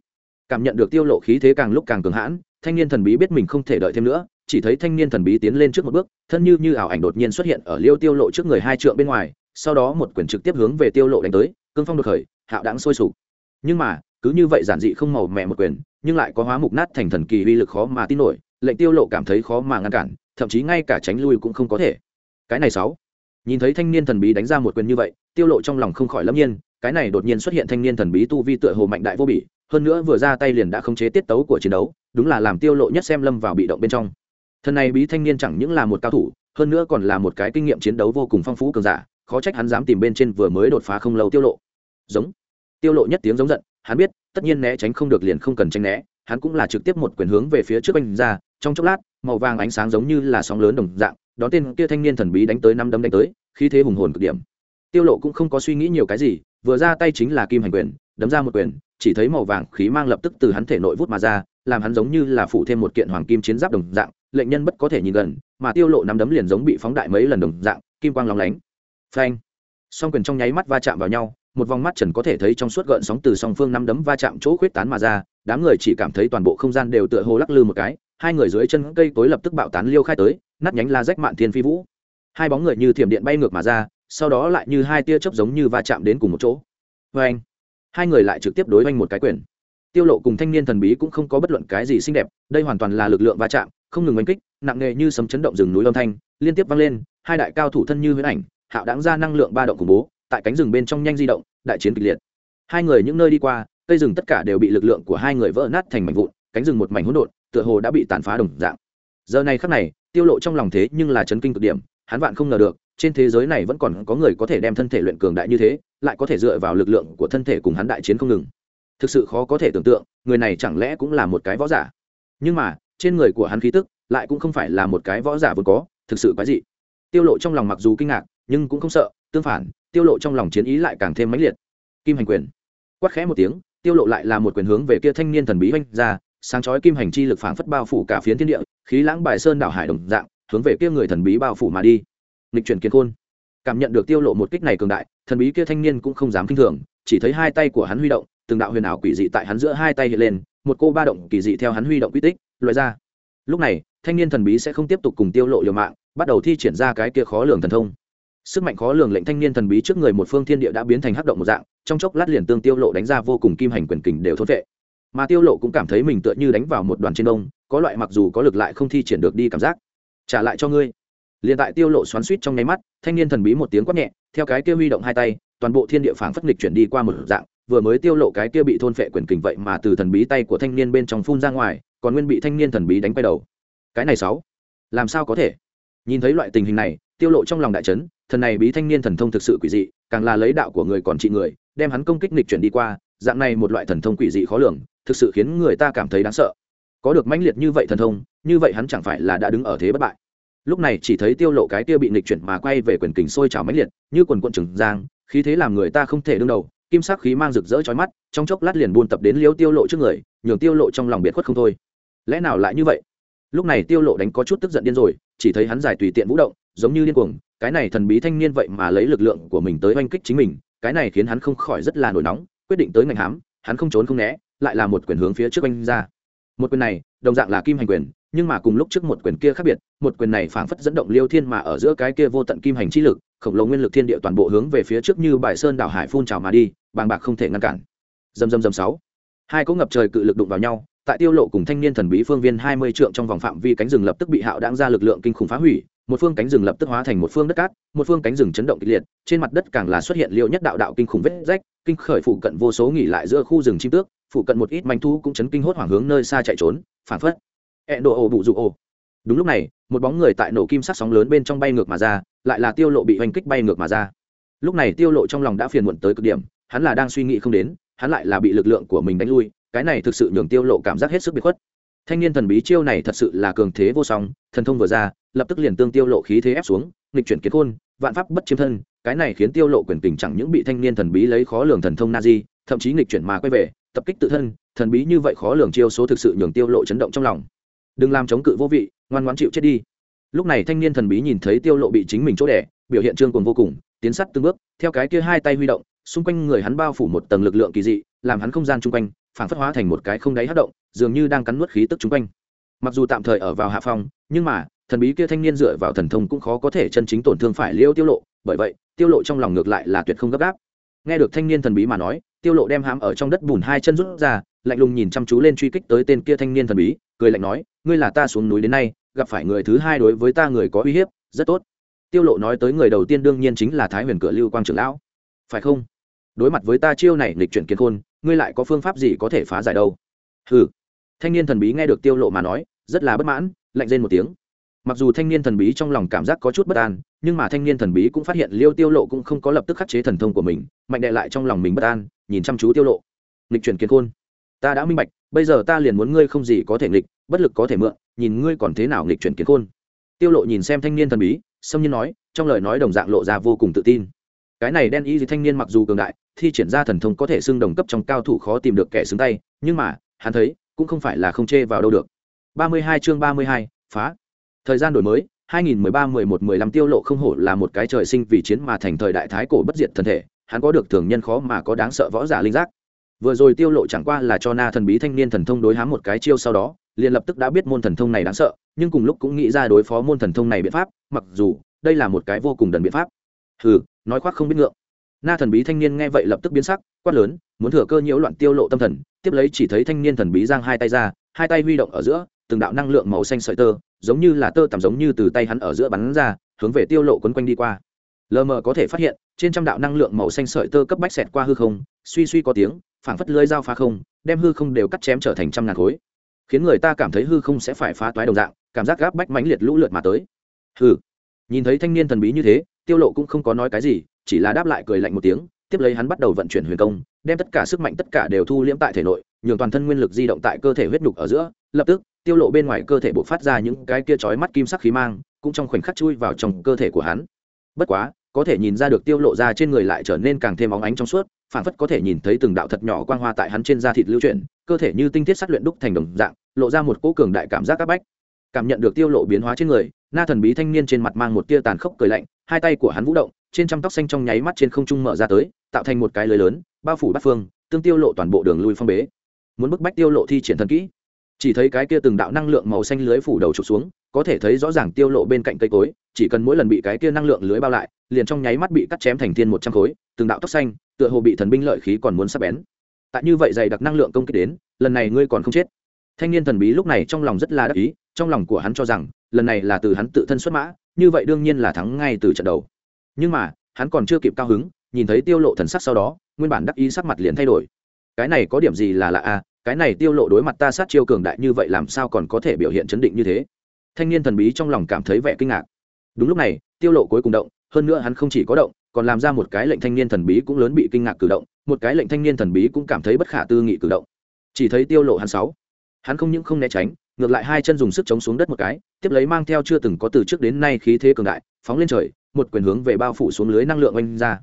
cảm nhận được tiêu lộ khí thế càng lúc càng cường hãn, thanh niên thần bí biết mình không thể đợi thêm nữa, chỉ thấy thanh niên thần bí tiến lên trước một bước, thân như như ảo ảnh đột nhiên xuất hiện ở liêu tiêu lộ trước người hai trượng bên ngoài, sau đó một quyền trực tiếp hướng về tiêu lộ đánh tới, cương phong đột khởi, hạo đáng sôi sục. Nhưng mà, cứ như vậy giản dị không màu mẹ một quyền, nhưng lại có hóa mục nát thành thần kỳ uy lực khó mà tin nổi, lệnh tiêu lộ cảm thấy khó mà ngăn cản, thậm chí ngay cả tránh lui cũng không có thể. Cái này sáu. Nhìn thấy thanh niên thần bí đánh ra một quyền như vậy, tiêu lộ trong lòng không khỏi lâm nhiên, cái này đột nhiên xuất hiện thanh niên thần bí tu vi tựa hồ mạnh đại vô bỉ hơn nữa vừa ra tay liền đã khống chế tiết tấu của chiến đấu, đúng là làm tiêu lộ nhất xem lâm vào bị động bên trong. Thần này bí thanh niên chẳng những là một cao thủ, hơn nữa còn là một cái kinh nghiệm chiến đấu vô cùng phong phú cường giả, khó trách hắn dám tìm bên trên vừa mới đột phá không lâu tiêu lộ. Giống. Tiêu lộ nhất tiếng giống giận, hắn biết, tất nhiên né tránh không được liền không cần tránh né, hắn cũng là trực tiếp một quyền hướng về phía trước anh ra, trong chốc lát, màu vàng ánh sáng giống như là sóng lớn đồng dạng, đón tên kia thanh niên thần bí đánh tới năm đấm đánh tới, khí thế hùng hồn cực điểm. Tiêu lộ cũng không có suy nghĩ nhiều cái gì, vừa ra tay chính là kim hành quyền, đấm ra một quyền chỉ thấy màu vàng khí mang lập tức từ hắn thể nội vút mà ra, làm hắn giống như là phủ thêm một kiện hoàng kim chiến giáp đồng dạng, lệnh nhân bất có thể nhìn gần, mà tiêu lộ năm đấm liền giống bị phóng đại mấy lần đồng dạng, kim quang lóng lánh. Phanh! Song quyền trong nháy mắt va chạm vào nhau, một vòng mắt trần có thể thấy trong suốt gợn sóng từ song phương năm đấm va chạm chỗ khuyết tán mà ra, đám người chỉ cảm thấy toàn bộ không gian đều tựa hồ lắc lư một cái, hai người dưới chân cây tối lập tức bạo tán liêu khai tới, nát nhánh la rách mạn thiên phi vũ. Hai bóng người như thiểm điện bay ngược mà ra, sau đó lại như hai tia chớp giống như va chạm đến cùng một chỗ. Vê anh hai người lại trực tiếp đối oanh một cái quyền. Tiêu lộ cùng thanh niên thần bí cũng không có bất luận cái gì xinh đẹp, đây hoàn toàn là lực lượng va chạm, không ngừng oanh kích, nặng nề như sấm chấn động rừng núi âm thanh, liên tiếp vang lên, hai đại cao thủ thân như huyễn ảnh, hạo đáng ra năng lượng ba động khủng bố, tại cánh rừng bên trong nhanh di động, đại chiến kịch liệt. Hai người những nơi đi qua, cây rừng tất cả đều bị lực lượng của hai người vỡ nát thành mảnh vụn, cánh rừng một mảnh hỗn độn, tựa hồ đã bị tàn phá đồng dạng. Giờ này khắc này, tiêu lộ trong lòng thế nhưng là chấn kinh cực điểm, hắn vạn không ngờ được, trên thế giới này vẫn còn có người có thể đem thân thể luyện cường đại như thế lại có thể dựa vào lực lượng của thân thể cùng hắn đại chiến không ngừng. Thực sự khó có thể tưởng tượng, người này chẳng lẽ cũng là một cái võ giả. Nhưng mà, trên người của hắn khí tức lại cũng không phải là một cái võ giả vốn có, thực sự quái dị. Tiêu lộ trong lòng mặc dù kinh ngạc, nhưng cũng không sợ, tương phản, tiêu lộ trong lòng chiến ý lại càng thêm mãnh liệt. Kim hành quyền. Quát khẽ một tiếng, tiêu lộ lại là một quyền hướng về kia thanh niên thần bí vanh ra, sáng chói kim hành chi lực phảng phất bao phủ cả phiến thiên địa, khí lãng bài sơn đảo hải đồng dạng, hướng về kia người thần bí bao phủ mà đi. Nghịch chuyển kiến khôn cảm nhận được tiêu lộ một kích này cường đại, thần bí kia thanh niên cũng không dám kinh thường, chỉ thấy hai tay của hắn huy động, từng đạo huyền ảo quỷ dị tại hắn giữa hai tay hiện lên, một cô ba động kỳ dị theo hắn huy động quy tích, loại ra. Lúc này, thanh niên thần bí sẽ không tiếp tục cùng tiêu lộ liều mạng, bắt đầu thi triển ra cái kia khó lường thần thông. Sức mạnh khó lường lệnh thanh niên thần bí trước người một phương thiên địa đã biến thành hắc động một dạng, trong chốc lát liền tương tiêu lộ đánh ra vô cùng kim hành quyền kình đều thôn vệ. Mà tiêu lộ cũng cảm thấy mình tựa như đánh vào một đoàn trên đông có loại mặc dù có lực lại không thi triển được đi cảm giác. Trả lại cho ngươi liền tại tiêu lộ xoắn suýt trong nháy mắt, thanh niên thần bí một tiếng quát nhẹ, theo cái kia huy động hai tay, toàn bộ thiên địa phảng phất nghịch chuyển đi qua một dạng, vừa mới tiêu lộ cái kia bị thôn phệ quyền kình vậy mà từ thần bí tay của thanh niên bên trong phun ra ngoài, còn nguyên bị thanh niên thần bí đánh quay đầu. Cái này sáu, làm sao có thể? Nhìn thấy loại tình hình này, tiêu lộ trong lòng đại chấn, thần này bí thanh niên thần thông thực sự quỷ dị, càng là lấy đạo của người còn trị người, đem hắn công kích nghịch chuyển đi qua, dạng này một loại thần thông quỷ dị khó lường, thực sự khiến người ta cảm thấy đáng sợ. Có được mãnh liệt như vậy thần thông, như vậy hắn chẳng phải là đã đứng ở thế bất bại lúc này chỉ thấy tiêu lộ cái kia bị nghịch chuyển mà quay về quyền kình sôi trào mãnh liệt, như quần quận trừng giang, khí thế làm người ta không thể đương đầu, kim sắc khí mang rực rỡ chói mắt, trong chốc lát liền buôn tập đến liếu tiêu lộ trước người, nhường tiêu lộ trong lòng biệt khuất không thôi. Lẽ nào lại như vậy? Lúc này tiêu lộ đánh có chút tức giận điên rồi, chỉ thấy hắn giải tùy tiện vũ động, giống như điên cuồng, cái này thần bí thanh niên vậy mà lấy lực lượng của mình tới oanh kích chính mình, cái này khiến hắn không khỏi rất là nổi nóng, quyết định tới ngành hám, hắn không trốn không né, lại là một quyền hướng phía trước anh ra. Một quyền này, đồng dạng là kim hành quyền nhưng mà cùng lúc trước một quyền kia khác biệt, một quyền này phảng phất dẫn động liêu thiên mà ở giữa cái kia vô tận kim hành chi lực, khổng lồ nguyên lực thiên địa toàn bộ hướng về phía trước như bài sơn đảo hải phun trào mà đi, bàng bạc không thể ngăn cản. Dầm dầm dầm sáu. Hai cỗ ngập trời cự lực đụng vào nhau, tại tiêu lộ cùng thanh niên thần bí phương viên 20 trượng trong vòng phạm vi cánh rừng lập tức bị hạo đãng ra lực lượng kinh khủng phá hủy, một phương cánh rừng lập tức hóa thành một phương đất cát, một phương cánh rừng chấn động kịch liệt, trên mặt đất càng là xuất hiện liệu nhất đạo đạo kinh khủng vết rách, kinh khởi phụ cận vô số nghỉ lại giữa khu rừng chim tước, phụ cận một ít manh thu cũng chấn kinh hốt hoảng hướng nơi xa chạy trốn, phản phất e đồ ồ bụ rụ ồ đúng lúc này, một bóng người tại nổ kim sắc sóng lớn bên trong bay ngược mà ra, lại là tiêu lộ bị hoành kích bay ngược mà ra. Lúc này tiêu lộ trong lòng đã phiền muộn tới cực điểm, hắn là đang suy nghĩ không đến, hắn lại là bị lực lượng của mình đánh lui, cái này thực sự nhường tiêu lộ cảm giác hết sức bị khuất. Thanh niên thần bí chiêu này thật sự là cường thế vô song, thần thông vừa ra, lập tức liền tương tiêu lộ khí thế ép xuống, nghịch chuyển kiến khôn, vạn pháp bất chiếm thân, cái này khiến tiêu lộ quyền tình chẳng những bị thanh niên thần bí lấy khó lường thần thông na di thậm chí nghịch chuyển mà quay về, tập kích tự thân, thần bí như vậy khó lường chiêu số thực sự nhường tiêu lộ chấn động trong lòng đừng làm chống cự vô vị, ngoan ngoãn chịu chết đi. Lúc này thanh niên thần bí nhìn thấy tiêu lộ bị chính mình chỗ đẻ biểu hiện trương cuồng vô cùng, tiến sát từng bước, theo cái kia hai tay huy động, xung quanh người hắn bao phủ một tầng lực lượng kỳ dị, làm hắn không gian chung quanh, phản phất hóa thành một cái không đáy hất động, dường như đang cắn nuốt khí tức chung quanh. Mặc dù tạm thời ở vào hạ phong, nhưng mà, thần bí kia thanh niên dựa vào thần thông cũng khó có thể chân chính tổn thương phải liêu tiêu lộ, bởi vậy, tiêu lộ trong lòng ngược lại là tuyệt không gấp gáp. Nghe được thanh niên thần bí mà nói, tiêu lộ đem hãm ở trong đất bùn hai chân rút ra, lạnh lùng nhìn chăm chú lên truy kích tới tên kia thanh niên thần bí cười lạnh nói, ngươi là ta xuống núi đến nay, gặp phải người thứ hai đối với ta người có uy hiếp, rất tốt. Tiêu lộ nói tới người đầu tiên đương nhiên chính là thái huyền cửa lưu quang trưởng lão. Phải không? Đối mặt với ta chiêu này lịch chuyển kiến khôn, ngươi lại có phương pháp gì có thể phá giải đâu? Hừ. Thanh niên thần bí nghe được tiêu lộ mà nói, rất là bất mãn, lạnh rên một tiếng. Mặc dù thanh niên thần bí trong lòng cảm giác có chút bất an, nhưng mà thanh niên thần bí cũng phát hiện liêu tiêu lộ cũng không có lập tức khắc chế thần thông của mình, mạnh đệ lại trong lòng mình bất an, nhìn chăm chú tiêu lộ. Lịch chuyển kiến khôn, ta đã minh bạch bây giờ ta liền muốn ngươi không gì có thể nghịch bất lực có thể mượn nhìn ngươi còn thế nào nghịch chuyển kiến khôn. Tiêu lộ nhìn xem thanh niên thần bí xâm nhiên nói trong lời nói đồng dạng lộ ra vô cùng tự tin. Cái này đen y gì thanh niên mặc dù cường đại thi triển ra thần thông có thể xưng đồng cấp trong cao thủ khó tìm được kẻ xứng tay nhưng mà hắn thấy cũng không phải là không chê vào đâu được. 32 chương 32, phá. Thời gian đổi mới 2013-11-15 tiêu lộ không hổ là một cái trời sinh vì chiến mà thành thời đại thái cổ bất diệt thần thể hắn có được thường nhân khó mà có đáng sợ võ giả linh giác vừa rồi tiêu lộ chẳng qua là cho na thần bí thanh niên thần thông đối hám một cái chiêu sau đó, liền lập tức đã biết môn thần thông này đáng sợ, nhưng cùng lúc cũng nghĩ ra đối phó môn thần thông này biện pháp, mặc dù đây là một cái vô cùng đần biện pháp. Hừ, nói khoác không biết ngượng. Na thần bí thanh niên nghe vậy lập tức biến sắc, quát lớn, muốn thừa cơ nhiễu loạn tiêu lộ tâm thần, tiếp lấy chỉ thấy thanh niên thần bí giang hai tay ra, hai tay huy động ở giữa, từng đạo năng lượng màu xanh sợi tơ, giống như là tơ tằm giống như từ tay hắn ở giữa bắn ra, hướng về tiêu lộ quấn quanh đi qua. Lờ mờ có thể phát hiện trên trăm đạo năng lượng màu xanh sợi tơ cấp bách xẹt qua hư không, suy suy có tiếng, phảng phất lưới dao phá không, đem hư không đều cắt chém trở thành trăm ngàn khối. Khiến người ta cảm thấy hư không sẽ phải phá toái đồng dạng, cảm giác gáp bách mãnh liệt lũ lượt mà tới. Hư nhìn thấy thanh niên thần bí như thế, tiêu lộ cũng không có nói cái gì, chỉ là đáp lại cười lạnh một tiếng, tiếp lấy hắn bắt đầu vận chuyển huyền công, đem tất cả sức mạnh tất cả đều thu liễm tại thể nội, nhường toàn thân nguyên lực di động tại cơ thể huyết nhục ở giữa, lập tức, tiêu lộ bên ngoài cơ thể bộc phát ra những cái kia chói mắt kim sắc khí mang, cũng trong khoảnh khắc chui vào trong cơ thể của hắn. Bất quá có thể nhìn ra được tiêu lộ ra trên người lại trở nên càng thêm óng ánh trong suốt phản phất có thể nhìn thấy từng đạo thật nhỏ quang hoa tại hắn trên da thịt lưu chuyển, cơ thể như tinh thiết sắt luyện đúc thành đồng dạng, lộ ra một cỗ cường đại cảm giác các bách. Cảm nhận được tiêu lộ biến hóa trên người, na thần bí thanh niên trên mặt mang một tia tàn khốc cười lạnh, hai tay của hắn vũ động, trên trăm tóc xanh trong nháy mắt trên không trung mở ra tới, tạo thành một cái lưới lớn, bao phủ bát phương, tương tiêu lộ toàn bộ đường lui phong bế. Muốn bức bách tiêu lộ thi triển thần kỹ chỉ thấy cái kia từng đạo năng lượng màu xanh lưới phủ đầu trục xuống, có thể thấy rõ ràng tiêu lộ bên cạnh cây cối, chỉ cần mỗi lần bị cái kia năng lượng lưới bao lại, liền trong nháy mắt bị cắt chém thành thiên một trăm khối, từng đạo tóc xanh, tựa hồ bị thần binh lợi khí còn muốn sắp bén. Tại như vậy dày đặc năng lượng công kích đến, lần này ngươi còn không chết. Thanh niên thần bí lúc này trong lòng rất là đắc ý, trong lòng của hắn cho rằng, lần này là từ hắn tự thân xuất mã, như vậy đương nhiên là thắng ngay từ trận đầu. Nhưng mà, hắn còn chưa kịp cao hứng, nhìn thấy tiêu lộ thần sắc sau đó, nguyên bản đắc ý sắc mặt liền thay đổi. Cái này có điểm gì là lạ à? Cái này tiêu lộ đối mặt ta sát chiêu cường đại như vậy làm sao còn có thể biểu hiện chấn định như thế? Thanh niên thần bí trong lòng cảm thấy vẻ kinh ngạc. Đúng lúc này, tiêu lộ cuối cùng động, hơn nữa hắn không chỉ có động, còn làm ra một cái lệnh thanh niên thần bí cũng lớn bị kinh ngạc cử động, một cái lệnh thanh niên thần bí cũng cảm thấy bất khả tư nghị cử động. Chỉ thấy tiêu lộ hắn sáu. Hắn không những không né tránh, ngược lại hai chân dùng sức chống xuống đất một cái, tiếp lấy mang theo chưa từng có từ trước đến nay khí thế cường đại, phóng lên trời, một quyền hướng về bao phủ xuống lưới năng lượng oanh ra.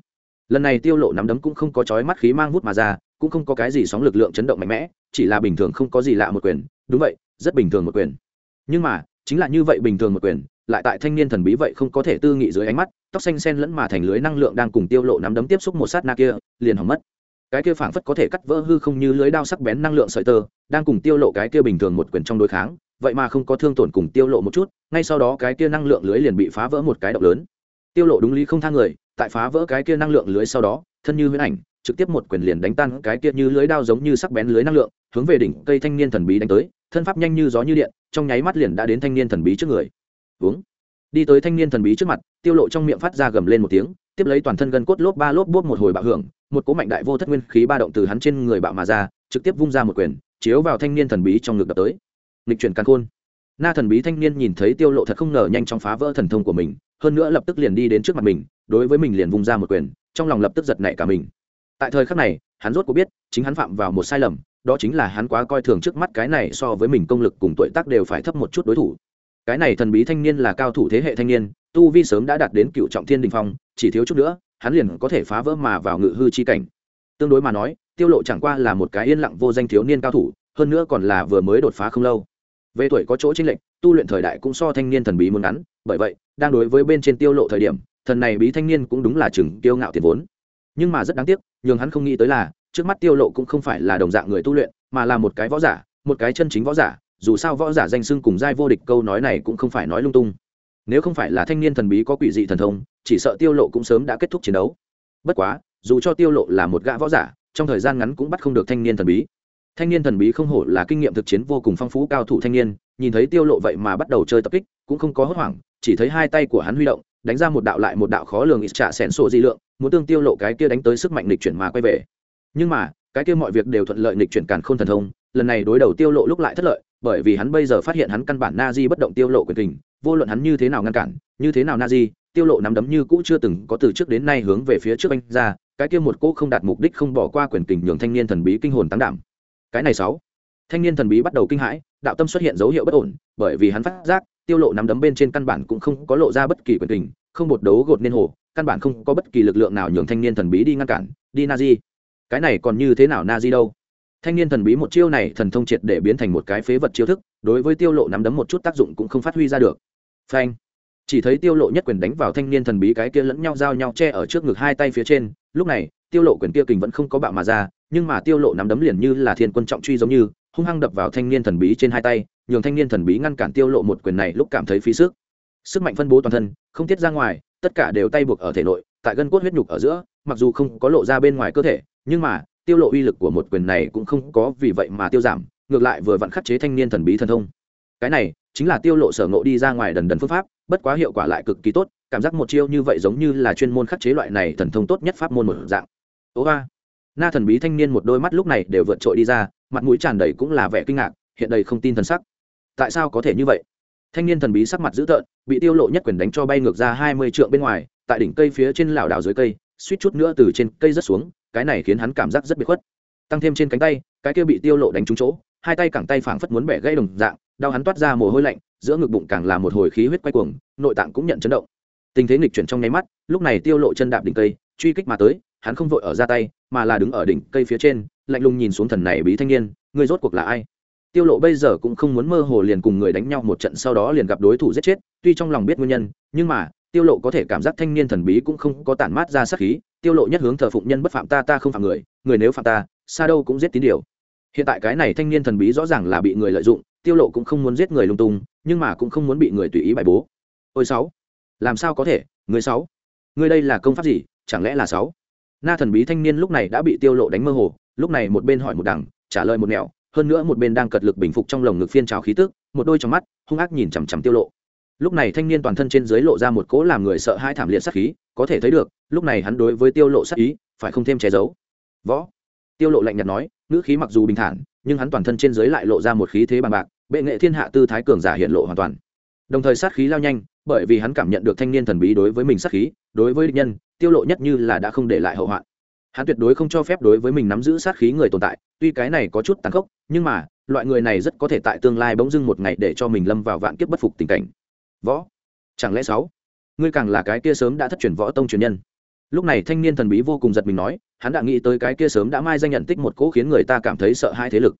Lần này tiêu lộ nắm đấm cũng không có chói mắt khí mang hút mà ra, cũng không có cái gì sóng lực lượng chấn động mạnh mẽ chỉ là bình thường không có gì lạ một quyền, đúng vậy, rất bình thường một quyền. Nhưng mà, chính là như vậy bình thường một quyền, lại tại thanh niên thần bí vậy không có thể tư nghị dưới ánh mắt, tóc xanh sen lẫn mà thành lưới năng lượng đang cùng tiêu lộ nắm đấm tiếp xúc một sát na kia, liền hỏng mất. Cái kia phảng phất có thể cắt vỡ hư không như lưới đao sắc bén năng lượng sợi tơ, đang cùng tiêu lộ cái kia bình thường một quyền trong đối kháng, vậy mà không có thương tổn cùng tiêu lộ một chút, ngay sau đó cái kia năng lượng lưới liền bị phá vỡ một cái động lớn. Tiêu lộ đúng lý không thang người, tại phá vỡ cái kia năng lượng lưới sau đó, thân như huyễn ảnh trực tiếp một quyền liền đánh tan cái kia như lưới đao giống như sắc bén lưới năng lượng, hướng về đỉnh cây thanh niên thần bí đánh tới, thân pháp nhanh như gió như điện, trong nháy mắt liền đã đến thanh niên thần bí trước người. Uống đi tới thanh niên thần bí trước mặt, tiêu lộ trong miệng phát ra gầm lên một tiếng, tiếp lấy toàn thân gần cốt lốp ba lốp bốp một hồi bạo hưởng, một cỗ mạnh đại vô thất nguyên khí ba động từ hắn trên người bạo mà ra, trực tiếp vung ra một quyền, chiếu vào thanh niên thần bí trong ngực đập tới. Lịch chuyển căn khôn. Na thần bí thanh niên nhìn thấy tiêu lộ thật không ngờ nhanh chóng phá vỡ thần thông của mình, hơn nữa lập tức liền đi đến trước mặt mình, đối với mình liền vung ra một quyền, trong lòng lập tức giật nảy cả mình tại thời khắc này, hắn rốt cuộc biết, chính hắn phạm vào một sai lầm, đó chính là hắn quá coi thường trước mắt cái này so với mình công lực cùng tuổi tác đều phải thấp một chút đối thủ. Cái này thần bí thanh niên là cao thủ thế hệ thanh niên, tu vi sớm đã đạt đến cựu trọng thiên đình phong, chỉ thiếu chút nữa, hắn liền có thể phá vỡ mà vào ngự hư chi cảnh. Tương đối mà nói, tiêu lộ chẳng qua là một cái yên lặng vô danh thiếu niên cao thủ, hơn nữa còn là vừa mới đột phá không lâu. Về tuổi có chỗ chênh lệch, tu luyện thời đại cũng so thanh niên thần bí muốn ngắn, bởi vậy, đang đối với bên trên tiêu lộ thời điểm, thần này bí thanh niên cũng đúng là chừng tiêu ngạo tiền vốn nhưng mà rất đáng tiếc, nhường hắn không nghĩ tới là, trước mắt tiêu lộ cũng không phải là đồng dạng người tu luyện, mà là một cái võ giả, một cái chân chính võ giả, dù sao võ giả danh xưng cùng giai vô địch câu nói này cũng không phải nói lung tung. Nếu không phải là thanh niên thần bí có quỷ dị thần thông, chỉ sợ tiêu lộ cũng sớm đã kết thúc chiến đấu. Bất quá, dù cho tiêu lộ là một gã võ giả, trong thời gian ngắn cũng bắt không được thanh niên thần bí. Thanh niên thần bí không hổ là kinh nghiệm thực chiến vô cùng phong phú cao thủ thanh niên, nhìn thấy tiêu lộ vậy mà bắt đầu chơi tập kích, cũng không có hốt hoảng, chỉ thấy hai tay của hắn huy động, đánh ra một đạo lại một đạo khó lường ít trả sẹn sổ di lượng muốn tương tiêu lộ cái kia đánh tới sức mạnh lịch chuyển mà quay về. Nhưng mà cái kia mọi việc đều thuận lợi lịch chuyển càn khôn thần thông lần này đối đầu tiêu lộ lúc lại thất lợi bởi vì hắn bây giờ phát hiện hắn căn bản na di bất động tiêu lộ quyền tình, vô luận hắn như thế nào ngăn cản như thế nào na di tiêu lộ nắm đấm như cũ chưa từng có từ trước đến nay hướng về phía trước anh ra cái kia một cô không đạt mục đích không bỏ qua quyền tình, nhường thanh niên thần bí kinh hồn tăng đảm. Cái này sáu thanh niên thần bí bắt đầu kinh hãi đạo tâm xuất hiện dấu hiệu bất ổn bởi vì hắn phát giác tiêu lộ nắm đấm bên trên căn bản cũng không có lộ ra bất kỳ quyền tình, không bột đấu gột nên hồ căn bản không có bất kỳ lực lượng nào nhường thanh niên thần bí đi ngăn cản, đi na di cái này còn như thế nào na di đâu? Thanh niên thần bí một chiêu này thần thông triệt để biến thành một cái phế vật chiêu thức, đối với tiêu lộ nắm đấm một chút tác dụng cũng không phát huy ra được. Phanh. Chỉ thấy tiêu lộ nhất quyền đánh vào thanh niên thần bí cái kia lẫn nhau giao nhau che ở trước ngực hai tay phía trên, lúc này, tiêu lộ quyền kia kình vẫn không có bạo mà ra, nhưng mà tiêu lộ nắm đấm liền như là thiên quân trọng truy giống như, hung hăng đập vào thanh niên thần bí trên hai tay, nhường thanh niên thần bí ngăn cản tiêu lộ một quyền này lúc cảm thấy phí sức. Sức mạnh phân bố toàn thân, không tiết ra ngoài tất cả đều tay buộc ở thể nội, tại gân cốt huyết nhục ở giữa, mặc dù không có lộ ra bên ngoài cơ thể, nhưng mà, tiêu lộ uy lực của một quyền này cũng không có vì vậy mà tiêu giảm, ngược lại vừa vặn khắc chế thanh niên thần bí thần thông. Cái này, chính là tiêu lộ sở ngộ đi ra ngoài đần đần phương pháp, bất quá hiệu quả lại cực kỳ tốt, cảm giác một chiêu như vậy giống như là chuyên môn khắc chế loại này thần thông tốt nhất pháp môn một dạng. Ố ba na thần bí thanh niên một đôi mắt lúc này đều vượt trội đi ra, mặt mũi tràn đầy cũng là vẻ kinh ngạc, hiện đầy không tin thần sắc. Tại sao có thể như vậy? Thanh niên thần bí sắc mặt dữ tợn, bị tiêu lộ nhất quyền đánh cho bay ngược ra hai mươi trượng bên ngoài, tại đỉnh cây phía trên lảo đảo dưới cây, suýt chút nữa từ trên cây rớt xuống, cái này khiến hắn cảm giác rất biệt khuất. Tăng thêm trên cánh tay, cái kia bị tiêu lộ đánh trúng chỗ, hai tay cẳng tay phảng phất muốn bẻ gãy đồng dạng, đau hắn toát ra mồ hôi lạnh, giữa ngực bụng càng là một hồi khí huyết quay cuồng, nội tạng cũng nhận chấn động. Tình thế nghịch chuyển trong nháy mắt, lúc này tiêu lộ chân đạp đỉnh cây, truy kích mà tới, hắn không vội ở ra tay, mà là đứng ở đỉnh cây phía trên, lạnh lùng nhìn xuống thần này bí thanh niên, người rốt cuộc là ai? Tiêu lộ bây giờ cũng không muốn mơ hồ liền cùng người đánh nhau một trận sau đó liền gặp đối thủ giết chết, tuy trong lòng biết nguyên nhân, nhưng mà, tiêu lộ có thể cảm giác thanh niên thần bí cũng không có tản mát ra sát khí, tiêu lộ nhất hướng thờ phụng nhân bất phạm ta ta không phạm người người nếu phạm ta, xa đâu cũng giết tín điều. Hiện tại cái này thanh niên thần bí rõ ràng là bị người lợi dụng, tiêu lộ cũng không muốn giết người lung tung, nhưng mà cũng không muốn bị người tùy ý bài bố. Ôi sáu, làm sao có thể, người sáu? Người đây là công pháp gì, chẳng lẽ là sáu? Na thần bí thanh niên lúc này đã bị tiêu lộ đánh mơ hồ, lúc này một bên hỏi một đằng, trả lời một nẻo hơn nữa một bên đang cật lực bình phục trong lồng ngực phiên trào khí tức, một đôi trong mắt, hung ác nhìn chằm chằm tiêu lộ. Lúc này thanh niên toàn thân trên dưới lộ ra một cỗ làm người sợ hai thảm liệt sát khí, có thể thấy được, lúc này hắn đối với tiêu lộ sát ý, phải không thêm che giấu. Võ. Tiêu lộ lạnh nhạt nói, ngữ khí mặc dù bình thản, nhưng hắn toàn thân trên dưới lại lộ ra một khí thế bằng bạc, bệ nghệ thiên hạ tư thái cường giả hiện lộ hoàn toàn. Đồng thời sát khí lao nhanh, bởi vì hắn cảm nhận được thanh niên thần bí đối với mình sát khí, đối với địch nhân, tiêu lộ nhất như là đã không để lại hậu hoạn hắn tuyệt đối không cho phép đối với mình nắm giữ sát khí người tồn tại, tuy cái này có chút tàn khốc, nhưng mà, loại người này rất có thể tại tương lai bỗng dưng một ngày để cho mình lâm vào vạn kiếp bất phục tình cảnh. Võ, chẳng lẽ sáu? Ngươi càng là cái kia sớm đã thất truyền võ tông truyền nhân. Lúc này thanh niên thần bí vô cùng giật mình nói, hắn đã nghĩ tới cái kia sớm đã mai danh nhận tích một cỗ khiến người ta cảm thấy sợ hai thế lực.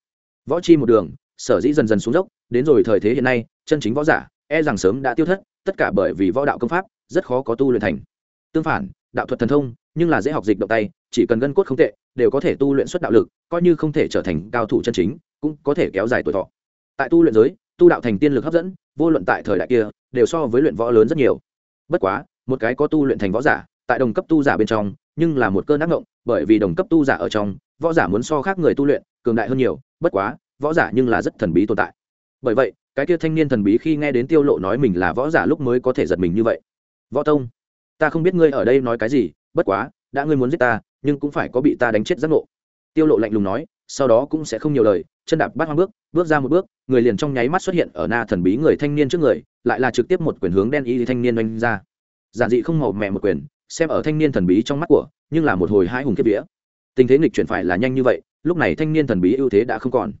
Võ chi một đường, sở dĩ dần dần xuống dốc, đến rồi thời thế hiện nay, chân chính võ giả e rằng sớm đã tiêu thất, tất cả bởi vì võ đạo công pháp, rất khó có tu luyện thành. Tương phản, đạo thuật thần thông, nhưng là dễ học dịch động tay chỉ cần gân cốt không tệ, đều có thể tu luyện xuất đạo lực, coi như không thể trở thành cao thủ chân chính, cũng có thể kéo dài tuổi thọ. Tại tu luyện giới, tu đạo thành tiên lực hấp dẫn, vô luận tại thời đại kia, đều so với luyện võ lớn rất nhiều. Bất quá, một cái có tu luyện thành võ giả, tại đồng cấp tu giả bên trong, nhưng là một cơn ác ngộng bởi vì đồng cấp tu giả ở trong, võ giả muốn so khác người tu luyện, cường đại hơn nhiều, bất quá, võ giả nhưng là rất thần bí tồn tại. Bởi vậy, cái kia thanh niên thần bí khi nghe đến tiêu lộ nói mình là võ giả lúc mới có thể giật mình như vậy. Võ tông, ta không biết ngươi ở đây nói cái gì, bất quá, đã ngươi muốn giết ta nhưng cũng phải có bị ta đánh chết giác ngộ. Tiêu lộ lạnh lùng nói sau đó cũng sẽ không nhiều lời chân đạp bắt hoang bước bước ra một bước người liền trong nháy mắt xuất hiện ở na thần bí người thanh niên trước người lại là trực tiếp một quyền hướng đen y thanh niên oanh ra. Giản dị không màu mẹ một quyền xem ở thanh niên thần bí trong mắt của nhưng là một hồi hai hùng kiếp vía. Tình thế nghịch chuyển phải là nhanh như vậy lúc này thanh niên thần bí ưu thế đã không còn.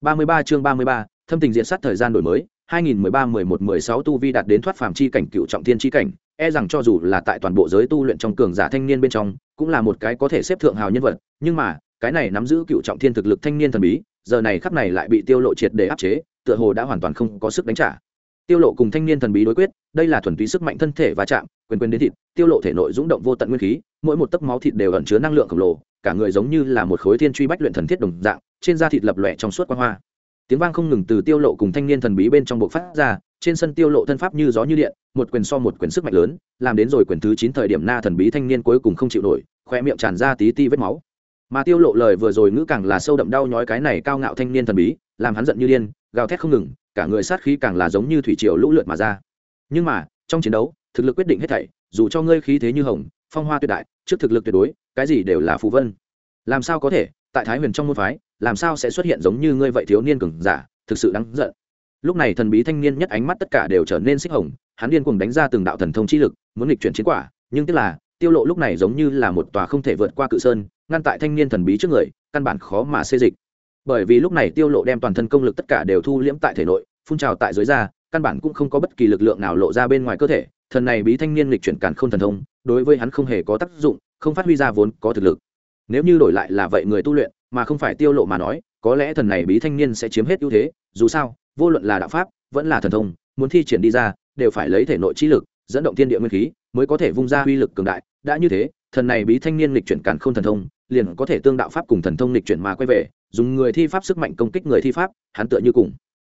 33 chương 33, thâm tình diện sát thời gian đổi mới 2013-11-16 tu vi đạt đến thoát phàm chi cảnh cựu trọng thiên chi cảnh e rằng cho dù là tại toàn bộ giới tu luyện trong cường giả thanh niên bên trong, cũng là một cái có thể xếp thượng hào nhân vật, nhưng mà, cái này nắm giữ cựu trọng thiên thực lực thanh niên thần bí, giờ này khắp này lại bị tiêu lộ triệt để áp chế, tựa hồ đã hoàn toàn không có sức đánh trả. Tiêu lộ cùng thanh niên thần bí đối quyết, đây là thuần túy sức mạnh thân thể và chạm, quyền quyền đến thịt, tiêu lộ thể nội dũng động vô tận nguyên khí, mỗi một tấc máu thịt đều ẩn chứa năng lượng khổng lồ, cả người giống như là một khối thiên truy bách luyện thần thiết đồng dạng, trên da thịt lập lòe trong suốt quang hoa. Tiếng vang không ngừng từ tiêu lộ cùng thanh niên thần bí bên trong bộ phát ra trên sân tiêu lộ thân pháp như gió như điện, một quyền so một quyền sức mạnh lớn, làm đến rồi quyền thứ chín thời điểm na thần bí thanh niên cuối cùng không chịu nổi khoe miệng tràn ra tí ti vết máu. Mà tiêu lộ lời vừa rồi ngữ càng là sâu đậm đau nhói cái này cao ngạo thanh niên thần bí, làm hắn giận như điên, gào thét không ngừng, cả người sát khí càng là giống như thủy triều lũ lượt mà ra. Nhưng mà, trong chiến đấu, thực lực quyết định hết thảy, dù cho ngươi khí thế như hồng, phong hoa tuyệt đại, trước thực lực tuyệt đối, cái gì đều là phù vân. Làm sao có thể, tại thái huyền trong môn phái, làm sao sẽ xuất hiện giống như ngươi vậy thiếu niên cường giả, thực sự đáng giận lúc này thần bí thanh niên nhất ánh mắt tất cả đều trở nên xích hồng, hắn điên cuồng đánh ra từng đạo thần thông chi lực, muốn nghịch chuyển chiến quả, nhưng tức là, tiêu lộ lúc này giống như là một tòa không thể vượt qua cự sơn, ngăn tại thanh niên thần bí trước người, căn bản khó mà xê dịch. Bởi vì lúc này tiêu lộ đem toàn thân công lực tất cả đều thu liễm tại thể nội, phun trào tại dưới da, căn bản cũng không có bất kỳ lực lượng nào lộ ra bên ngoài cơ thể, thần này bí thanh niên lịch chuyển càn không thần thông, đối với hắn không hề có tác dụng, không phát huy ra vốn có thực lực. Nếu như đổi lại là vậy người tu luyện, mà không phải tiêu lộ mà nói, có lẽ thần này bí thanh niên sẽ chiếm hết ưu thế, dù sao vô luận là đạo pháp, vẫn là thần thông, muốn thi triển đi ra, đều phải lấy thể nội chi lực, dẫn động thiên địa nguyên khí, mới có thể vung ra uy lực cường đại. Đã như thế, thần này bí thanh niên lịch chuyển càn không thần thông, liền có thể tương đạo pháp cùng thần thông lịch chuyển mà quay về, dùng người thi pháp sức mạnh công kích người thi pháp, hắn tựa như cùng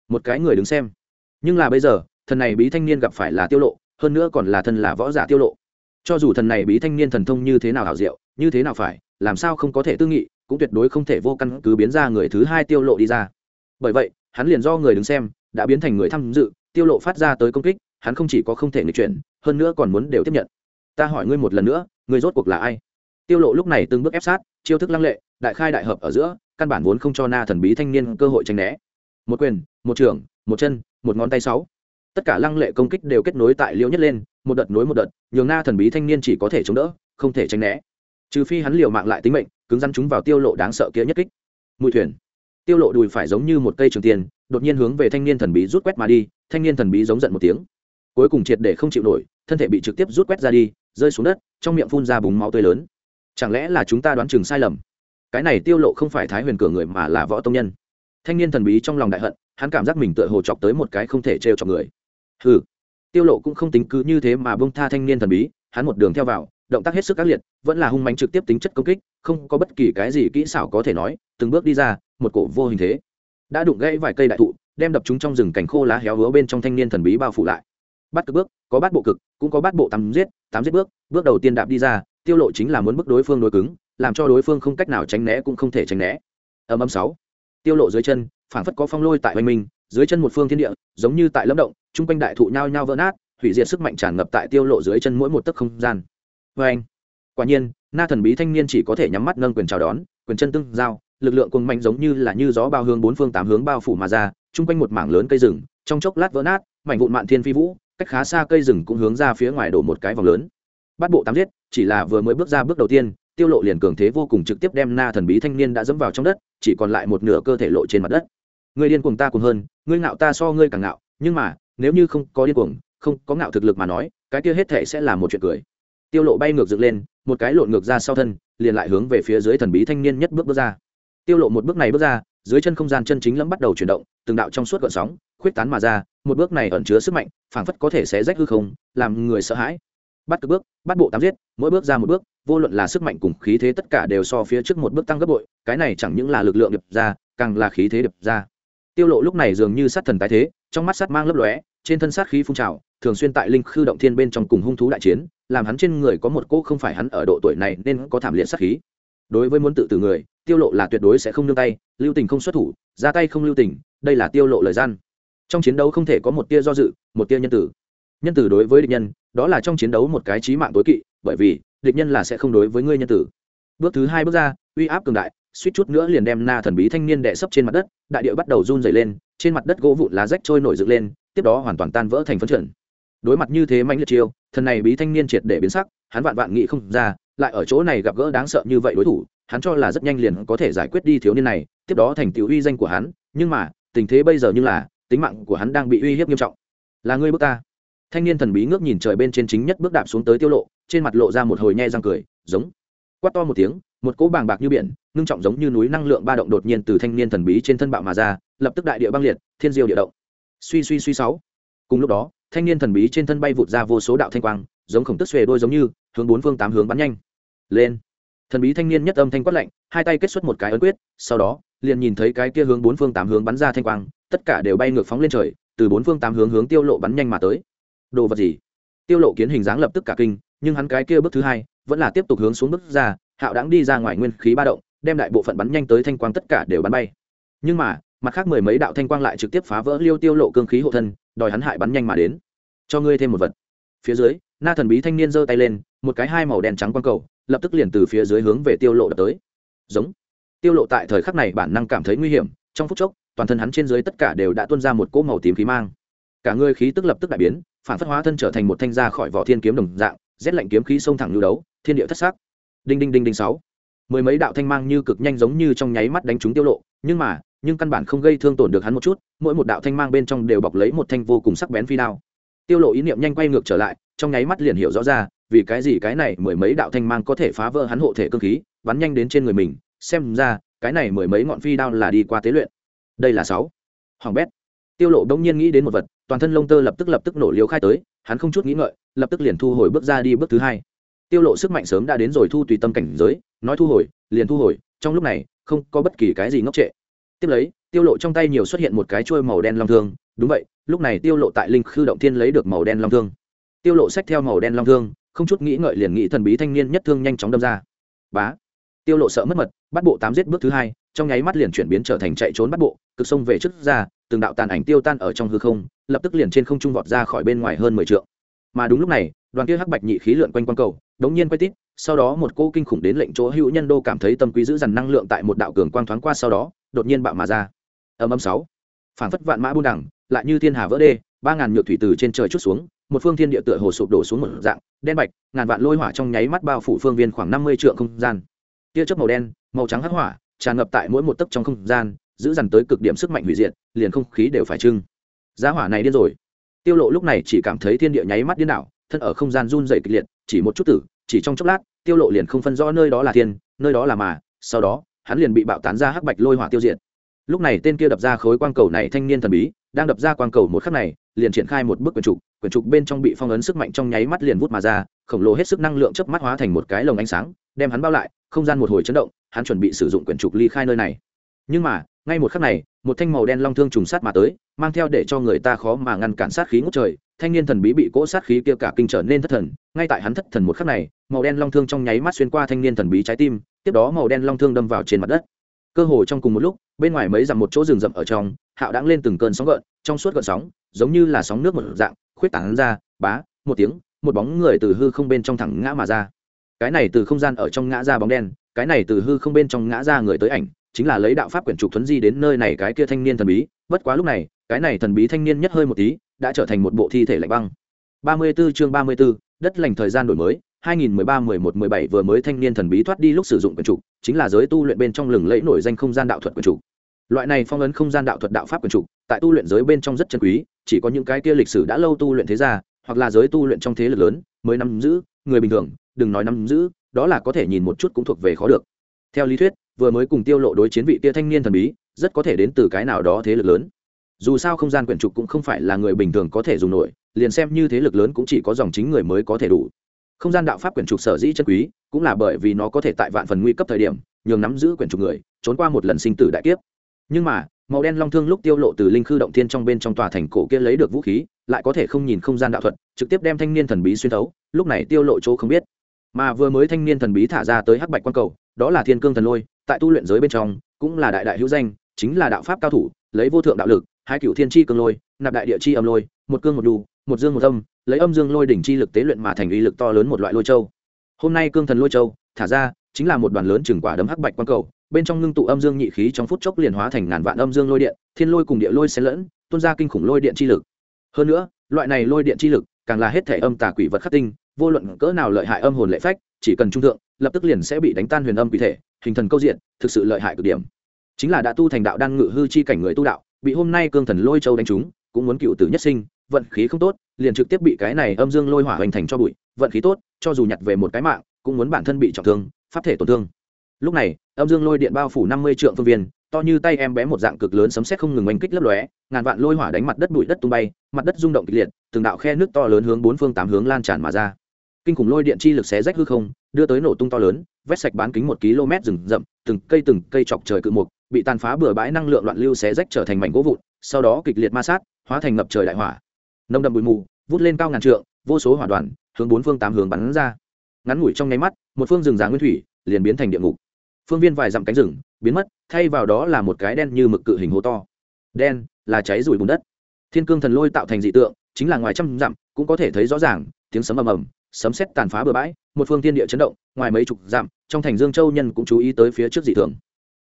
một cái người đứng xem. Nhưng là bây giờ, thần này bí thanh niên gặp phải là tiêu lộ, hơn nữa còn là thân là võ giả tiêu lộ. Cho dù thần này bí thanh niên thần thông như thế nào hảo diệu, như thế nào phải, làm sao không có thể tư nghị, cũng tuyệt đối không thể vô căn cứ biến ra người thứ hai tiêu lộ đi ra. Bởi vậy hắn liền do người đứng xem, đã biến thành người tham dự, tiêu lộ phát ra tới công kích, hắn không chỉ có không thể nghịch chuyển, hơn nữa còn muốn đều tiếp nhận. Ta hỏi ngươi một lần nữa, ngươi rốt cuộc là ai? Tiêu lộ lúc này từng bước ép sát, chiêu thức lăng lệ, đại khai đại hợp ở giữa, căn bản vốn không cho na thần bí thanh niên cơ hội tranh né. Một quyền, một trưởng, một chân, một ngón tay sáu. Tất cả lăng lệ công kích đều kết nối tại liễu nhất lên, một đợt nối một đợt, nhường na thần bí thanh niên chỉ có thể chống đỡ, không thể tránh né. Trừ phi hắn liều mạng lại tính mệnh, cứng rắn chúng vào tiêu lộ đáng sợ kia nhất kích. Mùi thuyền tiêu lộ đùi phải giống như một cây trường tiền, đột nhiên hướng về thanh niên thần bí rút quét mà đi, thanh niên thần bí giống giận một tiếng. Cuối cùng triệt để không chịu nổi, thân thể bị trực tiếp rút quét ra đi, rơi xuống đất, trong miệng phun ra búng máu tươi lớn. Chẳng lẽ là chúng ta đoán chừng sai lầm? Cái này tiêu lộ không phải thái huyền cửa người mà là võ tông nhân. Thanh niên thần bí trong lòng đại hận, hắn cảm giác mình tựa hồ chọc tới một cái không thể trêu chọc người. Hừ. Tiêu lộ cũng không tính cứ như thế mà bông tha thanh niên thần bí, hắn một đường theo vào, động tác hết sức ác liệt, vẫn là hung mãnh trực tiếp tính chất công kích, không có bất kỳ cái gì kỹ xảo có thể nói, từng bước đi ra một cổ vô hình thế. Đã đụng gãy vài cây đại thụ, đem đập chúng trong rừng cảnh khô lá héo hứa bên trong thanh niên thần bí bao phủ lại. Bắt cực bước, có bắt bộ cực, cũng có bắt bộ tắm giết tám giết bước bước đầu tiên đạp đi ra, tiêu lộ chính là muốn bức đối phương đối cứng, làm cho đối phương không cách nào tránh né cũng không thể tránh né. Âm âm sáu. Tiêu lộ dưới chân, phảng phất có phong lôi tại hoành minh, dưới chân một phương thiên địa, giống như tại lâm động trung quanh đại thụ nhao nhao vỡ nát, hủy diệt sức mạnh tràn ngập tại tiêu lộ dưới chân mỗi một tấc không gian. Với anh quả nhiên, na thần bí thanh niên chỉ có thể nhắm mắt nâng quyền chào đón, quyền chân tương giao lực lượng cuồng mạnh giống như là như gió bao hướng bốn phương tám hướng bao phủ mà ra trung quanh một mảng lớn cây rừng, trong chốc lát vỡ nát, mảnh vụn mạn thiên phi vũ, cách khá xa cây rừng cũng hướng ra phía ngoài đổ một cái vòng lớn. Bắt bộ tám giết, chỉ là vừa mới bước ra bước đầu tiên, tiêu lộ liền cường thế vô cùng trực tiếp đem na thần bí thanh niên đã dẫm vào trong đất, chỉ còn lại một nửa cơ thể lộ trên mặt đất. Ngươi điên cuồng ta cuồng hơn, ngươi ngạo ta so ngươi càng ngạo, nhưng mà, nếu như không có điên cuồng, không có ngạo thực lực mà nói, cái kia hết thể sẽ là một chuyện cười. Tiêu lộ bay ngược dựng lên, một cái lộn ngược ra sau thân, liền lại hướng về phía dưới thần bí thanh niên nhất bước bước ra tiêu lộ một bước này bước ra, dưới chân không gian chân chính lẫm bắt đầu chuyển động, từng đạo trong suốt gợn sóng, khuyết tán mà ra, một bước này ẩn chứa sức mạnh, phảng phất có thể xé rách hư không, làm người sợ hãi. Bắt cực bước, bắt bộ tám giết, mỗi bước ra một bước, vô luận là sức mạnh cùng khí thế tất cả đều so phía trước một bước tăng gấp bội, cái này chẳng những là lực lượng đập ra, càng là khí thế đập ra. Tiêu lộ lúc này dường như sát thần tái thế, trong mắt sát mang lấp lóe, trên thân sát khí phun trào, thường xuyên tại linh khư động thiên bên trong cùng hung thú đại chiến, làm hắn trên người có một cỗ không phải hắn ở độ tuổi này nên có thảm liệt sát khí đối với muốn tự tử người, tiêu lộ là tuyệt đối sẽ không nương tay, lưu tình không xuất thủ, ra tay không lưu tình, đây là tiêu lộ lời gian. Trong chiến đấu không thể có một tia do dự, một tia nhân tử. Nhân tử đối với địch nhân, đó là trong chiến đấu một cái chí mạng tối kỵ, bởi vì, địch nhân là sẽ không đối với ngươi nhân tử. Bước thứ hai bước ra, uy áp cường đại, suýt chút nữa liền đem na thần bí thanh niên đè sấp trên mặt đất, đại địa bắt đầu run rẩy lên, trên mặt đất gỗ vụn lá rách trôi nổi dựng lên, tiếp đó hoàn toàn tan vỡ thành phấn trận đối mặt như thế mạnh liệt chiêu, thần này bí thanh niên triệt để biến sắc hắn vạn vạn nghĩ không ra, lại ở chỗ này gặp gỡ đáng sợ như vậy đối thủ, hắn cho là rất nhanh liền có thể giải quyết đi thiếu niên này, tiếp đó thành tiểu uy danh của hắn, nhưng mà, tình thế bây giờ như là, tính mạng của hắn đang bị uy hiếp nghiêm trọng. Là ngươi bước ta. Thanh niên thần bí ngước nhìn trời bên trên chính nhất bước đạp xuống tới tiêu lộ, trên mặt lộ ra một hồi nhe răng cười, giống, quát to một tiếng, một cỗ bàng bạc như biển, ngưng trọng giống như núi năng lượng ba động đột nhiên từ thanh niên thần bí trên thân bạo mà ra, lập tức đại địa băng liệt, thiên diêu địa động. Suy suy suy sáu. Cùng lúc đó, thanh niên thần bí trên thân bay vụt ra vô số đạo thanh quang giống khổng tức xuề đôi giống như, hướng bốn phương tám hướng bắn nhanh. Lên. Thần bí thanh niên nhất âm thanh quát lạnh, hai tay kết xuất một cái ấn quyết, sau đó, liền nhìn thấy cái kia hướng bốn phương tám hướng bắn ra thanh quang, tất cả đều bay ngược phóng lên trời, từ bốn phương tám hướng hướng tiêu lộ bắn nhanh mà tới. Đồ vật gì? Tiêu lộ kiến hình dáng lập tức cả kinh, nhưng hắn cái kia bước thứ hai, vẫn là tiếp tục hướng xuống bước ra, hạo đáng đi ra ngoài nguyên khí ba động, đem đại bộ phận bắn nhanh tới thanh quang tất cả đều bắn bay. Nhưng mà, mặt khác mười mấy đạo thanh quang lại trực tiếp phá vỡ liêu tiêu lộ cương khí hộ thân, đòi hắn hại bắn nhanh mà đến. Cho ngươi thêm một vật. Phía dưới na thần bí thanh niên giơ tay lên, một cái hai màu đen trắng quang cầu, lập tức liền từ phía dưới hướng về tiêu lộ đập tới. Giống. Tiêu lộ tại thời khắc này bản năng cảm thấy nguy hiểm, trong phút chốc, toàn thân hắn trên dưới tất cả đều đã tuôn ra một cỗ màu tím khí mang. Cả người khí tức lập tức đại biến, phản phất hóa thân trở thành một thanh ra khỏi vỏ thiên kiếm đồng dạng, rét lạnh kiếm khí xông thẳng lưu đấu, thiên địa thất sắc. Đinh đinh đinh đinh sáu. Mười mấy đạo thanh mang như cực nhanh giống như trong nháy mắt đánh trúng tiêu lộ, nhưng mà, nhưng căn bản không gây thương tổn được hắn một chút, mỗi một đạo thanh mang bên trong đều bọc lấy một thanh vô cùng sắc bén phi đao tiêu lộ ý niệm nhanh quay ngược trở lại, trong nháy mắt liền hiểu rõ ra, vì cái gì cái này mười mấy đạo thanh mang có thể phá vỡ hắn hộ thể cương khí, bắn nhanh đến trên người mình, xem ra, cái này mười mấy ngọn phi đao là đi qua tế luyện. Đây là sáu. Hoàng bét. Tiêu lộ đông nhiên nghĩ đến một vật, toàn thân lông tơ lập tức lập tức nổ liều khai tới, hắn không chút nghĩ ngợi, lập tức liền thu hồi bước ra đi bước thứ hai. Tiêu lộ sức mạnh sớm đã đến rồi thu tùy tâm cảnh giới, nói thu hồi, liền thu hồi, trong lúc này, không có bất kỳ cái gì ngốc trệ. Tiếp lấy tiêu lộ trong tay nhiều xuất hiện một cái chuôi màu đen long thương. Đúng vậy, lúc này tiêu lộ tại linh khư động thiên lấy được màu đen long thương. Tiêu lộ xách theo màu đen long thương, không chút nghĩ ngợi liền nghĩ thần bí thanh niên nhất thương nhanh chóng đâm ra. Bá! Tiêu lộ sợ mất mật, bắt bộ tám giết bước thứ hai, trong nháy mắt liền chuyển biến trở thành chạy trốn bắt bộ, cực sông về trước ra, từng đạo tàn ảnh tiêu tan ở trong hư không, lập tức liền trên không trung vọt ra khỏi bên ngoài hơn mười trượng. Mà đúng lúc này, đoàn kia hắc bạch nhị khí lượn quanh quang cầu, đống nhiên quay tít, sau đó một cô kinh khủng đến lệnh chỗ hữu nhân đô cảm thấy tâm quý giữ dằn năng lượng tại một đạo cường quang thoáng qua sau đó, đột nhiên bạo mà ra âm âm sáu. Phản phất vạn mã buôn đẳng lại như thiên hà vỡ đê, ba ngàn nhược thủy từ trên trời chút xuống, một phương thiên địa tựa hồ sụp đổ xuống một dạng, đen bạch, ngàn vạn lôi hỏa trong nháy mắt bao phủ phương viên khoảng năm mươi trượng không gian. Tia chớp màu đen, màu trắng hắc hỏa, tràn ngập tại mỗi một tấc trong không gian, giữ dằn tới cực điểm sức mạnh hủy diệt, liền không khí đều phải trưng. Giá hỏa này điên rồi. Tiêu lộ lúc này chỉ cảm thấy thiên địa nháy mắt điên đảo, thân ở không gian run rẩy kịch liệt, chỉ một chút tử, chỉ trong chốc lát, tiêu lộ liền không phân rõ nơi đó là thiên, nơi đó là mà, sau đó, hắn liền bị bạo tán ra hắc bạch lôi hỏa tiêu diệt lúc này tên kia đập ra khối quang cầu này thanh niên thần bí, đang đập ra quang cầu một khắc này, liền triển khai một bức quyển trục quyển trục bên trong bị phong ấn sức mạnh trong nháy mắt liền vút mà ra, khổng lồ hết sức năng lượng chớp mắt hóa thành một cái lồng ánh sáng, đem hắn bao lại, không gian một hồi chấn động, hắn chuẩn bị sử dụng quyển trục ly khai nơi này. Nhưng mà, ngay một khắc này, một thanh màu đen long thương trùng sát mà tới, mang theo để cho người ta khó mà ngăn cản sát khí ngút trời, thanh niên thần bí bị cỗ sát khí kia cả kinh trở nên thất thần, ngay tại hắn thất thần một khắc này, màu đen long thương trong nháy mắt xuyên qua thanh niên thần bí trái tim, tiếp đó màu đen long thương đâm vào trên mặt đất cơ hồ trong cùng một lúc bên ngoài mấy dặm một chỗ rừng rậm ở trong hạo đãng lên từng cơn sóng gợn trong suốt gợn sóng giống như là sóng nước một dạng khuyết tảng ra bá một tiếng một bóng người từ hư không bên trong thẳng ngã mà ra. Cái này từ không gian ở trong ngã ra bóng đen cái này từ hư không bên trong ngã ra người tới ảnh chính là lấy đạo pháp quyển trục thuấn di đến nơi này cái kia thanh niên thần bí. Bất quá lúc này cái này thần bí thanh niên nhất hơi một tí đã trở thành một bộ thi thể lạnh băng. 34 chương 34, đất lành thời gian đổi mới 2013-11-17 vừa mới thanh niên thần bí thoát đi lúc sử dụng quyển trục, chính là giới tu luyện bên trong lừng lẫy nổi danh không gian đạo thuật quyển trục. Loại này phong ấn không gian đạo thuật đạo pháp quyển trục, tại tu luyện giới bên trong rất chân quý, chỉ có những cái kia lịch sử đã lâu tu luyện thế gia, hoặc là giới tu luyện trong thế lực lớn, mới nắm giữ, người bình thường, đừng nói nắm giữ, đó là có thể nhìn một chút cũng thuộc về khó được. Theo lý thuyết, vừa mới cùng tiêu lộ đối chiến vị kia thanh niên thần bí, rất có thể đến từ cái nào đó thế lực lớn. Dù sao không gian quyển trục cũng không phải là người bình thường có thể dùng nổi, liền xem như thế lực lớn cũng chỉ có dòng chính người mới có thể đủ không gian đạo pháp quyển trục sở dĩ chân quý, cũng là bởi vì nó có thể tại vạn phần nguy cấp thời điểm, nhường nắm giữ quyển trục người, trốn qua một lần sinh tử đại kiếp. Nhưng mà, màu đen long thương lúc tiêu lộ từ linh khư động thiên trong bên trong tòa thành cổ kia lấy được vũ khí, lại có thể không nhìn không gian đạo thuật, trực tiếp đem thanh niên thần bí xuyên thấu, lúc này tiêu lộ chỗ không biết. Mà vừa mới thanh niên thần bí thả ra tới hắc bạch quan cầu, đó là thiên cương thần lôi, tại tu luyện giới bên trong, cũng là đại đại hữu danh, chính là đạo pháp cao thủ, lấy vô thượng đạo lực, hai cửu thiên chi cương lôi, nạp đại địa chi âm lôi, một cương một đù, một dương một âm lấy âm dương lôi đỉnh chi lực tế luyện mà thành uy lực to lớn một loại lôi châu. Hôm nay cương thần lôi châu, thả ra, chính là một đoàn lớn chừng quả đấm hắc bạch quang cầu, bên trong ngưng tụ âm dương nhị khí trong phút chốc liền hóa thành ngàn vạn âm dương lôi điện, thiên lôi cùng địa lôi xen lẫn, tuôn ra kinh khủng lôi điện chi lực. Hơn nữa, loại này lôi điện chi lực, càng là hết thể âm tà quỷ vật khắc tinh, vô luận cỡ nào lợi hại âm hồn lệ phách, chỉ cần trung thượng, lập tức liền sẽ bị đánh tan huyền âm quỷ thể, hình thần câu diện, thực sự lợi hại cực điểm. Chính là đã tu thành đạo đan ngự hư chi cảnh người tu đạo, bị hôm nay cương thần lôi châu đánh trúng, cũng muốn cựu tử nhất sinh, vận khí không tốt liền trực tiếp bị cái này âm dương lôi hỏa hoành thành cho bụi, vận khí tốt, cho dù nhặt về một cái mạng, cũng muốn bản thân bị trọng thương, pháp thể tổn thương. Lúc này, âm dương lôi điện bao phủ năm mươi trượng phương viên, to như tay em bé một dạng cực lớn sấm sét không ngừng oanh kích lấp lóe, ngàn vạn lôi hỏa đánh mặt đất bụi đất tung bay, mặt đất rung động kịch liệt, từng đạo khe nước to lớn hướng bốn phương tám hướng lan tràn mà ra. Kinh khủng lôi điện chi lực xé rách hư không, đưa tới nổ tung to lớn, vét sạch bán kính một km rừng rậm, từng cây từng cây chọc trời cự mục, bị tàn phá bừa bãi năng lượng loạn lưu xé rách trở thành mảnh gỗ vụn, sau đó kịch liệt ma sát, hóa thành ngập trời đại hỏa nông đậm bụi mù, vút lên cao ngàn trượng, vô số hỏa đoàn, hướng bốn phương tám hướng bắn ra. Ngắn ngủi trong nháy mắt, một phương rừng già nguyên thủy liền biến thành địa ngục. Phương viên vài dặm cánh rừng, biến mất, thay vào đó là một cái đen như mực cự hình hố to. Đen là cháy rủi bùn đất. Thiên cương thần lôi tạo thành dị tượng, chính là ngoài trăm dặm, cũng có thể thấy rõ ràng, tiếng sấm ầm ầm, sấm sét tàn phá bừa bãi, một phương tiên địa chấn động, ngoài mấy chục dặm, trong thành dương châu nhân cũng chú ý tới phía trước dị thường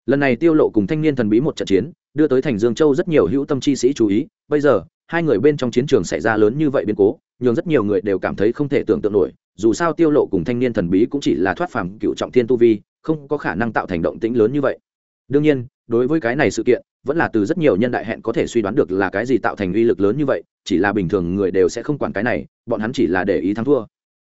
lần này tiêu lộ cùng thanh niên thần bí một trận chiến đưa tới thành dương châu rất nhiều hữu tâm chi sĩ chú ý. Bây giờ, hai người bên trong chiến trường xảy ra lớn như vậy biến cố, nhường rất nhiều người đều cảm thấy không thể tưởng tượng nổi. Dù sao tiêu lộ cùng thanh niên thần bí cũng chỉ là thoát phàm cựu trọng thiên tu vi, không có khả năng tạo thành động tĩnh lớn như vậy. Đương nhiên, đối với cái này sự kiện, vẫn là từ rất nhiều nhân đại hẹn có thể suy đoán được là cái gì tạo thành uy lực lớn như vậy, chỉ là bình thường người đều sẽ không quản cái này, bọn hắn chỉ là để ý thắng thua.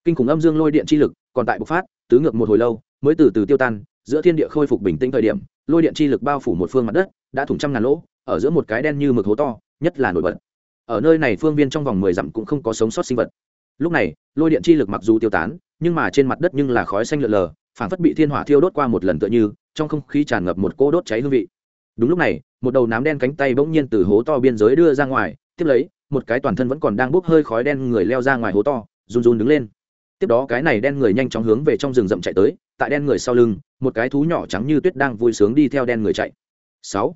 Kinh khủng âm dương lôi điện chi lực còn tại bộc phát, tứ ngược một hồi lâu, mới từ từ tiêu tan, giữa thiên địa khôi phục bình tĩnh thời điểm lôi điện chi lực bao phủ một phương mặt đất, đã thủng trăm ngàn lỗ, ở giữa một cái đen như mực hố to, nhất là nổi bật. Ở nơi này phương viên trong vòng mười dặm cũng không có sống sót sinh vật. Lúc này, lôi điện chi lực mặc dù tiêu tán, nhưng mà trên mặt đất nhưng là khói xanh lợn lờ, phảng phất bị thiên hỏa thiêu đốt qua một lần tựa như, trong không khí tràn ngập một cỗ đốt cháy hương vị. Đúng lúc này, một đầu nám đen cánh tay bỗng nhiên từ hố to biên giới đưa ra ngoài, tiếp lấy, một cái toàn thân vẫn còn đang bốc hơi khói đen người leo ra ngoài hố to, run run đứng lên. Tiếp đó cái này đen người nhanh chóng hướng về trong rừng rậm chạy tới tại đen người sau lưng, một cái thú nhỏ trắng như tuyết đang vui sướng đi theo đen người chạy. Sáu,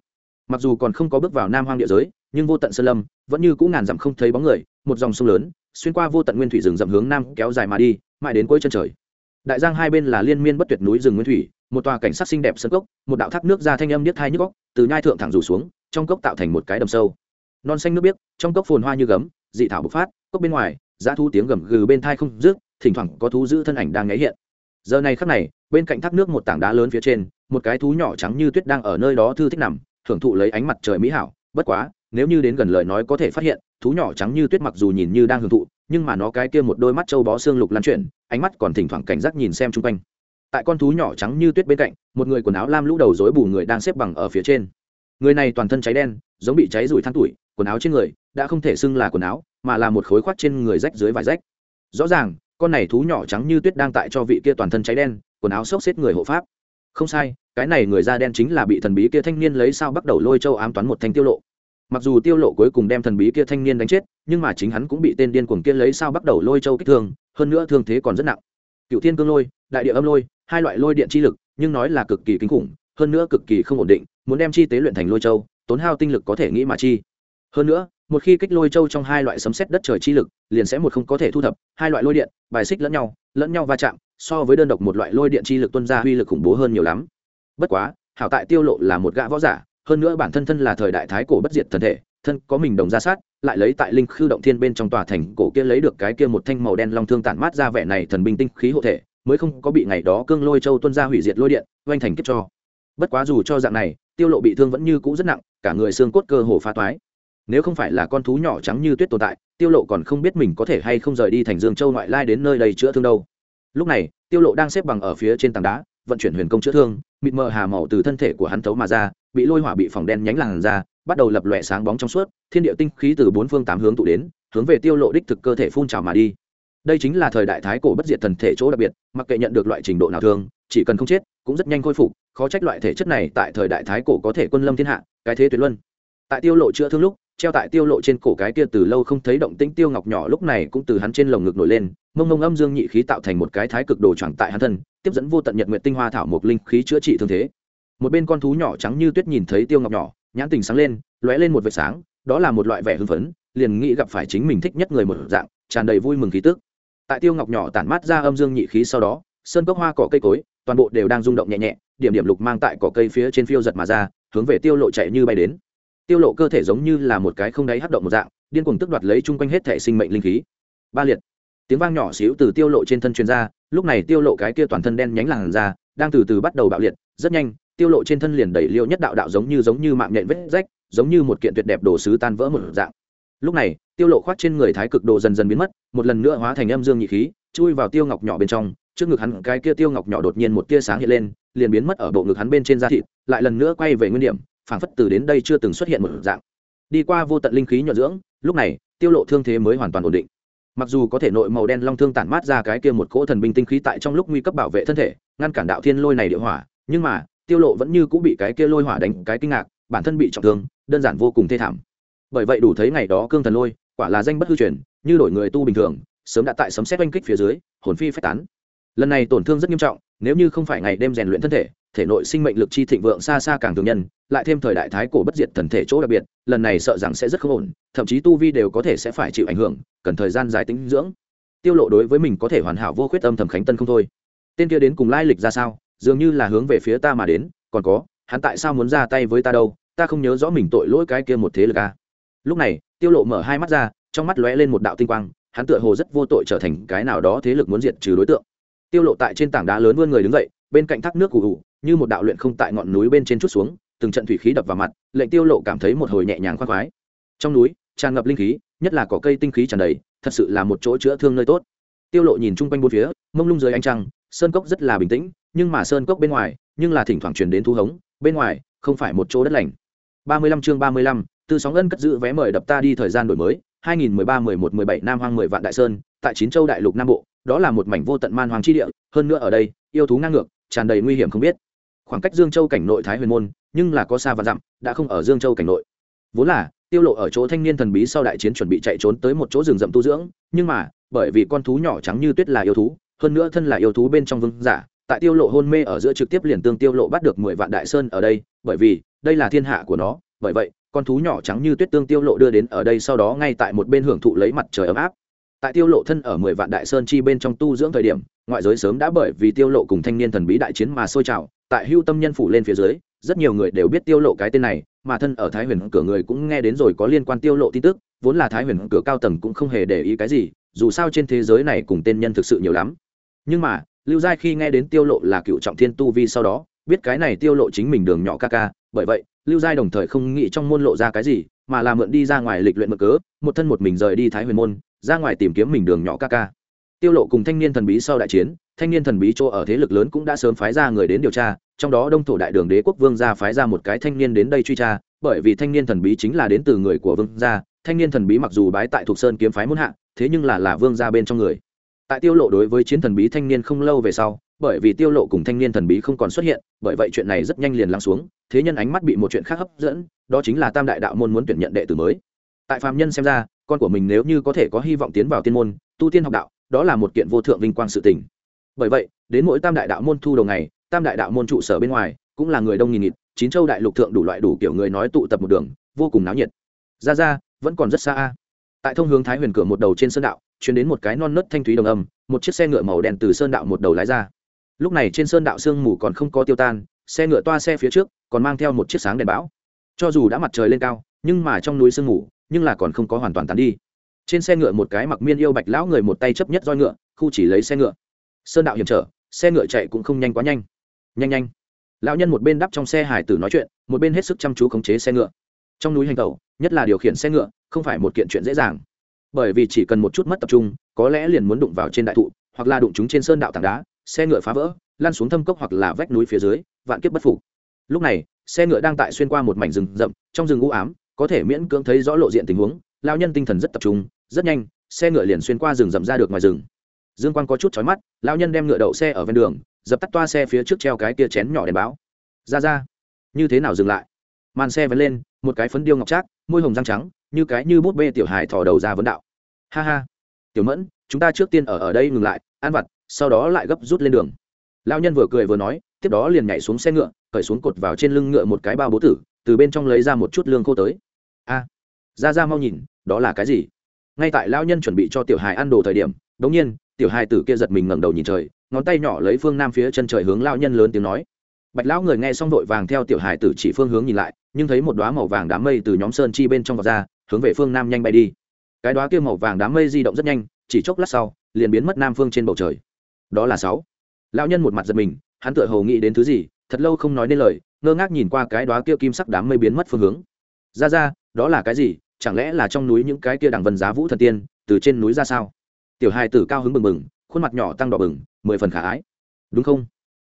mặc dù còn không có bước vào nam hoang địa giới, nhưng vô tận sơn lâm vẫn như cũng ngàn dặm không thấy bóng người, một dòng sông lớn xuyên qua vô tận nguyên thủy rừng rậm hướng nam kéo dài mà đi, mãi đến cuối chân trời. Đại giang hai bên là liên miên bất tuyệt núi rừng nguyên thủy, một tòa cảnh sắc xinh đẹp sân cốc, một đạo thác nước ra thanh âm niết thai nhức góc từ nhai thượng thẳng rủ xuống, trong cốc tạo thành một cái đầm sâu. Non xanh nước biếc, trong cốc phồn hoa như gấm, dị thảo bộc phát, cốc bên ngoài, giá thu tiếng gầm gừ bên thai không rước thỉnh thoảng có thú giữ thân ảnh đang ngáy hiện giờ này khắc này, bên cạnh thác nước một tảng đá lớn phía trên, một cái thú nhỏ trắng như tuyết đang ở nơi đó thư thích nằm, thưởng thụ lấy ánh mặt trời mỹ hảo. Bất quá, nếu như đến gần lời nói có thể phát hiện, thú nhỏ trắng như tuyết mặc dù nhìn như đang hưởng thụ, nhưng mà nó cái kia một đôi mắt trâu bó xương lục lan chuyển, ánh mắt còn thỉnh thoảng cảnh giác nhìn xem chung quanh. Tại con thú nhỏ trắng như tuyết bên cạnh, một người quần áo lam lũ đầu rối bù người đang xếp bằng ở phía trên. Người này toàn thân cháy đen, giống bị cháy rủi than tuổi, quần áo trên người, đã không thể xưng là quần áo, mà là một khối khoác trên người rách dưới vải rách. Rõ ràng con này thú nhỏ trắng như tuyết đang tại cho vị kia toàn thân cháy đen, quần áo xốc xếp người hộ pháp. Không sai, cái này người da đen chính là bị thần bí kia thanh niên lấy sao bắt đầu lôi châu ám toán một thanh tiêu lộ. Mặc dù tiêu lộ cuối cùng đem thần bí kia thanh niên đánh chết, nhưng mà chính hắn cũng bị tên điên cuồng kia lấy sao bắt đầu lôi châu kích thương, hơn nữa thương thế còn rất nặng. Cựu thiên cương lôi, đại địa âm lôi, hai loại lôi điện chi lực, nhưng nói là cực kỳ kinh khủng, hơn nữa cực kỳ không ổn định, muốn đem chi tế luyện thành lôi châu, tốn hao tinh lực có thể nghĩ mà chi. Hơn nữa một khi kích lôi châu trong hai loại sấm xét đất trời chi lực, liền sẽ một không có thể thu thập, hai loại lôi điện, bài xích lẫn nhau lẫn nhau va chạm, so với đơn độc một loại lôi điện chi lực tuân ra uy lực khủng bố hơn nhiều lắm. Bất quá, hảo tại tiêu lộ là một gã võ giả, hơn nữa bản thân thân là thời đại thái cổ bất diệt thần thể, thân có mình đồng ra sát, lại lấy tại linh khư động thiên bên trong tòa thành cổ kia lấy được cái kia một thanh màu đen long thương tản mát ra vẻ này thần binh tinh khí hộ thể, mới không có bị ngày đó cương lôi châu tuân ra hủy diệt lôi điện, oanh thành kiếp cho. Bất quá dù cho dạng này, tiêu lộ bị thương vẫn như cũ rất nặng, cả người xương cốt cơ hồ phá toái nếu không phải là con thú nhỏ trắng như tuyết tồn tại, tiêu lộ còn không biết mình có thể hay không rời đi thành dương châu ngoại lai đến nơi đây chữa thương đâu. Lúc này, tiêu lộ đang xếp bằng ở phía trên tảng đá, vận chuyển huyền công chữa thương, mịt mờ hà màu từ thân thể của hắn thấu mà ra, bị lôi hỏa bị phòng đen nhánh làn ra, bắt đầu lập lòe sáng bóng trong suốt, thiên địa tinh khí từ bốn phương tám hướng tụ đến, hướng về tiêu lộ đích thực cơ thể phun trào mà đi. Đây chính là thời đại thái cổ bất diệt thần thể chỗ đặc biệt, mặc kệ nhận được loại trình độ nào thương, chỉ cần không chết, cũng rất nhanh khôi phục, khó trách loại thể chất này tại thời đại thái cổ có thể quân lâm thiên hạ, cái thế tuyệt luân. Tại tiêu lộ chữa thương lúc treo tại tiêu lộ trên cổ cái kia từ lâu không thấy động tĩnh tiêu ngọc nhỏ lúc này cũng từ hắn trên lồng ngực nổi lên, mông mông âm dương nhị khí tạo thành một cái thái cực đồ tròn tại hắn thân, tiếp dẫn vô tận nhật nguyệt tinh hoa thảo một linh khí chữa trị thương thế. Một bên con thú nhỏ trắng như tuyết nhìn thấy tiêu ngọc nhỏ, nhãn tình sáng lên, lóe lên một vệt sáng, đó là một loại vẻ hưng phấn, liền nghĩ gặp phải chính mình thích nhất người một dạng, tràn đầy vui mừng khí tức. Tại tiêu ngọc nhỏ tản mát ra âm dương nhị khí sau đó, sơn cốc hoa cỏ cây cối, toàn bộ đều đang rung động nhẹ nhẹ, điểm điểm lục mang tại cỏ cây phía trên phiêu giật mà ra, hướng về tiêu lộ chạy như bay đến tiêu lộ cơ thể giống như là một cái không đáy hấp động một dạng, điên cuồng tức đoạt lấy chung quanh hết thể sinh mệnh linh khí. Ba liệt. Tiếng vang nhỏ xíu từ tiêu lộ trên thân truyền ra, lúc này tiêu lộ cái kia toàn thân đen nhánh làn ra đang từ từ bắt đầu bạo liệt, rất nhanh, tiêu lộ trên thân liền đẩy liêu nhất đạo đạo giống như giống như mạng nhện vết rách, giống như một kiện tuyệt đẹp đồ sứ tan vỡ một dạng. Lúc này, tiêu lộ khoát trên người thái cực đồ dần dần biến mất, một lần nữa hóa thành âm dương nhị khí, chui vào tiêu ngọc nhỏ bên trong, trước ngực hắn cái kia tiêu ngọc nhỏ đột nhiên một tia sáng hiện lên, liền biến mất ở bộ ngực hắn bên trên da thịt, lại lần nữa quay về nguyên điểm phảng phất từ đến đây chưa từng xuất hiện một dạng. Đi qua vô tận linh khí nhuận dưỡng, lúc này, tiêu lộ thương thế mới hoàn toàn ổn định. Mặc dù có thể nội màu đen long thương tản mát ra cái kia một cỗ thần binh tinh khí tại trong lúc nguy cấp bảo vệ thân thể, ngăn cản đạo thiên lôi này địa hỏa, nhưng mà, tiêu lộ vẫn như cũng bị cái kia lôi hỏa đánh cái kinh ngạc, bản thân bị trọng thương, đơn giản vô cùng thê thảm. Bởi vậy đủ thấy ngày đó cương thần lôi, quả là danh bất hư truyền, như đổi người tu bình thường, sớm đã tại sấm xét oanh kích phía dưới, hồn phi phách tán. Lần này tổn thương rất nghiêm trọng, nếu như không phải ngày đêm rèn luyện thân thể thể nội sinh mệnh lực chi thịnh vượng xa xa càng thường nhân, lại thêm thời đại thái cổ bất diệt thần thể chỗ đặc biệt, lần này sợ rằng sẽ rất không ổn, thậm chí tu vi đều có thể sẽ phải chịu ảnh hưởng, cần thời gian dài tính dưỡng. Tiêu lộ đối với mình có thể hoàn hảo vô khuyết âm thầm khánh tân không thôi. Tên kia đến cùng lai lịch ra sao, dường như là hướng về phía ta mà đến, còn có, hắn tại sao muốn ra tay với ta đâu, ta không nhớ rõ mình tội lỗi cái kia một thế lực à. lúc này, tiêu lộ mở hai mắt ra, trong mắt lóe lên một đạo tinh quang, hắn tựa hồ rất vô tội trở thành cái nào đó thế lực muốn diệt trừ đối tượng. Tiêu lộ tại trên tảng đá lớn vươn người đứng dậy bên cạnh thác nước cụ hủ như một đạo luyện không tại ngọn núi bên trên chút xuống từng trận thủy khí đập vào mặt lệnh tiêu lộ cảm thấy một hồi nhẹ nhàng khoan khoái. Trong núi tràn ngập linh khí nhất là cỏ cây tinh khí tràn đầy thật sự là một chỗ chữa thương nơi tốt. Tiêu lộ nhìn chung quanh bốn phía mông lung dưới ánh trăng sơn cốc rất là bình tĩnh nhưng mà sơn cốc bên ngoài nhưng là thỉnh thoảng truyền đến thu hống bên ngoài không phải một chỗ đất lành. 35 chương 35, từ sóng ân cất giữ vé mời đập ta đi thời gian đổi mới 2013-11-17 Nam Hoang 10 vạn đại sơn, tại chín châu đại lục Nam Bộ, đó là một mảnh vô tận man hoang chi địa, hơn nữa ở đây, yêu thú ngang ngược, tràn đầy nguy hiểm không biết. Khoảng cách Dương Châu cảnh nội Thái Huyền môn, nhưng là có xa và dặm, đã không ở Dương Châu cảnh nội. Vốn là, Tiêu Lộ ở chỗ thanh niên thần bí sau đại chiến chuẩn bị chạy trốn tới một chỗ rừng rậm tu dưỡng, nhưng mà, bởi vì con thú nhỏ trắng như tuyết là yêu thú, hơn nữa thân là yêu thú bên trong vương giả, tại Tiêu Lộ hôn mê ở giữa trực tiếp liền tương Tiêu Lộ bắt được 10 vạn đại sơn ở đây, bởi vì, đây là thiên hạ của nó, bởi vậy, con thú nhỏ trắng như tuyết tương tiêu lộ đưa đến ở đây sau đó ngay tại một bên hưởng thụ lấy mặt trời ấm áp tại tiêu lộ thân ở mười vạn đại sơn chi bên trong tu dưỡng thời điểm, ngoại giới sớm đã bởi vì tiêu lộ cùng thanh niên thần bí đại chiến mà sôi trào, tại hưu tâm nhân phủ lên phía dưới, rất nhiều người đều biết tiêu lộ cái tên này, mà thân ở thái huyền cửa người cũng nghe đến rồi có liên quan tiêu lộ tin tức, vốn là thái huyền cửa cao tầng cũng không hề để ý cái gì, dù sao trên thế giới này cùng tên nhân thực sự nhiều lắm. Nhưng mà, lưu giai khi nghe đến tiêu lộ là cựu trọng thiên tu vi sau đó, biết cái này tiêu lộ chính mình đường nhỏ ca ca, bởi vậy, lưu giai đồng thời không nghĩ trong môn lộ ra cái gì, mà là mượn đi ra ngoài lịch luyện mực cớ, một thân một mình rời đi thái huyền môn ra ngoài tìm kiếm mình đường nhỏ ca ca. Tiêu lộ cùng thanh niên thần bí sau đại chiến, thanh niên thần bí chỗ ở thế lực lớn cũng đã sớm phái ra người đến điều tra, trong đó đông thổ đại đường đế quốc vương gia phái ra một cái thanh niên đến đây truy tra, bởi vì thanh niên thần bí chính là đến từ người của vương gia, thanh niên thần bí mặc dù bái tại thuộc sơn kiếm phái muốn hạ, thế nhưng là là vương gia bên trong người. Tại tiêu lộ đối với chiến thần bí thanh niên không lâu về sau, bởi vì tiêu lộ cùng thanh niên thần bí không còn xuất hiện, bởi vậy chuyện này rất nhanh liền lắng xuống, thế nhân ánh mắt bị một chuyện khác hấp dẫn, đó chính là tam đại đạo môn muốn tuyển nhận đệ tử mới. Tại phạm nhân xem ra con của mình nếu như có thể có hy vọng tiến vào tiên môn, tu tiên học đạo, đó là một kiện vô thượng vinh quang sự tình. Bởi vậy, đến mỗi tam đại đạo môn thu đầu ngày, tam đại đạo môn trụ sở bên ngoài, cũng là người đông nghìn nghịt, chín châu đại lục thượng đủ loại đủ kiểu người nói tụ tập một đường, vô cùng náo nhiệt. Ra ra, vẫn còn rất xa a. Tại thông hướng thái huyền cửa một đầu trên sơn đạo chuyển đến một cái non nớt thanh thúy đồng âm, một chiếc xe ngựa màu đen từ sơn đạo một đầu lái ra. Lúc này trên sơn đạo sương mù còn không có tiêu tan, xe ngựa toa xe phía trước, còn mang theo một chiếc sáng đèn bão cho dù đã mặt trời lên cao, nhưng mà trong núi sương mù nhưng là còn không có hoàn toàn tán đi. Trên xe ngựa một cái mặc miên yêu bạch lão người một tay chấp nhất roi ngựa, khu chỉ lấy xe ngựa. Sơn đạo hiểm trở, xe ngựa chạy cũng không nhanh quá nhanh. Nhanh nhanh. Lão nhân một bên đắp trong xe hải tử nói chuyện, một bên hết sức chăm chú khống chế xe ngựa. Trong núi hành tẩu, nhất là điều khiển xe ngựa, không phải một kiện chuyện dễ dàng. Bởi vì chỉ cần một chút mất tập trung, có lẽ liền muốn đụng vào trên đại thụ, hoặc là đụng chúng trên sơn đạo tảng đá, xe ngựa phá vỡ lan xuống thâm cốc hoặc là vách núi phía dưới, vạn kiếp bất phục. Lúc này, xe ngựa đang tại xuyên qua một mảnh rừng rậm, trong rừng u ám có thể miễn cưỡng thấy rõ lộ diện tình huống lao nhân tinh thần rất tập trung, rất nhanh, xe ngựa liền xuyên qua rừng rậm ra được ngoài rừng. Dương quang có chút chói mắt lao nhân đem ngựa đậu xe ở ven đường, dập tắt toa xe phía trước treo cái kia chén nhỏ đèn báo. Ra ra, như thế nào dừng lại? Màn xe vẫn lên, một cái phấn điêu ngọc trác, môi hồng răng trắng, như cái như bút bê tiểu hài thò đầu ra vấn đạo. Ha ha, tiểu mẫn, chúng ta trước tiên ở ở đây ngừng lại, ăn vặt, sau đó lại gấp rút lên đường. Lao nhân vừa cười vừa nói, tiếp đó liền nhảy xuống xe ngựa cởi xuống cột vào trên lưng ngựa một cái bao bố tử, từ bên trong lấy ra một chút lương khô tới a. Ra ra mau nhìn, đó là cái gì? Ngay tại lao nhân chuẩn bị cho tiểu hài ăn đồ thời điểm, đống nhiên, tiểu hài tử kia giật mình ngẩng đầu nhìn trời, ngón tay nhỏ lấy phương nam phía chân trời hướng lao nhân lớn tiếng nói. Bạch lão người nghe xong vội vàng theo tiểu hài tử chỉ phương hướng nhìn lại, nhưng thấy một đoá màu vàng đám mây từ nhóm sơn chi bên trong vọt ra, hướng về phương nam nhanh bay đi. Cái đoá kia màu vàng đám mây di động rất nhanh, chỉ chốc lát sau, liền biến mất nam phương trên bầu trời. Đó là sáu. Lão nhân một mặt giật mình, hắn tựa hồ nghĩ đến thứ gì, thật lâu không nói nên lời, ngơ ngác nhìn qua cái đoá kia kim sắc đám mây biến mất phương hướng. Ra ra đó là cái gì? Chẳng lẽ là trong núi những cái kia đằng vân giá vũ thần tiên, từ trên núi ra sao? Tiểu hai tử cao hứng bừng bừng, khuôn mặt nhỏ tăng đỏ bừng, mười phần khả ái. Đúng không?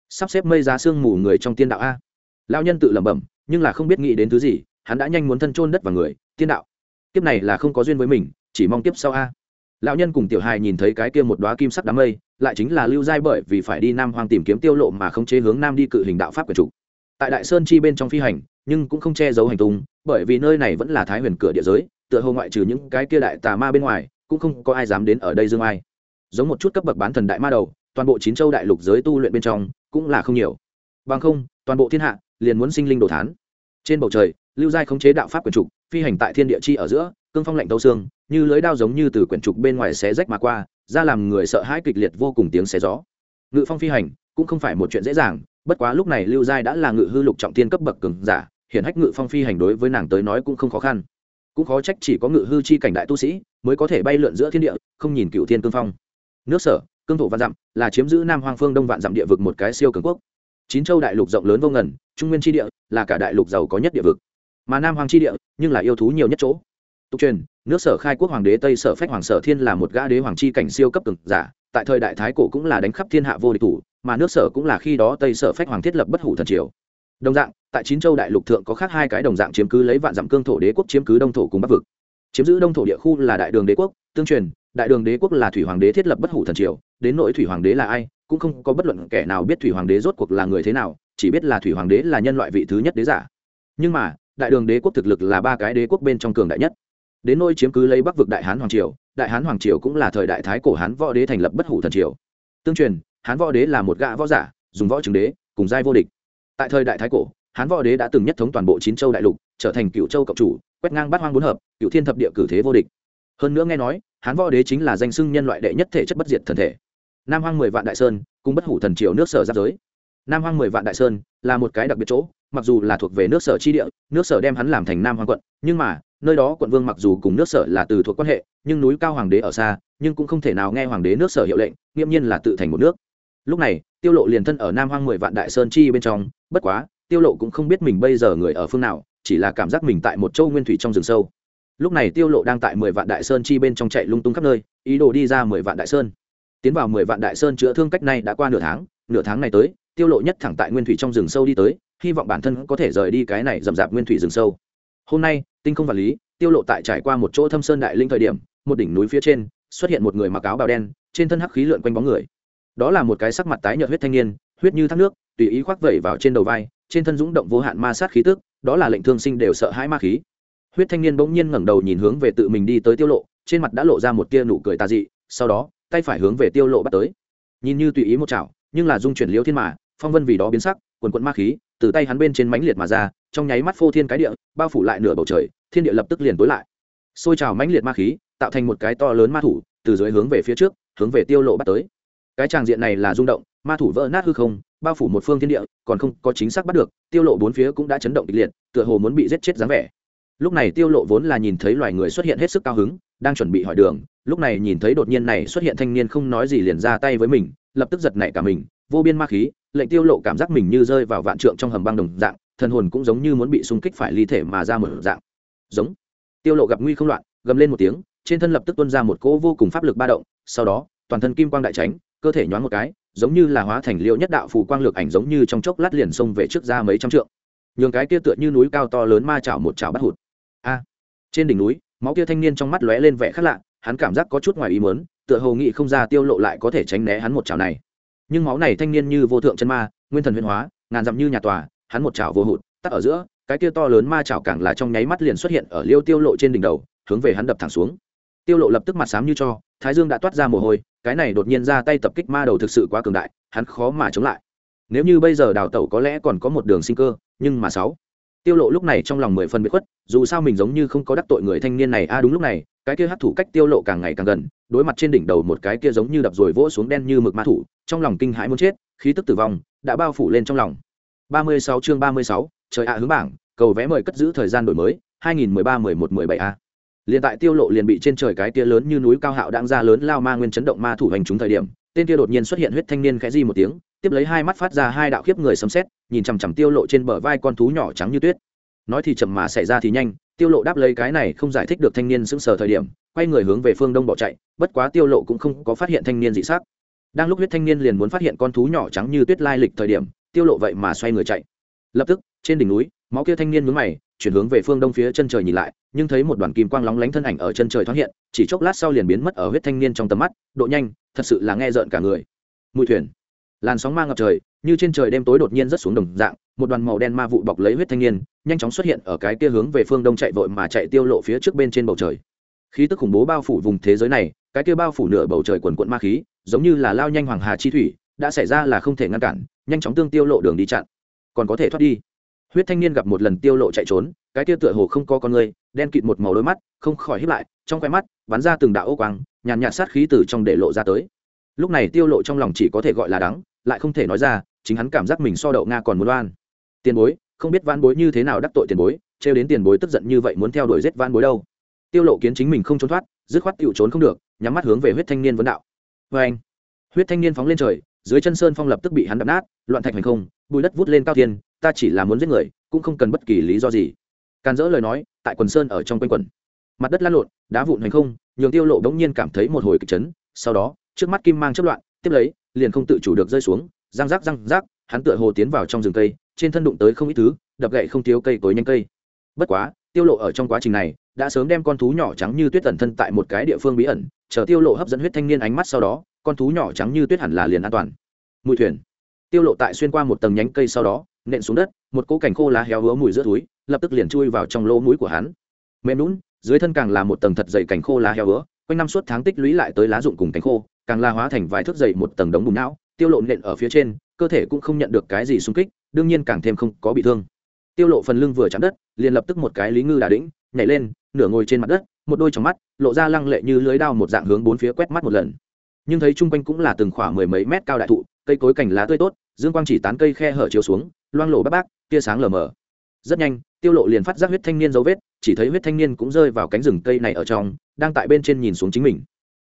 Sắp xếp mây giá sương mù người trong tiên đạo a. Lão nhân tự lẩm bẩm, nhưng là không biết nghĩ đến thứ gì, hắn đã nhanh muốn thân chôn đất và người, tiên đạo. Kiếp này là không có duyên với mình, chỉ mong kiếp sau a. Lão nhân cùng tiểu hài nhìn thấy cái kia một đoá kim sắc đám mây, lại chính là lưu giai bởi vì phải đi nam hoang tìm kiếm tiêu lộ mà không chế hướng nam đi cự hình đạo pháp của chủ. Tại đại sơn chi bên trong phi hành, nhưng cũng không che giấu hành tung bởi vì nơi này vẫn là thái huyền cửa địa giới, tựa hồ ngoại trừ những cái kia đại tà ma bên ngoài, cũng không có ai dám đến ở đây dương ai. Giống một chút cấp bậc bán thần đại ma đầu, toàn bộ chín châu đại lục giới tu luyện bên trong cũng là không nhiều. Bằng không, toàn bộ thiên hạ liền muốn sinh linh đồ thán. Trên bầu trời, lưu giai khống chế đạo pháp quyển trục, phi hành tại thiên địa chi ở giữa, cương phong lạnh tấu xương, như lưới đao giống như từ quyển trục bên ngoài xé rách mà qua, ra làm người sợ hãi kịch liệt vô cùng tiếng xé gió. Ngự phong phi hành cũng không phải một chuyện dễ dàng, bất quá lúc này lưu giai đã là ngự hư lục trọng tiên cấp bậc cường giả hiện hách ngự phong phi hành đối với nàng tới nói cũng không khó khăn. Cũng khó trách chỉ có ngự hư chi cảnh đại tu sĩ mới có thể bay lượn giữa thiên địa, không nhìn cựu thiên cương phong. Nước sở, cương thổ vạn dặm, là chiếm giữ nam hoang phương đông vạn dặm địa vực một cái siêu cường quốc. Chín châu đại lục rộng lớn vô ngần, trung nguyên tri địa là cả đại lục giàu có nhất địa vực. Mà nam hoang tri địa, nhưng là yêu thú nhiều nhất chỗ. Tục truyền, nước sở khai quốc hoàng đế tây sở phách hoàng sở thiên là một gã đế hoàng chi cảnh siêu cấp cường giả, tại thời đại thái cổ cũng là đánh khắp thiên hạ vô địch thủ, mà nước sở cũng là khi đó tây sở phách hoàng thiết lập bất hủ thần triều đồng dạng, tại chín châu đại lục thượng có khác hai cái đồng dạng chiếm cứ lấy vạn dặm cương thổ đế quốc chiếm cứ đông thổ cùng bắc vực. Chiếm giữ đông thổ địa khu là đại đường đế quốc, tương truyền, đại đường đế quốc là thủy hoàng đế thiết lập bất hủ thần triều, đến nỗi thủy hoàng đế là ai, cũng không có bất luận kẻ nào biết thủy hoàng đế rốt cuộc là người thế nào, chỉ biết là thủy hoàng đế là nhân loại vị thứ nhất đế giả. Nhưng mà, đại đường đế quốc thực lực là ba cái đế quốc bên trong cường đại nhất. Đến nỗi chiếm cứ lấy bắc vực đại hán hoàng triều, đại hán hoàng triều cũng là thời đại thái cổ hán võ đế thành lập bất hủ thần triều. Tương truyền, hán võ đế là một gã võ giả, dùng võ chứng đế, cùng giai vô địch tại thời đại thái cổ, hán võ đế đã từng nhất thống toàn bộ chín châu đại lục, trở thành cựu châu cộng chủ, quét ngang bát hoang bốn hợp, cựu thiên thập địa cử thế vô địch. Hơn nữa nghe nói, hán võ đế chính là danh xưng nhân loại đệ nhất thể chất bất diệt thần thể. Nam hoang mười vạn đại sơn, cùng bất hủ thần triều nước sở giáp giới. Nam hoang mười vạn đại sơn là một cái đặc biệt chỗ, mặc dù là thuộc về nước sở chi địa, nước sở đem hắn làm thành nam hoang quận, nhưng mà, nơi đó quận vương mặc dù cùng nước sở là từ thuộc quan hệ, nhưng núi cao hoàng đế ở xa, nhưng cũng không thể nào nghe hoàng đế nước sở hiệu lệnh, nghiêm nhiên là tự thành một nước lúc này, tiêu lộ liền thân ở nam hoang mười vạn đại sơn chi bên trong, bất quá, tiêu lộ cũng không biết mình bây giờ người ở phương nào, chỉ là cảm giác mình tại một châu nguyên thủy trong rừng sâu. Lúc này tiêu lộ đang tại mười vạn đại sơn chi bên trong chạy lung tung khắp nơi, ý đồ đi ra mười vạn đại sơn. Tiến vào mười vạn đại sơn chữa thương cách này đã qua nửa tháng nửa tháng này tới, tiêu lộ nhất thẳng tại nguyên thủy trong rừng sâu đi tới, hy vọng bản thân có thể rời đi cái này rầm rạp nguyên thủy rừng sâu. Hôm nay, tinh không vật lý, tiêu lộ tại trải qua một chỗ thâm sơn đại linh thời điểm, một đỉnh núi phía trên, xuất hiện một người mặc áo bào đen, trên thân hắc khí lượn quanh bóng người đó là một cái sắc mặt tái nhợt huyết thanh niên, huyết như thác nước, tùy ý khoác vẩy vào trên đầu vai, trên thân dũng động vô hạn ma sát khí tức, đó là lệnh thương sinh đều sợ hãi ma khí. Huyết thanh niên bỗng nhiên ngẩng đầu nhìn hướng về tự mình đi tới tiêu lộ, trên mặt đã lộ ra một tia nụ cười tà dị, sau đó, tay phải hướng về tiêu lộ bắt tới. Nhìn như tùy ý một chảo, nhưng là dung chuyển liễu thiên mà, phong vân vì đó biến sắc, quần quận ma khí, từ tay hắn bên trên mãnh liệt mà ra, trong nháy mắt phô thiên cái địa, bao phủ lại nửa bầu trời, thiên địa lập tức liền tối lại. Xôi trào mãnh liệt ma khí, tạo thành một cái to lớn ma thủ, từ dưới hướng về phía trước, hướng về tiêu lộ bắt tới cái tràng diện này là rung động, ma thủ vỡ nát hư không, bao phủ một phương thiên địa, còn không có chính xác bắt được, tiêu lộ bốn phía cũng đã chấn động kịch liệt, tựa hồ muốn bị giết chết dáng vẻ. Lúc này tiêu lộ vốn là nhìn thấy loài người xuất hiện hết sức cao hứng, đang chuẩn bị hỏi đường, lúc này nhìn thấy đột nhiên này xuất hiện thanh niên không nói gì liền ra tay với mình, lập tức giật nảy cả mình, vô biên ma khí, lệnh tiêu lộ cảm giác mình như rơi vào vạn trượng trong hầm băng đồng dạng, thần hồn cũng giống như muốn bị xung kích phải ly thể mà ra mở dạng. Giống. Tiêu lộ gặp nguy không loạn, gầm lên một tiếng, trên thân lập tức tuôn ra một cỗ vô cùng pháp lực ba động, sau đó, toàn thân kim quang đại tránh cơ thể nhoáng một cái, giống như là hóa thành liêu nhất đạo phù quang lược ảnh giống như trong chốc lát liền xông về trước ra mấy trăm trượng. Nhường cái kia tựa như núi cao to lớn ma chảo một chảo bắt hụt. A! Trên đỉnh núi, máu kia thanh niên trong mắt lóe lên vẻ khác lạ, hắn cảm giác có chút ngoài ý muốn, tựa hồ nghĩ không ra tiêu lộ lại có thể tránh né hắn một chảo này. Nhưng máu này thanh niên như vô thượng chân ma, nguyên thần huyền hóa, ngàn dặm như nhà tòa, hắn một chảo vô hụt tắt ở giữa, cái kia to lớn ma chảo càng là trong nháy mắt liền xuất hiện ở liêu tiêu lộ trên đỉnh đầu, hướng về hắn đập thẳng xuống. Tiêu lộ lập tức mặt sám như cho, thái dương đã toát ra mồ hôi cái này đột nhiên ra tay tập kích ma đầu thực sự quá cường đại hắn khó mà chống lại. Nếu như bây giờ đào tẩu có lẽ còn có một đường sinh cơ nhưng mà sáu. Tiêu lộ lúc này trong lòng mười phần bị khuất dù sao mình giống như không có đắc tội người thanh niên này a đúng lúc này cái kia hấp thủ cách tiêu lộ càng ngày càng gần đối mặt trên đỉnh đầu một cái kia giống như đập rồi vỗ xuống đen như mực ma thủ trong lòng kinh hãi muốn chết khí tức tử vong đã bao phủ lên trong lòng. 36 chương 36, trời ạ à, hướng bảng cầu vé mời cất giữ thời gian đổi mới 2013 11 17 a liền tại tiêu lộ liền bị trên trời cái tia lớn như núi cao hạo đang ra lớn lao ma nguyên chấn động ma thủ hành chúng thời điểm, tên kia đột nhiên xuất hiện huyết thanh niên khẽ di một tiếng, tiếp lấy hai mắt phát ra hai đạo khiếp người sấm sét, nhìn chằm chằm tiêu lộ trên bờ vai con thú nhỏ trắng như tuyết. Nói thì chậm mà xảy ra thì nhanh, tiêu lộ đáp lấy cái này không giải thích được thanh niên sững sờ thời điểm, quay người hướng về phương đông bỏ chạy, bất quá tiêu lộ cũng không có phát hiện thanh niên dị sắc. Đang lúc huyết thanh niên liền muốn phát hiện con thú nhỏ trắng như tuyết lai lịch thời điểm, tiêu lộ vậy mà xoay người chạy. Lập tức, trên đỉnh núi, máu kia thanh niên mướn mày chuyển hướng về phương đông phía chân trời nhìn lại, nhưng thấy một đoàn kim quang lóng lánh thân ảnh ở chân trời thoáng hiện, chỉ chốc lát sau liền biến mất ở huyết thanh niên trong tầm mắt, độ nhanh, thật sự là nghe rợn cả người. Mùi thuyền, làn sóng ma ngập trời, như trên trời đêm tối đột nhiên rất xuống đồng dạng, một đoàn màu đen ma vụ bọc lấy huyết thanh niên, nhanh chóng xuất hiện ở cái kia hướng về phương đông chạy vội mà chạy tiêu lộ phía trước bên trên bầu trời. Khí tức khủng bố bao phủ vùng thế giới này, cái kia bao phủ nửa bầu trời quần quận ma khí, giống như là lao nhanh hoàng hà chi thủy, đã xảy ra là không thể ngăn cản, nhanh chóng tương tiêu lộ đường đi chặn. Còn có thể thoát đi huyết thanh niên gặp một lần tiêu lộ chạy trốn, cái tiêu tựa hồ không có con người, đen kịt một màu đôi mắt, không khỏi hít lại, trong quay mắt, bắn ra từng đạo ô quang, nhàn nhạt sát khí từ trong để lộ ra tới. Lúc này tiêu lộ trong lòng chỉ có thể gọi là đắng, lại không thể nói ra, chính hắn cảm giác mình so đậu nga còn muốn oan. Tiền bối, không biết van bối như thế nào đắc tội tiền bối, trêu đến tiền bối tức giận như vậy muốn theo đuổi giết van bối đâu. Tiêu lộ kiến chính mình không trốn thoát, dứt khoát tiểu trốn không được, nhắm mắt hướng về huyết thanh niên vấn đạo. Với anh, huyết thanh niên phóng lên trời, dưới chân sơn phong lập tức bị hắn đập nát, loạn thạch hành không bùi đất vút lên cao thiên ta chỉ là muốn giết người, cũng không cần bất kỳ lý do gì. Càn dỡ lời nói, tại quần sơn ở trong quanh quần mặt đất lăn lộn, đá vụn hành không, nhường tiêu lộ đống nhiên cảm thấy một hồi kịch chấn, sau đó, trước mắt kim mang chấp loạn, tiếp lấy, liền không tự chủ được rơi xuống, răng rác răng rác, hắn tựa hồ tiến vào trong rừng cây, trên thân đụng tới không ít thứ, đập gậy không thiếu cây tối nhanh cây. Bất quá, tiêu lộ ở trong quá trình này, đã sớm đem con thú nhỏ trắng như tuyết ẩn thân tại một cái địa phương bí ẩn, chờ tiêu lộ hấp dẫn huyết thanh niên ánh mắt sau đó, con thú nhỏ trắng như tuyết hẳn là liền an toàn. Mùi thuyền. Tiêu lộ tại xuyên qua một tầng nhánh cây sau đó nện xuống đất, một cỗ cảnh khô lá héo hứa mùi giữa túi, lập tức liền chui vào trong lỗ mũi của hắn. Mềm lún dưới thân càng là một tầng thật dày cảnh khô lá héo hứa, quanh năm suốt tháng tích lũy lại tới lá dụng cùng cảnh khô, càng la hóa thành vài thước dày một tầng đống bùn não, tiêu lộ nện ở phía trên, cơ thể cũng không nhận được cái gì xung kích, đương nhiên càng thêm không có bị thương. Tiêu lộ phần lưng vừa chạm đất, liền lập tức một cái lý ngư đà đĩnh, nhảy lên, nửa ngồi trên mặt đất, một đôi trong mắt, lộ ra lăng lệ như lưới đao một dạng hướng bốn phía quét mắt một lần. Nhưng thấy chung quanh cũng là từng khoảng mười mấy mét cao đại thụ cây cối cành lá tươi tốt, dương quang chỉ tán cây khe hở chiếu xuống, loang lổ bác bác tia sáng lờ mờ. Rất nhanh, tiêu lộ liền phát giác huyết thanh niên dấu vết, chỉ thấy huyết thanh niên cũng rơi vào cánh rừng cây này ở trong, đang tại bên trên nhìn xuống chính mình.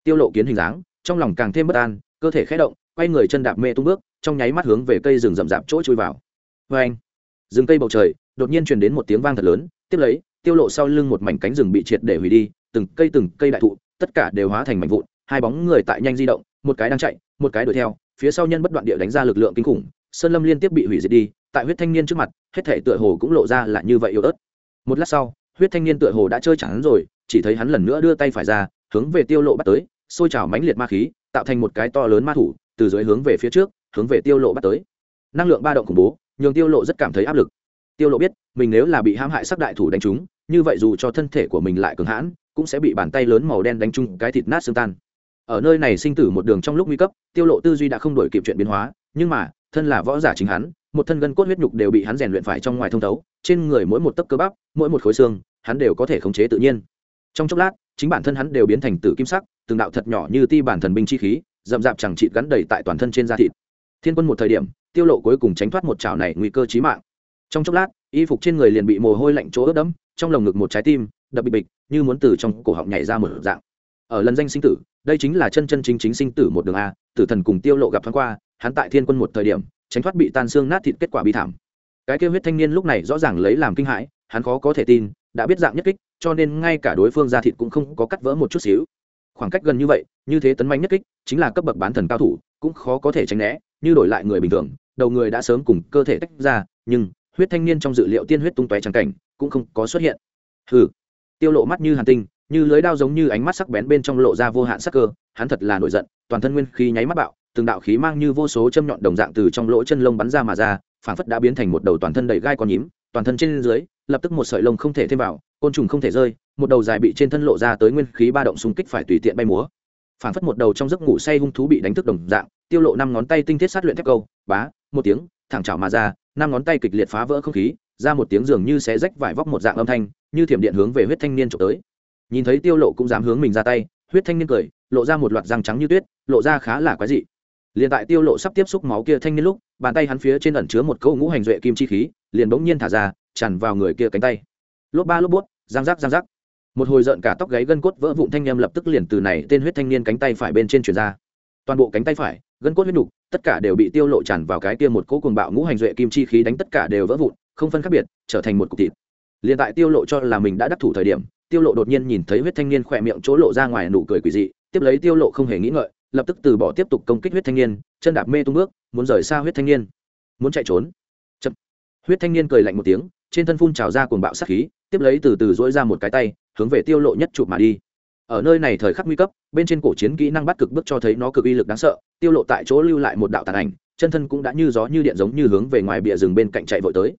Tiêu lộ kiến hình dáng, trong lòng càng thêm bất an, cơ thể khẽ động, quay người chân đạp mê tung bước, trong nháy mắt hướng về cây rừng rậm rạp chỗ chui vào. Vê anh rừng cây bầu trời, đột nhiên truyền đến một tiếng vang thật lớn, tiếp lấy, tiêu lộ sau lưng một mảnh cánh rừng bị triệt để hủy đi, từng cây từng cây đại thụ, tất cả đều hóa thành mảnh vụn, hai bóng người tại nhanh di động, một cái đang chạy, một cái đuổi theo phía sau nhân bất đoạn địa đánh ra lực lượng kinh khủng, sơn lâm liên tiếp bị hủy diệt đi, tại huyết thanh niên trước mặt, hết thể tựa hồ cũng lộ ra là như vậy yếu ớt. Một lát sau, huyết thanh niên tựa hồ đã chơi chẳng rồi, chỉ thấy hắn lần nữa đưa tay phải ra, hướng về tiêu lộ bắt tới, xôi trào mãnh liệt ma khí, tạo thành một cái to lớn ma thủ, từ dưới hướng về phía trước, hướng về tiêu lộ bắt tới. Năng lượng ba động khủng bố, nhường tiêu lộ rất cảm thấy áp lực. Tiêu lộ biết, mình nếu là bị hãm hại sắc đại thủ đánh trúng, như vậy dù cho thân thể của mình lại cường hãn, cũng sẽ bị bàn tay lớn màu đen đánh trúng cái thịt nát xương tan ở nơi này sinh tử một đường trong lúc nguy cấp, tiêu lộ tư duy đã không đổi kịp chuyện biến hóa, nhưng mà, thân là võ giả chính hắn, một thân gân cốt huyết nhục đều bị hắn rèn luyện phải trong ngoài thông thấu, trên người mỗi một tấc cơ bắp, mỗi một khối xương, hắn đều có thể khống chế tự nhiên. Trong chốc lát, chính bản thân hắn đều biến thành tử kim sắc, từng đạo thật nhỏ như ti bản thần binh chi khí, rậm rạp chẳng chịt gắn đầy tại toàn thân trên da thịt. Thiên quân một thời điểm, tiêu lộ cuối cùng tránh thoát một chảo này nguy cơ chí mạng. Trong chốc lát, y phục trên người liền bị mồ hôi lạnh chỗ ướt đẫm, trong lồng ngực một trái tim, đập bịch bịch, như muốn từ trong cổ họng nhảy ra một dạng. Ở lần danh sinh tử đây chính là chân chân chính chính sinh tử một đường a, tử thần cùng tiêu lộ gặp thoáng qua, hắn tại thiên quân một thời điểm, tránh thoát bị tan xương nát thịt kết quả bi thảm. Cái kêu huyết thanh niên lúc này rõ ràng lấy làm kinh hãi, hắn khó có thể tin, đã biết dạng nhất kích, cho nên ngay cả đối phương ra thịt cũng không có cắt vỡ một chút xíu. Khoảng cách gần như vậy, như thế tấn manh nhất kích, chính là cấp bậc bán thần cao thủ, cũng khó có thể tránh né, như đổi lại người bình thường, đầu người đã sớm cùng cơ thể tách ra, nhưng huyết thanh niên trong dự liệu tiên huyết tung tóe trắng cảnh, cũng không có xuất hiện. Hừ. Tiêu lộ mắt như hàn tinh như lưới đao giống như ánh mắt sắc bén bên trong lộ ra vô hạn sắc cơ, hắn thật là nổi giận, toàn thân nguyên khí nháy mắt bạo, từng đạo khí mang như vô số châm nhọn đồng dạng từ trong lỗ chân lông bắn ra mà ra, phảng phất đã biến thành một đầu toàn thân đầy gai con nhím, toàn thân trên dưới, lập tức một sợi lông không thể thêm vào, côn trùng không thể rơi, một đầu dài bị trên thân lộ ra tới nguyên khí ba động xung kích phải tùy tiện bay múa. Phảng phất một đầu trong giấc ngủ say hung thú bị đánh thức đồng dạng, tiêu lộ năm ngón tay tinh thiết sát luyện thép câu, bá, một tiếng, thẳng chảo mà ra, năm ngón tay kịch liệt phá vỡ không khí, ra một tiếng dường như xé rách vải vóc một dạng âm thanh, như thiểm điện hướng về huyết thanh niên trộm tới nhìn thấy tiêu lộ cũng dám hướng mình ra tay huyết thanh niên cười lộ ra một loạt răng trắng như tuyết lộ ra khá là quái dị. Liền tại tiêu lộ sắp tiếp xúc máu kia thanh niên lúc bàn tay hắn phía trên ẩn chứa một câu ngũ hành duệ kim chi khí liền bỗng nhiên thả ra tràn vào người kia cánh tay. Lốp ba lốp bút răng rắc răng rắc. Một hồi giận cả tóc gáy gân cốt vỡ vụn thanh niên lập tức liền từ này tên huyết thanh niên cánh tay phải bên trên truyền ra. Toàn bộ cánh tay phải gân cốt huyết đủ, tất cả đều bị tiêu lộ tràn vào cái kia một cỗ cuồng bạo ngũ hành duệ kim chi khí đánh tất cả đều vỡ vụn không phân khác biệt trở thành một cục thịt. Liền tại tiêu lộ cho là mình đã đắc thủ thời điểm tiêu lộ đột nhiên nhìn thấy huyết thanh niên khỏe miệng chỗ lộ ra ngoài nụ cười quỷ dị, tiếp lấy tiêu lộ không hề nghĩ ngợi, lập tức từ bỏ tiếp tục công kích huyết thanh niên, chân đạp mê tung bước, muốn rời xa huyết thanh niên. Muốn chạy trốn. Chậm. huyết thanh niên cười lạnh một tiếng, trên thân phun trào ra cuồng bạo sát khí, tiếp lấy từ từ dỗi ra một cái tay, hướng về tiêu lộ nhất chụp mà đi. Ở nơi này thời khắc nguy cấp, bên trên cổ chiến kỹ năng bắt cực bước cho thấy nó cực uy lực đáng sợ, tiêu lộ tại chỗ lưu lại một đạo tàn ảnh, chân thân cũng đã như gió như điện giống như hướng về ngoài bìa rừng bên cạnh chạy vội tới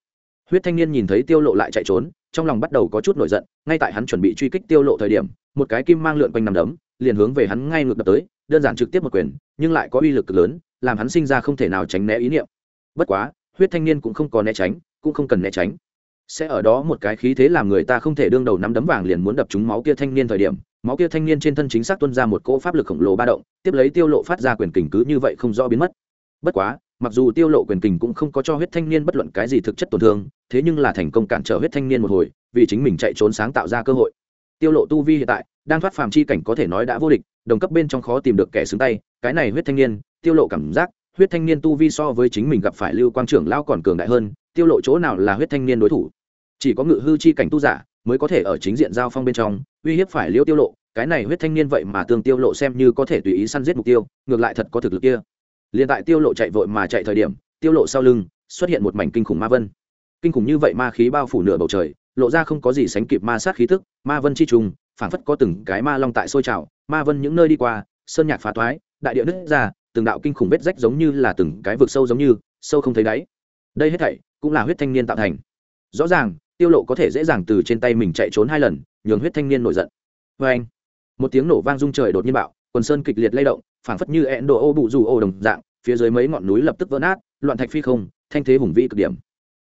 huyết thanh niên nhìn thấy tiêu lộ lại chạy trốn, trong lòng bắt đầu có chút nổi giận, ngay tại hắn chuẩn bị truy kích tiêu lộ thời điểm, một cái kim mang lượn quanh nằm đấm, liền hướng về hắn ngay ngược đập tới, đơn giản trực tiếp một quyền, nhưng lại có uy lực cực lớn, làm hắn sinh ra không thể nào tránh né ý niệm. Bất quá, huyết thanh niên cũng không có né tránh, cũng không cần né tránh. Sẽ ở đó một cái khí thế làm người ta không thể đương đầu nắm đấm vàng liền muốn đập trúng máu kia thanh niên thời điểm, máu kia thanh niên trên thân chính xác tuân ra một cỗ pháp lực khổng lồ ba động, tiếp lấy tiêu lộ phát ra quyền kình cứ như vậy không rõ biến mất. Bất quá mặc dù tiêu lộ quyền kình cũng không có cho huyết thanh niên bất luận cái gì thực chất tổn thương, thế nhưng là thành công cản trở huyết thanh niên một hồi, vì chính mình chạy trốn sáng tạo ra cơ hội. Tiêu lộ tu vi hiện tại, đang thoát phàm chi cảnh có thể nói đã vô địch, đồng cấp bên trong khó tìm được kẻ xứng tay, cái này huyết thanh niên, tiêu lộ cảm giác, huyết thanh niên tu vi so với chính mình gặp phải lưu quang trưởng lao còn cường đại hơn, tiêu lộ chỗ nào là huyết thanh niên đối thủ? Chỉ có ngự hư chi cảnh tu giả mới có thể ở chính diện giao phong bên trong, uy hiếp phải liêu tiêu lộ, cái này huyết thanh niên vậy mà tương tiêu lộ xem như có thể tùy ý săn giết mục tiêu, ngược lại thật có thực lực kia liền tại tiêu lộ chạy vội mà chạy thời điểm, tiêu lộ sau lưng xuất hiện một mảnh kinh khủng ma vân. Kinh khủng như vậy ma khí bao phủ nửa bầu trời, lộ ra không có gì sánh kịp ma sát khí tức, ma vân chi trùng, phảng phất có từng cái ma long tại sôi trào, ma vân những nơi đi qua, sơn nhạc phá toái, đại địa nứt ra, từng đạo kinh khủng vết rách giống như là từng cái vực sâu giống như, sâu không thấy đáy. Đây hết thảy cũng là huyết thanh niên tạo thành. Rõ ràng, tiêu lộ có thể dễ dàng từ trên tay mình chạy trốn hai lần, nhường huyết thanh niên nổi giận. Với anh một tiếng nổ vang rung trời đột nhiên bạo quần sơn kịch liệt lay động, phảng phất như ẹn độ ô bụ dù ô đồng dạng, phía dưới mấy ngọn núi lập tức vỡ nát, loạn thạch phi không, thanh thế hùng vĩ cực điểm.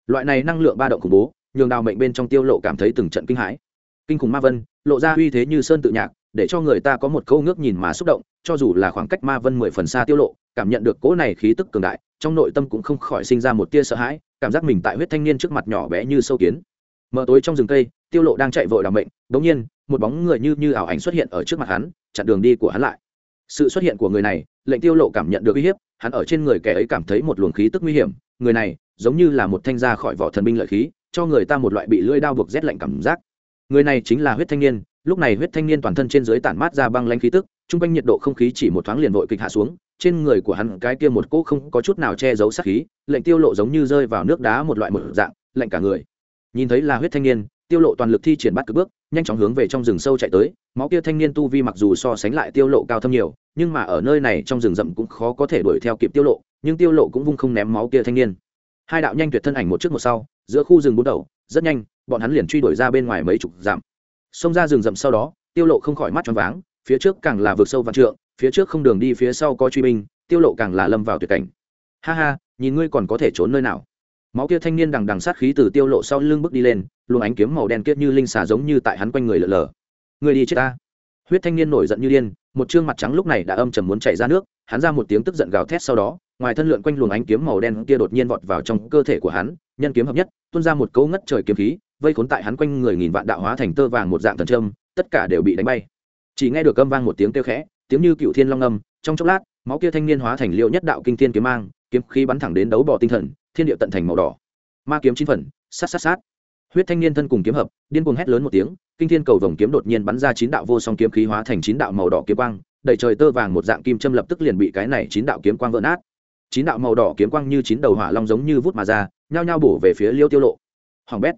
Loại này năng lượng ba động khủng bố, nhường đào mệnh bên trong tiêu lộ cảm thấy từng trận kinh hãi. Kinh khủng ma vân, lộ ra uy thế như sơn tự nhạc, để cho người ta có một câu ngước nhìn mà xúc động, cho dù là khoảng cách ma vân mười phần xa tiêu lộ, cảm nhận được cỗ này khí tức cường đại, trong nội tâm cũng không khỏi sinh ra một tia sợ hãi, cảm giác mình tại huyết thanh niên trước mặt nhỏ bé như sâu kiến. Mở tối trong rừng cây, tiêu lộ đang chạy vội đào mệnh, đống nhiên một bóng người như như ảo ảnh xuất hiện ở trước mặt hắn, chặn đường đi của hắn lại. Sự xuất hiện của người này, lệnh tiêu lộ cảm nhận được uy hiếp, hắn ở trên người kẻ ấy cảm thấy một luồng khí tức nguy hiểm. Người này, giống như là một thanh ra khỏi vỏ thần binh lợi khí, cho người ta một loại bị lưỡi đao buộc rét lạnh cảm giác. Người này chính là huyết thanh niên, lúc này huyết thanh niên toàn thân trên dưới tản mát ra băng lãnh khí tức, trung quanh nhiệt độ không khí chỉ một thoáng liền vội kịch hạ xuống, trên người của hắn cái kia một cỗ không có chút nào che giấu sát khí, lệnh tiêu lộ giống như rơi vào nước đá một loại một dạng lệnh cả người. Nhìn thấy là huyết thanh niên, tiêu lộ toàn lực thi triển bắt cực bước nhanh chóng hướng về trong rừng sâu chạy tới, máu kia thanh niên tu vi mặc dù so sánh lại tiêu lộ cao thâm nhiều, nhưng mà ở nơi này trong rừng rậm cũng khó có thể đuổi theo kịp tiêu lộ, nhưng tiêu lộ cũng vung không ném máu kia thanh niên. Hai đạo nhanh tuyệt thân ảnh một trước một sau, giữa khu rừng bốn đầu, rất nhanh, bọn hắn liền truy đuổi ra bên ngoài mấy chục dặm. Xông ra rừng rậm sau đó, tiêu lộ không khỏi mắt tròn váng, phía trước càng là vượt sâu vạn trượng, phía trước không đường đi phía sau có truy binh, tiêu lộ càng là lâm vào tuyệt cảnh. Ha ha, nhìn ngươi còn có thể trốn nơi nào? Máu kia thanh niên đằng đằng sát khí từ tiêu lộ sau lưng bước đi lên, luồng ánh kiếm màu đen kia như linh xà giống như tại hắn quanh người lở lở. Người đi chết ta. Huyết thanh niên nổi giận như điên, một trương mặt trắng lúc này đã âm trầm muốn chảy ra nước, hắn ra một tiếng tức giận gào thét sau đó, ngoài thân lượn quanh luồng ánh kiếm màu đen kia đột nhiên vọt vào trong cơ thể của hắn, nhân kiếm hợp nhất, tuôn ra một cấu ngất trời kiếm khí, vây khốn tại hắn quanh người nghìn vạn đạo hóa thành tơ vàng một dạng thần trâm, tất cả đều bị đánh bay. Chỉ nghe được âm vang một tiếng kêu khẽ, tiếng như cựu thiên long âm, trong chốc lát, máu kia thanh niên hóa thành liệu nhất đạo kinh thiên kiếm mang, kiếm khí bắn thẳng đến đấu bỏ tinh thần thiên địa tận thành màu đỏ. Ma kiếm chín phần, sát sát sát. Huyết thanh niên thân cùng kiếm hợp, điên cuồng hét lớn một tiếng, kinh thiên cầu vồng kiếm đột nhiên bắn ra chín đạo vô song kiếm khí hóa thành chín đạo màu đỏ kiếm quang, đầy trời tơ vàng một dạng kim châm lập tức liền bị cái này chín đạo kiếm quang vỡ nát. Chín đạo màu đỏ kiếm quang như chín đầu hỏa long giống như vút mà ra, nhao nhao bổ về phía liêu tiêu lộ. Hoàng bét.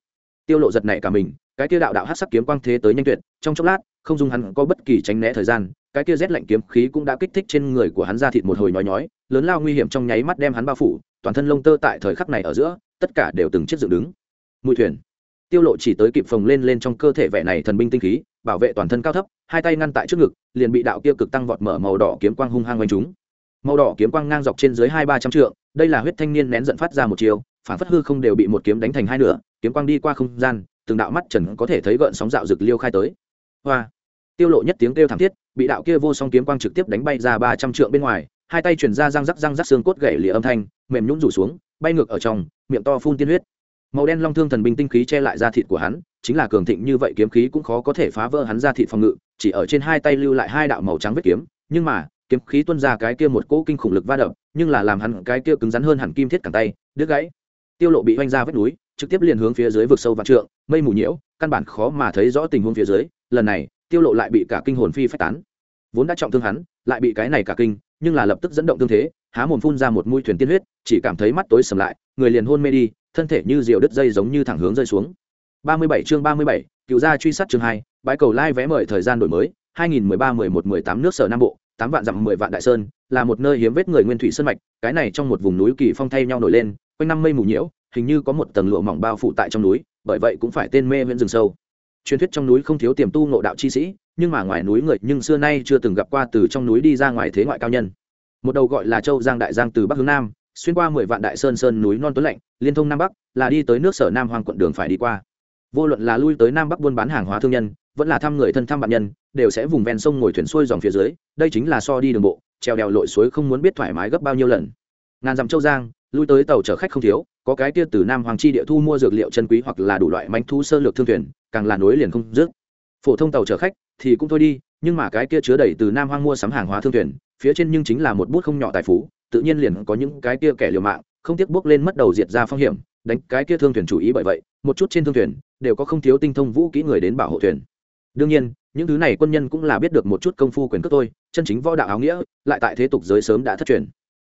Tiêu lộ giật nảy cả mình, cái kia đạo đạo hắc sắc kiếm quang thế tới nhanh tuyệt, trong chốc lát, không dung hắn có bất kỳ tránh né thời gian, cái kia rét lạnh kiếm khí cũng đã kích thích trên người của hắn ra thịt một hồi nhói nhói, lớn lao nguy hiểm trong nháy mắt đem hắn bao phủ toàn thân lông tơ tại thời khắc này ở giữa, tất cả đều từng chiếc dựng đứng. Mùi thuyền. Tiêu lộ chỉ tới kịp phồng lên lên trong cơ thể vẻ này thần binh tinh khí, bảo vệ toàn thân cao thấp, hai tay ngăn tại trước ngực, liền bị đạo kia cực tăng vọt mở màu đỏ kiếm quang hung hăng quanh chúng màu đỏ kiếm quang ngang dọc trên dưới hai ba trăm trượng, đây là huyết thanh niên nén giận phát ra một chiều phản phất hư không đều bị một kiếm đánh thành hai nửa, kiếm quang đi qua không gian, từng đạo mắt trần có thể thấy gợn sóng dạo rực liêu khai tới. Hoa. Tiêu lộ nhất tiếng kêu thảm thiết, bị đạo kia vô song kiếm quang trực tiếp đánh bay ra ba trăm trượng bên ngoài hai tay chuyển ra răng rắc răng rắc xương cốt gãy lìa âm thanh, mềm nhũn rủ xuống, bay ngược ở trong, miệng to phun tiên huyết. Màu đen long thương thần binh tinh khí che lại da thịt của hắn, chính là cường thịnh như vậy kiếm khí cũng khó có thể phá vỡ hắn da thịt phòng ngự, chỉ ở trên hai tay lưu lại hai đạo màu trắng vết kiếm, nhưng mà, kiếm khí tuôn ra cái kia một cỗ kinh khủng lực va đập, nhưng là làm hắn cái kia cứng rắn hơn hẳn kim thiết cẳng tay, đứt gãy. Tiêu lộ bị oanh ra vết núi, trực tiếp liền hướng phía dưới vực sâu vạn trượng, mây mù nhiễu, căn bản khó mà thấy rõ tình huống phía dưới, lần này, tiêu lộ lại bị cả kinh hồn phi phách tán. Vốn đã trọng thương hắn, lại bị cái này cả kinh nhưng là lập tức dẫn động tương thế há mồm phun ra một mũi thuyền tiên huyết chỉ cảm thấy mắt tối sầm lại người liền hôn mê đi thân thể như diều đứt dây giống như thẳng hướng rơi xuống. 37 chương 37, cựu gia truy sát chương 2, bãi cầu lai vé mời thời gian đổi mới 2013 11 18 nước sở nam bộ 8 vạn dặm 10 vạn đại sơn là một nơi hiếm vết người nguyên thủy sơn mạch cái này trong một vùng núi kỳ phong thay nhau nổi lên quanh năm mây mù nhiễu hình như có một tầng lụa mỏng bao phủ tại trong núi bởi vậy cũng phải tên mê viễn rừng sâu. Truyền thuyết trong núi không thiếu tiềm tu ngộ đạo chi sĩ nhưng mà ngoài núi người nhưng xưa nay chưa từng gặp qua từ trong núi đi ra ngoài thế ngoại cao nhân. Một đầu gọi là châu giang đại giang từ bắc hướng nam, xuyên qua mười vạn đại sơn sơn núi non tuấn lạnh, liên thông nam bắc, là đi tới nước sở nam hoàng quận đường phải đi qua. Vô luận là lui tới nam bắc buôn bán hàng hóa thương nhân, vẫn là thăm người thân thăm bạn nhân, đều sẽ vùng ven sông ngồi thuyền xuôi dòng phía dưới, đây chính là so đi đường bộ, treo đèo lội suối không muốn biết thoải mái gấp bao nhiêu lần. Ngàn dặm châu giang, lui tới tàu chở khách không thiếu, có cái tia từ nam hoàng chi địa thu mua dược liệu chân quý hoặc là đủ loại manh thu sơ lược thương thuyền, càng là nối liền không dứt. Phổ thông tàu chở khách thì cũng thôi đi, nhưng mà cái kia chứa đầy từ nam hoang mua sắm hàng hóa thương thuyền, phía trên nhưng chính là một bút không nhỏ tài phú, tự nhiên liền có những cái kia kẻ liều mạng, không tiếc bước lên mất đầu diệt ra phong hiểm, đánh cái kia thương thuyền chủ ý bởi vậy, một chút trên thương thuyền, đều có không thiếu tinh thông vũ kỹ người đến bảo hộ thuyền. Đương nhiên, những thứ này quân nhân cũng là biết được một chút công phu quyền cước tôi chân chính võ đạo áo nghĩa, lại tại thế tục giới sớm đã thất truyền.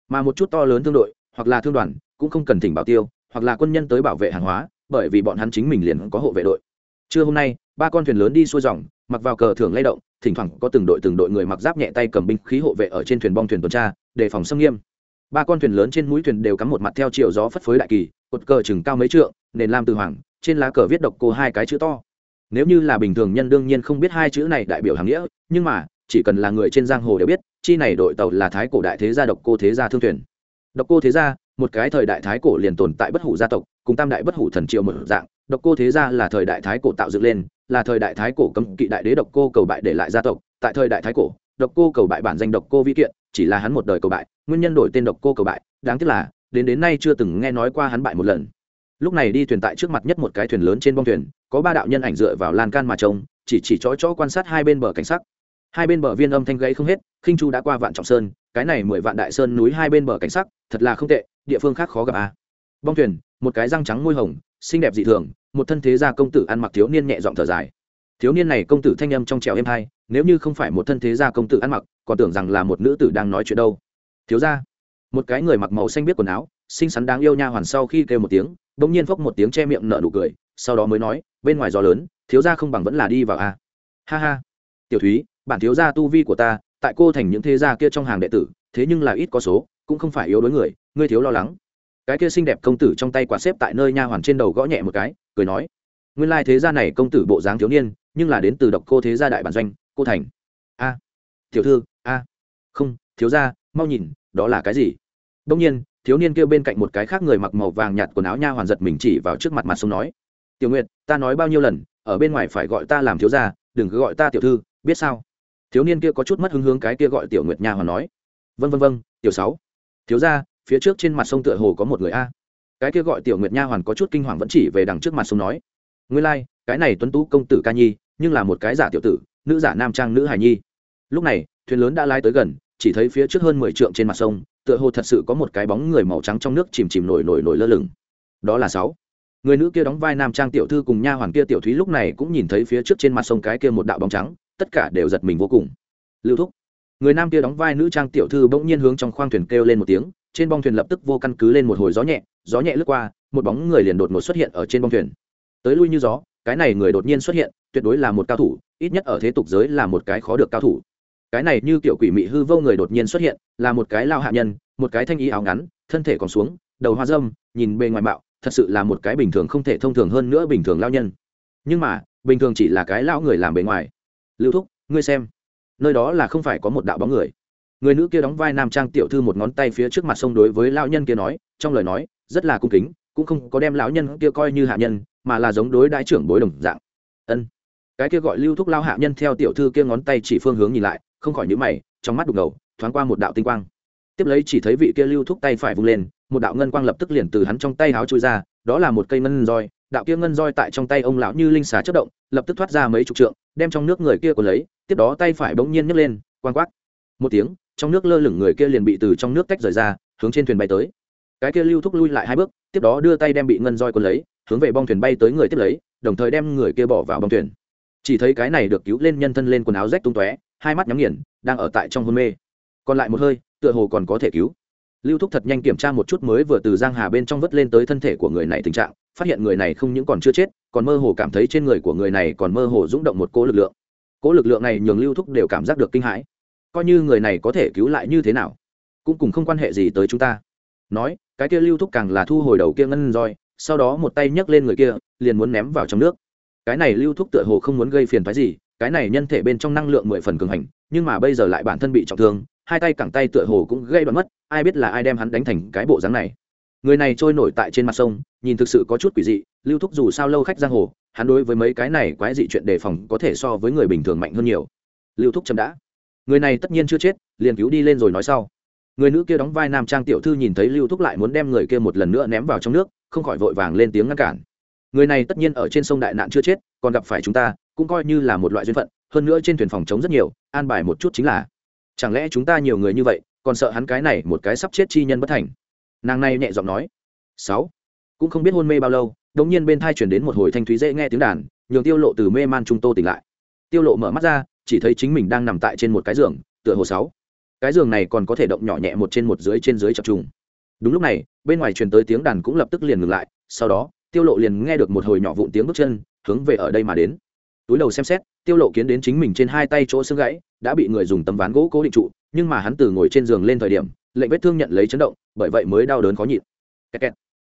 Mà một chút to lớn thương đội, hoặc là thương đoàn, cũng không cần thỉnh bảo tiêu, hoặc là quân nhân tới bảo vệ hàng hóa, bởi vì bọn hắn chính mình liền có hộ vệ đội. Trưa hôm nay, ba con thuyền lớn đi xuôi dòng mặc vào cờ thưởng lay động, thỉnh thoảng có từng đội từng đội người mặc giáp nhẹ tay cầm binh khí hộ vệ ở trên thuyền bong thuyền tuần tra, đề phòng xâm nghiêm. Ba con thuyền lớn trên mũi thuyền đều cắm một mặt theo chiều gió phất phới đại kỳ, cột cờ chừng cao mấy trượng, nền lam từ hoàng, trên lá cờ viết độc cô hai cái chữ to. Nếu như là bình thường nhân đương nhiên không biết hai chữ này đại biểu hàng nghĩa, nhưng mà, chỉ cần là người trên giang hồ đều biết, chi này đội tàu là thái cổ đại thế gia độc cô thế gia thương thuyền. Độc cô thế gia, một cái thời đại thái cổ liền tồn tại bất hủ gia tộc, cùng tam đại bất hủ thần triều một dạng, độc cô thế gia là thời đại thái cổ tạo dựng lên là thời đại thái cổ cấm kỵ đại đế độc cô cầu bại để lại gia tộc. Tại thời đại thái cổ, độc cô cầu bại bản danh độc cô vi kiện, chỉ là hắn một đời cầu bại, nguyên nhân đổi tên độc cô cầu bại, đáng tiếc là, đến đến nay chưa từng nghe nói qua hắn bại một lần. Lúc này đi thuyền tại trước mặt nhất một cái thuyền lớn trên bong thuyền, có ba đạo nhân ảnh dựa vào lan can mà trông, chỉ chỉ chó chó quan sát hai bên bờ cảnh sắc. Hai bên bờ viên âm thanh gãy không hết, khinh chu đã qua vạn trọng sơn, cái này mười vạn đại sơn núi hai bên bờ cảnh sắc, thật là không tệ, địa phương khác khó gặp à. bong thuyền, một cái răng trắng môi hồng xinh đẹp dị thường, một thân thế gia công tử ăn mặc thiếu niên nhẹ giọng thở dài. Thiếu niên này công tử thanh âm trong trèo êm hai nếu như không phải một thân thế gia công tử ăn mặc, còn tưởng rằng là một nữ tử đang nói chuyện đâu. Thiếu gia, một cái người mặc màu xanh biết quần áo, xinh xắn đáng yêu nha hoàn sau khi kêu một tiếng, bỗng nhiên phốc một tiếng che miệng nở nụ cười, sau đó mới nói, bên ngoài gió lớn, thiếu gia không bằng vẫn là đi vào a. Ha ha. Tiểu thúy, bản thiếu gia tu vi của ta, tại cô thành những thế gia kia trong hàng đệ tử, thế nhưng là ít có số, cũng không phải yếu đối người, ngươi thiếu lo lắng cái kia xinh đẹp công tử trong tay quả xếp tại nơi nha hoàn trên đầu gõ nhẹ một cái, cười nói, nguyên lai thế gia này công tử bộ dáng thiếu niên, nhưng là đến từ độc cô thế gia đại bản doanh, cô thành. A, tiểu thư, a, không, thiếu gia, mau nhìn, đó là cái gì? Đông nhiên, thiếu niên kêu bên cạnh một cái khác người mặc màu vàng nhạt quần áo nha hoàn giật mình chỉ vào trước mặt mặt sông nói, tiểu nguyệt, ta nói bao nhiêu lần, ở bên ngoài phải gọi ta làm thiếu gia, đừng cứ gọi ta tiểu thư, biết sao? Thiếu niên kia có chút mất hứng hướng cái kia gọi tiểu nguyệt nha hoàn nói vân vân vân tiểu sáu, thiếu gia phía trước trên mặt sông tựa hồ có một người a. Cái kia gọi tiểu nguyệt nha hoàn có chút kinh hoàng vẫn chỉ về đằng trước mặt sông nói ngươi lai、like, cái này tuấn tú công tử ca nhi nhưng là một cái giả tiểu tử nữ giả nam trang nữ hài nhi. Lúc này thuyền lớn đã lai tới gần chỉ thấy phía trước hơn mười trượng trên mặt sông tựa hồ thật sự có một cái bóng người màu trắng trong nước chìm chìm nổi nổi nổi lơ lửng. Đó là sáu. Người nữ kia đóng vai nam trang tiểu thư cùng nha hoàn kia tiểu thúy lúc này cũng nhìn thấy phía trước trên mặt sông cái kia một đạo bóng trắng tất cả đều giật mình vô cùng. Lưu thúc người nam kia đóng vai nữ trang tiểu thư bỗng nhiên hướng trong khoang thuyền kêu lên một tiếng, trên bong thuyền lập tức vô căn cứ lên một hồi gió nhẹ gió nhẹ lướt qua, một bóng người liền đột ngột xuất hiện ở trên bong thuyền. Tới lui như gió, cái này người đột nhiên xuất hiện, tuyệt đối là một cao thủ, ít nhất ở thế tục giới là một cái khó được cao thủ. Cái này như kiểu quỷ mị hư vô người đột nhiên xuất hiện, là một cái lao hạ nhân, một cái thanh ý áo ngắn, thân thể còn xuống, đầu hoa dâm nhìn bề ngoài mạo, thật sự là một cái bình thường không thể thông thường hơn nữa bình thường lao nhân. Nhưng mà, bình thường chỉ là cái lão người làm bề ngoài. Lưu thúc, ngươi xem nơi đó là không phải có một đạo bóng người. Người nữ kia đóng vai nam trang tiểu thư một ngón tay phía trước mặt sông đối với lão nhân kia nói, trong lời nói, rất là cung kính, cũng không có đem lão nhân kia coi như hạ nhân, mà là giống đối đại trưởng bối đồng dạng. Ân. Cái kia gọi lưu thúc lao hạ nhân theo tiểu thư kia ngón tay chỉ phương hướng nhìn lại, không khỏi nhíu mày, trong mắt đục ngầu, thoáng qua một đạo tinh quang. Tiếp lấy chỉ thấy vị kia lưu thúc tay phải vung lên, một đạo ngân quang lập tức liền từ hắn trong tay háo trôi ra, đó là một cây ngân roi đạo kia ngân roi tại trong tay ông lão như linh xà chất động, lập tức thoát ra mấy chục trượng, đem trong nước người kia của lấy, tiếp đó tay phải bỗng nhiên nhấc lên, quang quát. Một tiếng, trong nước lơ lửng người kia liền bị từ trong nước tách rời ra, hướng trên thuyền bay tới. Cái kia lưu thúc lui lại hai bước, tiếp đó đưa tay đem bị ngân roi cuốn lấy, hướng về bong thuyền bay tới người tiếp lấy, đồng thời đem người kia bỏ vào bong thuyền. Chỉ thấy cái này được cứu lên nhân thân lên quần áo rách tung tóe, hai mắt nhắm nghiền, đang ở tại trong hôn mê. Còn lại một hơi, tựa hồ còn có thể cứu lưu thúc thật nhanh kiểm tra một chút mới vừa từ giang hà bên trong vớt lên tới thân thể của người này tình trạng, phát hiện người này không những còn chưa chết, còn mơ hồ cảm thấy trên người của người này còn mơ hồ rung động một cỗ lực lượng. Cỗ lực lượng này nhường lưu thúc đều cảm giác được kinh hãi. Coi như người này có thể cứu lại như thế nào, cũng cùng không quan hệ gì tới chúng ta. Nói, cái kia lưu thúc càng là thu hồi đầu kia ngân roi, sau đó một tay nhấc lên người kia, liền muốn ném vào trong nước. Cái này lưu thúc tựa hồ không muốn gây phiền phái gì, cái này nhân thể bên trong năng lượng mười phần cường hành, nhưng mà bây giờ lại bản thân bị trọng thương, hai tay cẳng tay tựa hồ cũng gây đoạn mất ai biết là ai đem hắn đánh thành cái bộ dáng này. Người này trôi nổi tại trên mặt sông, nhìn thực sự có chút quỷ dị, lưu thúc dù sao lâu khách giang hồ, hắn đối với mấy cái này quái dị chuyện đề phòng có thể so với người bình thường mạnh hơn nhiều. Lưu thúc chậm đã. Người này tất nhiên chưa chết, liền cứu đi lên rồi nói sau. Người nữ kia đóng vai nam trang tiểu thư nhìn thấy lưu thúc lại muốn đem người kia một lần nữa ném vào trong nước, không khỏi vội vàng lên tiếng ngăn cản. Người này tất nhiên ở trên sông đại nạn chưa chết, còn gặp phải chúng ta, cũng coi như là một loại duyên phận, hơn nữa trên thuyền phòng chống rất nhiều, an bài một chút chính là. Chẳng lẽ chúng ta nhiều người như vậy còn sợ hắn cái này một cái sắp chết chi nhân bất thành. Nàng này nhẹ giọng nói. Sáu. Cũng không biết hôn mê bao lâu đống nhiên bên thai chuyển đến một hồi thanh thúy dễ nghe tiếng đàn, nhường tiêu lộ từ mê man trung tô tỉnh lại. Tiêu lộ mở mắt ra, chỉ thấy chính mình đang nằm tại trên một cái giường, tựa hồ sáu. Cái giường này còn có thể động nhỏ nhẹ một trên một dưới trên dưới chập trùng. Đúng lúc này, bên ngoài truyền tới tiếng đàn cũng lập tức liền ngừng lại, sau đó, tiêu lộ liền nghe được một hồi nhỏ vụn tiếng bước chân, hướng về ở đây mà đến. Túi đầu xem xét, tiêu lộ kiến đến chính mình trên hai tay chỗ xương gãy, đã bị người dùng tấm ván gỗ cố định trụ nhưng mà hắn từ ngồi trên giường lên thời điểm, lệnh vết thương nhận lấy chấn động, bởi vậy mới đau đớn khó nhịn. Kẹt kẹt.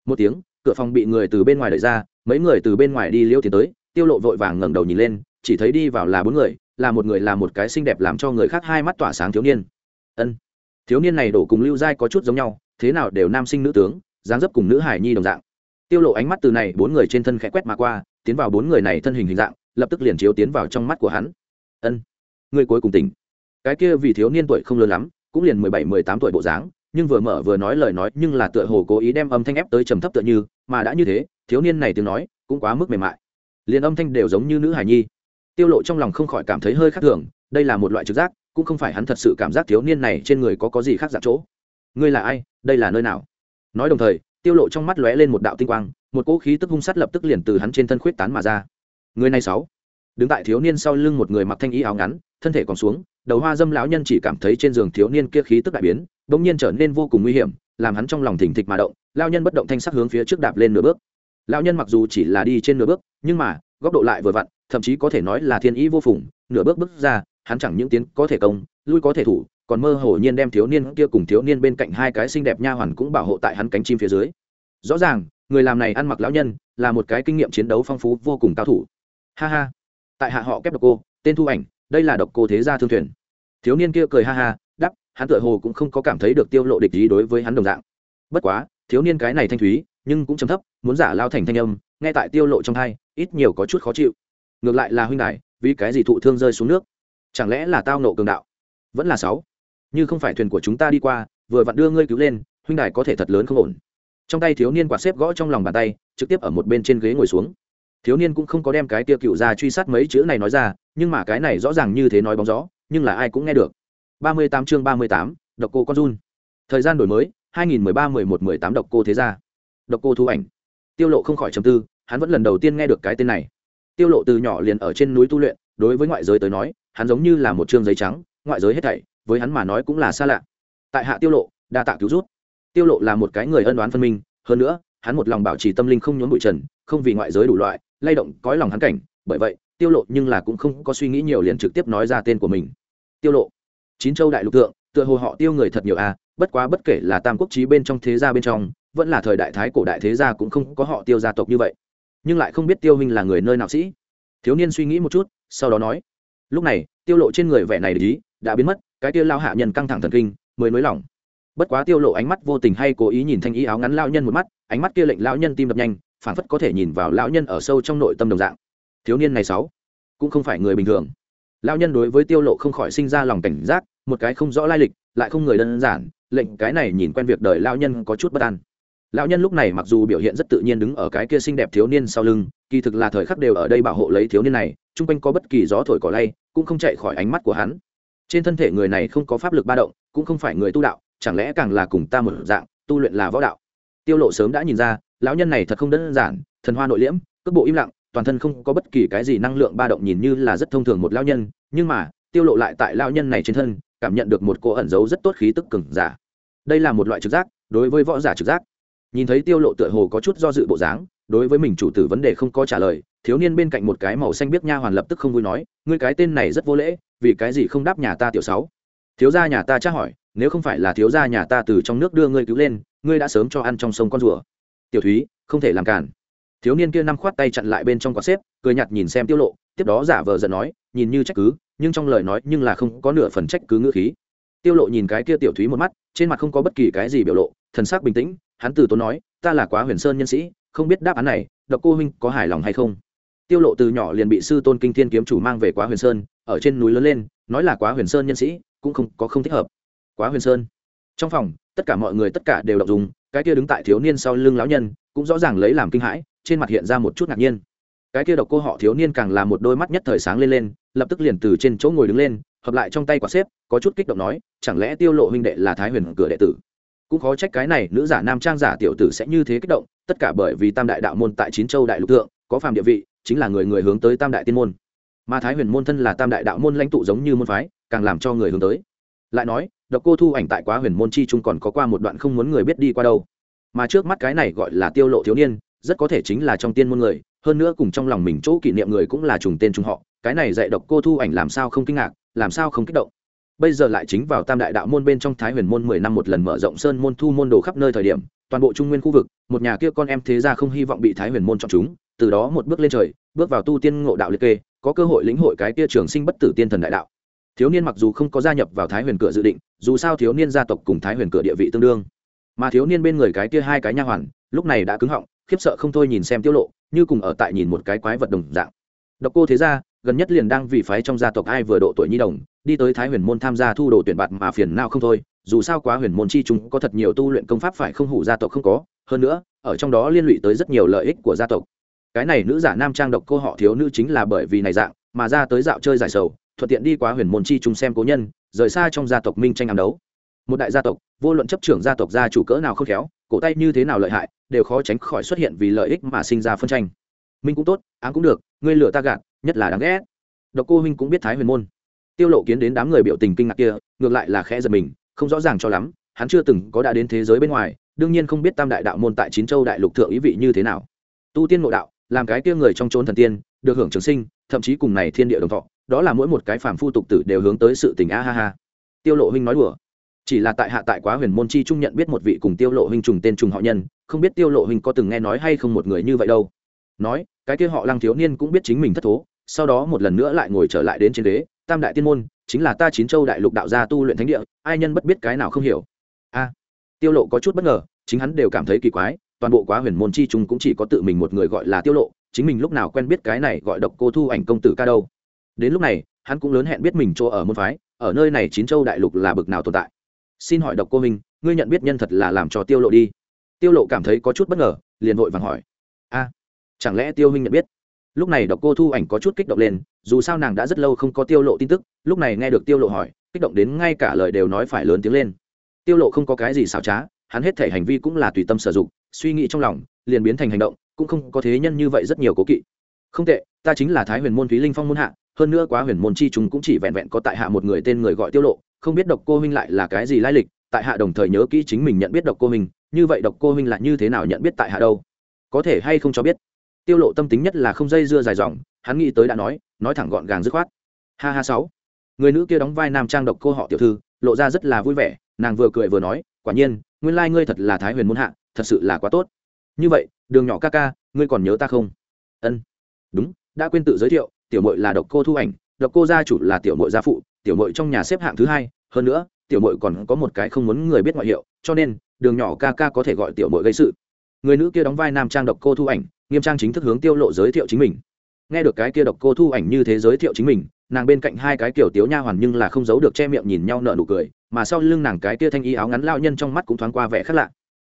một tiếng, cửa phòng bị người từ bên ngoài đẩy ra, mấy người từ bên ngoài đi liêu tiến tới, tiêu lộ vội vàng ngẩng đầu nhìn lên, chỉ thấy đi vào là bốn người, là một người là một cái xinh đẹp làm cho người khác hai mắt tỏa sáng thiếu niên. Ân. Thiếu niên này đổ cùng lưu giai có chút giống nhau, thế nào đều nam sinh nữ tướng, dáng dấp cùng nữ hải nhi đồng dạng. Tiêu lộ ánh mắt từ này bốn người trên thân khẽ quét mà qua, tiến vào bốn người này thân hình hình dạng, lập tức liền chiếu tiến vào trong mắt của hắn. Ân. Người cuối cùng tỉnh cái kia vì thiếu niên tuổi không lớn lắm, cũng liền mười bảy, mười tám tuổi bộ dáng, nhưng vừa mở vừa nói lời nói, nhưng là tựa hồ cố ý đem âm thanh ép tới trầm thấp tựa như, mà đã như thế, thiếu niên này tiếng nói cũng quá mức mềm mại. Liền âm thanh đều giống như nữ hải nhi. Tiêu lộ trong lòng không khỏi cảm thấy hơi khác thường, đây là một loại trực giác, cũng không phải hắn thật sự cảm giác thiếu niên này trên người có có gì khác dạng chỗ. Ngươi là ai? Đây là nơi nào? Nói đồng thời, tiêu lộ trong mắt lóe lên một đạo tinh quang, một cỗ khí tức hung sát lập tức liền từ hắn trên thân khuyết tán mà ra. Người này sáu. Đứng tại thiếu niên sau lưng một người mặc thanh y áo ngắn, thân thể còn xuống đầu hoa dâm lão nhân chỉ cảm thấy trên giường thiếu niên kia khí tức đại biến, bỗng nhiên trở nên vô cùng nguy hiểm, làm hắn trong lòng thỉnh thịch mà động, lão nhân bất động thanh sắc hướng phía trước đạp lên nửa bước. Lão nhân mặc dù chỉ là đi trên nửa bước, nhưng mà, góc độ lại vừa vặn, thậm chí có thể nói là thiên ý vô phùng, nửa bước bước ra, hắn chẳng những tiến có thể công, lui có thể thủ, còn mơ hồ nhiên đem thiếu niên kia cùng thiếu niên bên cạnh hai cái xinh đẹp nha hoàn cũng bảo hộ tại hắn cánh chim phía dưới. Rõ ràng, người làm này ăn mặc lão nhân, là một cái kinh nghiệm chiến đấu phong phú vô cùng cao thủ. Ha ha. Tại hạ họ kép độc cô, tên thu ảnh, đây là độc cô thế gia thương thuyền thiếu niên kia cười ha ha đắp hắn tựa hồ cũng không có cảm thấy được tiêu lộ địch ý đối với hắn đồng dạng. Bất quá, thiếu niên cái này thanh thúy, nhưng cũng trầm thấp, muốn giả lao thành thanh âm, nghe tại tiêu lộ trong thai, ít nhiều có chút khó chịu. Ngược lại là huynh đài, vì cái gì thụ thương rơi xuống nước? Chẳng lẽ là tao nộ cường đạo? Vẫn là sáu. Như không phải thuyền của chúng ta đi qua, vừa vặn đưa ngươi cứu lên, huynh đài có thể thật lớn không ổn. Trong tay thiếu niên quạt xếp gõ trong lòng bàn tay, trực tiếp ở một bên trên ghế ngồi xuống. Thiếu niên cũng không có đem cái tiêu cựu ra truy sát mấy chữ này nói ra, nhưng mà cái này rõ ràng như thế nói bóng gió nhưng là ai cũng nghe được. Ba mươi tám chương ba mươi tám, độc cô con run. Thời gian đổi mới, hai nghìn mười ba mười một mười tám độc cô thế gia. Độc cô thu ảnh. Tiêu lộ không khỏi trầm tư, hắn vẫn lần đầu tiên nghe được cái tên này. Tiêu lộ từ nhỏ liền ở trên núi tu luyện, đối với ngoại giới tới nói, hắn giống như là một trương giấy trắng, ngoại giới hết thảy, với hắn mà nói cũng là xa lạ. Tại hạ tiêu lộ, đa tạ cứu rút tiêu lộ là một cái người ân đoán phân minh, hơn nữa, hắn một lòng bảo trì tâm linh không nhốn bụi trần, không vì ngoại giới đủ loại, lay động cõi lòng hắn cảnh, bởi vậy tiêu lộ nhưng là cũng không có suy nghĩ nhiều liền trực tiếp nói ra tên của mình. Tiêu lộ chín châu đại lục thượng tựa hồ họ tiêu người thật nhiều a à, bất quá bất kể là tam quốc chí bên trong thế gia bên trong vẫn là thời đại thái cổ đại thế gia cũng không có họ tiêu gia tộc như vậy. Nhưng lại không biết tiêu huynh là người nơi nào sĩ. Thiếu niên suy nghĩ một chút sau đó nói lúc này tiêu lộ trên người vẻ này để ý đã biến mất cái tiêu lao hạ nhân căng thẳng thần kinh mới nới lỏng. Bất quá tiêu lộ ánh mắt vô tình hay cố ý nhìn thanh ý áo ngắn lao nhân một mắt ánh mắt kia lệnh lão nhân tim đập nhanh phản phất có thể nhìn vào lão nhân ở sâu trong nội tâm đồng dạng thiếu niên này sáu, cũng không phải người bình thường. Lão nhân đối với tiêu lộ không khỏi sinh ra lòng cảnh giác, một cái không rõ lai lịch, lại không người đơn giản, lệnh cái này nhìn quen việc đời lão nhân có chút bất an. Lão nhân lúc này mặc dù biểu hiện rất tự nhiên đứng ở cái kia xinh đẹp thiếu niên sau lưng, kỳ thực là thời khắc đều ở đây bảo hộ lấy thiếu niên này, chung quanh có bất kỳ gió thổi cỏ lay, cũng không chạy khỏi ánh mắt của hắn. Trên thân thể người này không có pháp lực ba động, cũng không phải người tu đạo, chẳng lẽ càng là cùng ta một dạng, tu luyện là võ đạo? Tiêu lộ sớm đã nhìn ra, lão nhân này thật không đơn giản, thần hoa nội liễm, cước bộ im lặng toàn thân không có bất kỳ cái gì năng lượng ba động nhìn như là rất thông thường một lão nhân, nhưng mà, tiêu lộ lại tại lão nhân này trên thân, cảm nhận được một cô ẩn giấu rất tốt khí tức cường giả. Đây là một loại trực giác, đối với võ giả trực giác. Nhìn thấy tiêu lộ tựa hồ có chút do dự bộ dáng, đối với mình chủ tử vấn đề không có trả lời, thiếu niên bên cạnh một cái màu xanh biết nha hoàn lập tức không vui nói, ngươi cái tên này rất vô lễ, vì cái gì không đáp nhà ta tiểu sáu? Thiếu gia nhà ta tra hỏi, nếu không phải là thiếu gia nhà ta từ trong nước đưa ngươi cứu lên, ngươi đã sớm cho ăn trong sông con rùa. Tiểu thúy, không thể làm cản thiếu niên kia năm khoát tay chặn lại bên trong quạt xếp, cười nhặt nhìn xem tiêu lộ, tiếp đó giả vờ giận nói, nhìn như trách cứ, nhưng trong lời nói nhưng là không có nửa phần trách cứ ngữ khí. Tiêu lộ nhìn cái kia tiểu thúy một mắt, trên mặt không có bất kỳ cái gì biểu lộ, thần sắc bình tĩnh, hắn từ tốn nói, ta là quá huyền sơn nhân sĩ, không biết đáp án này, độc cô huynh có hài lòng hay không? Tiêu lộ từ nhỏ liền bị sư tôn kinh thiên kiếm chủ mang về quá huyền sơn, ở trên núi lớn lên, nói là quá huyền sơn nhân sĩ, cũng không có không thích hợp. Quá huyền sơn. Trong phòng, tất cả mọi người tất cả đều đọc dùng, cái kia đứng tại thiếu niên sau lưng lão nhân, cũng rõ ràng lấy làm kinh hãi trên mặt hiện ra một chút ngạc nhiên. Cái kia độc cô họ thiếu niên càng là một đôi mắt nhất thời sáng lên lên, lập tức liền từ trên chỗ ngồi đứng lên, hợp lại trong tay quả xếp, có chút kích động nói, chẳng lẽ tiêu lộ huynh đệ là thái huyền cửa đệ tử? Cũng khó trách cái này nữ giả nam trang giả tiểu tử sẽ như thế kích động, tất cả bởi vì tam đại đạo môn tại chín châu đại lục thượng, có phàm địa vị, chính là người người hướng tới tam đại tiên môn. Mà thái huyền môn thân là tam đại đạo môn lãnh tụ giống như môn phái, càng làm cho người hướng tới. Lại nói, độc cô thu ảnh tại quá huyền môn chi trung còn có qua một đoạn không muốn người biết đi qua đâu. Mà trước mắt cái này gọi là tiêu lộ thiếu niên rất có thể chính là trong tiên môn người, hơn nữa cùng trong lòng mình chỗ kỷ niệm người cũng là trùng tên trùng họ, cái này dạy độc cô thu ảnh làm sao không kinh ngạc, làm sao không kích động. Bây giờ lại chính vào tam đại đạo môn bên trong thái huyền môn mười năm một lần mở rộng sơn môn thu môn đồ khắp nơi thời điểm, toàn bộ trung nguyên khu vực, một nhà kia con em thế ra không hy vọng bị thái huyền môn chọn chúng, từ đó một bước lên trời, bước vào tu tiên ngộ đạo liệt kê, có cơ hội lĩnh hội cái kia trường sinh bất tử tiên thần đại đạo. Thiếu niên mặc dù không có gia nhập vào thái huyền cửa dự định, dù sao thiếu niên gia tộc cùng thái huyền cửa địa vị tương đương. Mà thiếu niên bên người cái kia hai cái nha hoàn, lúc này đã cứng họng khiếp sợ không thôi nhìn xem tiêu lộ, như cùng ở tại nhìn một cái quái vật đồng dạng. Độc cô thế gia, gần nhất liền đang vì phái trong gia tộc ai vừa độ tuổi nhi đồng, đi tới thái huyền môn tham gia thu đồ tuyển bạt mà phiền nào không thôi, dù sao quá huyền môn chi chúng có thật nhiều tu luyện công pháp phải không hủ gia tộc không có, hơn nữa, ở trong đó liên lụy tới rất nhiều lợi ích của gia tộc. Cái này nữ giả nam trang độc cô họ thiếu nữ chính là bởi vì này dạng, mà ra tới dạo chơi giải sầu, thuận tiện đi quá huyền môn chi chúng xem cố nhân, rời xa trong gia tộc minh tranh ám đấu. Một đại gia tộc, vô luận chấp trưởng gia tộc gia chủ cỡ nào không khéo cổ tay như thế nào lợi hại, đều khó tránh khỏi xuất hiện vì lợi ích mà sinh ra phân tranh. Minh cũng tốt, ám cũng được, ngươi lừa ta gạt, nhất là đáng ghét. Độc cô huynh cũng biết thái huyền môn. Tiêu lộ kiến đến đám người biểu tình kinh ngạc kia, ngược lại là khẽ giật mình, không rõ ràng cho lắm, hắn chưa từng có đã đến thế giới bên ngoài, đương nhiên không biết tam đại đạo môn tại chín châu đại lục thượng ý vị như thế nào. Tu tiên ngộ đạo, làm cái kia người trong trốn thần tiên, được hưởng trường sinh, thậm chí cùng này thiên địa đồng thọ, đó là mỗi một cái phàm phu tục tử đều hướng tới sự tình a ha ha. Tiêu lộ huynh nói đùa chỉ là tại hạ tại quá huyền môn chi trung nhận biết một vị cùng tiêu lộ huynh trùng tên trùng họ nhân, không biết tiêu lộ huynh có từng nghe nói hay không một người như vậy đâu. Nói, cái kia họ lăng thiếu niên cũng biết chính mình thất thố, sau đó một lần nữa lại ngồi trở lại đến trên đế tam đại tiên môn, chính là ta chín châu đại lục đạo gia tu luyện thánh địa, ai nhân bất biết cái nào không hiểu. A, tiêu lộ có chút bất ngờ, chính hắn đều cảm thấy kỳ quái, toàn bộ quá huyền môn chi trung cũng chỉ có tự mình một người gọi là tiêu lộ, chính mình lúc nào quen biết cái này gọi độc cô thu ảnh công tử ca đâu. Đến lúc này, hắn cũng lớn hẹn biết mình chỗ ở môn phái, ở nơi này chín châu đại lục là bực nào tồn tại xin hỏi độc cô minh ngươi nhận biết nhân thật là làm cho tiêu lộ đi. Tiêu lộ cảm thấy có chút bất ngờ, liền vội vàng hỏi. A, chẳng lẽ tiêu minh nhận biết? Lúc này độc cô thu ảnh có chút kích động lên, dù sao nàng đã rất lâu không có tiêu lộ tin tức, lúc này nghe được tiêu lộ hỏi, kích động đến ngay cả lời đều nói phải lớn tiếng lên. Tiêu lộ không có cái gì xảo trá, hắn hết thể hành vi cũng là tùy tâm sử dụng, suy nghĩ trong lòng, liền biến thành hành động, cũng không có thế nhân như vậy rất nhiều cố kỵ không tệ, ta chính là thái huyền môn thúy linh phong môn hạ, hơn nữa quá huyền môn chi chúng cũng chỉ vẹn vẹn có tại hạ một người tên người gọi tiêu lộ, không biết độc cô huynh lại là cái gì lai lịch, tại hạ đồng thời nhớ kỹ chính mình nhận biết độc cô huynh, như vậy độc cô huynh là như thế nào nhận biết tại hạ đâu? Có thể hay không cho biết? Tiêu lộ tâm tính nhất là không dây dưa dài dòng, hắn nghĩ tới đã nói nói thẳng gọn gàng dứt khoát. Ha ha sáu. Người nữ kia đóng vai nam trang độc cô họ tiểu thư, lộ ra rất là vui vẻ, nàng vừa cười vừa nói, quả nhiên, nguyên lai ngươi thật là thái huyền môn hạ, thật sự là quá tốt. Như vậy, đường nhỏ ca ca, ngươi còn nhớ ta không? Ân đúng, đã quên tự giới thiệu, tiểu mội là độc cô thu ảnh, độc cô gia chủ là tiểu mội gia phụ, tiểu mội trong nhà xếp hạng thứ hai, hơn nữa, tiểu mội còn có một cái không muốn người biết ngoại hiệu, cho nên, đường nhỏ ca ca có thể gọi tiểu mội gây sự. Người nữ kia đóng vai nam trang độc cô thu ảnh, nghiêm trang chính thức hướng tiêu lộ giới thiệu chính mình. Nghe được cái kia độc cô thu ảnh như thế giới thiệu chính mình, nàng bên cạnh hai cái kiểu tiếu nha hoàn nhưng là không giấu được che miệng nhìn nhau nở nụ cười, mà sau lưng nàng cái kia thanh y áo ngắn lao nhân trong mắt cũng thoáng qua vẻ khác lạ.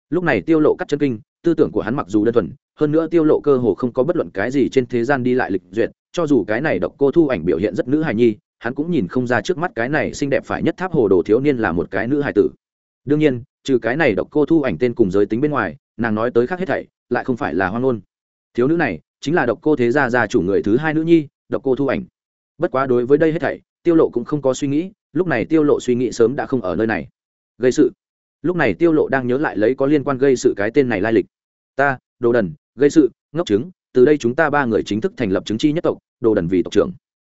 Lúc này tiêu lộ cắt chân kinh tư tưởng của hắn mặc dù đơn thuần, hơn nữa tiêu lộ cơ hồ không có bất luận cái gì trên thế gian đi lại lịch duyệt, cho dù cái này độc cô thu ảnh biểu hiện rất nữ hài nhi, hắn cũng nhìn không ra trước mắt cái này xinh đẹp phải nhất tháp hồ đồ thiếu niên là một cái nữ hài tử. Đương nhiên, trừ cái này độc cô thu ảnh tên cùng giới tính bên ngoài, nàng nói tới khác hết thảy, lại không phải là hoang ngôn. Thiếu nữ này, chính là độc cô thế gia gia chủ người thứ hai nữ nhi, độc cô thu ảnh. Bất quá đối với đây hết thảy, tiêu lộ cũng không có suy nghĩ, lúc này tiêu lộ suy nghĩ sớm đã không ở nơi này. Gây sự lúc này tiêu lộ đang nhớ lại lấy có liên quan gây sự cái tên này lai lịch. Ta, đồ đần, gây sự, ngốc chứng từ đây chúng ta ba người chính thức thành lập chứng chi nhất tộc, đồ đần vì tộc trưởng.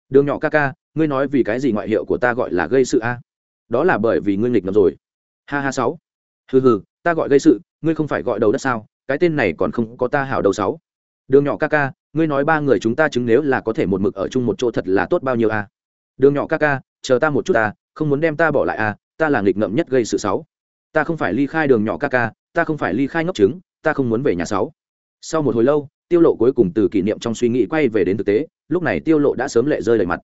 Đường nhỏ ca ca, ngươi nói vì cái gì ngoại hiệu của ta gọi là gây sự a? Đó là bởi vì ngươi nghịch ngợm rồi. Ha ha, sáu. Hừ hừ, ta gọi gây sự, ngươi không phải gọi đầu đất sao? Cái tên này còn không có ta hảo đầu sáu. Đường nhỏ ca ca, ngươi nói ba người chúng ta chứng nếu là có thể một mực ở chung một chỗ thật là tốt bao nhiêu a? Đường nhỏ ca ca, chờ ta một chút ta, không muốn đem ta bỏ lại a, ta là nghịch ngợm nhất gây sự sáu ta không phải ly khai đường nhỏ ca ca, ta không phải ly khai ngốc trứng, ta không muốn về nhà sáu. Sau một hồi lâu, tiêu lộ cuối cùng từ kỷ niệm trong suy nghĩ quay về đến thực tế, lúc này tiêu lộ đã sớm lệ rơi đầy mặt.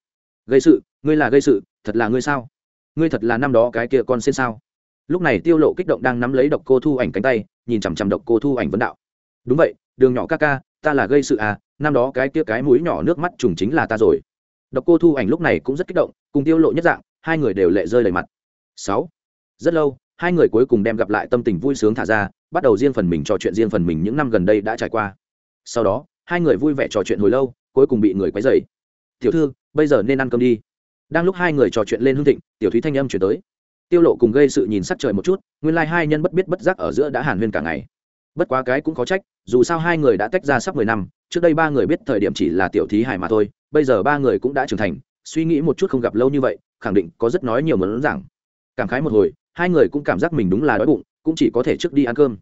Gây sự, ngươi là gây sự, thật là ngươi sao? Ngươi thật là năm đó cái kia con xin sao? Lúc này tiêu lộ kích động đang nắm lấy độc cô thu ảnh cánh tay, nhìn chằm chằm độc cô thu ảnh vấn đạo. Đúng vậy, đường nhỏ ca ca, ta là gây sự à năm đó cái kia cái mũi nhỏ nước mắt trùng chính là ta rồi. Độc cô thu ảnh lúc này cũng rất kích động, cùng tiêu lộ nhất dạng, hai người đều lệ rơi đầy mặt. Sáu. Rất lâu hai người cuối cùng đem gặp lại tâm tình vui sướng thả ra, bắt đầu riêng phần mình trò chuyện riêng phần mình những năm gần đây đã trải qua. Sau đó, hai người vui vẻ trò chuyện hồi lâu, cuối cùng bị người quấy dày tiểu thư, bây giờ nên ăn cơm đi. Đang lúc hai người trò chuyện lên hương thịnh, tiểu thúy thanh âm chuyển tới. Tiêu lộ cùng gây sự nhìn sắc trời một chút, nguyên lai like hai nhân bất biết bất giác ở giữa đã hàn huyên cả ngày. Bất quá cái cũng có trách, dù sao hai người đã tách ra sắp mười năm, trước đây ba người biết thời điểm chỉ là tiểu thí hải mà thôi, bây giờ ba người cũng đã trưởng thành, suy nghĩ một chút không gặp lâu như vậy, khẳng định có rất nói nhiều mớn rằng cảm khái một hồi hai người cũng cảm giác mình đúng là đói bụng, cũng chỉ có thể trước đi ăn cơm.